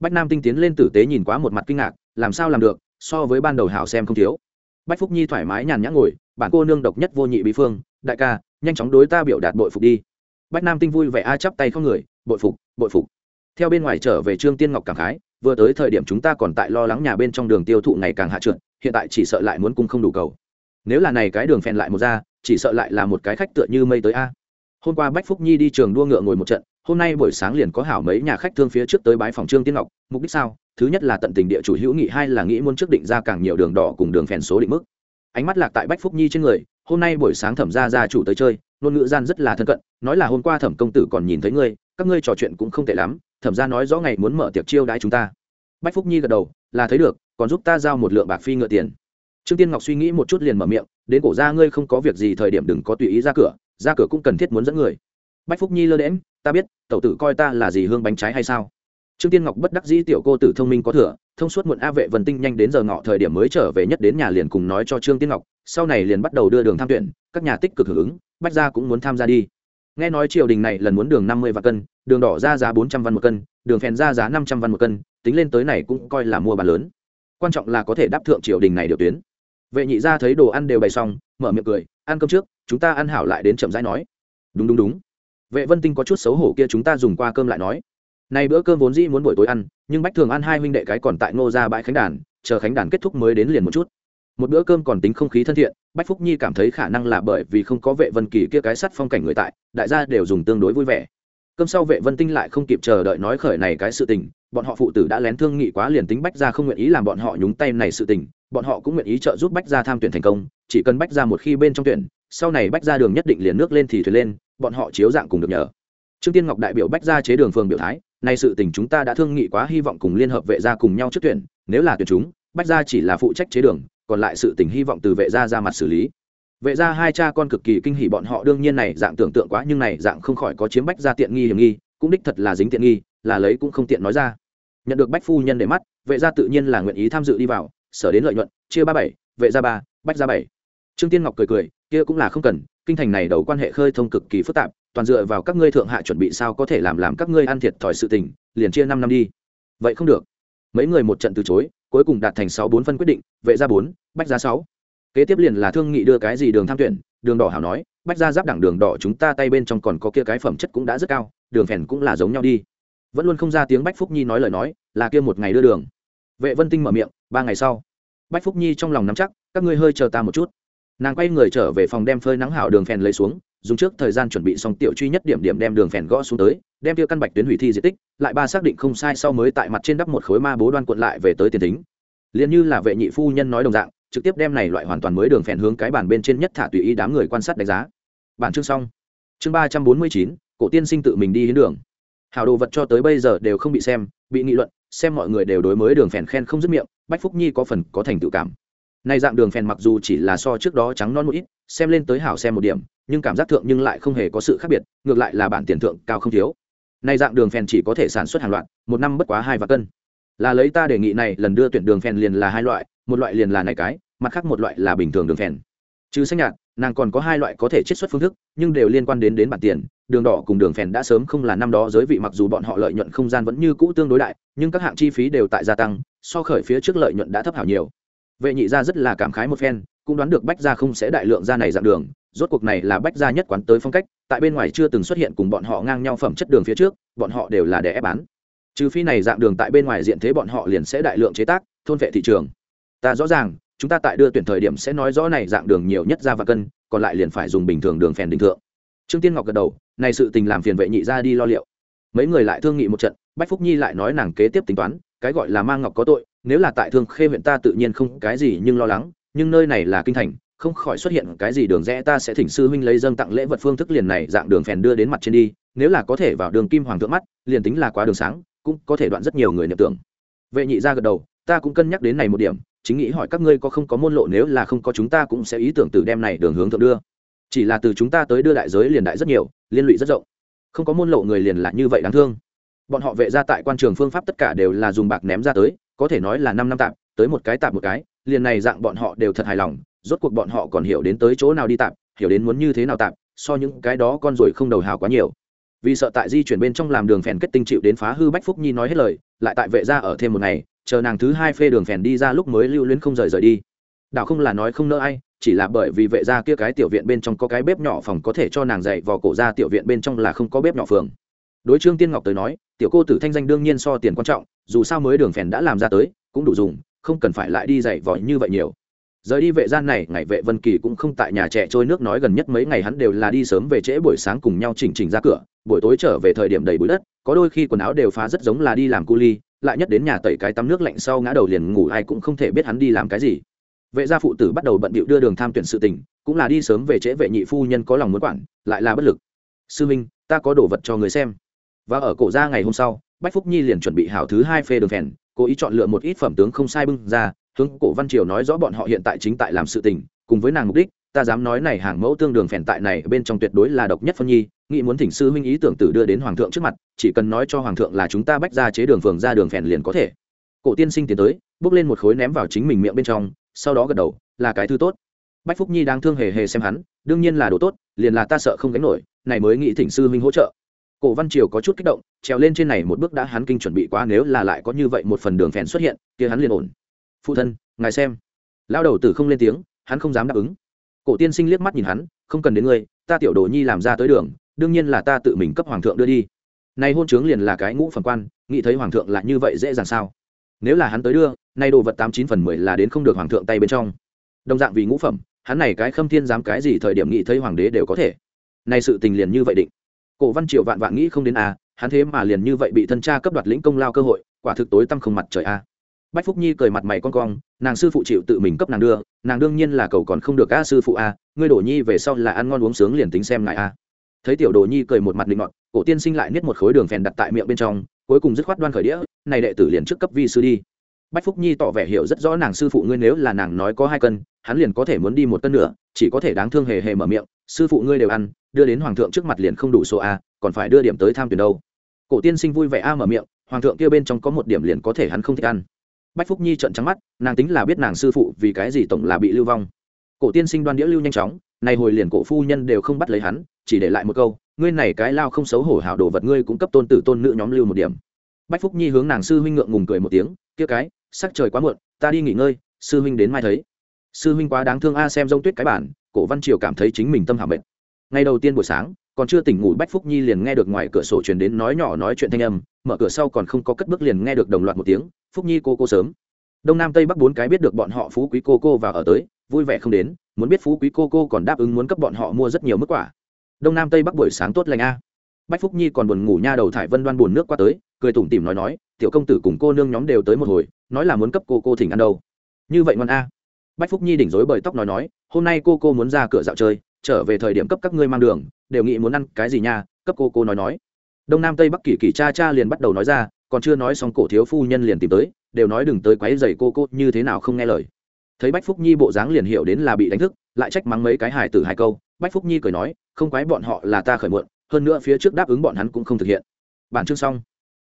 Bách nam tinh tiến lên tử tế nhìn quá một mặt kinh ngạc, làm sao làm được, so với ban đầu hảo xem không thiếu. Bách phúc nhi thoải mái nhàn nhã ngồi, bản cô nương độc nhất vô nhị bí phương, đại ca, nhanh chóng đối ta biểu đạt bội phục đi bách nam tinh vui vẻ a chắp tay không người, bội phục bội phục. Theo bên ngoài trở về trương tiên ngọc cảm khái, vừa tới thời điểm chúng ta còn tại lo lắng nhà bên trong đường tiêu thụ ngày càng hạ trượt, hiện tại chỉ sợ lại muốn cung không đủ cầu. Nếu là này cái đường phèn lại một ra, chỉ sợ lại là một cái khách tựa như mây tới a. Hôm qua bách phúc nhi đi trường đua ngựa ngồi một trận, hôm nay buổi sáng liền có hảo mấy nhà khách thương phía trước tới bái phòng trương tiên ngọc, mục đích sao? Thứ nhất là tận tình địa chủ hữu nghị, hai là nghĩ muốn trước định ra càng nhiều đường đỏ cùng đường phèn số định mức. Ánh mắt lạc tại bách phúc nhi trên người, hôm nay buổi sáng thẩm ra ra chủ tới chơi ngôn ngữ gian rất là thân cận, nói là hôm qua thẩm công tử còn nhìn thấy ngươi, các ngươi trò chuyện cũng không tệ lắm, thẩm ra nói rõ ngày muốn mở tiệc chiêu đãi chúng ta. Bách phúc nhi gật đầu, là thấy được, còn giúp ta giao một lượng bạc phi ngựa tiền. Trương tiên ngọc suy nghĩ một chút liền mở miệng, đến cổ ra ngươi không có việc gì thời điểm đừng có tùy ý ra cửa ra cửa cũng cần thiết muốn dẫn người. Bách phúc nhi lơ đễm ta biết, tẩu tử coi ta là gì hương bánh trái hay sao? Trương tiên ngọc bất đắc dĩ tiểu cô tử thông minh có thừa, thông suốt muộn a vệ vần tinh nhanh đến giờ ngọ thời điểm mới trở về nhất đến nhà liền cùng nói cho trương tiên ngọc, sau này liền bắt đầu đưa đường tham tuyển, các nhà tích cực hưởng ứng bách gia cũng muốn tham gia đi. Nghe nói triều đình này lần muốn đường năm mươi vạn cân, đường đỏ ra giá bốn trăm văn một cân, đường phèn ra giá năm trăm văn một cân, tính lên tới này cũng coi là mua bán lớn. Quan trọng là có thể đáp thượng triều đình này điều tuyến. Vệ nhị gia thấy đồ ăn đều bày xong, mở miệng cười, ăn cơm trước, chúng ta ăn hảo lại đến chậm rãi nói. Đúng đúng đúng. Vệ vân tinh có chút xấu hổ kia chúng ta dùng qua cơm lại nói. Này bữa cơm vốn dĩ muốn buổi tối ăn, nhưng bách thường ăn hai huynh đệ cái còn tại ngô ra bãi khánh đàn, chờ khánh đàn kết thúc mới đến liền một chút một bữa cơm còn tính không khí thân thiện, bách phúc nhi cảm thấy khả năng là bởi vì không có vệ vân kỳ kia cái sắt phong cảnh người tại, đại gia đều dùng tương đối vui vẻ. Cơm sau vệ vân tinh lại không kịp chờ đợi nói khởi này cái sự tình, bọn họ phụ tử đã lén thương nghị quá liền tính bách ra không nguyện ý làm bọn họ nhúng tay này sự tình, bọn họ cũng nguyện ý trợ giúp bách ra tham tuyển thành công, chỉ cần bách ra một khi bên trong tuyển, sau này bách ra đường nhất định liền nước lên thì thuyền lên, bọn họ chiếu dạng cùng được nhờ. Trương tiên ngọc đại biểu bách ra chế đường phường biểu thái nay sự tình chúng ta đã thương nghị quá, hy vọng cùng liên hợp vệ gia cùng nhau trước tuyển, nếu là tuyển chúng, bách gia chỉ là phụ trách chế đường còn lại sự tình hy vọng từ vệ gia ra mặt xử lý. Vệ gia hai cha con cực kỳ kinh hỉ, bọn họ đương nhiên này dạng tưởng tượng quá, nhưng này dạng không khỏi có chiếm bách gia tiện nghi hiểm nghi, cũng đích thật là dính tiện nghi, là lấy cũng không tiện nói ra. Nhận được bách phu nhân để mắt, vệ gia tự nhiên là nguyện ý tham dự đi vào, sở đến lợi nhuận, chia ba bảy, vệ gia ba, bách gia bảy. Trương tiên ngọc cười cười, kia cũng là không cần, kinh thành này đầu quan hệ khơi thông cực kỳ phức tạp, toàn dựa vào các ngươi thượng hạ chuẩn bị sao có thể làm làm các ngươi ăn thiệt thòi sự tình, liền chia năm năm đi. Vậy không được. Mấy người một trận từ chối cuối cùng đạt thành sáu bốn phân quyết định, vệ ra bốn, bách ra sáu. Kế tiếp liền là thương nghị đưa cái gì đường tham tuyển, đường đỏ hảo nói, bách ra giáp đẳng đường đỏ chúng ta tay bên trong còn có kia cái phẩm chất cũng đã rất cao, đường phèn cũng là giống nhau đi. Vẫn luôn không ra tiếng bách phúc nhi nói lời nói, là kia một ngày đưa đường. Vệ vân tinh mở miệng, ba ngày sau. Bách phúc nhi trong lòng nắm chắc, các ngươi hơi chờ ta một chút. Nàng quay người trở về phòng đem phơi nắng hảo đường phèn lấy xuống dùng trước thời gian chuẩn bị xong tiểu truy nhất điểm điểm đem đường phèn gõ xuống tới, đem tiêu căn bạch tuyến hủy thi di tích, lại ba xác định không sai sau mới tại mặt trên đắp một khối ma bố đoan cuộn lại về tới tiền tính liền như là vệ nhị phu nhân nói đồng dạng, trực tiếp đem này loại hoàn toàn mới đường phèn hướng cái bàn bên trên nhất thả tùy ý đám người quan sát đánh giá. Bản chương xong. Chương ba trăm bốn mươi chín, cổ tiên sinh tự mình đi đến đường. Hào đồ vật cho tới bây giờ đều không bị xem, bị nghị luận, xem mọi người đều đối mới đường phèn khen không dứt miệng, bách phúc nhi có phần có thành tự cảm. Này dạng đường phèn mặc dù chỉ là so trước đó trắng non một ít xem lên tới hảo xem một điểm, nhưng cảm giác thượng nhưng lại không hề có sự khác biệt, ngược lại là bản tiền thượng cao không thiếu. Nay dạng đường phèn chỉ có thể sản xuất hàng loạt, một năm bất quá hai và cân. Là lấy ta đề nghị này, lần đưa tuyển đường phèn liền là hai loại, một loại liền là này cái, mặt khác một loại là bình thường đường phèn. Trừ xanh nhạt, nàng còn có hai loại có thể chiết xuất phương thức, nhưng đều liên quan đến đến bản tiền, đường đỏ cùng đường phèn đã sớm không là năm đó giới vị mặc dù bọn họ lợi nhuận không gian vẫn như cũ tương đối đại, nhưng các hạng chi phí đều tại gia tăng, so khởi phía trước lợi nhuận đã thấp hảo nhiều. Vệ nhị gia rất là cảm khái một phen cũng đoán được bách gia không sẽ đại lượng ra này dạng đường, rốt cuộc này là bách gia nhất quán tới phong cách, tại bên ngoài chưa từng xuất hiện cùng bọn họ ngang nhau phẩm chất đường phía trước, bọn họ đều là để ép bán. Trừ phi này dạng đường tại bên ngoài diện thế bọn họ liền sẽ đại lượng chế tác, thôn vệ thị trường. Ta rõ ràng, chúng ta tại đưa tuyển thời điểm sẽ nói rõ này dạng đường nhiều nhất ra và cân, còn lại liền phải dùng bình thường đường phèn đình thượng. Trương tiên ngọc gật đầu, này sự tình làm phiền vệ nhị ra đi lo liệu. Mấy người lại thương nghị một trận, bách phúc nhi lại nói nàng kế tiếp tính toán, cái gọi là mang ngọc có tội, nếu là tại thương khê huyện ta tự nhiên không cái gì nhưng lo lắng nhưng nơi này là kinh thành, không khỏi xuất hiện cái gì đường rẽ, ta sẽ thỉnh sư huynh lấy dâng tặng lễ vật phương thức liền này dạng đường phèn đưa đến mặt trên đi, nếu là có thể vào đường kim hoàng thượng mắt, liền tính là quá đường sáng, cũng có thể đoạn rất nhiều người nhập tưởng. Vệ nhị ra gật đầu, ta cũng cân nhắc đến này một điểm, chính nghĩ hỏi các ngươi có không có môn lộ, nếu là không có chúng ta cũng sẽ ý tưởng từ đem này đường hướng thượng đưa. Chỉ là từ chúng ta tới đưa đại giới liền đại rất nhiều, liên lụy rất rộng. Không có môn lộ người liền là như vậy đáng thương. Bọn họ vệ ra tại quan trường phương pháp tất cả đều là dùng bạc ném ra tới, có thể nói là năm năm tạm, tới một cái tạm một cái liền này dạng bọn họ đều thật hài lòng, rốt cuộc bọn họ còn hiểu đến tới chỗ nào đi tạm, hiểu đến muốn như thế nào tạm, so những cái đó con rồi không đầu hào quá nhiều. Vì sợ tại di chuyển bên trong làm đường phèn kết tinh chịu đến phá hư bách phúc nhi nói hết lời, lại tại vệ ra ở thêm một ngày, chờ nàng thứ hai phê đường phèn đi ra lúc mới lưu luyến không rời rời đi. Đảo không là nói không nỡ ai, chỉ là bởi vì vệ ra kia cái tiểu viện bên trong có cái bếp nhỏ phòng có thể cho nàng dạy vào cổ ra tiểu viện bên trong là không có bếp nhỏ phường. Đối trương tiên ngọc tới nói, tiểu cô tử thanh danh đương nhiên so tiền quan trọng, dù sao mới đường phèn đã làm ra tới, cũng đủ dùng không cần phải lại đi dạy vòi như vậy nhiều. Rời đi vệ gian này, ngày vệ vân kỳ cũng không tại nhà trẻ trôi nước nói gần nhất mấy ngày hắn đều là đi sớm về trễ buổi sáng cùng nhau chỉnh chỉnh ra cửa, buổi tối trở về thời điểm đầy bụi đất, có đôi khi quần áo đều phá rất giống là đi làm cu ly, lại nhất đến nhà tẩy cái tắm nước lạnh sau ngã đầu liền ngủ ai cũng không thể biết hắn đi làm cái gì. Vệ gia phụ tử bắt đầu bận bịu đưa đường tham tuyển sự tình, cũng là đi sớm về trễ vệ nhị phu nhân có lòng muốn quản, lại là bất lực. Sư minh, ta có đồ vật cho người xem. Và ở cổ gia ngày hôm sau, bách phúc nhi liền chuẩn bị hảo thứ hai phê đường phèn cố ý chọn lựa một ít phẩm tướng không sai bưng ra, hướng cổ văn triều nói rõ bọn họ hiện tại chính tại làm sự tình, cùng với nàng mục đích, ta dám nói này hàng mẫu tương đường phèn tại này bên trong tuyệt đối là độc nhất phân nhi, nghĩ muốn thỉnh sư huynh ý tưởng tử đưa đến hoàng thượng trước mặt, chỉ cần nói cho hoàng thượng là chúng ta bách ra chế đường phường ra đường phèn liền có thể. Cổ tiên sinh tiến tới, bước lên một khối ném vào chính mình miệng bên trong, sau đó gật đầu, là cái thứ tốt. Bách phúc nhi đang thương hề hề xem hắn, đương nhiên là đồ tốt, liền là ta sợ không gánh nổi, này mới nghĩ thỉnh sư huynh hỗ trợ cổ văn triều có chút kích động, trèo lên trên này một bước đã hắn kinh chuẩn bị quá, nếu là lại có như vậy một phần đường phèn xuất hiện, kia hắn liền ổn. Phụ thân, ngài xem. Lao đầu tử không lên tiếng, hắn không dám đáp ứng. Cổ tiên sinh liếc mắt nhìn hắn, không cần đến ngươi, ta tiểu đồ nhi làm ra tới đường, đương nhiên là ta tự mình cấp hoàng thượng đưa đi. Nay hôn trướng liền là cái ngũ phẩm quan, nghĩ thấy hoàng thượng là như vậy dễ dàng sao? Nếu là hắn tới đưa, nay đồ vật tám chín phần mười là đến không được hoàng thượng tay bên trong. Đồng dạng vì ngũ phẩm, hắn này cái khâm thiên dám cái gì thời điểm nghĩ thấy hoàng đế đều có thể. Nay sự tình liền như vậy định cổ văn triều vạn vạn nghĩ không đến a à, hắn thế mà liền như vậy bị thân cha cấp đoạt lĩnh công lao cơ hội quả thực tối tăm không mặt trời a à. bách phúc nhi cười mặt mày con cong nàng sư phụ chịu tự mình cấp nàng đưa nàng đương nhiên là cầu còn không được a sư phụ a ngươi đổ nhi về sau là ăn ngon uống sướng liền tính xem ngại a thấy tiểu đồ nhi cười một mặt định ngọt cổ tiên sinh lại niết một khối đường phèn đặt tại miệng bên trong cuối cùng dứt khoát đoan khởi đĩa này đệ tử liền trước cấp vi sư đi bách phúc nhi tỏ vẻ hiểu rất rõ nàng sư phụ ngươi nếu là nàng nói có hai cân hắn liền có thể muốn đi một cân nữa chỉ có thể đáng thương hề hề mở miệng sư phụ ngươi đều ăn đưa đến hoàng thượng trước mặt liền không đủ số a, còn phải đưa điểm tới tham tuyển đâu. Cổ tiên sinh vui vẻ a mở miệng, hoàng thượng kia bên trong có một điểm liền có thể hắn không thích ăn. Bách phúc nhi trợn trắng mắt, nàng tính là biết nàng sư phụ vì cái gì tổng là bị lưu vong. Cổ tiên sinh đoan đĩa lưu nhanh chóng này hồi liền cổ phu nhân đều không bắt lấy hắn, chỉ để lại một câu, ngươi này cái lao không xấu hổ hảo đồ vật ngươi cũng cấp tôn tử tôn nữ nhóm lưu một điểm. Bách phúc nhi hướng nàng sư huynh ngượng ngùng cười một tiếng, kia cái, sắc trời quá muộn, ta đi nghỉ ngơi, sư huynh đến mai thấy. Sư huynh quá đáng thương a, xem rông tuyết cái bản, cổ văn triều cảm thấy chính mình tâm hảo mệt ngày đầu tiên buổi sáng, còn chưa tỉnh ngủ, bách phúc nhi liền nghe được ngoài cửa sổ truyền đến nói nhỏ nói chuyện thanh âm, mở cửa sau còn không có cất bước liền nghe được đồng loạt một tiếng, phúc nhi cô cô sớm. Đông nam tây bắc bốn cái biết được bọn họ phú quý cô cô và ở tới, vui vẻ không đến, muốn biết phú quý cô cô còn đáp ứng muốn cấp bọn họ mua rất nhiều mức quả đông nam tây bắc buổi sáng tốt lành a. Bách phúc nhi còn buồn ngủ nha đầu thải vân đoan buồn nước qua tới, cười tủm tỉm nói nói, tiểu công tử cùng cô nương nhóm đều tới một hồi, nói là muốn cấp cô cô thỉnh ăn đâu. Như vậy ngon a. Bách phúc nhi đỉnh rối bởi tóc nói nói, hôm nay cô cô muốn ra cửa dạo chơi trở về thời điểm cấp các ngươi mang đường, đều nghĩ muốn ăn cái gì nha, cấp cô cô nói nói. Đông nam tây bắc kỳ kỳ cha cha liền bắt đầu nói ra, còn chưa nói xong cổ thiếu phu nhân liền tìm tới, đều nói đừng tới quấy rầy cô cô, như thế nào không nghe lời. Thấy bách phúc nhi bộ dáng liền hiểu đến là bị đánh thức, lại trách mắng mấy cái hài tử hai câu. Bách phúc nhi cười nói, không quái bọn họ là ta khởi muộn, hơn nữa phía trước đáp ứng bọn hắn cũng không thực hiện. Bản chương xong.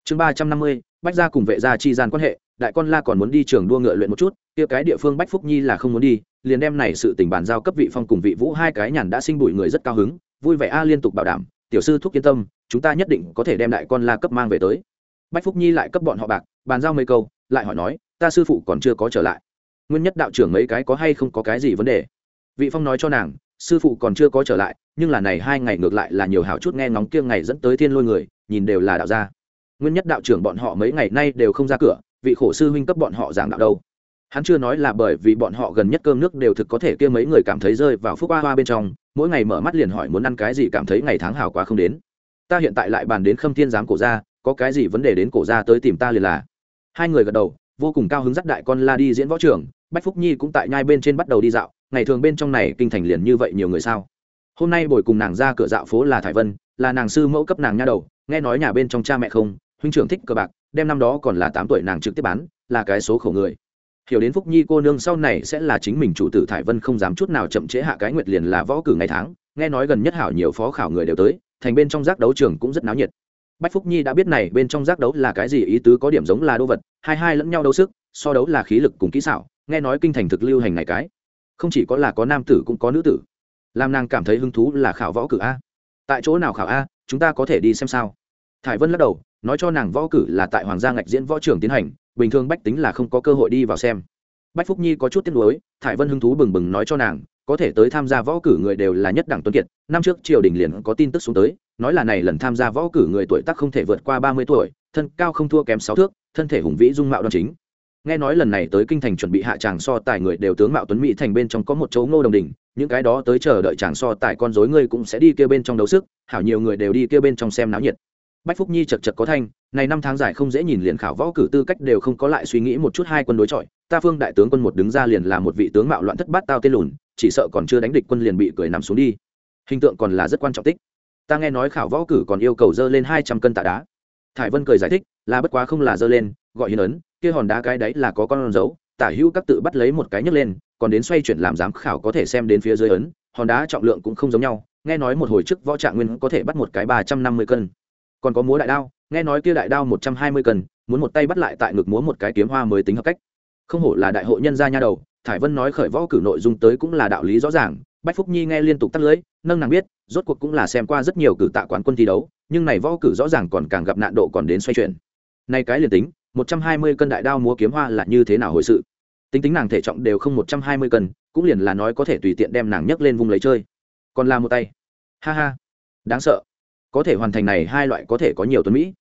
Chương ba trăm năm mươi, bách gia cùng vệ gia chi gian quan hệ đại con la còn muốn đi trường đua ngựa luyện một chút, kia cái địa phương bách phúc nhi là không muốn đi, liền đem này sự tình bàn giao cấp vị phong cùng vị vũ hai cái nhàn đã sinh bụi người rất cao hứng, vui vẻ a liên tục bảo đảm, tiểu sư thúc yên tâm, chúng ta nhất định có thể đem đại con la cấp mang về tới. Bách phúc nhi lại cấp bọn họ bạc, bàn giao mấy câu, lại hỏi nói, ta sư phụ còn chưa có trở lại. Nguyên nhất đạo trưởng mấy cái có hay không có cái gì vấn đề? Vị phong nói cho nàng, sư phụ còn chưa có trở lại, nhưng là này hai ngày ngược lại là nhiều hảo chút nghe ngóng kia ngày dẫn tới thiên lôi người, nhìn đều là đạo gia. Nguyên nhất đạo trưởng bọn họ mấy ngày nay đều không ra cửa vị khổ sư huynh cấp bọn họ giảng đạo đâu. Hắn chưa nói là bởi vì bọn họ gần nhất cơm nước đều thực có thể kia mấy người cảm thấy rơi vào phúc hoa hoa bên trong, mỗi ngày mở mắt liền hỏi muốn ăn cái gì cảm thấy ngày tháng hào quá không đến. Ta hiện tại lại bàn đến khâm thiên giám cổ ra có cái gì vấn đề đến cổ ra tới tìm ta liền là. Hai người gật đầu, vô cùng cao hứng dắt đại con la đi diễn võ trường, bách phúc nhi cũng tại nhai bên trên bắt đầu đi dạo, ngày thường bên trong này kinh thành liền như vậy nhiều người sao. Hôm nay bồi cùng nàng ra cửa dạo phố là thải vân, là nàng sư mẫu cấp nàng nha đầu, nghe nói nhà bên trong cha mẹ không, huynh trưởng thích cờ bạc đem năm đó còn là tám tuổi nàng trực tiếp bán, là cái số khổ người. Hiểu đến phúc nhi cô nương sau này sẽ là chính mình chủ tử thải vân không dám chút nào chậm trễ hạ cái nguyệt liền là võ cử ngày tháng, nghe nói gần nhất hảo nhiều phó khảo người đều tới, thành bên trong giác đấu trường cũng rất náo nhiệt. Bách phúc nhi đã biết này, bên trong giác đấu là cái gì, ý tứ có điểm giống là đô vật, hai hai lẫn nhau đấu sức, so đấu là khí lực cùng kỹ xảo, nghe nói kinh thành thực lưu hành này cái. Không chỉ có là có nam tử cũng có nữ tử. Làm nàng cảm thấy hứng thú là khảo võ cử a. Tại chỗ nào khảo a, chúng ta có thể đi xem sao? Thải vân lắc đầu nói cho nàng võ cử là tại hoàng gia ngạch diễn võ trường tiến hành, bình thường bách tính là không có cơ hội đi vào xem. Bách phúc nhi có chút tiếc nuối, thải vân hứng thú bừng bừng nói cho nàng, có thể tới tham gia võ cử người đều là nhất đẳng tuấn kiệt, năm trước triều đình liền có tin tức xuống tới, nói là này lần tham gia võ cử người tuổi tác không thể vượt qua ba mươi tuổi, thân cao không thua kém sáu thước, thân thể hùng vĩ dung mạo đoan chính. Nghe nói lần này tới kinh thành chuẩn bị hạ tràng so tài người đều tướng mạo tuấn mỹ thành bên trong có một chỗ ngô đồng đình, những cái đó tới chờ đợi chàng so tài con dối ngươi cũng sẽ đi kêu bên trong đấu sức, hảo nhiều người đều đi kêu bên trong xem náo nhiệt bách phúc nhi chật chật có thanh, này năm tháng dài không dễ nhìn liền khảo võ cử tư cách đều không có lại suy nghĩ một chút hai quân đối chọi. Ta phương đại tướng quân một đứng ra liền là một vị tướng mạo loạn thất bát tao tên lùn, chỉ sợ còn chưa đánh địch quân liền bị cười nằm xuống đi. Hình tượng còn là rất quan trọng tích. Ta nghe nói khảo võ cử còn yêu cầu dơ lên hai trăm cân tạ đá. Thải vân cười giải thích, là bất quá không là dơ lên, gọi hiến ấn, kia hòn đá cái đấy là có con dấu tả hữu các tự bắt lấy một cái nhấc lên, còn đến xoay chuyển làm giám khảo có thể xem đến phía dưới ấn, hòn đá trọng lượng cũng không giống nhau, nghe nói một hồi trước võ trạng nguyên có thể bắt một cái ba trăm năm mươi cân còn có múa đại đao, nghe nói kia đại đao một trăm hai mươi cân, muốn một tay bắt lại tại ngực múa một cái kiếm hoa mới tính hợp cách. Không hổ là đại hội nhân gia nha đầu, thải vân nói khởi võ cử nội dung tới cũng là đạo lý rõ ràng, bách phúc nhi nghe liên tục tắt lưới, nâng nàng biết, rốt cuộc cũng là xem qua rất nhiều cử tạ quán quân thi đấu, nhưng này võ cử rõ ràng còn càng gặp nạn độ còn đến xoay chuyển. Nay cái liền tính, một trăm hai mươi cân đại đao múa kiếm hoa là như thế nào hồi sự? Tính tính nàng thể trọng đều không một trăm hai mươi cân, cũng liền là nói có thể tùy tiện đem nàng nhấc lên vùng lấy chơi. Còn là một tay. Ha ha. Đáng sợ có thể hoàn thành này hai loại có thể có nhiều tuấn mỹ.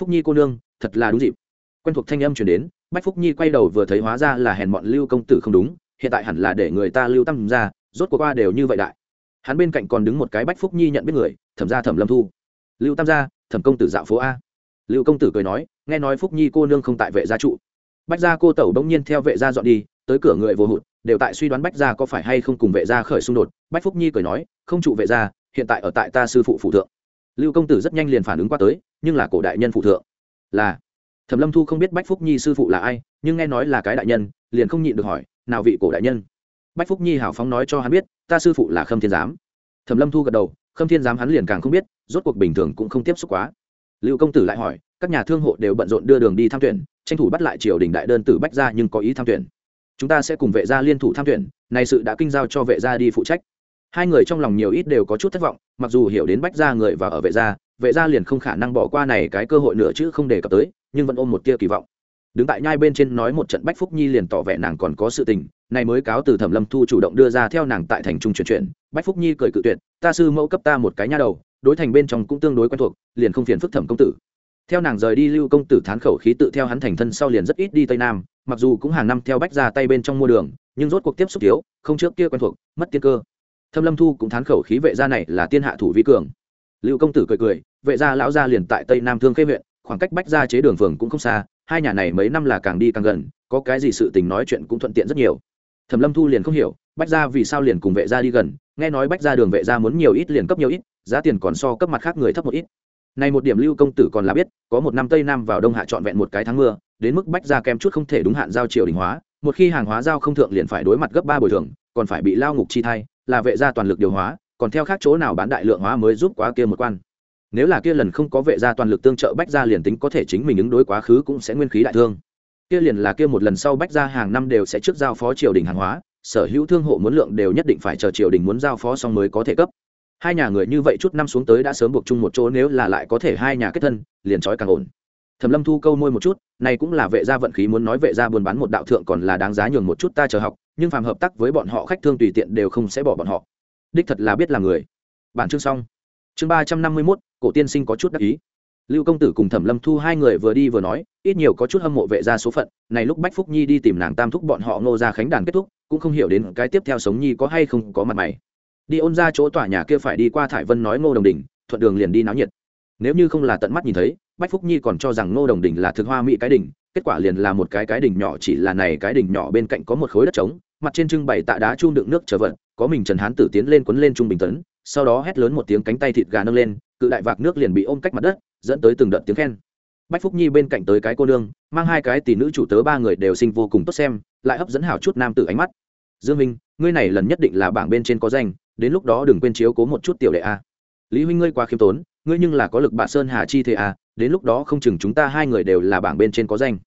Phúc nhi cô nương, thật là đúng dịp. Quen thuộc thanh âm chuyển đến, bách phúc nhi quay đầu vừa thấy hóa ra là hèn bọn lưu công tử không đúng, hiện tại hẳn là để người ta lưu tâm ra, rốt cuộc qua đều như vậy đại. Hắn bên cạnh còn đứng một cái bách phúc nhi nhận biết người, thẩm ra thẩm lâm thu. Lưu tam gia, thẩm công tử dạo phố a. Lưu công tử cười nói, nghe nói phúc nhi cô nương không tại vệ gia trụ. Bách gia cô tẩu bỗng nhiên theo vệ gia dọn đi, tới cửa người vô hụt, đều tại suy đoán bách gia có phải hay không cùng vệ gia khởi xung đột. Bách phúc nhi cười nói, không trụ vệ gia, hiện tại ở tại ta sư phụ phụ thượng lưu công tử rất nhanh liền phản ứng qua tới, nhưng là cổ đại nhân phụ thượng. Là, thẩm lâm thu không biết bách phúc nhi sư phụ là ai, nhưng nghe nói là cái đại nhân, liền không nhịn được hỏi, nào vị cổ đại nhân? Bách phúc nhi hào phóng nói cho hắn biết, ta sư phụ là khâm thiên giám. Thẩm lâm thu gật đầu, khâm thiên giám hắn liền càng không biết, rốt cuộc bình thường cũng không tiếp xúc quá. Lưu công tử lại hỏi, các nhà thương hộ đều bận rộn đưa đường đi tham tuyển, tranh thủ bắt lại triều đình đại đơn tử bách ra nhưng có ý tham tuyển. Chúng ta sẽ cùng vệ gia liên thủ tham tuyển này sự đã kinh giao cho vệ gia đi phụ trách hai người trong lòng nhiều ít đều có chút thất vọng, mặc dù hiểu đến bách gia người và ở vệ gia vệ gia liền không khả năng bỏ qua này cái cơ hội nữa chứ không đề cập tới, nhưng vẫn ôm một tia kỳ vọng. Đứng tại nhai bên trên nói một trận bách phúc nhi liền tỏ vẻ nàng còn có sự tình, này mới cáo từ thẩm lâm thu chủ động đưa ra theo nàng tại thành trung chuyển chuyển. Bách phúc nhi cười cự tuyệt, ta sư mẫu cấp ta một cái nha đầu, đối thành bên trong cũng tương đối quen thuộc, liền không phiền phức thẩm công tử. Theo nàng rời đi lưu công tử thán khẩu khí tự theo hắn thành thân sau liền rất ít đi tây nam, mặc dù cũng hàng năm theo bách ra tay bên trong mua đường, nhưng rốt cuộc tiếp xúc thiếu, không trước kia quen thuộc, mất tiên cơ thâm lâm thu cũng thán khẩu khí vệ gia này là tiên hạ thủ vi cường. Lưu công tử cười cười, vệ gia lão gia liền tại tây nam thương khê huyện, khoảng cách bách gia chế đường phường cũng không xa, hai nhà này mấy năm là càng đi càng gần, có cái gì sự tình nói chuyện cũng thuận tiện rất nhiều. Thẩm lâm thu liền không hiểu, bách gia vì sao liền cùng vệ gia đi gần, nghe nói bách gia đường vệ gia muốn nhiều ít liền cấp nhiều ít, giá tiền còn so cấp mặt khác người thấp một ít. Này một điểm lưu công tử còn là biết, có một năm tây nam vào đông hạ trọn vẹn một cái tháng mưa, đến mức bách gia kem chút không thể đúng hạn giao triều đình hóa, một khi hàng hóa giao không thượng liền phải đối mặt gấp ba bồi thường, còn phải bị lao ngục chi thay là vệ gia toàn lực điều hóa, còn theo khác chỗ nào bán đại lượng hóa mới giúp quá kia một quan. Nếu là kia lần không có vệ gia toàn lực tương trợ bách gia liền tính có thể chính mình ứng đối quá khứ cũng sẽ nguyên khí đại thương. Kia liền là kia một lần sau bách gia hàng năm đều sẽ trước giao phó triều đình hàng hóa, sở hữu thương hộ muốn lượng đều nhất định phải chờ triều đình muốn giao phó xong mới có thể cấp. Hai nhà người như vậy chút năm xuống tới đã sớm buộc chung một chỗ, nếu là lại có thể hai nhà kết thân, liền trói càng ổn. Thẩm lâm thu câu môi một chút, này cũng là vệ gia vận khí muốn nói vệ gia buôn bán một đạo thượng còn là đáng giá nhường một chút ta chờ học nhưng phàm hợp tác với bọn họ khách thương tùy tiện đều không sẽ bỏ bọn họ. Đích thật là biết là người. Bản chương xong. Chương ba trăm năm mươi mốt, cổ tiên sinh có chút đắc ý. Lưu công tử cùng thẩm lâm thu hai người vừa đi vừa nói, ít nhiều có chút hâm mộ vệ ra số phận, này lúc bách phúc nhi đi tìm nàng tam thúc bọn họ ngô ra khánh đàn kết thúc, cũng không hiểu đến cái tiếp theo sống nhi có hay không có mặt mày. Đi ôn ra chỗ tòa nhà kia phải đi qua thải vân nói ngô đồng đình, thuận đường liền đi náo nhiệt. Nếu như không là tận mắt nhìn thấy, bách phúc nhi còn cho rằng ngô đồng đình là thực hoa mỹ cái đỉnh kết quả liền là một cái cái đỉnh nhỏ, chỉ là này cái đỉnh nhỏ bên cạnh có một khối đất trống, mặt trên trưng bày tạ đá chun đựng nước chờ vận, có mình trần hán tử tiến lên quấn lên trung bình tấn, sau đó hét lớn một tiếng cánh tay thịt gà nâng lên, cự đại vạc nước liền bị ôm cách mặt đất, dẫn tới từng đợt tiếng khen. Bách phúc nhi bên cạnh tới cái cô nương, mang hai cái tỷ nữ chủ tớ ba người đều sinh vô cùng tốt xem, lại hấp dẫn hảo chút nam tử ánh mắt. Dương minh, ngươi này lần nhất định là bảng bên trên có danh, đến lúc đó đừng quên chiếu cố một chút tiểu đệ a. Lý huynh ngươi quá khiêm tốn, ngươi nhưng là có lực bạ sơn hà chi thế a đến lúc đó không chừng chúng ta hai người đều là bảng bên trên có danh.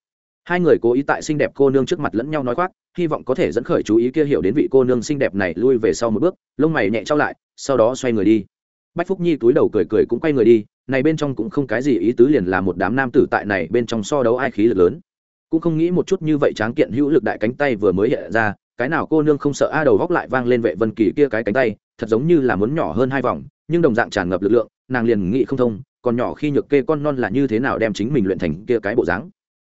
Hai người cố ý tại xinh đẹp cô nương trước mặt lẫn nhau nói khoác, hy vọng có thể dẫn khởi chú ý kia hiểu đến vị cô nương xinh đẹp này lui về sau một bước, lông mày nhẹ trao lại, sau đó xoay người đi. Bách phúc nhi túi đầu cười cười cũng quay người đi, này bên trong cũng không cái gì ý tứ liền là một đám nam tử tại này bên trong so đấu ai khí lực lớn. Cũng không nghĩ một chút như vậy tráng kiện hữu lực đại cánh tay vừa mới hiện ra, cái nào cô nương không sợ a đầu góc lại vang lên vệ vân kỳ kia cái cánh tay, thật giống như là muốn nhỏ hơn hai vòng, nhưng đồng dạng tràn ngập lực lượng, nàng liền nghĩ không thông còn nhỏ khi nhược kê con non là như thế nào đem chính mình luyện thành kia cái bộ dáng.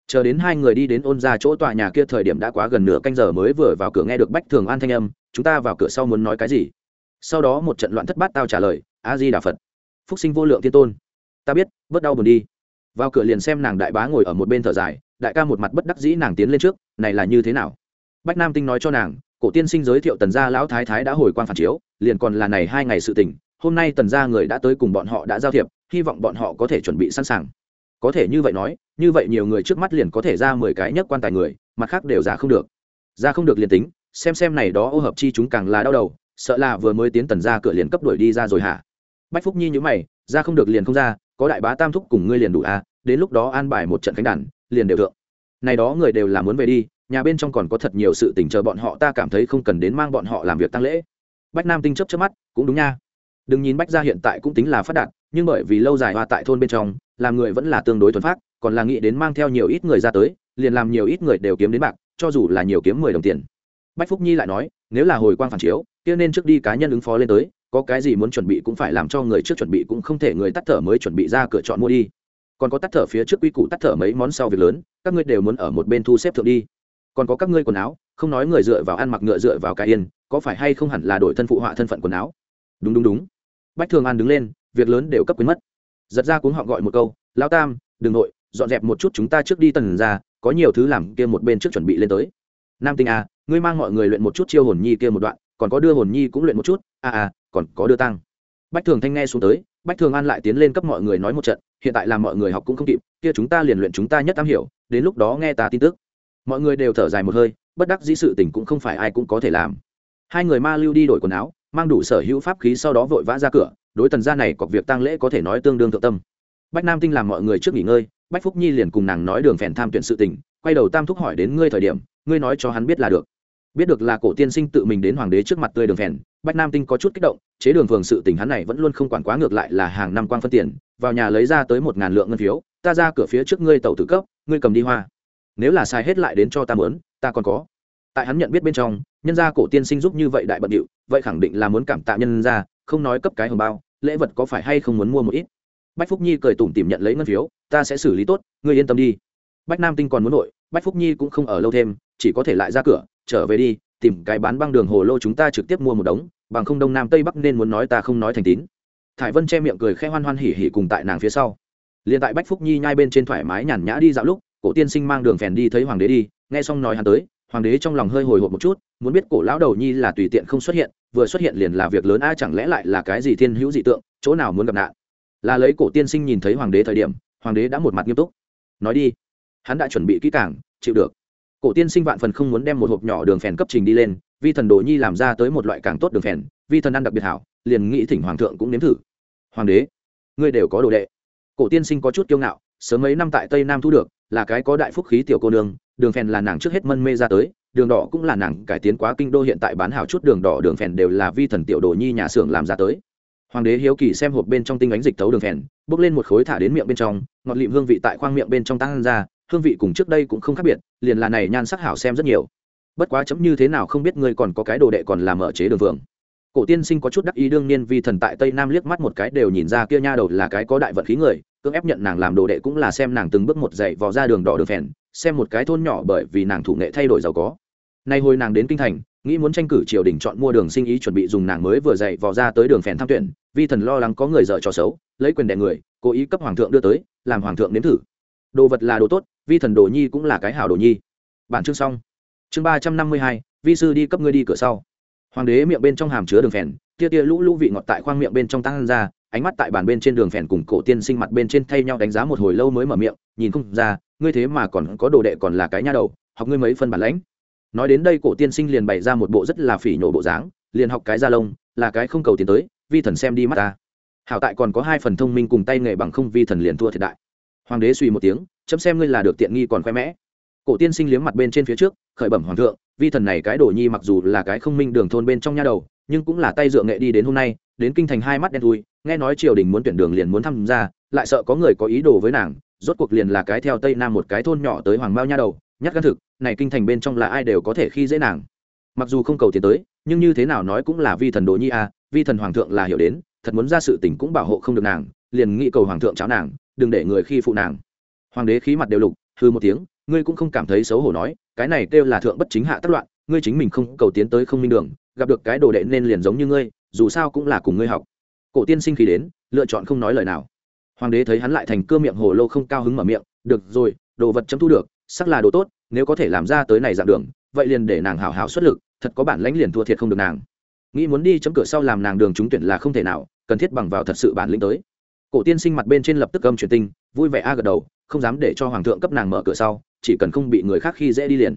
Chờ đến hai người đi đến ôn ra chỗ tòa nhà kia thời điểm đã quá gần nửa canh giờ mới vừa vào cửa nghe được bách thường an thanh âm, chúng ta vào cửa sau muốn nói cái gì? Sau đó một trận loạn thất bát tao trả lời a di đà phật. Phúc sinh vô lượng thiên tôn. Ta biết, bớt đau buồn đi. Vào cửa liền xem nàng đại bá ngồi ở một bên thở dài, đại ca một mặt bất đắc dĩ nàng tiến lên trước, này là như thế nào? Bách nam tinh nói cho nàng, cổ tiên sinh giới thiệu tần gia lão thái thái đã hồi quan phản chiếu, liền còn là này hai ngày sự tình, hôm nay tần gia người đã tới cùng bọn họ đã giao thiệp hy vọng bọn họ có thể chuẩn bị sẵn sàng. Có thể như vậy nói, như vậy nhiều người trước mắt liền có thể ra mười cái nhất quan tài người, mặt khác đều ra không được. Ra không được liền tính, xem xem này đó ô hợp chi chúng càng là đau đầu, sợ là vừa mới tiến tần ra cửa liền cấp đuổi đi ra rồi hả? Bách phúc nhi nhữ mày, ra không được liền không ra, có đại bá tam thúc cùng ngươi liền đủ à đến lúc đó an bài một trận khánh đàn, liền đều thượng. Này đó người đều là muốn về đi, nhà bên trong còn có thật nhiều sự tình chờ bọn họ, ta cảm thấy không cần đến mang bọn họ làm việc tăng lễ. Bách nam tinh chấp chấp mắt, cũng đúng nha. Đừng nhìn bách gia hiện tại cũng tính là phát đạt nhưng bởi vì lâu dài hoa tại thôn bên trong, làm người vẫn là tương đối thuần phát còn là nghĩ đến mang theo nhiều ít người ra tới, liền làm nhiều ít người đều kiếm đến bạc, cho dù là nhiều kiếm mười đồng tiền. Bách phúc nhi lại nói, nếu là hồi quang phản chiếu, kia nên trước đi cá nhân ứng phó lên tới, có cái gì muốn chuẩn bị cũng phải làm cho người trước chuẩn bị cũng không thể người tắt thở mới chuẩn bị ra cửa chọn mua đi. Còn có tắt thở phía trước quy củ tắt thở mấy món sau việc lớn, các ngươi đều muốn ở một bên thu xếp thượng đi. Còn có các ngươi quần áo, không nói người dựa vào ăn mặc ngựa dựa vào cái yên, có phải hay không hẳn là đổi thân phụ họa thân phận quần áo? Đúng đúng đúng. Bách thường an đứng lên việc lớn đều cấp quyến mất. Giật ra cuống họ gọi một câu lao tam, đừng nội, dọn dẹp một chút chúng ta trước đi tần ra, có nhiều thứ làm kia một bên trước chuẩn bị lên tới. Nam tinh à ngươi mang mọi người luyện một chút chiêu hồn nhi kia một đoạn, còn có đưa hồn nhi cũng luyện một chút à à còn có đưa tăng bách thường thanh nghe xuống tới, bách thường an lại tiến lên cấp mọi người nói một trận, hiện tại làm mọi người học cũng không kịp, kia chúng ta liền luyện chúng ta nhất am hiểu, đến lúc đó nghe ta tin tức. Mọi người đều thở dài một hơi, bất đắc dĩ sự tình cũng không phải ai cũng có thể làm. Hai người ma lưu đi đổi quần áo, mang đủ sở hữu pháp khí sau đó vội vã ra cửa đối tần gia này có việc tăng lễ có thể nói tương đương thượng tâm. Bách nam tinh làm mọi người trước nghỉ ngơi, bách phúc nhi liền cùng nàng nói đường phèn tham tuyển sự tình, quay đầu tam thúc hỏi đến ngươi thời điểm, ngươi nói cho hắn biết là được. Biết được là cổ tiên sinh tự mình đến hoàng đế trước mặt tươi đường phèn, bách nam tinh có chút kích động, chế đường phường sự tình hắn này vẫn luôn không quản quá ngược lại là hàng năm quang phân tiền, vào nhà lấy ra tới một ngàn lượng ngân phiếu, ta ra cửa phía trước ngươi tàu tử cấp, ngươi cầm đi hoa. Nếu là sai hết lại đến cho ta mớn ta còn có. Tại hắn nhận biết bên trong, nhân gia cổ tiên sinh giúp như vậy đại bận điệu, vậy khẳng định là muốn cảm tạ nhân gia không nói cấp cái hồng bao, lễ vật có phải hay không muốn mua một ít? Bách phúc nhi cười tủm tìm nhận lấy ngân phiếu, ta sẽ xử lý tốt, ngươi yên tâm đi. Bách nam tinh còn muốn nội, bách phúc nhi cũng không ở lâu thêm, chỉ có thể lại ra cửa, trở về đi, tìm cái bán băng đường hồ lô chúng ta trực tiếp mua một đống, bằng không đông nam tây bắc nên muốn nói ta không nói thành tín. Thải vân che miệng cười khẽ hoan hoan hỉ hỉ cùng tại nàng phía sau. Liền tại bách phúc nhi nhai bên trên thoải mái nhàn nhã đi dạo lúc, cổ tiên sinh mang đường phèn đi thấy hoàng đế đi, nghe xong nói hắn tới, hoàng đế trong lòng hơi hồi hộp một chút, muốn biết cổ lão đầu nhi là tùy tiện không xuất hiện vừa xuất hiện liền là việc lớn, a, chẳng lẽ lại là cái gì thiên hữu dị tượng, chỗ nào muốn gặp nạn? Là lấy cổ tiên sinh nhìn thấy hoàng đế thời điểm, hoàng đế đã một mặt nghiêm túc. Nói đi. Hắn đã chuẩn bị kỹ càng, chịu được. Cổ tiên sinh vạn phần không muốn đem một hộp nhỏ đường phèn cấp trình đi lên, vi thần đồ nhi làm ra tới một loại càng tốt đường phèn, vi thần ăn đặc biệt hảo, liền nghĩ thỉnh hoàng thượng cũng nếm thử. Hoàng đế, ngươi đều có đồ đệ. Cổ tiên sinh có chút kiêu ngạo, sớm mấy năm tại tây nam thu được, là cái có đại phúc khí tiểu cô nương, đường phèn là nàng trước hết mân mê ra tới đường đỏ cũng là nàng cải tiến quá kinh đô hiện tại bán hảo chút đường đỏ, đường phèn đều là vi thần tiểu đồ nhi nhà xưởng làm ra tới. Hoàng đế hiếu kỳ xem hộp bên trong tinh ánh dịch thấu đường phèn bốc lên một khối thả đến miệng bên trong, ngọt lịm hương vị tại khoang miệng bên trong tăng ra, hương vị cùng trước đây cũng không khác biệt, liền là này nhan sắc hảo xem rất nhiều. Bất quá chấm như thế nào không biết ngươi còn có cái đồ đệ còn làm ở chế đường vượng. Cổ tiên sinh có chút đắc ý đương nhiên vi thần tại tây nam liếc mắt một cái đều nhìn ra kia nha đầu là cái có đại vận khí người, cưỡng ép nhận nàng làm đồ đệ cũng là xem nàng từng bước một dậy vò ra đường đỏ đường phèn, xem một cái thôn nhỏ bởi vì nàng thủ nghệ thay đổi giàu có nay hồi nàng đến kinh thành, nghĩ muốn tranh cử triều đình chọn mua đường sinh ý chuẩn bị dùng nàng mới vừa dậy vò ra tới đường phèn tham tuyển, vi thần lo lắng có người dở trò xấu, lấy quyền đẻ người, cố ý cấp hoàng thượng đưa tới, làm hoàng thượng nếm thử. Đồ vật là đồ tốt, vi thần đồ nhi cũng là cái hảo đồ nhi. Bản chương xong. Chương ba trăm năm mươi hai, vi sư đi cấp ngươi đi cửa sau. Hoàng đế miệng bên trong hàm chứa đường phèn, tia tia lũ lũ vị ngọt tại khoang miệng bên trong tăng ra, ánh mắt tại bàn bên trên đường phèn cùng cổ tiên sinh mặt bên trên thay nhau đánh giá một hồi lâu mới mở miệng, nhìn không ra, ngươi thế mà còn có đồ đệ còn là cái nha đầu, học ngươi mấy phân bản lãnh nói đến đây cổ tiên sinh liền bày ra một bộ rất là phỉ nhổ bộ dáng, liền học cái da lông, là cái không cầu tiến tới, vi thần xem đi mắt ta. Hảo tại còn có hai phần thông minh cùng tay nghề bằng không vi thần liền thua thiệt đại. Hoàng đế suy một tiếng, chấm xem ngươi là được tiện nghi còn khoe mẽ. Cổ tiên sinh liếm mặt bên trên phía trước, khởi bẩm hoàng thượng, vi thần này cái đồ nhi mặc dù là cái không minh đường thôn bên trong nha đầu, nhưng cũng là tay dựa nghệ đi đến hôm nay, đến kinh thành hai mắt đen thui, nghe nói triều đình muốn tuyển đường liền muốn tham gia, lại sợ có người có ý đồ với nàng, rốt cuộc liền là cái theo tây nam một cái thôn nhỏ tới hoàng mao nha đầu nhát gan thực, này kinh thành bên trong là ai đều có thể khi dễ nàng. Mặc dù không cầu tiến tới, nhưng như thế nào nói cũng là vi thần đồ nhi à vi thần hoàng thượng là hiểu đến, thật muốn ra sự tình cũng bảo hộ không được nàng, liền nghĩ cầu hoàng thượng cháo nàng, đừng để người khi phụ nàng. Hoàng đế khí mặt đều lục hư một tiếng, ngươi cũng không cảm thấy xấu hổ nói, cái này kêu là thượng bất chính hạ tất loạn, ngươi chính mình không cầu tiến tới không minh đường, gặp được cái đồ đệ nên liền giống như ngươi, dù sao cũng là cùng ngươi học. Cổ tiên sinh khi đến, lựa chọn không nói lời nào. Hoàng đế thấy hắn lại thành cưa miệng hồ lô không cao hứng mở miệng, được rồi, đồ vật chấm thu được sắc là đồ tốt nếu có thể làm ra tới này dạng đường, vậy liền để nàng hào hào xuất lực, thật có bản lãnh liền thua thiệt không được nàng. Nghĩ muốn đi chấm cửa sau làm nàng đường trúng tuyển là không thể nào, cần thiết bằng vào thật sự bản lĩnh tới. Cổ tiên sinh mặt bên trên lập tức âm truyền tinh, vui vẻ a gật đầu, không dám để cho hoàng thượng cấp nàng mở cửa sau, chỉ cần không bị người khác khi dễ đi liền.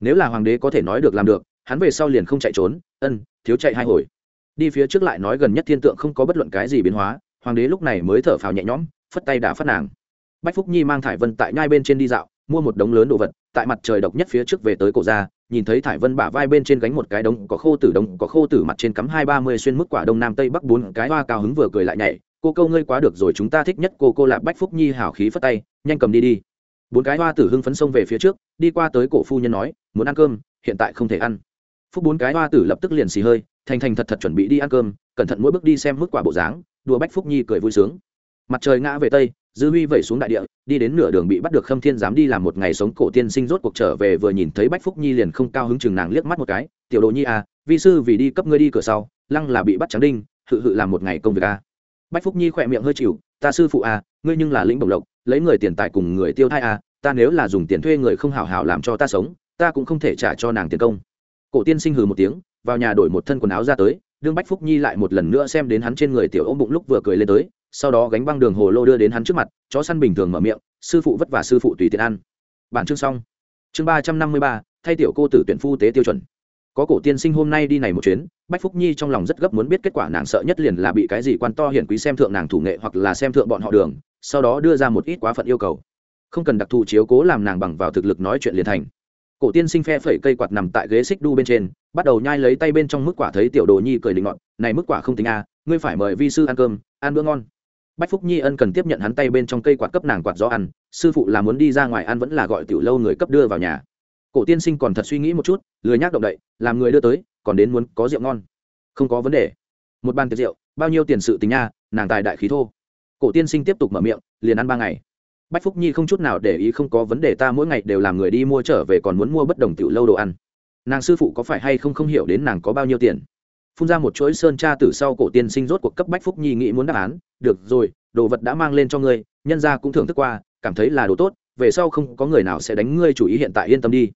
Nếu là hoàng đế có thể nói được làm được, hắn về sau liền không chạy trốn, ân, thiếu chạy hai hồi. Đi phía trước lại nói gần nhất thiên tượng không có bất luận cái gì biến hóa, hoàng đế lúc này mới thở phào nhẹ nhõm, phất tay đã phát nàng. Bách phúc nhi mang thải vân tại nhai bên trên đi dạo, mua một đống lớn đồ vật tại mặt trời độc nhất phía trước về tới cổ ra, nhìn thấy thải vân bả vai bên trên gánh một cái đống, có khô tử đống, có khô tử mặt trên cắm hai ba mươi xuyên mức quả đông nam tây bắc bốn cái hoa cao hứng vừa cười lại nhảy, cô câu ngươi quá được rồi, chúng ta thích nhất cô cô là bách phúc nhi hảo khí phất tay, nhanh cầm đi đi. Bốn cái hoa tử hưng phấn sông về phía trước, đi qua tới cổ phu nhân nói, muốn ăn cơm, hiện tại không thể ăn. Phúc bốn cái hoa tử lập tức liền xì hơi, thành thành thật thật chuẩn bị đi ăn cơm, cẩn thận mỗi bước đi xem mức quả bộ dáng, đùa bách phúc nhi cười vui sướng mặt trời ngã về tây, dư huy vẩy xuống đại địa, đi đến nửa đường bị bắt được khâm thiên dám đi làm một ngày sống cổ tiên sinh rốt cuộc trở về vừa nhìn thấy bách phúc nhi liền không cao hứng chừng nàng liếc mắt một cái, tiểu đồ nhi à vi sư vì đi cấp ngươi đi cửa sau, lăng là bị bắt trắng đinh, hự hự làm một ngày công việc à. bách phúc nhi khỏe miệng hơi chịu, ta sư phụ à ngươi nhưng là lĩnh bổng lộc, lấy người tiền tài cùng người tiêu thai à ta nếu là dùng tiền thuê người không hảo hảo làm cho ta sống, ta cũng không thể trả cho nàng tiền công cổ tiên sinh hừ một tiếng, vào nhà đổi một thân quần áo ra tới, đương bách phúc nhi lại một lần nữa xem đến hắn trên người tiểu ôm bụng lúc vừa cười lên tới sau đó gánh băng đường hồ lô đưa đến hắn trước mặt, chó săn bình thường mở miệng, sư phụ vất vả sư phụ tùy tiện ăn. Bản chương xong. Chương ba trăm năm mươi ba, thay tiểu cô tử tuyển phu tế tiêu chuẩn. Có cổ tiên sinh hôm nay đi này một chuyến, bách phúc nhi trong lòng rất gấp muốn biết kết quả nàng sợ nhất liền là bị cái gì quan to hiển quý xem thượng nàng thủ nghệ hoặc là xem thượng bọn họ đường, sau đó đưa ra một ít quá phận yêu cầu. Không cần đặc thù chiếu cố làm nàng bằng vào thực lực nói chuyện liền thành. Cổ tiên sinh phe phẩy cây quạt nằm tại ghế xích đu bên trên, bắt đầu nhai lấy tay bên trong mức quả thấy tiểu đồ nhi cười định ngọn này mức quả không tính a, ngươi phải mời vi sư ăn cơm, ăn bữa ngon bách phúc nhi ân cần tiếp nhận hắn tay bên trong cây quạt cấp nàng quạt gió ăn, sư phụ là muốn đi ra ngoài ăn vẫn là gọi tiểu lâu người cấp đưa vào nhà. Cổ tiên sinh còn thật suy nghĩ một chút, lười nhác động đậy, làm người đưa tới, còn đến muốn có rượu ngon. Không có vấn đề. Một bàn tiệc rượu, bao nhiêu tiền sự tình nha, nàng tài đại khí thô. Cổ tiên sinh tiếp tục mở miệng, liền ăn ba ngày. Bách phúc nhi không chút nào để ý không có vấn đề ta mỗi ngày đều làm người đi mua trở về còn muốn mua bất đồng tiểu lâu đồ ăn. Nàng sư phụ có phải hay không không hiểu đến nàng có bao nhiêu tiền phun ra một chuỗi sơn tra từ sau cổ tiên sinh rốt cuộc cấp bách phúc nhi nghĩ muốn đáp án. Được rồi, đồ vật đã mang lên cho ngươi, nhân gia cũng thưởng thức qua, cảm thấy là đồ tốt, về sau không có người nào sẽ đánh ngươi chủ ý hiện tại yên tâm đi.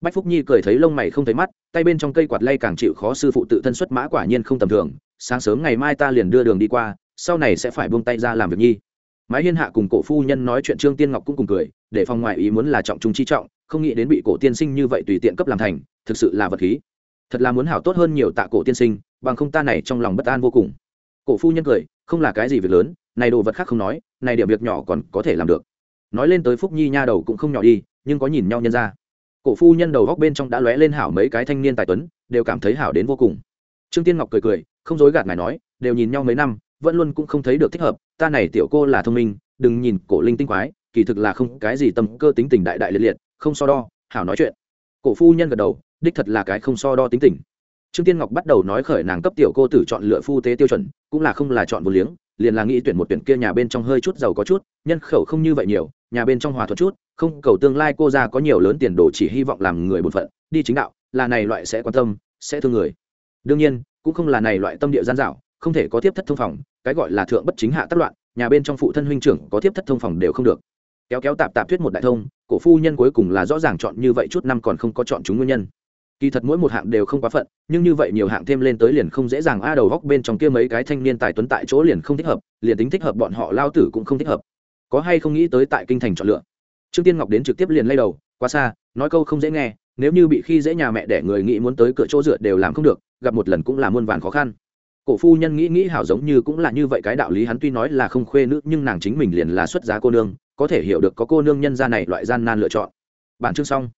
Bách phúc nhi cười thấy lông mày không thấy mắt, tay bên trong cây quạt lay càng chịu khó sư phụ tự thân xuất mã quả nhiên không tầm thường. Sáng sớm ngày mai ta liền đưa đường đi qua, sau này sẽ phải buông tay ra làm việc nhi. Mái hiên hạ cùng cổ phu nhân nói chuyện trương tiên ngọc cũng cùng cười, để phòng ngoại ý muốn là trọng trung chi trọng, không nghĩ đến bị cổ tiên sinh như vậy tùy tiện cấp làm thành, thực sự là vật khí thật là muốn hảo tốt hơn nhiều tạ cổ tiên sinh, bằng không ta này trong lòng bất an vô cùng. Cổ phu nhân cười, không là cái gì việc lớn, này đồ vật khác không nói, này điểm việc nhỏ còn có thể làm được. Nói lên tới phúc nhi nha đầu cũng không nhỏ đi, nhưng có nhìn nhau nhân ra. Cổ phu nhân đầu góc bên trong đã lóe lên hảo mấy cái thanh niên tài tuấn, đều cảm thấy hảo đến vô cùng. Trương tiên ngọc cười cười, không dối gạt ngài nói, đều nhìn nhau mấy năm, vẫn luôn cũng không thấy được thích hợp, ta này tiểu cô là thông minh, đừng nhìn cổ linh tinh quái, kỳ thực là không cái gì tâm cơ tính tình đại đại liệt liệt, không so đo, hảo nói chuyện. Cổ phu nhân gật đầu đích thật là cái không so đo tính tình. Trương tiên ngọc bắt đầu nói khởi nàng cấp tiểu cô tử chọn lựa phu tế tiêu chuẩn, cũng là không là chọn vô liếng, liền là nghĩ tuyển một tuyển kia nhà bên trong hơi chút giàu có chút, nhân khẩu không như vậy nhiều, nhà bên trong hòa thuận chút, không cầu tương lai cô ra có nhiều lớn tiền đồ chỉ hy vọng làm người bổn phận, đi chính đạo, là này loại sẽ quan tâm, sẽ thương người. Đương nhiên, cũng không là này loại tâm địa gian dảo, không thể có tiếp thất thông phòng, cái gọi là thượng bất chính hạ tất loạn, nhà bên trong phụ thân huynh trưởng có tiếp thất thông phòng đều không được. Kéo kéo tạp tạp thuyết một đại thông, cổ phu nhân cuối cùng là rõ ràng chọn như vậy chút năm còn không có chọn chúng nguyên nhân kỳ thật mỗi một hạng đều không quá phận, nhưng như vậy nhiều hạng thêm lên tới liền không dễ dàng a, đầu góc bên trong kia mấy cái thanh niên tài tuấn tại chỗ liền không thích hợp, liền tính thích hợp bọn họ lao tử cũng không thích hợp. Có hay không nghĩ tới tại kinh thành chọn lựa? Trương tiên ngọc đến trực tiếp liền lay đầu, quá xa, nói câu không dễ nghe, nếu như bị khi dễ nhà mẹ để người nghĩ muốn tới cửa chỗ dựa đều làm không được, gặp một lần cũng là muôn vàn khó khăn. Cổ phu nhân nghĩ nghĩ hảo giống như cũng là như vậy, cái đạo lý hắn tuy nói là không khuê nữ, nhưng nàng chính mình liền là xuất giá cô nương, có thể hiểu được có cô nương nhân gia này loại gian nan lựa chọn. Bản chương xong.